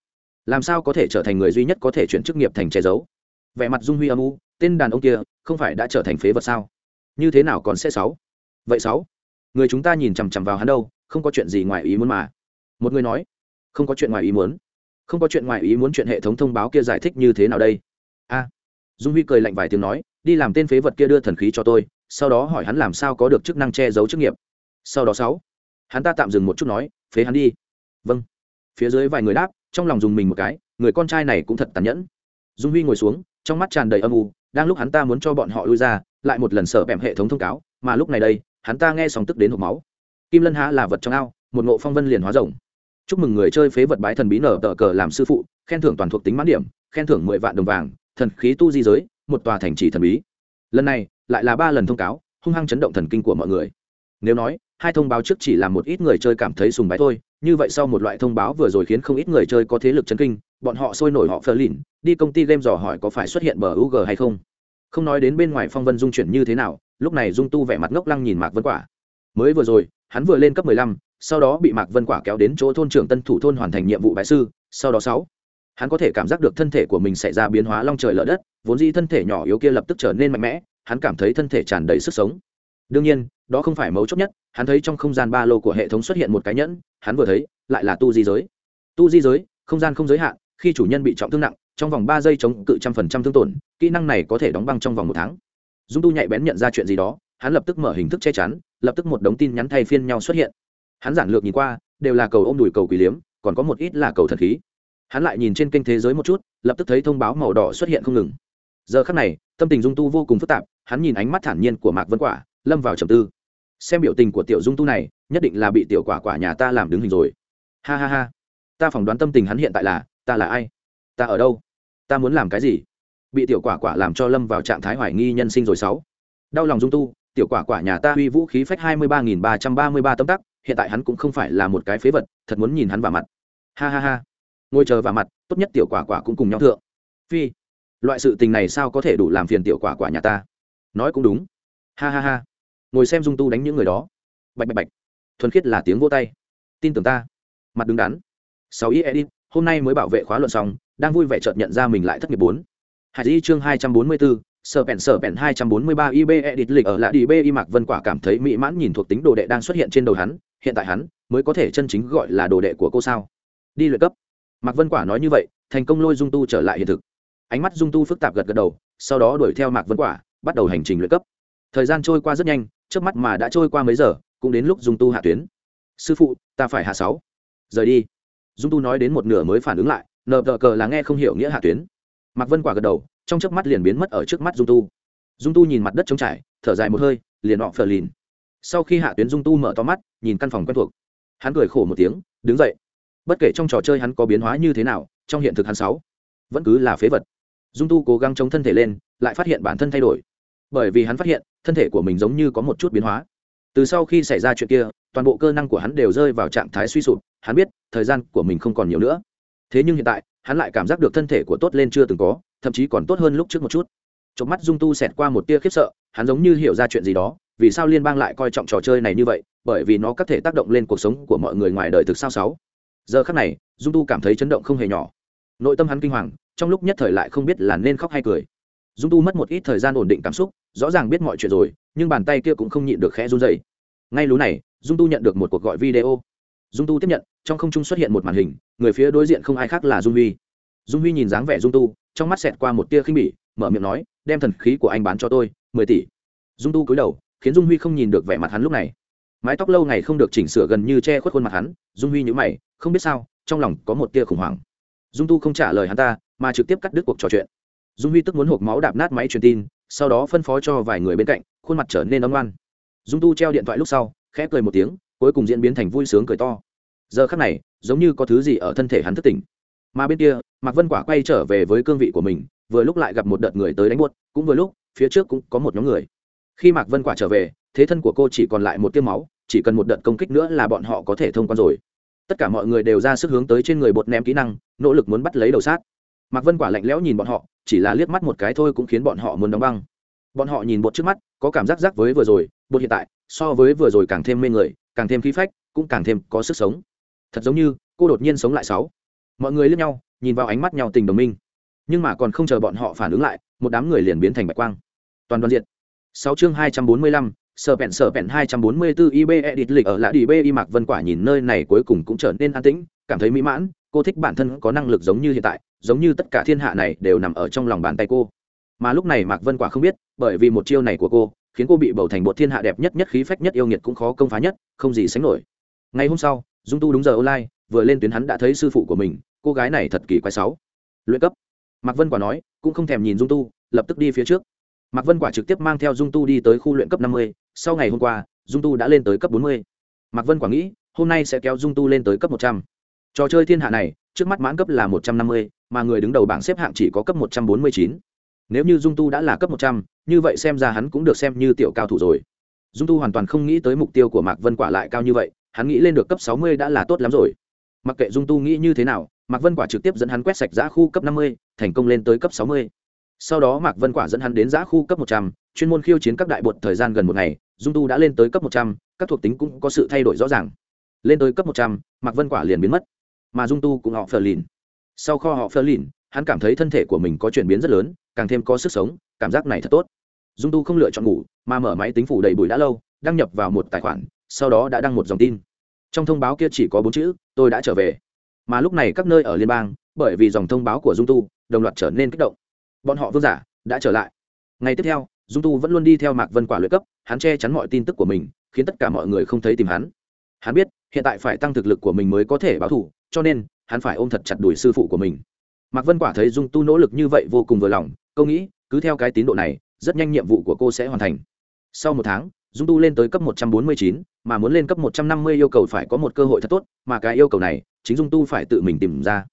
A: Làm sao có thể trở thành người duy nhất có thể chuyển chức nghiệp thành che giấu? Vẻ mặt dung huy âm u, tên đàn ông kia, không phải đã trở thành phế vật sao? Như thế nào còn sẽ sáu? Vậy sáu? Người chúng ta nhìn chằm chằm vào hắn đâu, không có chuyện gì ngoài ý muốn mà. Một người nói, không có chuyện ngoài ý muốn. Không có chuyện ngoài ý muốn chuyện hệ thống thông báo kia giải thích như thế nào đây? A. Dung huy cười lạnh vài tiếng nói, đi làm tên phế vật kia đưa thần khí cho tôi, sau đó hỏi hắn làm sao có được chức năng che giấu chức nghiệp. Sau đó sáu, hắn ta tạm dừng một chút nói, phế hắn đi. Vâng phía dưới vài người đáp, trong lòng dùng mình một cái, người con trai này cũng thật tàn nhẫn. Dung huy ngồi xuống, trong mắt tràn đầy âm u, đang lúc hắn ta muốn cho bọn họ lui ra, lại một lần sở bẹm hệ thống thông cáo, mà lúc này đây, hắn ta nghe sóng tức đến hộp máu. Kim lân há là vật trong ao, một ngộ phong vân liền hóa rồng. Chúc mừng người chơi phế vật bái thần bí nở tờ cờ làm sư phụ, khen thưởng toàn thuộc tính mãn điểm, khen thưởng mười vạn đồng vàng, thần khí tu di giới, một tòa thành trì thần bí. Lần này, lại là ba lần thông cáo, hung hăng chấn động thần kinh của mọi người nếu nói, hai thông báo trước chỉ là một ít người chơi cảm thấy sùng bái thôi, như vậy sau một loại thông báo vừa rồi khiến không ít người chơi có thế lực chấn kinh, bọn họ sôi nổi họ phờ lìn, đi công ty game dò hỏi có phải xuất hiện bờ UG hay không. Không nói đến bên ngoài phong vân dung chuyển như thế nào, lúc này dung tu vẻ mặt ngốc lăng nhìn mạc vân quả. Mới vừa rồi, hắn vừa lên cấp mười lăm, sau đó bị mạc vân quả kéo đến chỗ thôn trưởng tân thủ thôn hoàn thành nhiệm vụ bại sư, sau đó sáu. Hắn có thể cảm giác được thân thể của mình xảy ra biến hóa long trời lở đất, vốn dĩ thân thể nhỏ yếu kia lập tức trở nên mạnh mẽ, hắn cảm thấy thân thể tràn đầy sức sống đương nhiên, đó không phải mấu chốt nhất, hắn thấy trong không gian ba lô của hệ thống xuất hiện một cái nhẫn, hắn vừa thấy, lại là tu di giới. Tu di giới, không gian không giới hạn, khi chủ nhân bị trọng thương nặng, trong vòng ba giây chống cự trăm phần trăm thương tổn, kỹ năng này có thể đóng băng trong vòng một tháng. Dung tu nhạy bén nhận ra chuyện gì đó, hắn lập tức mở hình thức che chắn, lập tức một đống tin nhắn thay phiên nhau xuất hiện. Hắn giản lược nhìn qua, đều là cầu ôm đùi cầu quỷ liếm, còn có một ít là cầu thần khí. Hắn lại nhìn trên kênh thế giới một chút, lập tức thấy thông báo màu đỏ xuất hiện không ngừng. Giờ khắc này, tâm tình dung tu vô cùng phức tạp, hắn nhìn ánh mắt thản nhiên của mạc vân quả lâm vào trầm tư. Xem biểu tình của tiểu dung tu này, nhất định là bị tiểu quả quả nhà ta làm đứng hình rồi. Ha ha ha. Ta phỏng đoán tâm tình hắn hiện tại là, ta là ai? Ta ở đâu? Ta muốn làm cái gì? Bị tiểu quả quả làm cho lâm vào trạng thái hoài nghi nhân sinh rồi sáu. Đau lòng dung tu, tiểu quả quả nhà ta uy vũ khí phách hai mươi ba nghìn ba trăm ba mươi ba tấm tắc, hiện tại hắn cũng không phải là một cái phế vật, thật muốn nhìn hắn vào mặt. Ha ha ha. Ngồi chờ vào mặt, tốt nhất tiểu quả quả cũng cùng nhau thượng. Phi, loại sự tình này sao có thể đủ làm phiền tiểu quả quả nhà ta? Nói cũng đúng. Ha ha ha ngồi xem dung tu đánh những người đó. Bạch bạch bạch. Thuần khiết là tiếng vô tay. Tin tưởng ta. Mặt đứng đắn. Sáu ý edit, hôm nay mới bảo vệ khóa luận xong, đang vui vẻ chợt nhận ra mình lại thất nghiệp bốn. Hải di chương hai trăm bốn mươi bốn, sở bèn sở bèn hai trăm bốn mươi ba ib edit lịch ở lại đi b y mạc vân quả cảm thấy mỹ mãn nhìn thuộc tính đồ đệ đang xuất hiện trên đầu hắn, hiện tại hắn mới có thể chân chính gọi là đồ đệ của cô sao. Đi luyện cấp. Mạc vân quả nói như vậy, thành công lôi dung tu trở lại hiện thực. Ánh mắt dung tu phức tạp gật gật đầu, sau đó đuổi theo mạc vân quả, bắt đầu hành trình luyện cấp. Thời gian trôi qua rất nhanh trước mắt mà đã trôi qua mấy giờ, cũng đến lúc dung tu hạ tuyến. Sư phụ, ta phải hạ sáu. Rời đi. Dung tu nói đến một nửa mới phản ứng lại, nờ tờ cờ là nghe không hiểu nghĩa hạ tuyến. Mạc vân quả gật đầu, trong chớp mắt liền biến mất ở trước mắt dung tu. Dung tu nhìn mặt đất trống trải, thở dài một hơi, liền họ phờ lìn. Sau khi hạ tuyến, dung tu mở to mắt, nhìn căn phòng quen thuộc. Hắn cười khổ một tiếng, đứng dậy. Bất kể trong trò chơi hắn có biến hóa như thế nào, trong hiện thực hắn sáu vẫn cứ là phế vật. Dung tu cố gắng chống thân thể lên, lại phát hiện bản thân thay đổi bởi vì hắn phát hiện, thân thể của mình giống như có một chút biến hóa. Từ sau khi xảy ra chuyện kia, toàn bộ cơ năng của hắn đều rơi vào trạng thái suy sụp, hắn biết, thời gian của mình không còn nhiều nữa. Thế nhưng hiện tại, hắn lại cảm giác được thân thể của tốt lên chưa từng có, thậm chí còn tốt hơn lúc trước một chút. Trong mắt dung tu xẹt qua một tia khiếp sợ, hắn giống như hiểu ra chuyện gì đó, vì sao liên bang lại coi trọng trò chơi này như vậy, bởi vì nó có thể tác động lên cuộc sống của mọi người ngoài đời thực sao sáu. Giờ khắc này, dung tu cảm thấy chấn động không hề nhỏ. Nội tâm hắn kinh hoàng, trong lúc nhất thời lại không biết là nên khóc hay cười. Dung tu mất một ít thời gian ổn định cảm xúc rõ ràng biết mọi chuyện rồi, nhưng bàn tay kia cũng không nhịn được khẽ run dày ngay lúc này, dung tu nhận được một cuộc gọi video. Dung tu tiếp nhận, trong không trung xuất hiện một màn hình, người phía đối diện không ai khác là dung huy. Dung huy nhìn dáng vẻ dung tu, trong mắt xẹt qua một tia khinh bỉ, mở miệng nói, đem thần khí của anh bán cho tôi, mười tỷ. Dung tu cúi đầu, khiến dung huy không nhìn được vẻ mặt hắn lúc này. Mái tóc lâu ngày không được chỉnh sửa gần như che khuất khuôn mặt hắn, dung huy nhữ mày, không biết sao, trong lòng có một tia khủng hoảng. Dung tu không trả lời hắn ta, mà trực tiếp cắt đứt cuộc trò chuyện. Dung huy tức muốn hộp máu đạp nát máy truyền tin sau đó phân phó cho vài người bên cạnh, khuôn mặt trở nên ấm ngoan dung tu treo điện thoại lúc sau, khẽ cười một tiếng, cuối cùng diễn biến thành vui sướng cười to. Giờ khắc này, giống như có thứ gì ở thân thể hắn thất tỉnh. Mà bên kia, mạc vân quả quay trở về với cương vị của mình, vừa lúc lại gặp một đợt người tới đánh buốt, cũng vừa lúc, phía trước cũng có một nhóm người. Khi mạc vân quả trở về, thế thân của cô chỉ còn lại một tiêu máu, chỉ cần một đợt công kích nữa là bọn họ có thể thông quan rồi. Tất cả mọi người đều ra sức hướng tới trên người bột ném kỹ năng, nỗ lực muốn bắt lấy đầu sát mạc vân quả lạnh lẽo nhìn bọn họ, chỉ là liếc mắt một cái thôi cũng khiến bọn họ muốn đóng băng. Bọn họ nhìn bột trước mắt, có cảm giác rắc với vừa rồi, bột hiện tại, so với vừa rồi càng thêm mê người, càng thêm khí phách, cũng càng thêm có sức sống. Thật giống như, cô đột nhiên sống lại sáu. Mọi người liếc nhau, nhìn vào ánh mắt nhau tình đồng minh. Nhưng mà còn không chờ bọn họ phản ứng lại, một đám người liền biến thành bạch quang. Toàn đoàn diện sáu chương hai trăm bốn mươi lăm, sở bẹn sở bẹn hai trăm bốn mươi bốn ib edit lịch ở lại đi b mạc vân quả nhìn nơi này cuối cùng cũng trở nên an tĩnh, cảm thấy mỹ mãn cô thích bản thân có năng lực giống như hiện tại, giống như tất cả thiên hạ này đều nằm ở trong lòng bàn tay cô. Mà lúc này mạc vân quả không biết, bởi vì một chiêu này của cô, khiến cô bị bầu thành một thiên hạ đẹp nhất nhất khí phách nhất yêu nghiệt cũng khó công phá nhất, không gì sánh nổi. Ngày hôm sau, dung tu đúng giờ online, vừa lên tuyến hắn đã thấy sư phụ của mình, cô gái này thật kỳ quái sáu. Luyện cấp. Mạc vân quả nói, cũng không thèm nhìn dung tu, lập tức đi phía trước. Mạc vân quả trực tiếp mang theo dung tu đi tới khu luyện cấp năm mươi, sau ngày hôm qua, dung tu đã lên tới cấp bốn mươi. Mạc vân quả nghĩ, hôm nay sẽ kéo dung tu lên tới cấp một trăm trò chơi thiên hạ này, trước mắt mãn cấp là một trăm năm mươi, mà người đứng đầu bảng xếp hạng chỉ có cấp một trăm bốn mươi chín. Nếu như dung tu đã là cấp một trăm, như vậy xem ra hắn cũng được xem như tiểu cao thủ rồi. Dung tu hoàn toàn không nghĩ tới mục tiêu của mạc vân quả lại cao như vậy, hắn nghĩ lên được cấp sáu mươi đã là tốt lắm rồi. Mặc kệ dung tu nghĩ như thế nào, mạc vân quả trực tiếp dẫn hắn quét sạch giã khu cấp năm mươi, thành công lên tới cấp sáu mươi. Sau đó mạc vân quả dẫn hắn đến giã khu cấp một trăm, chuyên môn khiêu chiến các đại bột thời gian gần một ngày, dung tu đã lên tới cấp một trăm, các thuộc tính cũng có sự thay đổi rõ ràng. Lên tới cấp một trăm, mạc vân quả liền biến mất mà dung tu cũng họ phờ lìn. Sau kho họ phờ lìn, hắn cảm thấy thân thể của mình có chuyển biến rất lớn, càng thêm có sức sống, cảm giác này thật tốt. Dung tu không lựa chọn ngủ, mà mở máy tính phủ đầy bụi đã lâu, đăng nhập vào một tài khoản, sau đó đã đăng một dòng tin. Trong thông báo kia chỉ có bốn chữ, tôi đã trở về. Mà lúc này các nơi ở liên bang, bởi vì dòng thông báo của dung tu, đồng loạt trở nên kích động. Bọn họ vương giả đã trở lại. Ngày tiếp theo, dung tu vẫn luôn đi theo mạc vân quả luyện cấp, hắn che chắn mọi tin tức của mình, khiến tất cả mọi người không thấy tìm hắn. Hắn biết, hiện tại phải tăng thực lực của mình mới có thể báo thủ cho nên, hắn phải ôm thật chặt đuổi sư phụ của mình. Mạc vân quả thấy dung tu nỗ lực như vậy vô cùng vừa lòng, câu nghĩ, cứ theo cái tín độ này, rất nhanh nhiệm vụ của cô sẽ hoàn thành. Sau một tháng, dung tu lên tới cấp một trăm bốn mươi chín, mà muốn lên cấp một trăm năm mươi yêu cầu phải có một cơ hội thật tốt, mà cái yêu cầu này, chính dung tu phải tự mình tìm ra.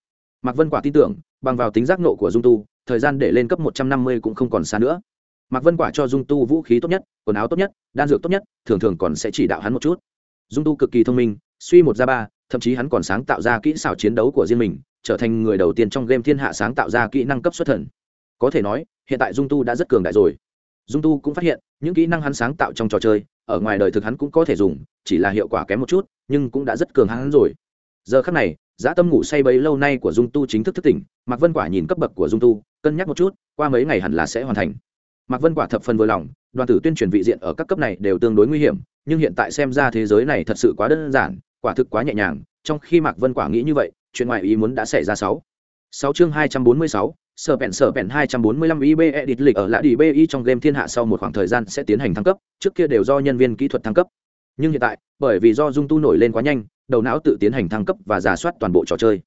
A: Mạc vân quả tin tưởng, bằng vào tính giác nộ của dung tu, thời gian để lên cấp một trăm năm mươi cũng không còn xa nữa. Mạc vân quả cho dung tu vũ khí tốt nhất, quần áo tốt nhất, đan dược tốt nhất, thường thường còn sẽ chỉ đạo hắn một chút. Dung tu cực kỳ thông minh suy một ra ba, thậm chí hắn còn sáng tạo ra kỹ xảo chiến đấu của riêng mình, trở thành người đầu tiên trong game thiên hạ sáng tạo ra kỹ năng cấp xuất thần. Có thể nói, hiện tại dung tu đã rất cường đại rồi. Dung tu cũng phát hiện, những kỹ năng hắn sáng tạo trong trò chơi, ở ngoài đời thực hắn cũng có thể dùng, chỉ là hiệu quả kém một chút, nhưng cũng đã rất cường hắn rồi. Giờ khắc này dã tâm ngủ say bấy lâu nay của dung tu chính thức thức tỉnh, mạc vân quả nhìn cấp bậc của dung tu, cân nhắc một chút, qua mấy ngày hẳn là sẽ hoàn thành. Mạc vân quả thập phần vừa lòng, đoàn tử tuyên truyền vị diện ở các cấp này đều tương đối nguy hiểm, nhưng hiện tại xem ra thế giới này thật sự quá đơn giản quả thực quá nhẹ nhàng, trong khi mạc vân quả nghĩ như vậy, chuyện ngoài ý muốn đã xảy ra sáu. Sáu chương hai trăm bốn mươi sáu, sở bèn sở bèn hai trăm bốn mươi lăm ib edit lịch ở lại đi bi trong game thiên hạ sau một khoảng thời gian sẽ tiến hành thăng cấp, trước kia đều do nhân viên kỹ thuật thăng cấp. Nhưng hiện tại, bởi vì do dung tu nổi lên quá nhanh, đầu não tự tiến hành thăng cấp và giả soát toàn bộ trò chơi.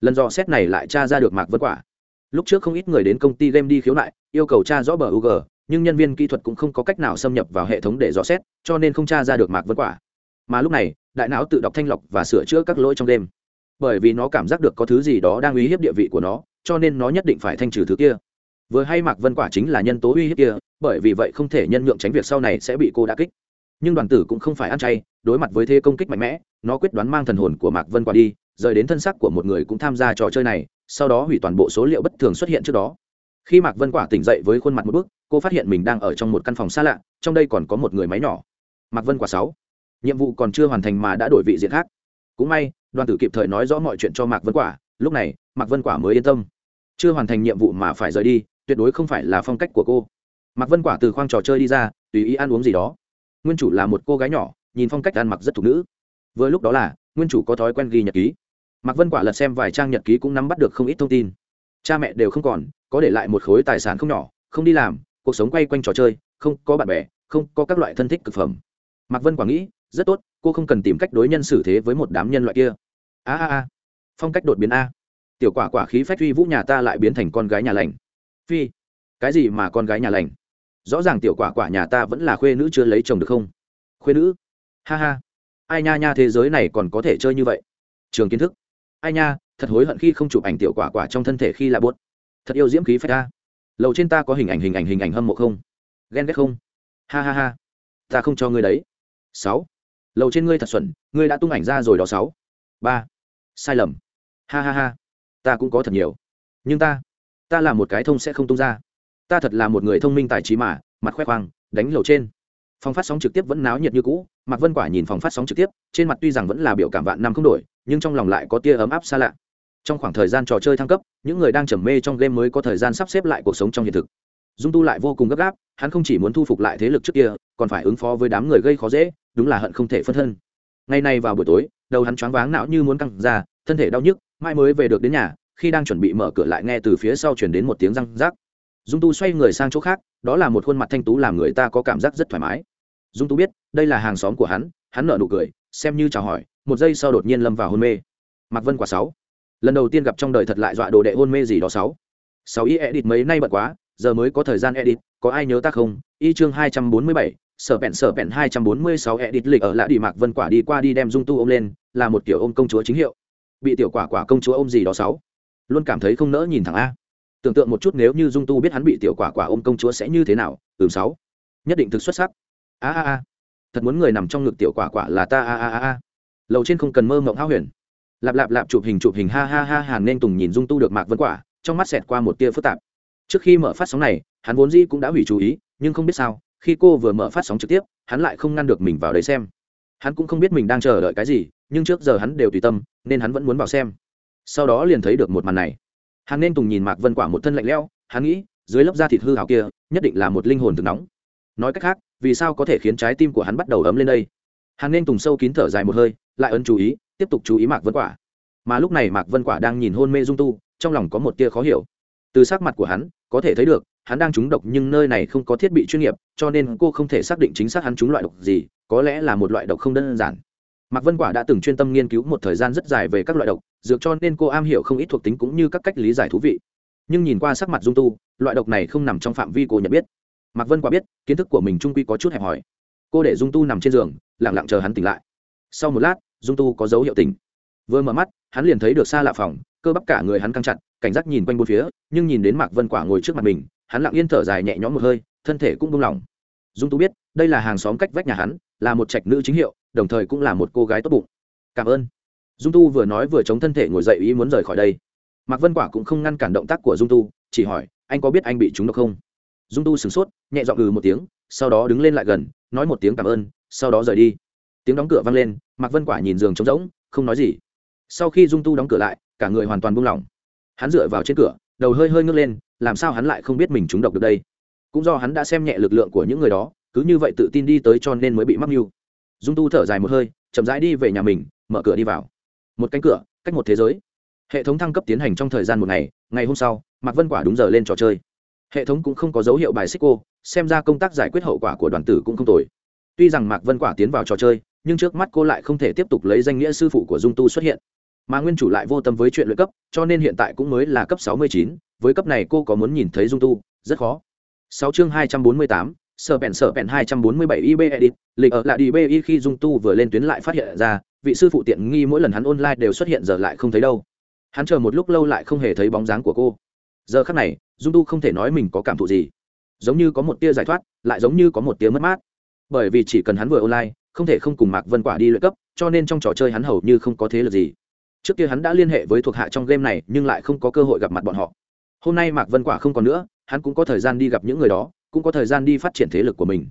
A: Lần dò xét này lại tra ra được mạc vân quả. Lúc trước không ít người đến công ty game đi khiếu nại, yêu cầu tra rõ bờ ug nhưng nhân viên kỹ thuật cũng không có cách nào xâm nhập vào hệ thống để dò xét, cho nên không tra ra được mạc vân quả mà lúc này, đại não tự đọc thanh lọc và sửa chữa các lỗi trong đêm. Bởi vì nó cảm giác được có thứ gì đó đang uy hiếp địa vị của nó, cho nên nó nhất định phải thanh trừ thứ kia. Vừa hay mạc vân quả chính là nhân tố uy hiếp kia, bởi vì vậy không thể nhân nhượng tránh việc sau này sẽ bị cô đã kích. Nhưng đoàn tử cũng không phải ăn chay, đối mặt với thế công kích mạnh mẽ, nó quyết đoán mang thần hồn của mạc vân quả đi, rời đến thân xác của một người cũng tham gia trò chơi này, sau đó hủy toàn bộ số liệu bất thường xuất hiện trước đó. Khi mạc vân quả tỉnh dậy với khuôn mặt một bước cô phát hiện mình đang ở trong một căn phòng xa lạ, trong đây còn có một người máy nhỏ. Mạc vân quả sáu nhiệm vụ còn chưa hoàn thành mà đã đổi vị diện khác. Cũng may, đoàn tử kịp thời nói rõ mọi chuyện cho mạc vân quả, lúc này, mạc vân quả mới yên tâm. Chưa hoàn thành nhiệm vụ mà phải rời đi, tuyệt đối không phải là phong cách của cô. Mạc vân quả từ khoang trò chơi đi ra, tùy ý ăn uống gì đó. Nguyên chủ là một cô gái nhỏ, nhìn phong cách ăn mặc rất thục nữ. Vừa lúc đó là, nguyên chủ có thói quen ghi nhật ký. Mạc vân quả lật xem vài trang nhật ký cũng nắm bắt được không ít thông tin. Cha mẹ đều không còn, có để lại một khối tài sản không nhỏ, không đi làm, cuộc sống quay quanh trò chơi, không có bạn bè, không có các loại thân thích thực phẩm. Mạc vân quả nghĩ rất tốt, cô không cần tìm cách đối nhân xử thế với một đám nhân loại kia. A a a, phong cách đột biến a. Tiểu quả quả khí phách phi vũ nhà ta lại biến thành con gái nhà lành. Phi, cái gì mà con gái nhà lành? Rõ ràng tiểu quả quả nhà ta vẫn là khuê nữ chưa lấy chồng được không? Khuê nữ? Ha ha, ai nha nha thế giới này còn có thể chơi như vậy? Trường kiến thức. Ai nha, thật hối hận khi không chụp ảnh tiểu quả quả trong thân thể khi là buốt. Thật yêu diễm khí phách ta lầu trên ta có hình ảnh hình ảnh hình ảnh hâm mộ không? Ghen ghét không? Ha ha ha, ta không cho ngươi đấy. Sáu lầu trên ngươi thật xuẩn, ngươi đã tung ảnh ra rồi đó sáu. Ba. Sai lầm. Ha ha ha. Ta cũng có thật nhiều. Nhưng ta ta là một cái thông sẽ không tung ra. Ta thật là một người thông minh tài trí mà, mặt khoe khoang, đánh lầu trên. Phòng phát sóng trực tiếp vẫn náo nhiệt như cũ, mạc vân quả nhìn phòng phát sóng trực tiếp, trên mặt tuy rằng vẫn là biểu cảm vạn năm không đổi, nhưng trong lòng lại có tia ấm áp xa lạ. Trong khoảng thời gian trò chơi thăng cấp, những người đang trầm mê trong game mới có thời gian sắp xếp lại cuộc sống trong hiện thực. Dung tu lại vô cùng gấp gáp, hắn không chỉ muốn thu phục lại thế lực trước kia, còn phải ứng phó với đám người gây khó dễ đúng là hận không thể phân thân. Ngày nay vào buổi tối, đầu hắn choáng váng não như muốn căng ra, thân thể đau nhức mai mới về được đến nhà, khi đang chuẩn bị mở cửa lại nghe từ phía sau chuyển đến một tiếng răng rác dung tu xoay người sang chỗ khác, đó là một khuôn mặt thanh tú làm người ta có cảm giác rất thoải mái. Dung tu biết, đây là hàng xóm của hắn hắn nở nụ cười, xem như chào hỏi, một giây sau đột nhiên lâm vào hôn mê. Mạc vân quả sáu. Lần đầu tiên gặp trong đời thật lại dọa đồ đệ hôn mê gì đó sáu. Sáu y edit mấy nay bận quá, giờ mới có thời gian edit, có ai nhớ ta không? Y chương hai trăm bốn mươi bảy sở bẹn sở bẹn hai trăm bốn mươi sáu edit lịch ở lạ đi mạc vân quả đi qua đi đem dung tu ôm lên, là một tiểu ôm công chúa chính hiệu. Bị tiểu quả quả công chúa ôm gì đó sáu. Luôn cảm thấy không nỡ nhìn thẳng a. Tưởng tượng một chút nếu như dung tu biết hắn bị tiểu quả quả ôm công chúa sẽ như thế nào, ừm sáu. Nhất định thực xuất sắc. A a a. Thật muốn người nằm trong ngực tiểu quả quả là ta a a a a. Lầu trên không cần mơ mộng háo huyền. Lạp lạp lạp chụp hình chụp hình ha ha ha hàn nên tùng nhìn dung tu được mạc vân quả, trong mắt xẹt qua một tia phức tạp. Trước khi mở phát sóng này, hắn vốn dĩ cũng đã hủy chú ý, nhưng không biết sao khi cô vừa mở phát sóng trực tiếp, hắn lại không ngăn được mình vào đấy xem. Hắn cũng không biết mình đang chờ đợi cái gì, nhưng trước giờ hắn đều tùy tâm, nên hắn vẫn muốn vào xem. Sau đó liền thấy được một màn này. Hắn nên tùng nhìn mạc vân quả một thân lạnh lẽo, hắn nghĩ, dưới lớp da thịt hư hào kia, nhất định là một linh hồn thực nóng. Nói cách khác, vì sao có thể khiến trái tim của hắn bắt đầu ấm lên đây? Hắn nên tùng sâu kín thở dài một hơi, lại ấn chú ý, tiếp tục chú ý mạc vân quả. Mà lúc này mạc vân quả đang nhìn hôn mê dung tu, trong lòng có một tia khó hiểu. Từ sắc mặt của hắn, có thể thấy được hắn đang trúng độc nhưng nơi này không có thiết bị chuyên nghiệp, cho nên cô không thể xác định chính xác hắn trúng loại độc gì, có lẽ là một loại độc không đơn giản. Mạc vân quả đã từng chuyên tâm nghiên cứu một thời gian rất dài về các loại độc, dược cho nên cô am hiểu không ít thuộc tính cũng như các cách lý giải thú vị. Nhưng nhìn qua sắc mặt dung tu, loại độc này không nằm trong phạm vi cô nhận biết. Mạc vân quả biết, kiến thức của mình trung quy có chút hẹp hòi. Cô để dung tu nằm trên giường lẳng lặng chờ hắn tỉnh lại. Sau một lát, dung tu có dấu hiệu tỉnh. Vừa mở mắt, hắn liền thấy được xa lạ phòng, cơ bắp cả người hắn căng chặt, cảnh giác nhìn quanh bốn phía, nhưng nhìn đến mạc vân quả ngồi trước mặt mình hắn lặng yên thở dài nhẹ nhõm một hơi, thân thể cũng buông lỏng. Dung tú biết, đây là hàng xóm cách vách nhà hắn, là một trạch nữ chính hiệu, đồng thời cũng là một cô gái tốt bụng. Cảm ơn. Dung tu vừa nói vừa chống thân thể ngồi dậy ý muốn rời khỏi đây. Mạc vân quả cũng không ngăn cản động tác của dung tu chỉ hỏi, anh có biết anh bị trúng độc không? Dung tu sửng sốt, nhẹ dọn ừ một tiếng, sau đó đứng lên lại gần, nói một tiếng cảm ơn, sau đó rời đi. Tiếng đóng cửa vang lên, mạc vân quả nhìn giường trống rỗng, không nói gì. Sau khi dung tu đóng cửa lại, cả người hoàn toàn buông lỏng. Hắn dựa vào trên cửa, đầu hơi hơi ngước lên làm sao hắn lại không biết mình trúng độc được đây? Cũng do hắn đã xem nhẹ lực lượng của những người đó, cứ như vậy tự tin đi tới cho nên mới bị mắc mưu. Dung tu thở dài một hơi, chậm rãi đi về nhà mình, mở cửa đi vào. Một cánh cửa, cách một thế giới. Hệ thống thăng cấp tiến hành trong thời gian một ngày ngày hôm sau, mạc vân quả đúng giờ lên trò chơi. Hệ thống cũng không có dấu hiệu bài xích cô, xem ra công tác giải quyết hậu quả của đoàn tử cũng không tồi. Tuy rằng mạc vân quả tiến vào trò chơi, nhưng trước mắt cô lại không thể tiếp tục lấy danh nghĩa sư phụ của dung tu xuất hiện mà nguyên chủ lại vô tâm với chuyện luyện cấp, cho nên hiện tại cũng mới là cấp sáu mươi chín, với cấp này cô có muốn nhìn thấy dung tu? Rất khó. Sáu chương hai trăm bốn mươi tám, sở bèn sở bèn hai trăm bốn mươi bảy ib edit, lịch ở lại đi bi khi dung tu vừa lên tuyến lại phát hiện ra, vị sư phụ tiện nghi mỗi lần hắn online đều xuất hiện giờ lại không thấy đâu. Hắn chờ một lúc lâu lại không hề thấy bóng dáng của cô. Giờ khắc này, dung tu không thể nói mình có cảm thụ gì. Giống như có một tia giải thoát, lại giống như có một tia mất mát. Bởi vì chỉ cần hắn vừa online, không thể không cùng mạc vân quả đi luyện cấp, cho nên trong trò chơi hắn hầu như không có thế lực gì trước kia hắn đã liên hệ với thuộc hạ trong game này, nhưng lại không có cơ hội gặp mặt bọn họ. Hôm nay mạc vân quả không còn nữa, hắn cũng có thời gian đi gặp những người đó, cũng có thời gian đi phát triển thế lực của mình.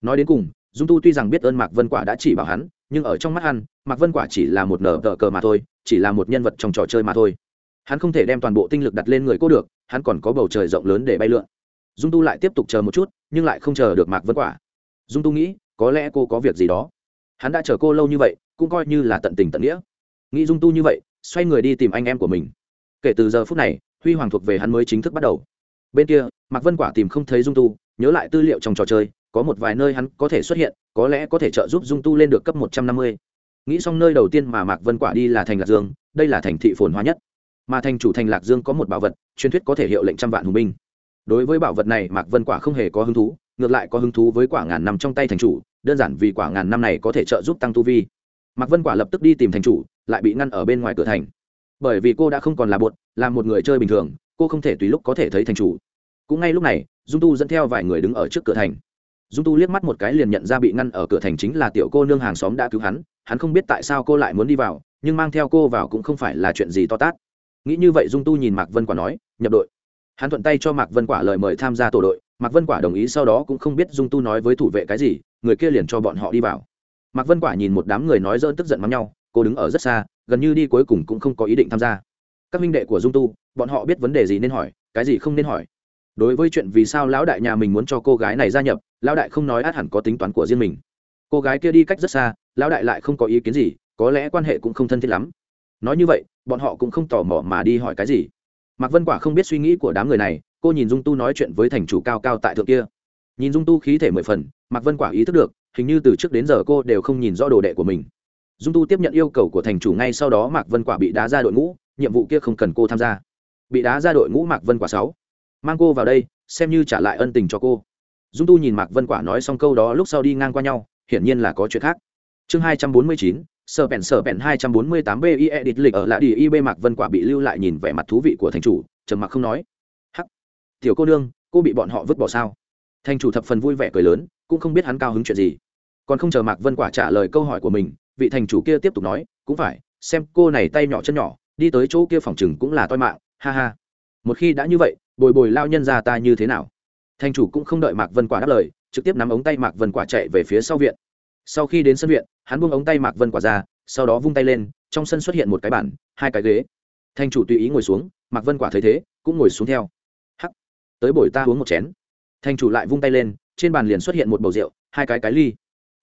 A: Nói đến cùng, dung tu tuy rằng biết ơn mạc vân quả đã chỉ bảo hắn, nhưng ở trong mắt hắn, mạc vân quả chỉ là một nở tờ cờ mà thôi, chỉ là một nhân vật trong trò chơi mà thôi. Hắn không thể đem toàn bộ tinh lực đặt lên người cô được, hắn còn có bầu trời rộng lớn để bay lượn. Dung tu lại tiếp tục chờ một chút, nhưng lại không chờ được mạc vân quả. Dung tu nghĩ, có lẽ cô có việc gì đó. Hắn đã chờ cô lâu như vậy, cũng coi như là tận tình tận nghĩa nghĩ dung tu như vậy, xoay người đi tìm anh em của mình. Kể từ giờ phút này, huy hoàng thuộc về hắn mới chính thức bắt đầu. Bên kia, mạc vân quả tìm không thấy dung tu, nhớ lại tư liệu trong trò chơi, có một vài nơi hắn có thể xuất hiện, có lẽ có thể trợ giúp dung tu lên được cấp một trăm năm mươi. Nghĩ xong nơi đầu tiên mà mạc vân quả đi là thành lạc dương, đây là thành thị phồn hoa nhất. Mà thành chủ thành lạc dương có một bảo vật, truyền thuyết có thể hiệu lệnh trăm vạn hùng binh. Đối với bảo vật này, mạc vân quả không hề có hứng thú, ngược lại có hứng thú với quả ngàn năm trong tay thành chủ, đơn giản vì quả ngàn năm này có thể trợ giúp tăng tu vi mạc vân quả lập tức đi tìm thành chủ, lại bị ngăn ở bên ngoài cửa thành. Bởi vì cô đã không còn là bột, là một người chơi bình thường, cô không thể tùy lúc có thể thấy thành chủ. Cũng ngay lúc này, dung tu dẫn theo vài người đứng ở trước cửa thành. Dung tu liếc mắt một cái liền nhận ra bị ngăn ở cửa thành chính là tiểu cô nương hàng xóm đã cứu hắn hắn không biết tại sao cô lại muốn đi vào, nhưng mang theo cô vào cũng không phải là chuyện gì to tát. Nghĩ như vậy dung tu nhìn mạc vân quả nói, nhập đội. Hắn thuận tay cho mạc vân quả lời mời tham gia tổ đội, mạc vân quả đồng ý sau đó cũng không biết dung tu nói với thủ vệ cái gì, người kia liền cho bọn họ đi vào mạc vân quả nhìn một đám người nói dỡn tức giận mắng nhau, cô đứng ở rất xa, gần như đi cuối cùng cũng không có ý định tham gia. Các minh đệ của dung tu, bọn họ biết vấn đề gì nên hỏi, cái gì không nên hỏi. Đối với chuyện vì sao lão đại nhà mình muốn cho cô gái này gia nhập, lão đại không nói át hẳn có tính toán của riêng mình. Cô gái kia đi cách rất xa, lão đại lại không có ý kiến gì, có lẽ quan hệ cũng không thân thiết lắm. Nói như vậy, bọn họ cũng không tò mò mà đi hỏi cái gì. Mạc vân quả không biết suy nghĩ của đám người này, cô nhìn dung tu nói chuyện với thành chủ cao cao tại thượng kia. Nhìn dung tu khí thể mười phần, mạc vân quả ý thức được hình như từ trước đến giờ cô đều không nhìn rõ đồ đệ của mình. Dung tu tiếp nhận yêu cầu của thành chủ ngay sau đó mạc vân quả bị đá ra đội ngũ, nhiệm vụ kia không cần cô tham gia. Bị đá ra đội ngũ mạc vân quả sáu. Mang cô vào đây, xem như trả lại ân tình cho cô. Dung tu nhìn mạc vân quả nói xong câu đó lúc sau đi ngang qua nhau, hiển nhiên là có chuyện khác. Chương hai trăm bốn mươi chín, sở bèn sở bèn hai trăm bốn mươi tám bi edit lịch ở lại đi ib mạc vân quả bị lưu lại nhìn vẻ mặt thú vị của thành chủ, trầm mặc không nói. Hắc. Tiểu cô nương, cô bị bọn họ vứt bỏ sao? Thành chủ thập phần vui vẻ cười lớn cũng không biết hắn cao hứng chuyện gì. Còn không chờ mạc vân quả trả lời câu hỏi của mình, vị thành chủ kia tiếp tục nói, cũng phải, xem cô này tay nhỏ chân nhỏ, đi tới chỗ kia phòng chừng cũng là toi mạng, ha ha. Một khi đã như vậy, bồi bồi lao nhân ra ta như thế nào? Thành chủ cũng không đợi mạc vân quả đáp lời, trực tiếp nắm ống tay mạc vân quả chạy về phía sau viện. Sau khi đến sân viện, hắn buông ống tay mạc vân quả ra, sau đó vung tay lên, trong sân xuất hiện một cái bản hai cái ghế. Thành chủ tùy ý ngồi xuống, mạc vân quả thấy thế, cũng ngồi xuống theo. Hắc, tới bồi ta uống một chén. Thành chủ lại vung tay lên trên bàn liền xuất hiện một bầu rượu, hai cái cái ly.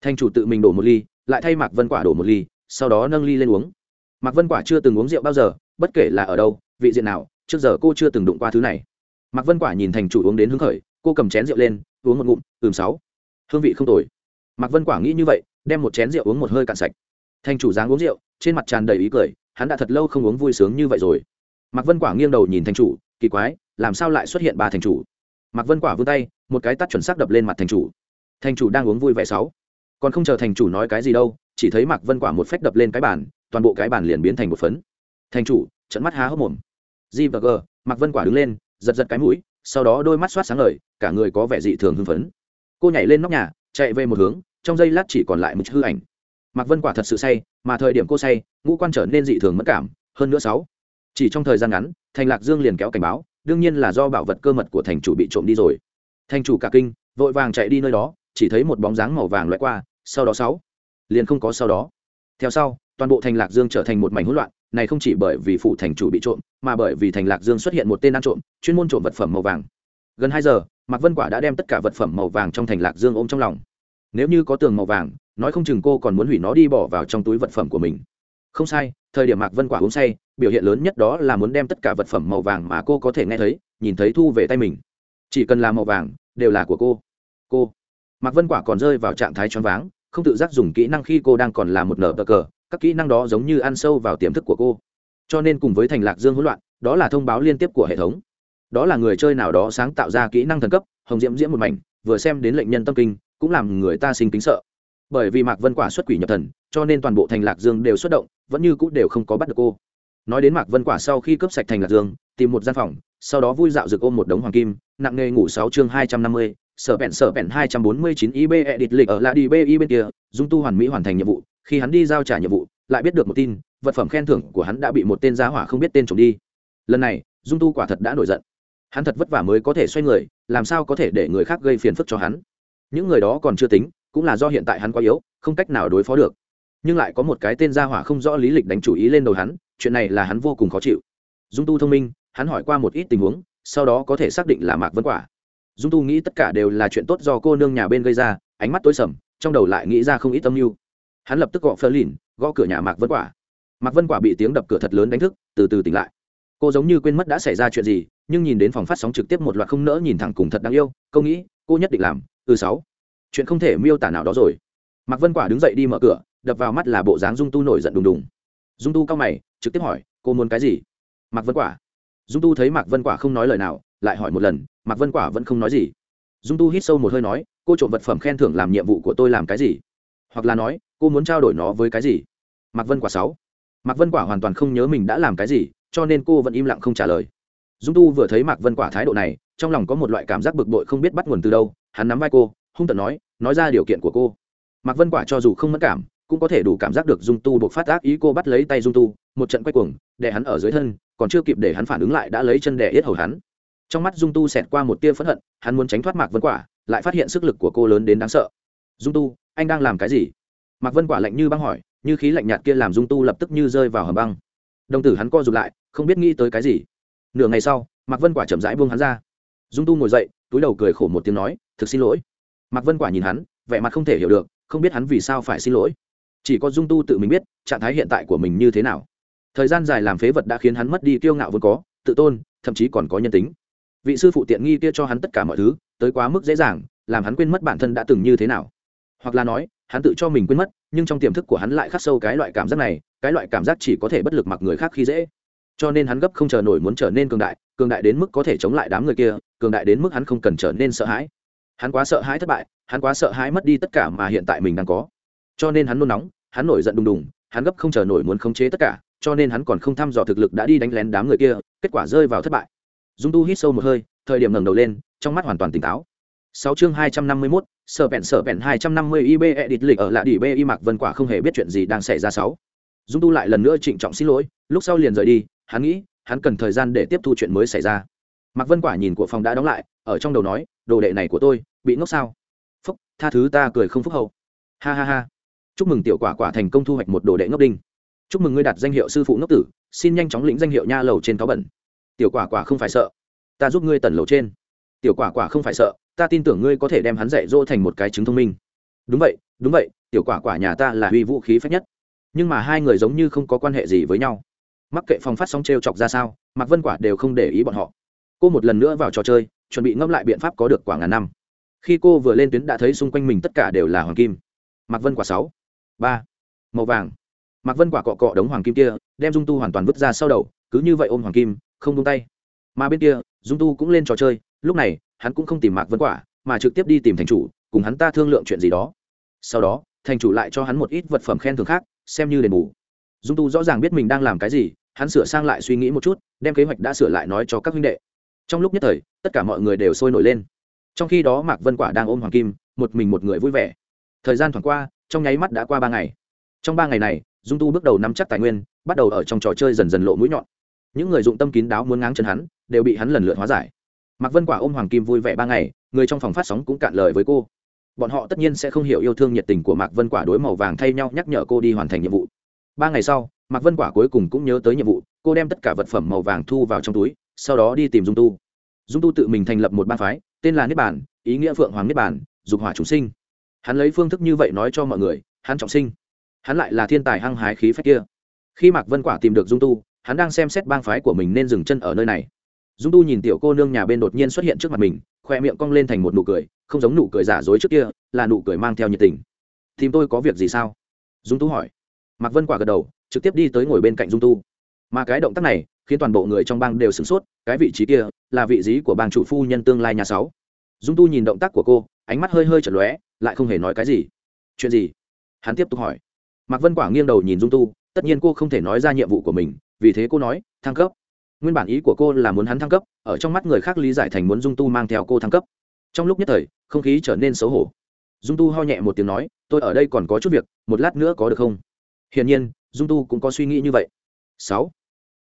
A: Thành chủ tự mình đổ một ly, lại thay mạc vân quả đổ một ly, sau đó nâng ly lên uống. Mạc vân quả chưa từng uống rượu bao giờ, bất kể là ở đâu, vị diện nào, trước giờ cô chưa từng đụng qua thứ này. Mạc vân quả nhìn thành chủ uống đến hứng khởi, cô cầm chén rượu lên, uống một ngụm, ừm sáu. Hương vị không tồi. Mạc vân quả nghĩ như vậy, đem một chén rượu uống một hơi cạn sạch. Thành chủ dáng uống rượu, trên mặt tràn đầy ý cười, hắn đã thật lâu không uống vui sướng như vậy rồi. Mạc vân quả nghiêng đầu nhìn thành chủ, kỳ quái, làm sao lại xuất hiện ba thành chủ? Mạc vân quả vươn tay, một cái tắt chuẩn xác đập lên mặt thành chủ. Thành chủ đang uống vui vẻ sáu. Còn không chờ thành chủ nói cái gì đâu, chỉ thấy mạc vân quả một phách đập lên cái bàn, toàn bộ cái bàn liền biến thành một phấn. Thành chủ trận mắt há hốc mồm. G và g, mạc vân quả đứng lên, giật giật cái mũi, sau đó đôi mắt soát sáng ngời, cả người có vẻ dị thường hưng phấn. Cô nhảy lên nóc nhà, chạy về một hướng, trong giây lát chỉ còn lại một hư ảnh. Mạc vân quả thật sự say, mà thời điểm cô say, ngũ quan trở nên dị thường mất cảm, hơn nữa sáu. Chỉ trong thời gian ngắn, thành lạc dương liền kéo cảnh báo đương nhiên là do bảo vật cơ mật của thành chủ bị trộm đi rồi. Thành chủ cả kinh, vội vàng chạy đi nơi đó, chỉ thấy một bóng dáng màu vàng loại qua, sau đó sáu. Liền không có sau đó. Theo sau, toàn bộ thành lạc dương trở thành một mảnh hỗn loạn, này không chỉ bởi vì phụ thành chủ bị trộm, mà bởi vì thành lạc dương xuất hiện một tên ăn trộm, chuyên môn trộm vật phẩm màu vàng. Gần hai giờ, mạc vân quả đã đem tất cả vật phẩm màu vàng trong thành lạc dương ôm trong lòng. Nếu như có tường màu vàng, nói không chừng cô còn muốn hủy nó đi bỏ vào trong túi vật phẩm của mình. Không sai, thời điểm mạc vân quả uống say biểu hiện lớn nhất đó là muốn đem tất cả vật phẩm màu vàng mà cô có thể nghe thấy, nhìn thấy thu về tay mình. Chỉ cần là màu vàng, đều là của cô. Cô. Mạc vân quả còn rơi vào trạng thái choáng váng, không tự giác dùng kỹ năng khi cô đang còn là một nở bờ cờ, các kỹ năng đó giống như ăn sâu vào tiềm thức của cô. Cho nên cùng với thành lạc dương hỗn loạn, đó là thông báo liên tiếp của hệ thống. Đó là người chơi nào đó sáng tạo ra kỹ năng thần cấp, hồng diễm diễm một mảnh, vừa xem đến lệnh nhân tâm kinh, cũng làm người ta sinh kính sợ. Bởi vì mạc vân quả xuất quỷ nhập thần, cho nên toàn bộ thành lạc dương đều xuất động, vẫn như cũng đều không có bắt được cô nói đến mạc vân quả sau khi cướp sạch thành lạc dương, tìm một gian phòng, sau đó vui dạo rực ôm một đống hoàng kim, nặng nghề ngủ sáu chương hai trăm năm mươi, sở bẹn sở bẹn hai trăm bốn mươi chín ib edit lịch ở la đi bi bên kia, dung tu hoàn mỹ hoàn thành nhiệm vụ, khi hắn đi giao trả nhiệm vụ, lại biết được một tin, vật phẩm khen thưởng của hắn đã bị một tên giá hỏa không biết tên trộm đi. Lần này, dung tu quả thật đã nổi giận. Hắn thật vất vả mới có thể xoay người, làm sao có thể để người khác gây phiền phức cho hắn? Những người đó còn chưa tính, cũng là do hiện tại hắn quá yếu, không cách nào đối phó được. Nhưng lại có một cái tên gia hỏa không rõ lý lịch đánh chủ ý lên đầu hắn chuyện này là hắn vô cùng khó chịu. Dung tu thông minh, hắn hỏi qua một ít tình huống, sau đó có thể xác định là mạc vân quả. Dung tu nghĩ tất cả đều là chuyện tốt do cô nương nhà bên gây ra, ánh mắt tối sầm, trong đầu lại nghĩ ra không ít tâm mưu. Hắn lập tức gõ phơ lìn, gõ cửa nhà mạc vân quả. Mạc vân quả bị tiếng đập cửa thật lớn đánh thức, từ từ tỉnh lại. Cô giống như quên mất đã xảy ra chuyện gì, nhưng nhìn đến phòng phát sóng trực tiếp một loạt không nỡ nhìn thẳng cùng thật đáng yêu câu nghĩ, cô nhất định làm từ sáu. Chuyện không thể miêu tả nào đó rồi. Mạc vân quả đứng dậy đi mở cửa, đập vào mắt là bộ dáng dung tu nổi giận đùng đùng. Dung tu cao mày trực tiếp hỏi, cô muốn cái gì? Mạc vân quả. Dung tu thấy mạc vân quả không nói lời nào, lại hỏi một lần, mạc vân quả vẫn không nói gì. Dung tu hít sâu một hơi nói, cô trộm vật phẩm khen thưởng làm nhiệm vụ của tôi làm cái gì? Hoặc là nói, cô muốn trao đổi nó với cái gì? Mạc vân quả sáu. Mạc vân quả hoàn toàn không nhớ mình đã làm cái gì, cho nên cô vẫn im lặng không trả lời. Dung tu vừa thấy mạc vân quả thái độ này, trong lòng có một loại cảm giác bực bội không biết bắt nguồn từ đâu, hắn nắm vai cô, hung tận nói nói ra điều kiện của cô. Mạc vân quả cho dù không mất cảm cũng có thể đủ cảm giác được dung tu buộc phát ác ý cô bắt lấy tay dung tu, một trận quay cuồng để hắn ở dưới thân, còn chưa kịp để hắn phản ứng lại đã lấy chân đè yết hầu hắn. Trong mắt dung tu xẹt qua một tia phẫn hận, hắn muốn tránh thoát mạc vân quả, lại phát hiện sức lực của cô lớn đến đáng sợ. Dung tu, anh đang làm cái gì? Mạc vân quả lạnh như băng hỏi, như khí lạnh nhạt kia làm dung tu lập tức như rơi vào hầm băng. Đồng tử hắn co rụt lại, không biết nghĩ tới cái gì. Nửa ngày sau, mạc vân quả chậm rãi buông hắn ra. Dung tu ngồi dậy, túi đầu cười khổ một tiếng nói, thực xin lỗi. Mạc vân quả nhìn hắn, vẻ mặt không thể hiểu được, không biết hắn vì sao phải xin lỗi chỉ có dung tu tự mình biết trạng thái hiện tại của mình như thế nào. Thời gian dài làm phế vật đã khiến hắn mất đi kiêu ngạo vốn có, tự tôn, thậm chí còn có nhân tính. Vị sư phụ tiện nghi kia cho hắn tất cả mọi thứ, tới quá mức dễ dàng, làm hắn quên mất bản thân đã từng như thế nào. Hoặc là nói, hắn tự cho mình quên mất, nhưng trong tiềm thức của hắn lại khắc sâu cái loại cảm giác này, cái loại cảm giác chỉ có thể bất lực mặc người khác khi dễ. Cho nên hắn gấp không chờ nổi muốn trở nên cường đại cường đại đến mức có thể chống lại đám người kia, cường đại đến mức hắn không cần trở nên sợ hãi. Hắn quá sợ hãi thất bại, hắn quá sợ hãi mất đi tất cả mà hiện tại mình đang có. Cho nên hắn nôn nóng hắn nổi giận đùng đùng, hắn gấp không chờ nổi muốn khống chế tất cả, cho nên hắn còn không thăm dò thực lực đã đi đánh lén đám người kia, kết quả rơi vào thất bại. Dung tu hít sâu một hơi, thời điểm ngẩng đầu lên, trong mắt hoàn toàn tỉnh táo. Sáu chương hai trăm năm mươi mốt, sở bẹn sở bẹn hai trăm năm mươi ib edit lịch ở lạ đỉ b y mạc vân quả không hề biết chuyện gì đang xảy ra sáu. Dung tu lại lần nữa trịnh trọng xin lỗi, lúc sau liền rời đi, hắn nghĩ, hắn cần thời gian để tiếp thu chuyện mới xảy ra. Mạc vân quả nhìn của phòng đã đóng lại, ở trong đầu nói, đồ đệ này của tôi, bị ngốc sao? Phúc, tha thứ ta cười không phúc hậu. Ha ha ha chúc mừng tiểu quả quả thành công thu hoạch một đồ đệ ngốc đinh. Chúc mừng ngươi đạt danh hiệu sư phụ ngốc tử, xin nhanh chóng lĩnh danh hiệu nha lầu trên cáo bẩn. Tiểu quả quả không phải sợ, ta giúp ngươi tần lầu trên. Tiểu quả quả không phải sợ, ta tin tưởng ngươi có thể đem hắn dạy dỗ thành một cái chứng thông minh. Đúng vậy đúng vậy, tiểu quả quả nhà ta là huy vũ khí phép nhất. Nhưng mà hai người giống như không có quan hệ gì với nhau. Mắc kệ phòng phát sóng t r e o chọc ra sao Mặc vân quả đều không để ý bọn họ. Cô một lần nữa vào trò chơi, chuẩn bị ngâm lại biện pháp có được quả ngàn năm. Khi cô vừa lên tuyến đã thấy xung quanh mình tất cả đều là hoàng kim. Mặc vân quả sáu ba màu vàng mạc vân quả cọ cọ đống hoàng kim kia đem dung tu hoàn toàn vứt ra sau đầu cứ như vậy ôm hoàng kim không tung tay mà bên kia dung tu cũng lên trò chơi lúc này hắn cũng không tìm mạc vân quả mà trực tiếp đi tìm thành chủ cùng hắn ta thương lượng chuyện gì đó sau đó thành chủ lại cho hắn một ít vật phẩm khen thưởng khác xem như đền bù dung tu rõ ràng biết mình đang làm cái gì hắn sửa sang lại suy nghĩ một chút đem kế hoạch đã sửa lại nói cho các huynh đệ trong lúc nhất thời tất cả mọi người đều sôi nổi lên trong khi đó mạc vân quả đang ôm hoàng kim một mình một người vui vẻ thời gian thoảng qua trong nháy mắt đã qua ba ngày. Trong ba ngày này, dung tu bước đầu nắm chắc tài nguyên, bắt đầu ở trong trò chơi dần dần lộ mũi nhọn. Những người dụng tâm kín đáo muốn ngáng chân hắn, đều bị hắn lần lượt hóa giải. Mạc vân quả ôm hoàng kim vui vẻ ba ngày, người trong phòng phát sóng cũng cạn lời với cô. Bọn họ tất nhiên sẽ không hiểu yêu thương nhiệt tình của mạc vân quả đối màu vàng thay nhau nhắc nhở cô đi hoàn thành nhiệm vụ. Ba ngày sau, mạc vân quả cuối cùng cũng nhớ tới nhiệm vụ, cô đem tất cả vật phẩm màu vàng thu vào trong túi, sau đó đi tìm dung tu. Dung tu tự mình thành lập một ba phái, tên là niết bản ý nghĩa phượng hoàng niết bản dục hỏa chúng sinh hắn lấy phương thức như vậy nói cho mọi người, hắn trọng sinh. Hắn lại là thiên tài hăng hái khí phách kia. Khi mạc vân quả tìm được dung tu, hắn đang xem xét bang phái của mình nên dừng chân ở nơi này. Dung tu nhìn tiểu cô nương nhà bên đột nhiên xuất hiện trước mặt mình, khoe miệng cong lên thành một nụ cười, không giống nụ cười giả dối trước kia, là nụ cười mang theo nhiệt tình. Tìm tôi có việc gì sao? Dung tu hỏi. Mạc vân quả gật đầu, trực tiếp đi tới ngồi bên cạnh dung tu. Mà cái động tác này, khiến toàn bộ người trong bang đều sửng sốt, cái vị trí kia là vị trí của bang chủ phu nhân tương lai nhà sáu. Dung tu nhìn động tác của cô ánh mắt hơi hơi chật lóe, lại không hề nói cái gì. Chuyện gì? Hắn tiếp tục hỏi. Mạc vân quả nghiêng đầu nhìn dung tu, tất nhiên cô không thể nói ra nhiệm vụ của mình, vì thế cô nói, thăng cấp. Nguyên bản ý của cô là muốn hắn thăng cấp, ở trong mắt người khác lý giải thành muốn dung tu mang theo cô thăng cấp. Trong lúc nhất thời, không khí trở nên xấu hổ. Dung tu ho nhẹ một tiếng nói, tôi ở đây còn có chút việc, một lát nữa có được không? Hiển nhiên, dung tu cũng có suy nghĩ như vậy. Sáu.